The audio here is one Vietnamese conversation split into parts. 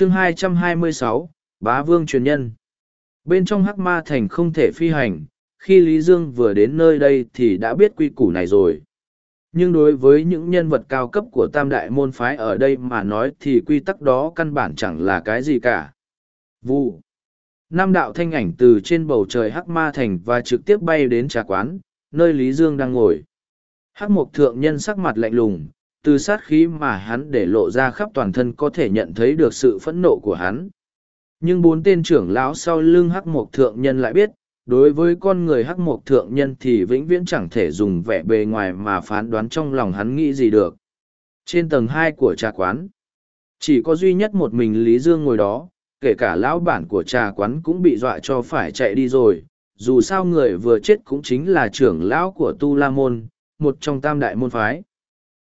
chương 226, Bá Vương truyền nhân. Bên trong hắc ma thành không thể phi hành, khi Lý Dương vừa đến nơi đây thì đã biết quy củ này rồi. Nhưng đối với những nhân vật cao cấp của tam đại môn phái ở đây mà nói thì quy tắc đó căn bản chẳng là cái gì cả. Vụ. Nam đạo thanh ảnh từ trên bầu trời hắc ma thành và trực tiếp bay đến trà quán, nơi Lý Dương đang ngồi. Hắc mục thượng nhân sắc mặt lạnh lùng, từ sát khí mà hắn để lộ ra khắp toàn thân có thể nhận thấy được sự phẫn nộ của hắn. Nhưng bốn tên trưởng lão sau lưng hắc mục thượng nhân lại biết, đối với con người hắc mục thượng nhân thì vĩnh viễn chẳng thể dùng vẻ bề ngoài mà phán đoán trong lòng hắn nghĩ gì được. Trên tầng hai của trà quán, chỉ có duy nhất một mình Lý Dương ngồi đó, kể cả lão bản của trà quán cũng bị dọa cho phải chạy đi rồi. Dù sao người vừa chết cũng chính là trưởng lão của Tu La Môn, một trong tam đại môn phái.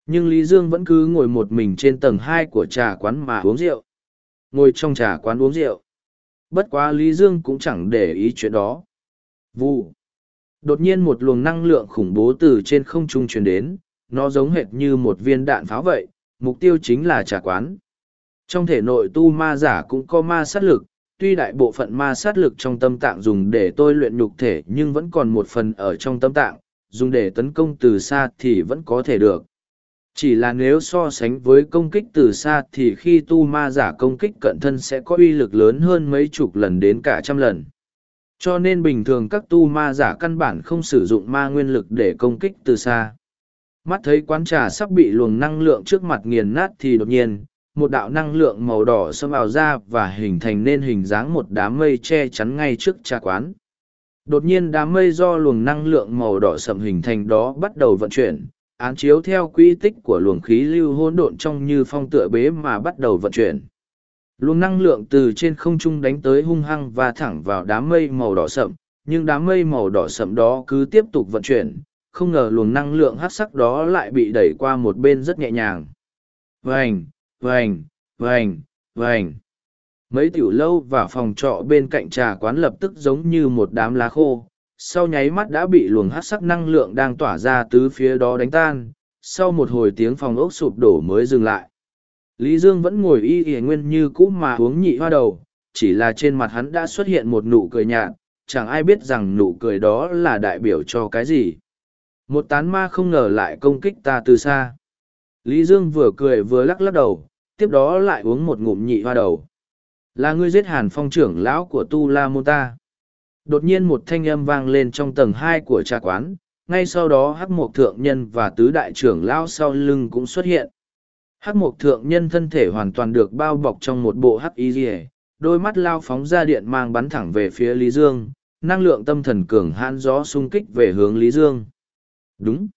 Nhưng Lý Dương vẫn cứ ngồi một mình trên tầng hai của trà quán mà uống rượu. Ngồi trong trà quán uống rượu. Bất quá Lý Dương cũng chẳng để ý chuyện đó. Vụ. Đột nhiên một luồng năng lượng khủng bố từ trên không trung truyền đến, nó giống hệt như một viên đạn pháo vậy, mục tiêu chính là trà quán. Trong thể nội tu ma giả cũng có ma sát lực, tuy đại bộ phận ma sát lực trong tâm tạng dùng để tôi luyện nhục thể nhưng vẫn còn một phần ở trong tâm tạng, dùng để tấn công từ xa thì vẫn có thể được. Chỉ là nếu so sánh với công kích từ xa thì khi tu ma giả công kích cận thân sẽ có uy lực lớn hơn mấy chục lần đến cả trăm lần. Cho nên bình thường các tu ma giả căn bản không sử dụng ma nguyên lực để công kích từ xa. Mắt thấy quán trà sắp bị luồng năng lượng trước mặt nghiền nát thì đột nhiên, một đạo năng lượng màu đỏ xâm vào ra và hình thành nên hình dáng một đám mây che chắn ngay trước trà quán. Đột nhiên đám mây do luồng năng lượng màu đỏ sậm hình thành đó bắt đầu vận chuyển, án chiếu theo quỹ tích của luồng khí lưu hỗn độn trong như phong tựa bế mà bắt đầu vận chuyển. Luồng năng lượng từ trên không trung đánh tới hung hăng và thẳng vào đám mây màu đỏ sậm, nhưng đám mây màu đỏ sậm đó cứ tiếp tục vận chuyển, không ngờ luồng năng lượng hát sắc đó lại bị đẩy qua một bên rất nhẹ nhàng. Vành, vành, vành, vành. Mấy tiểu lâu và phòng trọ bên cạnh trà quán lập tức giống như một đám lá khô, sau nháy mắt đã bị luồng hát sắc năng lượng đang tỏa ra tứ phía đó đánh tan, sau một hồi tiếng phòng ốc sụp đổ mới dừng lại. Lý Dương vẫn ngồi y y nguyên như cũ mà uống nhị hoa đầu, chỉ là trên mặt hắn đã xuất hiện một nụ cười nhạt, chẳng ai biết rằng nụ cười đó là đại biểu cho cái gì. Một tán ma không ngờ lại công kích ta từ xa. Lý Dương vừa cười vừa lắc lắc đầu, tiếp đó lại uống một ngụm nhị hoa đầu. Là ngươi giết hàn phong trưởng lão của Tu La Môn ta. Đột nhiên một thanh âm vang lên trong tầng hai của trà quán, ngay sau đó hắc mộc thượng nhân và tứ đại trưởng lão sau lưng cũng xuất hiện. Hắc mộc thượng nhân thân thể hoàn toàn được bao bọc trong một bộ hắc y rìa, đôi mắt lao phóng ra điện mang bắn thẳng về phía Lý Dương, năng lượng tâm thần cường hãn gió xung kích về hướng Lý Dương. Đúng.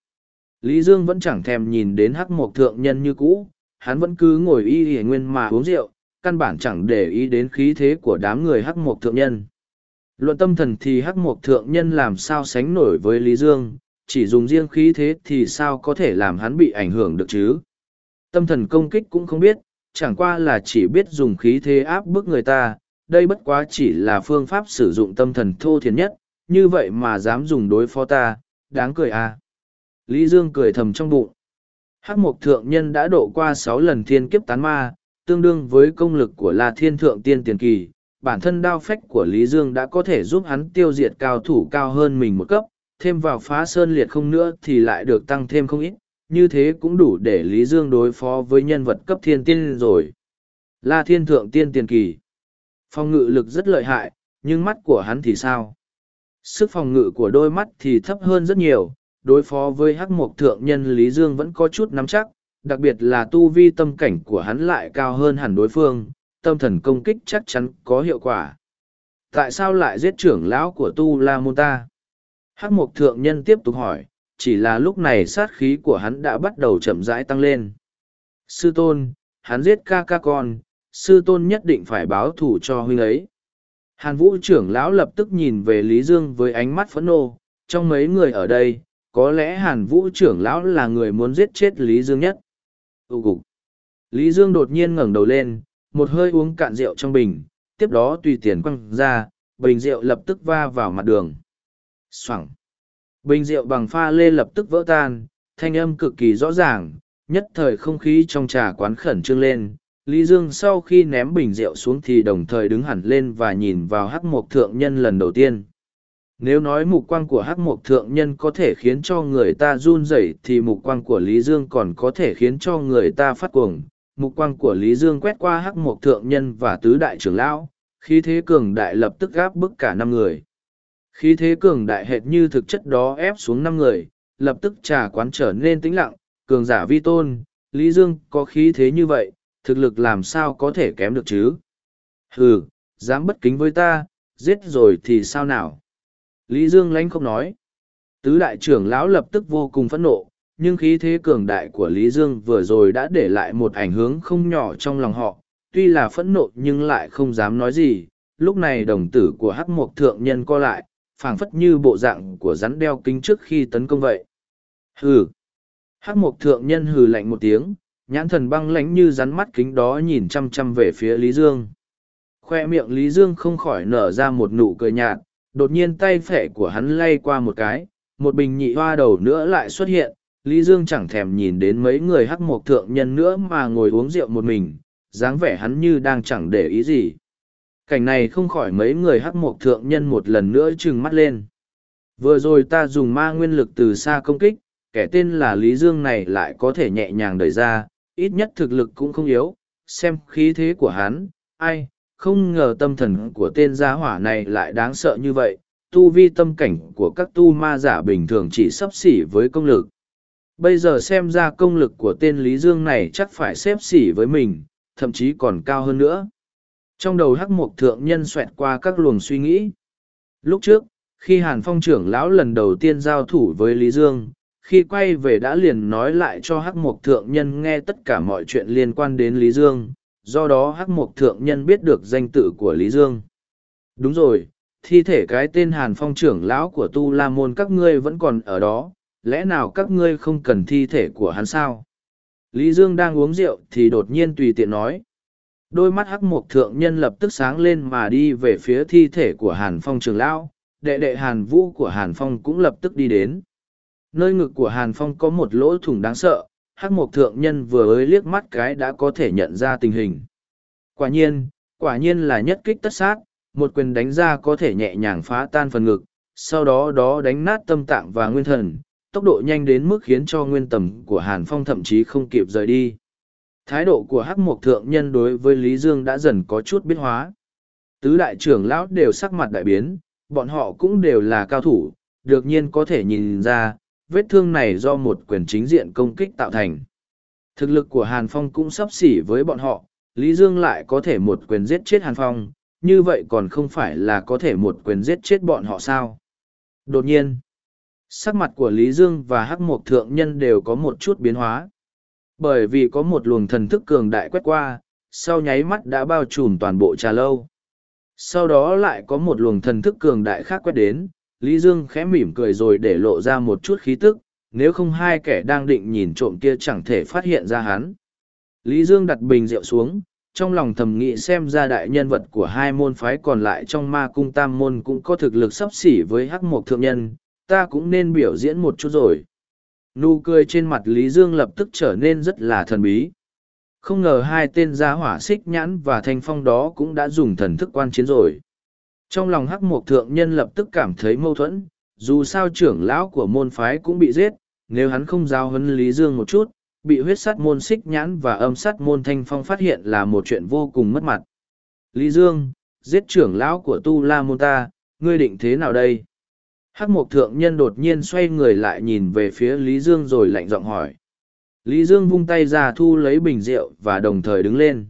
Lý Dương vẫn chẳng thèm nhìn đến hắc mộc thượng nhân như cũ, hắn vẫn cứ ngồi y y nguyên mà uống rượu, căn bản chẳng để ý đến khí thế của đám người hắc mộc thượng nhân. Luận tâm thần thì hắc mộc thượng nhân làm sao sánh nổi với Lý Dương, chỉ dùng riêng khí thế thì sao có thể làm hắn bị ảnh hưởng được chứ. Tâm thần công kích cũng không biết, chẳng qua là chỉ biết dùng khí thế áp bức người ta, đây bất quá chỉ là phương pháp sử dụng tâm thần thô thiền nhất, như vậy mà dám dùng đối phó ta, đáng cười à. Lý Dương cười thầm trong bụng. Hắc mộc thượng nhân đã độ qua sáu lần thiên kiếp tán ma, tương đương với công lực của La Thiên Thượng Tiên Tiền Kỳ, bản thân đao phách của Lý Dương đã có thể giúp hắn tiêu diệt cao thủ cao hơn mình một cấp, thêm vào phá sơn liệt không nữa thì lại được tăng thêm không ít, như thế cũng đủ để Lý Dương đối phó với nhân vật cấp thiên tiên rồi. La Thiên Thượng Tiên Tiền Kỳ Phòng ngự lực rất lợi hại, nhưng mắt của hắn thì sao? Sức phòng ngự của đôi mắt thì thấp hơn rất nhiều, đối phó với hắc mộc thượng nhân Lý Dương vẫn có chút nắm chắc, đặc biệt là tu vi tâm cảnh của hắn lại cao hơn hẳn đối phương, tâm thần công kích chắc chắn có hiệu quả. Tại sao lại giết trưởng lão của Tu La Môn ta? Hắc Mộc Thượng Nhân tiếp tục hỏi, chỉ là lúc này sát khí của hắn đã bắt đầu chậm rãi tăng lên. Sư tôn, hắn giết ca ca con, sư tôn nhất định phải báo thù cho huynh ấy. Hàn Vũ trưởng lão lập tức nhìn về Lý Dương với ánh mắt phẫn nộ, trong mấy người ở đây, có lẽ Hàn Vũ trưởng lão là người muốn giết chết Lý Dương nhất. Ú cục. Lý Dương đột nhiên ngẩng đầu lên, một hơi uống cạn rượu trong bình, tiếp đó tùy tiền quăng ra, bình rượu lập tức va vào mặt đường. Xoẳng. Bình rượu bằng pha lê lập tức vỡ tan, thanh âm cực kỳ rõ ràng, nhất thời không khí trong trà quán khẩn trương lên, Lý Dương sau khi ném bình rượu xuống thì đồng thời đứng hẳn lên và nhìn vào hắc mộc thượng nhân lần đầu tiên. Nếu nói mục quang của hắc mộc thượng nhân có thể khiến cho người ta run rẩy thì mục quang của Lý Dương còn có thể khiến cho người ta phát cuồng. Mục quang của Lý Dương quét qua hắc mộc thượng nhân và tứ đại trưởng lão, khí thế cường đại lập tức gáp bức cả năm người. Khí thế cường đại hệt như thực chất đó ép xuống năm người, lập tức trà quán trở nên tĩnh lặng, cường giả vi tôn, Lý Dương có khí thế như vậy, thực lực làm sao có thể kém được chứ? Hừ, dám bất kính với ta, giết rồi thì sao nào? Lý Dương lánh không nói. Tứ đại trưởng lão lập tức vô cùng phẫn nộ, nhưng khí thế cường đại của Lý Dương vừa rồi đã để lại một ảnh hưởng không nhỏ trong lòng họ, tuy là phẫn nộ nhưng lại không dám nói gì. Lúc này đồng tử của hắc mộc thượng nhân co lại, phảng phất như bộ dạng của rắn đeo kính trước khi tấn công vậy. Hừ! Hắc mộc thượng nhân hừ lạnh một tiếng, nhãn thần băng lãnh như rắn mắt kính đó nhìn chăm chăm về phía Lý Dương. Khoe miệng Lý Dương không khỏi nở ra một nụ cười nhạt, đột nhiên tay phẻ của hắn lay qua một cái, một bình nhị hoa đầu nữa lại xuất hiện. Lý Dương chẳng thèm nhìn đến mấy người hắc mộc thượng nhân nữa mà ngồi uống rượu một mình, dáng vẻ hắn như đang chẳng để ý gì. Cảnh này không khỏi mấy người hắc mộc thượng nhân một lần nữa trừng mắt lên. Vừa rồi ta dùng ma nguyên lực từ xa công kích, kẻ tên là Lý Dương này lại có thể nhẹ nhàng đẩy ra, ít nhất thực lực cũng không yếu, xem khí thế của hắn, ai, không ngờ tâm thần của tên gia hỏa này lại đáng sợ như vậy, tu vi tâm cảnh của các tu ma giả bình thường chỉ sắp xỉ với công lực. Bây giờ xem ra công lực của tên Lý Dương này chắc phải xếp xỉ với mình, thậm chí còn cao hơn nữa. Trong đầu hắc mục thượng nhân xoẹt qua các luồng suy nghĩ. Lúc trước, khi Hàn Phong trưởng lão lần đầu tiên giao thủ với Lý Dương, khi quay về đã liền nói lại cho hắc mục thượng nhân nghe tất cả mọi chuyện liên quan đến Lý Dương, do đó hắc mục thượng nhân biết được danh tự của Lý Dương. Đúng rồi, thi thể cái tên Hàn Phong trưởng lão của Tu La Môn các ngươi vẫn còn ở đó, lẽ nào các ngươi không cần thi thể của hắn sao? Lý Dương đang uống rượu thì đột nhiên tùy tiện nói. Đôi mắt hắc mục thượng nhân lập tức sáng lên mà đi về phía thi thể của Hàn Phong Trường lão, đệ đệ Hàn Vũ của Hàn Phong cũng lập tức đi đến. Nơi ngực của Hàn Phong có một lỗ thủng đáng sợ, hắc mục thượng nhân vừa ới liếc mắt cái đã có thể nhận ra tình hình. Quả nhiên, quả nhiên là nhất kích tất sát, một quyền đánh ra có thể nhẹ nhàng phá tan phần ngực, sau đó đó đánh nát tâm tạng và nguyên thần, tốc độ nhanh đến mức khiến cho nguyên tầm của Hàn Phong thậm chí không kịp rời đi. Thái độ của hắc mục thượng nhân đối với Lý Dương đã dần có chút biến hóa. Tứ đại trưởng lão đều sắc mặt đại biến, bọn họ cũng đều là cao thủ, được nhiên có thể nhìn ra, vết thương này do một quyền chính diện công kích tạo thành. Thực lực của Hàn Phong cũng sắp xỉ với bọn họ, Lý Dương lại có thể một quyền giết chết Hàn Phong, như vậy còn không phải là có thể một quyền giết chết bọn họ sao. Đột nhiên, sắc mặt của Lý Dương và Hắc Mộc Thượng Nhân đều có một chút biến hóa. Bởi vì có một luồng thần thức cường đại quét qua, sau nháy mắt đã bao trùm toàn bộ trà lâu. Sau đó lại có một luồng thần thức cường đại khác quét đến, Lý Dương khẽ mỉm cười rồi để lộ ra một chút khí tức, nếu không hai kẻ đang định nhìn trộm kia chẳng thể phát hiện ra hắn. Lý Dương đặt bình rượu xuống, trong lòng thầm nghĩ xem ra đại nhân vật của hai môn phái còn lại trong ma cung tam môn cũng có thực lực sắp xỉ với hắc mộc thượng nhân, ta cũng nên biểu diễn một chút rồi. Nụ cười trên mặt Lý Dương lập tức trở nên rất là thần bí. Không ngờ hai tên gia hỏa xích nhãn và thanh phong đó cũng đã dùng thần thức quan chiến rồi. Trong lòng hắc mộc thượng nhân lập tức cảm thấy mâu thuẫn, dù sao trưởng lão của môn phái cũng bị giết, nếu hắn không giao hấn Lý Dương một chút, bị huyết sắt môn xích nhãn và âm sắt môn thanh phong phát hiện là một chuyện vô cùng mất mặt. Lý Dương, giết trưởng lão của Tu La Môn ta, ngươi định thế nào đây? Hắc mộc thượng nhân đột nhiên xoay người lại nhìn về phía Lý Dương rồi lạnh giọng hỏi. Lý Dương vung tay ra thu lấy bình rượu và đồng thời đứng lên.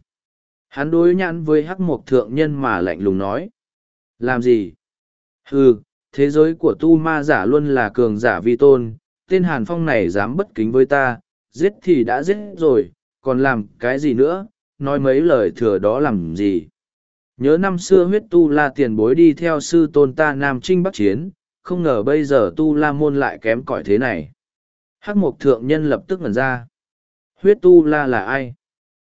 Hắn đối nhãn với hắc mộc thượng nhân mà lạnh lùng nói. Làm gì? Hừ, thế giới của tu ma giả luôn là cường giả vi tôn, tên Hàn Phong này dám bất kính với ta, giết thì đã giết rồi, còn làm cái gì nữa, nói mấy lời thừa đó làm gì. Nhớ năm xưa huyết tu la tiền bối đi theo sư tôn ta Nam Trinh Bắc Chiến, không ngờ bây giờ tu la môn lại kém cỏi thế này. Hắc mục thượng nhân lập tức ngẩn ra. Huyết tu la là ai?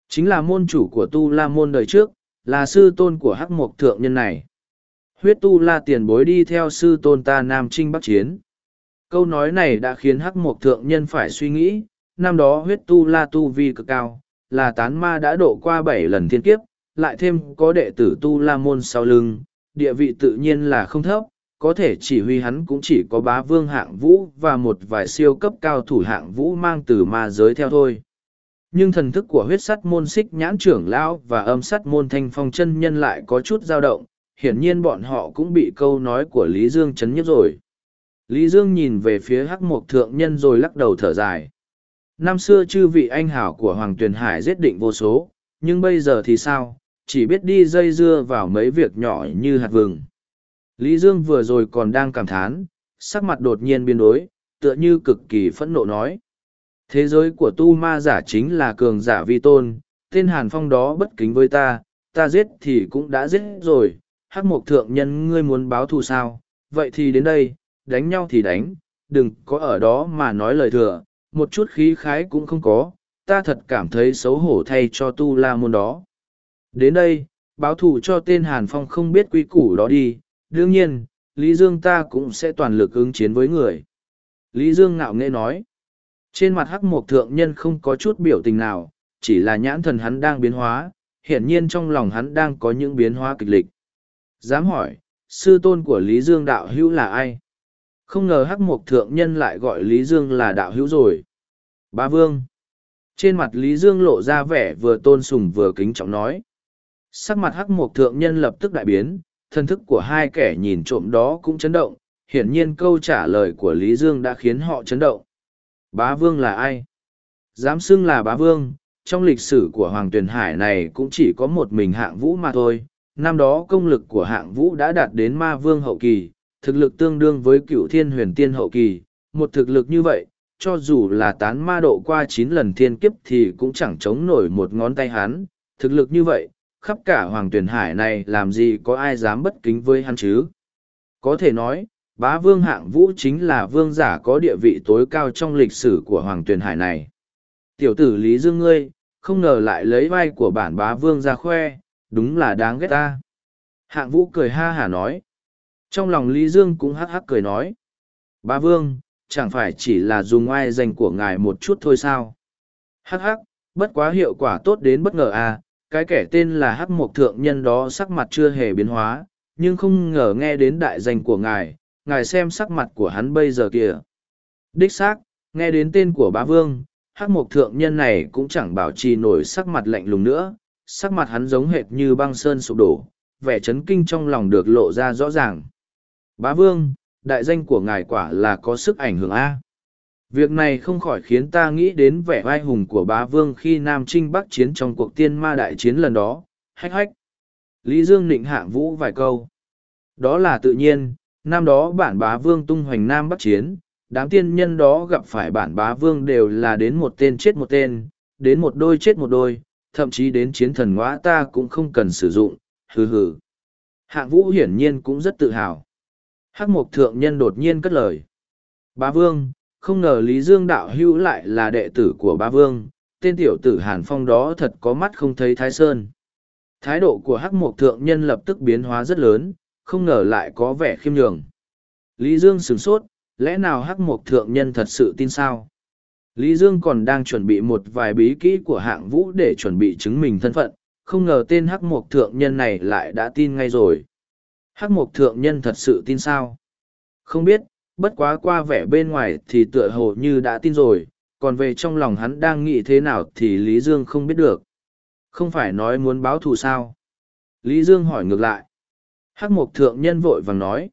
Chính là môn chủ của tu la môn đời trước, là sư tôn của hắc mục thượng nhân này huyết tu la tiền bối đi theo sư tôn ta nam trinh bắc chiến câu nói này đã khiến hắc mộc thượng nhân phải suy nghĩ năm đó huyết tu la tu vi cực cao là tán ma đã độ qua bảy lần thiên kiếp, lại thêm có đệ tử tu la môn sau lưng, địa vị tự nhiên là không thấp, có thể chỉ huy hắn cũng chỉ có bá vương hạng vũ và một vài siêu cấp cao thủ hạng vũ mang từ ma giới theo thôi. Nhưng thần thức của huyết sắt môn xích nhãn trưởng lão và âm sắt môn thanh phong chân nhân lại có chút dao động, hiển nhiên bọn họ cũng bị câu nói của Lý Dương chấn nhất rồi. Lý Dương nhìn về phía hắc mộc thượng nhân rồi lắc đầu thở dài. Năm xưa chư vị anh hảo của Hoàng Tuyền Hải giết định vô số, nhưng bây giờ thì sao, chỉ biết đi dây dưa vào mấy việc nhỏ như hạt vừng. Lý Dương vừa rồi còn đang cảm thán, sắc mặt đột nhiên biến đổi, tựa như cực kỳ phẫn nộ nói. Thế giới của tu ma giả chính là cường giả vi tôn, tên Hàn Phong đó bất kính với ta, ta giết thì cũng đã giết rồi, hắc mộc thượng nhân ngươi muốn báo thù sao, vậy thì đến đây, đánh nhau thì đánh, đừng có ở đó mà nói lời thừa, một chút khí khái cũng không có, ta thật cảm thấy xấu hổ thay cho tu la môn đó. Đến đây, báo thù cho tên Hàn Phong không biết quy củ đó đi, đương nhiên, Lý Dương ta cũng sẽ toàn lực ứng chiến với người. Lý Dương ngạo nghễ nói, trên mặt hắc mộc thượng nhân không có chút biểu tình nào, chỉ là nhãn thần hắn đang biến hóa, hiển nhiên trong lòng hắn đang có những biến hóa kịch lịch. Dám hỏi, sư tôn của Lý Dương đạo hữu là ai? Không ngờ hắc mộc thượng nhân lại gọi Lý Dương là đạo hữu rồi. Ba Vương. Trên mặt Lý Dương lộ ra vẻ vừa tôn sùng vừa kính trọng nói. Sắc mặt hắc mộc thượng nhân lập tức đại biến, thân thức của hai kẻ nhìn trộm đó cũng chấn động, hiển nhiên câu trả lời của Lý Dương đã khiến họ chấn động. Bá Vương là ai? Dám xưng là bá Vương, trong lịch sử của Hoàng Tuyền Hải này cũng chỉ có một mình hạng vũ mà thôi. Năm đó công lực của hạng vũ đã đạt đến ma vương hậu kỳ, thực lực tương đương với cựu thiên huyền tiên hậu kỳ. Một thực lực như vậy, cho dù là tán ma độ qua chín lần thiên kiếp thì cũng chẳng chống nổi một ngón tay hắn. Thực lực như vậy, khắp cả Hoàng tuyển Hải này làm gì có ai dám bất kính với hắn chứ? Có thể nói, bá vương hạng vũ chính là vương giả có địa vị tối cao trong lịch sử của Hoàng Tuyền Hải này. Tiểu tử Lý Dương ngươi, không ngờ lại lấy vai của bản bá vương ra khoe, đúng là đáng ghét ta. Hạng vũ cười ha hả nói. Trong lòng Lý Dương cũng hắc hắc cười nói. Bá vương, chẳng phải chỉ là dùng ai danh của ngài một chút thôi sao? Hắc hắc, bất quá hiệu quả tốt đến bất ngờ à, cái kẻ tên là hắc mộc thượng nhân đó sắc mặt chưa hề biến hóa, nhưng không ngờ nghe đến đại danh của ngài, ngài xem sắc mặt của hắn bây giờ kìa. Đích xác, nghe đến tên của bá vương, hắc mộc thượng nhân này cũng chẳng bảo trì nổi sắc mặt lạnh lùng nữa, sắc mặt hắn giống hệt như băng sơn sụp đổ, vẻ chấn kinh trong lòng được lộ ra rõ ràng. Bá vương, đại danh của ngài quả là có sức ảnh hưởng A. Việc này không khỏi khiến ta nghĩ đến vẻ vai hùng của bá vương khi Nam Trinh Bắc chiến trong cuộc tiên ma đại chiến lần đó, hách hách. Lý Dương định hạng vũ vài câu. Đó là tự nhiên, năm đó bản bá vương tung hoành Nam Bắc chiến, đám tiên nhân đó gặp phải bản bá vương đều là đến một tên chết một tên, đến một đôi chết một đôi, thậm chí đến chiến thần ngõa ta cũng không cần sử dụng, hừ hừ. Hạng vũ hiển nhiên cũng rất tự hào. Hắc mục thượng nhân đột nhiên cất lời. Bá vương, không ngờ Lý Dương đạo hữu lại là đệ tử của Ba vương, tên tiểu tử Hàn Phong đó thật có mắt không thấy Thái Sơn. Thái độ của Hắc mục thượng nhân lập tức biến hóa rất lớn, không ngờ lại có vẻ khiêm nhường. Lý Dương sửng sốt, lẽ nào hắc mục thượng nhân thật sự tin sao? Lý Dương còn đang chuẩn bị một vài bí kỹ của hạng vũ để chuẩn bị chứng minh thân phận, không ngờ tên hắc mục thượng nhân này lại đã tin ngay rồi. Hắc mục thượng nhân thật sự tin sao? Không biết, bất quá qua vẻ bên ngoài thì tựa hồ như đã tin rồi, còn về trong lòng hắn đang nghĩ thế nào thì Lý Dương không biết được. Không phải nói muốn báo thù sao? Lý Dương hỏi ngược lại. Hắc mục thượng nhân vội vàng nói.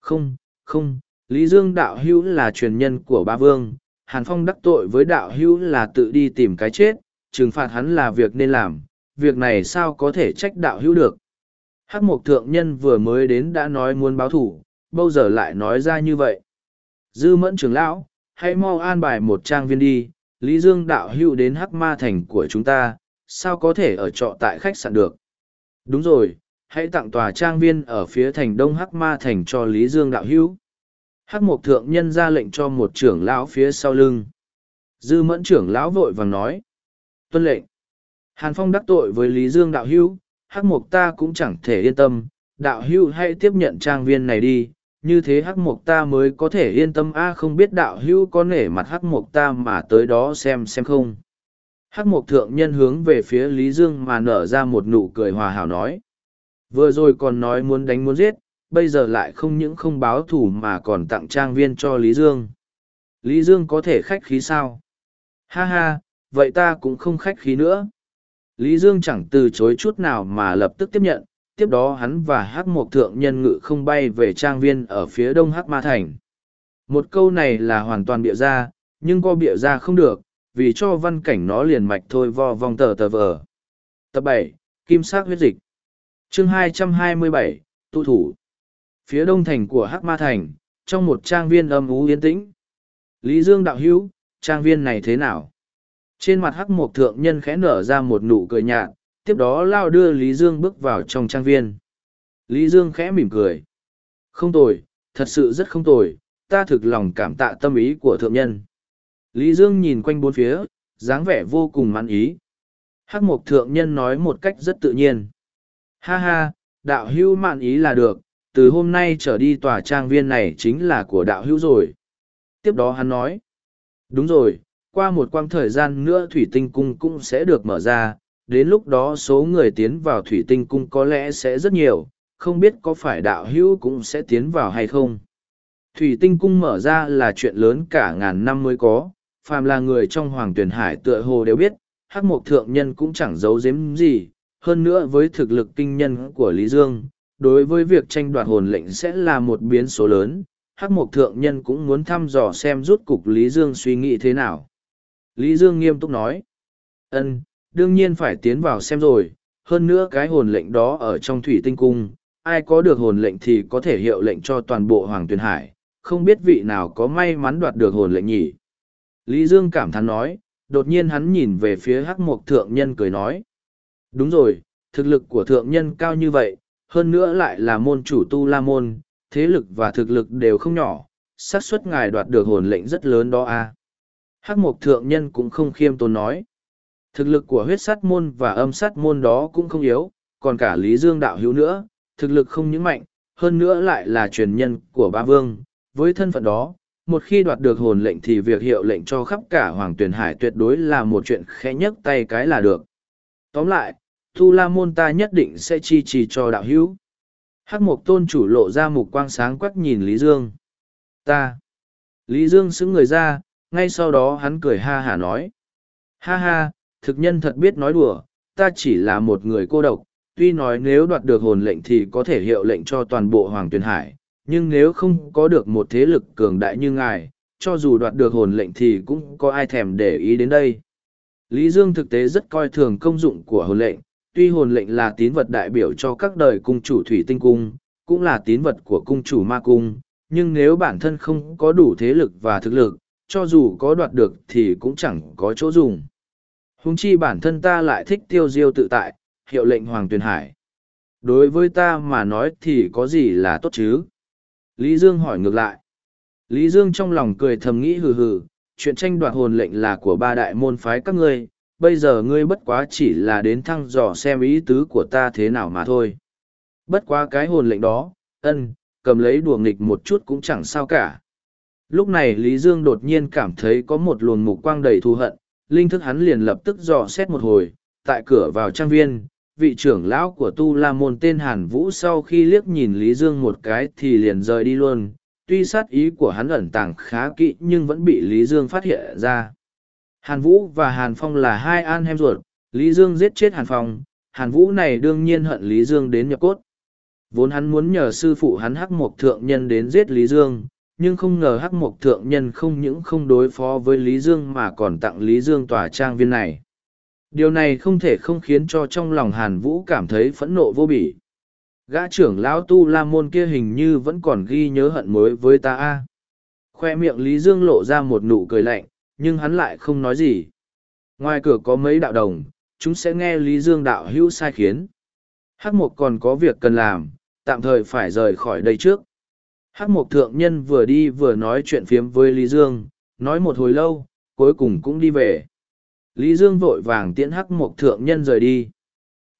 Không, không, Lý Dương đạo hữu là truyền nhân của ba vương, Hàn Phong đắc tội với đạo hữu là tự đi tìm cái chết, trừng phạt hắn là việc nên làm, việc này sao có thể trách đạo hữu được. Hắc mục thượng nhân vừa mới đến đã nói muốn báo thủ, bao giờ lại nói ra như vậy. Dư mẫn trưởng lão, hãy mau an bài một trang viên đi, Lý Dương đạo hữu đến Hắc ma thành của chúng ta, sao có thể ở trọ tại khách sạn được. Đúng rồi, hãy tặng tòa trang viên ở phía thành đông Hắc ma thành cho Lý Dương đạo hữu hắc mộc thượng nhân ra lệnh cho một trưởng lão phía sau lưng dư mẫn trưởng lão vội vàng nói tuân lệnh hàn phong đắc tội với lý dương đạo hữu hắc mộc ta cũng chẳng thể yên tâm đạo hữu hãy tiếp nhận trang viên này đi như thế hắc mộc ta mới có thể yên tâm a không biết đạo hữu có nể mặt hắc mộc ta mà tới đó xem xem không Hắc mộc thượng nhân hướng về phía Lý Dương mà nở ra một nụ cười hòa hảo nói. Vừa rồi còn nói muốn đánh muốn giết, bây giờ lại không những không báo thủ mà còn tặng trang viên cho Lý Dương. Lý Dương có thể khách khí sao? Ha ha, vậy ta cũng không khách khí nữa. Lý Dương chẳng từ chối chút nào mà lập tức tiếp nhận, tiếp đó hắn và Hắc Mộc Thượng Nhân ngự không bay về trang viên ở phía đông Hắc Ma Thành. Một câu này là hoàn toàn bịa ra, nhưng co bịa ra không được, vì cho văn cảnh nó liền mạch thôi vo vòng tờ tờ vờ. Tập bảy Kim sắc huyết dịch chương 227, tụ thủ. Phía đông thành của Hắc Ma Thành, trong một trang viên âm ú yên tĩnh. Lý Dương đạo hữu, trang viên này thế nào? Trên mặt Hắc Mộc Thượng Nhân khẽ nở ra một nụ cười nhạt, tiếp đó lao đưa Lý Dương bước vào trong trang viên. Lý Dương khẽ mỉm cười. Không tồi, thật sự rất không tồi, ta thực lòng cảm tạ tâm ý của thượng nhân. Lý Dương nhìn quanh bốn phía, dáng vẻ vô cùng mãn ý. Hắc Mục Thượng Nhân nói một cách rất tự nhiên. Ha ha, đạo hữu mạn ý là được, từ hôm nay trở đi tòa trang viên này chính là của đạo hữu rồi. Tiếp đó hắn nói. Đúng rồi, qua một quãng thời gian nữa thủy tinh cung cũng sẽ được mở ra, đến lúc đó số người tiến vào thủy tinh cung có lẽ sẽ rất nhiều, không biết có phải đạo hữu cũng sẽ tiến vào hay không. Thủy tinh cung mở ra là chuyện lớn cả ngàn năm mới có, phàm là người trong hoàng tuyển hải tựa hồ đều biết, hắc mộc thượng nhân cũng chẳng giấu giếm gì, hơn nữa với thực lực kinh nhân của Lý Dương, đối với việc tranh đoạt hồn lệnh sẽ là một biến số lớn, hắc mộc thượng nhân cũng muốn thăm dò xem rút cục Lý Dương suy nghĩ thế nào. Lý Dương nghiêm túc nói, ân đương nhiên phải tiến vào xem rồi, hơn nữa cái hồn lệnh đó ở trong thủy tinh cung, ai có được hồn lệnh thì có thể hiệu lệnh cho toàn bộ Hoàng Tuyền Hải, không biết vị nào có may mắn đoạt được hồn lệnh nhỉ. Lý Dương cảm thán nói, đột nhiên hắn nhìn về phía hắc mộc thượng nhân cười nói. Đúng rồi, thực lực của thượng nhân cao như vậy, hơn nữa lại là môn chủ tu la môn, thế lực và thực lực đều không nhỏ, xác suất ngài đoạt được hồn lệnh rất lớn đó a. À. Hắc mộc thượng nhân cũng không khiêm tốn nói. Thực lực của huyết sát môn và âm sát môn đó cũng không yếu, còn cả Lý Dương đạo hữu nữa, thực lực không những mạnh, hơn nữa lại là truyền nhân của ba vương. Với thân phận đó, một khi đoạt được hồn lệnh thì việc hiệu lệnh cho khắp cả Hoàng Tuyền Hải tuyệt đối là một chuyện khẽ nhấc tay cái là được. Tóm lại, Thu La Môn ta nhất định sẽ chi trì cho đạo hữu. Hắc Mộc Tôn chủ lộ ra mục quang sáng quắc nhìn Lý Dương. Ta. Lý Dương xứng người ra, ngay sau đó hắn cười ha hả nói. Ha ha, thực nhân thật biết nói đùa, ta chỉ là một người cô độc, tuy nói nếu đoạt được hồn lệnh thì có thể hiệu lệnh cho toàn bộ Hoàng Tuyền Hải, nhưng nếu không có được một thế lực cường đại như ngài, cho dù đoạt được hồn lệnh thì cũng có ai thèm để ý đến đây. Lý Dương thực tế rất coi thường công dụng của hồn lệnh, tuy hồn lệnh là tín vật đại biểu cho các đời cung chủ thủy tinh cung, cũng là tín vật của cung chủ ma cung, nhưng nếu bản thân không có đủ thế lực và thực lực, cho dù có đoạt được thì cũng chẳng có chỗ dùng. Hùng chi bản thân ta lại thích tiêu diêu tự tại, hiệu lệnh Hoàng Tuyền Hải. Đối với ta mà nói thì có gì là tốt chứ? Lý Dương hỏi ngược lại. Lý Dương trong lòng cười thầm nghĩ hừ hừ, chuyện tranh đoạt hồn lệnh là của ba đại môn phái các ngươi, bây giờ ngươi bất quá chỉ là đến thăng dò xem ý tứ của ta thế nào mà thôi. Bất quá cái hồn lệnh đó, ân, cầm lấy đùa nghịch một chút cũng chẳng sao cả. Lúc này Lý Dương đột nhiên cảm thấy có một luồng mục quang đầy thù hận, linh thức hắn liền lập tức dò xét một hồi, tại cửa vào trang viên, vị trưởng lão của Tu La Môn tên Hàn Vũ sau khi liếc nhìn Lý Dương một cái thì liền rời đi luôn, tuy sát ý của hắn ẩn tàng khá kỹ nhưng vẫn bị Lý Dương phát hiện ra. Hàn Vũ và Hàn Phong là hai an hem ruột, Lý Dương giết chết Hàn Phong, Hàn Vũ này đương nhiên hận Lý Dương đến nhập cốt. Vốn hắn muốn nhờ sư phụ hắn hắc mộc thượng nhân đến giết Lý Dương, nhưng không ngờ hắc mộc thượng nhân không những không đối phó với Lý Dương mà còn tặng Lý Dương tòa trang viên này. Điều này không thể không khiến cho trong lòng Hàn Vũ cảm thấy phẫn nộ vô bỉ. Gã trưởng lão tu la môn kia hình như vẫn còn ghi nhớ hận mối với ta a. Khoe miệng Lý Dương lộ ra một nụ cười lạnh, nhưng hắn lại không nói gì. Ngoài cửa có mấy đạo đồng, chúng sẽ nghe Lý Dương đạo hữu sai khiến. Hắc Mộc còn có việc cần làm, tạm thời phải rời khỏi đây trước. Hắc Mộc thượng nhân vừa đi vừa nói chuyện phiếm với Lý Dương, nói một hồi lâu, cuối cùng cũng đi về. Lý Dương vội vàng tiễn Hắc Mộc thượng nhân rời đi.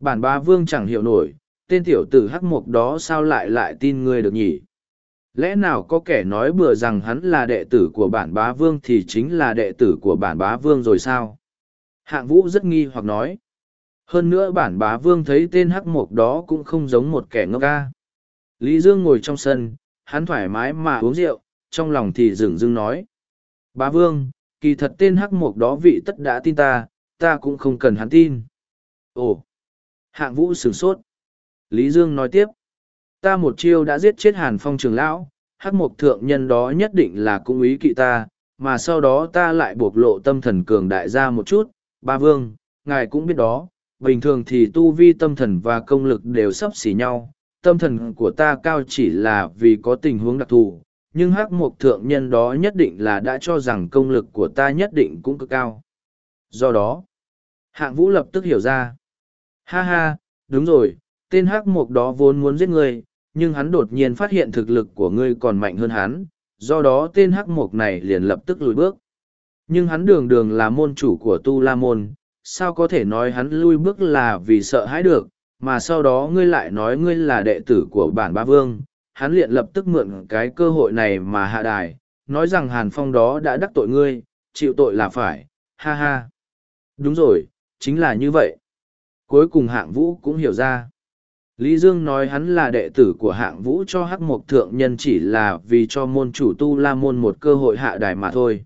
Bản ba vương chẳng hiểu nổi, tên tiểu tử Hắc Mộc đó sao lại lại tin ngươi được nhỉ? Lẽ nào có kẻ nói bừa rằng hắn là đệ tử của bản bá vương thì chính là đệ tử của bản bá vương rồi sao? Hạng vũ rất nghi hoặc nói. Hơn nữa bản bá vương thấy tên hắc mộc đó cũng không giống một kẻ ngốc ca. Lý Dương ngồi trong sân, hắn thoải mái mà uống rượu, trong lòng thì dừng dưng nói. Bá vương, kỳ thật tên hắc mộc đó vị tất đã tin ta, ta cũng không cần hắn tin. Ồ! Hạng vũ sửng sốt. Lý Dương nói tiếp. Ta một chiêu đã giết chết hàn phong trường lão, hắc mộc thượng nhân đó nhất định là cung ý kỵ ta, mà sau đó ta lại bộc lộ tâm thần cường đại ra một chút. Ba vương, ngài cũng biết đó, bình thường thì tu vi tâm thần và công lực đều sắp xỉ nhau. Tâm thần của ta cao chỉ là vì có tình huống đặc thù, nhưng hắc mộc thượng nhân đó nhất định là đã cho rằng công lực của ta nhất định cũng cực cao. Do đó, hạng vũ lập tức hiểu ra. Ha ha, đúng rồi, tên hắc mộc đó vốn muốn giết ngươi, nhưng hắn đột nhiên phát hiện thực lực của ngươi còn mạnh hơn hắn, do đó tên hắc mộc này liền lập tức lùi bước. Nhưng hắn đường đường là môn chủ của Tu La Môn, sao có thể nói hắn lui bước là vì sợ hãi được, mà sau đó ngươi lại nói ngươi là đệ tử của bản ba vương, hắn liền lập tức mượn cái cơ hội này mà hạ đài, nói rằng Hàn Phong đó đã đắc tội ngươi, chịu tội là phải, ha ha. Đúng rồi, chính là như vậy. Cuối cùng hạng vũ cũng hiểu ra. Lý Dương nói hắn là đệ tử của hạng vũ cho hắc mộc thượng nhân chỉ là vì cho môn chủ tu la môn một cơ hội hạ đài mà thôi.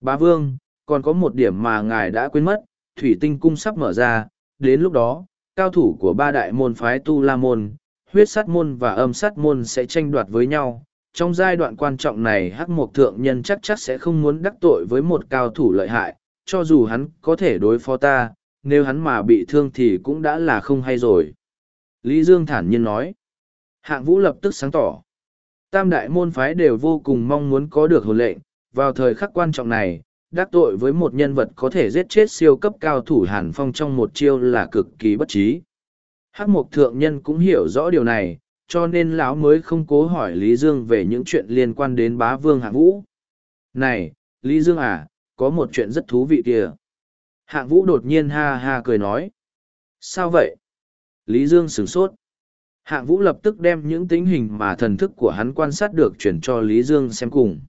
Bá Vương, còn có một điểm mà ngài đã quên mất, thủy tinh cung sắp mở ra, đến lúc đó, cao thủ của ba đại môn phái tu la môn, huyết sát môn và âm sát môn sẽ tranh đoạt với nhau. Trong giai đoạn quan trọng này hắc mộc thượng nhân chắc chắc sẽ không muốn đắc tội với một cao thủ lợi hại, cho dù hắn có thể đối phó ta, nếu hắn mà bị thương thì cũng đã là không hay rồi. Lý Dương thản nhiên nói. Hạng vũ lập tức sáng tỏ. Tam đại môn phái đều vô cùng mong muốn có được hồn lệnh, vào thời khắc quan trọng này, đắc tội với một nhân vật có thể giết chết siêu cấp cao thủ Hàn Phong trong một chiêu là cực kỳ bất trí. Hắc Mộc Thượng Nhân cũng hiểu rõ điều này, cho nên lão mới không cố hỏi Lý Dương về những chuyện liên quan đến bá vương hạng vũ. Này, Lý Dương à, có một chuyện rất thú vị kìa. Hạng vũ đột nhiên ha ha cười nói. Sao vậy? Lý Dương sửng sốt. Hạng vũ lập tức đem những tính hình mà thần thức của hắn quan sát được chuyển cho Lý Dương xem cùng.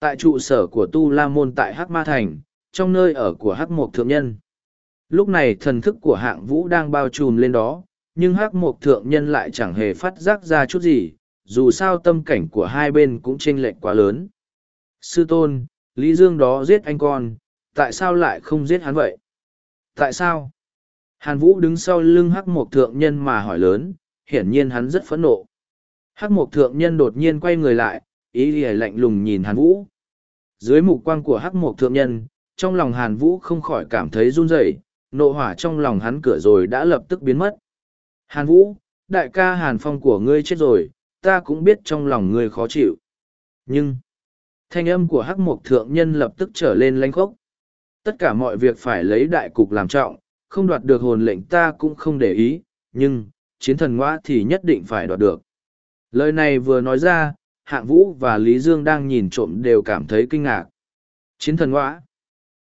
Tại trụ sở của Tu La Môn tại Hắc Ma Thành, trong nơi ở của Hắc Mộc Thượng Nhân. Lúc này thần thức của hạng vũ đang bao trùm lên đó, nhưng Hắc Mộc Thượng Nhân lại chẳng hề phát giác ra chút gì, dù sao tâm cảnh của hai bên cũng chênh lệch quá lớn. Sư tôn, Lý Dương đó giết anh con, tại sao lại không giết hắn vậy? Tại sao? Hàn Vũ đứng sau lưng Hắc Mộc Thượng Nhân mà hỏi lớn, hiển nhiên hắn rất phẫn nộ. Hắc Mộc Thượng Nhân đột nhiên quay người lại, ý lìa lạnh lùng nhìn Hàn Vũ. Dưới mục quan của Hắc Mộc Thượng Nhân, trong lòng Hàn Vũ không khỏi cảm thấy run rẩy, nộ hỏa trong lòng hắn cửa rồi đã lập tức biến mất. Hàn Vũ, đại ca Hàn Phong của ngươi chết rồi, ta cũng biết trong lòng ngươi khó chịu. Nhưng, thanh âm của Hắc Mộc Thượng Nhân lập tức trở lên lãnh khốc. Tất cả mọi việc phải lấy đại cục làm trọng, không đoạt được hồn lệnh ta cũng không để ý, nhưng, chiến thần ngoa thì nhất định phải đoạt được. Lời này vừa nói ra, hạng vũ và Lý Dương đang nhìn trộm đều cảm thấy kinh ngạc. Chiến thần Ngõa,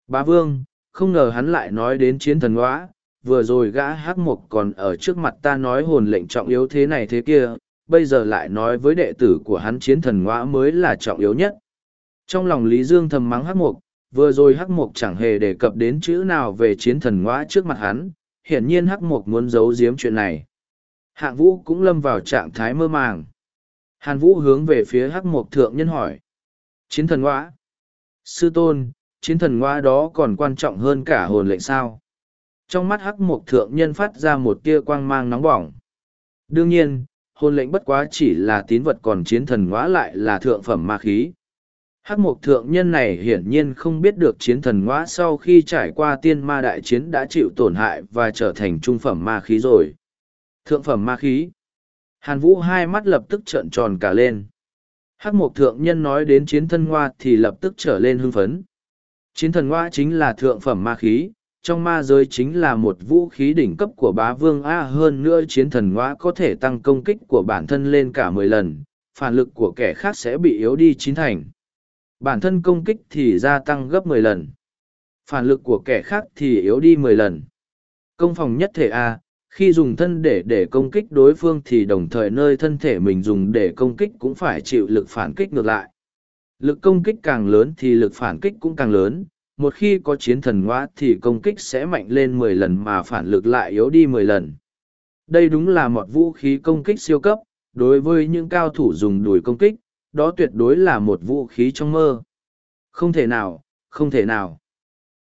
Bá Vương, không ngờ hắn lại nói đến chiến thần Ngõa, vừa rồi gã hắc mục còn ở trước mặt ta nói hồn lệnh trọng yếu thế này thế kia, bây giờ lại nói với đệ tử của hắn chiến thần Ngõa mới là trọng yếu nhất. Trong lòng Lý Dương thầm mắng hắc mục, vừa rồi hắc mục chẳng hề đề cập đến chữ nào về chiến thần ngõa trước mặt hắn. Hiển nhiên hắc mục muốn giấu giếm chuyện này. Hạng vũ cũng lâm vào trạng thái mơ màng hàn vũ hướng về phía hắc mục thượng nhân hỏi. Chiến thần ngõa sư tôn, chiến thần ngõa đó còn quan trọng hơn cả hồn lệnh sao? Trong mắt hắc mục thượng nhân phát ra một tia quang mang nóng bỏng. Đương nhiên, hồn lệnh bất quá chỉ là tín vật còn chiến thần ngõa lại là thượng phẩm ma khí. Hắc mục thượng nhân này hiển nhiên không biết được chiến thần ngõa sau khi trải qua tiên ma đại chiến đã chịu tổn hại và trở thành trung phẩm ma khí rồi. Thượng phẩm ma khí. Hàn Vũ hai mắt lập tức trợn tròn cả lên. Hắc Mộc thượng nhân nói đến chiến thần ngoa thì lập tức trở lên hưng phấn. Chiến thần ngoa chính là thượng phẩm ma khí, trong ma giới chính là một vũ khí đỉnh cấp của bá vương A hơn nữa chiến thần ngoa có thể tăng công kích của bản thân lên cả mười lần, phản lực của kẻ khác sẽ bị yếu đi chín thành bản thân công kích thì gia tăng gấp 10 lần. Phản lực của kẻ khác thì yếu đi 10 lần. Công phòng nhất thể A, khi dùng thân để để công kích đối phương thì đồng thời nơi thân thể mình dùng để công kích cũng phải chịu lực phản kích ngược lại. Lực công kích càng lớn thì lực phản kích cũng càng lớn, một khi có chiến thần ngoa thì công kích sẽ mạnh lên mười lần mà phản lực lại yếu đi mười lần. Đây đúng là một vũ khí công kích siêu cấp, đối với những cao thủ dùng đùi công kích, đó tuyệt đối là một vũ khí trong mơ. Không thể nào, không thể nào.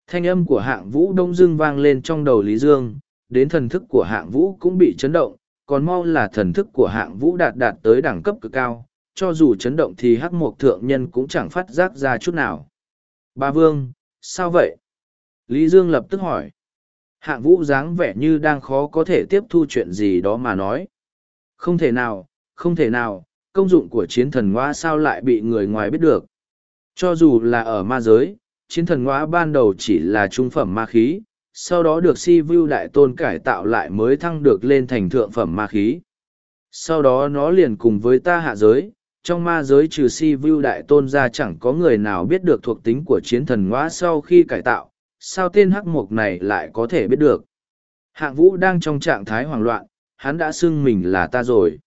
Thanh âm của hạng vũ đông dưng vang lên trong đầu Lý Dương, đến thần thức của hạng vũ cũng bị chấn động, còn mau là thần thức của hạng vũ đạt đạt tới đẳng cấp cực cao, cho dù chấn động thì hắc mộc thượng nhân cũng chẳng phát giác ra chút nào. Ba Vương, sao vậy? Lý Dương lập tức hỏi. Hạng vũ dáng vẻ như đang khó có thể tiếp thu chuyện gì đó mà nói. Không thể nào, không thể nào, công dụng của chiến thần ngoa sao lại bị người ngoài biết được. Cho dù là ở ma giới, chiến thần ngoa ban đầu chỉ là trung phẩm ma khí, sau đó được si vu đại tôn cải tạo lại mới thăng được lên thành thượng phẩm ma khí. Sau đó nó liền cùng với ta hạ giới, trong ma giới trừ si vu đại tôn ra chẳng có người nào biết được thuộc tính của chiến thần ngoã sau khi cải tạo, sao tên hắc mục này lại có thể biết được. Hạng vũ đang trong trạng thái hoảng loạn, hắn đã xưng mình là ta rồi.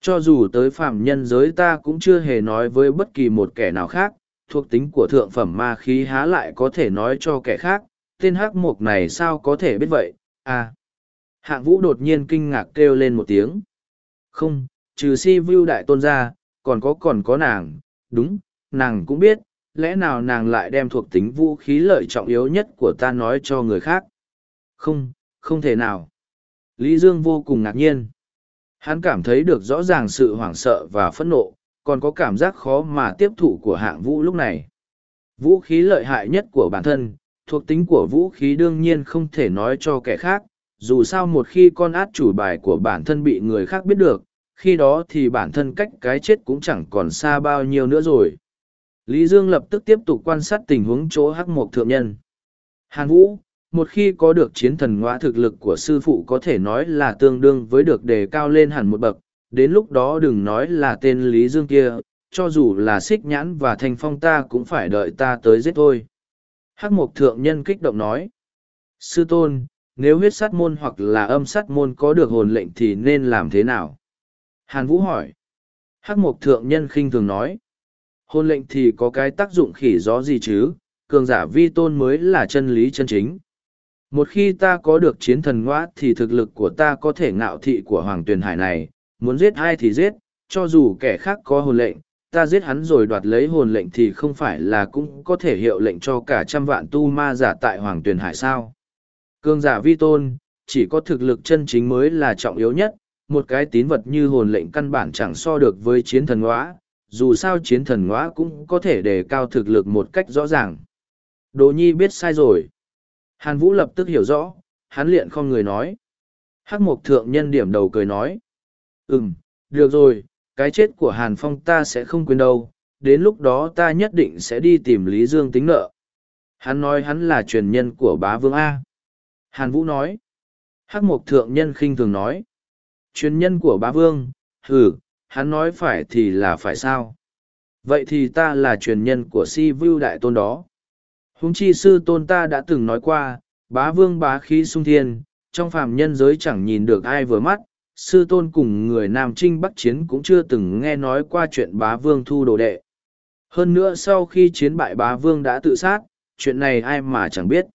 Cho dù tới phạm nhân giới ta cũng chưa hề nói với bất kỳ một kẻ nào khác, thuộc tính của thượng phẩm ma khí há lại có thể nói cho kẻ khác, tên hắc mục này sao có thể biết vậy, à. Hạng vũ đột nhiên kinh ngạc kêu lên một tiếng. Không, trừ si view đại tôn ra, còn có còn có nàng, đúng, nàng cũng biết, lẽ nào nàng lại đem thuộc tính vũ khí lợi trọng yếu nhất của ta nói cho người khác? Không, không thể nào. Lý Dương vô cùng ngạc nhiên. Hắn cảm thấy được rõ ràng sự hoảng sợ và phẫn nộ, còn có cảm giác khó mà tiếp thụ của hạng vũ lúc này. Vũ khí lợi hại nhất của bản thân, thuộc tính của vũ khí đương nhiên không thể nói cho kẻ khác, dù sao một khi con át chủ bài của bản thân bị người khác biết được, khi đó thì bản thân cách cái chết cũng chẳng còn xa bao nhiêu nữa rồi. Lý Dương lập tức tiếp tục quan sát tình huống chỗ hắc mộc thượng nhân. Hàn Vũ, một khi có được chiến thần ngoã thực lực của sư phụ có thể nói là tương đương với được đề cao lên hẳn một bậc, đến lúc đó đừng nói là tên Lý Dương kia, cho dù là xích nhãn và thanh phong ta cũng phải đợi ta tới giết thôi. Hắc mộc thượng nhân kích động nói. Sư tôn, nếu huyết sát môn hoặc là âm sát môn có được hồn lệnh thì nên làm thế nào? Hàn Vũ hỏi. Hắc mộc thượng nhân khinh thường nói. Hồn lệnh thì có cái tác dụng khỉ gió gì chứ, cường giả vi tôn mới là chân lý chân chính. Một khi ta có được chiến thần ngoã thì thực lực của ta có thể ngạo thị của Hoàng Tuyền Hải này, muốn giết ai thì giết, cho dù kẻ khác có hồn lệnh, ta giết hắn rồi đoạt lấy hồn lệnh thì không phải là cũng có thể hiệu lệnh cho cả trăm vạn tu ma giả tại Hoàng Tuyền Hải sao. cương giả vi tôn, chỉ có thực lực chân chính mới là trọng yếu nhất, một cái tín vật như hồn lệnh căn bản chẳng so được với chiến thần ngõa, dù sao chiến thần ngõa cũng có thể đề cao thực lực một cách rõ ràng. Đồ nhi biết sai rồi. Hàn Vũ lập tức hiểu rõ, hắn liện không người nói. Hắc mục thượng nhân điểm đầu cười nói. Ừm, được rồi, cái chết của Hàn Phong ta sẽ không quên đâu, đến lúc đó ta nhất định sẽ đi tìm Lý Dương tính nợ. Hắn nói hắn là truyền nhân của bá vương A. Hàn Vũ nói. Hắc mục thượng nhân khinh thường nói. Truyền nhân của bá vương, hừ, hắn nói phải thì là phải sao? Vậy thì ta là truyền nhân của si vưu đại tôn đó. Húng chi sư tôn ta đã từng nói qua, bá vương bá khí sung thiên, trong phàm nhân giới chẳng nhìn được ai vừa mắt, sư tôn cùng người Nam Trinh Bắc Chiến cũng chưa từng nghe nói qua chuyện bá vương thu đồ đệ. Hơn nữa sau khi chiến bại bá vương đã tự sát, chuyện này ai mà chẳng biết.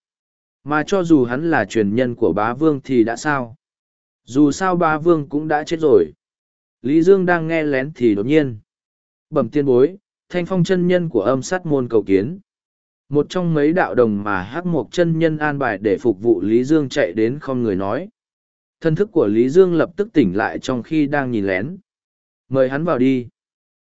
Mà cho dù hắn là truyền nhân của bá vương thì đã sao? Dù sao bá vương cũng đã chết rồi. Lý Dương đang nghe lén thì đột nhiên. Bẩm tiên bối, thanh phong chân nhân của âm sát môn cầu kiến. Một trong mấy đạo đồng mà hắc mộc chân nhân an bài để phục vụ Lý Dương chạy đến không người nói. Thân thức của Lý Dương lập tức tỉnh lại trong khi đang nhìn lén. Mời hắn vào đi.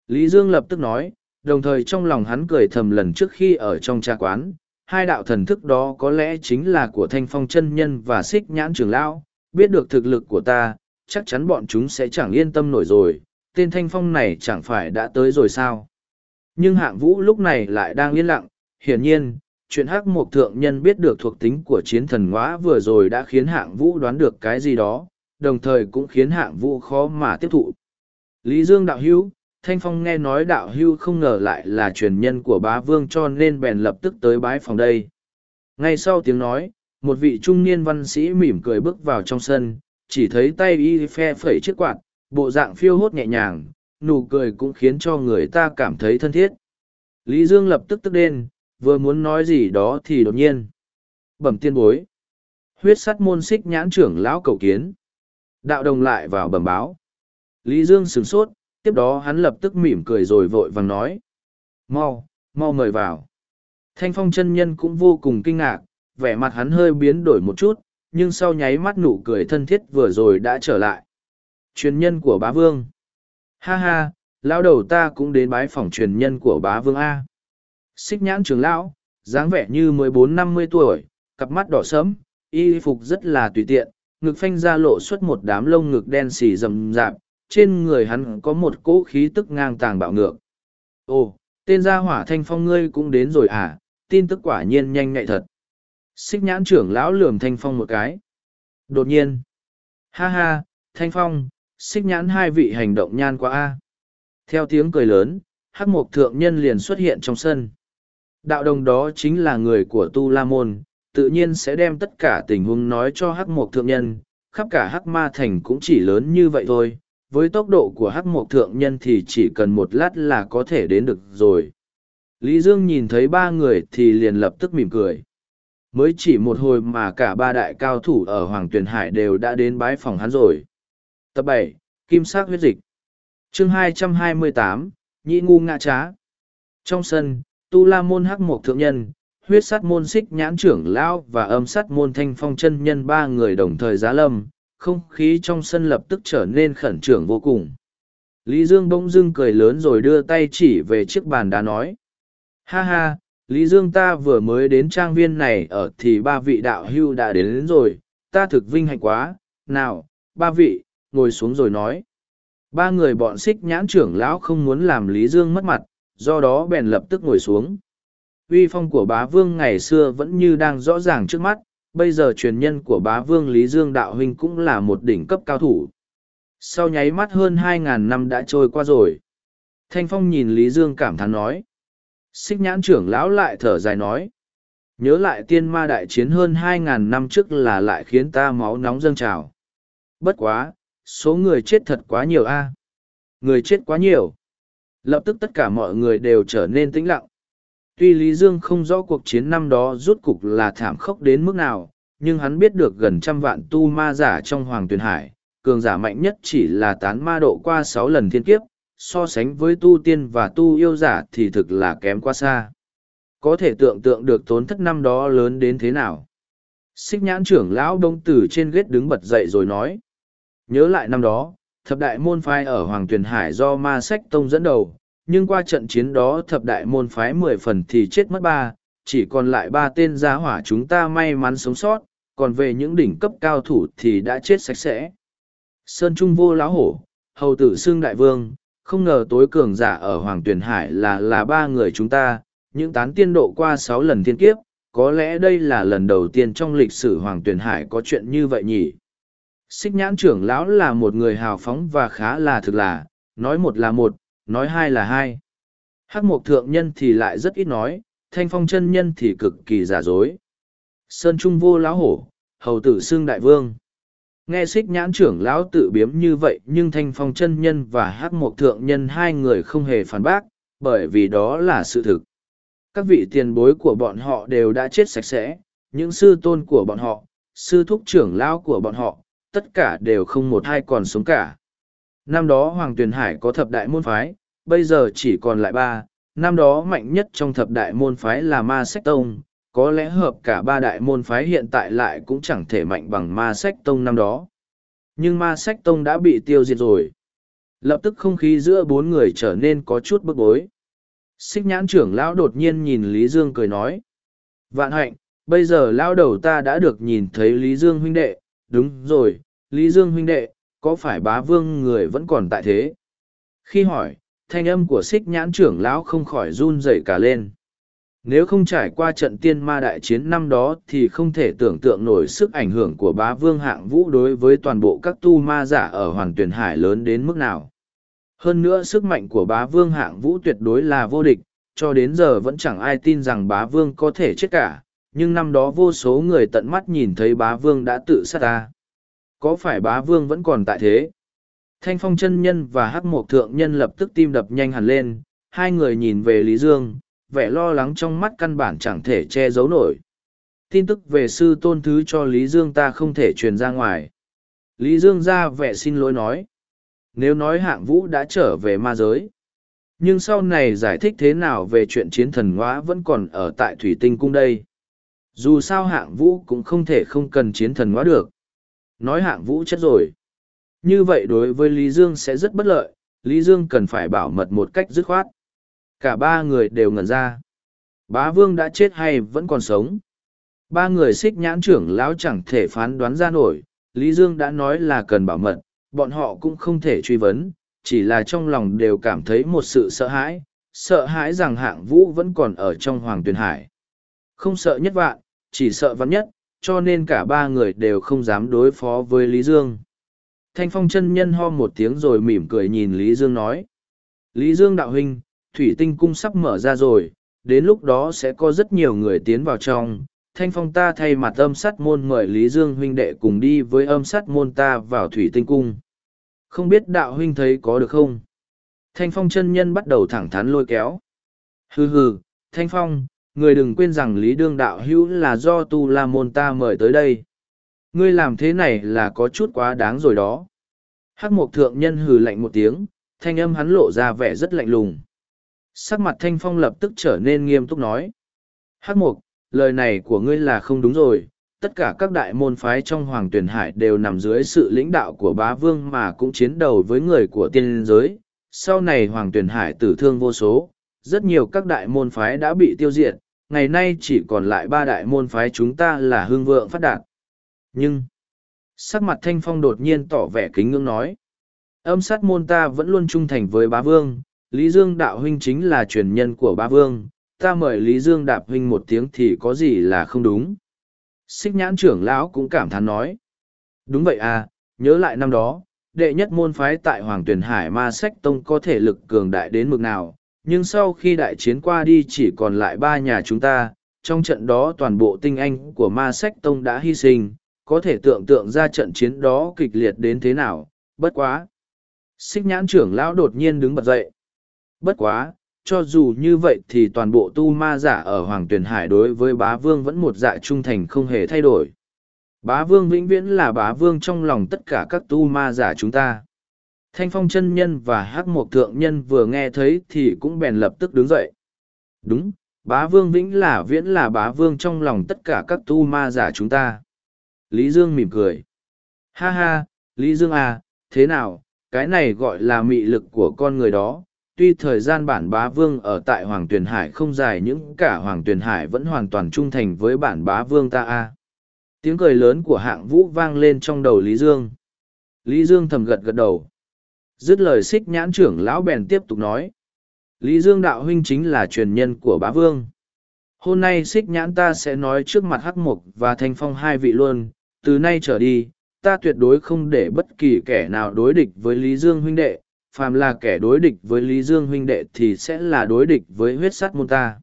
Lý Dương lập tức nói, đồng thời trong lòng hắn cười thầm lần trước khi ở trong trà quán. Hai đạo thần thức đó có lẽ chính là của thanh phong chân nhân và xích nhãn trường lão biết được thực lực của ta, chắc chắn bọn chúng sẽ chẳng yên tâm nổi rồi, tên thanh phong này chẳng phải đã tới rồi sao. Nhưng hạng vũ lúc này lại đang yên lặng, hiển nhiên, chuyện hắc mộc thượng nhân biết được thuộc tính của chiến thần ngõa vừa rồi đã khiến hạng vũ đoán được cái gì đó, đồng thời cũng khiến hạng vũ khó mà tiếp thụ. Lý Dương đạo hữu, Thanh Phong nghe nói đạo hưu không ngờ lại là truyền nhân của bá vương cho nên bèn lập tức tới bái phòng đây. Ngay sau tiếng nói, một vị trung niên văn sĩ mỉm cười bước vào trong sân, chỉ thấy tay y phe phẩy chiếc quạt, bộ dạng phiêu hốt nhẹ nhàng, nụ cười cũng khiến cho người ta cảm thấy thân thiết. Lý Dương lập tức tức đen, vừa muốn nói gì đó thì đột nhiên. Bẩm tiên bối. Huyết sắt môn xích nhãn trưởng lão cầu kiến. Đạo đồng lại vào bẩm báo. Lý Dương sửng sốt, tiếp đó hắn lập tức mỉm cười rồi vội vàng nói. Mau, mau mời vào. Thanh phong chân nhân cũng vô cùng kinh ngạc, vẻ mặt hắn hơi biến đổi một chút, nhưng sau nháy mắt nụ cười thân thiết vừa rồi đã trở lại. Truyền nhân của bá vương. Ha ha, lão đầu ta cũng đến bái phỏng truyền nhân của bá vương A. Xích nhãn trường lão, dáng vẻ như mười bốn năm mươi tuổi, cặp mắt đỏ sẫm, y phục rất là tùy tiện, ngực phanh ra lộ xuất một đám lông ngực đen xì rầm rạp, trên người hắn có một cỗ khí tức ngang tàng bạo ngược. Ồ, tên gia hỏa thanh phong ngươi cũng đến rồi à, tin tức quả nhiên nhanh nhạy thật. Xích nhãn trưởng lão lườm thanh phong một cái. Đột nhiên. Ha ha, thanh phong, xích nhãn hai vị hành động nhan quá a. Theo tiếng cười lớn, hắc mục thượng nhân liền xuất hiện trong sân. Đạo đồng đó chính là người của Tu La Môn, tự nhiên sẽ đem tất cả tình huống nói cho hắc Mộc thượng nhân, khắp cả hắc ma thành cũng chỉ lớn như vậy thôi. Với tốc độ của hắc Mộc thượng nhân thì chỉ cần một lát là có thể đến được rồi. Lý Dương nhìn thấy ba người thì liền lập tức mỉm cười. Mới chỉ một hồi mà cả ba đại cao thủ ở Hoàng Tuyền Hải đều đã đến bái phòng hắn rồi. Tập bảy Kim sắc huyết dịch chương hai trăm hai mươi tám Nhị ngu ngạ trá Trong sân, Tu La Môn Hắc Mộc Thượng Nhân, huyết sắt môn xích nhãn trưởng lão và âm sắt môn thanh phong chân nhân ba người đồng thời giá lâm, không khí trong sân lập tức trở nên khẩn trương vô cùng. Lý Dương bỗng dưng cười lớn rồi đưa tay chỉ về chiếc bàn đá nói. Ha ha, Lý Dương ta vừa mới đến trang viên này ở thì ba vị đạo hưu đã đến, đến rồi, ta thực vinh hạnh quá, nào, ba vị, ngồi xuống rồi nói. Ba người bọn xích nhãn trưởng lão không muốn làm Lý Dương mất mặt, do đó bèn lập tức ngồi xuống. Uy phong của bá vương ngày xưa vẫn như đang rõ ràng trước mắt, bây giờ truyền nhân của bá vương Lý Dương Đạo Huynh cũng là một đỉnh cấp cao thủ. Sau nháy mắt hơn 2.000 năm đã trôi qua rồi. Thanh Phong nhìn Lý Dương cảm thán nói. Xích nhãn trưởng lão lại thở dài nói. Nhớ lại tiên ma đại chiến hơn 2.000 năm trước là lại khiến ta máu nóng dâng trào. Bất quá, số người chết thật quá nhiều a Người chết quá nhiều. Lập tức tất cả mọi người đều trở nên tĩnh lặng. Tuy Lý Dương không rõ cuộc chiến năm đó rút cục là thảm khốc đến mức nào, nhưng hắn biết được gần trăm vạn tu ma giả trong Hoàng Tuyền Hải, cường giả mạnh nhất chỉ là tán ma độ qua sáu lần thiên kiếp, so sánh với tu tiên và tu yêu giả thì thực là kém quá xa. Có thể tưởng tượng được tốn thất năm đó lớn đến thế nào. Xích nhãn trưởng lão đông tử trên ghét đứng bật dậy rồi nói. Nhớ lại năm đó, thập đại môn phái ở Hoàng Tuyền Hải do ma sách tông dẫn đầu, nhưng qua trận chiến đó thập đại môn phái mười phần thì chết mất ba, chỉ còn lại ba tên gia hỏa chúng ta may mắn sống sót, còn về những đỉnh cấp cao thủ thì đã chết sạch sẽ. Sơn Trung vô láo hổ, hầu tử xương đại vương, không ngờ tối cường giả ở Hoàng Tuyền Hải là là ba người chúng ta, những tán tiên độ qua sáu lần thiên kiếp, có lẽ đây là lần đầu tiên trong lịch sử Hoàng Tuyền Hải có chuyện như vậy nhỉ. Xích nhãn trưởng lão là một người hào phóng và khá là thực là, nói một là một, nói hai là hai. Hắc mục thượng nhân thì lại rất ít nói, thanh phong chân nhân thì cực kỳ giả dối. Sơn Trung vô lão hổ, hầu tử xương đại vương. Nghe xích nhãn trưởng lão tự biếm như vậy nhưng thanh phong chân nhân và hắc mục thượng nhân hai người không hề phản bác, bởi vì đó là sự thực. Các vị tiền bối của bọn họ đều đã chết sạch sẽ, những sư tôn của bọn họ, sư thúc trưởng lão của bọn họ, tất cả đều không một hai còn sống cả. Năm đó Hoàng Tuyền Hải có thập đại môn phái, bây giờ chỉ còn lại ba, năm đó mạnh nhất trong thập đại môn phái là Ma Sách Tông, có lẽ hợp cả ba đại môn phái hiện tại lại cũng chẳng thể mạnh bằng Ma Sách Tông năm đó. Nhưng Ma Sách Tông đã bị tiêu diệt rồi. Lập tức không khí giữa bốn người trở nên có chút bức bối. Xích nhãn trưởng lão đột nhiên nhìn Lý Dương cười nói. Vạn hạnh, bây giờ lão đầu ta đã được nhìn thấy Lý Dương huynh đệ, đúng rồi, Lý Dương huynh đệ, có phải bá vương người vẫn còn tại thế? Khi hỏi, thanh âm của xích nhãn trưởng lão không khỏi run rẩy cả lên. Nếu không trải qua trận tiên ma đại chiến năm đó thì không thể tưởng tượng nổi sức ảnh hưởng của bá vương hạng vũ đối với toàn bộ các tu ma giả ở Hoàng tuyển Hải lớn đến mức nào. Hơn nữa sức mạnh của bá vương hạng vũ tuyệt đối là vô địch, cho đến giờ vẫn chẳng ai tin rằng bá vương có thể chết cả, nhưng năm đó vô số người tận mắt nhìn thấy bá vương đã tự sát ta. Có phải bá vương vẫn còn tại thế? Thanh phong chân nhân và hắc mộc thượng nhân lập tức tim đập nhanh hẳn lên, hai người nhìn về Lý Dương, vẻ lo lắng trong mắt căn bản chẳng thể che giấu nổi. Tin tức về sư tôn thứ cho Lý Dương ta không thể truyền ra ngoài. Lý Dương ra vẻ xin lỗi nói. Nếu nói hạng vũ đã trở về ma giới. Nhưng sau này giải thích thế nào về chuyện chiến thần hóa vẫn còn ở tại Thủy Tinh Cung đây. Dù sao hạng vũ cũng không thể không cần chiến thần hóa được. Nói hạng vũ chết rồi. Như vậy đối với Lý Dương sẽ rất bất lợi, Lý Dương cần phải bảo mật một cách dứt khoát. Cả ba người đều ngẩn ra. Bá Vương đã chết hay vẫn còn sống? Ba người xích nhãn trưởng lão chẳng thể phán đoán ra nổi, Lý Dương đã nói là cần bảo mật, bọn họ cũng không thể truy vấn, chỉ là trong lòng đều cảm thấy một sự sợ hãi, sợ hãi rằng hạng vũ vẫn còn ở trong Hoàng Tuyền Hải. Không sợ nhất vạn, chỉ sợ vắn nhất, cho nên cả ba người đều không dám đối phó với Lý Dương. Thanh phong chân nhân ho một tiếng rồi mỉm cười nhìn Lý Dương nói. Lý Dương đạo huynh, thủy tinh cung sắp mở ra rồi, đến lúc đó sẽ có rất nhiều người tiến vào trong. Thanh phong ta thay mặt âm sát môn mời Lý Dương huynh đệ cùng đi với âm sát môn ta vào thủy tinh cung. Không biết đạo huynh thấy có được không? Thanh phong chân nhân bắt đầu thẳng thắn lôi kéo. Hừ hừ, Thanh phong, người đừng quên rằng Lý Đương đạo hữu là do tu la môn ta mời tới đây. Ngươi làm thế này là có chút quá đáng rồi đó. Hắc mục thượng nhân hừ lạnh một tiếng, thanh âm hắn lộ ra vẻ rất lạnh lùng. Sắc mặt thanh phong lập tức trở nên nghiêm túc nói. Hắc mục, lời này của ngươi là không đúng rồi. Tất cả các đại môn phái trong Hoàng Tuyển Hải đều nằm dưới sự lãnh đạo của bá vương mà cũng chiến đầu với người của tiên giới. Sau này Hoàng Tuyển Hải tử thương vô số, rất nhiều các đại môn phái đã bị tiêu diệt, ngày nay chỉ còn lại ba đại môn phái chúng ta là hương vượng phát đạt. Nhưng, sắc mặt thanh phong đột nhiên tỏ vẻ kính ngưỡng nói, âm sát môn ta vẫn luôn trung thành với bá vương, Lý Dương đạo huynh chính là truyền nhân của bá vương, ta mời Lý Dương đạp huynh một tiếng thì có gì là không đúng. Xích nhãn trưởng lão cũng cảm thán nói. Đúng vậy à, nhớ lại năm đó, đệ nhất môn phái tại Hoàng Tuyển Hải Ma Sách Tông có thể lực cường đại đến mực nào, nhưng sau khi đại chiến qua đi chỉ còn lại ba nhà chúng ta, trong trận đó toàn bộ tinh anh của Ma Sách Tông đã hy sinh, có thể tưởng tượng ra trận chiến đó kịch liệt đến thế nào, bất quá. Xích nhãn trưởng lão đột nhiên đứng bật dậy. Bất quá, cho dù như vậy thì toàn bộ tu ma giả ở Hoàng Tuyền Hải đối với bá vương vẫn một dạ trung thành không hề thay đổi. Bá vương vĩnh viễn là bá vương trong lòng tất cả các tu ma giả chúng ta. Thanh phong chân nhân và hắc mộc thượng nhân vừa nghe thấy thì cũng bèn lập tức đứng dậy. Đúng, bá vương vĩnh là viễn là bá vương trong lòng tất cả các tu ma giả chúng ta. Lý Dương mỉm cười. Ha ha, Lý Dương à, thế nào, cái này gọi là mị lực của con người đó. Tuy thời gian bản bá vương ở tại Hoàng Tuyền Hải không dài những cả Hoàng Tuyền Hải vẫn hoàn toàn trung thành với bản bá vương ta a. Tiếng cười lớn của hạng vũ vang lên trong đầu Lý Dương. Lý Dương thầm gật gật đầu. Dứt lời xích nhãn trưởng lão bèn tiếp tục nói. Lý Dương đạo huynh chính là truyền nhân của bá vương. Hôm nay xích nhãn ta sẽ nói trước mặt hắc mục và thanh phong hai vị luôn, từ nay trở đi, ta tuyệt đối không để bất kỳ kẻ nào đối địch với Lý Dương huynh đệ, phàm là kẻ đối địch với Lý Dương huynh đệ thì sẽ là đối địch với huyết sắt môn ta.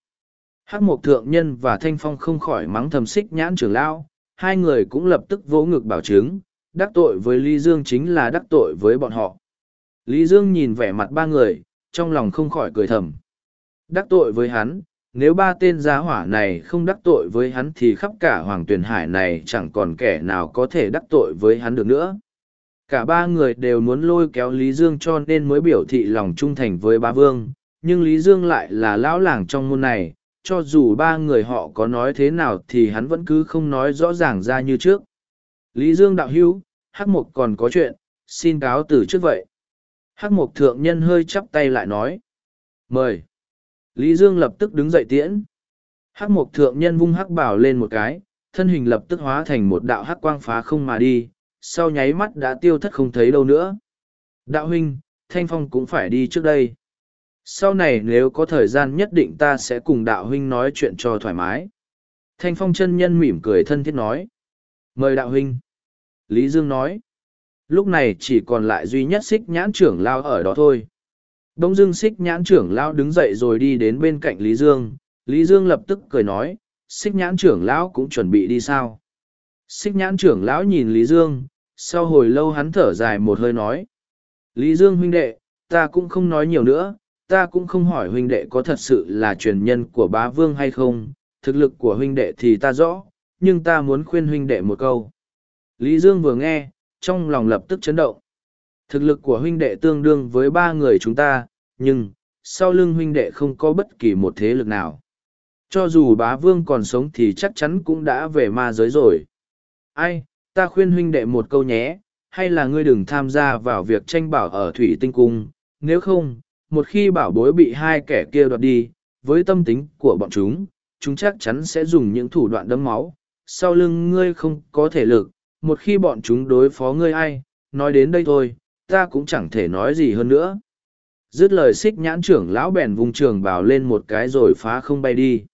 Hắc mục thượng nhân và thanh phong không khỏi mắng thầm xích nhãn trưởng lão, hai người cũng lập tức vỗ ngực bảo chứng, đắc tội với Lý Dương chính là đắc tội với bọn họ. Lý Dương nhìn vẻ mặt ba người, trong lòng không khỏi cười thầm. Đắc tội với hắn, nếu ba tên giá hỏa này không đắc tội với hắn thì khắp cả hoàng tuyền hải này chẳng còn kẻ nào có thể đắc tội với hắn được nữa. Cả ba người đều muốn lôi kéo Lý Dương cho nên mới biểu thị lòng trung thành với ba vương, nhưng Lý Dương lại là lão làng trong môn này, cho dù ba người họ có nói thế nào thì hắn vẫn cứ không nói rõ ràng ra như trước. Lý Dương đạo hữu, hắc mục còn có chuyện, xin cáo từ trước vậy. Hắc mục thượng nhân hơi chắp tay lại nói. Mời. Lý Dương lập tức đứng dậy tiễn. Hắc mục thượng nhân vung hắc bảo lên một cái, thân hình lập tức hóa thành một đạo hắc quang phá không mà đi, sau nháy mắt đã tiêu thất không thấy đâu nữa. Đạo huynh, Thanh Phong cũng phải đi trước đây. Sau này nếu có thời gian nhất định ta sẽ cùng đạo huynh nói chuyện cho thoải mái. Thanh Phong chân nhân mỉm cười thân thiết nói. Mời đạo huynh. Lý Dương nói. Lúc này chỉ còn lại duy nhất xích nhãn trưởng lao ở đó thôi. Đông Dương xích nhãn trưởng lão đứng dậy rồi đi đến bên cạnh Lý Dương. Lý Dương lập tức cười nói, xích nhãn trưởng lão cũng chuẩn bị đi sao. Xích nhãn trưởng lão nhìn Lý Dương, sau hồi lâu hắn thở dài một hơi nói. Lý Dương huynh đệ, ta cũng không nói nhiều nữa, ta cũng không hỏi huynh đệ có thật sự là truyền nhân của bá vương hay không, thực lực của huynh đệ thì ta rõ, nhưng ta muốn khuyên huynh đệ một câu. Lý Dương vừa nghe, trong lòng lập tức chấn động. Thực lực của huynh đệ tương đương với ba người chúng ta, nhưng, sau lưng huynh đệ không có bất kỳ một thế lực nào. Cho dù bá vương còn sống thì chắc chắn cũng đã về ma giới rồi. Ai, ta khuyên huynh đệ một câu nhé, hay là ngươi đừng tham gia vào việc tranh bảo ở Thủy Tinh Cung, nếu không, một khi bảo bối bị hai kẻ kia đoạt đi, với tâm tính của bọn chúng, chúng chắc chắn sẽ dùng những thủ đoạn đấm máu. Sau lưng ngươi không có thể lực, một khi bọn chúng đối phó ngươi ai, nói đến đây thôi, ta cũng chẳng thể nói gì hơn nữa. Dứt lời xích nhãn trưởng lão bèn vùng trường bảo lên một cái rồi phá không bay đi.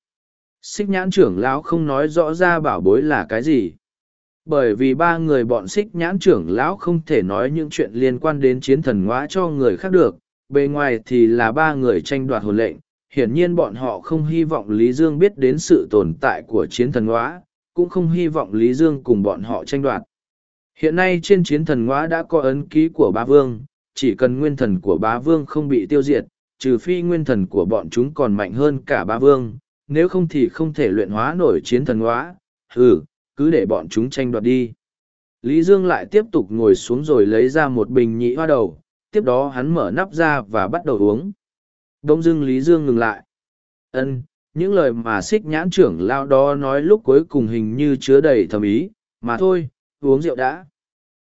Xích nhãn trưởng lão không nói rõ ra bảo bối là cái gì. Bởi vì ba người bọn xích nhãn trưởng lão không thể nói những chuyện liên quan đến chiến thần ngõa cho người khác được, bề ngoài thì là ba người tranh đoạt hồn lệnh. Hiển nhiên bọn họ không hy vọng Lý Dương biết đến sự tồn tại của chiến thần ngõa, cũng không hy vọng Lý Dương cùng bọn họ tranh đoạt. Hiện nay trên chiến thần ngõa đã có ấn ký của Bá vương, chỉ cần nguyên thần của bá vương không bị tiêu diệt, trừ phi nguyên thần của bọn chúng còn mạnh hơn cả bá vương, nếu không thì không thể luyện hóa nổi chiến thần hóa, hừ, cứ để bọn chúng tranh đoạt đi. Lý Dương lại tiếp tục ngồi xuống rồi lấy ra một bình nhị hoa đầu, tiếp đó hắn mở nắp ra và bắt đầu uống. Đông dưng Lý Dương ngừng lại. ân những lời mà xích nhãn trưởng lao đó nói lúc cuối cùng hình như chứa đầy thầm ý, mà thôi, uống rượu đã.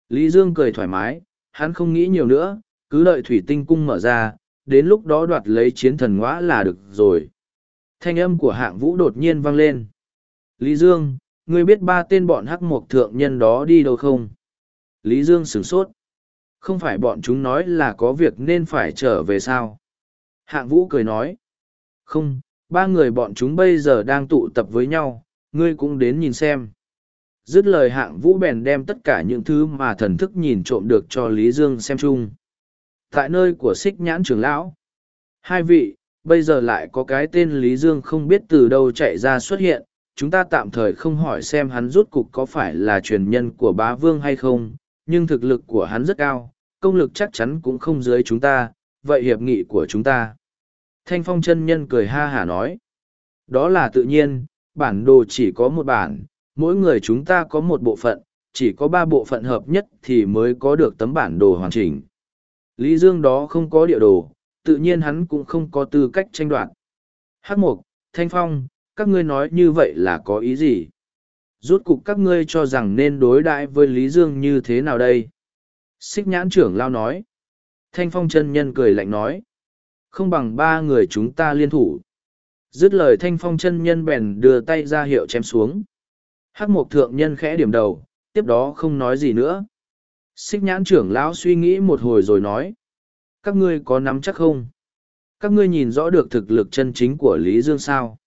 Lý Dương cười thoải mái, hắn không nghĩ nhiều nữa, cứ đợi thủy tinh cung mở ra, đến lúc đó đoạt lấy chiến thần ngõa là được rồi. Thanh âm của hạng vũ đột nhiên vang lên. Lý Dương, ngươi biết ba tên bọn hắc mộc thượng nhân đó đi đâu không? Lý Dương sửng sốt. Không phải bọn chúng nói là có việc nên phải trở về sao? Hạng vũ cười nói. Không, ba người bọn chúng bây giờ đang tụ tập với nhau, ngươi cũng đến nhìn xem. Dứt lời hạng vũ bèn đem tất cả những thứ mà thần thức nhìn trộm được cho lý dương xem chung. Tại nơi của xích nhãn trưởng lão. Hai vị bây giờ lại có cái tên lý dương không biết từ đâu chạy ra xuất hiện chúng ta tạm thời không hỏi xem hắn rút cục có phải là truyền nhân của bá vương hay không nhưng thực lực của hắn rất cao công lực chắc chắn cũng không dưới chúng ta vậy hiệp nghị của chúng ta thanh phong chân nhân cười ha hả nói đó là tự nhiên bản đồ chỉ có một bản mỗi người chúng ta có một bộ phận, chỉ có ba bộ phận hợp nhất thì mới có được tấm bản đồ hoàn chỉnh. Lý Dương đó không có địa đồ, tự nhiên hắn cũng không có tư cách tranh đoạt. Hắc Mục, Thanh Phong, các ngươi nói như vậy là có ý gì? Rốt cục các ngươi cho rằng nên đối đãi với Lý Dương như thế nào đây? Xích nhãn trưởng lao nói. Thanh Phong chân nhân cười lạnh nói. Không bằng ba người chúng ta liên thủ. Dứt lời Thanh Phong chân nhân bèn đưa tay ra hiệu chém xuống. Hắc mộc thượng nhân khẽ điểm đầu, tiếp đó không nói gì nữa. Xích nhãn trưởng lão suy nghĩ một hồi rồi nói. Các ngươi có nắm chắc không? Các ngươi nhìn rõ được thực lực chân chính của Lý Dương sao?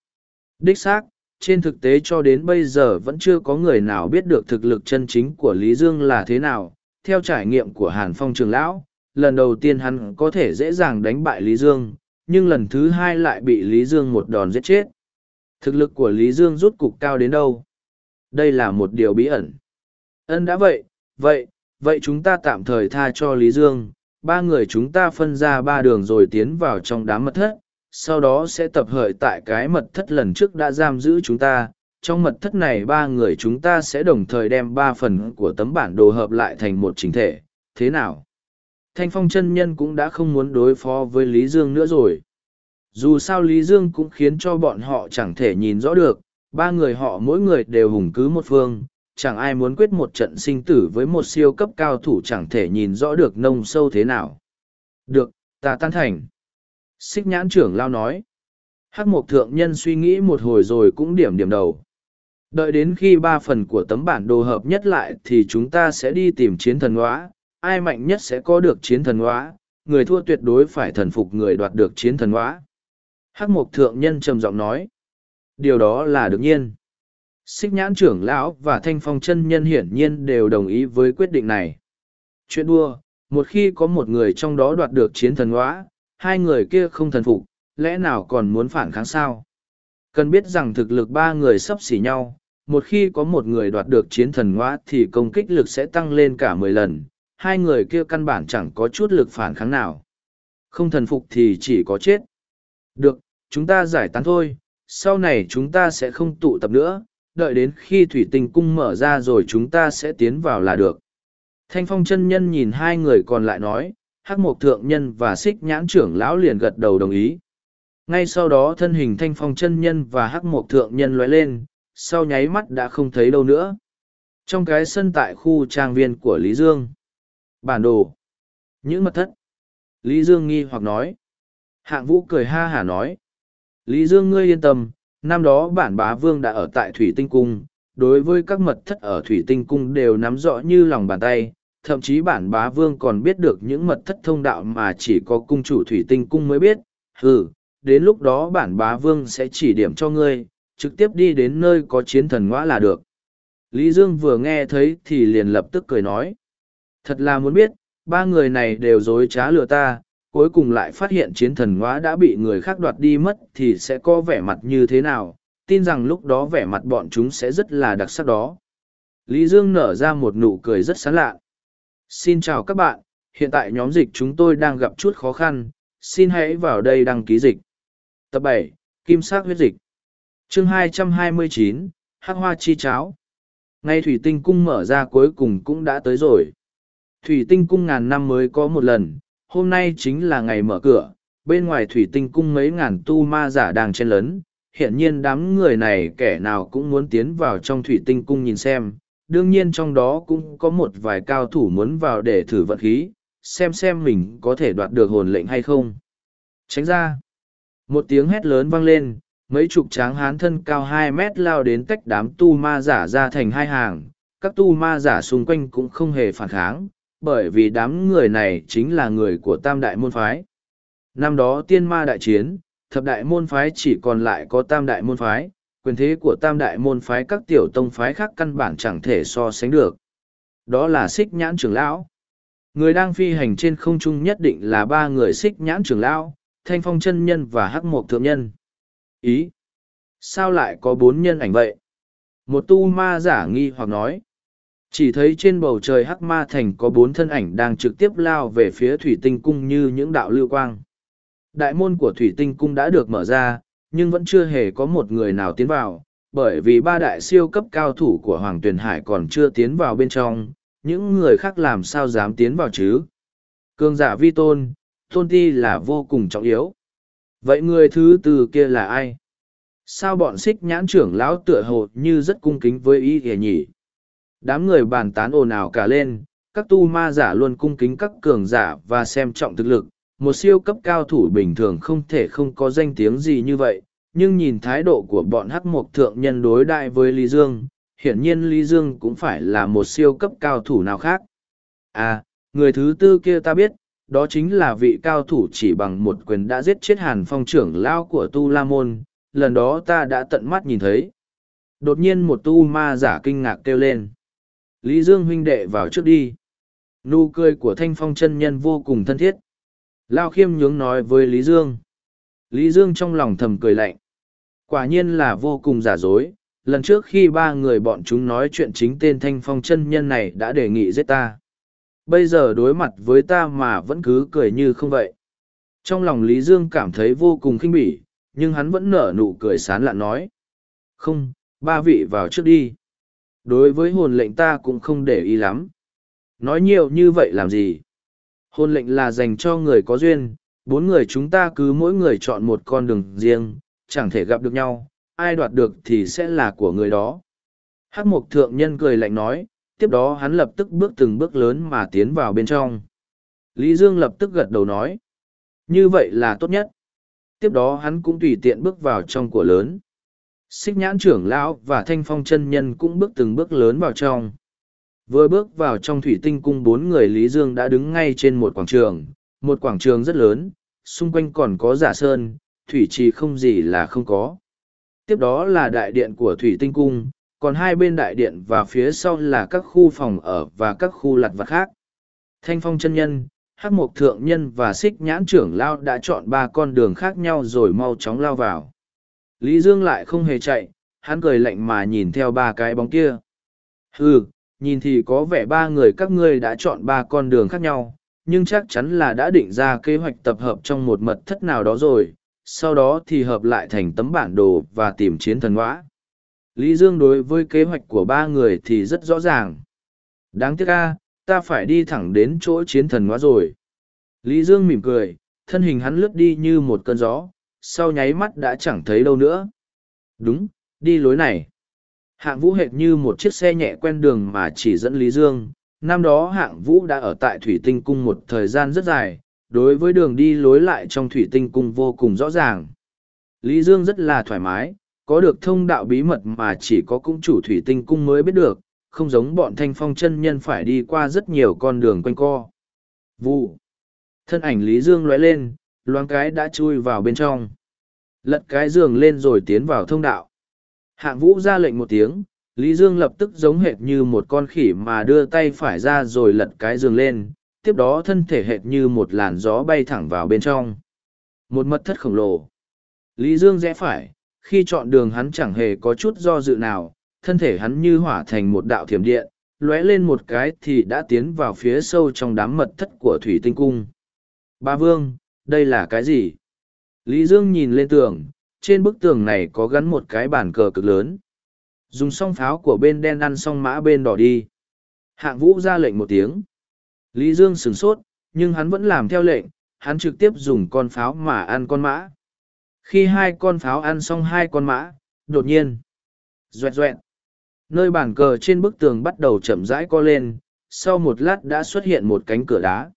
Đích xác, trên thực tế cho đến bây giờ vẫn chưa có người nào biết được thực lực chân chính của Lý Dương là thế nào. Theo trải nghiệm của Hàn Phong trưởng lão, lần đầu tiên hắn có thể dễ dàng đánh bại Lý Dương, nhưng lần thứ hai lại bị Lý Dương một đòn giết chết. Thực lực của Lý Dương rút cục cao đến đâu? Đây là một điều bí ẩn. Ân đã vậy, vậy, vậy chúng ta tạm thời tha cho Lý Dương, ba người chúng ta phân ra ba đường rồi tiến vào trong đám mật thất, sau đó sẽ tập hợi tại cái mật thất lần trước đã giam giữ chúng ta. Trong mật thất này ba người chúng ta sẽ đồng thời đem ba phần của tấm bản đồ hợp lại thành một chính thể. Thế nào? Thanh Phong chân nhân cũng đã không muốn đối phó với Lý Dương nữa rồi. Dù sao Lý Dương cũng khiến cho bọn họ chẳng thể nhìn rõ được, ba người họ mỗi người đều hùng cứ một phương, chẳng ai muốn quyết một trận sinh tử với một siêu cấp cao thủ chẳng thể nhìn rõ được nông sâu thế nào. Được, ta tan thành. Xích nhãn trưởng lao nói. Hắc mộc thượng nhân suy nghĩ một hồi rồi cũng điểm điểm đầu. Đợi đến khi ba phần của tấm bản đồ hợp nhất lại thì chúng ta sẽ đi tìm chiến thần hóa. Ai mạnh nhất sẽ có được chiến thần hóa, người thua tuyệt đối phải thần phục người đoạt được chiến thần hóa. Hắc mộc thượng nhân trầm giọng nói điều đó là đương nhiên. Xích nhãn trưởng lão và thanh phong chân nhân hiển nhiên đều đồng ý với quyết định này. Chuyện đua một khi có một người trong đó đoạt được chiến thần hóa hai người kia không thần phục lẽ nào còn muốn phản kháng sao? Cần biết rằng thực lực ba người sắp xỉ nhau một khi có một người đoạt được chiến thần hóa thì công kích lực sẽ tăng lên cả mười lần hai người kia căn bản chẳng có chút lực phản kháng nào Không thần phục thì chỉ có chết. Được, chúng ta giải tán thôi, sau này chúng ta sẽ không tụ tập nữa, đợi đến khi thủy tinh cung mở ra rồi chúng ta sẽ tiến vào là được. Thanh phong chân nhân nhìn hai người còn lại nói, hắc mộc thượng nhân và xích nhãn trưởng lão liền gật đầu đồng ý. Ngay sau đó thân hình thanh phong chân nhân và hắc mộc thượng nhân lóe lên, sau nháy mắt đã không thấy đâu nữa. Trong cái sân tại khu trang viên của Lý Dương. Bản đồ. Những mật thất. Lý Dương nghi hoặc nói. Hạng vũ cười ha hả nói. Lý Dương ngươi yên tâm, năm đó bản bá vương đã ở tại Thủy Tinh Cung, đối với các mật thất ở Thủy Tinh Cung đều nắm rõ như lòng bàn tay, thậm chí bản bá vương còn biết được những mật thất thông đạo mà chỉ có cung chủ Thủy Tinh Cung mới biết. Ừ, đến lúc đó bản bá vương sẽ chỉ điểm cho ngươi, trực tiếp đi đến nơi có chiến thần ngõa là được. Lý Dương vừa nghe thấy thì liền lập tức cười nói. Thật là muốn biết, ba người này đều dối trá lừa ta, cuối cùng lại phát hiện chiến thần hóa đã bị người khác đoạt đi mất thì sẽ có vẻ mặt như thế nào, tin rằng lúc đó vẻ mặt bọn chúng sẽ rất là đặc sắc đó. Lý Dương nở ra một nụ cười rất sán lạ. Xin chào các bạn, hiện tại nhóm dịch chúng tôi đang gặp chút khó khăn, xin hãy vào đây đăng ký dịch. Tập bảy Kim sắc huyết dịch chương 229, Hắc Hoa Chi Cháo Ngay Thủy Tinh Cung mở ra cuối cùng cũng đã tới rồi. Thủy Tinh Cung ngàn năm mới có một lần, hôm nay chính là ngày mở cửa, bên ngoài thủy tinh cung mấy ngàn tu ma giả đang chen lấn. Hiện nhiên đám người này kẻ nào cũng muốn tiến vào trong thủy tinh cung nhìn xem, đương nhiên trong đó cũng có một vài cao thủ muốn vào để thử vận khí, xem xem mình có thể đoạt được hồn lệnh hay không. Tránh ra. Một tiếng hét lớn vang lên, mấy chục tráng hán thân cao hai mét lao đến tách đám tu ma giả ra thành hai hàng. Các tu ma giả xung quanh cũng không hề phản kháng, bởi vì đám người này chính là người của tam đại môn phái. Năm đó tiên ma đại chiến, thập đại môn phái chỉ còn lại có tam đại môn phái, quyền thế của tam đại môn phái các tiểu tông phái khác căn bản chẳng thể so sánh được. Đó là xích nhãn trưởng lão. Người đang phi hành trên không trung nhất định là ba người xích nhãn trưởng lão, thanh phong chân nhân và hắc mộc thượng nhân. Ý? Sao lại có bốn nhân ảnh vậy? Một tu ma giả nghi hoặc nói. Chỉ thấy trên bầu trời hắc ma thành có bốn thân ảnh đang trực tiếp lao về phía thủy tinh cung như những đạo lưu quang. Đại môn của thủy tinh cung đã được mở ra, nhưng vẫn chưa hề có một người nào tiến vào, bởi vì ba đại siêu cấp cao thủ của Hoàng Tuyền Hải còn chưa tiến vào bên trong, những người khác làm sao dám tiến vào chứ. Cương giả vi tôn, tôn ti là vô cùng trọng yếu. Vậy người thứ tư kia là ai? Sao bọn xích nhãn trưởng lão tựa hồ như rất cung kính với ý ỉa nhỉ? Đám người bàn tán ồn ào cả lên, các tu ma giả luôn cung kính các cường giả và xem trọng thực lực. Một siêu cấp cao thủ bình thường không thể không có danh tiếng gì như vậy, nhưng nhìn thái độ của bọn hắc mộc thượng nhân đối đại với Lý Dương, hiển nhiên Lý Dương cũng phải là một siêu cấp cao thủ nào khác. À, người thứ tư kia ta biết, đó chính là vị cao thủ chỉ bằng một quyền đã giết chết hàn phong trưởng lao của Tu La Môn, lần đó ta đã tận mắt nhìn thấy. Đột nhiên một tu ma giả kinh ngạc kêu lên. Lý Dương huynh đệ vào trước đi. Nụ cười của thanh phong chân nhân vô cùng thân thiết. Lao khiêm nhướng nói với Lý Dương. Lý Dương trong lòng thầm cười lạnh. Quả nhiên là vô cùng giả dối. Lần trước khi ba người bọn chúng nói chuyện chính tên thanh phong chân nhân này đã đề nghị giết ta. Bây giờ đối mặt với ta mà vẫn cứ cười như không vậy. Trong lòng Lý Dương cảm thấy vô cùng khinh bỉ, nhưng hắn vẫn nở nụ cười sán lạn nói. Không, ba vị vào trước đi đối với hồn lệnh ta cũng không để ý lắm. Nói nhiều như vậy làm gì? Hồn lệnh là dành cho người có duyên, bốn người chúng ta cứ mỗi người chọn một con đường riêng, chẳng thể gặp được nhau, ai đoạt được thì sẽ là của người đó. Hắc mục thượng nhân cười lạnh nói, tiếp đó hắn lập tức bước từng bước lớn mà tiến vào bên trong. Lý dương lập tức gật đầu nói, như vậy là tốt nhất. Tiếp đó hắn cũng tùy tiện bước vào trong của lớn xích nhãn trưởng lão và thanh phong chân nhân cũng bước từng bước lớn vào trong. Vừa bước vào trong thủy tinh cung bốn người lý dương đã đứng ngay trên một quảng trường. Một quảng trường rất lớn, xung quanh còn có giả sơn, thủy trì không gì là không có. Tiếp đó là đại điện của thủy tinh cung, còn hai bên đại điện và phía sau là các khu phòng ở và các khu lặt vặt khác. Thanh phong chân nhân, hắc mộc thượng nhân và xích nhãn trưởng lao đã chọn ba con đường khác nhau rồi mau chóng lao vào. Lý Dương lại không hề chạy, hắn cười lạnh mà nhìn theo ba cái bóng kia. Hừ, nhìn thì có vẻ ba người các ngươi đã chọn ba con đường khác nhau, nhưng chắc chắn là đã định ra kế hoạch tập hợp trong một mật thất nào đó rồi, sau đó thì hợp lại thành tấm bản đồ và tìm chiến thần ngõa. Lý Dương đối với kế hoạch của ba người thì rất rõ ràng. Đáng tiếc ca, ta phải đi thẳng đến chỗ chiến thần ngõa rồi. Lý Dương mỉm cười, thân hình hắn lướt đi như một cơn gió, sau nháy mắt đã chẳng thấy đâu nữa. Đúng, đi lối này. Hạng vũ hệt như một chiếc xe nhẹ quen đường mà chỉ dẫn Lý Dương. Năm đó hạng vũ đã ở tại Thủy Tinh Cung một thời gian rất dài, đối với đường đi lối lại trong Thủy Tinh Cung vô cùng rõ ràng. Lý Dương rất là thoải mái, có được thông đạo bí mật mà chỉ có cung chủ Thủy Tinh Cung mới biết được, không giống bọn thanh phong chân nhân phải đi qua rất nhiều con đường quanh co. Vụ. Thân ảnh Lý Dương lóe lên, loáng cái đã chui vào bên trong. Lật cái giường lên rồi tiến vào thông đạo. Hạng vũ ra lệnh một tiếng, Lý Dương lập tức giống hệt như một con khỉ mà đưa tay phải ra rồi lật cái giường lên, tiếp đó thân thể hệt như một làn gió bay thẳng vào bên trong. Một mật thất khổng lồ. Lý Dương rẽ phải, khi chọn đường hắn chẳng hề có chút do dự nào, thân thể hắn như hỏa thành một đạo thiểm điện, lóe lên một cái thì đã tiến vào phía sâu trong đám mật thất của Thủy Tinh Cung. Ba Vương, đây là cái gì? Lý Dương nhìn lên tường, trên bức tường này có gắn một cái bàn cờ cực lớn. Dùng song pháo của bên đen ăn song mã bên đỏ đi. Hạng vũ ra lệnh một tiếng. Lý Dương sửng sốt, nhưng hắn vẫn làm theo lệnh, hắn trực tiếp dùng con pháo mà ăn con mã. Khi hai con pháo ăn xong hai con mã, đột nhiên, doẹt doẹt, nơi bàn cờ trên bức tường bắt đầu chậm rãi co lên, sau một lát đã xuất hiện một cánh cửa đá.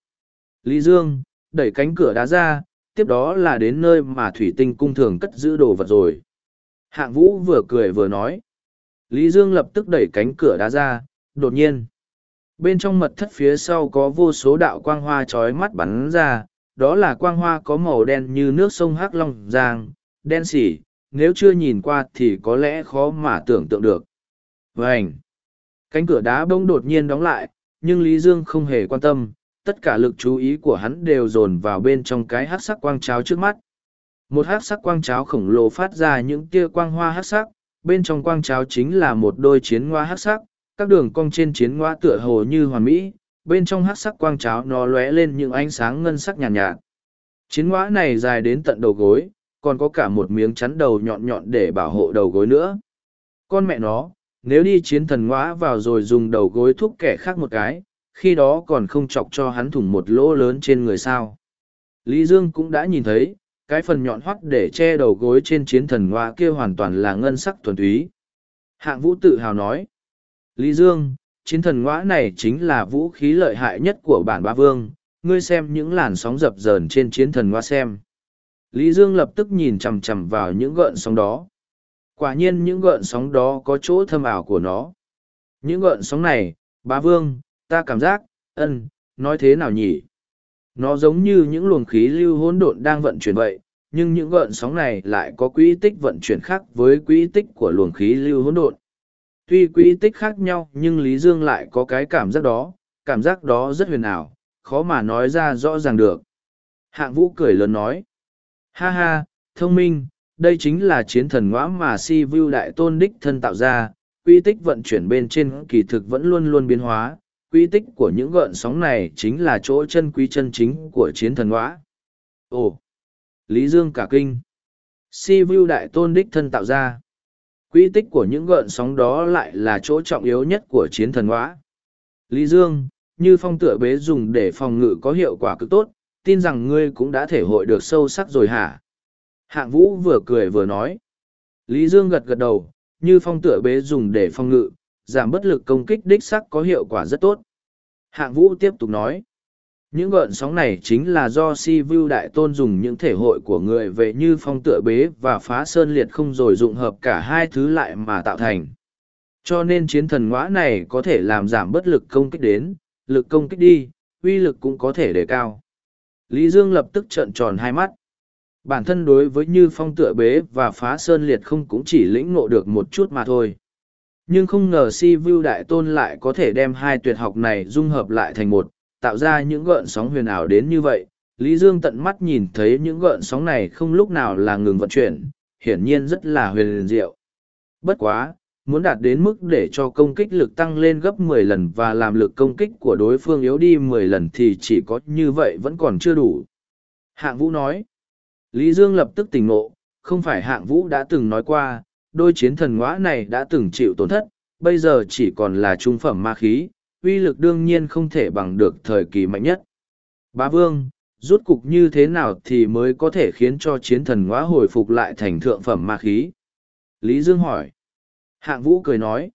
Lý Dương, đẩy cánh cửa đá ra, tiếp đó là đến nơi mà thủy tinh cung thường cất giữ đồ vật rồi. Hạng vũ vừa cười vừa nói. Lý Dương lập tức đẩy cánh cửa đá ra, đột nhiên. Bên trong mật thất phía sau có vô số đạo quang hoa trói mắt bắn ra, đó là quang hoa có màu đen như nước sông Hắc Long Giang, đen xỉ, nếu chưa nhìn qua thì có lẽ khó mà tưởng tượng được. Vânh! Cánh cửa đá bông đột nhiên đóng lại, nhưng Lý Dương không hề quan tâm, tất cả lực chú ý của hắn đều dồn vào bên trong cái hát sắc quang cháo trước mắt. Một hát sắc quang cháo khổng lồ phát ra những tia quang hoa hát sắc, bên trong quang cháo chính là một đôi chiến ngoa hát sắc, các đường cong trên chiến ngoa tựa hồ như hoàn mỹ, bên trong hát sắc quang cháo nó lóe lên những ánh sáng ngân sắc nhàn nhạt, nhạt. Chiến ngoa này dài đến tận đầu gối, còn có cả một miếng chắn đầu nhọn nhọn để bảo hộ đầu gối nữa. Con mẹ nó, nếu đi chiến thần ngoa vào rồi dùng đầu gối thúc kẻ khác một cái, khi đó còn không chọc cho hắn thủng một lỗ lớn trên người sao. Lý Dương cũng đã nhìn thấy, cái phần nhọn hoắt để che đầu gối trên chiến thần hoa kia hoàn toàn là ngân sắc thuần túy. Hạng vũ tự hào nói, Lý Dương, chiến thần ngoa này chính là vũ khí lợi hại nhất của bản ba vương, ngươi xem những làn sóng dập dờn trên chiến thần ngoa xem. Lý Dương lập tức nhìn chằm chằm vào những gợn sóng đó. Quả nhiên những gợn sóng đó có chỗ thâm ảo của nó. Những gợn sóng này, bá vương, ta cảm giác, ân, nói thế nào nhỉ? Nó giống như những luồng khí lưu hỗn độn đang vận chuyển vậy, nhưng những gợn sóng này lại có quỹ tích vận chuyển khác với quỹ tích của luồng khí lưu hỗn độn. Tuy quỹ tích khác nhau nhưng Lý Dương lại có cái cảm giác đó, cảm giác đó rất huyền ảo, khó mà nói ra rõ ràng được. Hạng vũ cười lớn nói, ha ha, thông minh, đây chính là chiến thần ngõa mà si vu đại tôn đích thân tạo ra, quỹ tích vận chuyển bên trên kỳ thực vẫn luôn luôn biến hóa, quy tích của những gợn sóng này chính là chỗ chân quý chân chính của chiến thần ngõa. Ồ! Lý Dương cả kinh. Si Vu Đại Tôn Đích thân tạo ra. Quy tích của những gợn sóng đó lại là chỗ trọng yếu nhất của chiến thần ngõa. Lý Dương, như phong tựa bế dùng để phòng ngự có hiệu quả cực tốt, tin rằng ngươi cũng đã thể hội được sâu sắc rồi hả? Hạng Vũ vừa cười vừa nói. Lý Dương gật gật đầu, như phong tựa bế dùng để phòng ngự, giảm bất lực công kích đích sắc có hiệu quả rất tốt. Hạng vũ tiếp tục nói, những gợn sóng này chính là do si vu đại tôn dùng những thể hội của người về như phong tựa bế và phá sơn liệt không rồi dụng hợp cả hai thứ lại mà tạo thành. Cho nên chiến thần ngõa này có thể làm giảm bất lực công kích đến, lực công kích đi, uy lực cũng có thể đề cao. Lý Dương lập tức trợn tròn hai mắt. Bản thân đối với như phong tựa bế và phá sơn liệt không cũng chỉ lĩnh ngộ được một chút mà thôi nhưng không ngờ si vu đại tôn lại có thể đem hai tuyệt học này dung hợp lại thành một tạo ra những gợn sóng huyền ảo đến như vậy lý dương tận mắt nhìn thấy những gợn sóng này không lúc nào là ngừng vận chuyển hiển nhiên rất là huyền diệu bất quá muốn đạt đến mức để cho công kích lực tăng lên gấp 10 lần và làm lực công kích của đối phương yếu đi 10 lần thì chỉ có như vậy vẫn còn chưa đủ. Hạng Vũ nói. Lý Dương lập tức tỉnh ngộ, không phải Hạng Vũ đã từng nói qua, đôi chiến thần ngõa này đã từng chịu tổn thất, bây giờ chỉ còn là trung phẩm ma khí, uy lực đương nhiên không thể bằng được thời kỳ mạnh nhất. Bá Vương, rút cục như thế nào thì mới có thể khiến cho chiến thần ngõa hồi phục lại thành thượng phẩm ma khí? Lý Dương hỏi. Hạng Vũ cười nói.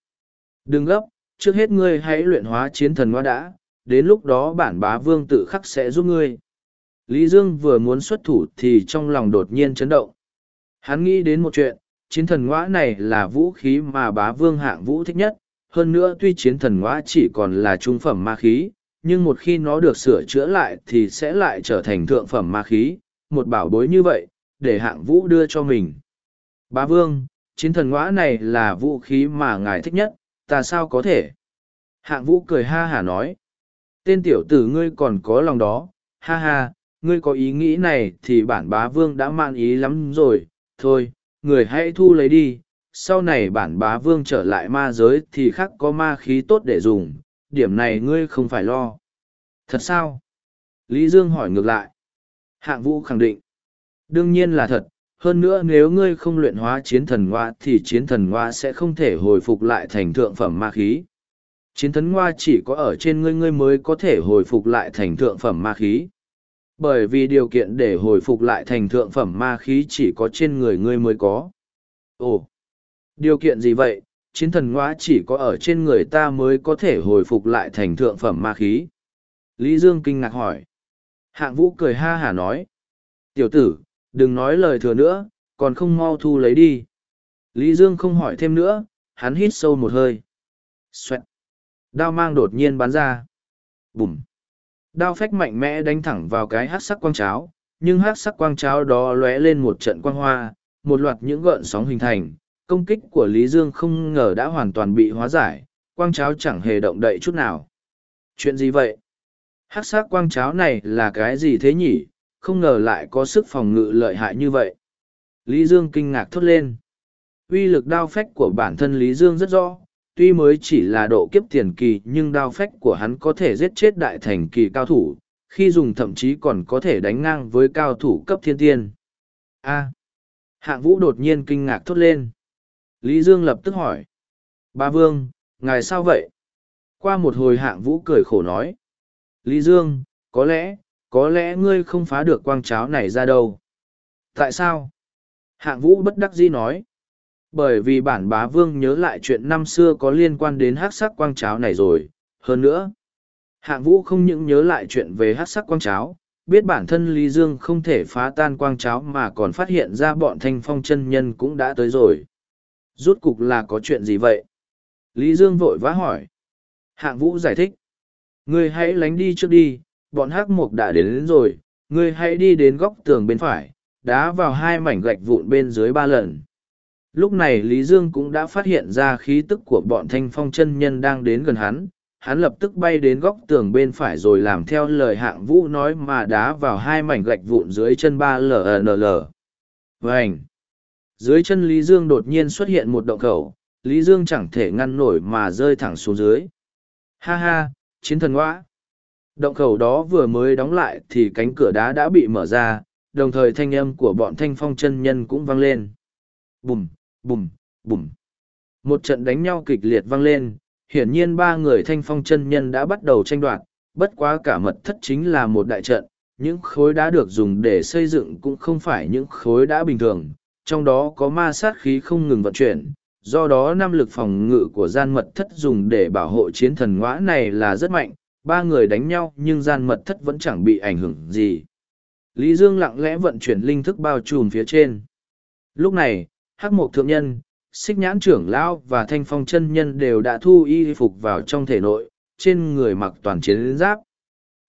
Đừng gấp, trước hết ngươi hãy luyện hóa chiến thần ngõa đã, đến lúc đó bản bá vương tự khắc sẽ giúp ngươi. Lý Dương vừa muốn xuất thủ thì trong lòng đột nhiên chấn động. Hắn nghĩ đến một chuyện, chiến thần ngõa này là vũ khí mà bá vương hạng vũ thích nhất. Hơn nữa tuy chiến thần ngõa chỉ còn là trung phẩm ma khí, nhưng một khi nó được sửa chữa lại thì sẽ lại trở thành thượng phẩm ma khí, một bảo bối như vậy, để hạng vũ đưa cho mình. Bá vương, chiến thần ngõa này là vũ khí mà ngài thích nhất, ta sao có thể? Hạng vũ cười ha hả nói. Tên tiểu tử ngươi còn có lòng đó, ha ha, ngươi có ý nghĩ này thì bản bá vương đã mang ý lắm rồi, thôi, người hãy thu lấy đi, sau này bản bá vương trở lại ma giới thì khắc có ma khí tốt để dùng, điểm này ngươi không phải lo. Thật sao? Lý Dương hỏi ngược lại. Hạng vũ khẳng định. Đương nhiên là thật, hơn nữa nếu ngươi không luyện hóa chiến thần hoa thì chiến thần hoa sẽ không thể hồi phục lại thành thượng phẩm ma khí. Chiến thần hoa chỉ có ở trên ngươi ngươi mới có thể hồi phục lại thành thượng phẩm ma khí. Bởi vì điều kiện để hồi phục lại thành thượng phẩm ma khí chỉ có trên người ngươi mới có. Ồ, điều kiện gì vậy? Chiến thần ngõa chỉ có ở trên người ta mới có thể hồi phục lại thành thượng phẩm ma khí. Lý Dương kinh ngạc hỏi. Hạng vũ cười ha hả nói. Tiểu tử, đừng nói lời thừa nữa, còn không mau thu lấy đi. Lý Dương không hỏi thêm nữa, hắn hít sâu một hơi. Xoẹt. Đao mang đột nhiên bắn ra. Bùm. Đao phách mạnh mẽ đánh thẳng vào cái hát sắc quang cháo, nhưng hát sắc quang cháo đó lóe lên một trận quang hoa, một loạt những gợn sóng hình thành. Công kích của Lý Dương không ngờ đã hoàn toàn bị hóa giải, quang cháo chẳng hề động đậy chút nào. Chuyện gì vậy? Hát sắc quang cháo này là cái gì thế nhỉ? Không ngờ lại có sức phòng ngự lợi hại như vậy. Lý Dương kinh ngạc thốt lên. Uy lực đao phách của bản thân Lý Dương rất rõ, tuy mới chỉ là độ kiếp tiền kỳ nhưng đao phách của hắn có thể giết chết đại thành kỳ cao thủ, khi dùng thậm chí còn có thể đánh ngang với cao thủ cấp thiên tiên. A. hạng vũ đột nhiên kinh ngạc thốt lên. Lý Dương lập tức hỏi. Ba Vương, ngài sao vậy? Qua một hồi hạng vũ cười khổ nói. Lý Dương, có lẽ, có lẽ ngươi không phá được quang cháo này ra đâu. Tại sao? Hạng vũ bất đắc dĩ nói bởi vì bản bá vương nhớ lại chuyện năm xưa có liên quan đến hát sắc quang cháo này rồi. Hơn nữa hạng vũ không những nhớ lại chuyện về hát sắc quang cháo biết bản thân lý dương không thể phá tan quang cháo mà còn phát hiện ra bọn thanh phong chân nhân cũng đã tới rồi. Rút cục là có chuyện gì vậy? Lý dương vội vã hỏi. Hạng vũ giải thích. Ngươi hãy lánh đi trước đi bọn hắc mục đã đến, đến rồi. Ngươi hãy đi đến góc tường bên phải đá vào hai mảnh gạch vụn bên dưới ba lần. Lúc này Lý Dương cũng đã phát hiện ra khí tức của bọn thanh phong chân nhân đang đến gần hắn. Hắn lập tức bay đến góc tường bên phải rồi làm theo lời hạng vũ nói mà đá vào hai mảnh gạch vụn dưới chân ba LNL. vảnh Dưới chân Lý Dương đột nhiên xuất hiện một động khẩu, Lý Dương chẳng thể ngăn nổi mà rơi thẳng xuống dưới. Ha ha, chiến thần ngoã! Động khẩu đó vừa mới đóng lại thì cánh cửa đá đã bị mở ra, đồng thời thanh âm của bọn thanh phong chân nhân cũng vang lên. Bùm, bùm, bùm. Một trận đánh nhau kịch liệt vang lên, hiển nhiên ba người thanh phong chân nhân đã bắt đầu tranh đoạt, bất quá cả mật thất chính là một đại trận, những khối đá được dùng để xây dựng cũng không phải những khối đá bình thường, trong đó có ma sát khí không ngừng vận chuyển, do đó năng lực phòng ngự của gian mật thất dùng để bảo hộ chiến thần ngõa này là rất mạnh, ba người đánh nhau nhưng gian mật thất vẫn chẳng bị ảnh hưởng gì. Lý Dương lặng lẽ vận chuyển linh thức bao trùm phía trên. Lúc này, hắc mộc thượng nhân, xích nhãn trưởng lão và thanh phong chân nhân đều đã thu y phục vào trong thể nội, trên người mặc toàn chiến giáp.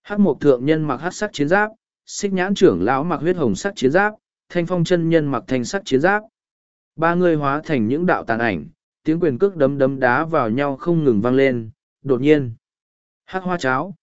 Hắc mộc thượng nhân mặc hắc sắc chiến giáp, xích nhãn trưởng lão mặc huyết hồng sắc chiến giáp, thanh phong chân nhân mặc thanh sắc chiến giáp. Ba người hóa thành những đạo tàn ảnh, tiếng quyền cước đấm đấm đá vào nhau không ngừng vang lên, đột nhiên. Hắc hoa cháo.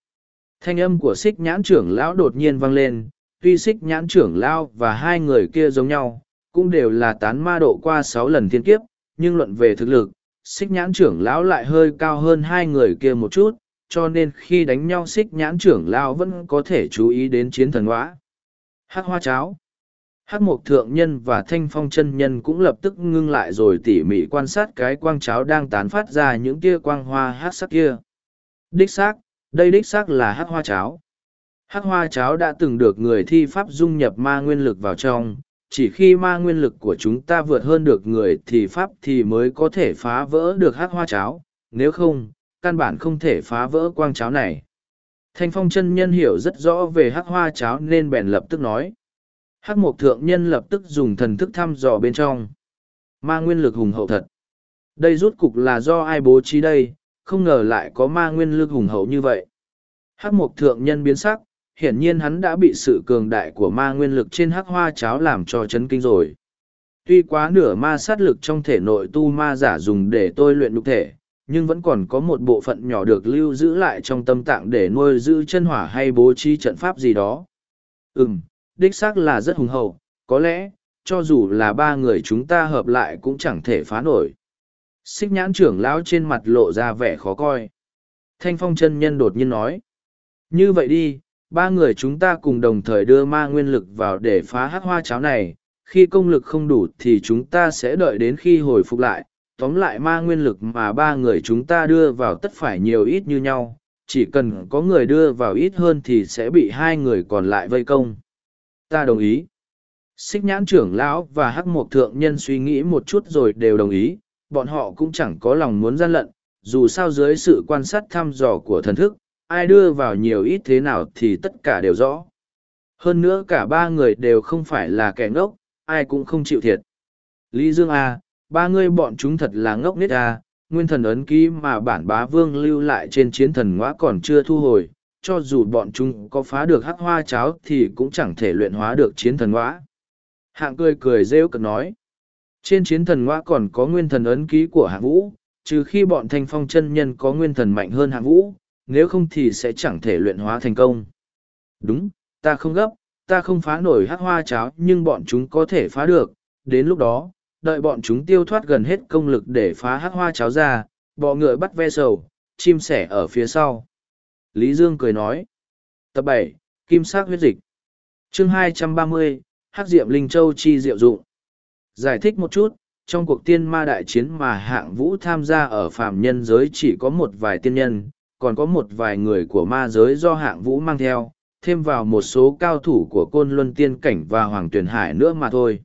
Thanh âm của xích nhãn trưởng lão đột nhiên vang lên, tuy xích nhãn trưởng lão và hai người kia giống nhau, cũng đều là tán ma độ qua sáu lần thiên kiếp, nhưng luận về thực lực, xích nhãn trưởng lão lại hơi cao hơn hai người kia một chút, cho nên khi đánh nhau xích nhãn trưởng lão vẫn có thể chú ý đến chiến thần hóa. Hắc hoa cháo. Hắc mục thượng nhân và thanh phong chân nhân cũng lập tức ngưng lại rồi tỉ mỉ quan sát cái quang cháo đang tán phát ra những tia quang hoa hắc sắc kia. Đích xác, đây đích xác là hắc hoa cháo. Hắc hoa cháo đã từng được người thi pháp dung nhập ma nguyên lực vào trong, chỉ khi ma nguyên lực của chúng ta vượt hơn được người thì pháp thì mới có thể phá vỡ được hắc hoa cháo, nếu không, căn bản không thể phá vỡ quang cháo này. Thanh phong chân nhân hiểu rất rõ về hắc hoa cháo nên bèn lập tức nói. Hắc mộc thượng nhân lập tức dùng thần thức thăm dò bên trong. Ma nguyên lực hùng hậu thật. Đây rút cục là do ai bố trí đây, không ngờ lại có ma nguyên lực hùng hậu như vậy. Hắc mộc thượng nhân biến sắc, hiển nhiên hắn đã bị sự cường đại của ma nguyên lực trên hắc hoa cháo làm cho chấn kinh rồi. Tuy quá nửa ma sát lực trong thể nội tu ma giả dùng để tôi luyện nhục thể, nhưng vẫn còn có một bộ phận nhỏ được lưu giữ lại trong tâm tạng để nuôi giữ chân hỏa hay bố trí trận pháp gì đó. Ừm, đích xác là rất hùng hậu, có lẽ, cho dù là ba người chúng ta hợp lại cũng chẳng thể phá nổi. Xích nhãn trưởng lão trên mặt lộ ra vẻ khó coi. Thanh phong chân nhân đột nhiên nói. Như vậy đi, ba người chúng ta cùng đồng thời đưa ma nguyên lực vào để phá hát hoa cháo này. Khi công lực không đủ thì chúng ta sẽ đợi đến khi hồi phục lại. Tóm lại ma nguyên lực mà ba người chúng ta đưa vào tất phải nhiều ít như nhau. Chỉ cần có người đưa vào ít hơn thì sẽ bị hai người còn lại vây công. Ta đồng ý. Xích nhãn trưởng lão và hắc mộc thượng nhân suy nghĩ một chút rồi đều đồng ý. Bọn họ cũng chẳng có lòng muốn gian lận. Dù sao dưới sự quan sát thăm dò của thần thức ai đưa vào nhiều ít thế nào thì tất cả đều rõ. Hơn nữa cả ba người đều không phải là kẻ ngốc, ai cũng không chịu thiệt. Lý Dương A, ba người bọn chúng thật là ngốc nít A, à, nguyên thần ấn ký mà bản bá vương lưu lại trên chiến thần ngõa còn chưa thu hồi, cho dù bọn chúng có phá được hắc hoa cháo thì cũng chẳng thể luyện hóa được chiến thần ngõa. Hạng cười cười rêu cực nói. Trên chiến thần ngõa còn có nguyên thần ấn ký của hạng vũ, trừ khi bọn thanh phong chân nhân có nguyên thần mạnh hơn hạng vũ, nếu không thì sẽ chẳng thể luyện hóa thành công. Đúng, ta không gấp, ta không phá nổi hắc hoa cháo nhưng bọn chúng có thể phá được, đến lúc đó, đợi bọn chúng tiêu thoát gần hết công lực để phá hắc hoa cháo ra, bọ ngựa bắt ve sầu, chim sẻ ở phía sau. Lý Dương cười nói. Tập bảy Kim sắc huyết dịch. chương hai trăm ba mươi Hắc Diệm Linh Châu Chi Diệu Dụng. Giải thích một chút, trong cuộc tiên ma đại chiến mà hạng vũ tham gia ở phàm nhân giới chỉ có một vài tiên nhân, còn có một vài người của ma giới do hạng vũ mang theo, thêm vào một số cao thủ của côn luân tiên cảnh và hoàng tuyển hải nữa mà thôi.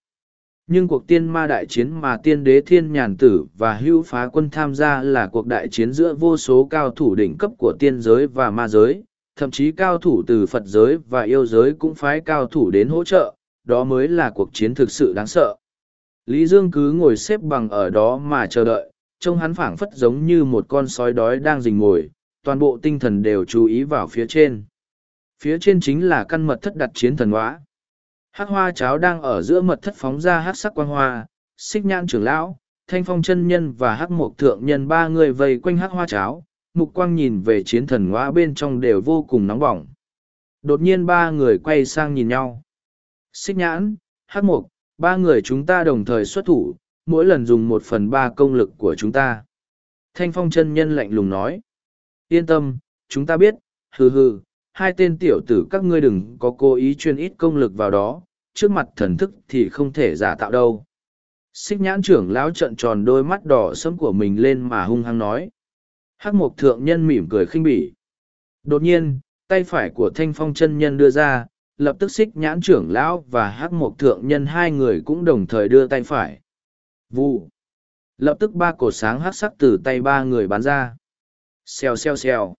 Nhưng cuộc tiên ma đại chiến mà tiên đế thiên nhàn tử và hưu phá quân tham gia là cuộc đại chiến giữa vô số cao thủ đỉnh cấp của tiên giới và ma giới, thậm chí cao thủ từ Phật giới và yêu giới cũng phái cao thủ đến hỗ trợ, đó mới là cuộc chiến thực sự đáng sợ. Lý Dương cứ ngồi xếp bằng ở đó mà chờ đợi, trông hắn phảng phất giống như một con sói đói đang rình ngồi, toàn bộ tinh thần đều chú ý vào phía trên. Phía trên chính là căn mật thất đặt chiến thần hóa. Hắc hoa cháo đang ở giữa mật thất phóng ra hắc sắc quang hoa, xích nhãn trưởng lão, thanh phong chân nhân và hắc mộc thượng nhân ba người vây quanh hắc hoa cháo, mục quang nhìn về chiến thần hóa bên trong đều vô cùng nóng bỏng. Đột nhiên ba người quay sang nhìn nhau. Xích nhãn, hắc mộc, ba người chúng ta đồng thời xuất thủ, mỗi lần dùng một phần ba công lực của chúng ta. Thanh phong chân nhân lạnh lùng nói yên tâm, chúng ta biết, hừ hừ, hai tên tiểu tử các ngươi đừng có cố ý chuyên ít công lực vào đó, trước mặt thần thức thì không thể giả tạo đâu. Xích nhãn trưởng lão trận tròn đôi mắt đỏ sẫm của mình lên mà hung hăng nói. Hắc mục thượng nhân mỉm cười khinh bỉ. Đột nhiên, tay phải của thanh phong chân nhân đưa ra, lập tức xích nhãn trưởng lão và hắc mục thượng nhân hai người cũng đồng thời đưa tay phải. Vụ. Lập tức ba cột sáng hắc sắc từ tay ba người bắn ra xèo xèo xèo.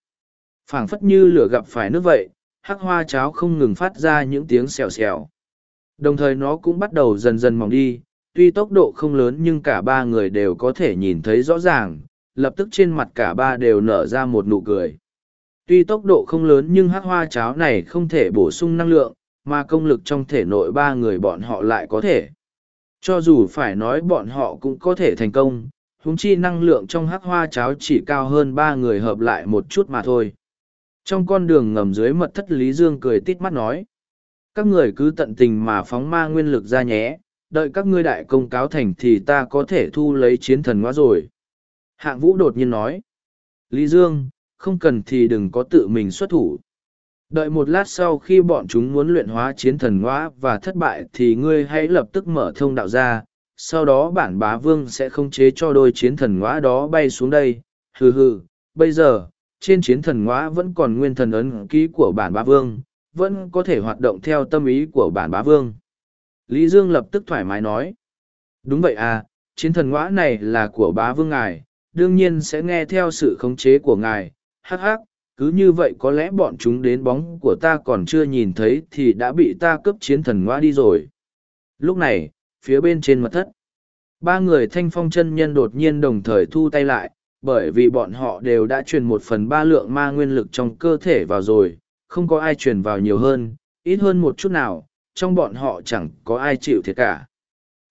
Phảng phất như lửa gặp phải nước vậy, hắc hoa cháo không ngừng phát ra những tiếng xèo xèo. Đồng thời nó cũng bắt đầu dần dần mỏng đi, tuy tốc độ không lớn nhưng cả ba người đều có thể nhìn thấy rõ ràng, lập tức trên mặt cả ba đều nở ra một nụ cười. Tuy tốc độ không lớn nhưng hắc hoa cháo này không thể bổ sung năng lượng, mà công lực trong thể nội ba người bọn họ lại có thể. Cho dù phải nói bọn họ cũng có thể thành công huống chi năng lượng trong hắc hoa cháo chỉ cao hơn ba người hợp lại một chút mà thôi. Trong con đường ngầm dưới mật thất Lý Dương cười tít mắt nói. Các người cứ tận tình mà phóng ma nguyên lực ra nhé, đợi các ngươi đại công cáo thành thì ta có thể thu lấy chiến thần hóa rồi. Hạng vũ đột nhiên nói. Lý Dương, không cần thì đừng có tự mình xuất thủ. Đợi một lát sau khi bọn chúng muốn luyện hóa chiến thần hóa và thất bại thì ngươi hãy lập tức mở thông đạo ra, sau đó bản bá vương sẽ không chế cho đôi chiến thần ngõa đó bay xuống đây. Hừ hừ, bây giờ, trên chiến thần ngõa vẫn còn nguyên thần ấn ký của bản bá vương, vẫn có thể hoạt động theo tâm ý của bản bá vương. Lý Dương lập tức thoải mái nói. Đúng vậy à, chiến thần ngõa này là của bá vương ngài, đương nhiên sẽ nghe theo sự khống chế của ngài. Hắc hắc, cứ như vậy có lẽ bọn chúng đến bóng của ta còn chưa nhìn thấy thì đã bị ta cướp chiến thần ngõa đi rồi. Lúc này, phía bên trên mật thất, ba người thanh phong chân nhân đột nhiên đồng thời thu tay lại, bởi vì bọn họ đều đã truyền một phần ba lượng ma nguyên lực trong cơ thể vào rồi, không có ai truyền vào nhiều hơn, ít hơn một chút nào, trong bọn họ chẳng có ai chịu thiệt cả.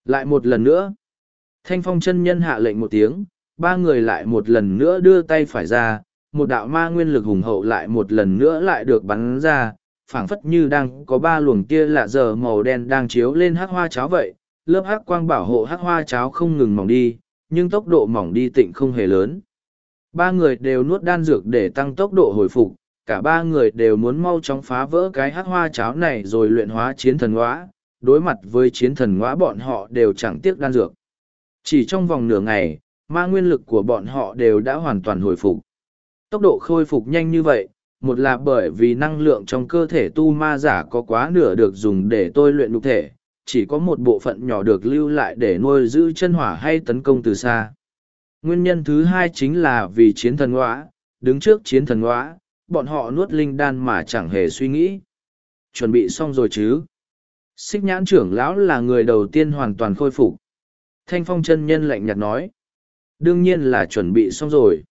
Lại một lần nữa, thanh phong chân nhân hạ lệnh một tiếng, ba người lại một lần nữa đưa tay phải ra, một đạo ma nguyên lực hùng hậu lại một lần nữa lại được bắn ra, phảng phất như đang có ba luồng tia lạ giờ màu đen đang chiếu lên hát hoa cháo vậy, lớp hát quang bảo hộ hát hoa cháo không ngừng mỏng đi, nhưng tốc độ mỏng đi tịnh không hề lớn. Ba người đều nuốt đan dược để tăng tốc độ hồi phục, cả ba người đều muốn mau chóng phá vỡ cái hát hoa cháo này rồi luyện hóa chiến thần ngõa, đối mặt với chiến thần ngõa bọn họ đều chẳng tiếc đan dược. Chỉ trong vòng nửa ngày, ma nguyên lực của bọn họ đều đã hoàn toàn hồi phục. Tốc độ khôi phục nhanh như vậy, một là bởi vì năng lượng trong cơ thể tu ma giả có quá nửa được dùng để tôi luyện nhục thể, chỉ có một bộ phận nhỏ được lưu lại để nuôi giữ chân hỏa hay tấn công từ xa. Nguyên nhân thứ hai chính là vì chiến thần ngõa, đứng trước chiến thần ngõa, bọn họ nuốt linh đan mà chẳng hề suy nghĩ. Chuẩn bị xong rồi chứ? xích nhãn trưởng lão là người đầu tiên hoàn toàn khôi phục thanh phong chân nhân lạnh nhạt nói đương nhiên là chuẩn bị xong rồi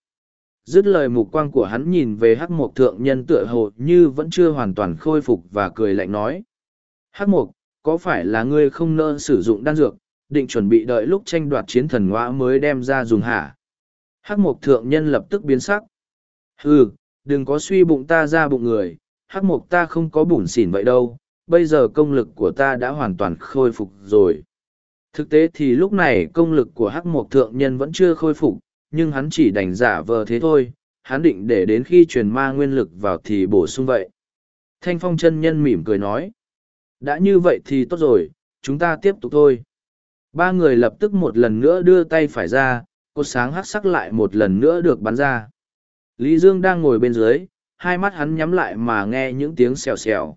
dứt lời mục quang của hắn nhìn về hắc mộc thượng nhân tựa hồ như vẫn chưa hoàn toàn khôi phục và cười lạnh nói hắc mộc có phải là ngươi không nỡ sử dụng đan dược định chuẩn bị đợi lúc tranh đoạt chiến thần ngoã mới đem ra dùng hả hắc mộc thượng nhân lập tức biến sắc Hừ, đừng có suy bụng ta ra bụng người hắc mộc ta không có bủn xỉn vậy đâu bây giờ công lực của ta đã hoàn toàn khôi phục rồi. Thực tế thì lúc này công lực của Hắc Mộc Thượng Nhân vẫn chưa khôi phục, nhưng hắn chỉ đành giả vờ thế thôi, hắn định để đến khi truyền ma nguyên lực vào thì bổ sung vậy. Thanh Phong chân Nhân mỉm cười nói, đã như vậy thì tốt rồi, chúng ta tiếp tục thôi. Ba người lập tức một lần nữa đưa tay phải ra, cột sáng hắc sắc lại một lần nữa được bắn ra. Lý Dương đang ngồi bên dưới, hai mắt hắn nhắm lại mà nghe những tiếng xèo xèo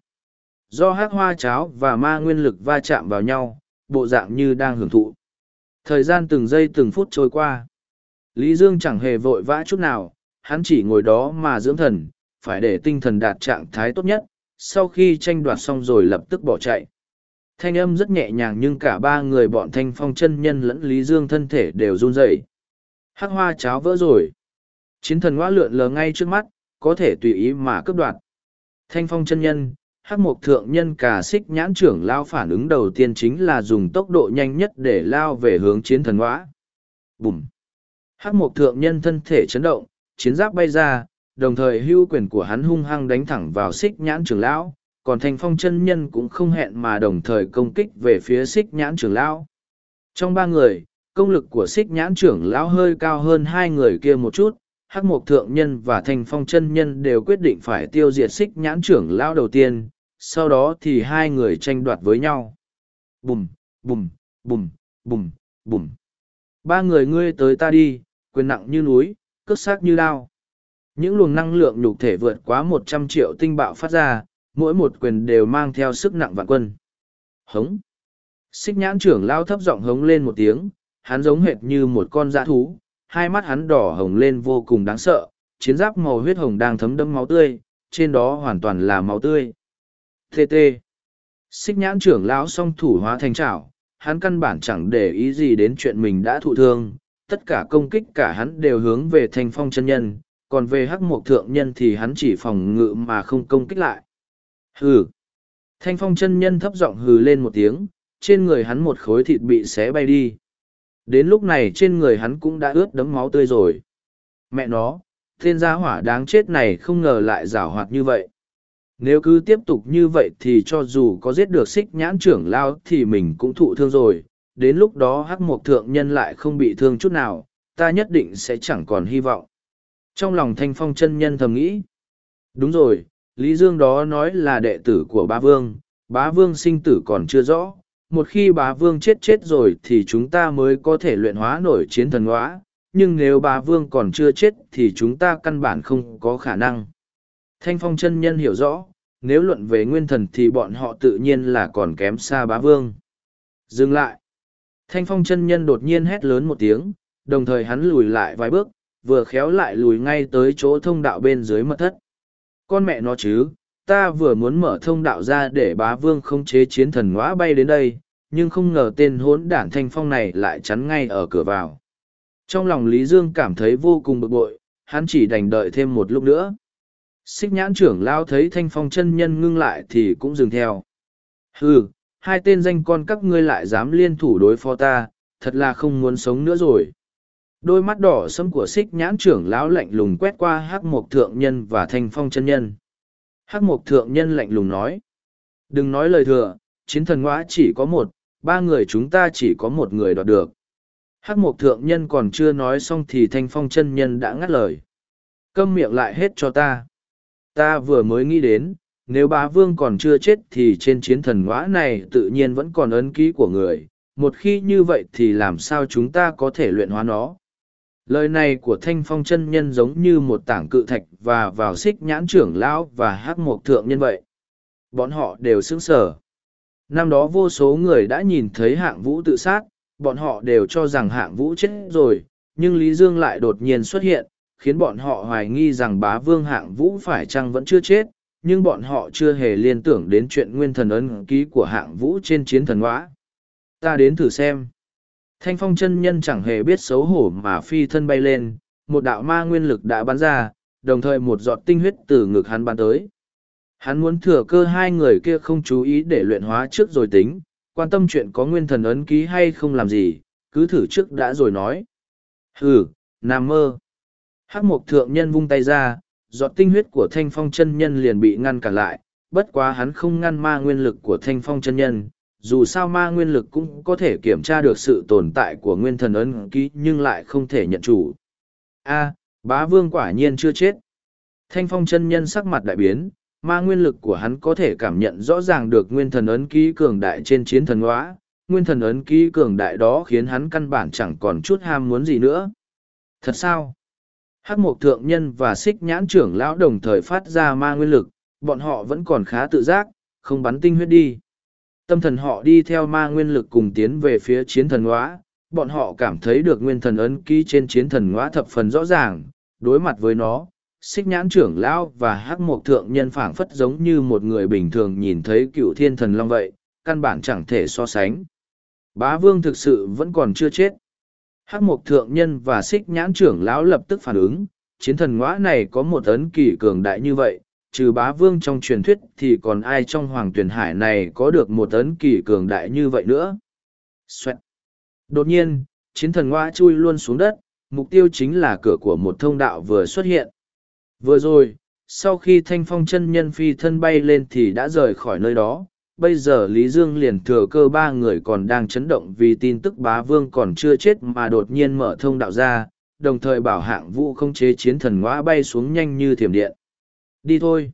do hát hoa cháo và ma nguyên lực va chạm vào nhau bộ dạng như đang hưởng thụ thời gian từng giây từng phút trôi qua lý dương chẳng hề vội vã chút nào hắn chỉ ngồi đó mà dưỡng thần phải để tinh thần đạt trạng thái tốt nhất sau khi tranh đoạt xong rồi lập tức bỏ chạy. Thanh âm rất nhẹ nhàng nhưng cả ba người bọn thanh phong chân nhân lẫn lý dương thân thể đều run rẩy. Hắc hoa cháo vỡ rồi. Chiến thần ngoã lượn lờ ngay trước mắt, có thể tùy ý mà cướp đoạt. Thanh phong chân nhân, hắc mộc thượng nhân cả xích nhãn trưởng lao phản ứng đầu tiên chính là dùng tốc độ nhanh nhất để lao về hướng chiến thần ngõa bùm. Hắc mộc thượng nhân thân thể chấn động, chiến giáp bay ra đồng thời hưu quyền của hắn hung hăng đánh thẳng vào xích nhãn trưởng lão, còn thành phong chân nhân cũng không hẹn mà đồng thời công kích về phía xích nhãn trưởng lão. Trong ba người, công lực của xích nhãn trưởng lão hơi cao hơn hai người kia một chút, hắc mộc thượng nhân và thanh phong chân nhân đều quyết định phải tiêu diệt xích nhãn trưởng lão đầu tiên, sau đó thì hai người tranh đoạt với nhau. Bùm bùm bùm bùm bùm. Ba người ngươi tới ta đi, quyền nặng như núi cất xác như lao những luồng năng lượng nhục thể vượt quá một trăm triệu tinh bạo phát ra mỗi một quyền đều mang theo sức nặng vạn quân hống xích nhãn trưởng lao thấp giọng hống lên một tiếng hắn giống hệt như một con dã thú hai mắt hắn đỏ hồng lên vô cùng đáng sợ, chiến giáp màu huyết hồng đang thấm đẫm máu tươi, trên đó hoàn toàn là máu tươi. TT. Xích nhãn trưởng lão song thủ hóa thành trảo, hắn căn bản chẳng để ý gì đến chuyện mình đã thụ thương, tất cả công kích cả hắn đều hướng về thanh phong chân nhân, còn về hắc mộc thượng nhân thì hắn chỉ phòng ngự mà không công kích lại. Hừ. Thanh phong chân nhân thấp giọng hừ lên một tiếng, trên người hắn một khối thịt bị xé bay đi. Đến lúc này trên người hắn cũng đã ướt đấm máu tươi rồi. Mẹ nó, tên gia hỏa đáng chết này không ngờ lại rảo hoạt như vậy. Nếu cứ tiếp tục như vậy thì cho dù có giết được xích nhãn trưởng lao thì mình cũng thụ thương rồi. Đến lúc đó hắc mộc thượng nhân lại không bị thương chút nào, ta nhất định sẽ chẳng còn hy vọng. Trong lòng thanh phong chân nhân thầm nghĩ. Đúng rồi, Lý Dương đó nói là đệ tử của bá vương, bá vương sinh tử còn chưa rõ. Một khi bá vương chết chết rồi thì chúng ta mới có thể luyện hóa nổi chiến thần hóa, nhưng nếu bá vương còn chưa chết thì chúng ta căn bản không có khả năng. Thanh phong chân nhân hiểu rõ, nếu luận về nguyên thần thì bọn họ tự nhiên là còn kém xa bá vương. Dừng lại. Thanh phong chân nhân đột nhiên hét lớn một tiếng, đồng thời hắn lùi lại vài bước, vừa khéo lại lùi ngay tới chỗ thông đạo bên dưới mật thất. Con mẹ nó chứ, ta vừa muốn mở thông đạo ra để bá vương không chế chiến thần ngõa bay đến đây, nhưng không ngờ tên hốn đản thanh phong này lại chắn ngay ở cửa vào. Trong lòng Lý Dương cảm thấy vô cùng bực bội, hắn chỉ đành đợi thêm một lúc nữa. Xích nhãn trưởng lao thấy thanh phong chân nhân ngưng lại thì cũng dừng theo. Hừ, hai tên danh con các ngươi lại dám liên thủ đối phó ta, thật là không muốn sống nữa rồi. Đôi mắt đỏ sẫm của xích nhãn trưởng lão lạnh lùng quét qua hắc mộc thượng nhân và thanh phong chân nhân. hắc mộc thượng nhân lạnh lùng nói. Đừng nói lời thừa, chiến thần ngõa chỉ có một, ba người chúng ta chỉ có một người đoạt được. hắc mộc thượng nhân còn chưa nói xong thì thanh phong chân nhân đã ngắt lời. Câm miệng lại hết cho ta. Ta vừa mới nghĩ đến, nếu bá vương còn chưa chết thì trên chiến thần ngõa này tự nhiên vẫn còn ấn ký của người. Một khi như vậy thì làm sao chúng ta có thể luyện hóa nó? Lời này của thanh phong chân nhân giống như một tảng cự thạch và vào xích nhãn trưởng lão và hắc mộc thượng nhân vậy. Bọn họ đều sững sờ. Năm đó vô số người đã nhìn thấy hạng vũ tự sát, bọn họ đều cho rằng hạng vũ chết rồi, nhưng lý dương lại đột nhiên xuất hiện, khiến bọn họ hoài nghi rằng bá vương hạng vũ phải chăng vẫn chưa chết, nhưng bọn họ chưa hề liên tưởng đến chuyện nguyên thần ấn ký của hạng vũ trên chiến thần hóa. Ta đến thử xem. Thanh phong chân nhân chẳng hề biết xấu hổ mà phi thân bay lên, một đạo ma nguyên lực đã bắn ra, đồng thời một giọt tinh huyết từ ngực hắn bắn tới. Hắn muốn thừa cơ hai người kia không chú ý để luyện hóa trước rồi tính, quan tâm chuyện có nguyên thần ấn ký hay không làm gì, cứ thử trước đã rồi nói. Hừ, nằm mơ. Hắc mục thượng nhân vung tay ra, giọt tinh huyết của thanh phong chân nhân liền bị ngăn cản lại, bất quá hắn không ngăn ma nguyên lực của thanh phong chân nhân, dù sao ma nguyên lực cũng có thể kiểm tra được sự tồn tại của nguyên thần ấn ký nhưng lại không thể nhận chủ. A, bá vương quả nhiên chưa chết. Thanh phong chân nhân sắc mặt đại biến, ma nguyên lực của hắn có thể cảm nhận rõ ràng được nguyên thần ấn ký cường đại trên chiến thần hóa. Nguyên thần ấn ký cường đại đó khiến hắn căn bản chẳng còn chút ham muốn gì nữa. Thật sao? Hắc mộc thượng nhân và xích nhãn trưởng lão đồng thời phát ra ma nguyên lực, bọn họ vẫn còn khá tự giác, không bắn tinh huyết đi. Tâm thần họ đi theo ma nguyên lực cùng tiến về phía chiến thần hóa, bọn họ cảm thấy được nguyên thần ấn ký trên chiến thần hóa thập phần rõ ràng, đối mặt với nó, xích nhãn trưởng lão và hắc mộc thượng nhân phảng phất giống như một người bình thường nhìn thấy cựu thiên thần long vậy, căn bản chẳng thể so sánh. Bá vương thực sự vẫn còn chưa chết. Hắc mộc thượng nhân và xích nhãn trưởng lão lập tức phản ứng, chiến thần ngõa này có một ấn kỳ cường đại như vậy, trừ bá vương trong truyền thuyết thì còn ai trong hoàng tuyển hải này có được một tấn kỳ cường đại như vậy nữa. Xoẹt. Đột nhiên, chiến thần ngoa chui luôn xuống đất, mục tiêu chính là cửa của một thông đạo vừa xuất hiện. Vừa rồi, sau khi thanh phong chân nhân phi thân bay lên thì đã rời khỏi nơi đó. Bây giờ Lý Dương liền thừa cơ ba người còn đang chấn động vì tin tức bá vương còn chưa chết mà đột nhiên mở thông đạo ra, đồng thời bảo hạng vũ không chế chiến thần ngoa bay xuống nhanh như thiểm điện. Đi thôi.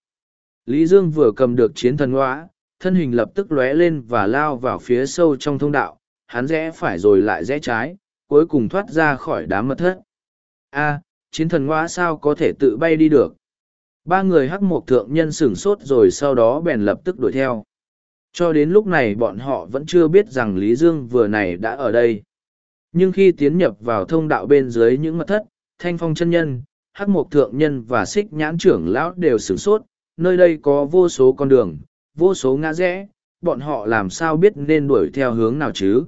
Lý Dương vừa cầm được chiến thần hóa, thân hình lập tức lóe lên và lao vào phía sâu trong thông đạo, hắn rẽ phải rồi lại rẽ trái, cuối cùng thoát ra khỏi đám mật thất. A, chiến thần hóa sao có thể tự bay đi được? Ba người hắc mộc thượng nhân sửng sốt rồi sau đó bèn lập tức đuổi theo. Cho đến lúc này bọn họ vẫn chưa biết rằng Lý Dương vừa này đã ở đây. Nhưng khi tiến nhập vào thông đạo bên dưới những mật thất, thanh phong chân nhân, hắc mộc thượng nhân và xích nhãn trưởng lão đều sửng sốt, nơi đây có vô số con đường, vô số ngã rẽ, bọn họ làm sao biết nên đuổi theo hướng nào chứ?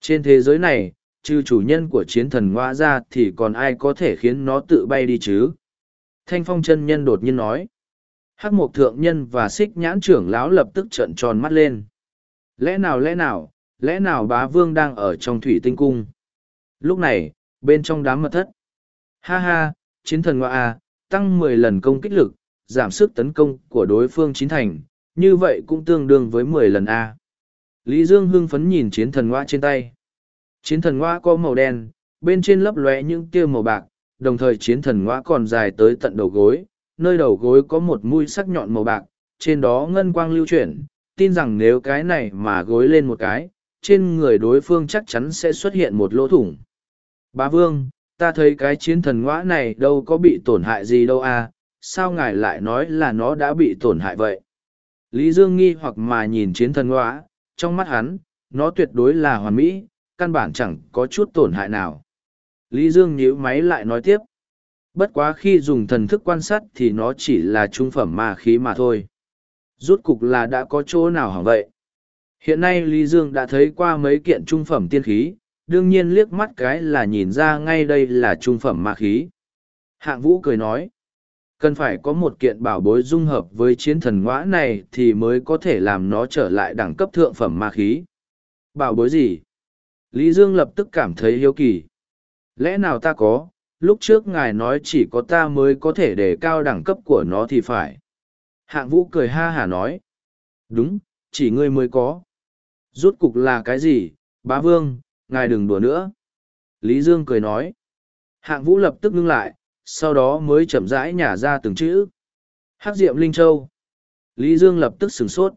Trên thế giới này, trừ chủ nhân của chiến thần ngoa ra thì còn ai có thể khiến nó tự bay đi chứ? Thanh phong chân nhân đột nhiên nói. Hắc mộc thượng nhân và xích nhãn trưởng lão lập tức trợn tròn mắt lên. Lẽ nào lẽ nào, lẽ nào bá vương đang ở trong thủy tinh cung? Lúc này, bên trong đám mật thất. Ha ha, chiến thần ngoại A, tăng mười lần công kích lực, giảm sức tấn công của đối phương chín thành, như vậy cũng tương đương với mười lần A. Lý Dương hưng phấn nhìn chiến thần ngoa trên tay. Chiến thần ngoa có màu đen, bên trên lấp lóe những tia màu bạc, đồng thời chiến thần ngoa còn dài tới tận đầu gối, nơi đầu gối có một mũi sắc nhọn màu bạc, trên đó ngân quang lưu chuyển, tin rằng nếu cái này mà gối lên một cái, trên người đối phương chắc chắn sẽ xuất hiện một lỗ thủng. Bá Vương, ta thấy cái chiến thần ngõa này đâu có bị tổn hại gì đâu à, sao ngài lại nói là nó đã bị tổn hại vậy? Lý Dương nghi hoặc mà nhìn chiến thần ngõa, trong mắt hắn, nó tuyệt đối là hoàn mỹ, căn bản chẳng có chút tổn hại nào. Lý Dương nhíu máy lại nói tiếp. Bất quá khi dùng thần thức quan sát thì nó chỉ là trung phẩm ma khí mà thôi. Rút cục là đã có chỗ nào hỏng vậy? Hiện nay Lý Dương đã thấy qua mấy kiện trung phẩm tiên khí, đương nhiên liếc mắt cái là nhìn ra ngay đây là trung phẩm ma khí. Hạng Vũ cười nói, cần phải có một kiện bảo bối dung hợp với chiến thần ngõa này thì mới có thể làm nó trở lại đẳng cấp thượng phẩm ma khí. Bảo bối gì? Lý Dương lập tức cảm thấy hiếu kỳ. Lẽ nào ta có, lúc trước ngài nói chỉ có ta mới có thể để cao đẳng cấp của nó thì phải. Hạng vũ cười ha hả nói. Đúng, chỉ ngươi mới có. Rút cục là cái gì, bá vương, ngài đừng đùa nữa. Lý Dương cười nói. Hạng vũ lập tức ngưng lại, sau đó mới chậm rãi nhả ra từng chữ. Hắc diệm Linh Châu. Lý Dương lập tức sửng sốt.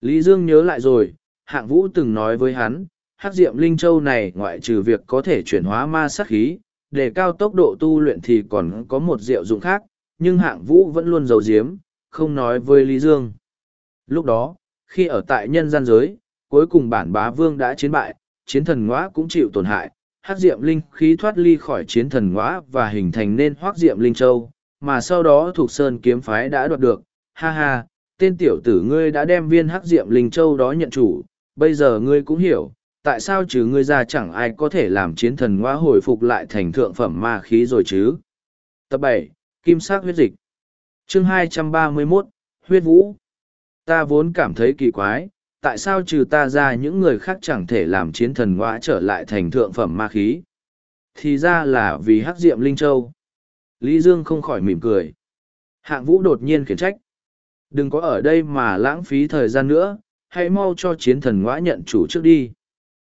Lý Dương nhớ lại rồi, hạng vũ từng nói với hắn, hắc diệm Linh Châu này ngoại trừ việc có thể chuyển hóa ma sát khí, để cao tốc độ tu luyện thì còn có một diệu dụng khác, nhưng hạng vũ vẫn luôn giấu giếm, không nói với Lý Dương. Lúc đó, khi ở tại nhân gian giới, cuối cùng bản bá vương đã chiến bại, chiến thần ngõa cũng chịu tổn hại, hắc diệm linh khí thoát ly khỏi chiến thần ngõa và hình thành nên hoác diệm linh châu, mà sau đó thuộc sơn kiếm phái đã đoạt được, ha ha, tên tiểu tử ngươi đã đem viên hắc diệm linh châu đó nhận chủ, bây giờ ngươi cũng hiểu, tại sao trừ ngươi ra chẳng ai có thể làm chiến thần ngõa hồi phục lại thành thượng phẩm ma khí rồi chứ. Tập bảy Kim sắc huyết dịch. Chương 231, huyết vũ. Ta vốn cảm thấy kỳ quái tại sao trừ ta ra những người khác chẳng thể làm chiến thần ngõa trở lại thành thượng phẩm ma khí? Thì ra là vì hắc diệm linh châu. Lý dương không khỏi mỉm cười. Hạng vũ đột nhiên khiển trách. Đừng có ở đây mà lãng phí thời gian nữa hãy mau cho chiến thần ngõa nhận chủ trước đi.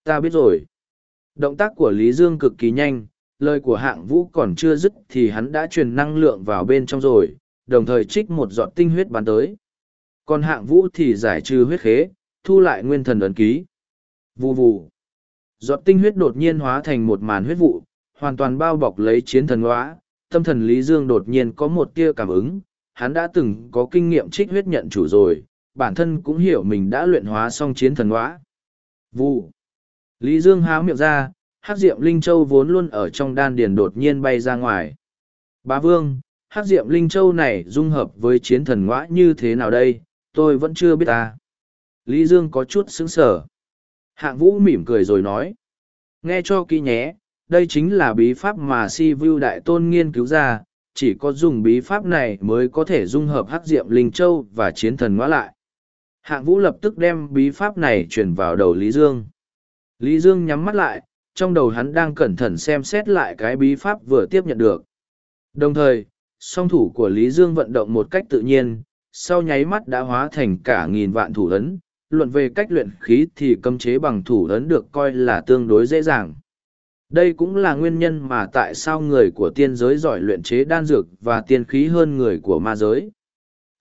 Ta biết rồi. Động tác của lý dương cực kỳ nhanh lời của hạng vũ còn chưa dứt thì hắn đã truyền năng lượng vào bên trong rồi đồng thời trích một giọt tinh huyết bắn tới. Còn hạng vũ thì giải trừ huyết khế, thu lại nguyên thần ấn ký. Vù vù. Giọt tinh huyết đột nhiên hóa thành một màn huyết vụ, hoàn toàn bao bọc lấy chiến thần hóa. Tâm thần Lý Dương đột nhiên có một tia cảm ứng, hắn đã từng có kinh nghiệm trích huyết nhận chủ rồi, bản thân cũng hiểu mình đã luyện hóa xong chiến thần hóa. Vụ. Lý Dương háo miệng ra, hát diệm Linh Châu vốn luôn ở trong đan điền đột nhiên bay ra ngoài. Bá Vương, hát diệm linh châu này dung hợp với chiến thần ngõa như thế nào đây tôi vẫn chưa biết ta lý dương có chút xứng sở hạng vũ mỉm cười rồi nói nghe cho kỹ nhé đây chính là bí pháp mà si vu đại tôn nghiên cứu ra chỉ có dùng bí pháp này mới có thể dung hợp hắc diệm linh châu và chiến thần ngõa lại. Hạng vũ lập tức đem bí pháp này truyền vào đầu lý dương. Lý dương nhắm mắt lại trong đầu hắn đang cẩn thận xem xét lại cái bí pháp vừa tiếp nhận được. Đồng thời song thủ của Lý Dương vận động một cách tự nhiên, sau nháy mắt đã hóa thành cả nghìn vạn thủ ấn. Luận về cách luyện khí thì cấm chế bằng thủ ấn được coi là tương đối dễ dàng. Đây cũng là nguyên nhân mà tại sao người của tiên giới giỏi luyện chế đan dược và tiên khí hơn người của ma giới.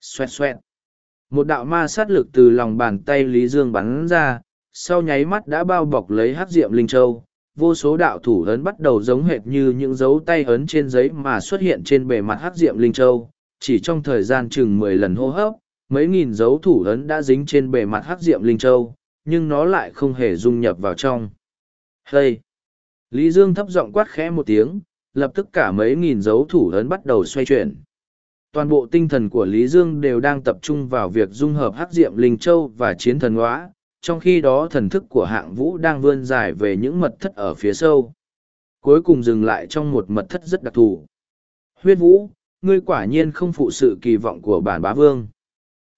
Xoẹt xoẹt. Một đạo ma sát lực từ lòng bàn tay Lý Dương bắn ra, sau nháy mắt đã bao bọc lấy hát diệm Linh Châu, vô số đạo thủ ấn bắt đầu giống hệt như những dấu tay ấn trên giấy mà xuất hiện trên bề mặt hắc diệm linh châu chỉ trong thời gian chừng mười lần hô hấp mấy nghìn dấu thủ ấn đã dính trên bề mặt hắc diệm linh châu, nhưng nó lại không hề dung nhập vào trong. Hey! Lý dương thấp giọng quát khẽ một tiếng, lập tức cả mấy nghìn dấu thủ ấn bắt đầu xoay chuyển. Toàn bộ tinh thần của lý dương đều đang tập trung vào việc dung hợp hắc diệm linh châu và chiến thần hóa, trong khi đó thần thức của hạng vũ đang vươn dài về những mật thất ở phía sâu. Cuối cùng dừng lại trong một mật thất rất đặc thù. Huyết vũ, ngươi quả nhiên không phụ sự kỳ vọng của bản bá vương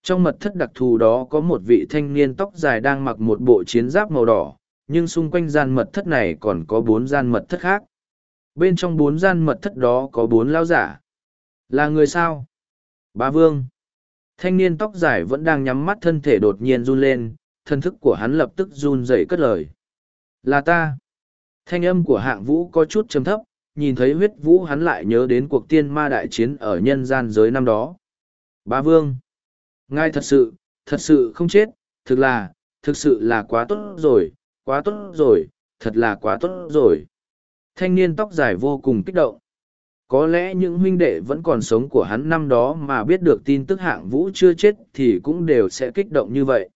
trong mật thất đặc thù đó có một vị thanh niên tóc dài đang mặc một bộ chiến giáp màu đỏ nhưng xung quanh gian mật thất này còn có bốn gian mật thất khác bên trong bốn gian mật thất đó có bốn lao giả là người sao bá vương thanh niên tóc dài vẫn đang nhắm mắt thân thể đột nhiên run lên thân thức của hắn lập tức run rẩy cất lời. Là ta. Thanh âm của hạng vũ có chút trầm thấp, nhìn thấy huyết vũ hắn lại nhớ đến cuộc tiên ma đại chiến ở nhân gian giới năm đó. Bá Vương. Ngài thật sự, thật sự không chết, thực là, thực sự là quá tốt rồi, quá tốt rồi, thật là quá tốt rồi. Thanh niên tóc dài vô cùng kích động. Có lẽ những huynh đệ vẫn còn sống của hắn năm đó mà biết được tin tức hạng vũ chưa chết thì cũng đều sẽ kích động như vậy.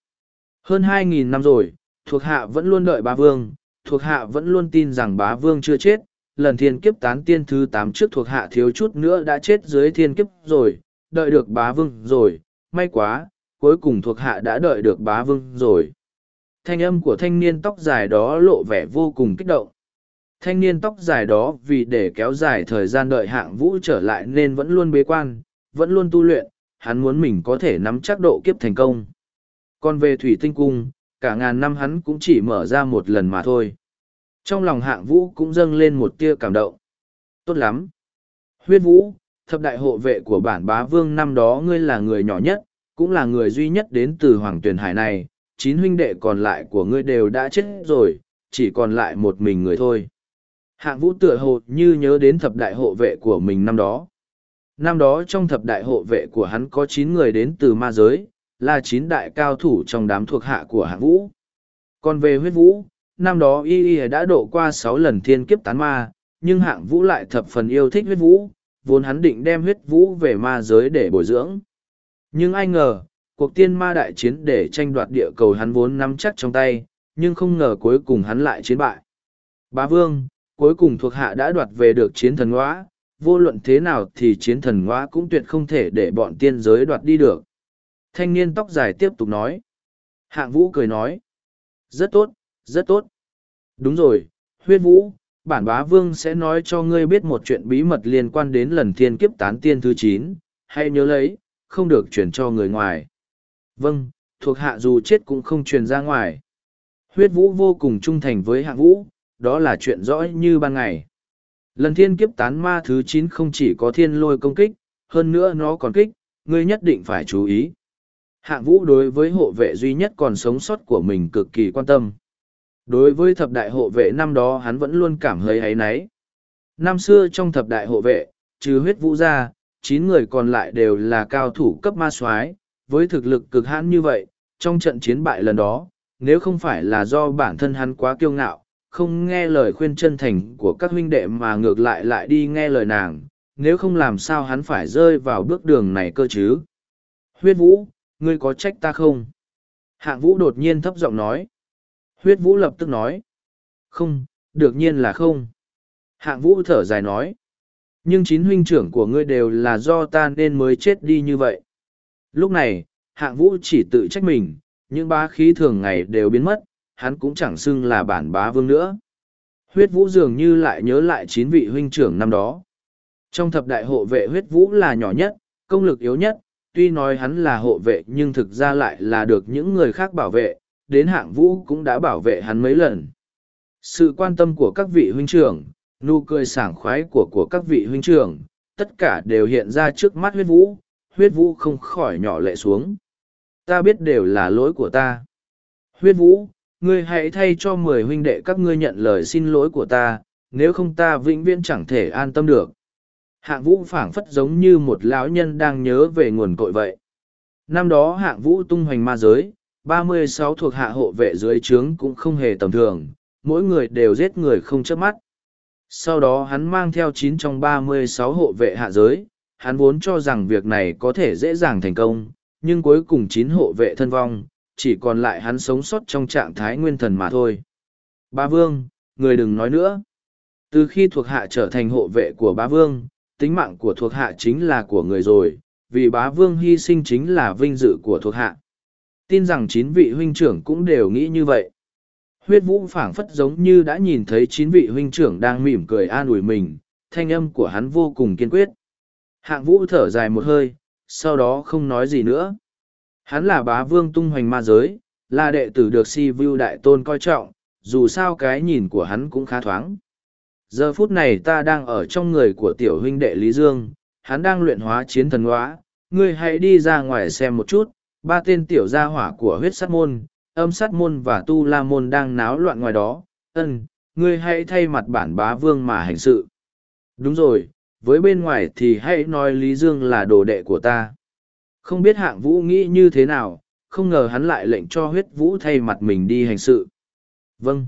Hơn hai nghìn năm rồi, thuộc hạ vẫn luôn đợi bá vương, thuộc hạ vẫn luôn tin rằng bá vương chưa chết. Lần thiên kiếp tán tiên thứ tám trước thuộc hạ thiếu chút nữa đã chết dưới thiên kiếp rồi, đợi được bá vương rồi, may quá, cuối cùng thuộc hạ đã đợi được bá vương rồi. Thanh âm của thanh niên tóc dài đó lộ vẻ vô cùng kích động. Thanh niên tóc dài đó vì để kéo dài thời gian đợi hạng vũ trở lại nên vẫn luôn bế quan, vẫn luôn tu luyện, hắn muốn mình có thể nắm chắc độ kiếp thành công. Còn về thủy tinh cung, cả ngàn năm hắn cũng chỉ mở ra một lần mà thôi. Trong lòng hạng vũ cũng dâng lên một tia cảm động. Tốt lắm. Huyết vũ, thập đại hộ vệ của bản bá vương năm đó ngươi là người nhỏ nhất, cũng là người duy nhất đến từ hoàng Tuyền hải này, chín huynh đệ còn lại của ngươi đều đã chết rồi, chỉ còn lại một mình người thôi. Hạng vũ tựa hồ như nhớ đến thập đại hộ vệ của mình năm đó. Năm đó trong thập đại hộ vệ của hắn có chín người đến từ ma giới, là chín đại cao thủ trong đám thuộc hạ của hạng vũ. Còn về huyết vũ, năm đó y y đã độ qua sáu lần thiên kiếp tán ma, nhưng hạng vũ lại thập phần yêu thích huyết vũ, vốn hắn định đem huyết vũ về ma giới để bồi dưỡng. Nhưng ai ngờ, cuộc tiên ma đại chiến để tranh đoạt địa cầu hắn vốn nắm chắc trong tay, nhưng không ngờ cuối cùng hắn lại chiến bại. Bá Vương, cuối cùng thuộc hạ đã đoạt về được chiến thần ngõa, vô luận thế nào thì chiến thần ngõa cũng tuyệt không thể để bọn tiên giới đoạt đi được. Thanh niên tóc dài tiếp tục nói. Hạng vũ cười nói. Rất tốt, rất tốt. Đúng rồi, huyết vũ, bản bá vương sẽ nói cho ngươi biết một chuyện bí mật liên quan đến lần thiên kiếp tán tiên thứ chín, hãy nhớ lấy, không được truyền cho người ngoài. Vâng thuộc hạ dù chết cũng không truyền ra ngoài. Huyết vũ vô cùng trung thành với Hạ vũ, đó là chuyện rõ như ban ngày. Lần thiên kiếp tán ma thứ chín không chỉ có thiên lôi công kích, hơn nữa nó còn kích, ngươi nhất định phải chú ý. Hạng vũ đối với hộ vệ duy nhất còn sống sót của mình cực kỳ quan tâm. Đối với thập đại hộ vệ năm đó hắn vẫn luôn cảm thấy hay náy. Năm xưa trong thập đại hộ vệ, trừ huyết vũ ra, chín người còn lại đều là cao thủ cấp ma soái với thực lực cực hãn như vậy, trong trận chiến bại lần đó, nếu không phải là do bản thân hắn quá kiêu ngạo, không nghe lời khuyên chân thành của các huynh đệ mà ngược lại lại đi nghe lời nàng, nếu không làm sao hắn phải rơi vào bước đường này cơ chứ. Huyết vũ, ngươi có trách ta không? Hạng vũ đột nhiên thấp giọng nói. Huyết vũ lập tức nói. Không, được nhiên là không. Hạng vũ thở dài nói. Nhưng chín huynh trưởng của ngươi đều là do ta nên mới chết đi như vậy. Lúc này, hạng vũ chỉ tự trách mình, những bá khí thường ngày đều biến mất, hắn cũng chẳng xưng là bản bá vương nữa. Huyết vũ dường như lại nhớ lại chín vị huynh trưởng năm đó. Trong thập đại hộ vệ huyết vũ là nhỏ nhất, công lực yếu nhất, tuy nói hắn là hộ vệ nhưng thực ra lại là được những người khác bảo vệ, đến hạng vũ cũng đã bảo vệ hắn mấy lần. Sự quan tâm của các vị huynh trưởng, nụ cười sảng khoái của của các vị huynh trưởng, tất cả đều hiện ra trước mắt huyết vũ, huyết vũ không khỏi nhỏ lệ xuống. Ta biết đều là lỗi của ta. Huyết vũ, ngươi hãy thay cho mười huynh đệ các ngươi nhận lời xin lỗi của ta, nếu không ta vĩnh viễn chẳng thể an tâm được. Hạng vũ phảng phất giống như một lão nhân đang nhớ về nguồn cội vậy. Năm đó hạng vũ tung hoành ma giới, 36 thuộc hạ hộ vệ dưới trướng cũng không hề tầm thường, mỗi người đều giết người không chớp mắt. Sau đó hắn mang theo 9 trong 36 hộ vệ hạ giới, hắn vốn cho rằng việc này có thể dễ dàng thành công, nhưng cuối cùng 9 hộ vệ thân vong, chỉ còn lại hắn sống sót trong trạng thái nguyên thần mà thôi. Ba Vương, người đừng nói nữa. Từ khi thuộc hạ trở thành hộ vệ của bá Vương, tính mạng của thuộc hạ chính là của người rồi, vì bá Vương hy sinh chính là vinh dự của thuộc hạ tin rằng chín vị huynh trưởng cũng đều nghĩ như vậy. Huyết vũ phảng phất giống như đã nhìn thấy chín vị huynh trưởng đang mỉm cười an ủi mình, thanh âm của hắn vô cùng kiên quyết. Hạng vũ thở dài một hơi, sau đó không nói gì nữa. Hắn là bá vương tung hoành ma giới, là đệ tử được si vu đại tôn coi trọng, dù sao cái nhìn của hắn cũng khá thoáng. Giờ phút này ta đang ở trong người của tiểu huynh đệ lý dương, hắn đang luyện hóa chiến thần hóa, ngươi hãy đi ra ngoài xem một chút ba tên tiểu gia hỏa của huyết sát môn, âm sát môn và tu la môn đang náo loạn ngoài đó, ân, ngươi hãy thay mặt bản bá vương mà hành sự. Đúng rồi, với bên ngoài thì hãy nói Lý Dương là đồ đệ của ta. Không biết hạng vũ nghĩ như thế nào, không ngờ hắn lại lệnh cho huyết vũ thay mặt mình đi hành sự. Vâng.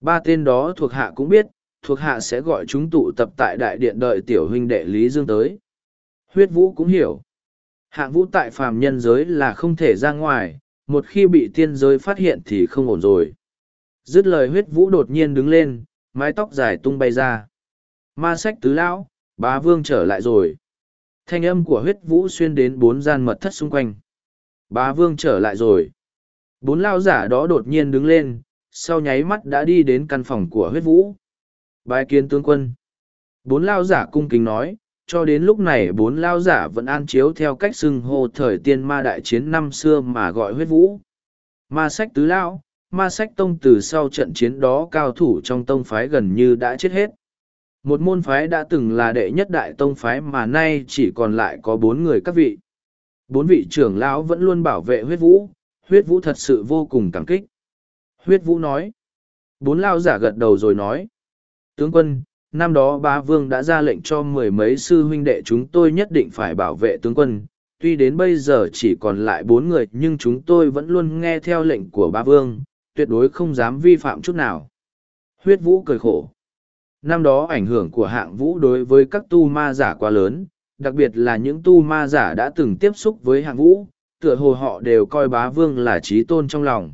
Ba tên đó thuộc hạ cũng biết, thuộc hạ sẽ gọi chúng tụ tập tại đại điện đợi tiểu huynh đệ Lý Dương tới. Huyết vũ cũng hiểu. Hạng vũ tại phàm nhân giới là không thể ra ngoài, một khi bị tiên giới phát hiện thì không ổn rồi. Dứt lời huyết vũ đột nhiên đứng lên, mái tóc dài tung bay ra. Ma sách tứ lão, bá vương trở lại rồi. Thanh âm của huyết vũ xuyên đến bốn gian mật thất xung quanh. Bá vương trở lại rồi. Bốn lao giả đó đột nhiên đứng lên, sau nháy mắt đã đi đến căn phòng của huyết vũ. Bái kiến tướng quân. Bốn lao giả cung kính nói, cho đến lúc này bốn lao giả vẫn an chiếu theo cách xưng hô thời tiên ma đại chiến năm xưa mà gọi huyết vũ. Ma sách tứ lão, ma sách tông từ sau trận chiến đó cao thủ trong tông phái gần như đã chết hết. Một môn phái đã từng là đệ nhất đại tông phái mà nay chỉ còn lại có bốn người các vị. Bốn vị trưởng lão vẫn luôn bảo vệ huyết vũ, huyết vũ thật sự vô cùng cảm kích. Huyết vũ nói. Bốn lao giả gật đầu rồi nói. Tướng quân, năm đó bá vương đã ra lệnh cho mười mấy sư huynh đệ chúng tôi nhất định phải bảo vệ tướng quân. Tuy đến bây giờ chỉ còn lại bốn người nhưng chúng tôi vẫn luôn nghe theo lệnh của bá vương, tuyệt đối không dám vi phạm chút nào. Huyết vũ cười khổ. Năm đó ảnh hưởng của hạng vũ đối với các tu ma giả quá lớn, đặc biệt là những tu ma giả đã từng tiếp xúc với hạng vũ, tựa hồ họ đều coi bá vương là trí tôn trong lòng.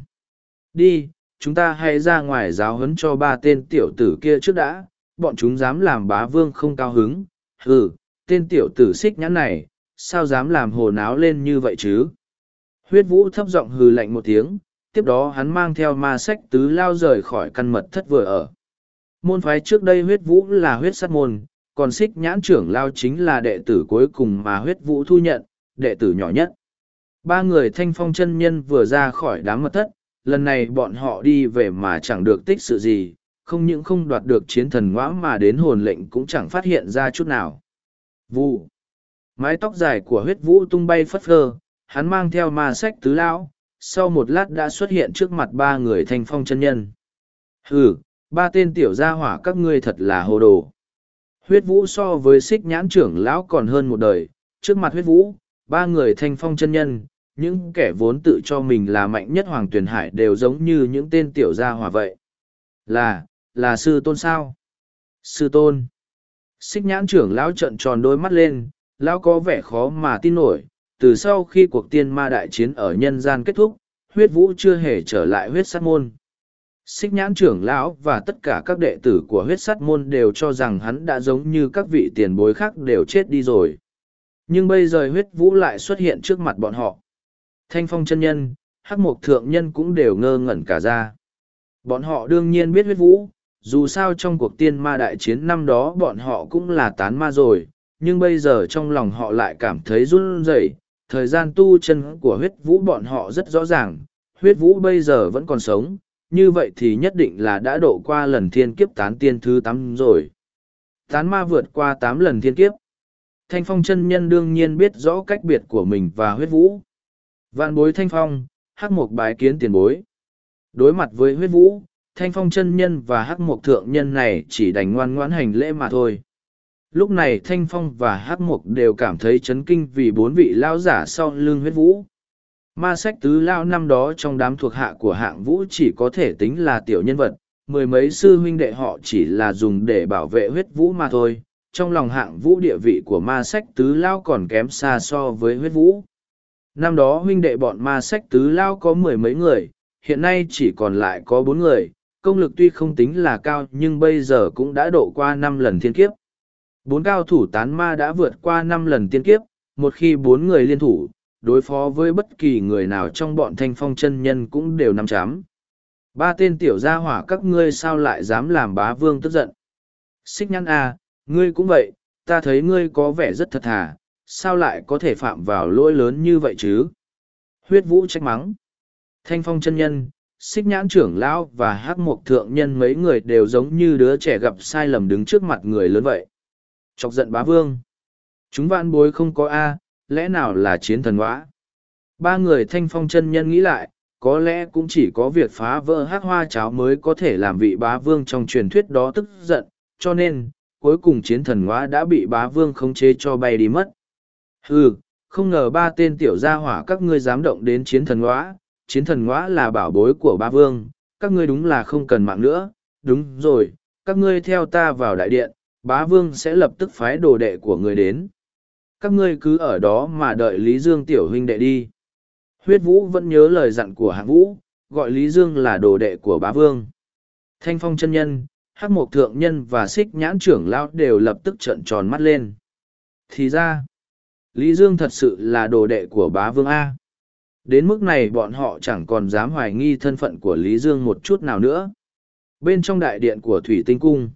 Đi, chúng ta hãy ra ngoài giáo huấn cho ba tên tiểu tử kia trước đã, bọn chúng dám làm bá vương không cao hứng. Ừ, tên tiểu tử xích nhãn này, sao dám làm hồ náo lên như vậy chứ? Huyết vũ thấp giọng hừ lạnh một tiếng, tiếp đó hắn mang theo ma sách tứ lao rời khỏi căn mật thất vừa ở. Môn phái trước đây huyết vũ là huyết sát môn, còn xích nhãn trưởng lao chính là đệ tử cuối cùng mà huyết vũ thu nhận, đệ tử nhỏ nhất. Ba người thanh phong chân nhân vừa ra khỏi đám mật thất, lần này bọn họ đi về mà chẳng được tích sự gì, không những không đoạt được chiến thần ngõ mà đến hồn lệnh cũng chẳng phát hiện ra chút nào. Vụ. Mái tóc dài của huyết vũ tung bay phất phơ, hắn mang theo ma sách tứ lão, sau một lát đã xuất hiện trước mặt ba người thanh phong chân nhân. Hừ, ba tên tiểu gia hỏa các ngươi thật là hồ đồ. Huyết vũ so với xích nhãn trưởng lão còn hơn một đời, trước mặt huyết vũ, ba người thanh phong chân nhân, những kẻ vốn tự cho mình là mạnh nhất hoàng tuyển hải đều giống như những tên tiểu gia hỏa vậy. Là, là sư tôn sao? Sư tôn. Xích nhãn trưởng lão trợn tròn đôi mắt lên, lão có vẻ khó mà tin nổi, từ sau khi cuộc tiên ma đại chiến ở nhân gian kết thúc, huyết vũ chưa hề trở lại huyết sát môn. Xích nhãn trưởng lão và tất cả các đệ tử của huyết sát môn đều cho rằng hắn đã giống như các vị tiền bối khác đều chết đi rồi. Nhưng bây giờ huyết vũ lại xuất hiện trước mặt bọn họ. Thanh phong chân nhân, hắc mục thượng nhân cũng đều ngơ ngẩn cả ra. Bọn họ đương nhiên biết huyết vũ, dù sao trong cuộc tiên ma đại chiến năm đó bọn họ cũng là tán ma rồi, nhưng bây giờ trong lòng họ lại cảm thấy run rẩy. thời gian tu chân của huyết vũ bọn họ rất rõ ràng, huyết vũ bây giờ vẫn còn sống, như vậy thì nhất định là đã độ qua lần thiên kiếp tán tiên thứ tám rồi. Tán ma vượt qua tám lần thiên kiếp. Thanh phong chân nhân đương nhiên biết rõ cách biệt của mình và huyết vũ. Vạn bối thanh phong, hắc mục bái kiến tiền bối. Đối mặt với huyết vũ, thanh phong chân nhân và hắc mục thượng nhân này chỉ đành ngoan ngoãn hành lễ mà thôi. Lúc này thanh phong và hắc mục đều cảm thấy chấn kinh vì bốn vị lao giả sau lưng huyết vũ. Ma sách tứ lao năm đó trong đám thuộc hạ của hạng vũ chỉ có thể tính là tiểu nhân vật, mười mấy sư huynh đệ họ chỉ là dùng để bảo vệ huyết vũ mà thôi. Trong lòng hạng vũ địa vị của ma sách tứ lao còn kém xa so với huyết vũ. Năm đó huynh đệ bọn ma sách tứ lao có mười mấy người, hiện nay chỉ còn lại có bốn người, công lực tuy không tính là cao nhưng bây giờ cũng đã độ qua năm lần thiên kiếp. Bốn cao thủ tán ma đã vượt qua năm lần thiên kiếp, một khi bốn người liên thủ, đối phó với bất kỳ người nào trong bọn thanh phong chân nhân cũng đều nằm chám. Ba tên tiểu gia hỏa các ngươi sao lại dám làm bá vương tức giận. Xích nhăn a, à, ngươi cũng vậy, ta thấy ngươi có vẻ rất thật thà, sao lại có thể phạm vào lỗi lớn như vậy chứ? Huyết vũ trách mắng. Thanh phong chân nhân, xích nhãn trưởng lão và hắc mộc thượng nhân mấy người đều giống như đứa trẻ gặp sai lầm đứng trước mặt người lớn vậy. Chọc giận bá vương. Chúng vạn bối không có A, lẽ nào là chiến thần hóa? Ba người thanh phong chân nhân nghĩ lại, có lẽ cũng chỉ có việc phá vỡ hát hoa cháo mới có thể làm vị bá vương trong truyền thuyết đó tức giận, cho nên, cuối cùng chiến thần hóa đã bị bá vương khống chế cho bay đi mất. Ừ, không ngờ ba tên tiểu gia hỏa các ngươi dám động đến chiến thần hóa, chiến thần ngõa là bảo bối của bá vương, các ngươi đúng là không cần mạng nữa, đúng rồi, các ngươi theo ta vào đại điện, bá vương sẽ lập tức phái đồ đệ của người đến. Các ngươi cứ ở đó mà đợi Lý Dương tiểu huynh đệ đi. Huyết Vũ vẫn nhớ lời dặn của hạng Vũ, gọi Lý Dương là đồ đệ của bá vương. Thanh phong chân nhân, hắc mộc thượng nhân và xích nhãn trưởng lão đều lập tức trợn tròn mắt lên. Thì ra, Lý Dương thật sự là đồ đệ của bá vương A. Đến mức này bọn họ chẳng còn dám hoài nghi thân phận của Lý Dương một chút nào nữa. Bên trong đại điện của Thủy Tinh Cung,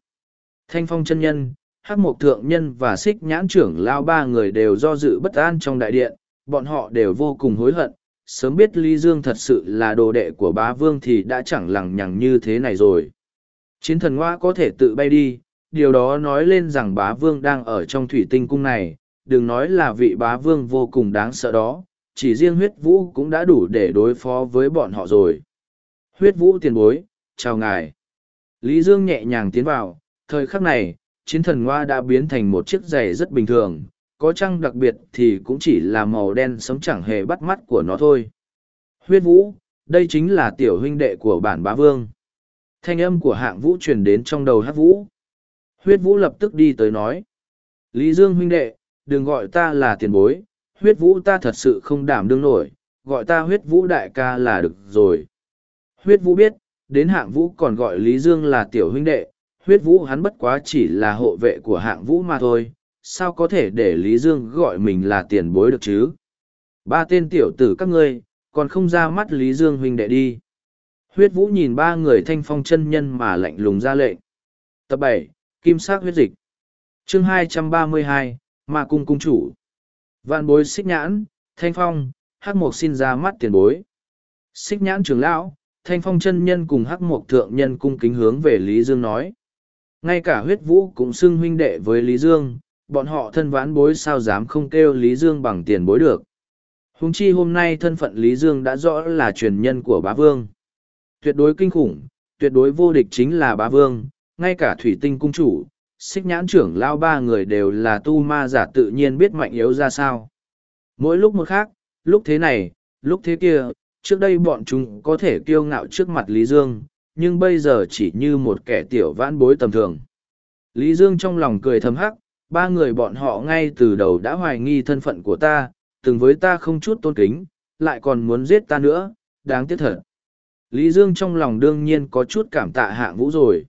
Thanh Phong chân Nhân, Hắc Mộc Thượng Nhân và Xích Nhãn trưởng lao ba người đều do dự bất an trong đại điện, bọn họ đều vô cùng hối hận. Sớm biết Lý Dương thật sự là đồ đệ của bá vương thì đã chẳng lằng nhằng như thế này rồi. Chiến thần ngoa có thể tự bay đi, điều đó nói lên rằng bá vương đang ở trong thủy tinh cung này, đừng nói là vị bá vương vô cùng đáng sợ đó, chỉ riêng huyết vũ cũng đã đủ để đối phó với bọn họ rồi. Huyết vũ tiền bối, chào ngài. Lý Dương nhẹ nhàng tiến vào, thời khắc này, chiến thần hoa đã biến thành một chiếc giày rất bình thường, có chăng đặc biệt thì cũng chỉ là màu đen sống chẳng hề bắt mắt của nó thôi. Huyết vũ, đây chính là tiểu huynh đệ của bản bá vương. Thanh âm của hạng vũ truyền đến trong đầu hát vũ. Huyết vũ lập tức đi tới nói. Lý Dương huynh đệ, đừng gọi ta là tiền bối, huyết vũ ta thật sự không đảm đương nổi, gọi ta huyết vũ đại ca là được rồi. Huyết vũ biết, đến hạng vũ còn gọi Lý Dương là tiểu huynh đệ, huyết vũ hắn bất quá chỉ là hộ vệ của hạng vũ mà thôi, sao có thể để Lý Dương gọi mình là tiền bối được chứ? Ba tên tiểu tử các ngươi, còn không ra mắt Lý Dương huynh đệ đi. Huyết vũ nhìn ba người thanh phong chân nhân mà lạnh lùng ra lệnh. Tập bảy Kim sắc huyết dịch chương hai trăm ba mươi hai Ma Cung Cung Chủ Vạn bối xích nhãn, thanh phong, hắc mục xin ra mắt tiền bối. Xích nhãn trưởng lão, thanh phong chân nhân cùng hắc mục thượng nhân cung kính hướng về Lý Dương nói. Ngay cả huyết vũ cũng xưng huynh đệ với Lý Dương, bọn họ thân vãn bối sao dám không kêu Lý Dương bằng tiền bối được. Hùng chi hôm nay thân phận Lý Dương đã rõ là truyền nhân của bá vương. Tuyệt đối kinh khủng, tuyệt đối vô địch chính là bá vương, ngay cả thủy tinh cung chủ, xích nhãn trưởng lao ba người đều là tu ma giả tự nhiên biết mạnh yếu ra sao. Mỗi lúc một khác, lúc thế này, lúc thế kia, trước đây bọn chúng có thể kiêu ngạo trước mặt Lý Dương, nhưng bây giờ chỉ như một kẻ tiểu vãn bối tầm thường. Lý Dương trong lòng cười thầm hắc, ba người bọn họ ngay từ đầu đã hoài nghi thân phận của ta, từng với ta không chút tôn kính, lại còn muốn giết ta nữa, đáng tiếc thật. Lý Dương trong lòng đương nhiên có chút cảm tạ hạng vũ rồi.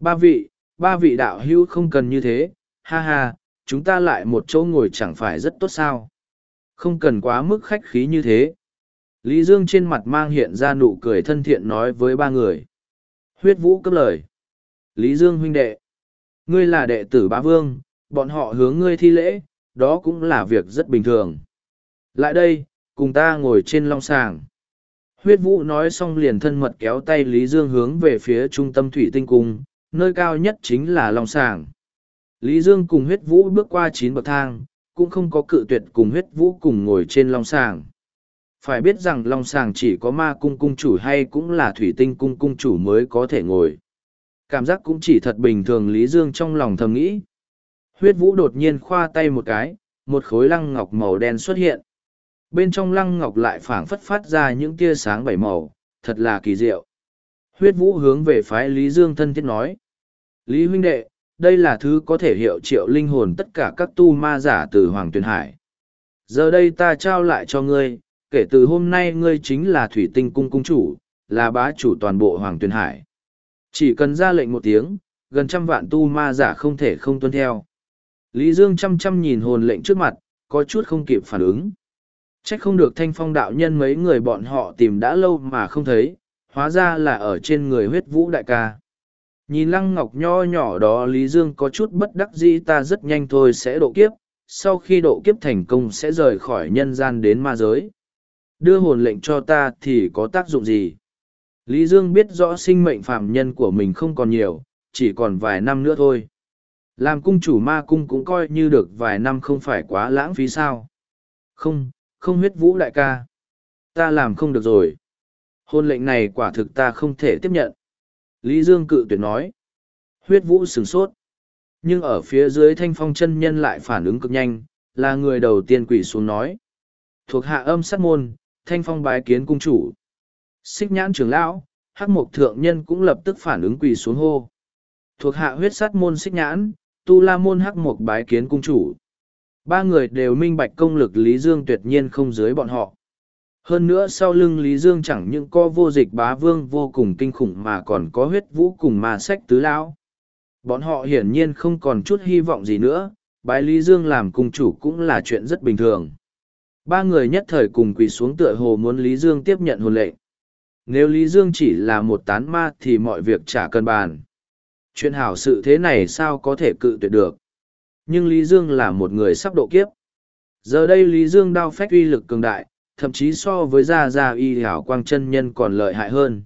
Ba vị, ba vị đạo hữu không cần như thế, ha ha, chúng ta lại một chỗ ngồi chẳng phải rất tốt sao. Không cần quá mức khách khí như thế. Lý Dương trên mặt mang hiện ra nụ cười thân thiện nói với ba người. Huyết vũ cấp lời. Lý Dương huynh đệ. Ngươi là đệ tử bá vương, bọn họ hướng ngươi thi lễ, đó cũng là việc rất bình thường. Lại đây, cùng ta ngồi trên long sàng. Huyết vũ nói xong liền thân mật kéo tay Lý Dương hướng về phía trung tâm thủy tinh cung, nơi cao nhất chính là long sàng. Lý Dương cùng huyết vũ bước qua chín bậc thang, cũng không có cự tuyệt cùng huyết vũ cùng ngồi trên long sàng. Phải biết rằng long sàng chỉ có ma cung cung chủ hay cũng là thủy tinh cung cung chủ mới có thể ngồi. Cảm giác cũng chỉ thật bình thường Lý Dương trong lòng thầm nghĩ. Huyết vũ đột nhiên khoa tay một cái, một khối lăng ngọc màu đen xuất hiện. Bên trong lăng ngọc lại phảng phất phát ra những tia sáng bảy màu, thật là kỳ diệu. Huyết vũ hướng về phái Lý Dương thân thiết nói. Lý huynh đệ, đây là thứ có thể hiệu triệu linh hồn tất cả các tu ma giả từ Hoàng Tuyền Hải. Giờ đây ta trao lại cho ngươi, kể từ hôm nay ngươi chính là Thủy Tinh Cung Cung Chủ, là bá chủ toàn bộ Hoàng Tuyền Hải. Chỉ cần ra lệnh một tiếng, gần trăm vạn tu ma giả không thể không tuân theo. Lý Dương chăm chăm nhìn hồn lệnh trước mặt, có chút không kịp phản ứng. Trách không được thanh phong đạo nhân mấy người bọn họ tìm đã lâu mà không thấy, hóa ra là ở trên người huyết vũ đại ca. Nhìn lăng ngọc nho nhỏ đó Lý Dương có chút bất đắc dĩ ta rất nhanh thôi sẽ độ kiếp, sau khi độ kiếp thành công sẽ rời khỏi nhân gian đến ma giới. Đưa hồn lệnh cho ta thì có tác dụng gì? Lý Dương biết rõ sinh mệnh phạm nhân của mình không còn nhiều, chỉ còn vài năm nữa thôi. Làm cung chủ ma cung cũng coi như được vài năm không phải quá lãng phí sao. Không, không huyết vũ đại ca. Ta làm không được rồi. Hôn lệnh này quả thực ta không thể tiếp nhận. Lý Dương cự tuyệt nói. Huyết vũ sửng sốt. Nhưng ở phía dưới thanh phong chân nhân lại phản ứng cực nhanh, là người đầu tiên quỷ xuống nói. Thuộc hạ âm sát môn, thanh phong bái kiến cung chủ. Xích nhãn trưởng lão, hắc mục thượng nhân cũng lập tức phản ứng quỳ xuống hô. Thuộc hạ huyết sát môn xích nhãn, tu la môn hắc mục bái kiến cung chủ. Ba người đều minh bạch công lực Lý Dương tuyệt nhiên không dưới bọn họ. Hơn nữa sau lưng Lý Dương chẳng những có vô dịch bá vương vô cùng kinh khủng mà còn có huyết vũ cùng mà sách tứ lão. Bọn họ hiển nhiên không còn chút hy vọng gì nữa, bái Lý Dương làm cung chủ cũng là chuyện rất bình thường. Ba người nhất thời cùng quỳ xuống tựa hồ muốn Lý Dương tiếp nhận hồn lệnh. Nếu Lý Dương chỉ là một tán ma thì mọi việc chả cần bàn. Chuyện hảo sự thế này sao có thể cự tuyệt được. Nhưng Lý Dương là một người sắp độ kiếp. Giờ đây Lý Dương đao phách uy lực cường đại, thậm chí so với gia gia y hảo quang chân nhân còn lợi hại hơn.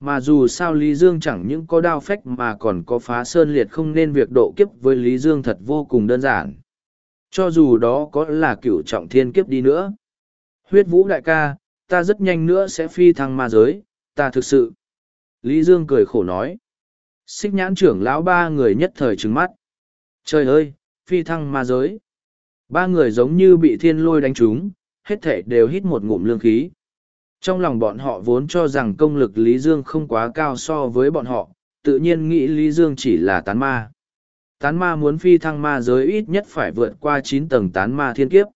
Mà dù sao Lý Dương chẳng những có đao phách mà còn có phá sơn liệt không nên việc độ kiếp với Lý Dương thật vô cùng đơn giản. Cho dù đó có là cửu trọng thiên kiếp đi nữa. Huyết vũ đại ca, ta rất nhanh nữa sẽ phi thăng ma giới, ta thực sự. Lý Dương cười khổ nói. Xích nhãn trưởng lão ba người nhất thời trứng mắt. Trời ơi, phi thăng ma giới. Ba người giống như bị thiên lôi đánh trúng, hết thể đều hít một ngụm lương khí. Trong lòng bọn họ vốn cho rằng công lực Lý Dương không quá cao so với bọn họ, tự nhiên nghĩ Lý Dương chỉ là tán ma. Tán ma muốn phi thăng ma giới ít nhất phải vượt qua chín tầng tán ma thiên kiếp.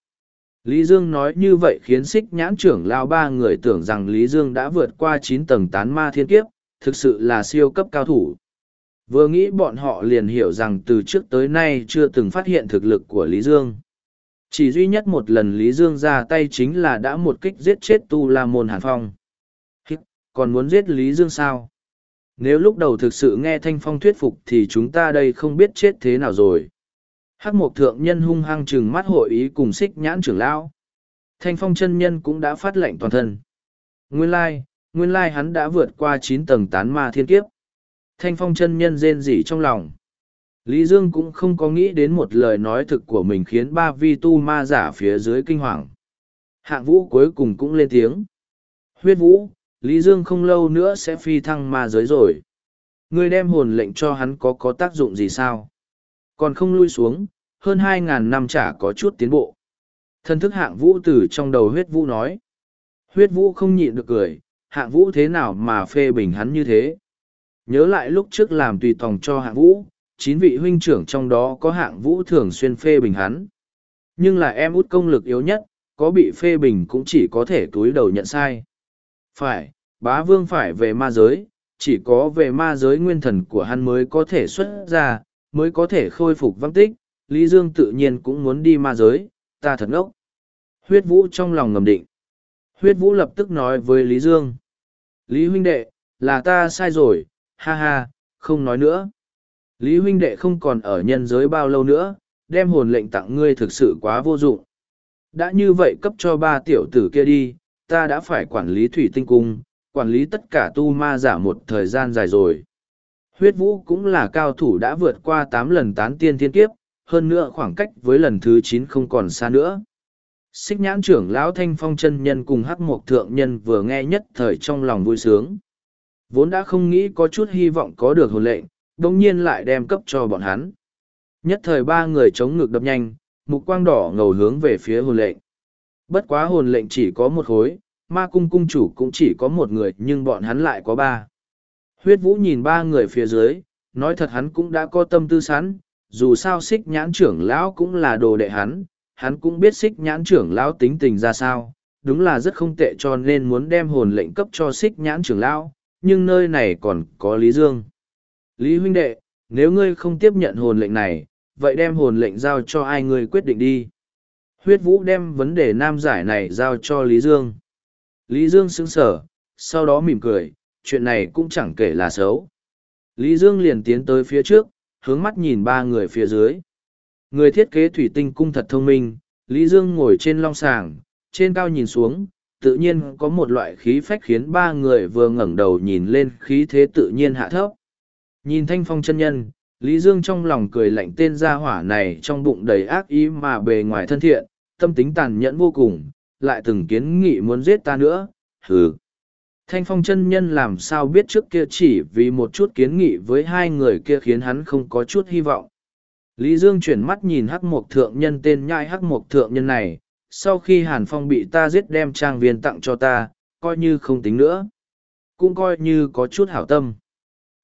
Lý Dương nói như vậy khiến xích nhãn trưởng lao ba người tưởng rằng Lý Dương đã vượt qua chín tầng tán ma thiên kiếp, thực sự là siêu cấp cao thủ. Vừa nghĩ bọn họ liền hiểu rằng từ trước tới nay chưa từng phát hiện thực lực của Lý Dương. Chỉ duy nhất một lần Lý Dương ra tay chính là đã một kích giết chết Tu La Môn Hàn Phong. Hít, còn muốn giết Lý Dương sao? Nếu lúc đầu thực sự nghe Thanh Phong thuyết phục thì chúng ta đây không biết chết thế nào rồi. Hắc Mộc Thượng Nhân hung hăng trừng mắt hội ý cùng xích nhãn trưởng lão. Thanh Phong chân nhân cũng đã phát lệnh toàn thân. Nguyên lai, nguyên lai hắn đã vượt qua chín tầng tán ma thiên kiếp. Thanh Phong chân nhân rên rỉ trong lòng. Lý Dương cũng không có nghĩ đến một lời nói thực của mình khiến ba vi tu ma giả phía dưới kinh hoàng. Hạng vũ cuối cùng cũng lên tiếng. Huyết vũ, Lý Dương không lâu nữa sẽ phi thăng ma giới rồi. Ngươi đem hồn lệnh cho hắn có có tác dụng gì sao? Còn không lui xuống, hơn hai ngàn năm chả có chút tiến bộ. Thân thức hạng vũ từ trong đầu huyết vũ nói. Huyết vũ không nhịn được cười, hạng vũ thế nào mà phê bình hắn như thế? Nhớ lại lúc trước làm tùy tòng cho hạng vũ, chín vị huynh trưởng trong đó có hạng vũ thường xuyên phê bình hắn. Nhưng là em út công lực yếu nhất, có bị phê bình cũng chỉ có thể túi đầu nhận sai. Phải, bá vương phải về ma giới, chỉ có về ma giới nguyên thần của hắn mới có thể xuất ra, mới có thể khôi phục văn tích. Lý Dương tự nhiên cũng muốn đi ma giới, ta thật ngốc. Huyết vũ trong lòng ngầm định. Huyết vũ lập tức nói với Lý Dương. Lý huynh đệ, là ta sai rồi, ha ha, không nói nữa. Lý huynh đệ không còn ở nhân giới bao lâu nữa, đem hồn lệnh tặng ngươi thực sự quá vô dụng. Đã như vậy cấp cho ba tiểu tử kia đi, ta đã phải quản lý thủy tinh cung, quản lý tất cả tu ma giả một thời gian dài rồi. Huyết vũ cũng là cao thủ đã vượt qua tám lần tán tiên thiên kiếp, hơn nữa khoảng cách với lần thứ chín không còn xa nữa. Xích nhãn trưởng lão thanh phong chân nhân cùng hắc mộc thượng nhân vừa nghe nhất thời trong lòng vui sướng. Vốn đã không nghĩ có chút hy vọng có được hồn lệnh, đồng nhiên lại đem cấp cho bọn hắn. Nhất thời ba người chống ngực đập nhanh, mục quang đỏ ngầu hướng về phía hồn lệnh. Bất quá hồn lệnh chỉ có một khối, ma cung cung chủ cũng chỉ có một người nhưng bọn hắn lại có ba. Huyết vũ nhìn ba người phía dưới, nói thật hắn cũng đã có tâm tư sẵn, dù sao xích nhãn trưởng lão cũng là đồ đệ hắn, hắn cũng biết xích nhãn trưởng lão tính tình ra sao, đúng là rất không tệ cho nên muốn đem hồn lệnh cấp cho xích nhãn trưởng lão, nhưng nơi này còn có Lý Dương. Lý huynh đệ, nếu ngươi không tiếp nhận hồn lệnh này, vậy đem hồn lệnh giao cho ai ngươi quyết định đi. Huyết vũ đem vấn đề nam giải này giao cho Lý Dương. Lý Dương sững sở, sau đó mỉm cười, chuyện này cũng chẳng kể là xấu. Lý Dương liền tiến tới phía trước, hướng mắt nhìn ba người phía dưới. Người thiết kế thủy tinh cung thật thông minh, Lý Dương ngồi trên long sàng, trên cao nhìn xuống, tự nhiên có một loại khí phách khiến ba người vừa ngẩng đầu nhìn lên khí thế tự nhiên hạ thấp. Nhìn thanh phong chân nhân, Lý Dương trong lòng cười lạnh tên gia hỏa này trong bụng đầy ác ý mà bề ngoài thân thiện, tâm tính tàn nhẫn vô cùng, lại từng kiến nghị muốn giết ta nữa, hừ. Thanh phong chân nhân làm sao biết trước kia chỉ vì một chút kiến nghị với hai người kia khiến hắn không có chút hy vọng. Lý Dương chuyển mắt nhìn hắc mộc thượng nhân tên nhai hắc mộc thượng nhân này, sau khi Hàn Phong bị ta giết đem trang viên tặng cho ta, coi như không tính nữa. Cũng coi như có chút hảo tâm.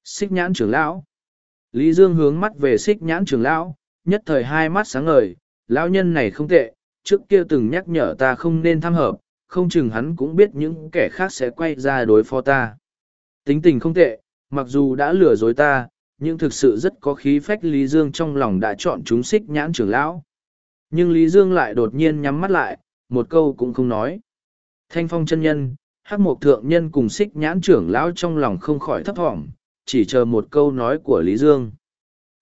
Xích nhãn trưởng lão. Lý Dương hướng mắt về xích nhãn trưởng lão, nhất thời hai mắt sáng ngời, lão nhân này không tệ, trước kia từng nhắc nhở ta không nên tham hợp, không chừng hắn cũng biết những kẻ khác sẽ quay ra đối phó ta. Tính tình không tệ, mặc dù đã lừa dối ta, nhưng thực sự rất có khí phách Lý Dương trong lòng đã chọn chúng xích nhãn trưởng lão. Nhưng Lý Dương lại đột nhiên nhắm mắt lại, một câu cũng không nói. Thanh phong chân nhân, hắc mộc thượng nhân cùng xích nhãn trưởng lão trong lòng không khỏi thấp thỏm, chỉ chờ một câu nói của Lý Dương.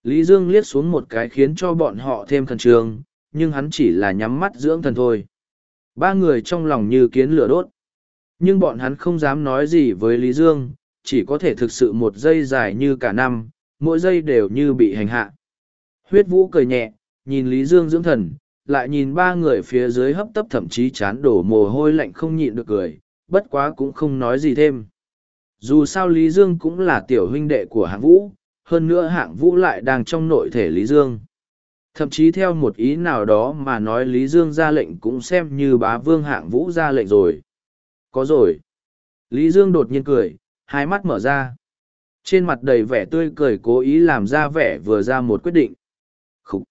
Lý Dương liếc xuống một cái khiến cho bọn họ thêm khẩn trương, nhưng hắn chỉ là nhắm mắt dưỡng thần thôi. Ba người trong lòng như kiến lửa đốt. Nhưng bọn hắn không dám nói gì với Lý Dương, chỉ có thể thực sự một giây dài như cả năm, mỗi giây đều như bị hành hạ. Huyết vũ cười nhẹ, nhìn Lý Dương dưỡng thần, lại nhìn ba người phía dưới hấp tấp thậm chí chán đổ mồ hôi lạnh không nhịn được cười, bất quá cũng không nói gì thêm. Dù sao Lý Dương cũng là tiểu huynh đệ của hạng vũ, hơn nữa hạng vũ lại đang trong nội thể Lý Dương. Thậm chí theo một ý nào đó mà nói Lý Dương ra lệnh cũng xem như bá vương hạng vũ ra lệnh rồi. Có rồi. Lý Dương đột nhiên cười, hai mắt mở ra. Trên mặt đầy vẻ tươi cười cố ý làm ra vẻ vừa ra một quyết định. Khúc.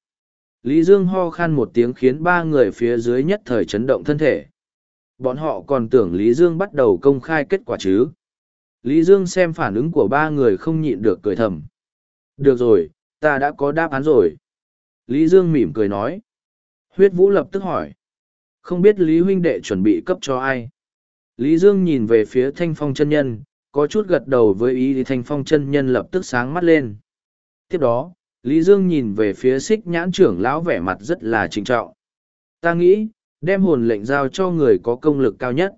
Lý Dương ho khan một tiếng khiến ba người phía dưới nhất thời chấn động thân thể. Bọn họ còn tưởng Lý Dương bắt đầu công khai kết quả chứ. Lý Dương xem phản ứng của ba người không nhịn được cười thầm. Được rồi, ta đã có đáp án rồi. Lý Dương mỉm cười nói. Huyết Vũ lập tức hỏi. Không biết Lý huynh đệ chuẩn bị cấp cho ai? Lý Dương nhìn về phía thanh phong chân nhân, có chút gật đầu với ý thì thanh phong chân nhân lập tức sáng mắt lên. Tiếp đó, Lý Dương nhìn về phía xích nhãn trưởng lão vẻ mặt rất là trinh trọng. Ta nghĩ, đem hồn lệnh giao cho người có công lực cao nhất.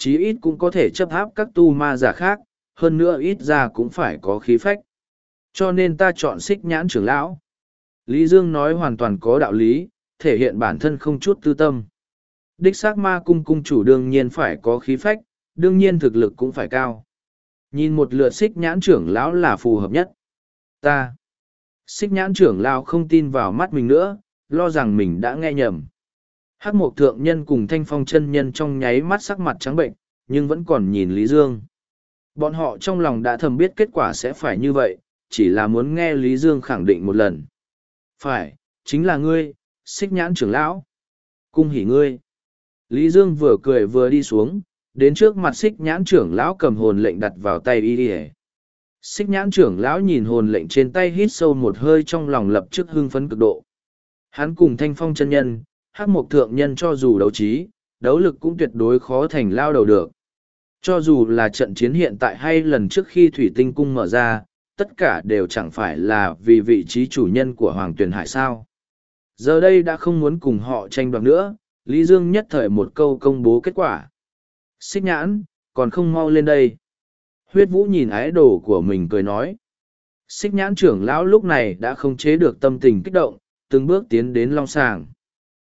Chí ít cũng có thể chấp áp các tu ma giả khác, hơn nữa ít ra cũng phải có khí phách. Cho nên ta chọn xích nhãn trưởng lão. Lý Dương nói hoàn toàn có đạo lý, thể hiện bản thân không chút tư tâm. Đích xác ma cung cung chủ đương nhiên phải có khí phách, đương nhiên thực lực cũng phải cao. Nhìn một lượt xích nhãn trưởng lão là phù hợp nhất. Ta. Xích nhãn trưởng lão không tin vào mắt mình nữa, lo rằng mình đã nghe nhầm. Hắc mộc thượng nhân cùng thanh phong chân nhân trong nháy mắt sắc mặt trắng bệnh, nhưng vẫn còn nhìn Lý Dương. Bọn họ trong lòng đã thầm biết kết quả sẽ phải như vậy, chỉ là muốn nghe Lý Dương khẳng định một lần. Phải, chính là ngươi, xích nhãn trưởng lão. Cung hỉ ngươi. Lý Dương vừa cười vừa đi xuống, đến trước mặt xích nhãn trưởng lão cầm hồn lệnh đặt vào tay y ỉa xích nhãn trưởng lão nhìn hồn lệnh trên tay hít sâu một hơi trong lòng lập tức hưng phấn cực độ hắn cùng thanh phong chân nhân hắc mộc thượng nhân cho dù đấu trí, đấu lực cũng tuyệt đối khó thành lao đầu được. Cho dù là trận chiến hiện tại hay lần trước khi thủy tinh cung mở ra, tất cả đều chẳng phải là vì vị trí chủ nhân của hoàng tuyền hải sao. Giờ đây đã không muốn cùng họ tranh đoạt nữa, lý dương nhất thời một câu công bố kết quả. Xích nhãn, còn không mau lên đây. Huyết vũ nhìn ái đồ của mình cười nói. Xích nhãn trưởng lão lúc này đã không chế được tâm tình kích động, từng bước tiến đến long sàng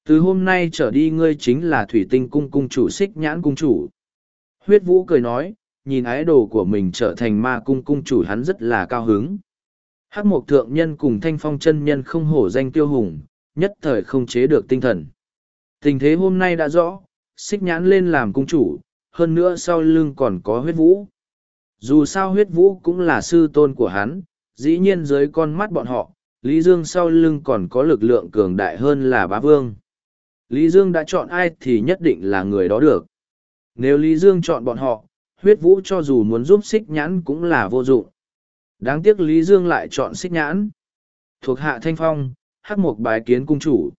từ hôm nay trở đi ngươi chính là thủy tinh cung cung chủ xích nhãn cung chủ. Huyết vũ cười nói, nhìn ái đồ của mình trở thành ma cung cung chủ hắn rất là cao hứng. Hát mộc thượng nhân cùng thanh phong chân nhân không hổ danh tiêu hùng, nhất thời không chế được tinh thần. Tình thế hôm nay đã rõ xích nhãn lên làm cung chủ, hơn nữa sau lưng còn có huyết vũ. Dù sao huyết vũ cũng là sư tôn của hắn, dĩ nhiên dưới con mắt bọn họ, lý dương sau lưng còn có lực lượng cường đại hơn là bá vương lý dương đã chọn ai thì nhất định là người đó được. Nếu lý dương chọn bọn họ huyết vũ cho dù muốn giúp xích nhãn cũng là vô dụng. Đáng tiếc lý dương lại chọn xích nhãn. Thuộc hạ thanh phong hắc mục bái kiến cung chủ.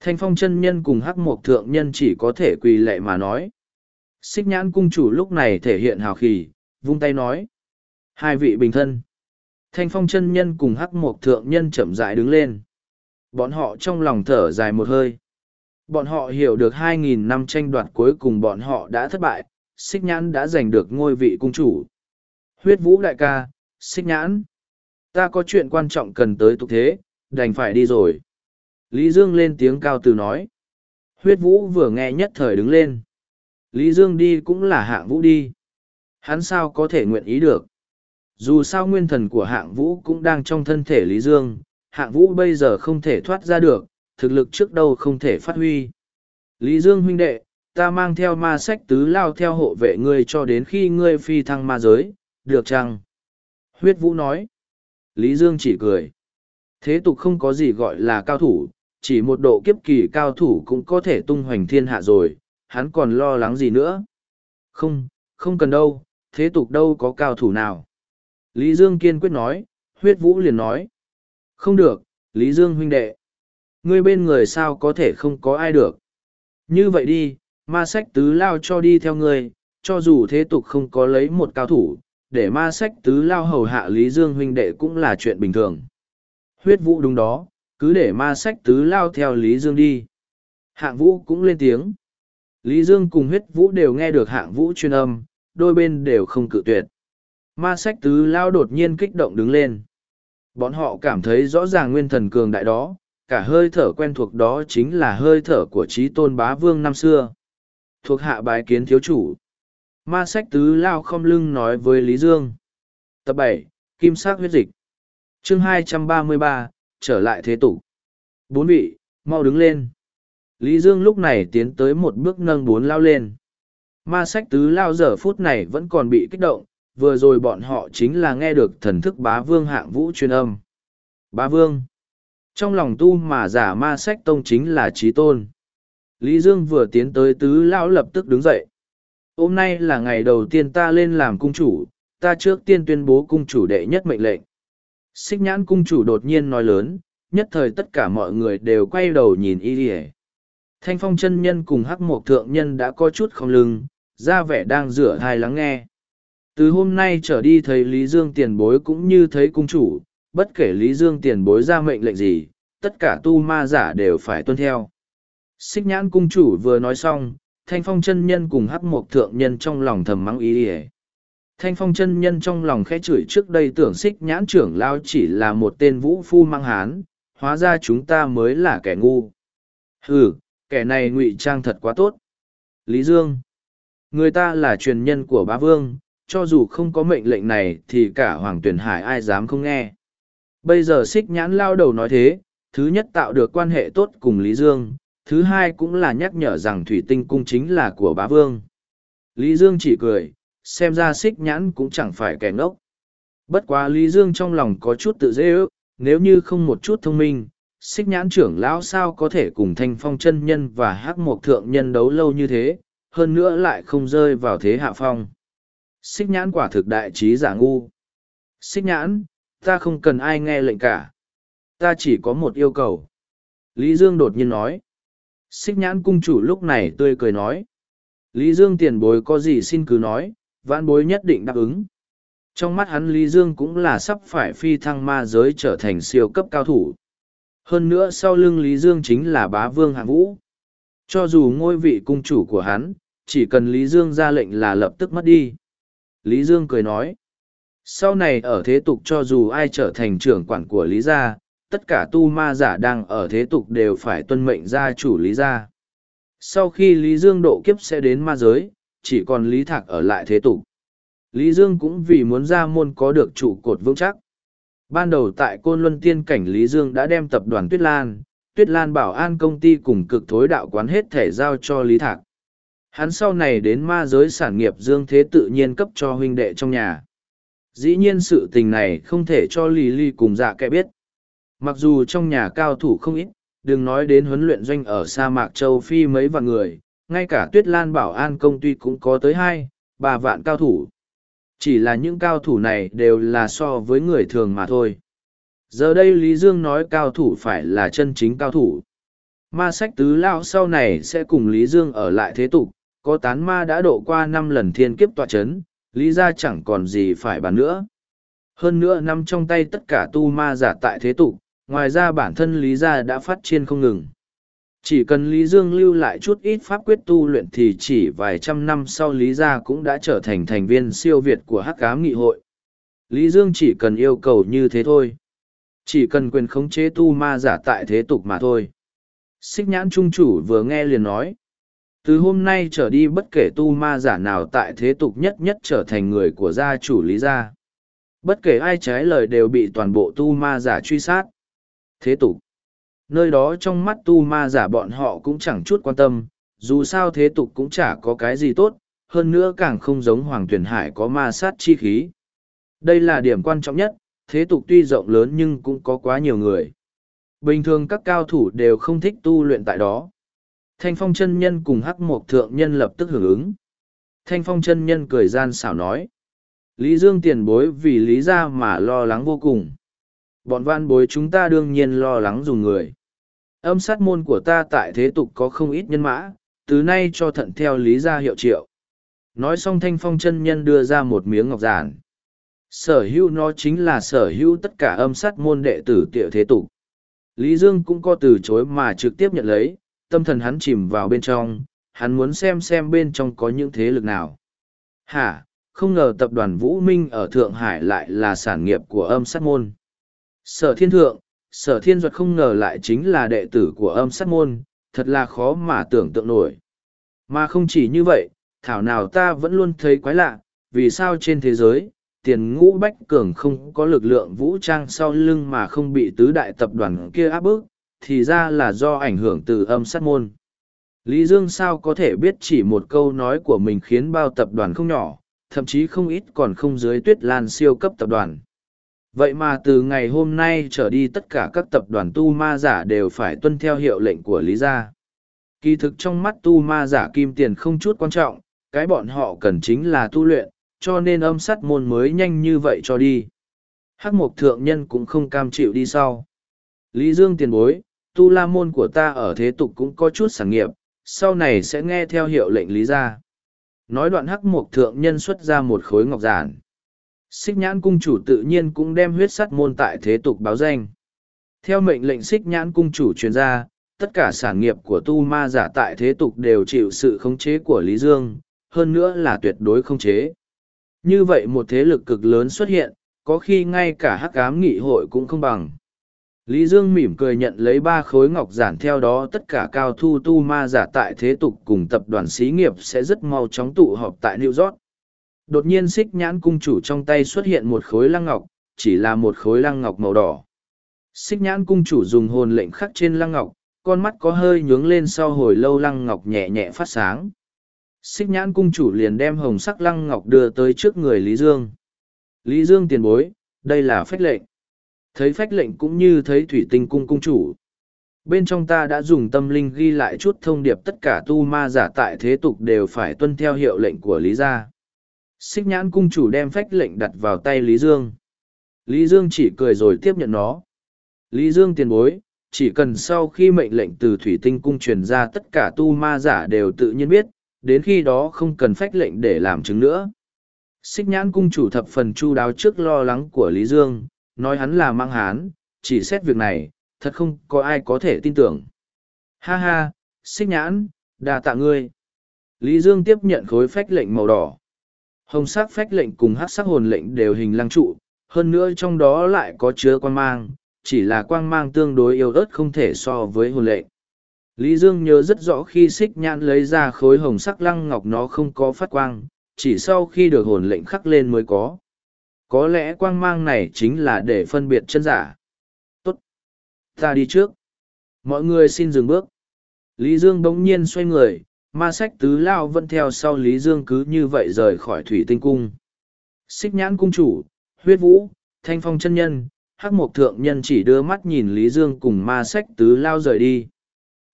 Thanh phong chân nhân cùng hắc mục thượng nhân chỉ có thể quỳ lệ mà nói. Xích nhãn cung chủ lúc này thể hiện hào khí, vung tay nói. Hai vị bình thân. Thanh phong chân nhân cùng hắc mục thượng nhân chậm rãi đứng lên. Bọn họ trong lòng thở dài một hơi bọn họ hiểu được hai nghìn năm tranh đoạt cuối cùng bọn họ đã thất bại xích nhãn đã giành được ngôi vị cung chủ. Huyết vũ đại ca xích nhãn ta có chuyện quan trọng cần tới tục thế đành phải đi rồi. Lý dương lên tiếng cao từ nói. Huyết vũ vừa nghe nhất thời đứng lên. Lý dương đi cũng là hạng vũ đi. Hắn sao có thể nguyện ý được? Dù sao nguyên thần của hạng vũ cũng đang trong thân thể Lý Dương, hạng vũ bây giờ không thể thoát ra được, thực lực trước đâu không thể phát huy. Lý Dương huynh đệ, ta mang theo ma sách tứ lao theo hộ vệ ngươi cho đến khi ngươi phi thăng ma giới, được chăng? Huyết vũ nói. Lý Dương chỉ cười. Thế tục không có gì gọi là cao thủ, chỉ một độ kiếp kỳ cao thủ cũng có thể tung hoành thiên hạ rồi, hắn còn lo lắng gì nữa? Không, không cần đâu, thế tục đâu có cao thủ nào. Lý Dương kiên quyết nói, huyết vũ liền nói. Không được, Lý Dương huynh đệ. Ngươi bên người sao có thể không có ai được. Như vậy đi, ma sách tứ lao cho đi theo ngươi, cho dù thế tục không có lấy một cao thủ, để ma sách tứ lao hầu hạ Lý Dương huynh đệ cũng là chuyện bình thường. Huyết vũ đúng đó, cứ để ma sách tứ lao theo Lý Dương đi. Hạng vũ cũng lên tiếng. Lý Dương cùng huyết vũ đều nghe được hạng vũ chuyên âm, đôi bên đều không cự tuyệt. Ma sách tứ lao đột nhiên kích động đứng lên. Bọn họ cảm thấy rõ ràng nguyên thần cường đại đó, cả hơi thở quen thuộc đó chính là hơi thở của trí tôn bá vương năm xưa. Thuộc hạ bái kiến thiếu chủ. Ma sách tứ lao không lưng nói với Lý Dương. Tập bảy Kim sắc huyết dịch. chương hai trăm ba mươi ba trở lại thế tục. Bốn vị, mau đứng lên. Lý Dương lúc này tiến tới một bước nâng bốn lao lên. Ma sách tứ lao giờ phút này vẫn còn bị kích động, vừa rồi bọn họ chính là nghe được thần thức bá vương hạng vũ truyền âm. Bá vương. Trong lòng tu mà giả ma sách tông chính là trí tôn. Lý Dương vừa tiến tới tứ lão lập tức đứng dậy. Hôm nay là ngày đầu tiên ta lên làm cung chủ, ta trước tiên tuyên bố cung chủ đệ nhất mệnh lệnh. Xích nhãn cung chủ đột nhiên nói lớn, nhất thời tất cả mọi người đều quay đầu nhìn y đi Thanh phong chân nhân cùng hắc mộc thượng nhân đã có chút không lưng, ra vẻ đang rửa thai lắng nghe. Từ hôm nay trở đi thấy Lý Dương tiền bối cũng như thấy cung chủ, bất kể Lý Dương tiền bối ra mệnh lệnh gì, tất cả tu ma giả đều phải tuân theo. Xích nhãn cung chủ vừa nói xong, thanh phong chân nhân cùng hắc mộc thượng nhân trong lòng thầm mắng ý ỉa thanh phong chân nhân trong lòng khẽ chửi trước đây tưởng xích nhãn trưởng lao chỉ là một tên vũ phu mang hán hóa ra chúng ta mới là kẻ ngu. Ừ kẻ này ngụy trang thật quá tốt. Lý dương người ta là truyền nhân của bá vương cho dù không có mệnh lệnh này thì cả hoàng tuyển hải ai dám không nghe? Bây giờ xích nhãn lao đầu nói thế, thứ nhất tạo được quan hệ tốt cùng lý dương, thứ hai cũng là nhắc nhở rằng thủy tinh cung chính là của bá vương. Lý dương chỉ cười, xem ra xích nhãn cũng chẳng phải kẻ ngốc. Bất quá lý dương trong lòng có chút tự dễ ước, nếu như không một chút thông minh, xích nhãn trưởng lão sao có thể cùng thanh phong chân nhân và hắc mộc thượng nhân đấu lâu như thế, hơn nữa lại không rơi vào thế hạ phong. Xích nhãn quả thực đại trí giả ngu. Xích nhãn ta không cần ai nghe lệnh cả. Ta chỉ có một yêu cầu. Lý dương đột nhiên nói. Xích nhãn cung chủ lúc này tươi cười nói. Lý dương tiền bối có gì xin cứ nói, vãn bối nhất định đáp ứng. Trong mắt hắn lý dương cũng là sắp phải phi thăng ma giới trở thành siêu cấp cao thủ. Hơn nữa sau lưng lý dương chính là bá vương hạng vũ. Cho dù ngôi vị cung chủ của hắn, chỉ cần lý dương ra lệnh là lập tức mất đi. Lý dương cười nói sau này ở thế tục cho dù ai trở thành trưởng quản của lý gia, tất cả tu ma giả đang ở thế tục đều phải tuân mệnh gia chủ lý gia. Sau khi lý dương độ kiếp sẽ đến ma giới, chỉ còn lý thạc ở lại thế tục. Lý dương cũng vì muốn ra môn có được trụ cột vững chắc. Ban đầu tại côn luân tiên cảnh lý dương đã đem tập đoàn tuyết lan tuyết lan bảo an công ty cùng cực thối đạo quán hết thể giao cho lý thạc. Hắn sau này đến ma giới sản nghiệp dương thế tự nhiên cấp cho huynh đệ trong nhà dĩ nhiên sự tình này không thể cho lì lì cùng dạ kẻ biết. Mặc dù trong nhà cao thủ không ít, đừng nói đến huấn luyện doanh ở sa mạc châu phi mấy vạn người, ngay cả tuyết lan bảo an công ty cũng có tới hai, ba vạn cao thủ. Chỉ là những cao thủ này đều là so với người thường mà thôi. Giờ đây lý dương nói cao thủ phải là chân chính cao thủ. Ma sách tứ lao sau này sẽ cùng lý dương ở lại thế tục, có tán ma đã độ qua năm lần thiên kiếp tọa c h ấ n lý ra chẳng còn gì phải bàn nữa hơn nữa nằm trong tay tất cả tu ma giả tại thế tục, ngoài ra bản thân lý gia đã phát chiên không ngừng chỉ cần Lý Dương lưu lại chút ít pháp quyết tu luyện thì chỉ vài trăm năm sau Lý Gia cũng đã trở thành thành viên siêu việt của Hắc Ám Nghị hội. Lý Dương chỉ cần yêu cầu như thế thôi. Chỉ cần quyền khống chế tu ma giả tại thế tục mà thôi. Xích nhãn trung chủ vừa nghe liền nói từ hôm nay trở đi bất kể tu ma giả nào tại thế tục nhất nhất trở thành người của gia chủ lý gia. Bất kể ai trái lời đều bị toàn bộ tu ma giả truy sát. Thế tục. Nơi đó trong mắt tu ma giả bọn họ cũng chẳng chút quan tâm, dù sao thế tục cũng chả có cái gì tốt, hơn nữa càng không giống hoàng tuyền hải có ma sát chi khí. Đây là điểm quan trọng nhất, thế tục tuy rộng lớn nhưng cũng có quá nhiều người. Bình thường các cao thủ đều không thích tu luyện tại đó thanh phong chân nhân cùng hắc mộc thượng nhân lập tức hưởng ứng. Thanh phong chân nhân cười gian xảo nói, lý dương tiền bối vì lý ra mà lo lắng vô cùng. Bọn van bối chúng ta đương nhiên lo lắng dùng người. Âm sát môn của ta tại thế tục có không ít nhân mã, từ nay cho thận theo lý gia hiệu triệu. Nói xong thanh phong chân nhân đưa ra một miếng ngọc giản. Sở hữu nó chính là sở hữu tất cả âm sát môn đệ tử tiệu thế tục. Lý dương cũng có từ chối mà trực tiếp nhận lấy tâm thần hắn chìm vào bên trong, hắn muốn xem xem bên trong có những thế lực nào. Hả, không ngờ tập đoàn vũ minh ở thượng hải lại là sản nghiệp của âm sát môn. Sở thiên thượng, sở thiên duật không ngờ lại chính là đệ tử của âm sát môn, thật là khó mà tưởng tượng nổi. Mà không chỉ như vậy, thảo nào ta vẫn luôn thấy quái lạ, vì sao trên thế giới, tiền ngũ bách cường không có lực lượng vũ trang sau lưng mà không bị tứ đại tập đoàn kia áp bức? Thì ra là do ảnh hưởng từ âm sát môn lý dương sao có thể biết chỉ một câu nói của mình khiến bao tập đoàn không nhỏ thậm chí không ít còn không dưới tuyết lan siêu cấp tập đoàn vậy mà từ ngày hôm nay trở đi tất cả các tập đoàn tu ma giả đều phải tuân theo hiệu lệnh của lý gia kỳ thực trong mắt tu ma giả kim tiền không chút quan trọng cái bọn họ cần chính là tu luyện cho nên âm sắt môn mới nhanh như vậy cho đi. Hắc mục thượng nhân cũng không cam chịu đi sau. Lý Dương tiền bối, tu la môn của ta ở thế tục cũng có chút sản nghiệp, sau này sẽ nghe theo hiệu lệnh lý ra. Nói đoạn hắc mục thượng nhân xuất ra một khối ngọc giản. Xích nhãn cung chủ tự nhiên cũng đem huyết sắt môn tại thế tục báo danh. Theo mệnh lệnh xích nhãn cung chủ truyền ra, tất cả sản nghiệp của tu ma giả tại thế tục đều chịu sự khống chế của Lý Dương, hơn nữa là tuyệt đối khống chế. Như vậy một thế lực cực lớn xuất hiện, có khi ngay cả hắc ám nghị hội cũng không bằng. Lý Dương mỉm cười nhận lấy ba khối ngọc giản theo đó tất cả cao thu tu ma giả tại thế tục cùng tập đoàn xí nghiệp sẽ rất mau chóng tụ họp tại New York. Đột nhiên xích nhãn cung chủ trong tay xuất hiện một khối lăng ngọc, chỉ là một khối lăng ngọc màu đỏ. Xích nhãn cung chủ dùng hồn lệnh khắc trên lăng ngọc, con mắt có hơi nhướng lên sau hồi lâu lăng ngọc nhẹ nhẹ phát sáng. Xích nhãn cung chủ liền đem hồng sắc lăng ngọc đưa tới trước người Lý Dương. Lý Dương tiền bối, đây là phách lệnh. Thấy phách lệnh cũng như thấy thủy tinh cung cung chủ. Bên trong ta đã dùng tâm linh ghi lại chút thông điệp tất cả tu ma giả tại thế tục đều phải tuân theo hiệu lệnh của Lý gia. Xích nhãn cung chủ đem phách lệnh đặt vào tay Lý Dương. Lý Dương chỉ cười rồi tiếp nhận nó. Lý Dương tiền bối, chỉ cần sau khi mệnh lệnh từ thủy tinh cung truyền ra tất cả tu ma giả đều tự nhiên biết, đến khi đó không cần phách lệnh để làm chứng nữa. Xích nhãn cung chủ thập phần chu đáo trước lo lắng của Lý Dương, nói hắn là mang hán, chỉ xét việc này, thật không có ai có thể tin tưởng. Ha ha, xích nhãn, đà tạ ngươi. Lý Dương tiếp nhận khối phách lệnh màu đỏ. Hồng sắc phách lệnh cùng hát sắc hồn lệnh đều hình lăng trụ, hơn nữa trong đó lại có chứa quan mang, chỉ là quang mang tương đối yếu ớt không thể so với hồn lệnh. Lý Dương nhớ rất rõ khi xích nhãn lấy ra khối hồng sắc lăng ngọc nó không có phát quang, chỉ sau khi được hồn lệnh khắc lên mới có. Có lẽ quang mang này chính là để phân biệt chân giả. Tốt. Ta đi trước. Mọi người xin dừng bước. Lý Dương bỗng nhiên xoay người, ma sách tứ lao vẫn theo sau Lý Dương cứ như vậy rời khỏi thủy tinh cung. Xích nhãn cung chủ, huyết vũ, thanh phong chân nhân, hắc mộc thượng nhân chỉ đưa mắt nhìn Lý Dương cùng ma sách tứ lao rời đi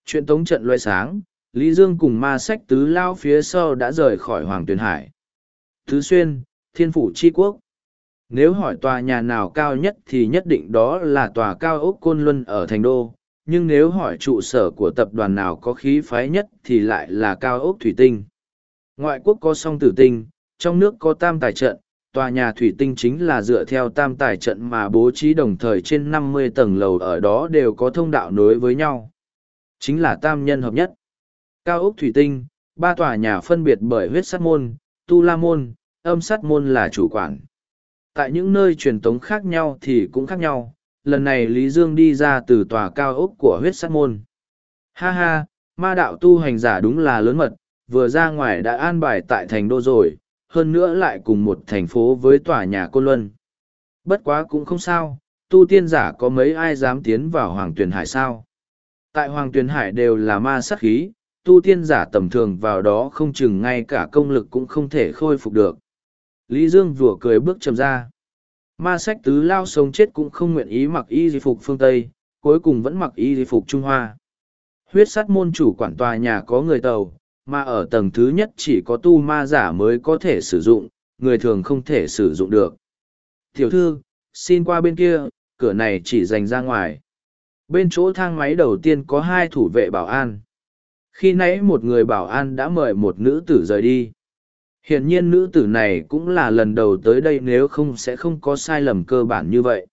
chuyện tống trận loay sáng, Lý Dương cùng ma sách tứ lao phía sau đã rời khỏi Hoàng Tuyền Hải. Thứ xuyên, thiên phủ chi quốc. Nếu hỏi tòa nhà nào cao nhất thì nhất định đó là tòa cao ốc Côn Luân ở Thành Đô, nhưng nếu hỏi trụ sở của tập đoàn nào có khí phái nhất thì lại là cao ốc Thủy Tinh. Ngoại quốc có song tử tinh, trong nước có tam tài trận, tòa nhà Thủy Tinh chính là dựa theo tam tài trận mà bố trí đồng thời trên năm mươi tầng lầu ở đó đều có thông đạo nối với nhau. Chính là tam nhân hợp nhất. Cao ốc thủy tinh, ba tòa nhà phân biệt bởi huyết sát môn, tu la môn, âm sát môn là chủ quản. Tại những nơi truyền tống khác nhau thì cũng khác nhau, lần này Lý Dương đi ra từ tòa cao ốc của huyết sát môn. Ha ha, Ma đạo tu hành giả đúng là lớn mật, vừa ra ngoài đã an bài tại thành đô rồi, hơn nữa lại cùng một thành phố với tòa nhà Côn Luân. Bất quá cũng không sao, tu tiên giả có mấy ai dám tiến vào Hoàng Tuyền Hải sao? Tại Hoàng Tuyền Hải đều là ma sát khí, tu tiên giả tầm thường vào đó không chừng ngay cả công lực cũng không thể khôi phục được. Lý Dương vừa cười bước chầm ra. Ma sách tứ lao sống chết cũng không nguyện ý mặc y di phục phương Tây, cuối cùng vẫn mặc y di phục Trung Hoa. Huyết sát môn chủ quản tòa nhà có người tàu, mà ở tầng thứ nhất chỉ có tu ma giả mới có thể sử dụng, người thường không thể sử dụng được. Tiểu thư, xin qua bên kia, cửa này chỉ dành ra ngoài. Bên chỗ thang máy đầu tiên có hai thủ vệ bảo an. Khi nãy một người bảo an đã mời một nữ tử rời đi. Hiển nhiên nữ tử này cũng là lần đầu tới đây nếu không sẽ không có sai lầm cơ bản như vậy.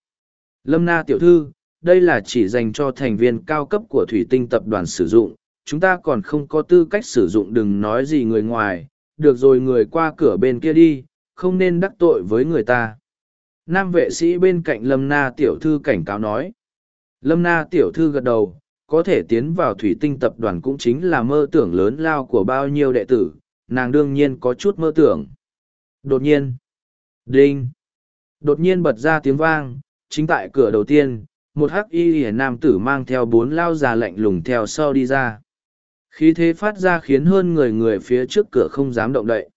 Lâm Na tiểu thư, đây là chỉ dành cho thành viên cao cấp của thủy tinh tập đoàn sử dụng, chúng ta còn không có tư cách sử dụng đừng nói gì người ngoài, được rồi người qua cửa bên kia đi, không nên đắc tội với người ta. Nam vệ sĩ bên cạnh Lâm Na tiểu thư cảnh cáo nói. Lâm Na tiểu thư gật đầu, có thể tiến vào thủy tinh tập đoàn cũng chính là mơ tưởng lớn lao của bao nhiêu đệ tử, nàng đương nhiên có chút mơ tưởng. Đột nhiên, đinh, đột nhiên bật ra tiếng vang, chính tại cửa đầu tiên, một hắc y hẻ nam tử mang theo bốn lao già lạnh lùng theo sau đi ra. Khí thế phát ra khiến hơn người người phía trước cửa không dám động đậy.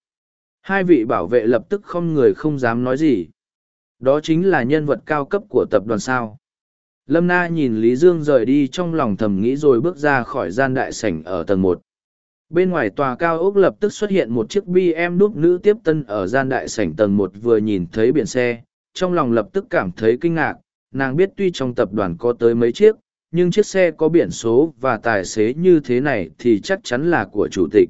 Hai vị bảo vệ lập tức không người không dám nói gì. Đó chính là nhân vật cao cấp của tập đoàn sao. Lâm Na nhìn Lý Dương rời đi trong lòng thầm nghĩ rồi bước ra khỏi gian đại sảnh ở tầng một. Bên ngoài tòa cao ốc lập tức xuất hiện một chiếc BM đúc nữ tiếp tân ở gian đại sảnh tầng một vừa nhìn thấy biển xe, trong lòng lập tức cảm thấy kinh ngạc, nàng biết tuy trong tập đoàn có tới mấy chiếc, nhưng chiếc xe có biển số và tài xế như thế này thì chắc chắn là của chủ tịch.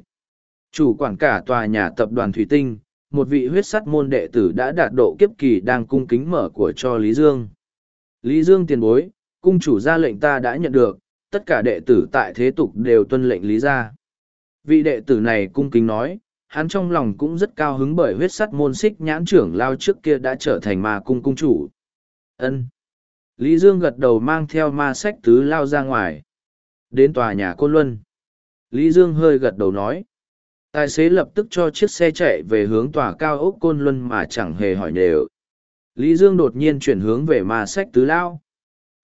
Chủ quản cả tòa nhà tập đoàn Thủy Tinh, một vị huyết sắt môn đệ tử đã đạt độ kiếp kỳ đang cung kính mở của cho Lý Dương. Lý Dương tiền bối, cung chủ ra lệnh ta đã nhận được, tất cả đệ tử tại thế tục đều tuân lệnh Lý gia. Vị đệ tử này cung kính nói, hắn trong lòng cũng rất cao hứng bởi huyết sắt môn xích nhãn trưởng lao trước kia đã trở thành ma cung cung chủ. ân Lý Dương gật đầu mang theo ma sách tứ lao ra ngoài. Đến tòa nhà Côn Luân. Lý Dương hơi gật đầu nói. Tài xế lập tức cho chiếc xe chạy về hướng tòa cao ốc Côn Luân mà chẳng hề hỏi đều. Lý Dương đột nhiên chuyển hướng về ma sách tứ lao.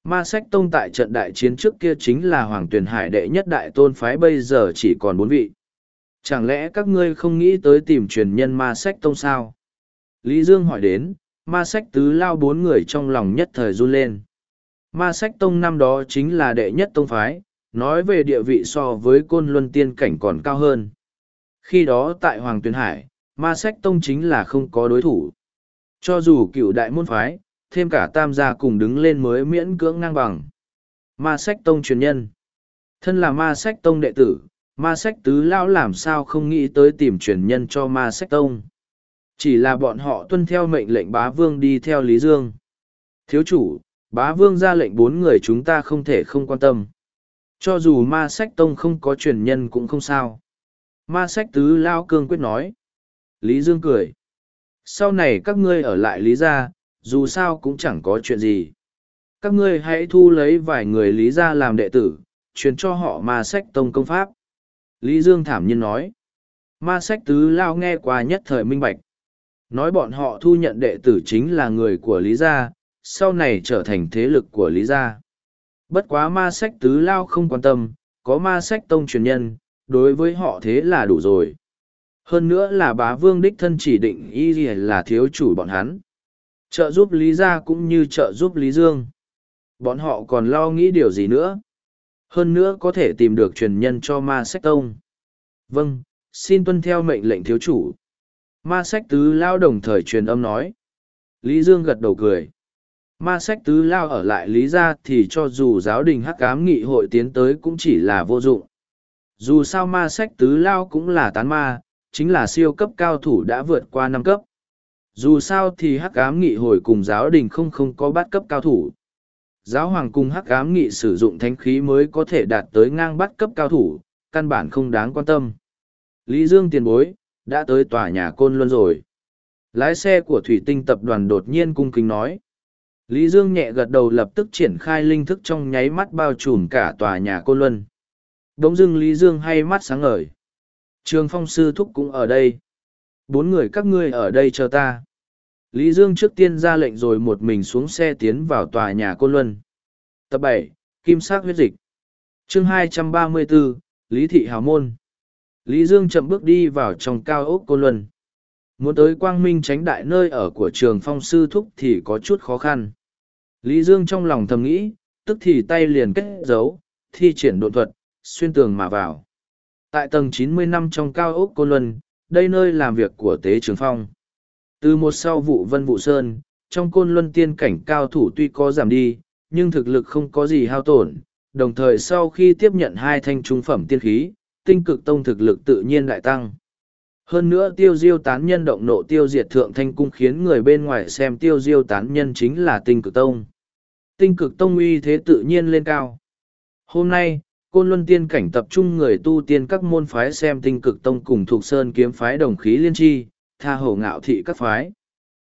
Ma sách tông tại trận đại chiến trước kia chính là Hoàng Tuyền Hải đệ nhất đại tôn phái bây giờ chỉ còn bốn vị. Chẳng lẽ các ngươi không nghĩ tới tìm truyền nhân ma sách tông sao? Lý Dương hỏi đến, ma sách tứ lao bốn người trong lòng nhất thời run lên. Ma sách tông năm đó chính là đệ nhất tông phái, nói về địa vị so với côn luân tiên cảnh còn cao hơn. Khi đó tại Hoàng Tuyền Hải, ma sách tông chính là không có đối thủ. Cho dù cựu đại môn phái, thêm cả tam gia cùng đứng lên mới miễn cưỡng ngang bằng. Ma sách tông truyền nhân. Thân là ma sách tông đệ tử, ma sách tứ lão làm sao không nghĩ tới tìm truyền nhân cho ma sách tông. Chỉ là bọn họ tuân theo mệnh lệnh bá vương đi theo Lý Dương. Thiếu chủ, bá vương ra lệnh bốn người chúng ta không thể không quan tâm. Cho dù ma sách tông không có truyền nhân cũng không sao. Ma sách tứ lao cương quyết nói. Lý Dương cười. Sau này các ngươi ở lại Lý gia, dù sao cũng chẳng có chuyện gì. Các ngươi hãy thu lấy vài người Lý gia làm đệ tử, truyền cho họ ma sách tông công pháp. Lý Dương thảm nhiên nói. Ma sách tứ lao nghe qua nhất thời minh bạch. Nói bọn họ thu nhận đệ tử chính là người của Lý gia, sau này trở thành thế lực của Lý gia. Bất quá ma sách tứ lao không quan tâm, có ma sách tông truyền nhân, đối với họ thế là đủ rồi. Hơn nữa là bá vương đích thân chỉ định y là thiếu chủ bọn hắn. Trợ giúp Lý gia cũng như trợ giúp Lý Dương. Bọn họ còn lo nghĩ điều gì nữa? Hơn nữa có thể tìm được truyền nhân cho ma sách tông. Vâng, xin tuân theo mệnh lệnh thiếu chủ. Ma sách tứ lao đồng thời truyền âm nói. Lý Dương gật đầu cười. Ma sách tứ lao ở lại Lý gia thì cho dù giáo đình hắc cám nghị hội tiến tới cũng chỉ là vô dụng. Dù sao ma sách tứ lao cũng là tán ma, chính là siêu cấp cao thủ đã vượt qua năm cấp. Dù sao thì hắc ám nghị hồi cùng giáo đình không không có bắt cấp cao thủ. Giáo hoàng cùng hắc ám nghị sử dụng thánh khí mới có thể đạt tới ngang bắt cấp cao thủ, căn bản không đáng quan tâm. Lý Dương tiền bối, đã tới tòa nhà Côn Luân rồi. Lái xe của thủy tinh tập đoàn đột nhiên cung kính nói. Lý Dương nhẹ gật đầu lập tức triển khai linh thức trong nháy mắt bao trùm cả tòa nhà Côn Luân. đống dưng Lý Dương hay mắt sáng ngời. Trường phong sư thúc cũng ở đây. Bốn người các ngươi ở đây chờ ta. Lý Dương trước tiên ra lệnh rồi một mình xuống xe tiến vào tòa nhà Côn Luân. Tập bảy Kim sắc huyết dịch. chương hai trăm ba mươi 234, Lý Thị Hào Môn. Lý Dương chậm bước đi vào trong cao ốc Côn Luân. Muốn tới quang minh tránh đại nơi ở của trường phong sư thúc thì có chút khó khăn. Lý Dương trong lòng thầm nghĩ, tức thì tay liền kết dấu, thi triển độn thuật, xuyên tường mà vào. Tại tầng chín mươi năm trong cao ốc Côn Luân, đây nơi làm việc của Tế Trường Phong. Từ một sau vụ Vân Vụ Sơn, trong Côn Luân tiên cảnh cao thủ tuy có giảm đi, nhưng thực lực không có gì hao tổn. Đồng thời sau khi tiếp nhận hai thanh trung phẩm tiên khí, tinh cực tông thực lực tự nhiên đại tăng. Hơn nữa tiêu diêu tán nhân động nộ tiêu diệt thượng thanh cung khiến người bên ngoài xem tiêu diêu tán nhân chính là tinh cực tông. Tinh cực tông uy thế tự nhiên lên cao. Hôm nay, Côn Luân Tiên Cảnh tập trung người tu tiên các môn phái xem tinh cực tông cùng thuộc sơn kiếm phái đồng khí liên tri, tha hổ ngạo thị các phái.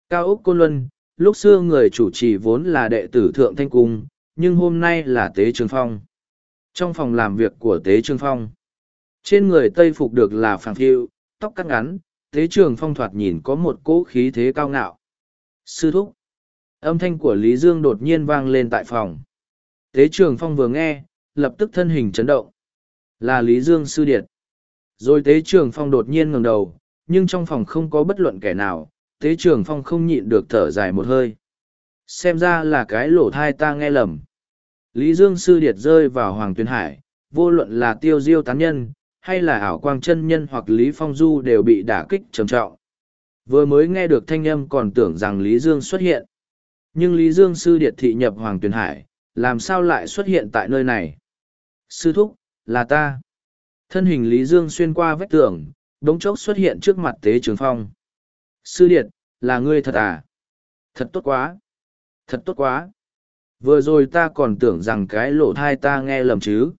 Cao Úc Côn Luân, lúc xưa người chủ trì vốn là đệ tử Thượng Thanh Cung, nhưng hôm nay là Tế Trường Phong. Trong phòng làm việc của Tế Trường Phong, trên người Tây Phục được là phàng thiệu tóc cắt ngắn, Tế Trường Phong thoạt nhìn có một cỗ khí thế cao ngạo. Sư thúc. Âm thanh của Lý Dương đột nhiên vang lên tại phòng. Tế Trường Phong vừa nghe, lập tức thân hình chấn động. Là Lý Dương sư điệt. Rồi Tế Trường Phong đột nhiên ngẩng đầu, nhưng trong phòng không có bất luận kẻ nào, Tế Trường Phong không nhịn được thở dài một hơi. Xem ra là cái lỗ thai ta nghe lầm. Lý Dương sư điệt rơi vào Hoàng Tuyên Hải, vô luận là tiêu diêu tán nhân, hay là ảo quang chân nhân hoặc Lý Phong Du đều bị đả kích trầm trọng. Vừa mới nghe được thanh âm còn tưởng rằng Lý Dương xuất hiện. Nhưng Lý Dương sư điệt thị nhập Hoàng Tuyền Hải, làm sao lại xuất hiện tại nơi này? Sư thúc, là ta. Thân hình Lý Dương xuyên qua vách tường, đống chốc xuất hiện trước mặt Tế Trường Phong. Sư điệt, là ngươi thật à? Thật tốt quá. Thật tốt quá. Vừa rồi ta còn tưởng rằng cái lỗ thai ta nghe lầm chứ.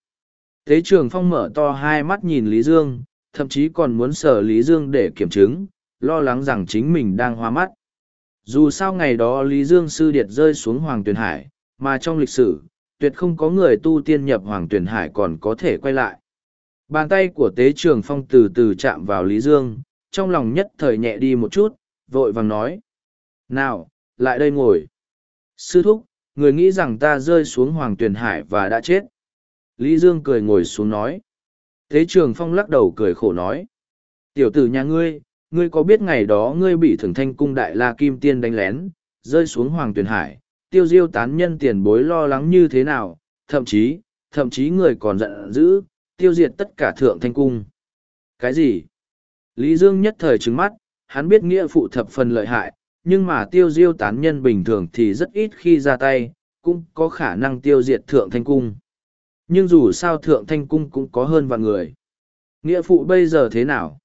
Tế Trường Phong mở to hai mắt nhìn Lý Dương, thậm chí còn muốn sở Lý Dương để kiểm chứng, lo lắng rằng chính mình đang hoa mắt. Dù sao ngày đó Lý Dương Sư Điệt rơi xuống Hoàng Tuyền Hải, mà trong lịch sử, tuyệt không có người tu tiên nhập Hoàng Tuyền Hải còn có thể quay lại. Bàn tay của Tế Trường Phong từ từ chạm vào Lý Dương, trong lòng nhất thời nhẹ đi một chút, vội vàng nói. Nào, lại đây ngồi. Sư thúc, người nghĩ rằng ta rơi xuống Hoàng Tuyền Hải và đã chết. Lý Dương cười ngồi xuống nói. Tế Trường Phong lắc đầu cười khổ nói. Tiểu tử nhà ngươi, ngươi có biết ngày đó ngươi bị thường thanh cung đại la kim tiên đánh lén, rơi xuống hoàng tuyền hải, tiêu diêu tán nhân tiền bối lo lắng như thế nào, thậm chí, thậm chí người còn giận dữ, tiêu diệt tất cả thượng thanh cung. Cái gì? Lý Dương nhất thời trứng mắt, hắn biết nghĩa phụ thập phần lợi hại, nhưng mà tiêu diêu tán nhân bình thường thì rất ít khi ra tay, cũng có khả năng tiêu diệt thượng thanh cung. Nhưng dù sao thượng thanh cung cũng có hơn vạn người. Nghĩa phụ bây giờ thế nào?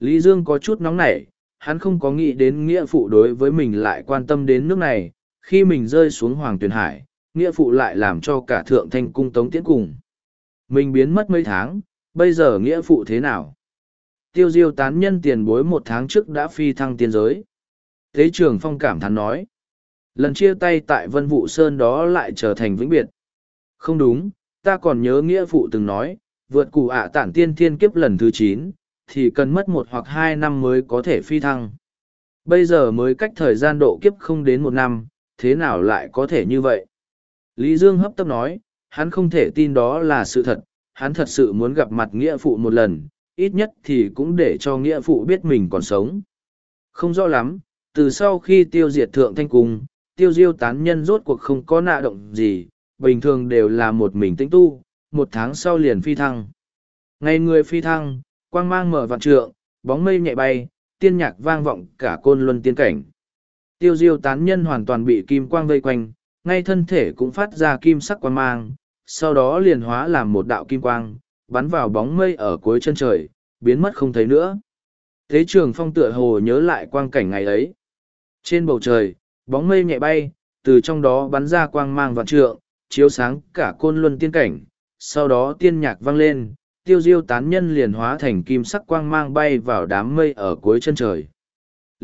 Lý Dương có chút nóng nảy, hắn không có nghĩ đến nghĩa phụ đối với mình lại quan tâm đến nước này, khi mình rơi xuống Hoàng Tuyền Hải, nghĩa phụ lại làm cho cả thượng thanh cung tống tiễn cùng. Mình biến mất mấy tháng, bây giờ nghĩa phụ thế nào? Tiêu diêu tán nhân tiền bối một tháng trước đã phi thăng tiên giới. Thế trường phong cảm thán nói. Lần chia tay tại Vân Vụ Sơn đó lại trở thành vĩnh biệt. Không đúng, ta còn nhớ nghĩa phụ từng nói, vượt cụ ạ tản tiên thiên kiếp lần thứ chín thì cần mất một hoặc hai năm mới có thể phi thăng. Bây giờ mới cách thời gian độ kiếp không đến một năm, thế nào lại có thể như vậy? Lý Dương hấp tấp nói, hắn không thể tin đó là sự thật, hắn thật sự muốn gặp mặt nghĩa phụ một lần, ít nhất thì cũng để cho nghĩa phụ biết mình còn sống. Không rõ lắm, từ sau khi tiêu diệt thượng thanh cung, tiêu diêu tán nhân rốt cuộc không có nạ động gì, bình thường đều là một mình tĩnh tu, một tháng sau liền phi thăng. Ngày người phi thăng, quang mang mở vạn trượng, bóng mây nhẹ bay, tiên nhạc vang vọng cả côn luân tiên cảnh. Tiêu diêu tán nhân hoàn toàn bị kim quang vây quanh, ngay thân thể cũng phát ra kim sắc quang mang, sau đó liền hóa làm một đạo kim quang, bắn vào bóng mây ở cuối chân trời, biến mất không thấy nữa. Thế trường phong tựa hồ nhớ lại quang cảnh ngày ấy. Trên bầu trời, bóng mây nhẹ bay, từ trong đó bắn ra quang mang vạn trượng, chiếu sáng cả côn luân tiên cảnh, sau đó tiên nhạc vang lên, tiêu diêu tán nhân liền hóa thành kim sắc quang mang bay vào đám mây ở cuối chân trời.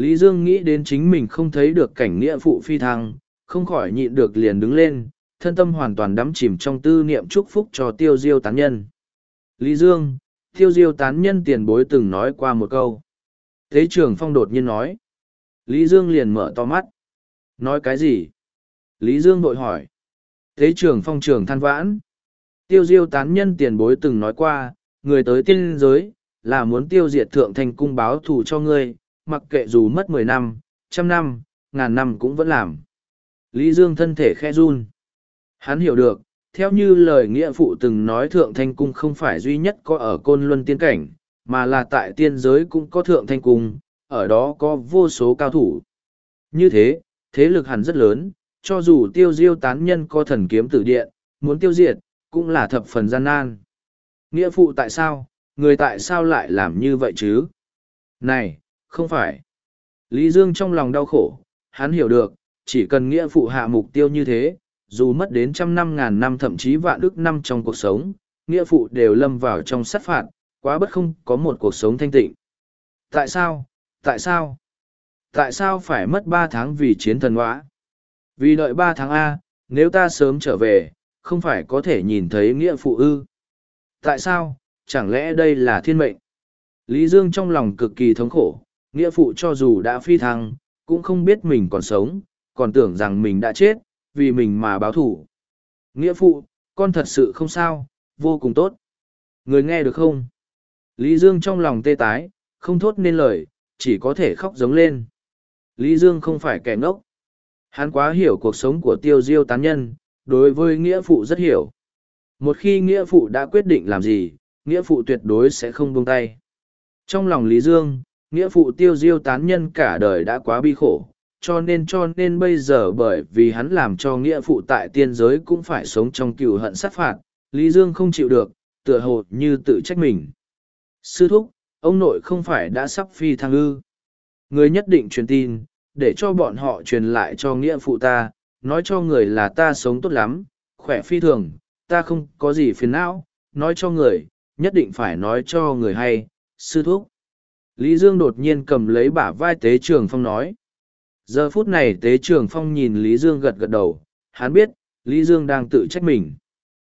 Lý Dương nghĩ đến chính mình không thấy được cảnh nghĩa phụ phi thăng, không khỏi nhịn được liền đứng lên, thân tâm hoàn toàn đắm chìm trong tư niệm chúc phúc cho tiêu diêu tán nhân. Lý Dương, tiêu diêu tán nhân tiền bối từng nói qua một câu. Thế trường phong đột nhiên nói. Lý Dương liền mở to mắt. Nói cái gì? Lý Dương vội hỏi. Thế trường phong trường than vãn. Tiêu diêu tán nhân tiền bối từng nói qua, người tới tiên giới, là muốn tiêu diệt thượng thành cung báo thù cho ngươi, mặc kệ dù mất mười năm, trăm năm, ngàn năm cũng vẫn làm. Lý Dương thân thể khe run. Hắn hiểu được, theo như lời nghĩa phụ từng nói thượng thanh cung không phải duy nhất có ở côn luân tiên cảnh, mà là tại tiên giới cũng có thượng thanh cung, ở đó có vô số cao thủ. Như thế, thế lực hẳn rất lớn, cho dù tiêu diêu tán nhân có thần kiếm tử điện, muốn tiêu diệt, cũng là thập phần gian nan. Nghĩa phụ tại sao, người tại sao lại làm như vậy chứ? Này, không phải. Lý Dương trong lòng đau khổ, hắn hiểu được, chỉ cần nghĩa phụ hạ mục tiêu như thế, dù mất đến trăm năm ngàn năm thậm chí vạn ức năm trong cuộc sống, nghĩa phụ đều lâm vào trong sát phạt, quá bất không có một cuộc sống thanh tịnh. Tại sao? Tại sao? Tại sao phải mất ba tháng vì chiến thần hóa? Vì đợi ba tháng A, nếu ta sớm trở về, không phải có thể nhìn thấy nghĩa phụ ư? Tại sao? Chẳng lẽ đây là thiên mệnh? Lý Dương trong lòng cực kỳ thống khổ, nghĩa phụ cho dù đã phi thăng, cũng không biết mình còn sống, còn tưởng rằng mình đã chết, vì mình mà báo thủ. Nghĩa phụ, con thật sự không sao, vô cùng tốt. Người nghe được không? Lý Dương trong lòng tê tái, không thốt nên lời, chỉ có thể khóc giống lên. Lý Dương không phải kẻ ngốc. Hắn quá hiểu cuộc sống của tiêu diêu tán nhân, đối với nghĩa phụ rất hiểu. Một khi nghĩa phụ đã quyết định làm gì, nghĩa phụ tuyệt đối sẽ không buông tay. Trong lòng Lý Dương, nghĩa phụ tiêu diêu tán nhân cả đời đã quá bi khổ, cho nên cho nên bây giờ bởi vì hắn làm cho nghĩa phụ tại tiên giới cũng phải sống trong cựu hận sát phạt, Lý Dương không chịu được, tựa hồ như tự trách mình. Sư thúc, ông nội không phải đã sắp phi thăng ư. Người nhất định truyền tin, để cho bọn họ truyền lại cho nghĩa phụ ta, nói cho người là ta sống tốt lắm, khỏe phi thường, ta không có gì phiền não, nói cho người, nhất định phải nói cho người hay, sư thúc. Lý Dương đột nhiên cầm lấy bả vai tế trường phong nói. Giờ phút này tế trường phong nhìn Lý Dương gật gật đầu, hắn biết, Lý Dương đang tự trách mình.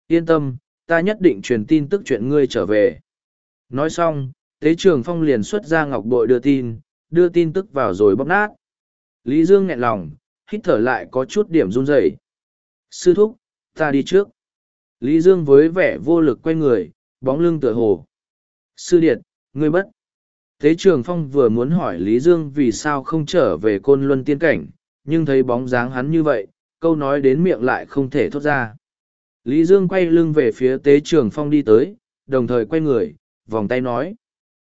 Yên tâm, ta nhất định truyền tin tức chuyện ngươi trở về. Nói xong, tế trường phong liền xuất ra ngọc bội đưa tin, đưa tin tức vào rồi bóp nát. Lý Dương nghẹn lòng, hít thở lại có chút điểm run rẩy. Sư thúc, ta đi trước. Lý Dương với vẻ vô lực quay người, bóng lưng tựa hồ. Sư điệt, ngươi bất. Tế Trường Phong vừa muốn hỏi Lý Dương vì sao không trở về côn luân tiên cảnh, nhưng thấy bóng dáng hắn như vậy, câu nói đến miệng lại không thể thốt ra. Lý Dương quay lưng về phía Tế Trường Phong đi tới, đồng thời quay người, vòng tay nói.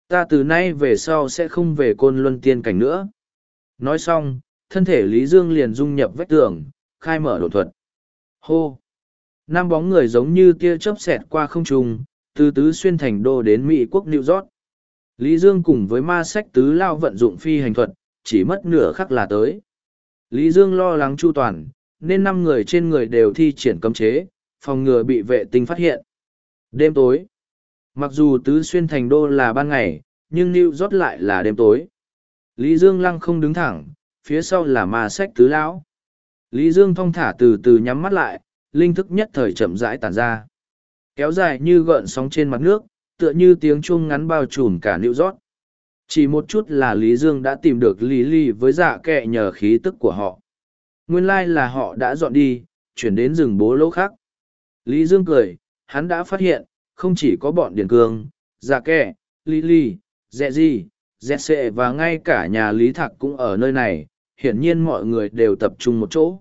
Ta từ nay về sau sẽ không về côn luân tiên cảnh nữa. Nói xong, thân thể Lý Dương liền dung nhập vách tường, khai mở đột thuật. Hô! Năm bóng người giống như tia chớp xẹt qua không trung, từ tứ xuyên thành đô đến Mỹ quốc New York. Lý Dương cùng với ma sách tứ lao vận dụng phi hành thuật, chỉ mất nửa khắc là tới. Lý Dương lo lắng chu toàn, nên năm người trên người đều thi triển cấm chế, phòng ngừa bị vệ tinh phát hiện. Đêm tối. Mặc dù tứ xuyên thành đô là ban ngày, nhưng New York lại là đêm tối. Lý Dương lăng không đứng thẳng, phía sau là ma sách tứ lão. Lý Dương thong thả từ từ nhắm mắt lại, linh thức nhất thời chậm rãi tản ra. Kéo dài như gợn sóng trên mặt nước, tựa như tiếng chuông ngắn bao trùm cả New York. Chỉ một chút là Lý Dương đã tìm được Lý Ly với dạ kệ nhờ khí tức của họ. Nguyên lai like là họ đã dọn đi, chuyển đến rừng bố lỗ khác. Lý Dương cười, hắn đã phát hiện, không chỉ có bọn Điền Cương, dạ kệ, Lý Ly, dẹ gì, dẹ sệ và ngay cả nhà Lý Thạc cũng ở nơi này, hiển nhiên mọi người đều tập trung một chỗ.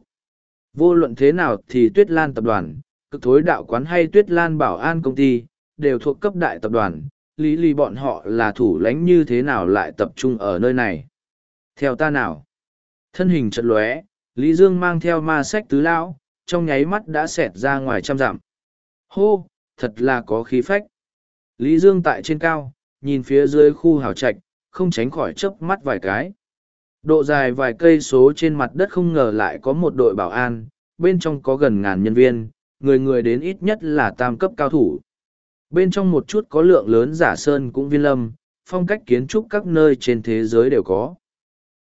Vô luận thế nào thì Tuyết Lan tập đoàn, cực thối đạo quán hay Tuyết Lan bảo an công ty, đều thuộc cấp đại tập đoàn, lý lý bọn họ là thủ lãnh như thế nào lại tập trung ở nơi này. Theo ta nào? Thân hình chật lóe, Lý Dương mang theo ma sách tứ lão, trong nháy mắt đã xẹt ra ngoài trăm dặm. Hô, thật là có khí phách. Lý Dương tại trên cao, nhìn phía dưới khu hào trạch, không tránh khỏi chớp mắt vài cái. Độ dài vài cây số trên mặt đất không ngờ lại có một đội bảo an, bên trong có gần ngàn nhân viên, người người đến ít nhất là tam cấp cao thủ. Bên trong một chút có lượng lớn giả sơn cũng viên lâm, phong cách kiến trúc các nơi trên thế giới đều có.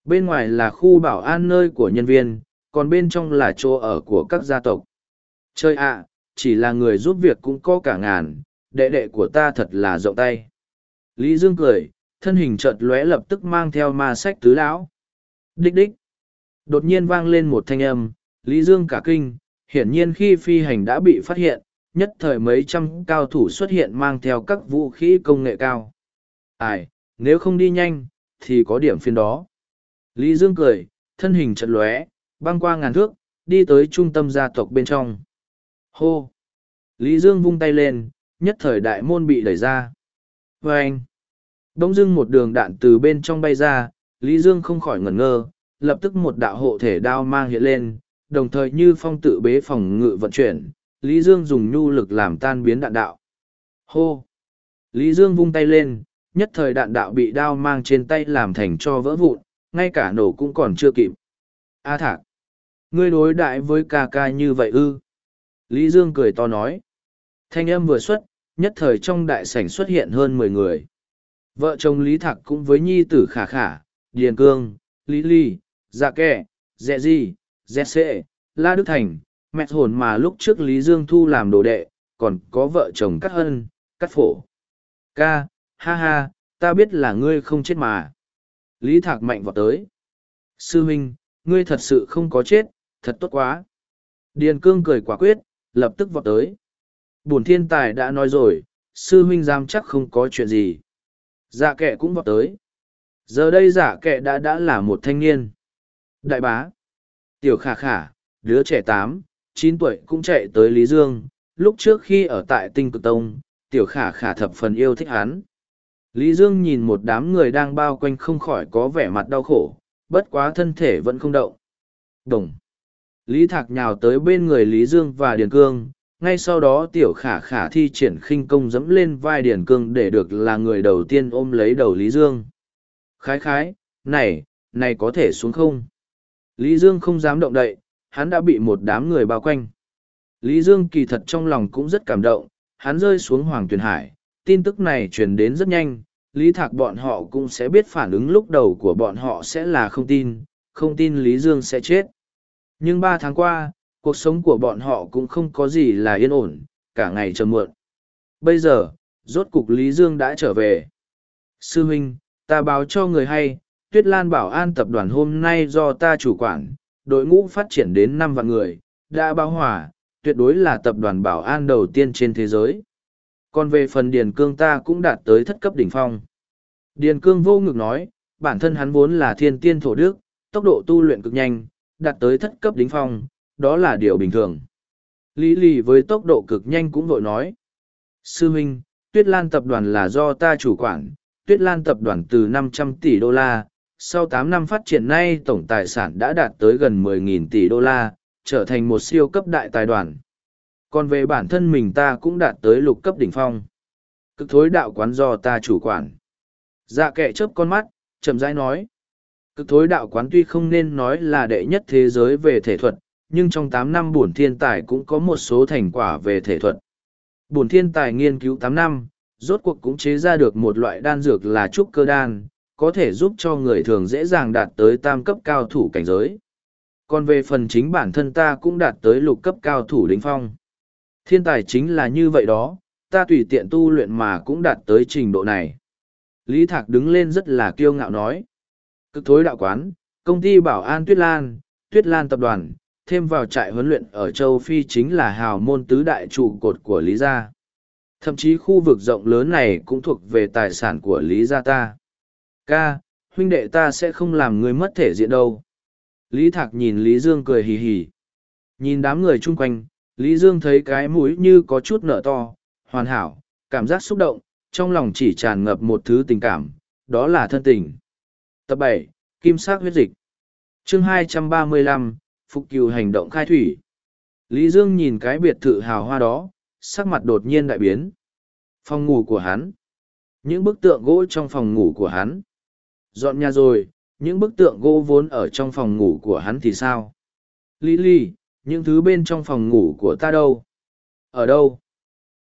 Bên ngoài là khu bảo an nơi của nhân viên, còn bên trong là chỗ ở của các gia tộc. Chơi ạ, chỉ là người giúp việc cũng có cả ngàn, đệ đệ của ta thật là rộng tay. Lý Dương cười, thân hình chợt lóe lập tức mang theo ma sách tứ lão. Đích đích. Đột nhiên vang lên một thanh âm, Lý Dương cả kinh, hiển nhiên khi phi hành đã bị phát hiện, nhất thời mấy trăm cao thủ xuất hiện mang theo các vũ khí công nghệ cao. Ai, nếu không đi nhanh, thì có điểm phiên đó. Lý Dương cười, thân hình chật lóe, băng qua ngàn thước, đi tới trung tâm gia tộc bên trong. Hô! Lý Dương vung tay lên, nhất thời đại môn bị đẩy ra. Và anh! Đông dưng một đường đạn từ bên trong bay ra, Lý Dương không khỏi ngẩn ngơ, lập tức một đạo hộ thể đao mang hiện lên, đồng thời như phong tự bế phòng ngự vận chuyển, Lý Dương dùng nhu lực làm tan biến đạn đạo. Hô! Lý Dương vung tay lên, nhất thời đạn đạo bị đao mang trên tay làm thành cho vỡ vụn, ngay cả nổ cũng còn chưa kịp. A thạc! Ngươi đối đại với ca ca như vậy ư? Lý Dương cười to nói. Thanh âm vừa xuất, nhất thời trong đại sảnh xuất hiện hơn mười người. Vợ chồng Lý Thạc cũng với nhi tử khả khả, Điền Cương, Lý Ly, Dạ Kẻ, Dẹ Di, Dẹ Sệ, La Đức Thành, mẹ hồn mà lúc trước Lý Dương Thu làm đồ đệ, còn có vợ chồng Cát Hân, Cát Phổ. Ca, ha ha, ta biết là ngươi không chết mà. Lý Thạc mạnh vào tới. Sư huynh, ngươi thật sự không có chết, thật tốt quá. Điền Cương cười quả quyết, lập tức vọt tới. Bổn thiên tài đã nói rồi, sư huynh giam chắc không có chuyện gì. Dạ kệ cũng vọt tới. Giờ đây giả kệ đã đã là một thanh niên. Đại bá. Tiểu khả khả, đứa trẻ tám, chín tuổi cũng chạy tới Lý Dương. Lúc trước khi ở tại tinh cực tông, tiểu khả khả thập phần yêu thích hắn. Lý Dương nhìn một đám người đang bao quanh không khỏi có vẻ mặt đau khổ, bất quá thân thể vẫn không động. Đồng. Lý Thạc nhào tới bên người Lý Dương và Điền Cương, ngay sau đó tiểu khả khả thi triển khinh công dẫm lên vai Điền Cương để được là người đầu tiên ôm lấy đầu Lý Dương. Khái khái, này, này có thể xuống không? Lý Dương không dám động đậy, hắn đã bị một đám người bao quanh. Lý Dương kỳ thật trong lòng cũng rất cảm động, hắn rơi xuống Hoàng Tuyền Hải, tin tức này truyền đến rất nhanh, Lý Thạc bọn họ cũng sẽ biết phản ứng lúc đầu của bọn họ sẽ là không tin, không tin Lý Dương sẽ chết. Nhưng ba tháng qua, cuộc sống của bọn họ cũng không có gì là yên ổn, cả ngày chờ mượn. Bây giờ, rốt cục Lý Dương đã trở về. Sư huynh, ta báo cho người hay, Tuyết Lan Bảo An tập đoàn hôm nay do ta chủ quản, đội ngũ phát triển đến năm vạn người, đã báo hỏa, tuyệt đối là tập đoàn Bảo An đầu tiên trên thế giới. Còn về phần Điền Cương ta cũng đạt tới thất cấp đỉnh phong. Điền Cương vô ngực nói, bản thân hắn vốn là thiên tiên thổ đức, tốc độ tu luyện cực nhanh, đạt tới thất cấp đỉnh phong, đó là điều bình thường. Lý lì với tốc độ cực nhanh cũng vội nói. Sư Minh, Tuyết Lan tập đoàn là do ta chủ quản, Tuyết Lan tập đoàn từ 500 tỷ đô la, sau 8 năm phát triển nay tổng tài sản đã đạt tới gần 10.000 tỷ đô la, trở thành một siêu cấp đại tài đoàn. Còn về bản thân mình ta cũng đạt tới lục cấp đỉnh phong. Cực thối đạo quán do ta chủ quản. Dạ kệ chớp con mắt, chậm rãi nói. Cực thối đạo quán tuy không nên nói là đệ nhất thế giới về thể thuật, nhưng trong tám năm bổn thiên tài cũng có một số thành quả về thể thuật. Bổn thiên tài nghiên cứu tám năm, rốt cuộc cũng chế ra được một loại đan dược là trúc cơ đan, có thể giúp cho người thường dễ dàng đạt tới tam cấp cao thủ cảnh giới. Còn về phần chính bản thân ta cũng đạt tới lục cấp cao thủ đỉnh phong. Thiên tài chính là như vậy đó, ta tùy tiện tu luyện mà cũng đạt tới trình độ này. Lý Thạc đứng lên rất là kiêu ngạo nói. Cực thối đạo quán, công ty bảo an Tuyết Lan, Tuyết Lan tập đoàn, thêm vào trại huấn luyện ở châu Phi chính là hào môn tứ đại trụ cột của Lý Gia. Thậm chí khu vực rộng lớn này cũng thuộc về tài sản của Lý Gia ta. Ca, huynh đệ ta sẽ không làm người mất thể diện đâu. Lý Thạc nhìn Lý Dương cười hì hì. Nhìn đám người chung quanh, Lý Dương thấy cái mũi như có chút nở to, hoàn hảo, cảm giác xúc động, trong lòng chỉ tràn ngập một thứ tình cảm, đó là thân tình. Tập bảy Kim sắc huyết dịch chương hai trăm ba mươi lăm Phục cừu hành động khai thủy. Lý Dương nhìn cái biệt thự hào hoa đó, sắc mặt đột nhiên đại biến. Phòng ngủ của hắn. Những bức tượng gỗ trong phòng ngủ của hắn. Dọn nhà rồi, những bức tượng gỗ vốn ở trong phòng ngủ của hắn thì sao? Lý Lý, những thứ bên trong phòng ngủ của ta đâu? Ở đâu?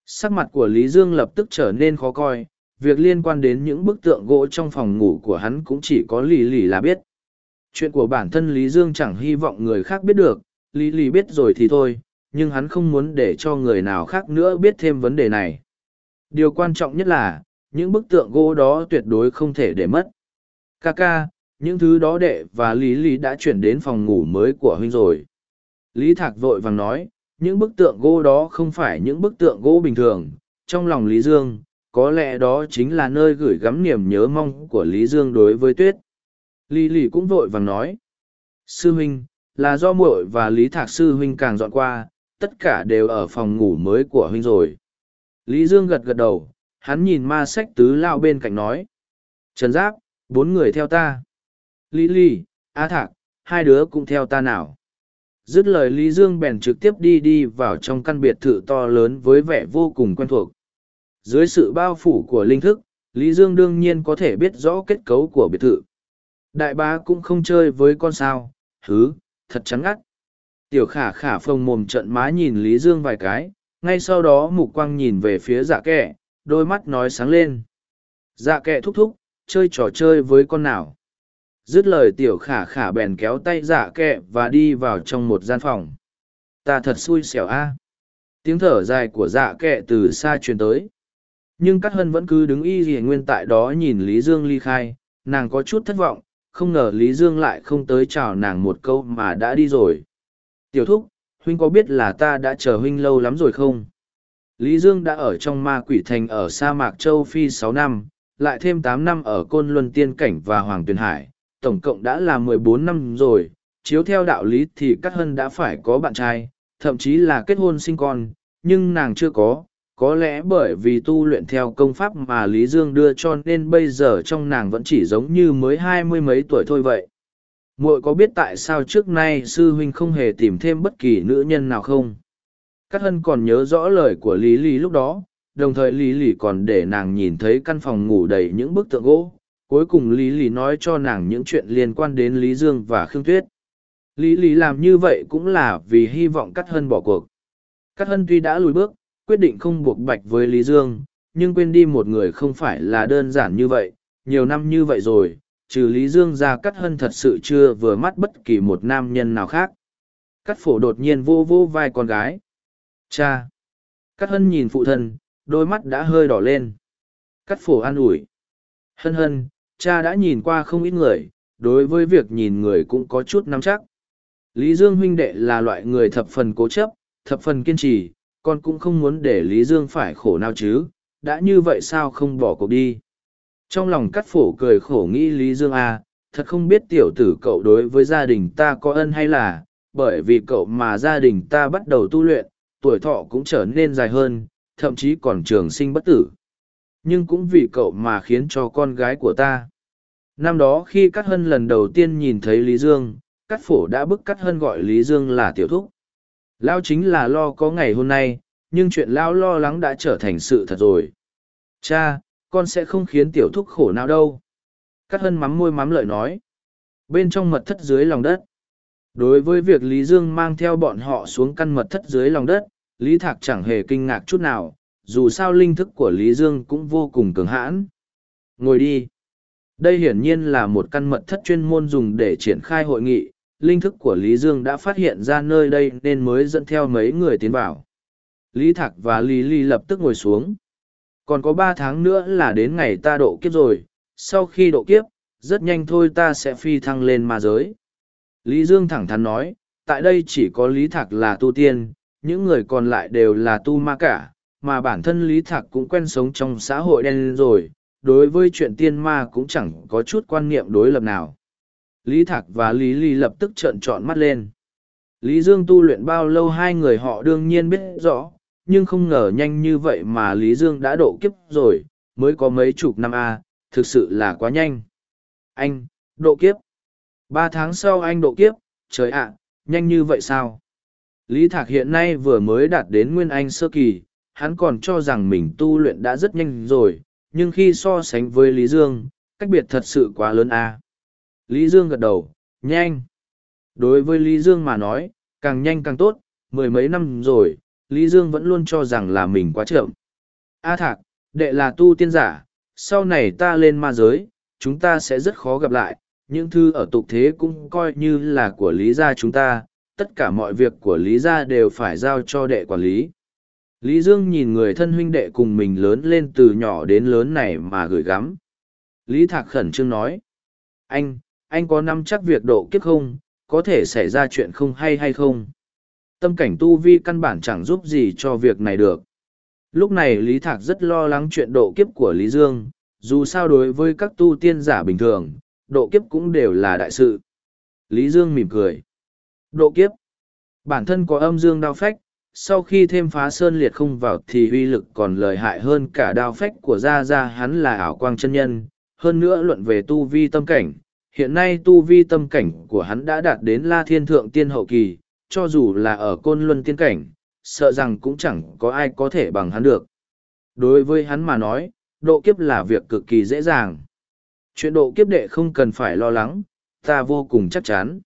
Sắc mặt của Lý Dương lập tức trở nên khó coi, việc liên quan đến những bức tượng gỗ trong phòng ngủ của hắn cũng chỉ có lì lì là biết. Chuyện của bản thân Lý Dương chẳng hy vọng người khác biết được, Lý lì biết rồi thì thôi, nhưng hắn không muốn để cho người nào khác nữa biết thêm vấn đề này. Điều quan trọng nhất là, những bức tượng gỗ đó tuyệt đối không thể để mất. Kaka, những thứ đó đệ và Lý Lý đã chuyển đến phòng ngủ mới của huynh rồi. Lý Thạc vội vàng nói, những bức tượng gỗ đó không phải những bức tượng gỗ bình thường. Trong lòng Lý Dương, có lẽ đó chính là nơi gửi gắm niềm nhớ mong của Lý Dương đối với tuyết. Lý Lý cũng vội vàng nói, Sư huynh, là do muội và Lý Thạc Sư huynh càng dọn qua, tất cả đều ở phòng ngủ mới của huynh rồi. Lý Dương gật gật đầu, hắn nhìn ma sách tứ lao bên cạnh nói. Trần Giáp, bốn người theo ta. Lý Lý, Á Thạc, hai đứa cũng theo ta nào. Dứt lời Lý Dương bèn trực tiếp đi đi vào trong căn biệt thự to lớn với vẻ vô cùng quen thuộc. Dưới sự bao phủ của linh thức, Lý Dương đương nhiên có thể biết rõ kết cấu của biệt thự. Đại bá cũng không chơi với con sao, hứ, thật chắn ngắt. Tiểu khả khả phồng mồm trận má nhìn Lý Dương vài cái, ngay sau đó mục quang nhìn về phía dạ kẻ, đôi mắt nói sáng lên. Dạ kẻ thúc thúc, chơi trò chơi với con nào. Dứt lời tiểu khả khả bèn kéo tay dạ kẹ và đi vào trong một gian phòng. Ta thật xui xẻo a. Tiếng thở dài của dạ kẹ từ xa truyền tới. Nhưng Cát Hân vẫn cứ đứng y gì nguyên tại đó nhìn Lý Dương ly khai, nàng có chút thất vọng, không ngờ Lý Dương lại không tới chào nàng một câu mà đã đi rồi. Tiểu thúc, huynh có biết là ta đã chờ huynh lâu lắm rồi không? Lý Dương đã ở trong ma quỷ thành ở sa mạc châu Phi sáu năm, lại thêm tám năm ở Côn Luân Tiên Cảnh và Hoàng Tuyền Hải, tổng cộng đã là mười bốn năm rồi. Chiếu theo đạo lý thì Cát Hân đã phải có bạn trai, thậm chí là kết hôn sinh con, nhưng nàng chưa có, có lẽ bởi vì tu luyện theo công pháp mà Lý Dương đưa cho nên bây giờ trong nàng vẫn chỉ giống như mới hai mươi mấy tuổi thôi vậy. muội có biết tại sao trước nay sư huynh không hề tìm thêm bất kỳ nữ nhân nào không? Cát hân còn nhớ rõ lời của Lý Lý lúc đó, đồng thời Lý Lý còn để nàng nhìn thấy căn phòng ngủ đầy những bức tượng gỗ. Cuối cùng Lý Lý nói cho nàng những chuyện liên quan đến Lý Dương và Khương Tuyết. Lý Lý làm như vậy cũng là vì hy vọng Cát hân bỏ cuộc. Cát hân tuy đã lùi bước, quyết định không buộc bạch với Lý Dương, nhưng quên đi một người không phải là đơn giản như vậy, nhiều năm như vậy rồi, trừ Lý Dương ra cắt hân thật sự chưa vừa mắt bất kỳ một nam nhân nào khác. Cắt phổ đột nhiên vô vô vai con gái. Cha! Cắt hân nhìn phụ thân, đôi mắt đã hơi đỏ lên. Cắt phổ an ủi. Hân hân, cha đã nhìn qua không ít người, đối với việc nhìn người cũng có chút nắm chắc. Lý Dương huynh đệ là loại người thập phần cố chấp, thập phần kiên trì, con cũng không muốn để Lý Dương phải khổ nào chứ, đã như vậy sao không bỏ cuộc đi. Trong lòng cắt phổ cười khổ nghĩ Lý Dương à, thật không biết tiểu tử cậu đối với gia đình ta có ân hay là, bởi vì cậu mà gia đình ta bắt đầu tu luyện, tuổi thọ cũng trở nên dài hơn, thậm chí còn trường sinh bất tử. Nhưng cũng vì cậu mà khiến cho con gái của ta. Năm đó khi Cát Hân lần đầu tiên nhìn thấy Lý Dương, Cát Phổ đã bức Cát Hân gọi Lý Dương là tiểu thúc. Lao chính là lo có ngày hôm nay, nhưng chuyện Lao lo lắng đã trở thành sự thật rồi. Cha, con sẽ không khiến tiểu thúc khổ nào đâu. Cát hân mắm môi mắm lợi nói. Bên trong mật thất dưới lòng đất. Đối với việc Lý Dương mang theo bọn họ xuống căn mật thất dưới lòng đất, Lý Thạc chẳng hề kinh ngạc chút nào, dù sao linh thức của Lý Dương cũng vô cùng cường hãn. Ngồi đi. Đây hiển nhiên là một căn mật thất chuyên môn dùng để triển khai hội nghị, linh thức của Lý Dương đã phát hiện ra nơi đây nên mới dẫn theo mấy người tiến vào. Lý Thạc và Lý Ly lập tức ngồi xuống. Còn có ba tháng nữa là đến ngày ta độ kiếp rồi, sau khi độ kiếp, rất nhanh thôi ta sẽ phi thăng lên ma giới. Lý Dương thẳng thắn nói, tại đây chỉ có Lý Thạc là tu tiên, những người còn lại đều là tu ma cả, mà bản thân Lý Thạc cũng quen sống trong xã hội đen rồi, đối với chuyện tiên ma cũng chẳng có chút quan niệm đối lập nào. Lý Thạc và Lý Ly lập tức trợn trọn mắt lên. Lý Dương tu luyện bao lâu hai người họ đương nhiên biết rõ, nhưng không ngờ nhanh như vậy mà Lý Dương đã độ kiếp rồi, mới có mấy chục năm A, thực sự là quá nhanh. Anh, độ kiếp. Ba tháng sau anh độ kiếp, trời ạ, nhanh như vậy sao? Lý Thạc hiện nay vừa mới đạt đến Nguyên Anh sơ kỳ, hắn còn cho rằng mình tu luyện đã rất nhanh rồi, nhưng khi so sánh với Lý Dương, cách biệt thật sự quá lớn a. Lý Dương gật đầu, nhanh. Đối với Lý Dương mà nói, càng nhanh càng tốt, mười mấy năm rồi, Lý Dương vẫn luôn cho rằng là mình quá chậm. A Thạc, đệ là tu tiên giả, sau này ta lên ma giới, chúng ta sẽ rất khó gặp lại, những thư ở tục thế cũng coi như là của Lý gia chúng ta, tất cả mọi việc của Lý gia đều phải giao cho đệ quản lý. Lý Dương nhìn người thân huynh đệ cùng mình lớn lên từ nhỏ đến lớn này mà gửi gắm. Lý Thạc khẩn trương nói. Anh, anh có nắm chắc việc độ kiếp không, có thể xảy ra chuyện không hay hay không? Tâm cảnh tu vi căn bản chẳng giúp gì cho việc này được. Lúc này Lý Thạc rất lo lắng chuyện độ kiếp của Lý Dương, dù sao đối với các tu tiên giả bình thường, độ kiếp cũng đều là đại sự. Lý Dương mỉm cười. Độ kiếp. Bản thân có âm dương đao phách, sau khi thêm phá sơn liệt không vào thì uy lực còn lợi hại hơn cả đao phách của Gia Gia hắn là ảo quang chân nhân. Hơn nữa luận về tu vi tâm cảnh, hiện nay tu vi tâm cảnh của hắn đã đạt đến la thiên thượng tiên hậu kỳ, cho dù là ở côn luân tiên cảnh, sợ rằng cũng chẳng có ai có thể bằng hắn được. Đối với hắn mà nói, độ kiếp là việc cực kỳ dễ dàng. Chuyện độ kiếp đệ không cần phải lo lắng, ta vô cùng chắc chắn.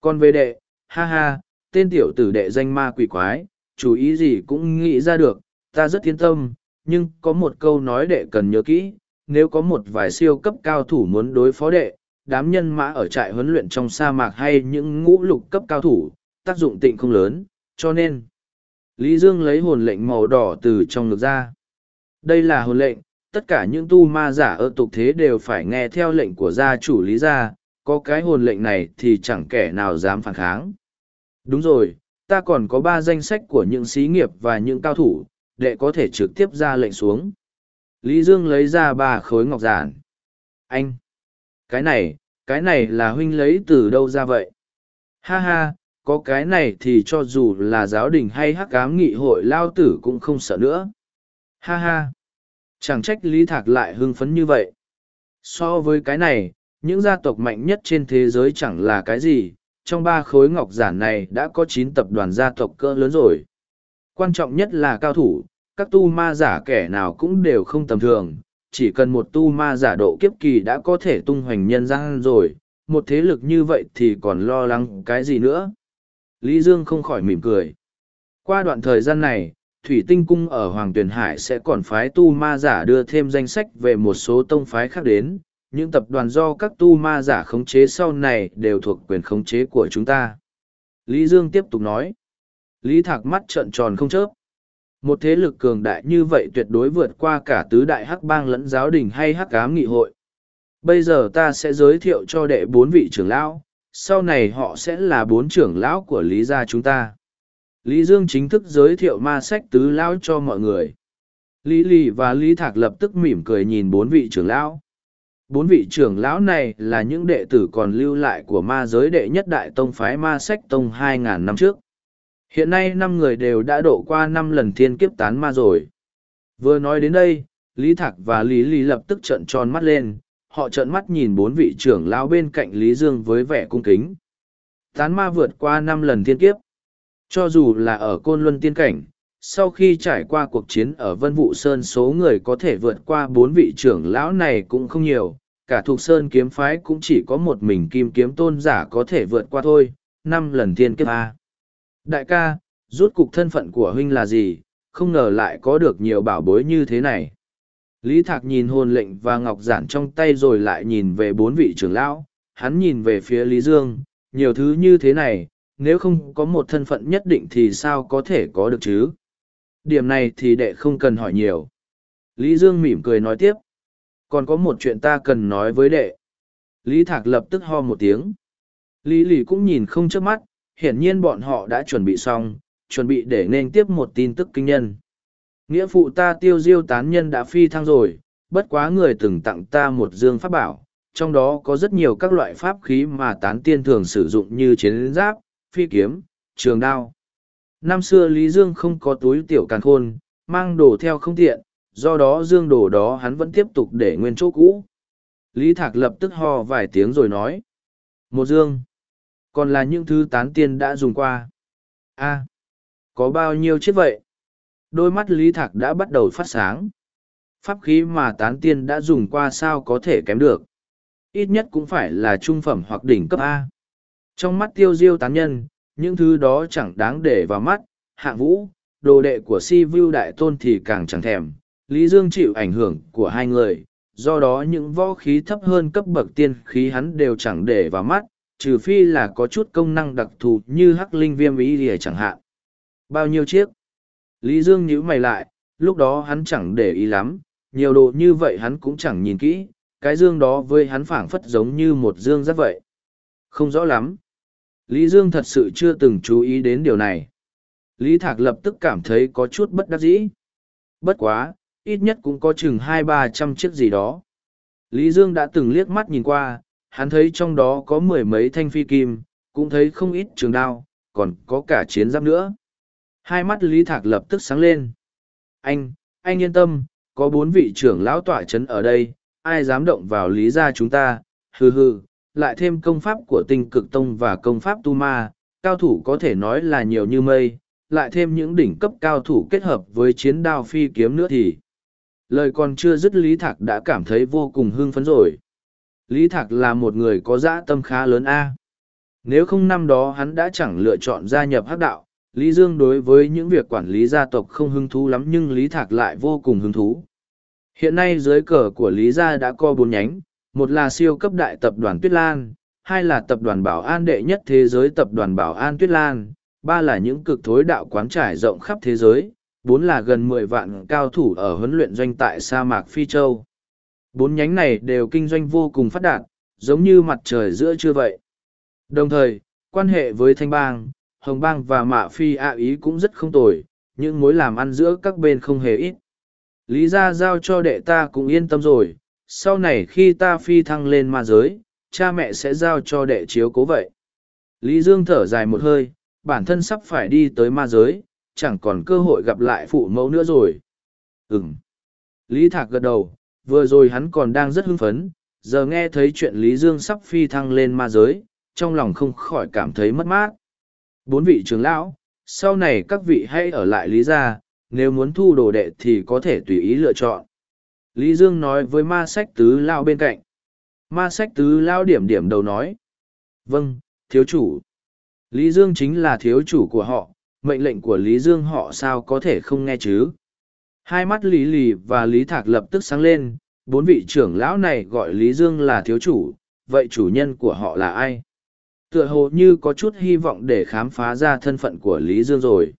Còn về đệ, ha ha, tên tiểu tử đệ danh ma quỷ quái, chú ý gì cũng nghĩ ra được, ta rất yên tâm, nhưng có một câu nói đệ cần nhớ kỹ, nếu có một vài siêu cấp cao thủ muốn đối phó đệ, đám nhân mã ở trại huấn luyện trong sa mạc hay những ngũ lục cấp cao thủ, tác dụng tịnh không lớn, cho nên. Lý Dương lấy hồn lệnh màu đỏ từ trong ngực ra. Đây là hồn lệnh, tất cả những tu ma giả ở tục thế đều phải nghe theo lệnh của gia chủ Lý gia, có cái hồn lệnh này thì chẳng kẻ nào dám phản kháng. Đúng rồi, ta còn có ba danh sách của những xí nghiệp và những cao thủ, để có thể trực tiếp ra lệnh xuống. Lý Dương lấy ra ba khối ngọc giản. Anh! Cái này, cái này là huynh lấy từ đâu ra vậy? Ha ha, có cái này thì cho dù là giáo đình hay hắc cám nghị hội lao tử cũng không sợ nữa. Ha ha! Chẳng trách Lý Thạc lại hưng phấn như vậy. So với cái này, những gia tộc mạnh nhất trên thế giới chẳng là cái gì, trong ba khối ngọc giản này đã có chín tập đoàn gia tộc cỡ lớn rồi. Quan trọng nhất là cao thủ, các tu ma giả kẻ nào cũng đều không tầm thường, chỉ cần một tu ma giả độ kiếp kỳ đã có thể tung hoành nhân gian rồi, một thế lực như vậy thì còn lo lắng cái gì nữa. Lý Dương không khỏi mỉm cười. Qua đoạn thời gian này, Thủy Tinh Cung ở Hoàng Tuyền Hải sẽ còn phái tu ma giả đưa thêm danh sách về một số tông phái khác đến, những tập đoàn do các tu ma giả khống chế sau này đều thuộc quyền khống chế của chúng ta. Lý Dương tiếp tục nói. Lý Thạc mắt trợn tròn không chớp. Một thế lực cường đại như vậy tuyệt đối vượt qua cả tứ đại hắc bang lẫn giáo đình hay hắc ám nghị hội. Bây giờ ta sẽ giới thiệu cho đệ bốn vị trưởng lão, sau này họ sẽ là bốn trưởng lão của Lý gia chúng ta. Lý Dương chính thức giới thiệu ma sách tứ lão cho mọi người. Lý Lì và Lý Thạc lập tức mỉm cười nhìn bốn vị trưởng lão. Bốn vị trưởng lão này là những đệ tử còn lưu lại của ma giới đệ nhất đại tông phái ma sách tông 2.000 năm trước. Hiện nay năm người đều đã độ qua năm lần thiên kiếp tán ma rồi. Vừa nói đến đây, Lý Thạc và Lý Lý lập tức trợn tròn mắt lên, họ trợn mắt nhìn bốn vị trưởng lão bên cạnh Lý Dương với vẻ cung kính. Tán ma vượt qua năm lần thiên kiếp. Cho dù là ở Côn Luân Tiên Cảnh, sau khi trải qua cuộc chiến ở Vân Vũ Sơn số người có thể vượt qua bốn vị trưởng lão này cũng không nhiều, cả thuộc Sơn kiếm phái cũng chỉ có một mình kim kiếm tôn giả có thể vượt qua thôi, năm lần thiên kiếp A. Đại ca, rút cục thân phận của huynh là gì, không ngờ lại có được nhiều bảo bối như thế này. Lý Thạc nhìn hồn lệnh và ngọc giản trong tay rồi lại nhìn về bốn vị trưởng lão, hắn nhìn về phía Lý Dương, nhiều thứ như thế này, nếu không có một thân phận nhất định thì sao có thể có được chứ? Điểm này thì đệ không cần hỏi nhiều. Lý Dương mỉm cười nói tiếp. Còn có một chuyện ta cần nói với đệ. Lý Thạc lập tức ho một tiếng. Lý Lì cũng nhìn không chớp mắt, hiển nhiên bọn họ đã chuẩn bị xong, chuẩn bị để nên tiếp một tin tức kinh nhân. Nghĩa phụ ta tiêu diêu tán nhân đã phi thăng rồi, bất quá người từng tặng ta một dương pháp bảo, trong đó có rất nhiều các loại pháp khí mà tán tiên thường sử dụng như chiến giáp, phi kiếm, trường đao. Năm xưa Lý Dương không có túi tiểu càn khôn, mang đồ theo không tiện, do đó dương đồ đó hắn vẫn tiếp tục để nguyên chỗ cũ. Lý Thạc lập tức ho vài tiếng rồi nói. Một dương. Còn là những thứ tán tiên đã dùng qua. a có bao nhiêu chiếc vậy? Đôi mắt Lý Thạc đã bắt đầu phát sáng. Pháp khí mà tán tiên đã dùng qua sao có thể kém được. Ít nhất cũng phải là trung phẩm hoặc đỉnh cấp A. Trong mắt tiêu diêu tán nhân, những thứ đó chẳng đáng để vào mắt, hạng vũ, đồ đệ của si vu đại tôn thì càng chẳng thèm. Lý Dương chịu ảnh hưởng của hai người, do đó những võ khí thấp hơn cấp bậc tiên khí hắn đều chẳng để vào mắt, trừ phi là có chút công năng đặc thù như hắc linh viêm ý ỉa chẳng hạn. Bao nhiêu chiếc? Lý Dương nhíu mày lại, lúc đó hắn chẳng để ý lắm, nhiều đồ như vậy hắn cũng chẳng nhìn kỹ, cái dương đó với hắn phảng phất giống như một dương rất vậy. Không rõ lắm. Lý Dương thật sự chưa từng chú ý đến điều này. Lý Thạc lập tức cảm thấy có chút bất đắc dĩ. Bất quá, ít nhất cũng có chừng hai ba trăm chiếc gì đó. Lý Dương đã từng liếc mắt nhìn qua, hắn thấy trong đó có mười mấy thanh phi kim, cũng thấy không ít trường đao, còn có cả chiến giáp nữa. Hai mắt Lý Thạc lập tức sáng lên. Anh, anh yên tâm, có bốn vị trưởng lão tọa trấn ở đây, ai dám động vào lý gia chúng ta, hừ hừ, lại thêm công pháp của tinh cực tông và công pháp tu ma, cao thủ có thể nói là nhiều như mây, lại thêm những đỉnh cấp cao thủ kết hợp với chiến đao phi kiếm nữa thì. Lời còn chưa dứt Lý Thạc đã cảm thấy vô cùng hưng phấn rồi. Lý Thạc là một người có dã tâm khá lớn a. Nếu không năm đó hắn đã chẳng lựa chọn gia nhập hắc đạo, Lý Dương đối với những việc quản lý gia tộc không hứng thú lắm nhưng Lý Thạc lại vô cùng hứng thú. Hiện nay dưới cờ của Lý Gia đã có bốn nhánh, một là siêu cấp đại tập đoàn Tuyết Lan, hai là tập đoàn bảo an đệ nhất thế giới tập đoàn bảo an Tuyết Lan, ba là những cực thối đạo quán trải rộng khắp thế giới, bốn là gần mười vạn cao thủ ở huấn luyện doanh tại sa mạc Phi Châu. Bốn nhánh này đều kinh doanh vô cùng phát đạt, giống như mặt trời giữa trưa vậy. Đồng thời, quan hệ với Thanh Bang, Hồng Bang và Mạ Phi ạ ý cũng rất không tồi, những mối làm ăn giữa các bên không hề ít. Lý ra giao cho đệ ta cũng yên tâm rồi, sau này khi ta phi thăng lên ma giới, cha mẹ sẽ giao cho đệ chiếu cố vậy. Lý Dương thở dài một hơi, bản thân sắp phải đi tới ma giới, chẳng còn cơ hội gặp lại phụ mẫu nữa rồi. Ừm. Lý Thạc gật đầu, vừa rồi hắn còn đang rất hưng phấn, giờ nghe thấy chuyện Lý Dương sắp phi thăng lên ma giới, trong lòng không khỏi cảm thấy mất mát. Bốn vị trưởng lão, sau này các vị hãy ở lại Lý gia, nếu muốn thu đồ đệ thì có thể tùy ý lựa chọn. Lý Dương nói với ma sách tứ lao bên cạnh. Ma sách tứ lao điểm điểm đầu nói. Vâng, thiếu chủ. Lý Dương chính là thiếu chủ của họ, mệnh lệnh của Lý Dương họ sao có thể không nghe chứ. Hai mắt Lý Lì và Lý Thạc lập tức sáng lên, bốn vị trưởng lão này gọi Lý Dương là thiếu chủ, vậy chủ nhân của họ là ai? Tựa hồ như có chút hy vọng để khám phá ra thân phận của Lý Dương rồi.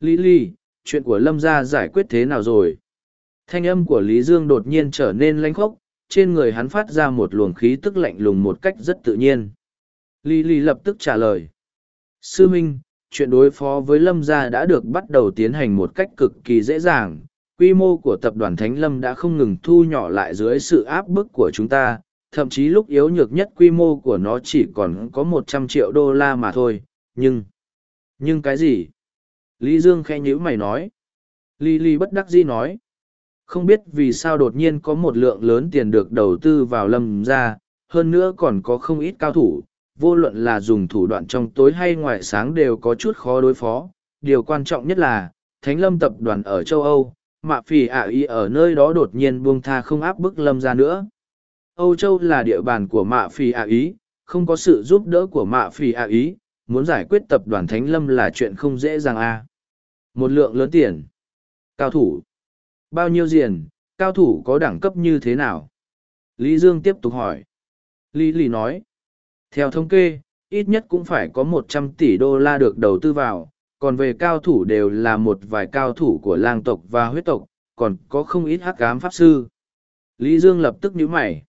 Lý Lì, chuyện của Lâm gia giải quyết thế nào rồi? Thanh âm của Lý Dương đột nhiên trở nên lanh khốc, trên người hắn phát ra một luồng khí tức lạnh lùng một cách rất tự nhiên. Lý Lý lập tức trả lời. Sư Minh, chuyện đối phó với Lâm gia đã được bắt đầu tiến hành một cách cực kỳ dễ dàng. Quy mô của tập đoàn Thánh Lâm đã không ngừng thu nhỏ lại dưới sự áp bức của chúng ta, thậm chí lúc yếu nhược nhất quy mô của nó chỉ còn có một trăm triệu đô la mà thôi, nhưng... Nhưng cái gì? Lý Dương khẽ nhữ mày nói. Lý Lý bất đắc dĩ nói. Không biết vì sao đột nhiên có một lượng lớn tiền được đầu tư vào lâm ra, hơn nữa còn có không ít cao thủ, vô luận là dùng thủ đoạn trong tối hay ngoài sáng đều có chút khó đối phó. Điều quan trọng nhất là, Thánh Lâm tập đoàn ở châu Âu, mạ phì ả ý ở nơi đó đột nhiên buông tha không áp bức lâm ra nữa. Âu Châu là địa bàn của mạ phì ả ý, không có sự giúp đỡ của mạ phì ả ý, muốn giải quyết tập đoàn Thánh Lâm là chuyện không dễ dàng a. Một lượng lớn tiền. Cao thủ. Bao nhiêu tiền, cao thủ có đẳng cấp như thế nào? Lý Dương tiếp tục hỏi. Lý Lý nói. Theo thống kê, ít nhất cũng phải có một trăm tỷ đô la được đầu tư vào, còn về cao thủ đều là một vài cao thủ của lang tộc và huyết tộc, còn có không ít hắc ám pháp sư. Lý Dương lập tức nhíu mày.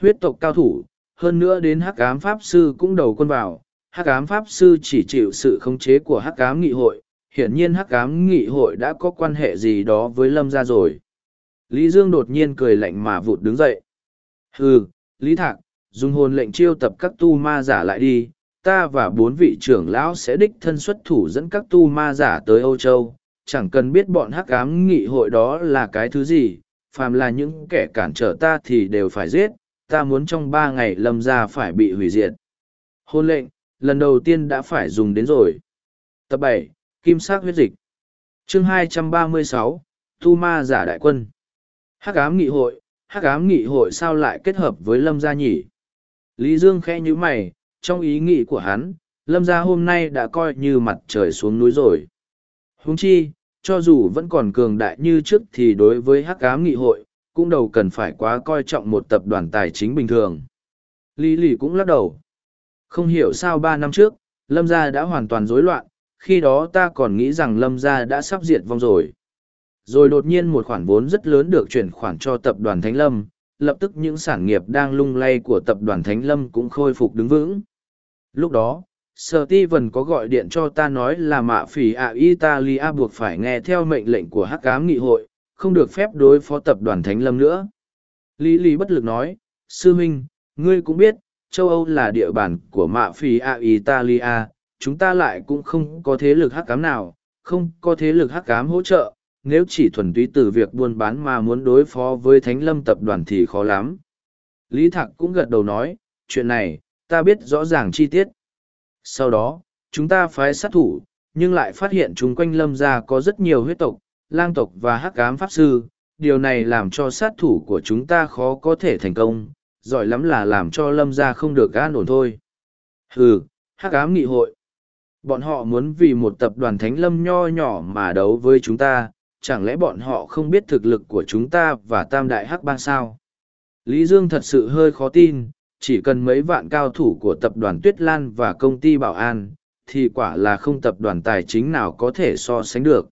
Huyết tộc cao thủ, hơn nữa đến hắc ám pháp sư cũng đầu quân vào, hắc ám pháp sư chỉ chịu sự khống chế của hắc ám nghị hội, hiển nhiên hắc ám nghị hội đã có quan hệ gì đó với lâm gia rồi. Lý Dương đột nhiên cười lạnh mà vụt đứng dậy. Hừ, Lý Thạc, dùng hồn lệnh chiêu tập các tu ma giả lại đi, ta và bốn vị trưởng lão sẽ đích thân xuất thủ dẫn các tu ma giả tới Âu Châu, chẳng cần biết bọn hắc ám nghị hội đó là cái thứ gì, phàm là những kẻ cản trở ta thì đều phải giết, ta muốn trong ba ngày lâm gia phải bị hủy diệt. Hôn lệnh, lần đầu tiên đã phải dùng đến rồi. Tập bảy Kim sắc huyết dịch chương 236, Tu Ma giả đại quân Hắc ám nghị hội, hắc ám nghị hội sao lại kết hợp với lâm gia nhỉ? Lý Dương khẽ như mày, trong ý nghĩ của hắn, lâm gia hôm nay đã coi như mặt trời xuống núi rồi. Húng chi, cho dù vẫn còn cường đại như trước thì đối với hắc ám nghị hội, cũng đầu cần phải quá coi trọng một tập đoàn tài chính bình thường. Lý Lì cũng lắc đầu. Không hiểu sao ba năm trước, lâm gia đã hoàn toàn rối loạn, khi đó ta còn nghĩ rằng lâm gia đã sắp diệt vong rồi. Rồi đột nhiên một khoản vốn rất lớn được chuyển khoản cho tập đoàn thánh lâm, lập tức những sản nghiệp đang lung lay của tập đoàn thánh lâm cũng khôi phục đứng vững. Lúc đó sở ti vần có gọi điện cho ta nói là mạ phỉ ạ italia buộc phải nghe theo mệnh lệnh của hắc cám nghị hội, không được phép đối phó tập đoàn thánh lâm nữa. Lý lý bất lực nói, sư minh, ngươi cũng biết, châu âu là địa bàn của mạ phỉ ạ italia chúng ta lại cũng không có thế lực hắc cám nào không có thế lực hắc cám hỗ trợ nếu chỉ thuần túy từ việc buôn bán mà muốn đối phó với thánh lâm tập đoàn thì khó lắm lý thạc cũng gật đầu nói chuyện này ta biết rõ ràng chi tiết sau đó, chúng ta phái sát thủ, nhưng lại phát hiện chúng quanh lâm gia có rất nhiều huyết tộc, lang tộc và hắc ám pháp sư. Điều này làm cho sát thủ của chúng ta khó có thể thành công, giỏi lắm là làm cho lâm gia không được an ổn thôi. Hừ, hắc ám nghị hội. Bọn họ muốn vì một tập đoàn thánh lâm nho nhỏ mà đấu với chúng ta, chẳng lẽ bọn họ không biết thực lực của chúng ta và tam đại hắc bang sao? Lý Dương thật sự hơi khó tin, chỉ cần mấy vạn cao thủ của tập đoàn Tuyết Lan và công ty Bảo An, thì quả là không tập đoàn tài chính nào có thể so sánh được.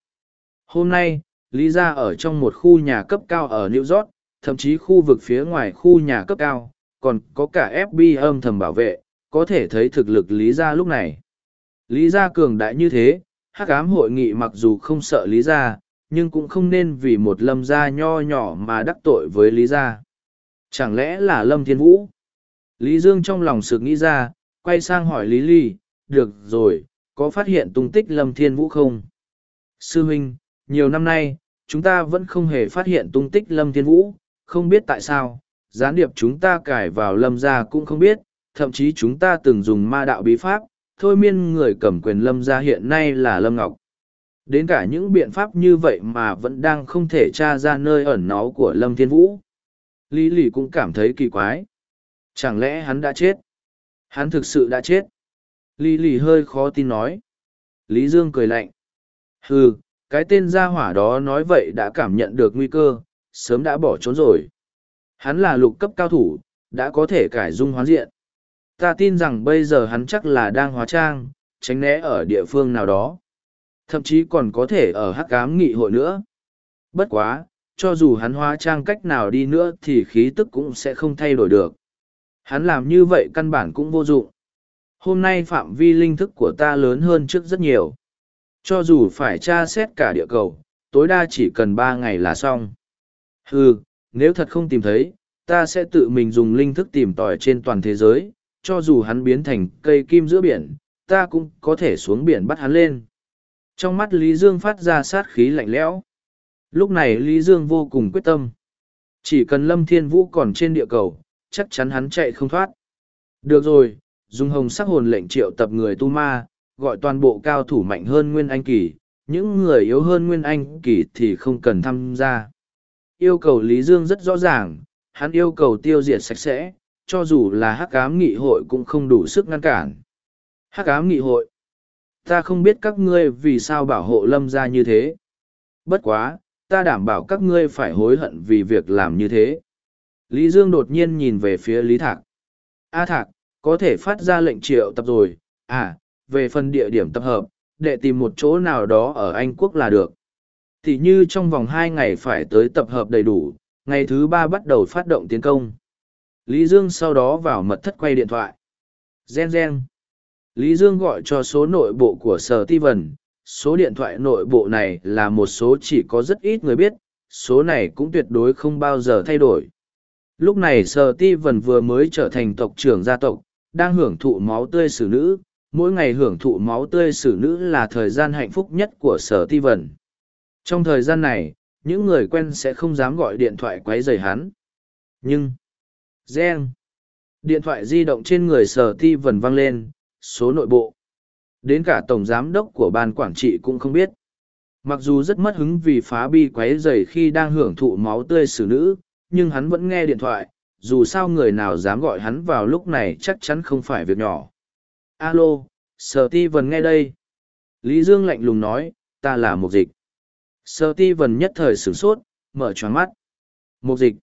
Hôm nay, Lý Gia ở trong một khu nhà cấp cao ở New York, thậm chí khu vực phía ngoài khu nhà cấp cao, còn có cả FBI âm thầm bảo vệ, có thể thấy thực lực Lý Gia lúc này. Lý Gia cường đại như thế, hắc ám hội nghị mặc dù không sợ Lý Gia, nhưng cũng không nên vì một lâm gia nho nhỏ mà đắc tội với Lý Gia. Chẳng lẽ là Lâm Thiên Vũ? Lý Dương trong lòng sự nghĩ ra, quay sang hỏi Lý Ly, được rồi, có phát hiện tung tích Lâm Thiên Vũ không? Sư huynh, nhiều năm nay, chúng ta vẫn không hề phát hiện tung tích Lâm Thiên Vũ, không biết tại sao, gián điệp chúng ta cải vào Lâm gia cũng không biết, thậm chí chúng ta từng dùng ma đạo bí pháp, thôi miên người cầm quyền Lâm gia hiện nay là Lâm Ngọc. Đến cả những biện pháp như vậy mà vẫn đang không thể tra ra nơi ẩn náu của Lâm Thiên Vũ. Lý lì cũng cảm thấy kỳ quái. Chẳng lẽ hắn đã chết? Hắn thực sự đã chết. Lý lì hơi khó tin nói. Lý Dương cười lạnh. Hừ, cái tên gia hỏa đó nói vậy đã cảm nhận được nguy cơ, sớm đã bỏ trốn rồi. Hắn là lục cấp cao thủ, đã có thể cải dung hoán diện. Ta tin rằng bây giờ hắn chắc là đang hóa trang, tránh né ở địa phương nào đó. Thậm chí còn có thể ở hắc cám nghị hội nữa. Bất quá, cho dù hắn hóa trang cách nào đi nữa thì khí tức cũng sẽ không thay đổi được. Hắn làm như vậy căn bản cũng vô dụng. Hôm nay phạm vi linh thức của ta lớn hơn trước rất nhiều. Cho dù phải tra xét cả địa cầu, tối đa chỉ cần ba ngày là xong. Ừ, nếu thật không tìm thấy, ta sẽ tự mình dùng linh thức tìm tòi trên toàn thế giới, cho dù hắn biến thành cây kim giữa biển, ta cũng có thể xuống biển bắt hắn lên. Trong mắt Lý Dương phát ra sát khí lạnh lẽo. Lúc này Lý Dương vô cùng quyết tâm. Chỉ cần Lâm Thiên Vũ còn trên địa cầu, chắc chắn hắn chạy không thoát. Được rồi, dùng hồng sắc hồn lệnh triệu tập người tu ma, gọi toàn bộ cao thủ mạnh hơn Nguyên Anh Kỳ, những người yếu hơn Nguyên Anh Kỳ thì không cần tham gia. Yêu cầu Lý Dương rất rõ ràng, hắn yêu cầu tiêu diệt sạch sẽ, cho dù là hắc ám nghị hội cũng không đủ sức ngăn cản. Hắc ám nghị hội. Ta không biết các ngươi vì sao bảo hộ lâm ra như thế. Bất quá, ta đảm bảo các ngươi phải hối hận vì việc làm như thế. Lý Dương đột nhiên nhìn về phía Lý Thạc. A Thạc, có thể phát ra lệnh triệu tập rồi, à, về phần địa điểm tập hợp, để tìm một chỗ nào đó ở Anh Quốc là được. Thì như trong vòng hai ngày phải tới tập hợp đầy đủ, ngày thứ ba bắt đầu phát động tiến công. Lý Dương sau đó vào mật thất quay điện thoại. Gen gen. Lý Dương gọi cho số nội bộ của Sở Ti Vân. Số điện thoại nội bộ này là một số chỉ có rất ít người biết, số này cũng tuyệt đối không bao giờ thay đổi. Lúc này Sở Ti Vân vừa mới trở thành tộc trưởng gia tộc, đang hưởng thụ máu tươi xử nữ. Mỗi ngày hưởng thụ máu tươi xử nữ là thời gian hạnh phúc nhất của Sở Ti Vân. Trong thời gian này, những người quen sẽ không dám gọi điện thoại quấy rầy hắn. Nhưng, Gen, điện thoại di động trên người Sở Ti Vân vang lên, số nội bộ. Đến cả tổng giám đốc của ban quản trị cũng không biết. Mặc dù rất mất hứng vì phá bi quấy rầy khi đang hưởng thụ máu tươi xử nữ, nhưng hắn vẫn nghe điện thoại, dù sao người nào dám gọi hắn vào lúc này chắc chắn không phải việc nhỏ. Alo, Sở Ti Vân nghe đây. Lý Dương lạnh lùng nói, ta là Mục dịch. Sở Ti Vân nhất thời sửng sốt, mở tròn mắt. Mục dịch.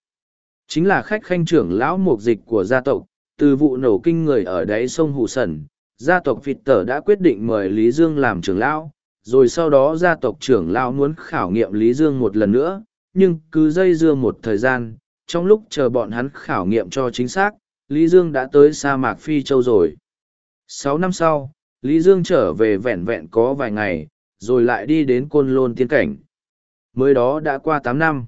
Chính là khách khanh trưởng lão mục dịch của gia tộc, từ vụ nổ kinh người ở đáy sông Hủ Sẩn, gia tộc Phịt Tở đã quyết định mời Lý Dương làm trưởng lão, rồi sau đó gia tộc trưởng lão muốn khảo nghiệm Lý Dương một lần nữa, nhưng cứ dây dưa một thời gian, trong lúc chờ bọn hắn khảo nghiệm cho chính xác, Lý Dương đã tới sa mạc Phi Châu rồi. Sáu năm sau, Lý Dương trở về vẹn vẹn có vài ngày, rồi lại đi đến Côn Lôn Tiên Cảnh. Mới đó đã qua tám năm.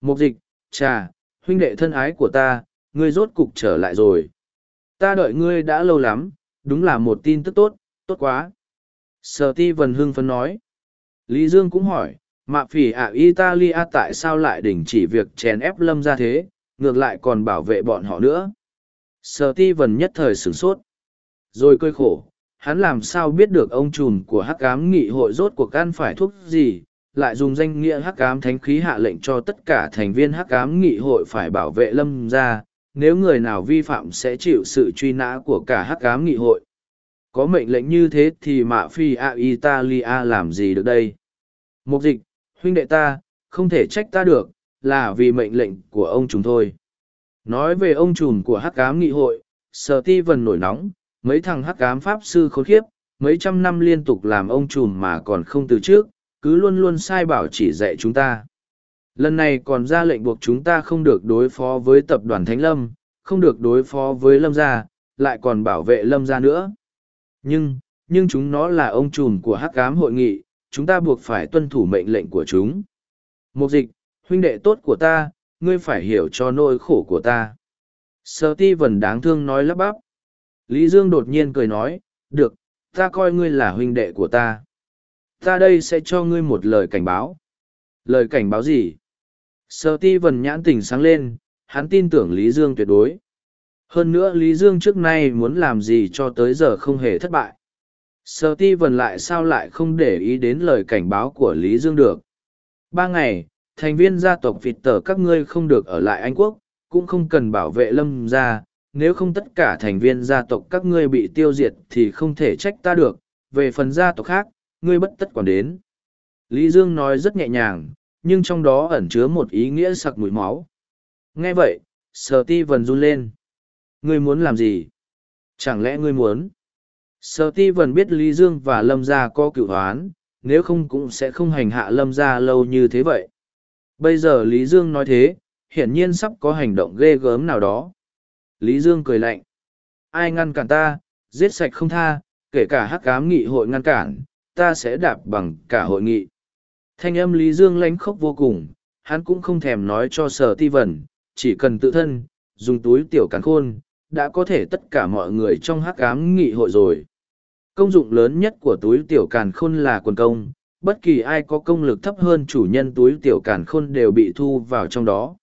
Mục dịch, trà, huynh đệ thân ái của ta, ngươi rốt cục trở lại rồi. Ta đợi ngươi đã lâu lắm, đúng là một tin tức tốt, tốt quá. Sở ti vần hưng phấn nói. Lý Dương cũng hỏi, mạ phỉ ạ Italia tại sao lại đình chỉ việc chèn ép lâm ra thế, ngược lại còn bảo vệ bọn họ nữa. Sở ti vần nhất thời sửng sốt. Rồi cơi khổ, hắn làm sao biết được ông trùm của hắc ám nghị hội rốt cuộc ăn phải thuốc gì, lại dùng danh nghĩa hắc ám thánh khí hạ lệnh cho tất cả thành viên hắc ám nghị hội phải bảo vệ lâm Gia. nếu người nào vi phạm sẽ chịu sự truy nã của cả hắc ám nghị hội. Có mệnh lệnh như thế thì mạ phi a Italia làm gì được đây? Mục dịch, huynh đệ ta, không thể trách ta được, là vì mệnh lệnh của ông chúng thôi. Nói về ông trùm của hắc ám nghị hội, sở ti vần nổi nóng, mấy thằng hắc ám pháp sư khốn khiếp, mấy trăm năm liên tục làm ông trùm mà còn không từ trước, cứ luôn luôn sai bảo chỉ dạy chúng ta. Lần này còn ra lệnh buộc chúng ta không được đối phó với tập đoàn Thánh Lâm, không được đối phó với Lâm gia, lại còn bảo vệ Lâm gia nữa. Nhưng, nhưng chúng nó là ông trùm của hắc ám hội nghị, chúng ta buộc phải tuân thủ mệnh lệnh của chúng. Mục dịch, huynh đệ tốt của ta, ngươi phải hiểu cho nỗi khổ của ta. Sơ ti vần đáng thương nói lắp bắp. Lý Dương đột nhiên cười nói, được, ta coi ngươi là huynh đệ của ta. Ta đây sẽ cho ngươi một lời cảnh báo. Lời cảnh báo gì? Sơ ti vần nhãn tỉnh sáng lên, hắn tin tưởng Lý Dương tuyệt đối. Hơn nữa Lý Dương trước nay muốn làm gì cho tới giờ không hề thất bại. Sơ ti vần lại sao lại không để ý đến lời cảnh báo của Lý Dương được. Ba ngày, thành viên gia tộc vịt tờ các ngươi không được ở lại Anh Quốc, cũng không cần bảo vệ lâm gia, nếu không tất cả thành viên gia tộc các ngươi bị tiêu diệt thì không thể trách ta được, về phần gia tộc khác, ngươi bất tất quản đến. Lý Dương nói rất nhẹ nhàng, nhưng trong đó ẩn chứa một ý nghĩa sặc mũi máu. Nghe vậy, Sở Ti Vân run lên. Ngươi muốn làm gì? Chẳng lẽ ngươi muốn? Sở Ti Vân biết Lý Dương và Lâm Gia có cựu hoán, nếu không cũng sẽ không hành hạ Lâm Gia lâu như thế vậy. Bây giờ Lý Dương nói thế, hiển nhiên sắp có hành động ghê gớm nào đó. Lý Dương cười lạnh. Ai ngăn cản ta, giết sạch không tha, kể cả hắc cám nghị hội ngăn cản, ta sẽ đạp bằng cả hội nghị. Thanh âm Lý Dương lánh khóc vô cùng, hắn cũng không thèm nói cho sở ti vẩn, chỉ cần tự thân, dùng túi tiểu càn khôn, đã có thể tất cả mọi người trong hắc ám nghị hội rồi. Công dụng lớn nhất của túi tiểu càn khôn là quần công, bất kỳ ai có công lực thấp hơn chủ nhân túi tiểu càn khôn đều bị thu vào trong đó.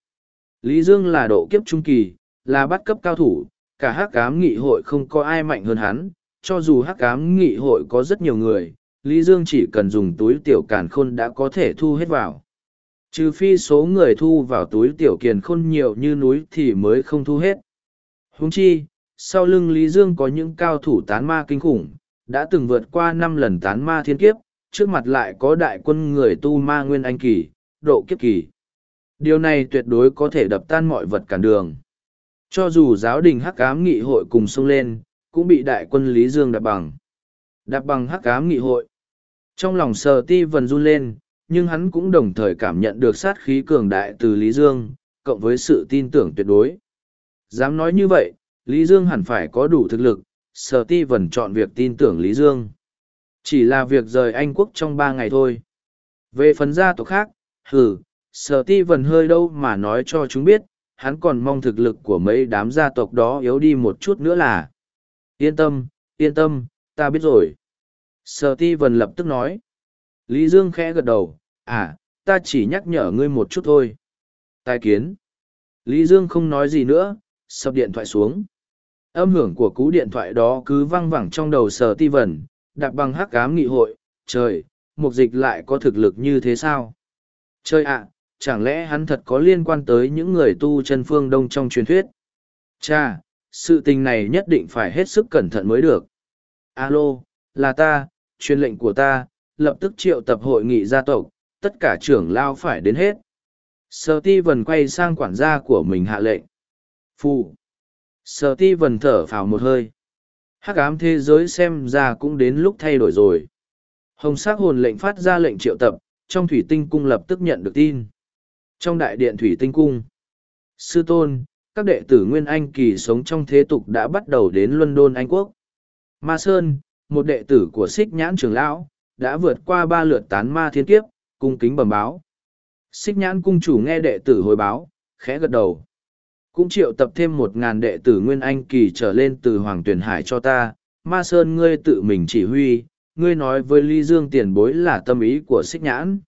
Lý Dương là độ kiếp trung kỳ, là bắt cấp cao thủ, cả hắc ám nghị hội không có ai mạnh hơn hắn, cho dù hắc ám nghị hội có rất nhiều người, Lý Dương chỉ cần dùng túi tiểu càn khôn đã có thể thu hết vào. Trừ phi số người thu vào túi tiểu kiền khôn nhiều như núi thì mới không thu hết. Húng chi, sau lưng Lý Dương có những cao thủ tán ma kinh khủng, đã từng vượt qua năm lần tán ma thiên kiếp, trước mặt lại có đại quân người tu ma nguyên anh kỳ, độ kiếp kỳ. Điều này tuyệt đối có thể đập tan mọi vật cản đường. Cho dù giáo đình hắc ám nghị hội cùng xông lên, cũng bị đại quân Lý Dương đạp bằng. Đạp bằng hắc ám nghị hội. Trong lòng sờ ti vần run lên, nhưng hắn cũng đồng thời cảm nhận được sát khí cường đại từ Lý Dương, cộng với sự tin tưởng tuyệt đối. Dám nói như vậy, Lý Dương hẳn phải có đủ thực lực, Sở Ti vần chọn việc tin tưởng Lý Dương. Chỉ là việc rời Anh quốc trong ba ngày thôi. Về phần gia tộc khác, hừ, Sở Ti vần hơi đâu mà nói cho chúng biết, hắn còn mong thực lực của mấy đám gia tộc đó yếu đi một chút nữa là. Yên tâm, yên tâm, ta biết rồi. Sở Ti Vân lập tức nói. Lý Dương khẽ gật đầu, à, ta chỉ nhắc nhở ngươi một chút thôi. Tài kiến. Lý Dương không nói gì nữa, sập điện thoại xuống. Âm hưởng của cú điện thoại đó cứ văng vẳng trong đầu sở ti vần, đạp bằng hắc cám nghị hội, trời, mục dịch lại có thực lực như thế sao? Trời ạ, chẳng lẽ hắn thật có liên quan tới những người tu chân phương đông trong truyền thuyết? Cha, sự tình này nhất định phải hết sức cẩn thận mới được. Alo, là ta, truyền lệnh của ta, lập tức triệu tập hội nghị gia tộc, tất cả trưởng lao phải đến hết. sơ ti vần quay sang quản gia của mình hạ lệnh. Phù. sơ ti vần thở phào một hơi. hắc ám thế giới xem ra cũng đến lúc thay đổi rồi hồng s á c hồn lệnh phát ra lệnh triệu tập trong thủy tinh cung lập tức nhận được tin trong đại điện thủy tinh cung sư tôn các đệ tử nguyên anh kỳ sống trong thế tục đã bắt đầu đến london anh quốc ma sơn một đệ tử của xích nhãn trường lão đã vượt qua ba lượt tán ma thiên kiếp, cung kính bẩm báo. Xích nhãn cung chủ nghe đệ tử hồi báo, khẽ gật đầu. Cũng triệu tập thêm một ngàn đệ tử nguyên anh kỳ trở lên từ hoàng tuyền hải cho ta. Ma sơn, ngươi tự mình chỉ huy, ngươi nói với ly dương tiền bối là tâm ý của xích nhãn.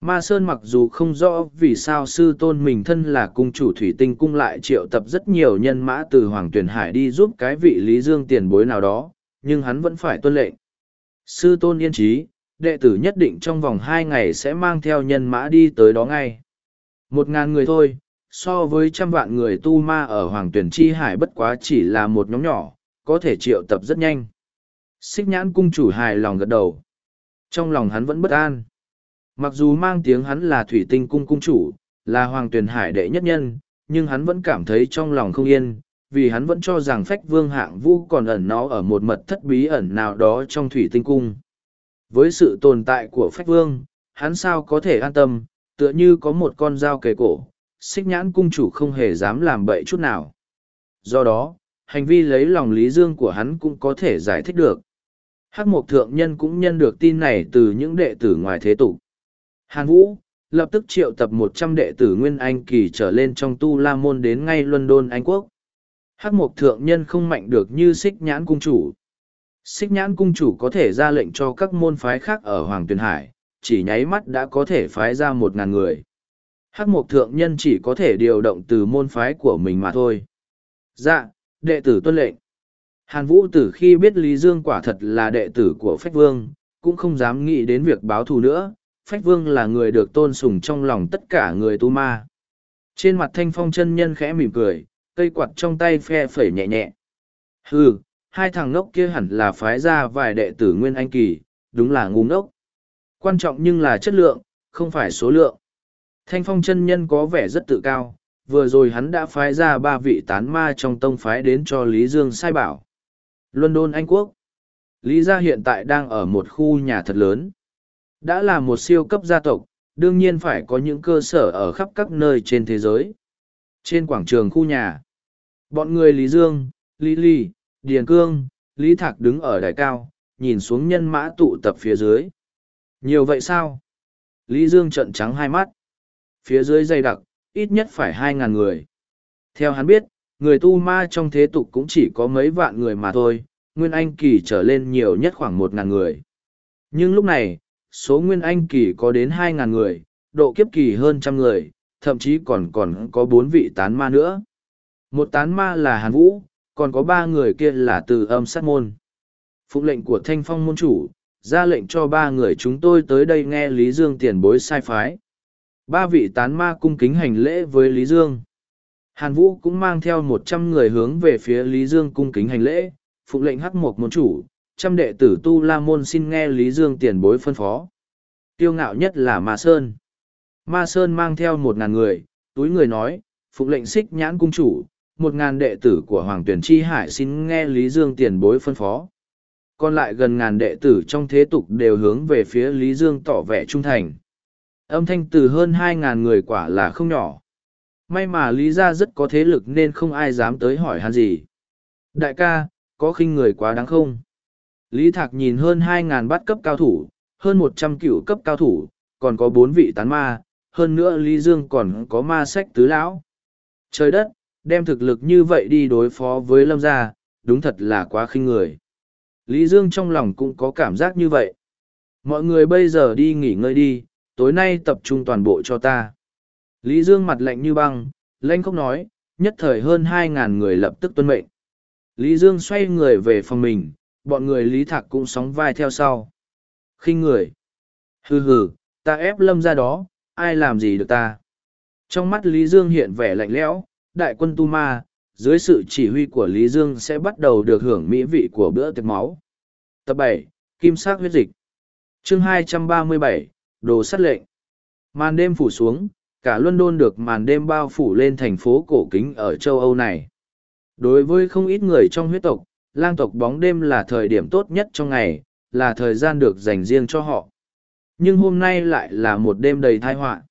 Ma sơn mặc dù không rõ vì sao sư tôn mình thân là cung chủ thủy tinh cung lại triệu tập rất nhiều nhân mã từ hoàng tuyền hải đi giúp cái vị lý dương tiền bối nào đó nhưng hắn vẫn phải tuân lệnh. Sư tôn yên trí đệ tử nhất định trong vòng hai ngày sẽ mang theo nhân mã đi tới đó ngay. Một ngàn người thôi, so với trăm vạn người tu ma ở hoàng tuyển chi hải bất quá chỉ là một nhóm nhỏ, có thể triệu tập rất nhanh. Xích nhãn cung chủ hài lòng gật đầu. Trong lòng hắn vẫn bất an. Mặc dù mang tiếng hắn là thủy tinh cung cung chủ, là hoàng tuyển hải đệ nhất nhân, nhưng hắn vẫn cảm thấy trong lòng không yên vì hắn vẫn cho rằng phách vương hạng vũ còn ẩn nó ở một mật thất bí ẩn nào đó trong thủy tinh cung với sự tồn tại của phách vương hắn sao có thể an tâm tựa như có một con dao kề cổ xích nhãn cung chủ không hề dám làm bậy chút nào. Do đó, hành vi lấy lòng Lý Dương của hắn cũng có thể giải thích được. Hắc Mộc Thượng Nhân cũng nhân được tin này từ những đệ tử ngoài thế tục. Hàn Vũ, lập tức triệu tập một trăm đệ tử Nguyên Anh kỳ trở lên trong tu la môn đến ngay London, Anh Quốc. Hắc Mộc Thượng Nhân không mạnh được như xích nhãn cung chủ. Xích nhãn cung chủ có thể ra lệnh cho các môn phái khác ở Hoàng Tuyền Hải, chỉ nháy mắt đã có thể phái ra một ngàn người. Hắc mộc thượng nhân chỉ có thể điều động từ môn phái của mình mà thôi. Dạ đệ tử tuân lệnh. Hàn vũ từ khi biết lý dương quả thật là đệ tử của phách vương cũng không dám nghĩ đến việc báo thù nữa. Phách vương là người được tôn sùng trong lòng tất cả người tu ma. Trên mặt thanh phong chân nhân khẽ mỉm cười cây quạt trong tay phe phẩy nhẹ nhẹ hừ hai thằng ngốc kia hẳn là phái ra vài đệ tử nguyên anh kỳ đúng là ngu ngốc quan trọng nhưng là chất lượng không phải số lượng Thanh phong chân nhân có vẻ rất tự cao, vừa rồi hắn đã phái ra ba vị tán ma trong tông phái đến cho Lý Dương sai bảo. London Anh Quốc Lý gia hiện tại đang ở một khu nhà thật lớn. Đã là một siêu cấp gia tộc, đương nhiên phải có những cơ sở ở khắp các nơi trên thế giới. Trên quảng trường khu nhà, bọn người Lý Dương, Lý Ly, Điền Cương, Lý Thạc đứng ở đài cao, nhìn xuống nhân mã tụ tập phía dưới. Nhiều vậy sao? Lý Dương trận trắng hai mắt phía dưới dày đặc, ít nhất phải hai ngàn người. Theo hắn biết, người tu ma trong thế tục cũng chỉ có mấy vạn người mà thôi, Nguyên Anh Kỳ trở lên nhiều nhất khoảng một ngàn người. Nhưng lúc này, số Nguyên Anh Kỳ có đến hai ngàn người, độ kiếp kỳ hơn trăm người, thậm chí còn còn có bốn vị tán ma nữa. Một tán ma là Hàn Vũ, còn có ba người kia là từ âm sát môn. Phụng lệnh của thanh phong môn chủ, ra lệnh cho ba người chúng tôi tới đây nghe Lý Dương tiền bối sai phái. Ba vị tán ma cung kính hành lễ với Lý Dương. Hàn Vũ cũng mang theo một trăm người hướng về phía Lý Dương cung kính hành lễ, phụng lệnh hắc một môn chủ, trăm đệ tử tu la môn xin nghe Lý Dương tiền bối phân phó. Tiêu ngạo nhất là Ma Sơn. Ma Sơn mang theo một ngàn người, túi người nói, phụng lệnh xích nhãn cung chủ, một ngàn đệ tử của Hoàng Tuyển Chi Hải xin nghe Lý Dương tiền bối phân phó. Còn lại gần ngàn đệ tử trong thế tục đều hướng về phía Lý Dương tỏ vẻ trung thành. Âm thanh từ hơn hai ngàn người quả là không nhỏ. May mà Lý Gia rất có thế lực nên không ai dám tới hỏi hắn gì. Đại ca, có khinh người quá đáng không? Lý Thạc nhìn hơn hai ngàn bát cấp cao thủ, hơn một trăm cựu cấp cao thủ, còn có bốn vị tán ma, hơn nữa Lý Dương còn có ma sách tứ lão. Trời đất, đem thực lực như vậy đi đối phó với Lâm Gia, đúng thật là quá khinh người. Lý Dương trong lòng cũng có cảm giác như vậy. Mọi người bây giờ đi nghỉ ngơi đi, tối nay tập trung toàn bộ cho ta. Lý Dương mặt lạnh như băng, lanh không nói, nhất thời hơn hai ngàn người lập tức tuân mệnh. Lý Dương xoay người về phòng mình, bọn người Lý Thạc cũng sóng vai theo sau. khinh người. Hừ hừ, ta ép lâm ra đó, ai làm gì được ta. Trong mắt Lý Dương hiện vẻ lạnh lẽo, đại quân Tu Ma, dưới sự chỉ huy của Lý Dương sẽ bắt đầu được hưởng mỹ vị của bữa tiệc máu. Tập bảy Kim sắc huyết dịch chương hai trăm ba mươi bảy đồ sắt lệnh. Màn đêm phủ xuống, cả London được màn đêm bao phủ lên thành phố cổ kính ở châu Âu này. Đối với không ít người trong huyết tộc, lang tộc bóng đêm là thời điểm tốt nhất trong ngày, là thời gian được dành riêng cho họ. Nhưng hôm nay lại là một đêm đầy thai họa.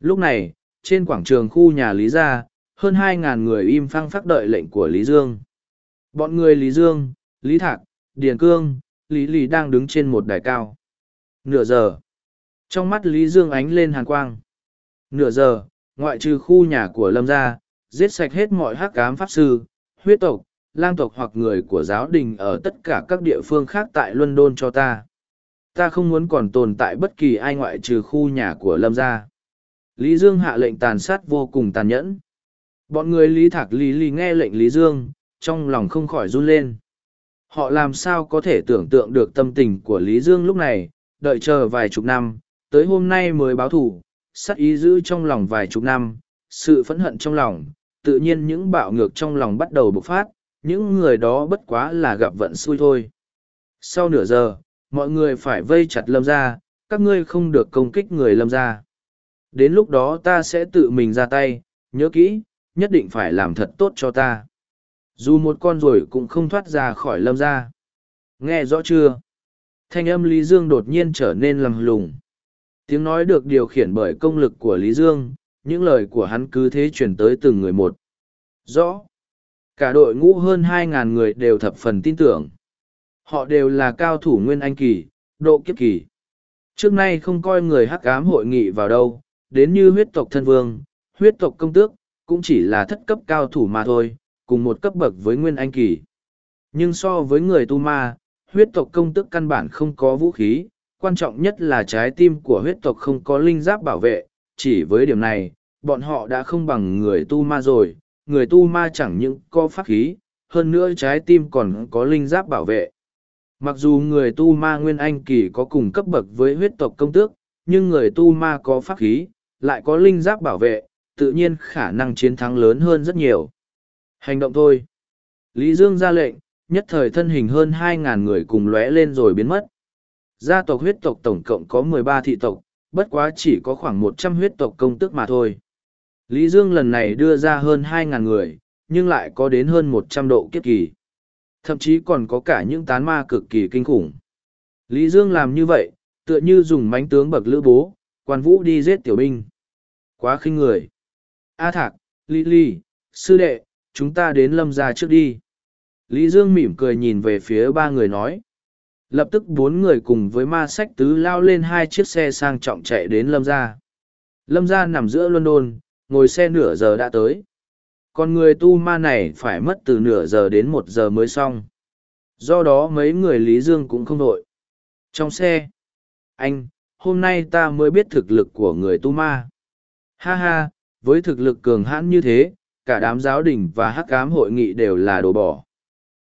Lúc này, trên quảng trường khu nhà Lý Gia, hơn hai ngàn người im phăng phắc đợi lệnh của Lý Dương. Bọn người Lý Dương, Lý Thạc, Điền Cương, Lý Lý đang đứng trên một đài cao. Nửa giờ. Trong mắt Lý Dương ánh lên hàn quang. Nửa giờ, ngoại trừ khu nhà của Lâm gia, giết sạch hết mọi hắc cám pháp sư, huyết tộc, lang tộc hoặc người của giáo đình ở tất cả các địa phương khác tại London cho ta. Ta không muốn còn tồn tại bất kỳ ai ngoại trừ khu nhà của Lâm gia. Lý Dương hạ lệnh tàn sát vô cùng tàn nhẫn. Bọn người Lý Thạc Lý Lý nghe lệnh Lý Dương, trong lòng không khỏi run lên. Họ làm sao có thể tưởng tượng được tâm tình của Lý Dương lúc này, đợi chờ vài chục năm, tới hôm nay mới báo thủ, sắc ý giữ trong lòng vài chục năm, sự phẫn hận trong lòng, tự nhiên những bạo ngược trong lòng bắt đầu bộc phát, những người đó bất quá là gặp vận xui thôi. Sau nửa giờ, mọi người phải vây chặt lâm ra, các ngươi không được công kích người lâm ra. Đến lúc đó ta sẽ tự mình ra tay, nhớ kỹ, nhất định phải làm thật tốt cho ta. Dù một con rồi cũng không thoát ra khỏi lâm ra. Nghe rõ chưa? Thanh âm Lý Dương đột nhiên trở nên lầm lùng. Tiếng nói được điều khiển bởi công lực của Lý Dương, những lời của hắn cứ thế chuyển tới từng người một. Rõ. Cả đội ngũ hơn hai ngàn người đều thập phần tin tưởng. Họ đều là cao thủ nguyên anh kỳ, độ kiếp kỳ. Trước nay không coi người hắc ám hội nghị vào đâu, đến như huyết tộc thân vương, huyết tộc công tước, cũng chỉ là thất cấp cao thủ mà thôi, cùng một cấp bậc với nguyên anh kỳ. Nhưng so với người tu ma, huyết tộc công tức căn bản không có vũ khí, quan trọng nhất là trái tim của huyết tộc không có linh giáp bảo vệ, chỉ với điểm này, bọn họ đã không bằng người tu ma rồi, người tu ma chẳng những có pháp khí, hơn nữa trái tim còn có linh giáp bảo vệ. Mặc dù người tu ma nguyên anh kỳ có cùng cấp bậc với huyết tộc công tước, nhưng người tu ma có pháp khí, lại có linh giáp bảo vệ, tự nhiên khả năng chiến thắng lớn hơn rất nhiều. Hành động thôi. Lý Dương ra lệnh, nhất thời thân hình hơn 2.000 người cùng lóe lên rồi biến mất. Gia tộc huyết tộc tổng cộng có mười ba thị tộc, bất quá chỉ có khoảng một trăm huyết tộc công tức mà thôi. Lý Dương lần này đưa ra hơn 2.000 người, nhưng lại có đến hơn một trăm độ kiếp kỳ. Thậm chí còn có cả những tán ma cực kỳ kinh khủng. Lý Dương làm như vậy, tựa như dùng mánh tướng bậc lữ bố, quan vũ đi giết tiểu binh. Quá khinh người. A Thạc, Lý Lý, sư đệ, chúng ta đến lâm Gia trước đi. Lý Dương mỉm cười nhìn về phía ba người nói. Lập tức bốn người cùng với ma sách tứ lao lên hai chiếc xe sang trọng chạy đến lâm gia. Lâm gia nằm giữa London, ngồi xe nửa giờ đã tới. Còn người tu ma này phải mất từ nửa giờ đến một giờ mới xong. Do đó mấy người Lý Dương cũng không đội. Trong xe, anh, hôm nay ta mới biết thực lực của người tu ma. Ha ha, với thực lực cường hãn như thế, cả đám giáo đình và hắc ám hội nghị đều là đồ bỏ.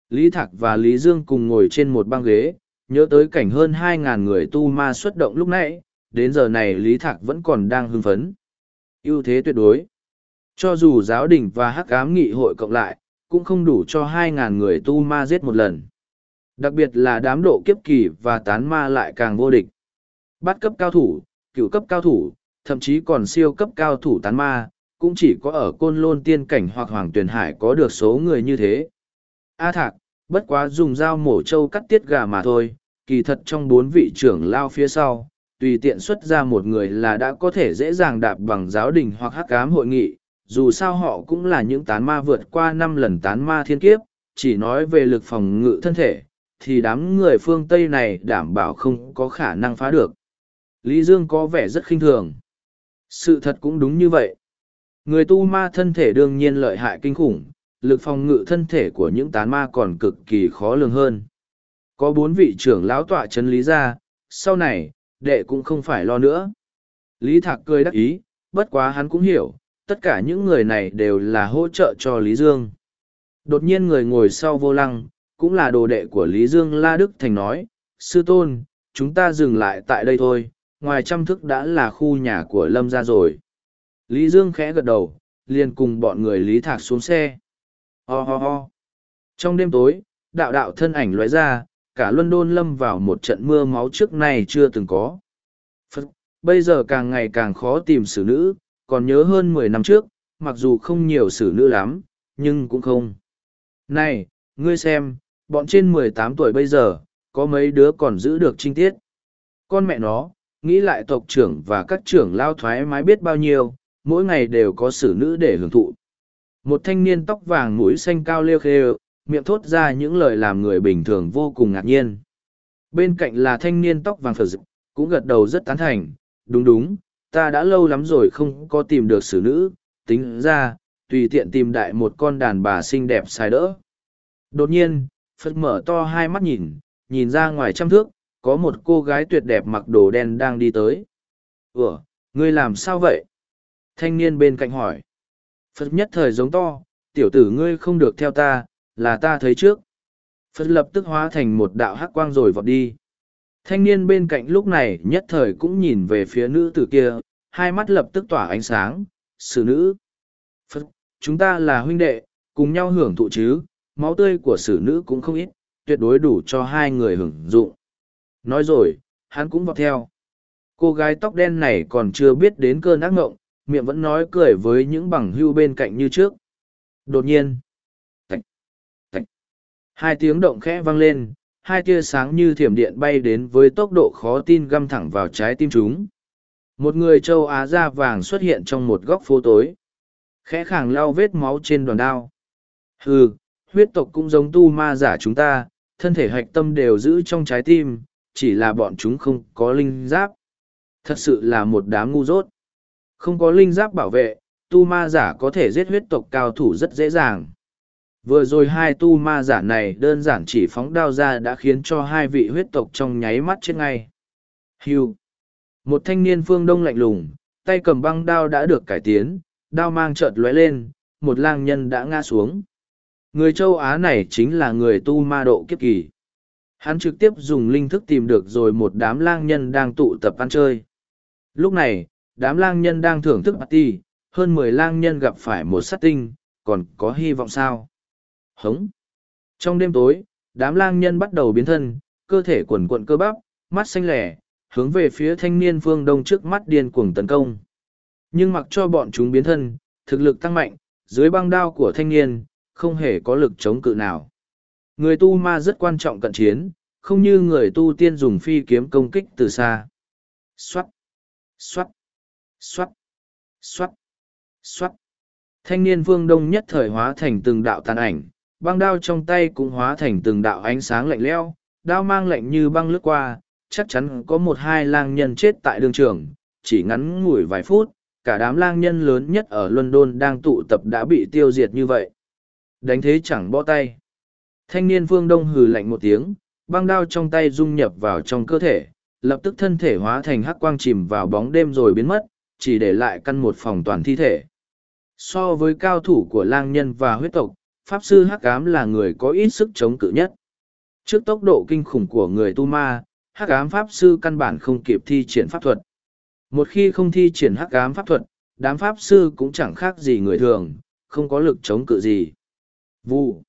Lý Thạc và Lý Dương cùng ngồi trên một băng ghế, nhớ tới cảnh hơn 2.000 người tu ma xuất động lúc nãy, đến giờ này Lý Thạc vẫn còn đang hưng phấn. ưu thế tuyệt đối. Cho dù giáo đình và hắc ám nghị hội cộng lại, cũng không đủ cho 2.000 người tu ma giết một lần. Đặc biệt là đám độ kiếp kỳ và tán ma lại càng vô địch. Bắt cấp cao thủ, cựu cấp cao thủ, thậm chí còn siêu cấp cao thủ tán ma, cũng chỉ có ở côn lôn tiên cảnh hoặc hoàng tuyển hải có được số người như thế. A thạc, bất quá dùng dao mổ trâu cắt tiết gà mà thôi, kỳ thật trong bốn vị trưởng lao phía sau, tùy tiện xuất ra một người là đã có thể dễ dàng đạp bằng giáo đình hoặc hắc cám hội nghị, dù sao họ cũng là những tán ma vượt qua năm lần tán ma thiên kiếp, chỉ nói về lực phòng ngự thân thể, thì đám người phương Tây này đảm bảo không có khả năng phá được. Lý Dương có vẻ rất khinh thường. Sự thật cũng đúng như vậy. Người tu ma thân thể đương nhiên lợi hại kinh khủng, lực phòng ngự thân thể của những tán ma còn cực kỳ khó lường hơn. Có bốn vị trưởng lão tọa chấn lý ra, sau này, đệ cũng không phải lo nữa. Lý Thạc cười đắc ý, bất quá hắn cũng hiểu, tất cả những người này đều là hỗ trợ cho Lý Dương. Đột nhiên người ngồi sau vô lăng, cũng là đồ đệ của Lý Dương La Đức Thành nói, Sư Tôn, chúng ta dừng lại tại đây thôi, ngoài trăm thức đã là khu nhà của Lâm ra rồi. Lý Dương khẽ gật đầu, liền cùng bọn người Lý Thạc xuống xe. Ho ho ho. Trong đêm tối, đạo đạo thân ảnh loại ra, cả London lâm vào một trận mưa máu trước nay chưa từng có. Phật, bây giờ càng ngày càng khó tìm xử nữ, còn nhớ hơn mười năm trước, mặc dù không nhiều xử nữ lắm, nhưng cũng không. Này, ngươi xem, bọn trên mười tám tuổi bây giờ, có mấy đứa còn giữ được trinh tiết. Con mẹ nó, nghĩ lại tộc trưởng và các trưởng lao thoái mái biết bao nhiêu, mỗi ngày đều có xử nữ để hưởng thụ. Một thanh niên tóc vàng mũi xanh cao lêu khêu, miệng thốt ra những lời làm người bình thường vô cùng ngạc nhiên. Bên cạnh là thanh niên tóc vàng phở dự, cũng gật đầu rất tán thành, đúng đúng, ta đã lâu lắm rồi không có tìm được xử nữ, tính ra, tùy tiện tìm đại một con đàn bà xinh đẹp sai đỡ. Đột nhiên, Phật mở to hai mắt nhìn, nhìn ra ngoài trăm thước, có một cô gái tuyệt đẹp mặc đồ đen đang đi tới. Ủa, ngươi làm sao vậy? Thanh niên bên cạnh hỏi. Phật nhất thời giống to, tiểu tử ngươi không được theo ta, là ta thấy trước. Phật lập tức hóa thành một đạo hắc quang rồi vọt đi. Thanh niên bên cạnh lúc này nhất thời cũng nhìn về phía nữ tử kia, hai mắt lập tức tỏa ánh sáng, xử nữ. Phật, chúng ta là huynh đệ, cùng nhau hưởng thụ chứ, máu tươi của xử nữ cũng không ít, tuyệt đối đủ cho hai người hưởng dụng. Nói rồi, hắn cũng vọt theo. Cô gái tóc đen này còn chưa biết đến cơn ác ngộng, miệng vẫn nói cười với những bằng hưu bên cạnh như trước. Đột nhiên, tạch, tạch, hai tiếng động khẽ vang lên, hai tia sáng như thiểm điện bay đến với tốc độ khó tin găm thẳng vào trái tim chúng. Một người châu Á da vàng xuất hiện trong một góc phố tối. Khẽ khàng lau vết máu trên đoàn đao. Hừ, huyết tộc cũng giống tu ma giả chúng ta, thân thể hạch tâm đều giữ trong trái tim, chỉ là bọn chúng không có linh giáp. Thật sự là một đám ngu dốt. Không có linh giáp bảo vệ, tu ma giả có thể giết huyết tộc cao thủ rất dễ dàng. Vừa rồi hai tu ma giả này đơn giản chỉ phóng đao ra đã khiến cho hai vị huyết tộc trong nháy mắt chết ngay. Hưu. Một thanh niên phương đông lạnh lùng, tay cầm băng đao đã được cải tiến, đao mang chợt lóe lên, một lang nhân đã ngã xuống. Người châu Á này chính là người tu ma độ kiếp kỳ. Hắn trực tiếp dùng linh thức tìm được rồi một đám lang nhân đang tụ tập ăn chơi. Lúc này, đám lang nhân đang thưởng thức party, hơn mười lang nhân gặp phải một sát tinh, còn có hy vọng sao? Hống! Trong đêm tối, đám lang nhân bắt đầu biến thân, cơ thể quần quận cơ bắp, mắt xanh lẻ, hướng về phía thanh niên phương đông trước mắt điên cuồng tấn công. Nhưng mặc cho bọn chúng biến thân, thực lực tăng mạnh, dưới băng đao của thanh niên, không hề có lực chống cự nào. Người tu ma rất quan trọng cận chiến, không như người tu tiên dùng phi kiếm công kích từ xa. Xoát, xoát, xoát, xoát, xoát. Thanh niên vương đông nhất thời hóa thành từng đạo tàn ảnh, băng đao trong tay cũng hóa thành từng đạo ánh sáng lạnh lẽo, đao mang lạnh như băng lướt qua, chắc chắn có một hai lang nhân chết tại đường trường, chỉ ngắn ngủi vài phút, cả đám lang nhân lớn nhất ở London đang tụ tập đã bị tiêu diệt như vậy. Đánh thế chẳng bỏ tay. Thanh niên phương đông hừ lạnh một tiếng, băng đao trong tay dung nhập vào trong cơ thể, lập tức thân thể hóa thành hắc quang chìm vào bóng đêm rồi biến mất, chỉ để lại căn một phòng toàn thi thể. So với cao thủ của lang nhân và huyết tộc, Pháp sư hắc ám là người có ít sức chống cự nhất. Trước tốc độ kinh khủng của người tu ma, hắc ám Pháp sư căn bản không kịp thi triển pháp thuật. Một khi không thi triển hắc ám pháp thuật, đám Pháp sư cũng chẳng khác gì người thường, không có lực chống cự gì. Vụ.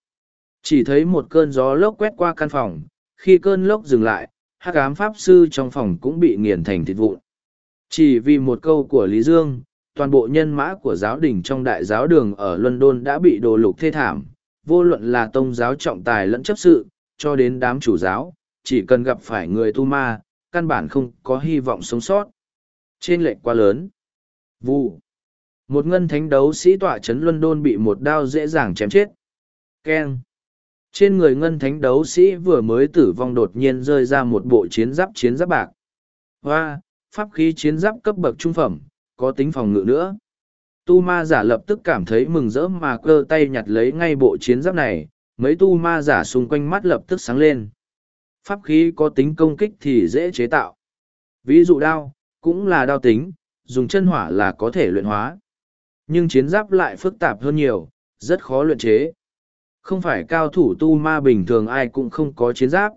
Chỉ thấy một cơn gió lốc quét qua căn phòng, khi cơn lốc dừng lại, hắc ám pháp sư trong phòng cũng bị nghiền thành thịt vụn. Chỉ vì một câu của Lý Dương, toàn bộ nhân mã của giáo đình trong đại giáo đường ở London đã bị đồ lục thê thảm, vô luận là tông giáo trọng tài lẫn chấp sự, cho đến đám chủ giáo, chỉ cần gặp phải người tu ma, căn bản không có hy vọng sống sót. Trên lệnh quá lớn. vu, Một ngân thánh đấu sĩ tọa trấn London bị một đao dễ dàng chém chết. Keng. Trên người ngân thánh đấu sĩ vừa mới tử vong đột nhiên rơi ra một bộ chiến giáp chiến giáp bạc. Hoa, pháp khí chiến giáp cấp bậc trung phẩm, có tính phòng ngự nữa. Tu ma giả lập tức cảm thấy mừng rỡ mà cơ tay nhặt lấy ngay bộ chiến giáp này, mấy tu ma giả xung quanh mắt lập tức sáng lên. Pháp khí có tính công kích thì dễ chế tạo. Ví dụ đao, cũng là đao tính, dùng chân hỏa là có thể luyện hóa. Nhưng chiến giáp lại phức tạp hơn nhiều, rất khó luyện chế. Không phải cao thủ tu ma bình thường ai cũng không có chiến giáp.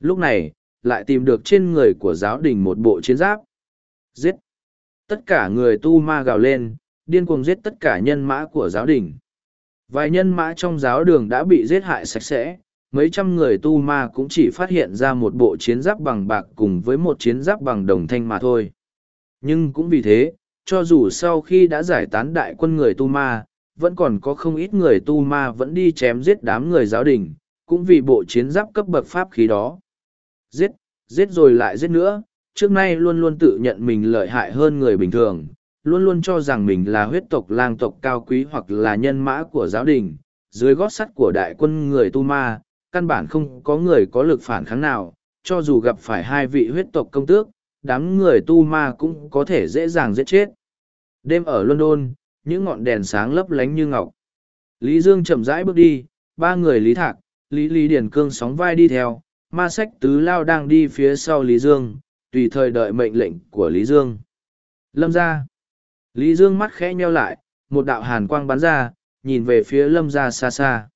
Lúc này, lại tìm được trên người của giáo đình một bộ chiến giáp. Giết! Tất cả người tu ma gào lên, điên cuồng giết tất cả nhân mã của giáo đình. Vài nhân mã trong giáo đường đã bị giết hại sạch sẽ, mấy trăm người tu ma cũng chỉ phát hiện ra một bộ chiến giáp bằng bạc cùng với một chiến giáp bằng đồng thanh mà thôi. Nhưng cũng vì thế, cho dù sau khi đã giải tán đại quân người tu ma, vẫn còn có không ít người tu ma vẫn đi chém giết đám người giáo đình, cũng vì bộ chiến giáp cấp bậc pháp khí đó. Giết, giết rồi lại giết nữa, trước nay luôn luôn tự nhận mình lợi hại hơn người bình thường, luôn luôn cho rằng mình là huyết tộc lang tộc cao quý hoặc là nhân mã của giáo đình, dưới gót sắt của đại quân người tu ma, căn bản không có người có lực phản kháng nào, cho dù gặp phải hai vị huyết tộc công tước, đám người tu ma cũng có thể dễ dàng giết chết. Đêm ở London, những ngọn đèn sáng lấp lánh như ngọc. Lý Dương chậm rãi bước đi, ba người Lý Thạc, Lý Lý Điển Cương sóng vai đi theo, ma sách tứ lao đang đi phía sau Lý Dương, tùy thời đợi mệnh lệnh của Lý Dương. Lâm ra. Lý Dương mắt khẽ nheo lại, một đạo hàn quang bắn ra, nhìn về phía lâm ra xa xa.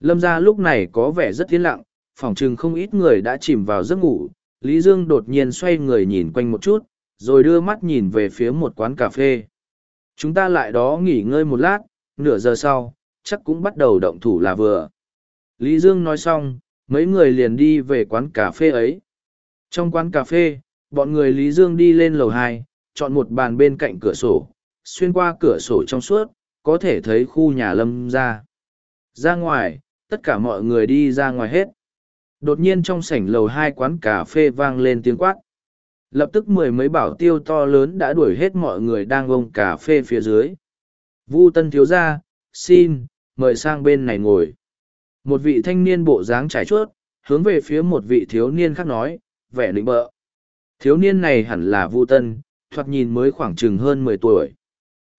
Lâm ra lúc này có vẻ rất tiến lặng, phỏng chừng không ít người đã chìm vào giấc ngủ. Lý Dương đột nhiên xoay người nhìn quanh một chút, rồi đưa mắt nhìn về phía một quán cà phê. Chúng ta lại đó nghỉ ngơi một lát, nửa giờ sau, chắc cũng bắt đầu động thủ là vừa. Lý Dương nói xong, mấy người liền đi về quán cà phê ấy. Trong quán cà phê, bọn người Lý Dương đi lên lầu hai, chọn một bàn bên cạnh cửa sổ, xuyên qua cửa sổ trong suốt, có thể thấy khu nhà lâm ra. Ra ngoài, tất cả mọi người đi ra ngoài hết. Đột nhiên trong sảnh lầu hai quán cà phê vang lên tiếng quát. Lập tức mười mấy bảo tiêu to lớn đã đuổi hết mọi người đang ôm cà phê phía dưới. Vu Tân thiếu gia, xin, mời sang bên này ngồi. Một vị thanh niên bộ dáng trải chuốt, hướng về phía một vị thiếu niên khác nói, vẻ lĩnh bợ. Thiếu niên này hẳn là Vu Tân, thoạt nhìn mới khoảng chừng hơn mười tuổi.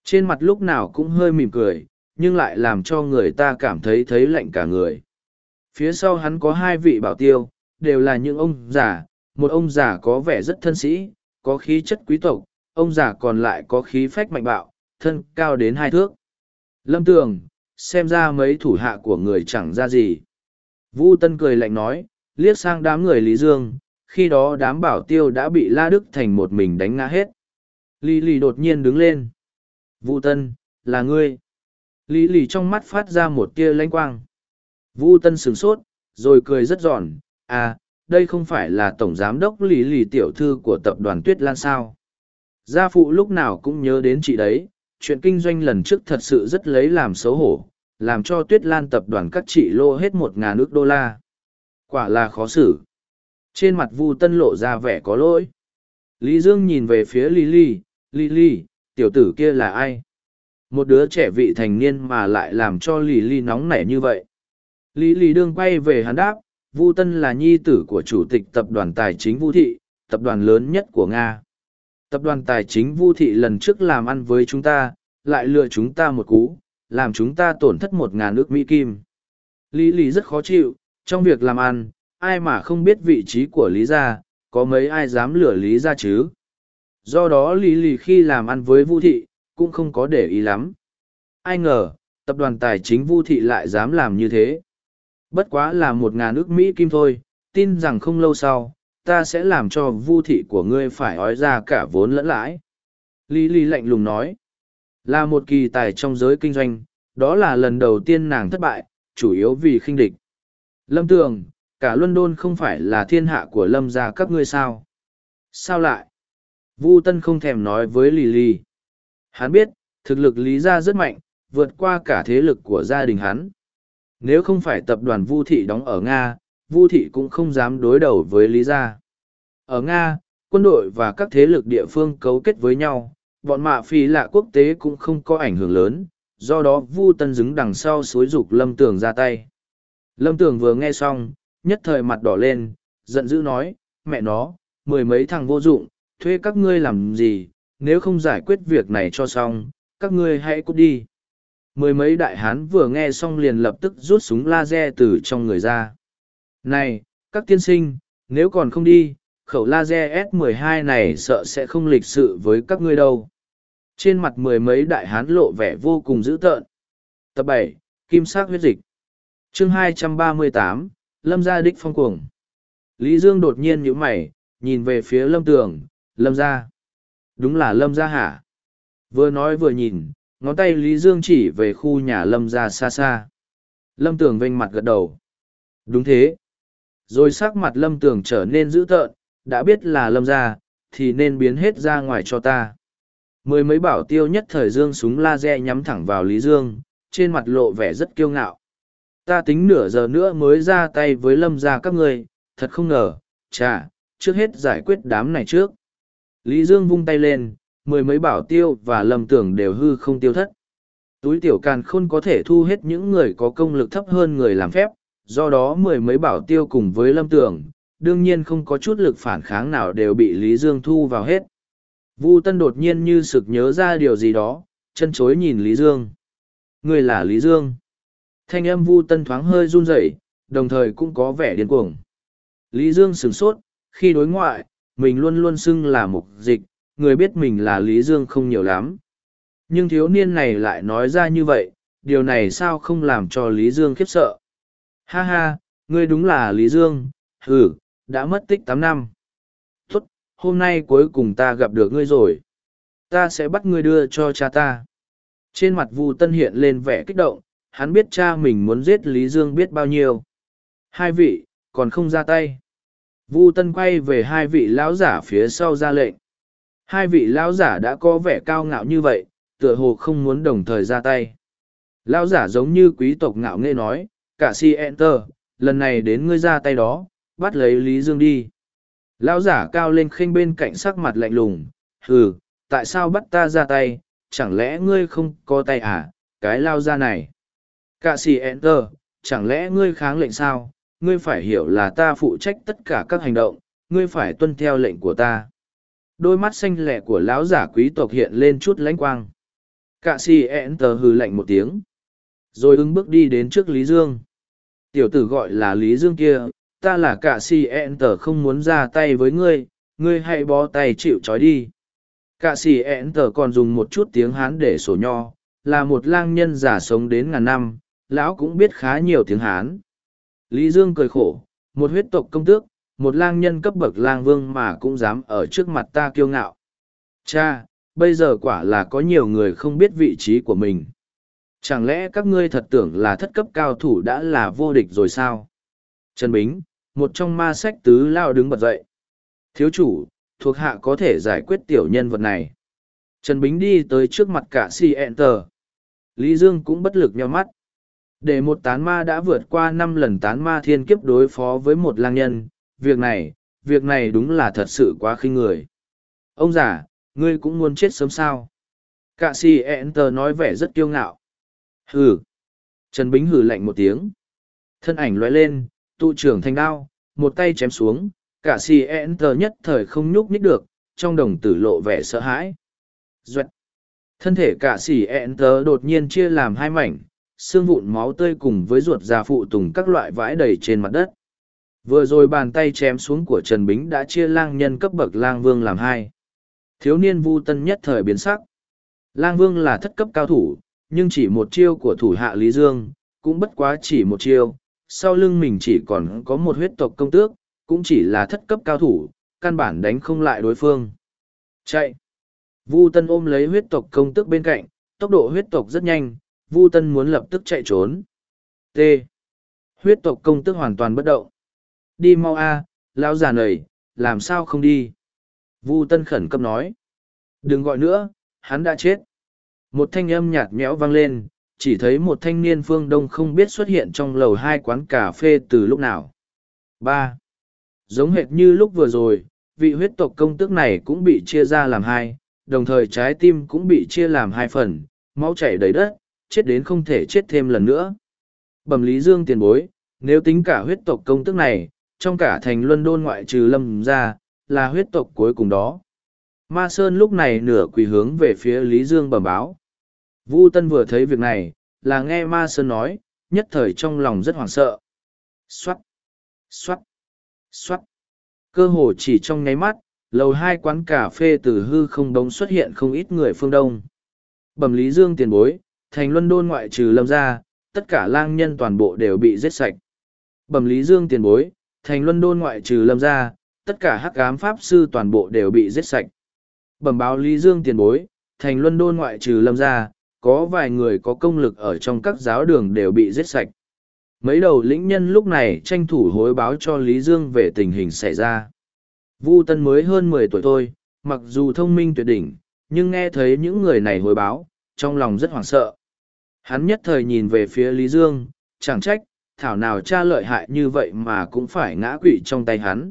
Trên mặt lúc nào cũng hơi mỉm cười, nhưng lại làm cho người ta cảm thấy thấy lạnh cả người. Phía sau hắn có hai vị bảo tiêu, đều là những ông già, một ông già có vẻ rất thân sĩ, có khí chất quý tộc, ông già còn lại có khí phách mạnh bạo, thân cao đến hai thước. Lâm Tường, xem ra mấy thủ hạ của người chẳng ra gì. Vu Tân cười lạnh nói, liếc sang đám người Lý Dương, khi đó đám bảo tiêu đã bị La Đức Thành một mình đánh ngã hết. Lý Lý đột nhiên đứng lên. Vu Tân, là ngươi. Lý Lý trong mắt phát ra một tia lanh quang. Vu Tân sửng sốt, rồi cười rất giòn. À, đây không phải là tổng giám đốc Lý Lì tiểu thư của tập đoàn Tuyết Lan sao. Gia phụ lúc nào cũng nhớ đến chị đấy, chuyện kinh doanh lần trước thật sự rất lấy làm xấu hổ, làm cho Tuyết Lan tập đoàn các chị lô hết một ngàn ước đô la. Quả là khó xử. Trên mặt Vu Tân lộ ra vẻ có lỗi. Lý Dương nhìn về phía lì lì lì lì tiểu tử kia là ai? Một đứa trẻ vị thành niên mà lại làm cho Lily nóng nảy như vậy. Lily đương quay về hắn đáp, Vu Tân là nhi tử của chủ tịch tập đoàn tài chính Vu Thị, tập đoàn lớn nhất của Nga. Tập đoàn tài chính Vu Thị lần trước làm ăn với chúng ta, lại lừa chúng ta một cú, làm chúng ta tổn thất một ngàn nước Mỹ Kim. Lý Lý rất khó chịu, trong việc làm ăn, ai mà không biết vị trí của Lý gia, có mấy ai dám lừa Lý gia chứ. Do đó Lý Lý khi làm ăn với Vu Thị, cũng không có để ý lắm. Ai ngờ, tập đoàn tài chính Vu Thị lại dám làm như thế. Bất quá là một ngàn ước Mỹ Kim thôi, tin rằng không lâu sau, ta sẽ làm cho Vu Thị của ngươi phải ói ra cả vốn lẫn lãi. Lý Lý lạnh lùng nói. Là một kỳ tài trong giới kinh doanh, đó là lần đầu tiên nàng thất bại, chủ yếu vì khinh địch. Lâm Tường, cả London không phải là thiên hạ của Lâm gia các ngươi sao? Sao lại? Vu Tân không thèm nói với Lý Lý. Hắn biết, thực lực Lý gia rất mạnh, vượt qua cả thế lực của gia đình hắn. Nếu không phải tập đoàn Vu Thị đóng ở Nga, Vu Thị cũng không dám đối đầu với Lý gia. Ở Nga, quân đội và các thế lực địa phương cấu kết với nhau, bọn mạ phi lạ quốc tế cũng không có ảnh hưởng lớn, do đó Vu Tân đứng đằng sau suối dục Lâm Tường ra tay. Lâm Tường vừa nghe xong, nhất thời mặt đỏ lên, giận dữ nói, mẹ nó, mười mấy thằng vô dụng, thuê các ngươi làm gì, nếu không giải quyết việc này cho xong, các ngươi hãy cút đi. Mười mấy đại hán vừa nghe xong liền lập tức rút súng laser từ trong người ra. Này, các tiên sinh, nếu còn không đi, khẩu laser S12 này sợ sẽ không lịch sự với các ngươi đâu. Trên mặt mười mấy đại hán lộ vẻ vô cùng dữ tợn. Tập bảy Kim sắc huyết dịch. Chương hai trăm ba mươi tám Lâm gia đích phong cuồng. Lý Dương đột nhiên nhíu mày, nhìn về phía Lâm Tường, Lâm gia. Đúng là Lâm gia hả? Vừa nói vừa nhìn, ngón tay Lý Dương chỉ về khu nhà Lâm gia xa xa. Lâm Tường vênh mặt gật đầu. Đúng thế. Rồi sắc mặt Lâm Tường trở nên dữ tợn, đã biết là Lâm gia, thì nên biến hết ra ngoài cho ta. Mười mấy bảo tiêu nhất thời dương súng laser nhắm thẳng vào Lý Dương, trên mặt lộ vẻ rất kiêu ngạo. Ta tính nửa giờ nữa mới ra tay với lâm gia các ngươi, thật không ngờ, chà, trước hết giải quyết đám này trước. Lý Dương vung tay lên, mười mấy bảo tiêu và lâm tưởng đều hư không tiêu thất. Túi tiểu càn khôn có thể thu hết những người có công lực thấp hơn người làm phép, do đó mười mấy bảo tiêu cùng với lâm tưởng, đương nhiên không có chút lực phản kháng nào đều bị Lý Dương thu vào hết. Vu Tân đột nhiên như sực nhớ ra điều gì đó, chân chối nhìn Lý Dương. Người là Lý Dương. Thanh âm Vu Tân thoáng hơi run rẩy, đồng thời cũng có vẻ điên cuồng. Lý Dương sửng sốt, khi đối ngoại, mình luôn luôn xưng là mục dịch, người biết mình là Lý Dương không nhiều lắm. Nhưng thiếu niên này lại nói ra như vậy, điều này sao không làm cho Lý Dương khiếp sợ. Ha ha, ngươi đúng là Lý Dương, hừ, đã mất tích tám năm. Tốt, hôm nay cuối cùng ta gặp được ngươi rồi. Ta sẽ bắt ngươi đưa cho cha ta. Trên mặt Vu Tân hiện lên vẻ kích động, hắn biết cha mình muốn giết Lý Dương biết bao nhiêu. Hai vị, còn không ra tay. Vu Tân quay về hai vị lão giả phía sau ra lệnh. Hai vị lão giả đã có vẻ cao ngạo như vậy, tựa hồ không muốn đồng thời ra tay. Lão giả giống như quý tộc ngạo nghễ nói, cả si enter, lần này đến ngươi ra tay đó, bắt lấy Lý Dương đi. Lão giả cao lên khênh bên cạnh sắc mặt lạnh lùng, hừ, tại sao bắt ta ra tay, chẳng lẽ ngươi không có tay à, cái lao ra này. Cả si enter, chẳng lẽ ngươi kháng lệnh sao, ngươi phải hiểu là ta phụ trách tất cả các hành động, ngươi phải tuân theo lệnh của ta. Đôi mắt xanh lẹ của lão giả quý tộc hiện lên chút lãnh quang. Cả si enter hừ lạnh một tiếng. Rồi ứng bước đi đến trước Lý Dương. Tiểu tử gọi là Lý Dương kia, ta là cả si enter không muốn ra tay với ngươi, ngươi hãy bó tay chịu trói đi. Cả si enter còn dùng một chút tiếng Hán để sổ nho, là một lang nhân giả sống đến ngàn năm, lão cũng biết khá nhiều tiếng Hán. Lý Dương cười khổ, một huyết tộc công tước, một lang nhân cấp bậc lang vương mà cũng dám ở trước mặt ta kiêu ngạo. Cha, bây giờ quả là có nhiều người không biết vị trí của mình. Chẳng lẽ các ngươi thật tưởng là thất cấp cao thủ đã là vô địch rồi sao? Trần Bính, một trong ma sách tứ lao đứng bật dậy. Thiếu chủ, thuộc hạ có thể giải quyết tiểu nhân vật này. Trần Bính đi tới trước mặt cả si enter. Lý Dương cũng bất lực nhau mắt. Để một tán ma đã vượt qua năm lần tán ma thiên kiếp đối phó với một lang nhân, việc này, việc này đúng là thật sự quá khinh người. Ông già, ngươi cũng muốn chết sớm sao? cạ si enter nói vẻ rất kiêu ngạo. Hừ. Trần Bính hừ lạnh một tiếng. Thân ảnh lóe lên, tụ trưởng thành đao, một tay chém xuống, cả si enter nhất thời không nhúc nhích được, trong đồng tử lộ vẻ sợ hãi. Duệt. Thân thể cả si enter đột nhiên chia làm hai mảnh, xương vụn máu tươi cùng với ruột già phụ tùng các loại vãi đầy trên mặt đất. Vừa rồi bàn tay chém xuống của Trần Bính đã chia lang nhân cấp bậc lang vương làm hai. Thiếu niên vu tân nhất thời biến sắc. Lang vương là thất cấp cao thủ, nhưng chỉ một chiêu của thủ hạ Lý Dương, cũng bất quá chỉ một chiêu. Sau lưng mình chỉ còn có một huyết tộc công tước, cũng chỉ là thất cấp cao thủ, căn bản đánh không lại đối phương. Chạy! Vu Tân ôm lấy huyết tộc công tước bên cạnh, tốc độ huyết tộc rất nhanh, Vu Tân muốn lập tức chạy trốn. T. Huyết tộc công tước hoàn toàn bất động. Đi mau a, lão già nầy, làm sao không đi? Vu Tân khẩn cấp nói. Đừng gọi nữa, hắn đã chết. Một thanh âm nhạt nhẽo vang lên, chỉ thấy một thanh niên phương đông không biết xuất hiện trong lầu hai quán cà phê từ lúc nào. ba Giống hệt như lúc vừa rồi, vị huyết tộc công tước này cũng bị chia ra làm hai, đồng thời trái tim cũng bị chia làm hai phần, máu chảy đầy đất, chết đến không thể chết thêm lần nữa. Bẩm Lý Dương tiền bối, nếu tính cả huyết tộc công tước này, trong cả thành luân đôn ngoại trừ lâm ra, là huyết tộc cuối cùng đó. Ma Sơn lúc này nửa quỳ hướng về phía Lý Dương bẩm báo. Vu Tân vừa thấy việc này, là nghe Ma Sơn nói, nhất thời trong lòng rất hoảng sợ. Xoát, xoát, xoát. Cơ hồ chỉ trong nháy mắt, lầu hai quán cà phê từ hư không đống xuất hiện không ít người phương đông. Bẩm Lý Dương tiền bối, thành luân đôn ngoại trừ lâm ra, tất cả lang nhân toàn bộ đều bị giết sạch. Bẩm Lý Dương tiền bối, thành luân đôn ngoại trừ lâm ra, tất cả hắc cám pháp sư toàn bộ đều bị giết sạch. Bẩm báo Lý Dương tiền bối, thành luân đôn ngoại trừ lâm ra, có vài người có công lực ở trong các giáo đường đều bị giết sạch. Mấy đầu lĩnh nhân lúc này tranh thủ hối báo cho Lý Dương về tình hình xảy ra. Vu Tân mới hơn mười tuổi thôi, mặc dù thông minh tuyệt đỉnh, nhưng nghe thấy những người này hối báo, trong lòng rất hoảng sợ. Hắn nhất thời nhìn về phía Lý Dương, chẳng trách, thảo nào cha lợi hại như vậy mà cũng phải ngã quỵ trong tay hắn.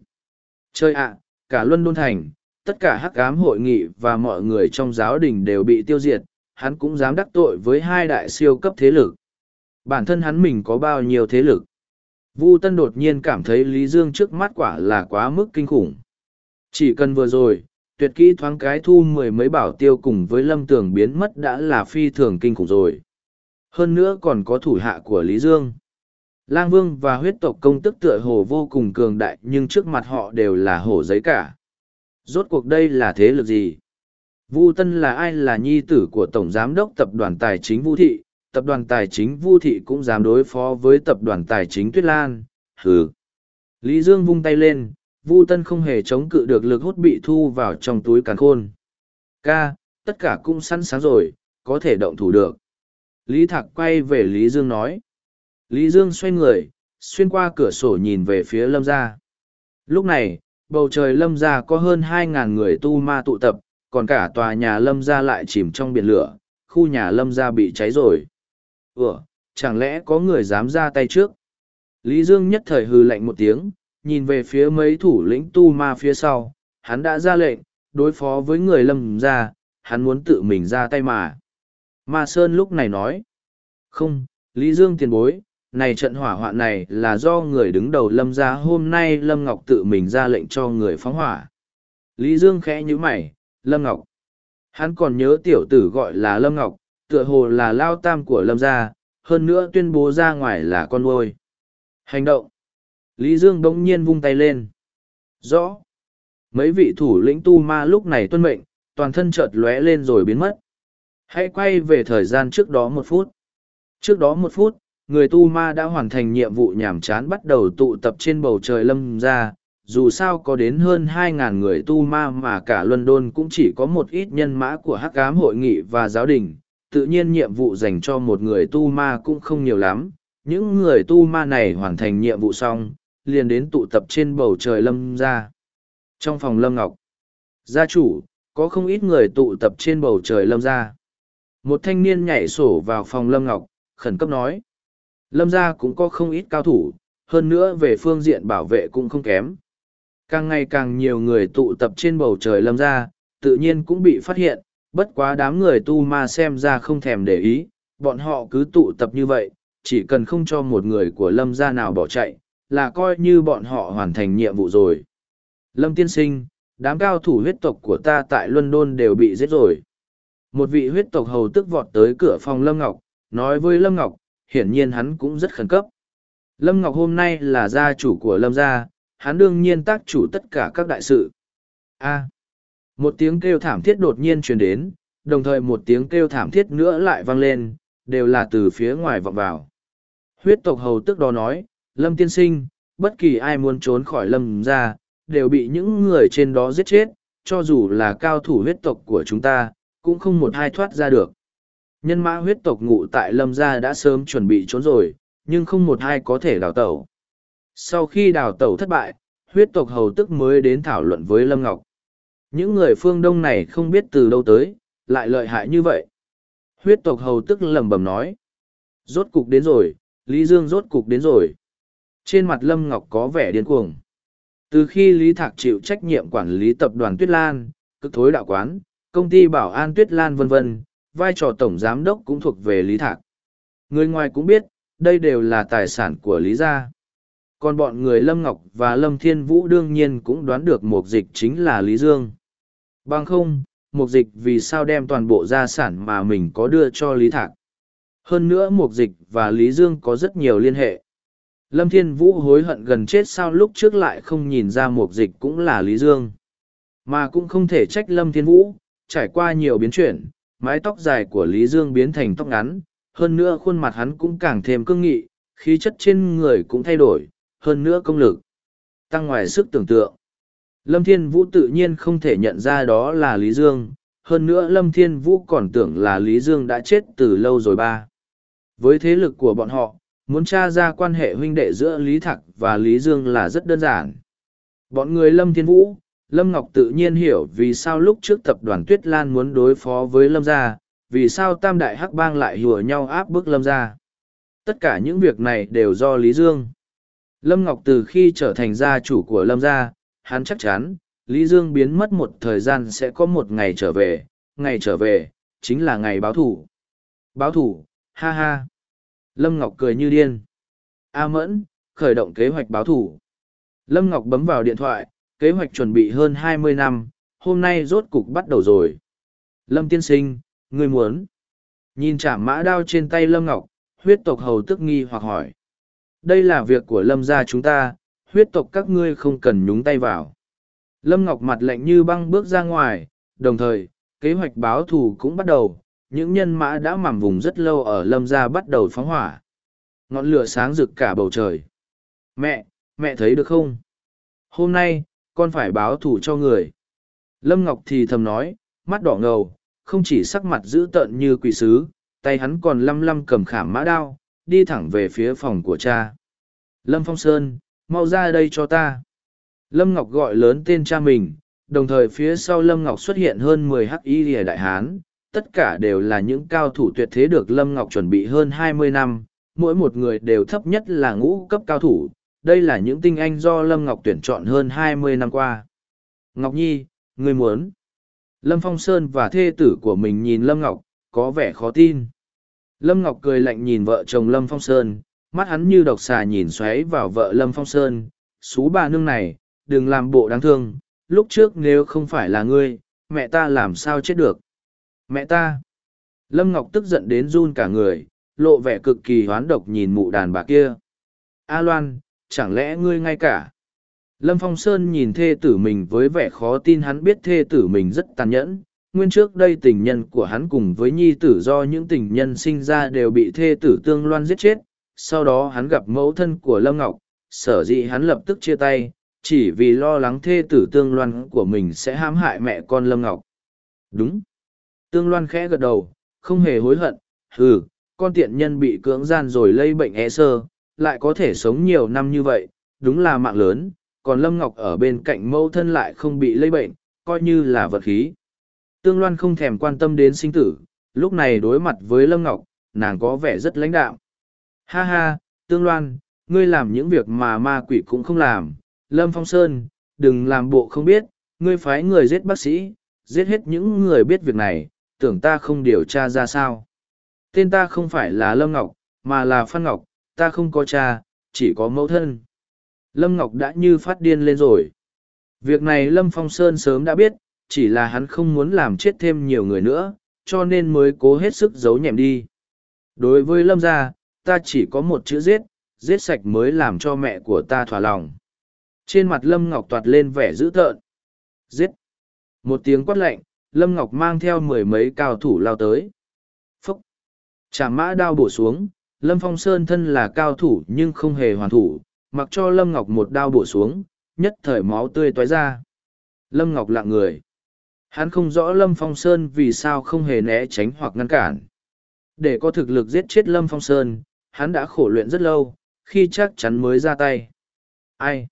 Chơi ạ, cả Luân Đôn Thành, tất cả hắc ám hội nghị và mọi người trong giáo đình đều bị tiêu diệt, hắn cũng dám đắc tội với hai đại siêu cấp thế lực. Bản thân hắn mình có bao nhiêu thế lực? Vu Tân đột nhiên cảm thấy Lý Dương trước mắt quả là quá mức kinh khủng. Chỉ cần vừa rồi, tuyệt kỹ thoáng cái thu mười mấy bảo tiêu cùng với lâm tường biến mất đã là phi thường kinh khủng rồi. Hơn nữa còn có thủ hạ của Lý Dương. Lang Vương và huyết tộc công tức tựa hồ vô cùng cường đại nhưng trước mặt họ đều là hổ giấy cả. Rốt cuộc đây là thế lực gì? Vu Tân là ai là nhi tử của Tổng Giám đốc Tập đoàn Tài chính Vu Thị, Tập đoàn Tài chính Vu Thị cũng dám đối phó với Tập đoàn Tài chính Tuyết Lan, hừ. Lý Dương vung tay lên, Vu Tân không hề chống cự được lực hút bị thu vào trong túi càn khôn. Ca, tất cả cũng sẵn sàng rồi, có thể động thủ được. Lý Thạc quay về Lý Dương nói. Lý Dương xoay người, xuyên qua cửa sổ nhìn về phía lâm gia. Lúc này, bầu trời lâm gia có hơn hai ngàn người tu ma tụ tập, còn cả tòa nhà lâm gia lại chìm trong biển lửa, khu nhà lâm gia bị cháy rồi. Ủa, chẳng lẽ có người dám ra tay trước? Lý Dương nhất thời hư lạnh một tiếng, nhìn về phía mấy thủ lĩnh tu ma phía sau, hắn đã ra lệnh, đối phó với người lâm gia, hắn muốn tự mình ra tay mà. Ma Sơn lúc này nói, không, Lý Dương tiền bối, này trận hỏa hoạn này là do người đứng đầu lâm gia hôm nay lâm ngọc tự mình ra lệnh cho người phóng hỏa. Lý dương khẽ nhíu mày, lâm ngọc. Hắn còn nhớ tiểu tử gọi là lâm ngọc, tựa hồ là lao tam của lâm gia, hơn nữa tuyên bố ra ngoài là con nuôi. Hành động. Lý dương bỗng nhiên vung tay lên. Rõ. Mấy vị thủ lĩnh tu ma lúc này tuân mệnh, toàn thân chợt lóe lên rồi biến mất. Hãy quay về thời gian trước đó một phút. Trước đó một phút người tu ma đã hoàn thành nhiệm vụ nhàm chán bắt đầu tụ tập trên bầu trời lâm ra, dù sao có đến hơn hai ngàn người tu ma mà cả london cũng chỉ có một ít nhân mã của hắc cám hội nghị và giáo đình, tự nhiên nhiệm vụ dành cho một người tu ma cũng không nhiều lắm. Những người tu ma này hoàn thành nhiệm vụ xong, liền đến tụ tập trên bầu trời lâm ra. Trong phòng lâm ngọc, gia chủ, có không ít người tụ tập trên bầu trời lâm ra. Một thanh niên nhảy sổ vào phòng lâm ngọc, khẩn cấp nói lâm gia cũng có không ít cao thủ, hơn nữa về phương diện bảo vệ cũng không kém. Càng ngày càng nhiều người tụ tập trên bầu trời lâm gia, tự nhiên cũng bị phát hiện, bất quá đám người tu ma xem ra không thèm để ý, bọn họ cứ tụ tập như vậy, chỉ cần không cho một người của lâm gia nào bỏ chạy, là coi như bọn họ hoàn thành nhiệm vụ rồi. Lâm tiên sinh, đám cao thủ huyết tộc của ta tại London đều bị giết rồi. Một vị huyết tộc hầu tức vọt tới cửa phòng Lâm Ngọc, nói với Lâm Ngọc, hiển nhiên hắn cũng rất khẩn cấp. Lâm Ngọc hôm nay là gia chủ của Lâm gia, hắn đương nhiên tác chủ tất cả các đại sự. A. một tiếng kêu thảm thiết đột nhiên truyền đến, đồng thời một tiếng kêu thảm thiết nữa lại vang lên, đều là từ phía ngoài vọng vào. Huyết tộc hầu tức đó nói, Lâm tiên sinh, bất kỳ ai muốn trốn khỏi Lâm gia, đều bị những người trên đó giết chết, cho dù là cao thủ huyết tộc của chúng ta, cũng không một ai thoát ra được. Nhân mã huyết tộc ngụ tại lâm gia đã sớm chuẩn bị trốn rồi, nhưng không một ai có thể đào tẩu. Sau khi đào tẩu thất bại, huyết tộc hầu tức mới đến thảo luận với Lâm Ngọc. Những người phương Đông này không biết từ đâu tới, lại lợi hại như vậy. Huyết tộc hầu tức lẩm bẩm nói. Rốt cục đến rồi, Lý Dương rốt cục đến rồi. Trên mặt Lâm Ngọc có vẻ điên cuồng. Từ khi Lý Thạc chịu trách nhiệm quản lý tập đoàn Tuyết Lan, cực thối đạo quán, công ty bảo an Tuyết Lan vân vân, vai trò tổng giám đốc cũng thuộc về Lý Thạc. Người ngoài cũng biết, đây đều là tài sản của Lý gia. Còn bọn người Lâm Ngọc và Lâm Thiên Vũ đương nhiên cũng đoán được mục dịch chính là Lý Dương. Bằng không, mục dịch vì sao đem toàn bộ gia sản mà mình có đưa cho Lý Thạc. Hơn nữa mục dịch và Lý Dương có rất nhiều liên hệ. Lâm Thiên Vũ hối hận gần chết sao lúc trước lại không nhìn ra mục dịch cũng là Lý Dương. Mà cũng không thể trách Lâm Thiên Vũ, trải qua nhiều biến chuyển, mái tóc dài của Lý Dương biến thành tóc ngắn, hơn nữa khuôn mặt hắn cũng càng thêm cương nghị, khí chất trên người cũng thay đổi, hơn nữa công lực. Tăng ngoài sức tưởng tượng. Lâm Thiên Vũ tự nhiên không thể nhận ra đó là Lý Dương, hơn nữa Lâm Thiên Vũ còn tưởng là Lý Dương đã chết từ lâu rồi ba. Với thế lực của bọn họ, muốn tra ra quan hệ huynh đệ giữa Lý Thạc và Lý Dương là rất đơn giản. Bọn người Lâm Thiên Vũ, Lâm Ngọc tự nhiên hiểu vì sao lúc trước tập đoàn Tuyết Lan muốn đối phó với Lâm gia, vì sao Tam Đại Hắc Bang lại hùa nhau áp bức Lâm gia. Tất cả những việc này đều do Lý Dương. Lâm Ngọc từ khi trở thành gia chủ của Lâm gia, hắn chắc chắn, Lý Dương biến mất một thời gian sẽ có một ngày trở về, ngày trở về, chính là ngày báo thủ. Báo thủ, ha ha. Lâm Ngọc cười như điên. A Mẫn, khởi động kế hoạch báo thủ. Lâm Ngọc bấm vào điện thoại, kế hoạch chuẩn bị hơn hai mươi năm, hôm nay rốt cục bắt đầu rồi. Lâm tiên sinh, ngươi muốn. Nhìn chạm mã đao trên tay Lâm Ngọc, huyết tộc hầu tức nghi hoặc hỏi. Đây là việc của Lâm gia chúng ta, huyết tộc các ngươi không cần nhúng tay vào. Lâm Ngọc mặt lạnh như băng bước ra ngoài, đồng thời, kế hoạch báo thù cũng bắt đầu, những nhân mã đã mảm vùng rất lâu ở Lâm gia bắt đầu phóng hỏa. Ngọn lửa sáng rực cả bầu trời. Mẹ, mẹ thấy được không? Hôm nay, con phải báo thù cho người. Lâm Ngọc thì thầm nói, mắt đỏ ngầu, không chỉ sắc mặt dữ tợn như quỷ sứ, tay hắn còn lăm lăm cầm khảm mã đao, đi thẳng về phía phòng của cha. Lâm Phong Sơn, mau ra đây cho ta. Lâm Ngọc gọi lớn tên cha mình, đồng thời phía sau Lâm Ngọc xuất hiện hơn mười hắc y lìa đại hán, tất cả đều là những cao thủ tuyệt thế được Lâm Ngọc chuẩn bị hơn hai mươi năm, mỗi một người đều thấp nhất là ngũ cấp cao thủ, đây là những tinh anh do Lâm Ngọc tuyển chọn hơn hai mươi năm qua. Ngọc Nhi, ngươi muốn. Lâm Phong Sơn và thê tử của mình nhìn Lâm Ngọc, có vẻ khó tin. Lâm Ngọc cười lạnh nhìn vợ chồng Lâm Phong Sơn, mắt hắn như độc xà nhìn xoáy vào vợ Lâm Phong Sơn. Xú bà nương này, đừng làm bộ đáng thương, lúc trước nếu không phải là ngươi, mẹ ta làm sao chết được. Mẹ ta. Lâm Ngọc tức giận đến run cả người, lộ vẻ cực kỳ hoán độc nhìn mụ đàn bà kia. A Loan, chẳng lẽ ngươi ngay cả. Lâm Phong Sơn nhìn thê tử mình với vẻ khó tin hắn biết thê tử mình rất tàn nhẫn. Nguyên trước đây tình nhân của hắn cùng với nhi tử do những tình nhân sinh ra đều bị thê tử tương loan giết chết. Sau đó hắn gặp mẫu thân của Lâm Ngọc, sở dĩ hắn lập tức chia tay, chỉ vì lo lắng thê tử tương loan của mình sẽ hãm hại mẹ con Lâm Ngọc. Đúng. Tương loan khẽ gật đầu, không hề hối hận, ừ, con tiện nhân bị cưỡng gian rồi lây bệnh e sơ, lại có thể sống nhiều năm như vậy, đúng là mạng lớn, còn Lâm Ngọc ở bên cạnh mẫu thân lại không bị lây bệnh, coi như là vật khí. Tương Loan không thèm quan tâm đến sinh tử, lúc này đối mặt với Lâm Ngọc, nàng có vẻ rất lãnh đạo. Ha ha, Tương Loan, ngươi làm những việc mà ma quỷ cũng không làm. Lâm Phong Sơn, đừng làm bộ không biết, ngươi phái người giết bác sĩ, giết hết những người biết việc này, tưởng ta không điều tra ra sao. Tên ta không phải là Lâm Ngọc, mà là Phan Ngọc, ta không có cha, chỉ có mẫu thân. Lâm Ngọc đã như phát điên lên rồi. Việc này Lâm Phong Sơn sớm đã biết, chỉ là hắn không muốn làm chết thêm nhiều người nữa, cho nên mới cố hết sức giấu nhẹm đi. Đối với Lâm gia, ta chỉ có một chữ giết, giết sạch mới làm cho mẹ của ta thỏa lòng. Trên mặt Lâm Ngọc toạt lên vẻ dữ tợn. Giết! Một tiếng quát lạnh, Lâm Ngọc mang theo mười mấy cao thủ lao tới. Phúc! Chả mã đao bổ xuống, Lâm Phong Sơn thân là cao thủ nhưng không hề hoàn thủ, mặc cho Lâm Ngọc một đao bổ xuống, nhất thời máu tươi toái ra. Lâm Ngọc lặng người. Hắn không rõ Lâm Phong Sơn vì sao không hề né tránh hoặc ngăn cản. Để có thực lực giết chết Lâm Phong Sơn, hắn đã khổ luyện rất lâu, khi chắc chắn mới ra tay. Ai?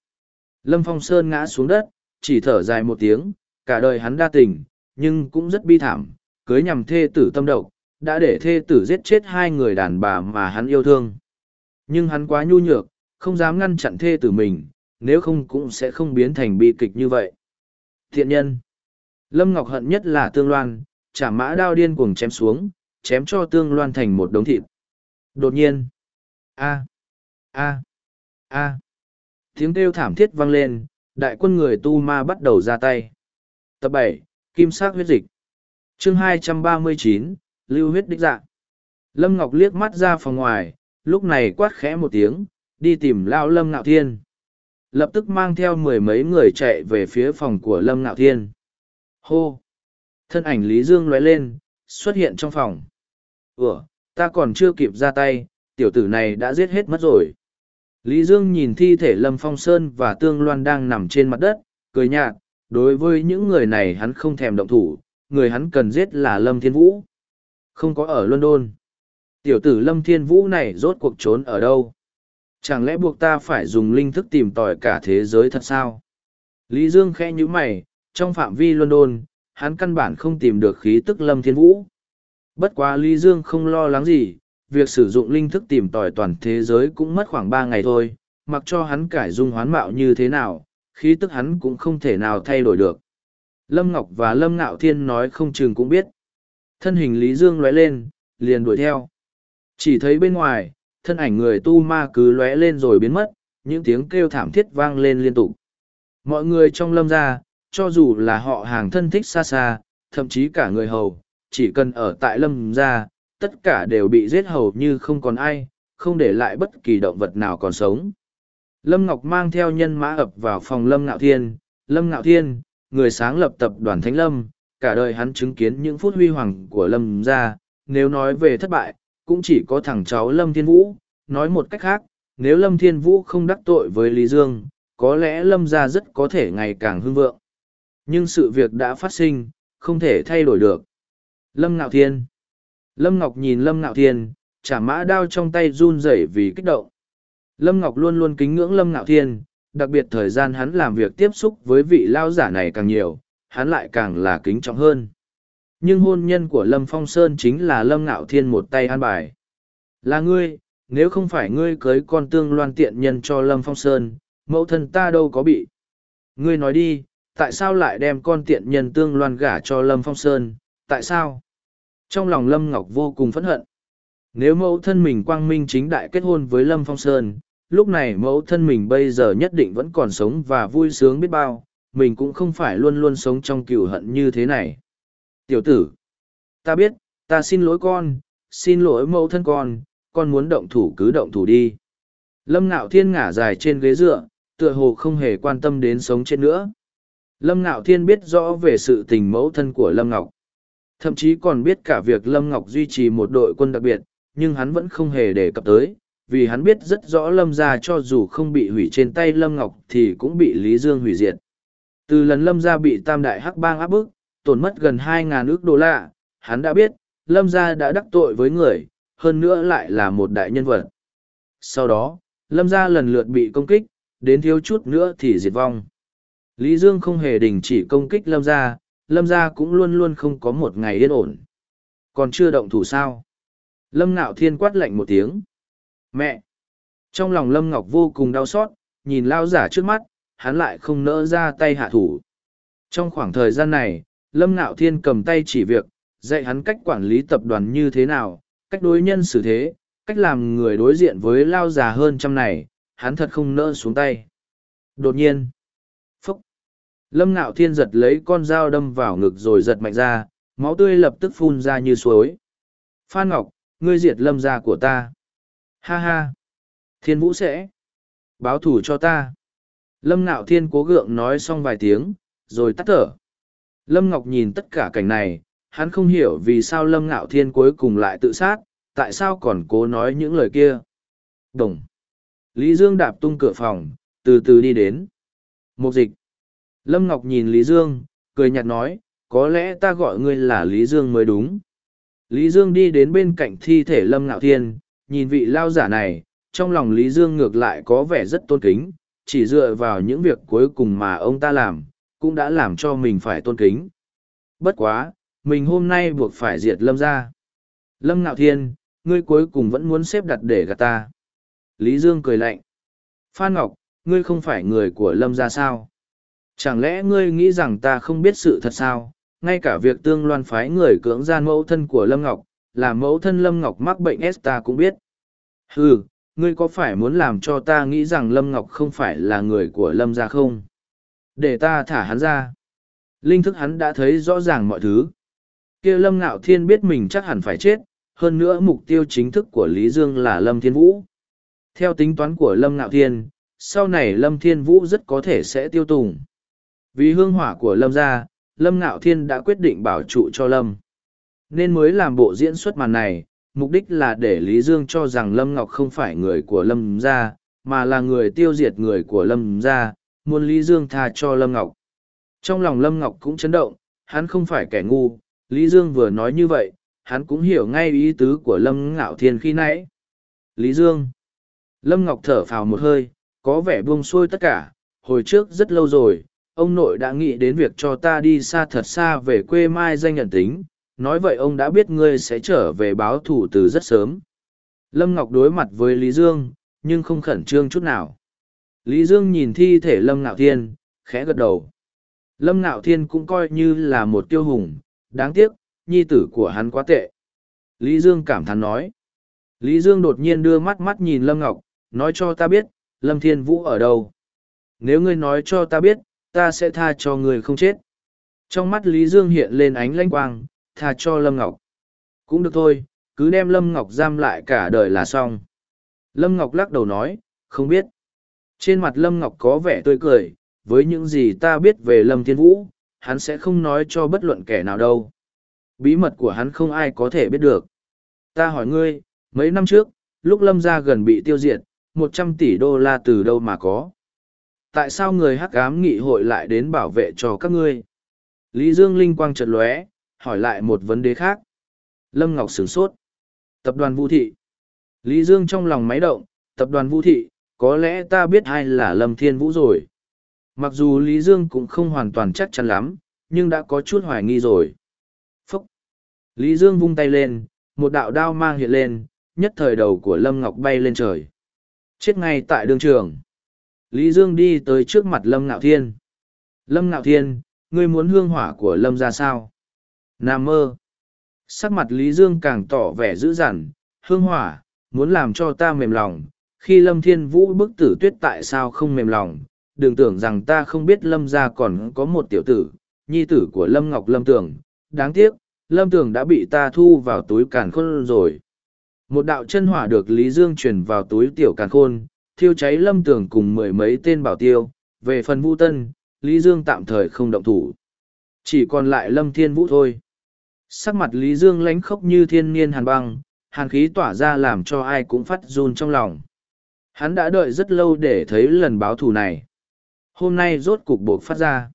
Lâm Phong Sơn ngã xuống đất, chỉ thở dài một tiếng, cả đời hắn đa tình, nhưng cũng rất bi thảm, cưới nhằm thê tử tâm độc, đã để thê tử giết chết hai người đàn bà mà hắn yêu thương. Nhưng hắn quá nhu nhược, không dám ngăn chặn thê tử mình, nếu không cũng sẽ không biến thành bi kịch như vậy. Thiện nhân Lâm Ngọc hận nhất là tương loan, chả mã đao điên cuồng chém xuống, chém cho tương loan thành một đống thịt. Đột nhiên, a a a tiếng kêu thảm thiết vang lên, đại quân người tu ma bắt đầu ra tay. Tập bảy Kim sắc huyết dịch chương hai trăm ba mươi chín Lưu huyết đích dạ. Lâm Ngọc liếc mắt ra phòng ngoài, lúc này quát khẽ một tiếng, đi tìm Lão Lâm Ngạo Thiên. Lập tức mang theo mười mấy người chạy về phía phòng của Lâm Ngạo Thiên. Hô! Thân ảnh Lý Dương lóe lên, xuất hiện trong phòng. Ủa, ta còn chưa kịp ra tay, tiểu tử này đã giết hết mất rồi. Lý Dương nhìn thi thể Lâm Phong Sơn và Tương Loan đang nằm trên mặt đất, cười nhạt, đối với những người này hắn không thèm động thủ, người hắn cần giết là Lâm Thiên Vũ. Không có ở London. Tiểu tử Lâm Thiên Vũ này rốt cuộc trốn ở đâu? Chẳng lẽ buộc ta phải dùng linh thức tìm tòi cả thế giới thật sao? Lý Dương khẽ như mày, trong phạm vi London, hắn căn bản không tìm được khí tức Lâm Thiên Vũ. Bất quá Lý Dương không lo lắng gì, việc sử dụng linh thức tìm tòi toàn thế giới cũng mất khoảng ba ngày thôi, mặc cho hắn cải dung hoán mạo như thế nào, khí tức hắn cũng không thể nào thay đổi được. Lâm Ngọc và Lâm Ngạo Thiên nói không chừng cũng biết. Thân hình Lý Dương lóe lên, liền đuổi theo. Chỉ thấy bên ngoài, thân ảnh người tu ma cứ lóe lên rồi biến mất, những tiếng kêu thảm thiết vang lên liên tục. Mọi người trong lâm gia, cho dù là họ hàng thân thích xa xa, thậm chí cả người hầu, chỉ cần ở tại lâm gia, tất cả đều bị giết hầu như không còn ai, không để lại bất kỳ động vật nào còn sống. Lâm Ngọc mang theo nhân mã ập vào phòng Lâm Ngạo Thiên, Lâm Ngạo Thiên, người sáng lập tập đoàn Thánh Lâm, cả đời hắn chứng kiến những phút huy hoàng của Lâm gia, nếu nói về thất bại, cũng chỉ có thằng cháu Lâm Thiên Vũ, nói một cách khác, nếu Lâm Thiên Vũ không đắc tội với Lý Dương, có lẽ Lâm gia rất có thể ngày càng hưng vượng. Nhưng sự việc đã phát sinh, không thể thay đổi được. Lâm Ngạo Thiên Lâm Ngọc nhìn Lâm Ngạo Thiên, chả mã đao trong tay run rẩy vì kích động. Lâm Ngọc luôn luôn kính ngưỡng Lâm Ngạo Thiên, đặc biệt thời gian hắn làm việc tiếp xúc với vị lao giả này càng nhiều, hắn lại càng là kính trọng hơn. Nhưng hôn nhân của Lâm Phong Sơn chính là Lâm Ngạo Thiên một tay an bài. Là ngươi, nếu không phải ngươi cưới con tương loan tiện nhân cho Lâm Phong Sơn, mẫu thân ta đâu có bị. Ngươi nói đi, tại sao lại đem con tiện nhân tương loan gả cho Lâm Phong Sơn, tại sao? Trong lòng Lâm Ngọc vô cùng phẫn hận. Nếu mẫu thân mình quang minh chính đại kết hôn với Lâm Phong Sơn, lúc này mẫu thân mình bây giờ nhất định vẫn còn sống và vui sướng biết bao, mình cũng không phải luôn luôn sống trong cựu hận như thế này. Tiểu tử, ta biết, ta xin lỗi con, xin lỗi mẫu thân con, con muốn động thủ cứ động thủ đi. Lâm Nạo Thiên ngả dài trên ghế dựa, tựa hồ không hề quan tâm đến sống chết nữa. Lâm Nạo Thiên biết rõ về sự tình mẫu thân của Lâm Ngọc. Thậm chí còn biết cả việc Lâm Ngọc duy trì một đội quân đặc biệt, nhưng hắn vẫn không hề đề cập tới, vì hắn biết rất rõ Lâm gia cho dù không bị hủy trên tay Lâm Ngọc thì cũng bị Lý Dương hủy diệt. Từ lần Lâm gia bị Tam Đại Hắc Bang áp bức, tổn mất gần 2.000 ước đô la, hắn đã biết, Lâm gia đã đắc tội với người, hơn nữa lại là một đại nhân vật. Sau đó, Lâm gia lần lượt bị công kích, đến thiếu chút nữa thì diệt vong. Lý Dương không hề đình chỉ công kích Lâm gia, Lâm gia cũng luôn luôn không có một ngày yên ổn. Còn chưa động thủ sao? Lâm Nạo Thiên quát lạnh một tiếng. Mẹ! Trong lòng Lâm Ngọc vô cùng đau xót, nhìn lao giả trước mắt, hắn lại không nỡ ra tay hạ thủ. Trong khoảng thời gian này, Lâm Nạo Thiên cầm tay chỉ việc, dạy hắn cách quản lý tập đoàn như thế nào, cách đối nhân xử thế, cách làm người đối diện với lao già hơn trăm này, hắn thật không nỡ xuống tay. Đột nhiên, phúc, Lâm Nạo Thiên giật lấy con dao đâm vào ngực rồi giật mạnh ra, máu tươi lập tức phun ra như suối. Phan Ngọc, ngươi diệt lâm gia của ta. Ha ha! Thiên vũ sẽ báo thủ cho ta. Lâm Nạo Thiên cố gượng nói xong vài tiếng, rồi tắt thở. Lâm Ngọc nhìn tất cả cảnh này, hắn không hiểu vì sao Lâm Nạo Thiên cuối cùng lại tự sát, tại sao còn cố nói những lời kia. Đồng. Lý Dương đạp tung cửa phòng, từ từ đi đến. Một dịch. Lâm Ngọc nhìn Lý Dương, cười nhạt nói, có lẽ ta gọi ngươi là Lý Dương mới đúng. Lý Dương đi đến bên cạnh thi thể Lâm Ngạo Thiên, nhìn vị lao giả này, trong lòng Lý Dương ngược lại có vẻ rất tôn kính, chỉ dựa vào những việc cuối cùng mà ông ta làm, cũng đã làm cho mình phải tôn kính. Bất quá, mình hôm nay buộc phải diệt Lâm ra. Lâm Ngạo Thiên, ngươi cuối cùng vẫn muốn xếp đặt để gạt ta. Lý Dương cười lạnh. Phan Ngọc, ngươi không phải người của Lâm ra sao? Chẳng lẽ ngươi nghĩ rằng ta không biết sự thật sao? ngay cả việc tương loan phái người cưỡng gian mẫu thân của Lâm Ngọc, là mẫu thân Lâm Ngọc mắc bệnh S ta cũng biết. hừ ngươi có phải muốn làm cho ta nghĩ rằng Lâm Ngọc không phải là người của Lâm gia không? Để ta thả hắn ra. Linh thức hắn đã thấy rõ ràng mọi thứ. kia Lâm Ngạo Thiên biết mình chắc hẳn phải chết, hơn nữa mục tiêu chính thức của Lý Dương là Lâm Thiên Vũ. Theo tính toán của Lâm Ngạo Thiên, sau này Lâm Thiên Vũ rất có thể sẽ tiêu tùng. Vì hương hỏa của Lâm gia, Lâm Ngạo Thiên đã quyết định bảo trụ cho Lâm. Nên mới làm bộ diễn xuất màn này, mục đích là để Lý Dương cho rằng Lâm Ngọc không phải người của Lâm gia, mà là người tiêu diệt người của Lâm gia, muốn Lý Dương tha cho Lâm Ngọc. Trong lòng Lâm Ngọc cũng chấn động, hắn không phải kẻ ngu, Lý Dương vừa nói như vậy, hắn cũng hiểu ngay ý tứ của Lâm Ngạo Thiên khi nãy. Lý Dương Lâm Ngọc thở phào một hơi, có vẻ buông xuôi tất cả, hồi trước rất lâu rồi, ông nội đã nghĩ đến việc cho ta đi xa thật xa về quê mai danh nhận tính nói vậy ông đã biết ngươi sẽ trở về báo thủ từ rất sớm Lâm Ngọc đối mặt với Lý Dương, nhưng không khẩn trương chút nào. Lý Dương nhìn thi thể Lâm Ngạo Thiên, khẽ gật đầu. Lâm Ngạo Thiên cũng coi như là một tiêu hùng, đáng tiếc, nhi tử của hắn quá tệ. Lý Dương cảm thán nói. Lý Dương đột nhiên đưa mắt mắt nhìn Lâm Ngọc, nói cho ta biết, Lâm Thiên Vũ ở đâu. Nếu ngươi nói cho ta biết, ta sẽ tha cho ngươi không chết. Trong mắt Lý Dương hiện lên ánh lanh quang, tha cho Lâm Ngọc. Cũng được thôi, cứ đem Lâm Ngọc giam lại cả đời là xong. Lâm Ngọc lắc đầu nói, không biết. Trên mặt Lâm Ngọc có vẻ tươi cười, với những gì ta biết về Lâm Thiên Vũ, hắn sẽ không nói cho bất luận kẻ nào đâu. Bí mật của hắn không ai có thể biết được. Ta hỏi ngươi, mấy năm trước, lúc Lâm gia gần bị tiêu diệt, một trăm tỷ đô la từ đâu mà có? Tại sao người hắc ám nghị hội lại đến bảo vệ cho các ngươi? Lý Dương Linh quang chợt lóe, hỏi lại một vấn đề khác. Lâm Ngọc sửng sốt. Tập đoàn Vũ Thị. Lý Dương trong lòng máy động, tập đoàn Vũ Thị, có lẽ ta biết ai là Lâm Thiên Vũ rồi. Mặc dù Lý Dương cũng không hoàn toàn chắc chắn lắm, nhưng đã có chút hoài nghi rồi. Phúc! Lý Dương vung tay lên, một đạo đao mang hiện lên, nhất thời đầu của Lâm Ngọc bay lên trời. Chết ngay tại đường trường. Lý Dương đi tới trước mặt Lâm Ngạo Thiên. Lâm Ngạo Thiên, ngươi muốn hương hỏa của Lâm ra sao? Nam mơ. Sắc mặt Lý Dương càng tỏ vẻ dữ dằn, hương hỏa, muốn làm cho ta mềm lòng. Khi Lâm Thiên Vũ bức tử tuyết tại sao không mềm lòng, đừng tưởng rằng ta không biết lâm gia còn có một tiểu tử, nhi tử của lâm ngọc lâm tường, đáng tiếc, lâm tường đã bị ta thu vào túi càn khôn rồi. Một đạo chân hỏa được Lý Dương truyền vào túi tiểu càn khôn, thiêu cháy lâm tường cùng mười mấy tên bảo tiêu, về phần vũ tân, Lý Dương tạm thời không động thủ. Chỉ còn lại lâm thiên vũ thôi. Sắc mặt Lý Dương lánh khốc như thiên niên hàn băng, hàn khí tỏa ra làm cho ai cũng phát run trong lòng. Hắn đã đợi rất lâu để thấy lần báo thù này hôm nay rốt cục buộc phát ra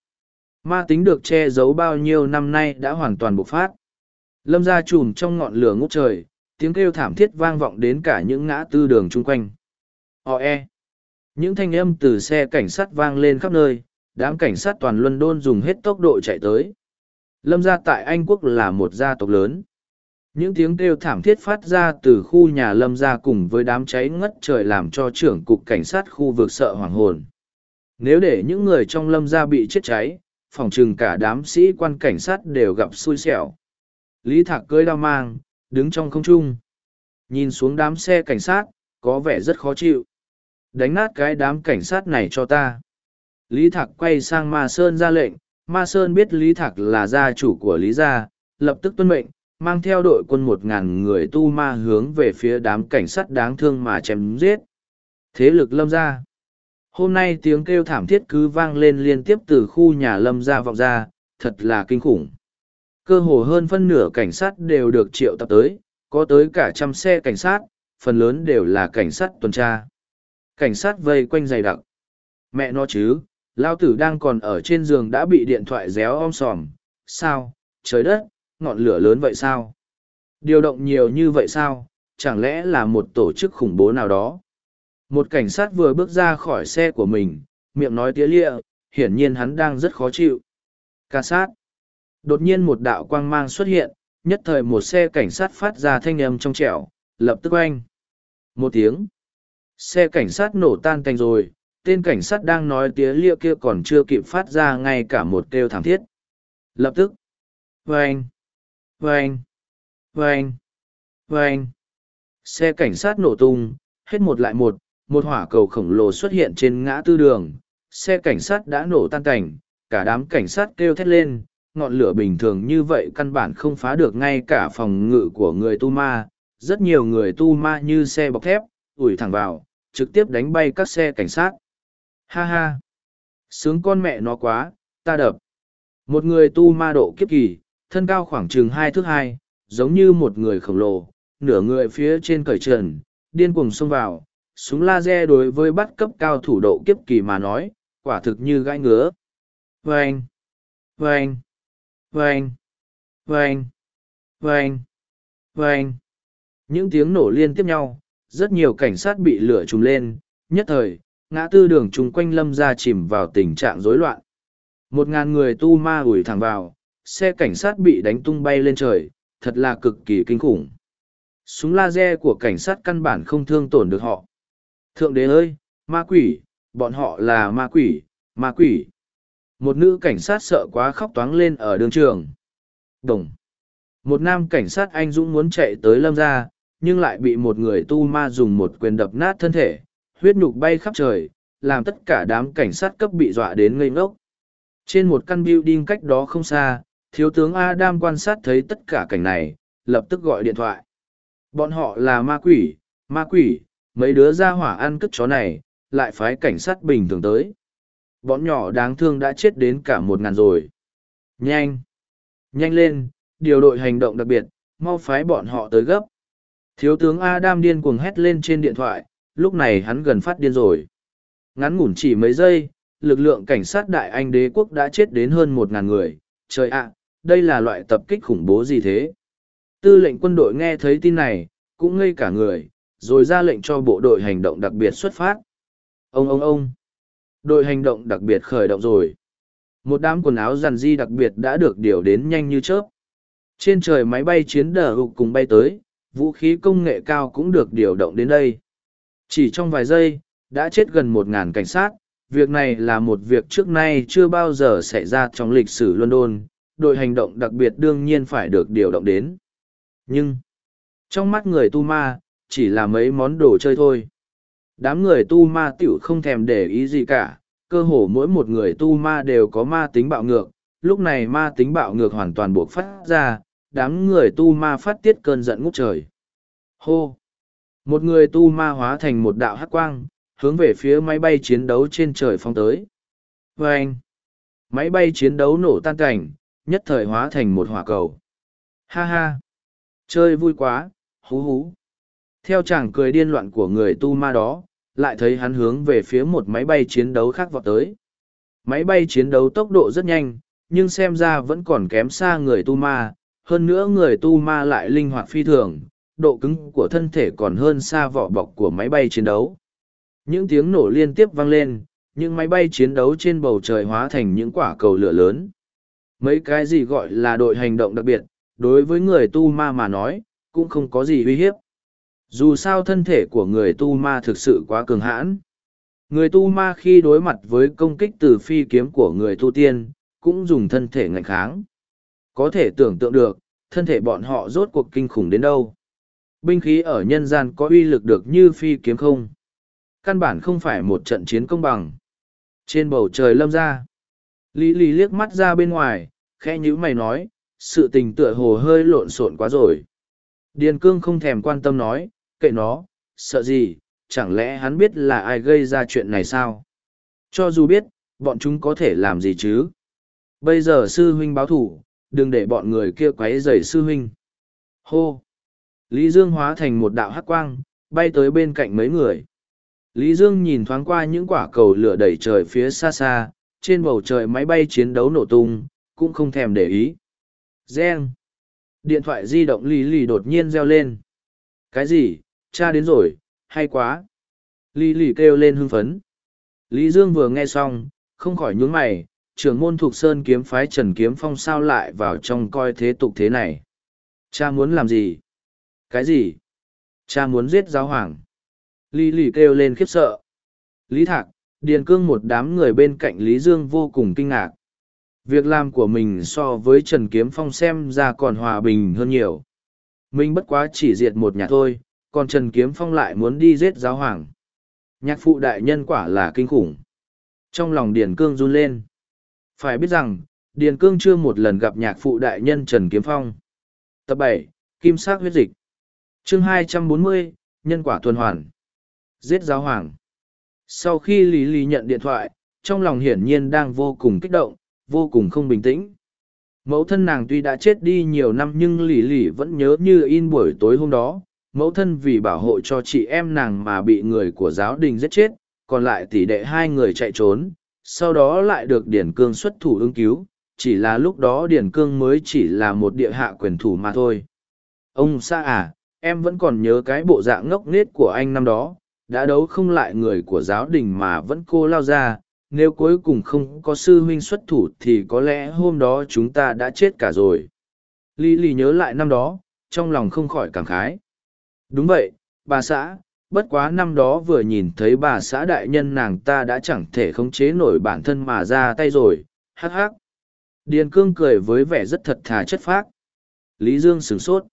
ma tính được che giấu bao nhiêu năm nay đã hoàn toàn bộc phát lâm ra chùm trong ngọn lửa ngút trời tiếng kêu thảm thiết vang vọng đến cả những ngã tư đường chung quanh o-e những thanh âm từ xe cảnh sát vang lên khắp nơi đám cảnh sát toàn london dùng hết tốc độ chạy tới lâm gia tại anh quốc là một gia tộc lớn những tiếng kêu thảm thiết phát ra từ khu nhà lâm gia cùng với đám cháy ngất trời làm cho trưởng cục cảnh sát khu vực sợ hoàng hồn nếu để những người trong lâm gia bị chết cháy, phòng chừng cả đám sĩ quan cảnh sát đều gặp xui xẻo. Lý Thạc cưới đao mang, đứng trong không trung. Nhìn xuống đám xe cảnh sát, có vẻ rất khó chịu. Đánh nát cái đám cảnh sát này cho ta. Lý Thạc quay sang Ma Sơn ra lệnh, Ma Sơn biết Lý Thạc là gia chủ của Lý Gia, lập tức tuân mệnh, mang theo đội quân một ngàn người tu ma hướng về phía đám cảnh sát đáng thương mà chém giết. Thế lực lâm gia. Hôm nay tiếng kêu thảm thiết cứ vang lên liên tiếp từ khu nhà lâm gia vọng ra, thật là kinh khủng. Cơ hồ hơn phân nửa cảnh sát đều được triệu tập tới, có tới cả trăm xe cảnh sát, phần lớn đều là cảnh sát tuần tra. Cảnh sát vây quanh dày đặc. Mẹ nó chứ, lao tử đang còn ở trên giường đã bị điện thoại réo om sòm. Sao, trời đất, ngọn lửa lớn vậy sao? Điều động nhiều như vậy sao? Chẳng lẽ là một tổ chức khủng bố nào đó? Một cảnh sát vừa bước ra khỏi xe của mình, miệng nói tía lịa. hiển nhiên hắn đang rất khó chịu. Ca sát. Đột nhiên một đạo quang mang xuất hiện, nhất thời một xe cảnh sát phát ra thanh âm trong trẻo, lập tức oanh. Một tiếng. Xe cảnh sát nổ tan tành rồi, tên cảnh sát đang nói tía lia kia còn chưa kịp phát ra ngay cả một kêu thảm thiết. Lập tức. Vâng. Vâng. Vâng. Vâng. Xe cảnh sát nổ tung, hết một lại một, một hỏa cầu khổng lồ xuất hiện trên ngã tư đường, xe cảnh sát đã nổ tan cảnh, cả đám cảnh sát kêu thét lên, ngọn lửa bình thường như vậy căn bản không phá được ngay cả phòng ngự của người tu ma, rất nhiều người tu ma như xe bọc thép, ủi thẳng vào, trực tiếp đánh bay các xe cảnh sát. Ha ha! Sướng con mẹ nó quá, ta đập. Một người tu ma độ kiếp kỳ, thân cao khoảng chừng hai thước hai, giống như một người khổng lồ, nửa người phía trên cởi trần, điên cuồng xông vào, súng laser đối với bắt cấp cao thủ độ kiếp kỳ mà nói, quả thực như gãi ngứa. Vâng! Vâng! Vâng! Vâng! Vâng! Vâng! Những tiếng nổ liên tiếp nhau, rất nhiều cảnh sát bị lửa trùng lên, nhất thời, ngã tư đường chung quanh lâm ra chìm vào tình trạng rối loạn. Một ngàn người tu ma ủi thẳng vào, xe cảnh sát bị đánh tung bay lên trời, thật là cực kỳ kinh khủng. Súng laser của cảnh sát căn bản không thương tổn được họ. Thượng đế ơi, ma quỷ, bọn họ là ma quỷ, ma quỷ. Một nữ cảnh sát sợ quá khóc toáng lên ở đường trường. Đồng. Một nam cảnh sát anh Dũng muốn chạy tới lâm ra, nhưng lại bị một người tu ma dùng một quyền đập nát thân thể, huyết nhục bay khắp trời, làm tất cả đám cảnh sát cấp bị dọa đến ngây ngốc. Trên một căn building cách đó không xa, thiếu tướng Adam quan sát thấy tất cả cảnh này, lập tức gọi điện thoại. Bọn họ là ma quỷ, ma quỷ, mấy đứa ra hỏa ăn cất chó này, lại phái cảnh sát bình thường tới. Bọn nhỏ đáng thương đã chết đến cả một ngàn rồi. Nhanh! Nhanh lên, điều đội hành động đặc biệt, mau phái bọn họ tới gấp. Thiếu tướng Adam điên cuồng hét lên trên điện thoại, lúc này hắn gần phát điên rồi. Ngắn ngủn chỉ mấy giây, lực lượng cảnh sát đại anh đế quốc đã chết đến hơn một ngàn người. Trời ạ, đây là loại tập kích khủng bố gì thế? Tư lệnh quân đội nghe thấy tin này, cũng ngây cả người, rồi ra lệnh cho bộ đội hành động đặc biệt xuất phát. Ông ông ông! Đội hành động đặc biệt khởi động rồi. Một đám quần áo dàn di đặc biệt đã được điều đến nhanh như chớp. Trên trời máy bay chiến đờ hục cùng bay tới, vũ khí công nghệ cao cũng được điều động đến đây. Chỉ trong vài giây, đã chết gần một ngàn cảnh sát. Việc này là một việc trước nay chưa bao giờ xảy ra trong lịch sử London. Đội hành động đặc biệt đương nhiên phải được điều động đến. Nhưng, trong mắt người tu ma, chỉ là mấy món đồ chơi thôi. Đám người tu ma tiểu không thèm để ý gì cả, cơ hồ mỗi một người tu ma đều có ma tính bạo ngược, lúc này ma tính bạo ngược hoàn toàn buộc phát ra, đám người tu ma phát tiết cơn giận ngút trời. Hô! Một người tu ma hóa thành một đạo hắc quang, hướng về phía máy bay chiến đấu trên trời phong tới. Và anh! Máy bay chiến đấu nổ tan cảnh, nhất thời hóa thành một hỏa cầu. Ha ha! Chơi vui quá, hú hú! Theo chàng cười điên loạn của người tu ma đó, lại thấy hắn hướng về phía một máy bay chiến đấu khác vọt tới. Máy bay chiến đấu tốc độ rất nhanh, nhưng xem ra vẫn còn kém xa người tu ma, hơn nữa người tu ma lại linh hoạt phi thường, độ cứng của thân thể còn hơn xa vỏ bọc của máy bay chiến đấu. Những tiếng nổ liên tiếp vang lên, những máy bay chiến đấu trên bầu trời hóa thành những quả cầu lửa lớn. Mấy cái gì gọi là đội hành động đặc biệt, đối với người tu ma mà nói, cũng không có gì uy hiếp. Dù sao thân thể của người tu ma thực sự quá cường hãn. Người tu ma khi đối mặt với công kích từ phi kiếm của người tu tiên, cũng dùng thân thể ngạnh kháng. Có thể tưởng tượng được, thân thể bọn họ rốt cuộc kinh khủng đến đâu. Binh khí ở nhân gian có uy lực được như phi kiếm không? Căn bản không phải một trận chiến công bằng. Trên bầu trời lâm ra. Lý Lý liếc mắt ra bên ngoài, khẽ nhữ mày nói, sự tình tựa hồ hơi lộn xộn quá rồi. Điền cương không thèm quan tâm nói, kệ nó, sợ gì, chẳng lẽ hắn biết là ai gây ra chuyện này sao? Cho dù biết, bọn chúng có thể làm gì chứ? Bây giờ sư huynh báo thủ, đừng để bọn người kia quấy rầy sư huynh. Hô! Lý Dương hóa thành một đạo hắc quang, bay tới bên cạnh mấy người. Lý Dương nhìn thoáng qua những quả cầu lửa đầy trời phía xa xa, trên bầu trời máy bay chiến đấu nổ tung, cũng không thèm để ý. Gen! Điện thoại di động Lý lì đột nhiên reo lên. Cái gì? Cha đến rồi, hay quá. Lý lì kêu lên hưng phấn. Lý Dương vừa nghe xong, không khỏi nhướng mày, trưởng môn thuộc sơn kiếm phái Trần Kiếm Phong sao lại vào trong coi thế tục thế này. Cha muốn làm gì? Cái gì? Cha muốn giết giáo hoàng. Lý lì kêu lên khiếp sợ. Lý Thạc, Điền Cương một đám người bên cạnh Lý Dương vô cùng kinh ngạc. Việc làm của mình so với Trần Kiếm Phong xem ra còn hòa bình hơn nhiều. Mình bất quá chỉ diệt một nhà thôi, còn Trần Kiếm Phong lại muốn đi giết giáo hoàng. Nhạc phụ đại nhân quả là kinh khủng. Trong lòng Điền Cương run lên. Phải biết rằng, Điền Cương chưa một lần gặp nhạc phụ đại nhân Trần Kiếm Phong. Tập bảy Kim sắc huyết dịch chương hai trăm bốn mươi Nhân quả tuần hoàn. Giết giáo hoàng. Sau khi Lý Lý nhận điện thoại, trong lòng hiển nhiên đang vô cùng kích động, vô cùng không bình tĩnh. Mẫu thân nàng tuy đã chết đi nhiều năm nhưng Lý Lý vẫn nhớ như in buổi tối hôm đó, mẫu thân vì bảo hộ cho chị em nàng mà bị người của giáo đình giết chết, còn lại tỷ đệ hai người chạy trốn, sau đó lại được Điển Cương xuất thủ ứng cứu, chỉ là lúc đó Điển Cương mới chỉ là một địa hạ quyền thủ mà thôi. Ông xa à, em vẫn còn nhớ cái bộ dạng ngốc nghếch của anh năm đó, đã đấu không lại người của giáo đình mà vẫn cô lao ra, nếu cuối cùng không có sư huynh xuất thủ thì có lẽ hôm đó chúng ta đã chết cả rồi. Lý lì nhớ lại năm đó, trong lòng không khỏi cảm khái. Đúng vậy, bà xã, bất quá năm đó vừa nhìn thấy bà xã đại nhân nàng ta đã chẳng thể khống chế nổi bản thân mà ra tay rồi, hắc hắc. Điền cương cười với vẻ rất thật thà chất phác. Lý Dương sửng sốt.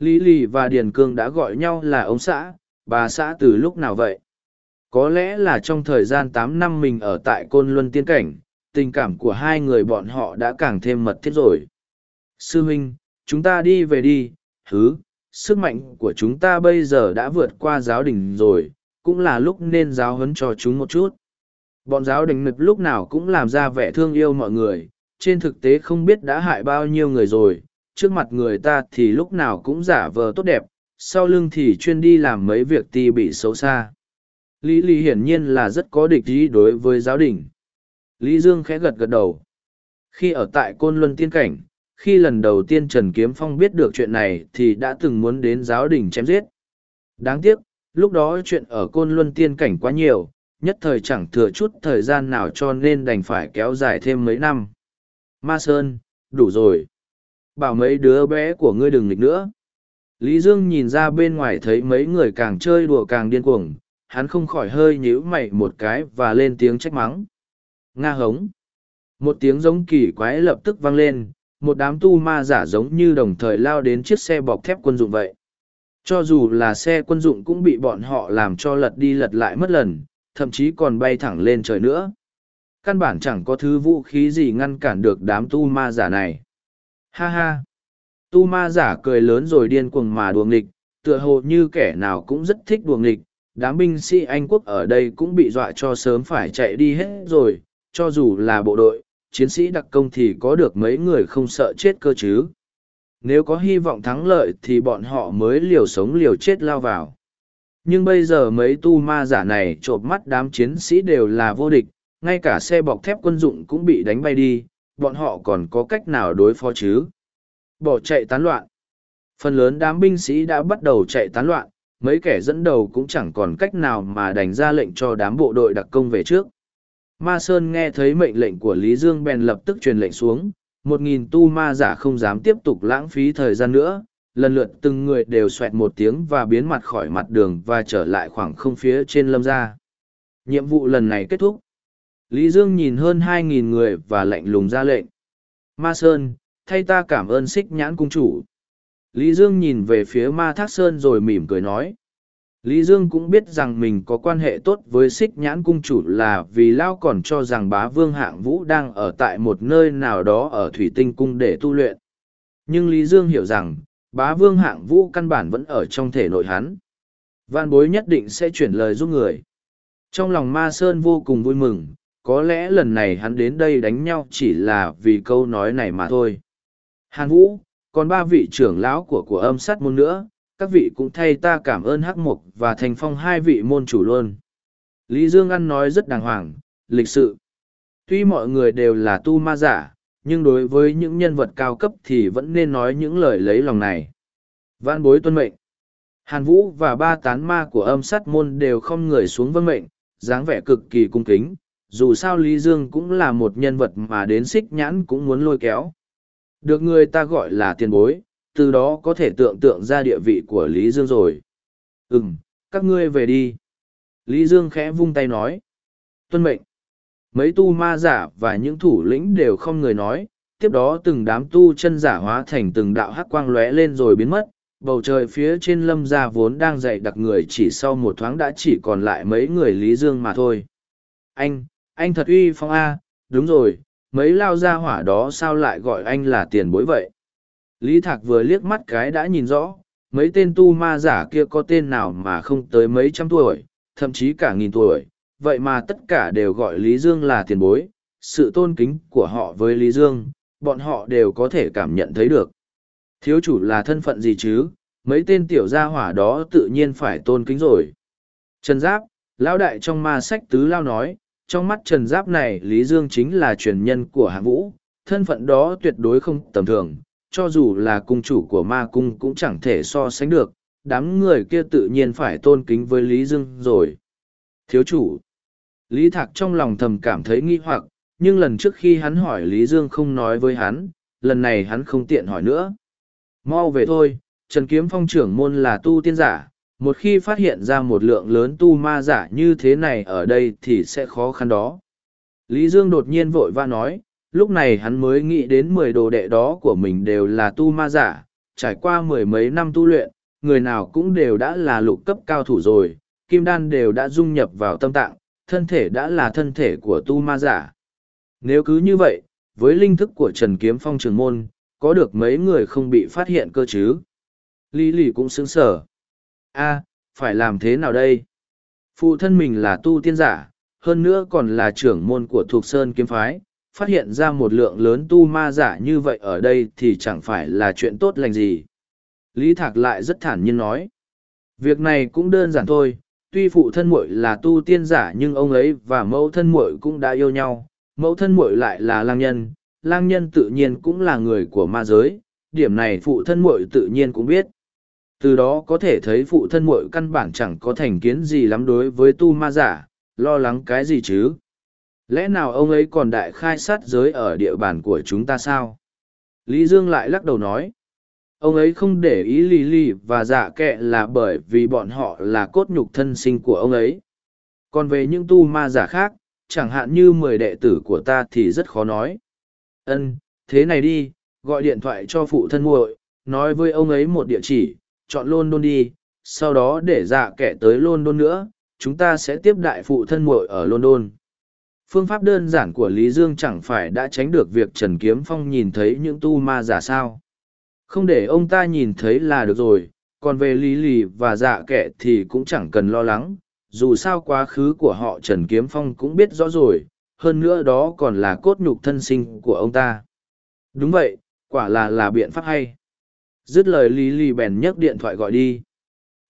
Lý Lì và Điền Cương đã gọi nhau là ông xã, bà xã từ lúc nào vậy? Có lẽ là trong thời gian tám năm mình ở tại Côn Luân Tiên Cảnh, tình cảm của hai người bọn họ đã càng thêm mật thiết rồi. Sư huynh, chúng ta đi về đi, hứ, sức mạnh của chúng ta bây giờ đã vượt qua giáo đình rồi, cũng là lúc nên giáo huấn cho chúng một chút. Bọn giáo đình nực lúc nào cũng làm ra vẻ thương yêu mọi người, trên thực tế không biết đã hại bao nhiêu người rồi, trước mặt người ta thì lúc nào cũng giả vờ tốt đẹp, sau lưng thì chuyên đi làm mấy việc ti bị xấu xa. Lý Lý hiển nhiên là rất có địch ý đối với giáo đình. Lý Dương khẽ gật gật đầu. Khi ở tại Côn Luân Tiên Cảnh, khi lần đầu tiên Trần Kiếm Phong biết được chuyện này thì đã từng muốn đến giáo đình chém giết. Đáng tiếc, lúc đó chuyện ở Côn Luân Tiên Cảnh quá nhiều, nhất thời chẳng thừa chút thời gian nào cho nên đành phải kéo dài thêm mấy năm. Ma Sơn, đủ rồi. Bảo mấy đứa bé của ngươi đừng nghịch nữa. Lý Dương nhìn ra bên ngoài thấy mấy người càng chơi đùa càng điên cuồng, hắn không khỏi hơi nhíu mày một cái và lên tiếng trách mắng. Nga hống. Một tiếng giống kỳ quái lập tức vang lên, một đám tu ma giả giống như đồng thời lao đến chiếc xe bọc thép quân dụng vậy. Cho dù là xe quân dụng cũng bị bọn họ làm cho lật đi lật lại mất lần, thậm chí còn bay thẳng lên trời nữa. Căn bản chẳng có thứ vũ khí gì ngăn cản được đám tu ma giả này. Ha ha! Tu ma giả cười lớn rồi điên cuồng mà đùa nghịch, tựa hồ như kẻ nào cũng rất thích đùa nghịch. Đám binh sĩ Anh quốc ở đây cũng bị dọa cho sớm phải chạy đi hết rồi, cho dù là bộ đội, chiến sĩ đặc công thì có được mấy người không sợ chết cơ chứ. Nếu có hy vọng thắng lợi thì bọn họ mới liều sống liều chết lao vào. Nhưng bây giờ mấy tu ma giả này trộm mắt đám chiến sĩ đều là vô địch, ngay cả xe bọc thép quân dụng cũng bị đánh bay đi, bọn họ còn có cách nào đối phó chứ? Bỏ chạy tán loạn. Phần lớn đám binh sĩ đã bắt đầu chạy tán loạn, mấy kẻ dẫn đầu cũng chẳng còn cách nào mà đánh ra lệnh cho đám bộ đội đặc công về trước. Ma Sơn nghe thấy mệnh lệnh của Lý Dương bèn lập tức truyền lệnh xuống, một nghìn tu ma giả không dám tiếp tục lãng phí thời gian nữa, lần lượt từng người đều xoẹt một tiếng và biến mặt khỏi mặt đường và trở lại khoảng không phía trên lâm ra. Nhiệm vụ lần này kết thúc. Lý Dương nhìn hơn hai nghìn người và lạnh lùng ra lệnh. Ma Sơn, thay ta cảm ơn xích nhãn cung chủ. Lý Dương nhìn về phía ma thác sơn rồi mỉm cười nói. Lý Dương cũng biết rằng mình có quan hệ tốt với xích nhãn cung chủ là vì Lao còn cho rằng bá vương hạng vũ đang ở tại một nơi nào đó ở thủy tinh cung để tu luyện. Nhưng Lý Dương hiểu rằng, bá vương hạng vũ căn bản vẫn ở trong thể nội hắn. Vạn bối nhất định sẽ chuyển lời giúp người. Trong lòng ma sơn vô cùng vui mừng, có lẽ lần này hắn đến đây đánh nhau chỉ là vì câu nói này mà thôi. Hàn Vũ, còn ba vị trưởng lão của của âm sát môn nữa, các vị cũng thay ta cảm ơn Hắc Mục và Thành Phong hai vị môn chủ luôn. Lý Dương Ăn nói rất đàng hoàng, lịch sự. Tuy mọi người đều là tu ma giả, nhưng đối với những nhân vật cao cấp thì vẫn nên nói những lời lấy lòng này. Vạn bối tuân mệnh. Hàn Vũ và ba tán ma của âm sát môn đều không người xuống vân mệnh, dáng vẻ cực kỳ cung kính. Dù sao Lý Dương cũng là một nhân vật mà đến xích nhãn cũng muốn lôi kéo. Được người ta gọi là tiền bối, từ đó có thể tưởng tượng ra địa vị của Lý Dương rồi. Ừm, các ngươi về đi. Lý Dương khẽ vung tay nói. Tuân mệnh. Mấy tu ma giả và những thủ lĩnh đều không người nói, tiếp đó từng đám tu chân giả hóa thành từng đạo hắc quang lóe lên rồi biến mất. Bầu trời phía trên lâm gia vốn đang dậy đặc người chỉ sau một thoáng đã chỉ còn lại mấy người Lý Dương mà thôi. Anh, anh thật uy phong A, đúng rồi, mấy lao gia hỏa đó sao lại gọi anh là tiền bối vậy? Lý thạc vừa liếc mắt cái đã nhìn rõ mấy tên tu ma giả kia có tên nào mà không tới mấy trăm tuổi thậm chí cả nghìn tuổi vậy mà tất cả đều gọi lý dương là tiền bối sự tôn kính của họ với lý dương bọn họ đều có thể cảm nhận thấy được. Thiếu chủ là thân phận gì chứ? Mấy tên tiểu gia hỏa đó tự nhiên phải tôn kính rồi. Trần giáp lão đại trong ma sách tứ lao nói trong mắt Trần Giáp này Lý Dương chính là truyền nhân của hạng vũ, thân phận đó tuyệt đối không tầm thường, cho dù là cung chủ của ma cung cũng chẳng thể so sánh được, đám người kia tự nhiên phải tôn kính với Lý Dương rồi. Thiếu chủ, Lý Thạc trong lòng thầm cảm thấy nghi hoặc, nhưng lần trước khi hắn hỏi Lý Dương không nói với hắn, lần này hắn không tiện hỏi nữa. Mau về thôi, Trần Kiếm Phong trưởng môn là tu tiên giả, một khi phát hiện ra một lượng lớn tu ma giả như thế này ở đây thì sẽ khó khăn đó. Lý Dương đột nhiên vội va nói, lúc này hắn mới nghĩ đến mười đồ đệ đó của mình đều là tu ma giả, trải qua mười mấy năm tu luyện, người nào cũng đều đã là lục cấp cao thủ rồi, kim đan đều đã dung nhập vào tâm tạng, thân thể đã là thân thể của tu ma giả. Nếu cứ như vậy, với linh thức của Trần Kiếm Phong trường môn, có được mấy người không bị phát hiện cơ chứ? Lý lì cũng sững sở a phải làm thế nào đây? Phụ thân mình là tu tiên giả, hơn nữa còn là trưởng môn của thuộc Sơn Kiếm Phái, phát hiện ra một lượng lớn tu ma giả như vậy ở đây thì chẳng phải là chuyện tốt lành gì. Lý Thạc lại rất thản nhiên nói. Việc này cũng đơn giản thôi, tuy phụ thân muội là tu tiên giả nhưng ông ấy và mẫu thân muội cũng đã yêu nhau, mẫu thân muội lại là lang nhân, lang nhân tự nhiên cũng là người của ma giới, điểm này phụ thân muội tự nhiên cũng biết. Từ đó có thể thấy phụ thân muội căn bản chẳng có thành kiến gì lắm đối với tu ma giả, lo lắng cái gì chứ? Lẽ nào ông ấy còn đại khai sát giới ở địa bàn của chúng ta sao? Lý Dương lại lắc đầu nói. Ông ấy không để ý lì lì và dạ kệ là bởi vì bọn họ là cốt nhục thân sinh của ông ấy. Còn về những tu ma giả khác, chẳng hạn như mười đệ tử của ta thì rất khó nói. Ân, thế này đi, gọi điện thoại cho phụ thân muội, nói với ông ấy một địa chỉ, chọn London đi, sau đó để dạ kẻ tới London nữa, chúng ta sẽ tiếp đại phụ thân muội ở London. Phương pháp đơn giản của Lý Dương chẳng phải đã tránh được việc Trần Kiếm Phong nhìn thấy những tu ma giả sao. Không để ông ta nhìn thấy là được rồi, còn về Lý Lì và dạ kẻ thì cũng chẳng cần lo lắng, dù sao quá khứ của họ Trần Kiếm Phong cũng biết rõ rồi, hơn nữa đó còn là cốt nhục thân sinh của ông ta. Đúng vậy, quả là là biện pháp hay. Dứt lời Lý Lì bèn nhấc điện thoại gọi đi.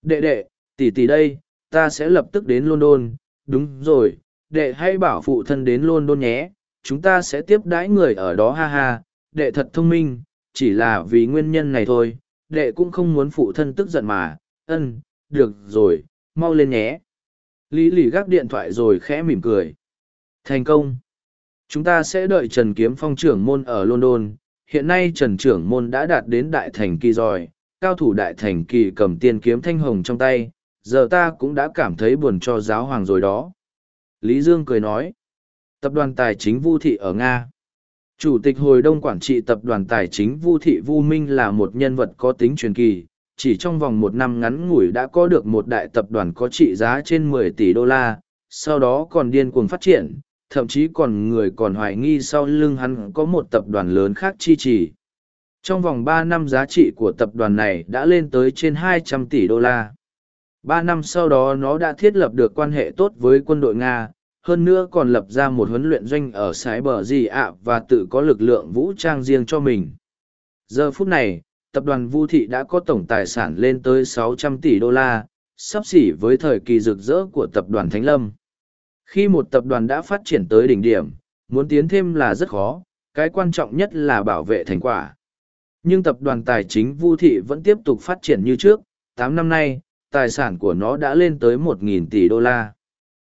Đệ đệ, tỷ tỷ đây, ta sẽ lập tức đến London, đúng rồi, đệ hãy bảo phụ thân đến London nhé, chúng ta sẽ tiếp đãi người ở đó ha ha, đệ thật thông minh, chỉ là vì nguyên nhân này thôi, đệ cũng không muốn phụ thân tức giận mà, ân, được rồi, mau lên nhé. Lý lì gác điện thoại rồi khẽ mỉm cười. Thành công. Chúng ta sẽ đợi Trần Kiếm Phong trưởng môn ở London. Hiện nay Trần trưởng môn đã đạt đến đại thành kỳ rồi, cao thủ đại thành kỳ cầm tiên kiếm thanh hồng trong tay. Giờ ta cũng đã cảm thấy buồn cho giáo hoàng rồi đó. Lý Dương cười nói. Tập đoàn Tài chính Vu Thị ở Nga. Chủ tịch Hội đông quản trị tập đoàn Tài chính Vu Thị Vu Minh là một nhân vật có tính truyền kỳ, chỉ trong vòng một năm ngắn ngủi đã có được một đại tập đoàn có trị giá trên 10 tỷ đô la, sau đó còn điên cuồng phát triển, thậm chí còn người còn hoài nghi sau lưng hắn có một tập đoàn lớn khác chi trì. Trong vòng ba năm giá trị của tập đoàn này đã lên tới trên 200 tỷ đô la. Ba năm sau đó nó đã thiết lập được quan hệ tốt với quân đội Nga, hơn nữa còn lập ra một huấn luyện doanh ở sái bờ gì ạ và tự có lực lượng vũ trang riêng cho mình. Giờ phút này, tập đoàn Vu Thị đã có tổng tài sản lên tới 600 tỷ đô la, sắp xỉ với thời kỳ rực rỡ của tập đoàn Thánh Lâm. Khi một tập đoàn đã phát triển tới đỉnh điểm, muốn tiến thêm là rất khó, cái quan trọng nhất là bảo vệ thành quả. Nhưng tập đoàn tài chính Vu Thị vẫn tiếp tục phát triển như trước, tám năm nay, tài sản của nó đã lên tới 1.000 tỷ đô la.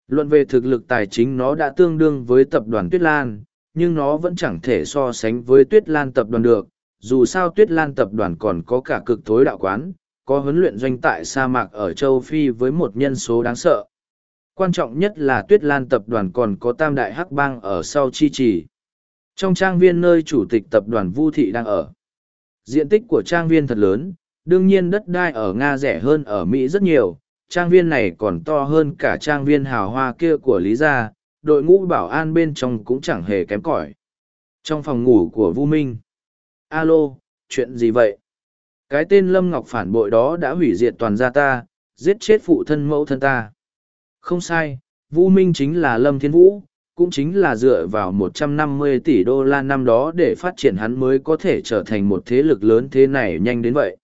Luận về thực lực tài chính nó đã tương đương với tập đoàn Tuyết Lan, nhưng nó vẫn chẳng thể so sánh với Tuyết Lan tập đoàn được, dù sao Tuyết Lan tập đoàn còn có cả cực thối đạo quán, có huấn luyện doanh tại sa mạc ở châu Phi với một nhân số đáng sợ. Quan trọng nhất là Tuyết Lan tập đoàn còn có tam đại hắc bang ở sau chi trì. Trong trang viên nơi chủ tịch tập đoàn Vu Thị đang ở. Diện tích của trang viên thật lớn, đương nhiên đất đai ở Nga rẻ hơn ở Mỹ rất nhiều. Trang viên này còn to hơn cả trang viên hào hoa kia của Lý Gia, đội ngũ bảo an bên trong cũng chẳng hề kém cỏi. Trong phòng ngủ của Vu Minh. Alo, chuyện gì vậy? Cái tên Lâm Ngọc phản bội đó đã hủy diệt toàn gia ta, giết chết phụ thân mẫu thân ta. Không sai, Vũ Minh chính là Lâm Thiên Vũ, cũng chính là dựa vào 150 tỷ đô la năm đó để phát triển hắn mới có thể trở thành một thế lực lớn thế này nhanh đến vậy.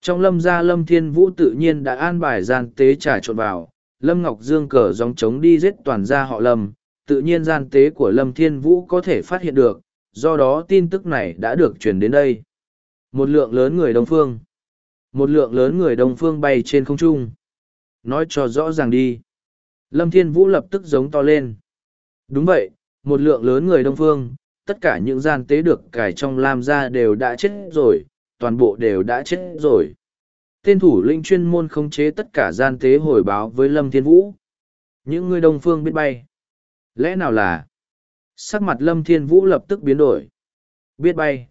Trong lâm gia Lâm Thiên Vũ tự nhiên đã an bài gian tế trà trộn vào, Lâm Ngọc Dương cờ dòng chống đi giết toàn gia họ Lâm, tự nhiên gian tế của Lâm Thiên Vũ có thể phát hiện được, do đó tin tức này đã được truyền đến đây. Một lượng lớn người Đông Phương. Một lượng lớn người Đông Phương bay trên không trung. Nói cho rõ ràng đi. Lâm Thiên Vũ lập tức giống to lên. Đúng vậy, một lượng lớn người Đông Phương, tất cả những gian tế được cải trong Lam gia đều đã chết rồi, toàn bộ đều đã chết rồi. tên thủ lĩnh chuyên môn khống chế tất cả gian tế hồi báo với Lâm Thiên Vũ. Những người đông phương biết bay. Lẽ nào là? Sắc mặt Lâm Thiên Vũ lập tức biến đổi. Biết bay.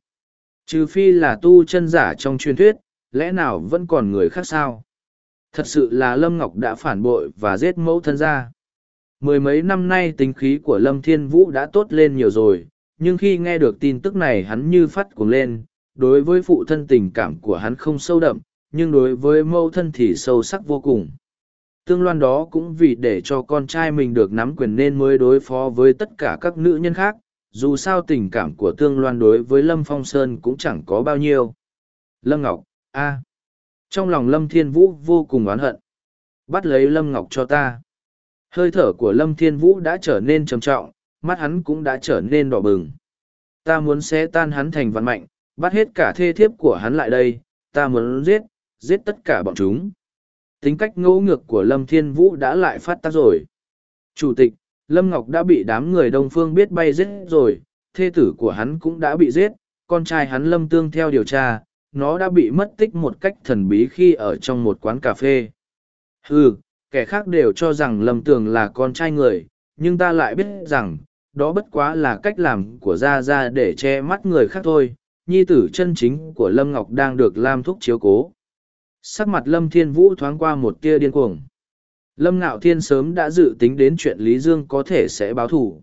Trừ phi là tu chân giả trong truyền thuyết, lẽ nào vẫn còn người khác sao? Thật sự là Lâm Ngọc đã phản bội và giết mẫu thân ra. Mười mấy năm nay tính khí của Lâm Thiên Vũ đã tốt lên nhiều rồi, nhưng khi nghe được tin tức này hắn như phát cuồng lên, đối với phụ thân tình cảm của hắn không sâu đậm, nhưng đối với mẫu thân thì sâu sắc vô cùng. Tương loan đó cũng vì để cho con trai mình được nắm quyền nên mới đối phó với tất cả các nữ nhân khác, dù sao tình cảm của tương loan đối với Lâm Phong Sơn cũng chẳng có bao nhiêu. Lâm Ngọc, a trong lòng Lâm Thiên Vũ vô cùng oán hận. Bắt lấy Lâm Ngọc cho ta. Hơi thở của Lâm Thiên Vũ đã trở nên trầm trọng, mắt hắn cũng đã trở nên đỏ bừng. Ta muốn xé tan hắn thành văn mạnh, bắt hết cả thê thiếp của hắn lại đây, ta muốn giết, giết tất cả bọn chúng. Tính cách ngỗ ngược của Lâm Thiên Vũ đã lại phát tác rồi. Chủ tịch, Lâm Ngọc đã bị đám người Đông Phương biết bay giết rồi, thê tử của hắn cũng đã bị giết, con trai hắn Lâm Tương theo điều tra, nó đã bị mất tích một cách thần bí khi ở trong một quán cà phê. Ừ, kẻ khác đều cho rằng Lâm Tường là con trai người, nhưng ta lại biết rằng, đó bất quá là cách làm của Gia Gia để che mắt người khác thôi. Nhi tử chân chính của Lâm Ngọc đang được Lam Thúc chiếu cố. Sắc mặt Lâm Thiên Vũ thoáng qua một tia điên cuồng. Lâm Ngạo Thiên sớm đã dự tính đến chuyện Lý Dương có thể sẽ báo thù.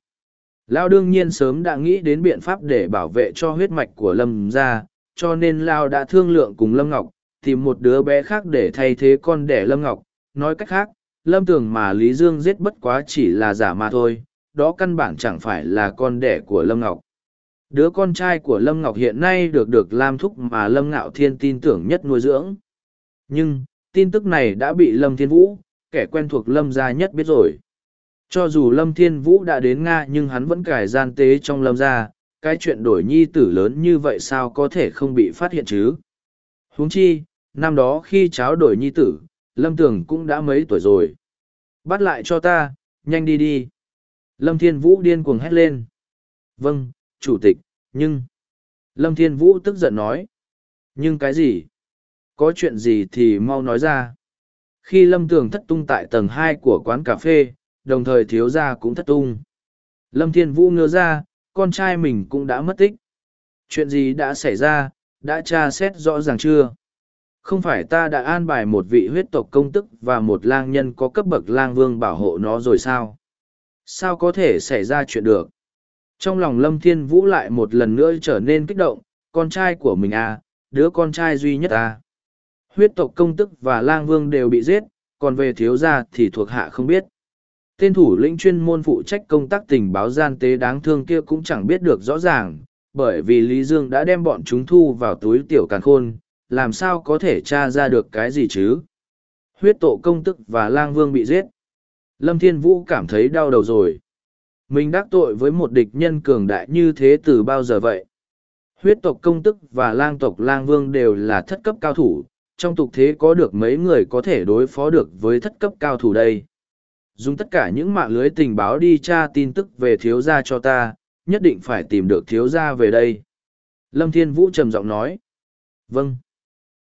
Lao đương nhiên sớm đã nghĩ đến biện pháp để bảo vệ cho huyết mạch của Lâm ra, cho nên Lao đã thương lượng cùng Lâm Ngọc, tìm một đứa bé khác để thay thế con đẻ Lâm Ngọc. Nói cách khác, Lâm tưởng mà Lý Dương giết bất quá chỉ là giả mà thôi, đó căn bản chẳng phải là con đẻ của Lâm Ngọc. Đứa con trai của Lâm Ngọc hiện nay được được Lam Thúc mà Lâm Ngạo Thiên tin tưởng nhất nuôi dưỡng. Nhưng, tin tức này đã bị Lâm Thiên Vũ, kẻ quen thuộc Lâm gia nhất biết rồi. Cho dù Lâm Thiên Vũ đã đến Nga nhưng hắn vẫn cải gian tế trong Lâm gia, cái chuyện đổi nhi tử lớn như vậy sao có thể không bị phát hiện chứ? huống chi, năm đó khi cháu đổi nhi tử, Lâm Tường cũng đã mấy tuổi rồi. Bắt lại cho ta, nhanh đi đi. Lâm Thiên Vũ điên cuồng hét lên. Vâng, chủ tịch, nhưng... Lâm Thiên Vũ tức giận nói. Nhưng cái gì? Có chuyện gì thì mau nói ra. Khi Lâm Tường thất tung tại tầng hai của quán cà phê, đồng thời thiếu gia cũng thất tung. Lâm Thiên Vũ ngơ ra, con trai mình cũng đã mất tích. Chuyện gì đã xảy ra, đã tra xét rõ ràng chưa? Không phải ta đã an bài một vị huyết tộc công tức và một lang nhân có cấp bậc lang vương bảo hộ nó rồi sao? Sao có thể xảy ra chuyện được? Trong lòng Lâm Thiên Vũ lại một lần nữa trở nên kích động, con trai của mình à, đứa con trai duy nhất à. Huyết tộc công tức và lang vương đều bị giết, còn về thiếu gia thì thuộc hạ không biết. Tên thủ lĩnh chuyên môn phụ trách công tác tình báo gian tế đáng thương kia cũng chẳng biết được rõ ràng, bởi vì Lý Dương đã đem bọn chúng thu vào túi tiểu càn khôn, làm sao có thể tra ra được cái gì chứ? Huyết tổ công tức và lang vương bị giết. Lâm Thiên Vũ cảm thấy đau đầu rồi. Mình đắc tội với một địch nhân cường đại như thế từ bao giờ vậy? Huyết tộc công tức và lang tộc lang vương đều là thất cấp cao thủ, trong tục thế có được mấy người có thể đối phó được với thất cấp cao thủ đây. Dùng tất cả những mạng lưới tình báo đi tra tin tức về thiếu gia cho ta, nhất định phải tìm được thiếu gia về đây. Lâm Thiên Vũ trầm giọng nói. Vâng.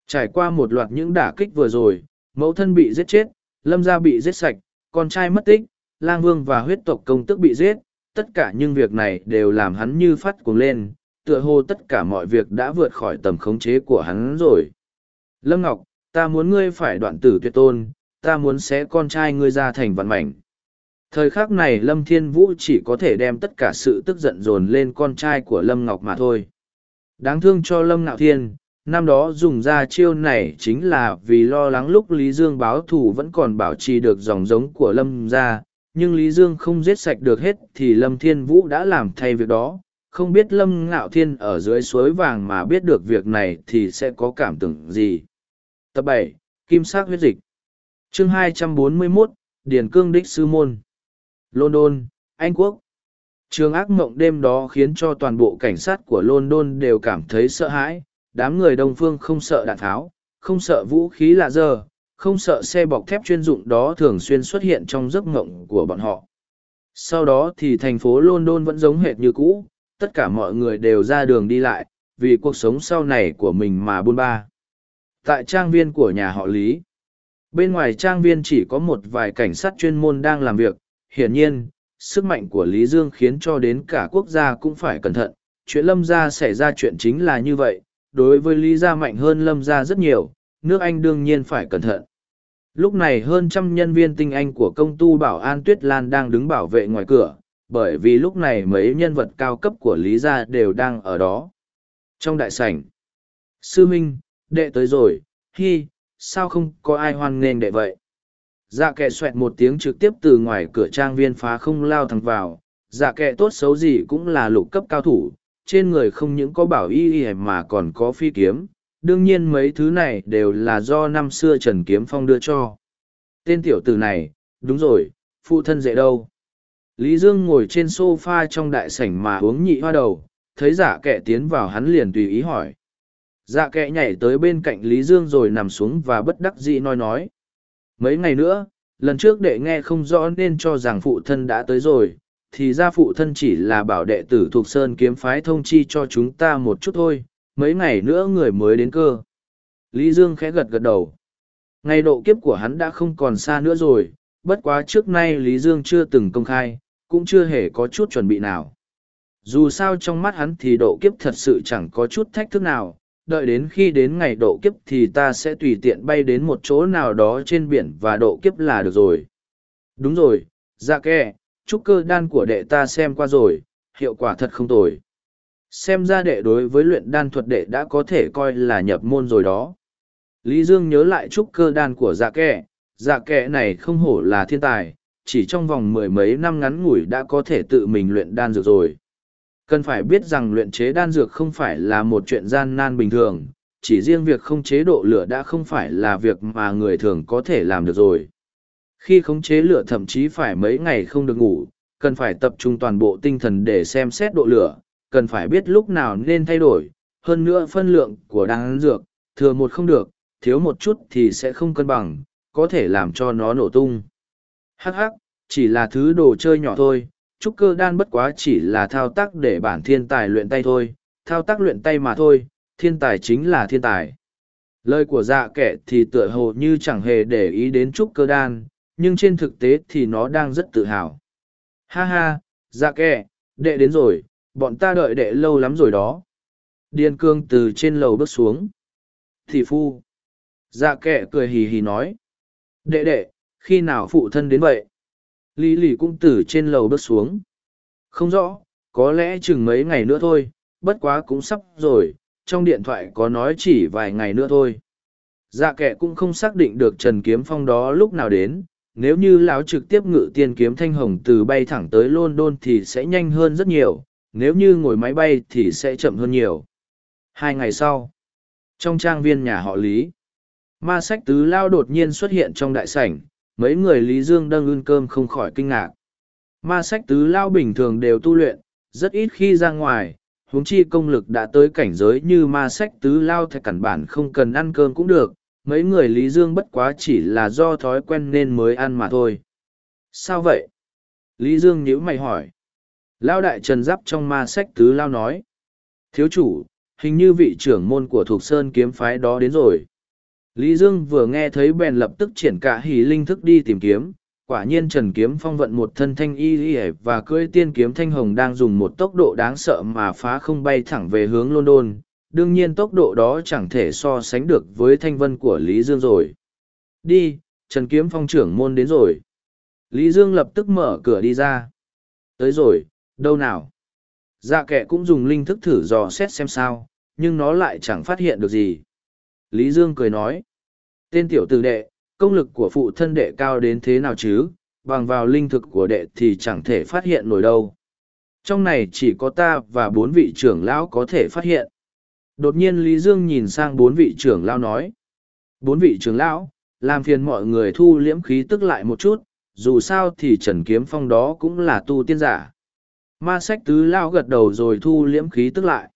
Trải qua một loạt những đả kích vừa rồi, mẫu thân bị giết chết, lâm gia bị giết sạch, con trai mất tích, lang vương và huyết tộc công tức bị giết, tất cả những việc này đều làm hắn như phát cuồng lên, tựa hồ tất cả mọi việc đã vượt khỏi tầm khống chế của hắn rồi. Lâm Ngọc, ta muốn ngươi phải đoạn tử tuyệt tôn, ta muốn xé con trai ngươi ra thành vạn mảnh. Thời khắc này Lâm Thiên Vũ chỉ có thể đem tất cả sự tức giận dồn lên con trai của Lâm Ngọc mà thôi. Đáng thương cho Lâm Ngạo Thiên, năm đó dùng ra chiêu này chính là vì lo lắng lúc Lý Dương báo thù vẫn còn bảo trì được dòng giống của Lâm ra, nhưng Lý Dương không giết sạch được hết thì Lâm Thiên Vũ đã làm thay việc đó. Không biết Lâm Ngạo Thiên ở dưới suối vàng mà biết được việc này thì sẽ có cảm tưởng gì. Tập bảy Kim sắc huyết dịch chương 241, Điền Cương Đích Sư Môn London, Anh Quốc Trường ác mộng đêm đó khiến cho toàn bộ cảnh sát của London đều cảm thấy sợ hãi, đám người đông phương không sợ đạn tháo, không sợ vũ khí lạ dơ, không sợ xe bọc thép chuyên dụng đó thường xuyên xuất hiện trong giấc mộng của bọn họ. Sau đó thì thành phố London vẫn giống hệt như cũ, tất cả mọi người đều ra đường đi lại, vì cuộc sống sau này của mình mà buôn ba. Tại trang viên của nhà họ Lý, bên ngoài trang viên chỉ có một vài cảnh sát chuyên môn đang làm việc, hiển nhiên, sức mạnh của Lý Dương khiến cho đến cả quốc gia cũng phải cẩn thận. Chuyện lâm gia xảy ra chuyện chính là như vậy, đối với Lý gia mạnh hơn lâm gia rất nhiều, nước Anh đương nhiên phải cẩn thận. Lúc này hơn trăm nhân viên tinh anh của công tu bảo an Tuyết Lan đang đứng bảo vệ ngoài cửa, bởi vì lúc này mấy nhân vật cao cấp của Lý gia đều đang ở đó. Trong đại sảnh, Sư Minh, đệ tới rồi, hi, sao không có ai hoan nghênh đệ vậy? Dạ kệ xoẹt một tiếng trực tiếp từ ngoài cửa trang viên phá không lao thẳng vào, dạ kệ tốt xấu gì cũng là lục cấp cao thủ, trên người không những có bảo y y mà còn có phi kiếm, đương nhiên mấy thứ này đều là do năm xưa Trần Kiếm Phong đưa cho. Tên tiểu tử này, đúng rồi, phụ thân dễ đâu. Lý Dương ngồi trên sofa trong đại sảnh mà uống nhị hoa đầu, thấy dạ kệ tiến vào hắn liền tùy ý hỏi. Dạ kệ nhảy tới bên cạnh Lý Dương rồi nằm xuống và bất đắc dĩ nói nói. Mấy ngày nữa, lần trước đệ nghe không rõ nên cho rằng phụ thân đã tới rồi, thì ra phụ thân chỉ là bảo đệ tử thuộc Sơn kiếm phái thông chi cho chúng ta một chút thôi, mấy ngày nữa người mới đến cơ. Lý Dương khẽ gật gật đầu. Ngày độ kiếp của hắn đã không còn xa nữa rồi, bất quá trước nay Lý Dương chưa từng công khai, cũng chưa hề có chút chuẩn bị nào. Dù sao trong mắt hắn thì độ kiếp thật sự chẳng có chút thách thức nào, đợi đến khi đến ngày độ kiếp thì ta sẽ tùy tiện bay đến một chỗ nào đó trên biển và độ kiếp là được rồi. Đúng rồi, dạ kệ, trúc cơ đan của đệ ta xem qua rồi, hiệu quả thật không tồi. Xem ra đệ đối với luyện đan thuật đệ đã có thể coi là nhập môn rồi đó. Lý Dương nhớ lại trúc cơ đan của dạ kệ, dạ kệ này không hổ là thiên tài, chỉ trong vòng mười mấy năm ngắn ngủi đã có thể tự mình luyện đan dược rồi. Cần phải biết rằng luyện chế đan dược không phải là một chuyện gian nan bình thường, chỉ riêng việc không chế độ lửa đã không phải là việc mà người thường có thể làm được rồi. Khi khống chế lửa thậm chí phải mấy ngày không được ngủ, cần phải tập trung toàn bộ tinh thần để xem xét độ lửa, cần phải biết lúc nào nên thay đổi, hơn nữa phân lượng của đan dược, thừa một không được, thiếu một chút thì sẽ không cân bằng, có thể làm cho nó nổ tung. Hắc hắc, chỉ là thứ đồ chơi nhỏ thôi, trúc cơ đan bất quá chỉ là thao tác để bản thiên tài luyện tay thôi, thao tác luyện tay mà thôi, thiên tài chính là thiên tài. Lời của dạ kẻ thì tựa hồ như chẳng hề để ý đến trúc cơ đan, nhưng trên thực tế thì nó đang rất tự hào. Ha ha, dạ kẻ, đệ đến rồi, bọn ta đợi đệ lâu lắm rồi đó. Điên cương từ trên lầu bước xuống. Thị phu. Dạ kẻ cười hì hì nói. Đệ đệ, khi nào phụ thân đến vậy? Lý lì cũng từ trên lầu bước xuống. Không rõ, có lẽ chừng mấy ngày nữa thôi, bất quá cũng sắp rồi, trong điện thoại có nói chỉ vài ngày nữa thôi. Dạ kệ cũng không xác định được Trần Kiếm Phong đó lúc nào đến, nếu như lão trực tiếp ngự tiên kiếm thanh hồng từ bay thẳng tới London thì sẽ nhanh hơn rất nhiều, nếu như ngồi máy bay thì sẽ chậm hơn nhiều. Hai ngày sau, trong trang viên nhà họ Lý, ma sách tứ lao đột nhiên xuất hiện trong đại sảnh, mấy người Lý Dương đang ươn cơm không khỏi kinh ngạc. Ma sách tứ lao bình thường đều tu luyện, rất ít khi ra ngoài, huống chi công lực đã tới cảnh giới như ma sách tứ lao thì cản bản không cần ăn cơm cũng được, mấy người Lý Dương bất quá chỉ là do thói quen nên mới ăn mà thôi. Sao vậy? Lý Dương nhíu mày hỏi. Lao đại trần giáp trong ma sách tứ lao nói. Thiếu chủ, hình như vị trưởng môn của thuộc sơn kiếm phái đó đến rồi. Lý Dương vừa nghe thấy bèn lập tức triển cả hỉ linh thức đi tìm kiếm, quả nhiên Trần Kiếm Phong vận một thân thanh y y và cưỡi tiên kiếm thanh hồng đang dùng một tốc độ đáng sợ mà phá không bay thẳng về hướng London. Đương nhiên tốc độ đó chẳng thể so sánh được với thanh vân của Lý Dương rồi. Đi, Trần Kiếm Phong trưởng môn đến rồi. Lý Dương lập tức mở cửa đi ra. Tới rồi, đâu nào? Dạ kẻ cũng dùng linh thức thử dò xét xem sao, nhưng nó lại chẳng phát hiện được gì. Lý Dương cười nói. Tên tiểu tử đệ, công lực của phụ thân đệ cao đến thế nào chứ, bằng vào linh thực của đệ thì chẳng thể phát hiện nổi đâu. Trong này chỉ có ta và bốn vị trưởng lão có thể phát hiện. Đột nhiên Lý Dương nhìn sang bốn vị trưởng lão nói. Bốn vị trưởng lão, làm phiền mọi người thu liễm khí tức lại một chút, dù sao thì Trần Kiếm Phong đó cũng là tu tiên giả. Ma sách tứ lão gật đầu rồi thu liễm khí tức lại.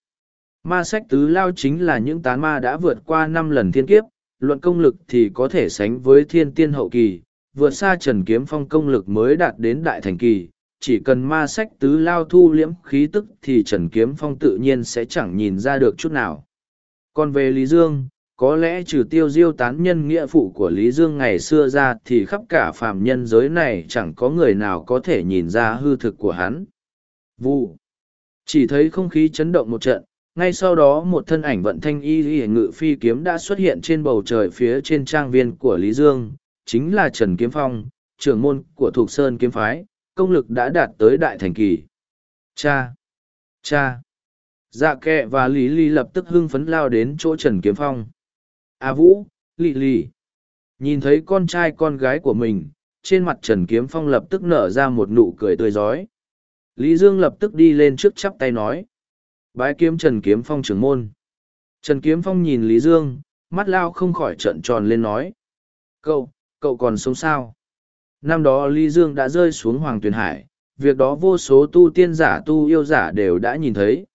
Ma sách tứ lao chính là những tán ma đã vượt qua năm lần thiên kiếp, luận công lực thì có thể sánh với thiên tiên hậu kỳ, vượt xa Trần Kiếm Phong công lực mới đạt đến đại thành kỳ. Chỉ cần ma sách tứ lao thu liễm khí tức thì Trần Kiếm Phong tự nhiên sẽ chẳng nhìn ra được chút nào. Còn về Lý Dương, có lẽ trừ tiêu diêu tán nhân nghĩa phụ của Lý Dương ngày xưa ra thì khắp cả phàm nhân giới này chẳng có người nào có thể nhìn ra hư thực của hắn. Vụ. Chỉ thấy không khí chấn động một trận, ngay sau đó một thân ảnh vận thanh y y ngự phi kiếm đã xuất hiện trên bầu trời phía trên trang viên của Lý Dương, chính là Trần Kiếm Phong, trưởng môn của Thục Sơn Kiếm Phái, công lực đã đạt tới đại thành kỳ. Cha! Cha! Dạ kệ và Lý Ly lập tức hưng phấn lao đến chỗ Trần Kiếm Phong. A Vũ, Lị Lì, Nhìn thấy con trai con gái của mình, trên mặt Trần Kiếm Phong lập tức nở ra một nụ cười tươi rói. Lý Dương lập tức đi lên trước chắp tay nói. Bái kiếm Trần Kiếm Phong trưởng môn. Trần Kiếm Phong nhìn Lý Dương, mắt lao không khỏi trận tròn lên nói. Cậu, cậu còn sống sao? Năm đó Lý Dương đã rơi xuống Hoàng Tuyền Hải, việc đó vô số tu tiên giả tu yêu giả đều đã nhìn thấy.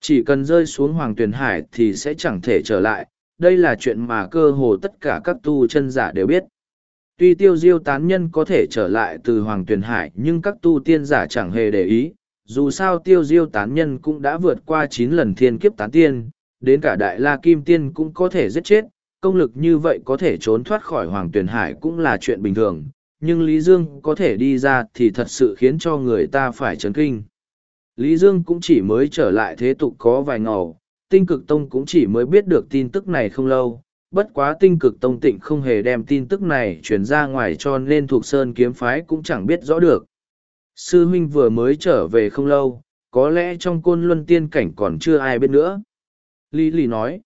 Chỉ cần rơi xuống Hoàng Tuyền Hải thì sẽ chẳng thể trở lại, đây là chuyện mà cơ hồ tất cả các tu chân giả đều biết. Tuy tiêu diêu tán nhân có thể trở lại từ Hoàng Tuyền Hải nhưng các tu tiên giả chẳng hề để ý, dù sao tiêu diêu tán nhân cũng đã vượt qua chín lần thiên kiếp tán tiên, đến cả đại la kim tiên cũng có thể giết chết, công lực như vậy có thể trốn thoát khỏi Hoàng tuyển Hải cũng là chuyện bình thường, nhưng Lý Dương có thể đi ra thì thật sự khiến cho người ta phải chấn kinh. Lý Dương cũng chỉ mới trở lại thế tục có vài ngầu, tinh cực tông cũng chỉ mới biết được tin tức này không lâu, bất quá tinh cực tông tịnh không hề đem tin tức này truyền ra ngoài cho nên thuộc sơn kiếm phái cũng chẳng biết rõ được. Sư huynh vừa mới trở về không lâu, có lẽ trong côn luân tiên cảnh còn chưa ai biết nữa. Lý Lý nói.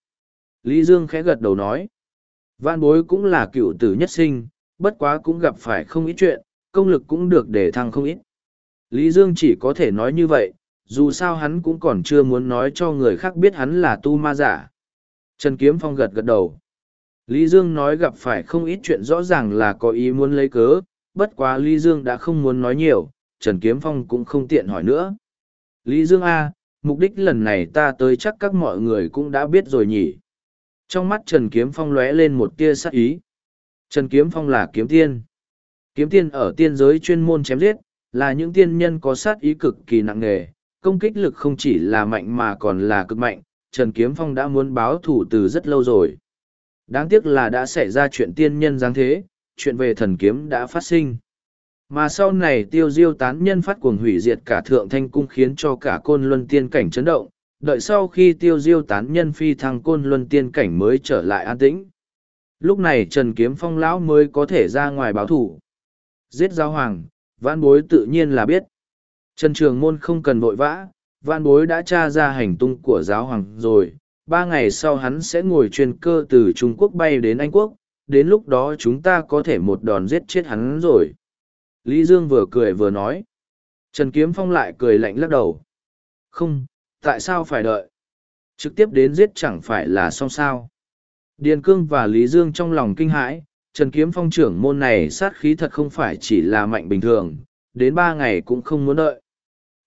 Lý Dương khẽ gật đầu nói. Vạn bối cũng là cựu tử nhất sinh, bất quá cũng gặp phải không ít chuyện, công lực cũng được để thăng không ít. Lý Dương chỉ có thể nói như vậy, dù sao hắn cũng còn chưa muốn nói cho người khác biết hắn là tu ma giả. Trần Kiếm Phong gật gật đầu. Lý Dương nói gặp phải không ít chuyện rõ ràng là có ý muốn lấy cớ, bất quá Lý Dương đã không muốn nói nhiều, Trần Kiếm Phong cũng không tiện hỏi nữa. Lý Dương A, mục đích lần này ta tới chắc các mọi người cũng đã biết rồi nhỉ. Trong mắt Trần Kiếm Phong lóe lên một tia sắc ý. Trần Kiếm Phong là kiếm tiên. Kiếm tiên ở tiên giới chuyên môn chém giết, là những tiên nhân có sát ý cực kỳ nặng nề, công kích lực không chỉ là mạnh mà còn là cực mạnh, Trần Kiếm Phong đã muốn báo thủ từ rất lâu rồi. Đáng tiếc là đã xảy ra chuyện tiên nhân giáng thế, chuyện về thần kiếm đã phát sinh. Mà sau này tiêu diêu tán nhân phát cuồng hủy diệt cả thượng thanh cung khiến cho cả côn luân tiên cảnh chấn động, đợi sau khi tiêu diêu tán nhân phi thăng côn luân tiên cảnh mới trở lại an tĩnh. Lúc này Trần Kiếm Phong lão mới có thể ra ngoài báo thủ. Giết giao hoàng, vãn bối tự nhiên là biết. Trần Trường Môn không cần vội vã, vãn bối đã tra ra hành tung của giáo hoàng rồi. Ba ngày sau hắn sẽ ngồi chuyên cơ từ Trung Quốc bay đến Anh Quốc, đến lúc đó chúng ta có thể một đòn giết chết hắn rồi. Lý Dương vừa cười vừa nói. Trần Kiếm Phong lại cười lạnh lắc đầu. Không, tại sao phải đợi? Trực tiếp đến giết chẳng phải là xong sao. Điền Cương và Lý Dương trong lòng kinh hãi, Trần Kiếm Phong trưởng môn này sát khí thật không phải chỉ là mạnh bình thường, đến ba ngày cũng không muốn đợi.